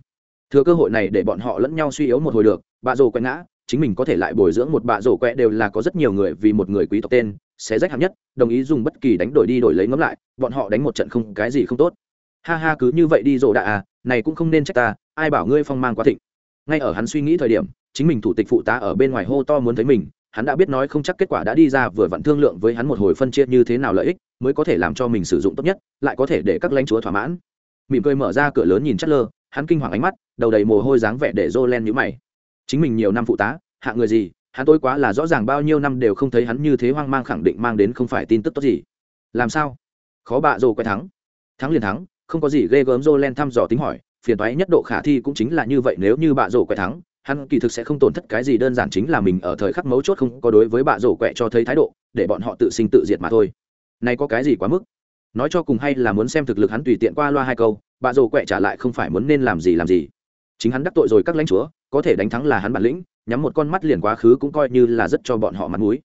Thừa cơ hội này để bọn họ lẫn nhau suy yếu một hồi được bạ rổ quẹ ngã chính mình có thể lại bồi dưỡng một bạ rổ quẹ đều là có rất nhiều người vì một người quý tộc tên sẽ rách hạng nhất, đồng ý dùng bất kỳ đánh đổi đi đổi lấy ngẫm lại, bọn họ đánh một trận không, cái gì không tốt. Ha ha, cứ như vậy đi rổ đạ à này cũng không nên trách ta, ai bảo ngươi phong mang quá thịnh. Ngay ở hắn suy nghĩ thời điểm, chính mình thủ tịch phụ tá ở bên ngoài hô to muốn thấy mình, hắn đã biết nói không chắc kết quả đã đi ra vừa vặn thương lượng với hắn một hồi phân chia như thế nào lợi ích, mới có thể làm cho mình sử dụng tốt nhất, lại có thể để các lãnh chúa thỏa mãn. Mỉm cười mở ra cửa lớn nhìn chất lơ hắn kinh hoàng ánh mắt, đầu đầy mồ hôi dáng vẻ để rô len nhữ mày chính mình nhiều năm phụ tá, hạ người gì, hắn tôi quá là rõ ràng bao nhiêu năm đều không thấy hắn như thế hoang mang khẳng định mang đến không phải tin tức tốt gì. Làm sao? Khó bạ rồ quay thắng. Thắng liền thắng, không có gì ghê gớm rô len thăm dò tính hỏi, phiền toái nhất độ khả thi cũng chính là như vậy nếu như bạ rổ quẹ thắng, hắn kỳ thực sẽ không tổn thất cái gì đơn giản chính là mình ở thời khắc mấu chốt không có đối với bạ rổ quẹ cho thấy thái độ, để bọn họ tự sinh tự diệt mà thôi. Nay có cái gì quá mức? Nói cho cùng hay là muốn xem thực lực hắn tùy tiện qua loa hai câu, bạ rổ quẹ trả lại không phải muốn nên làm gì làm gì chính hắn đắc tội rồi các lãnh chúa, có thể đánh thắng là hắn bản lĩnh, nhắm một con mắt liền quá khứ cũng coi như là rất cho bọn họ mặt mũi.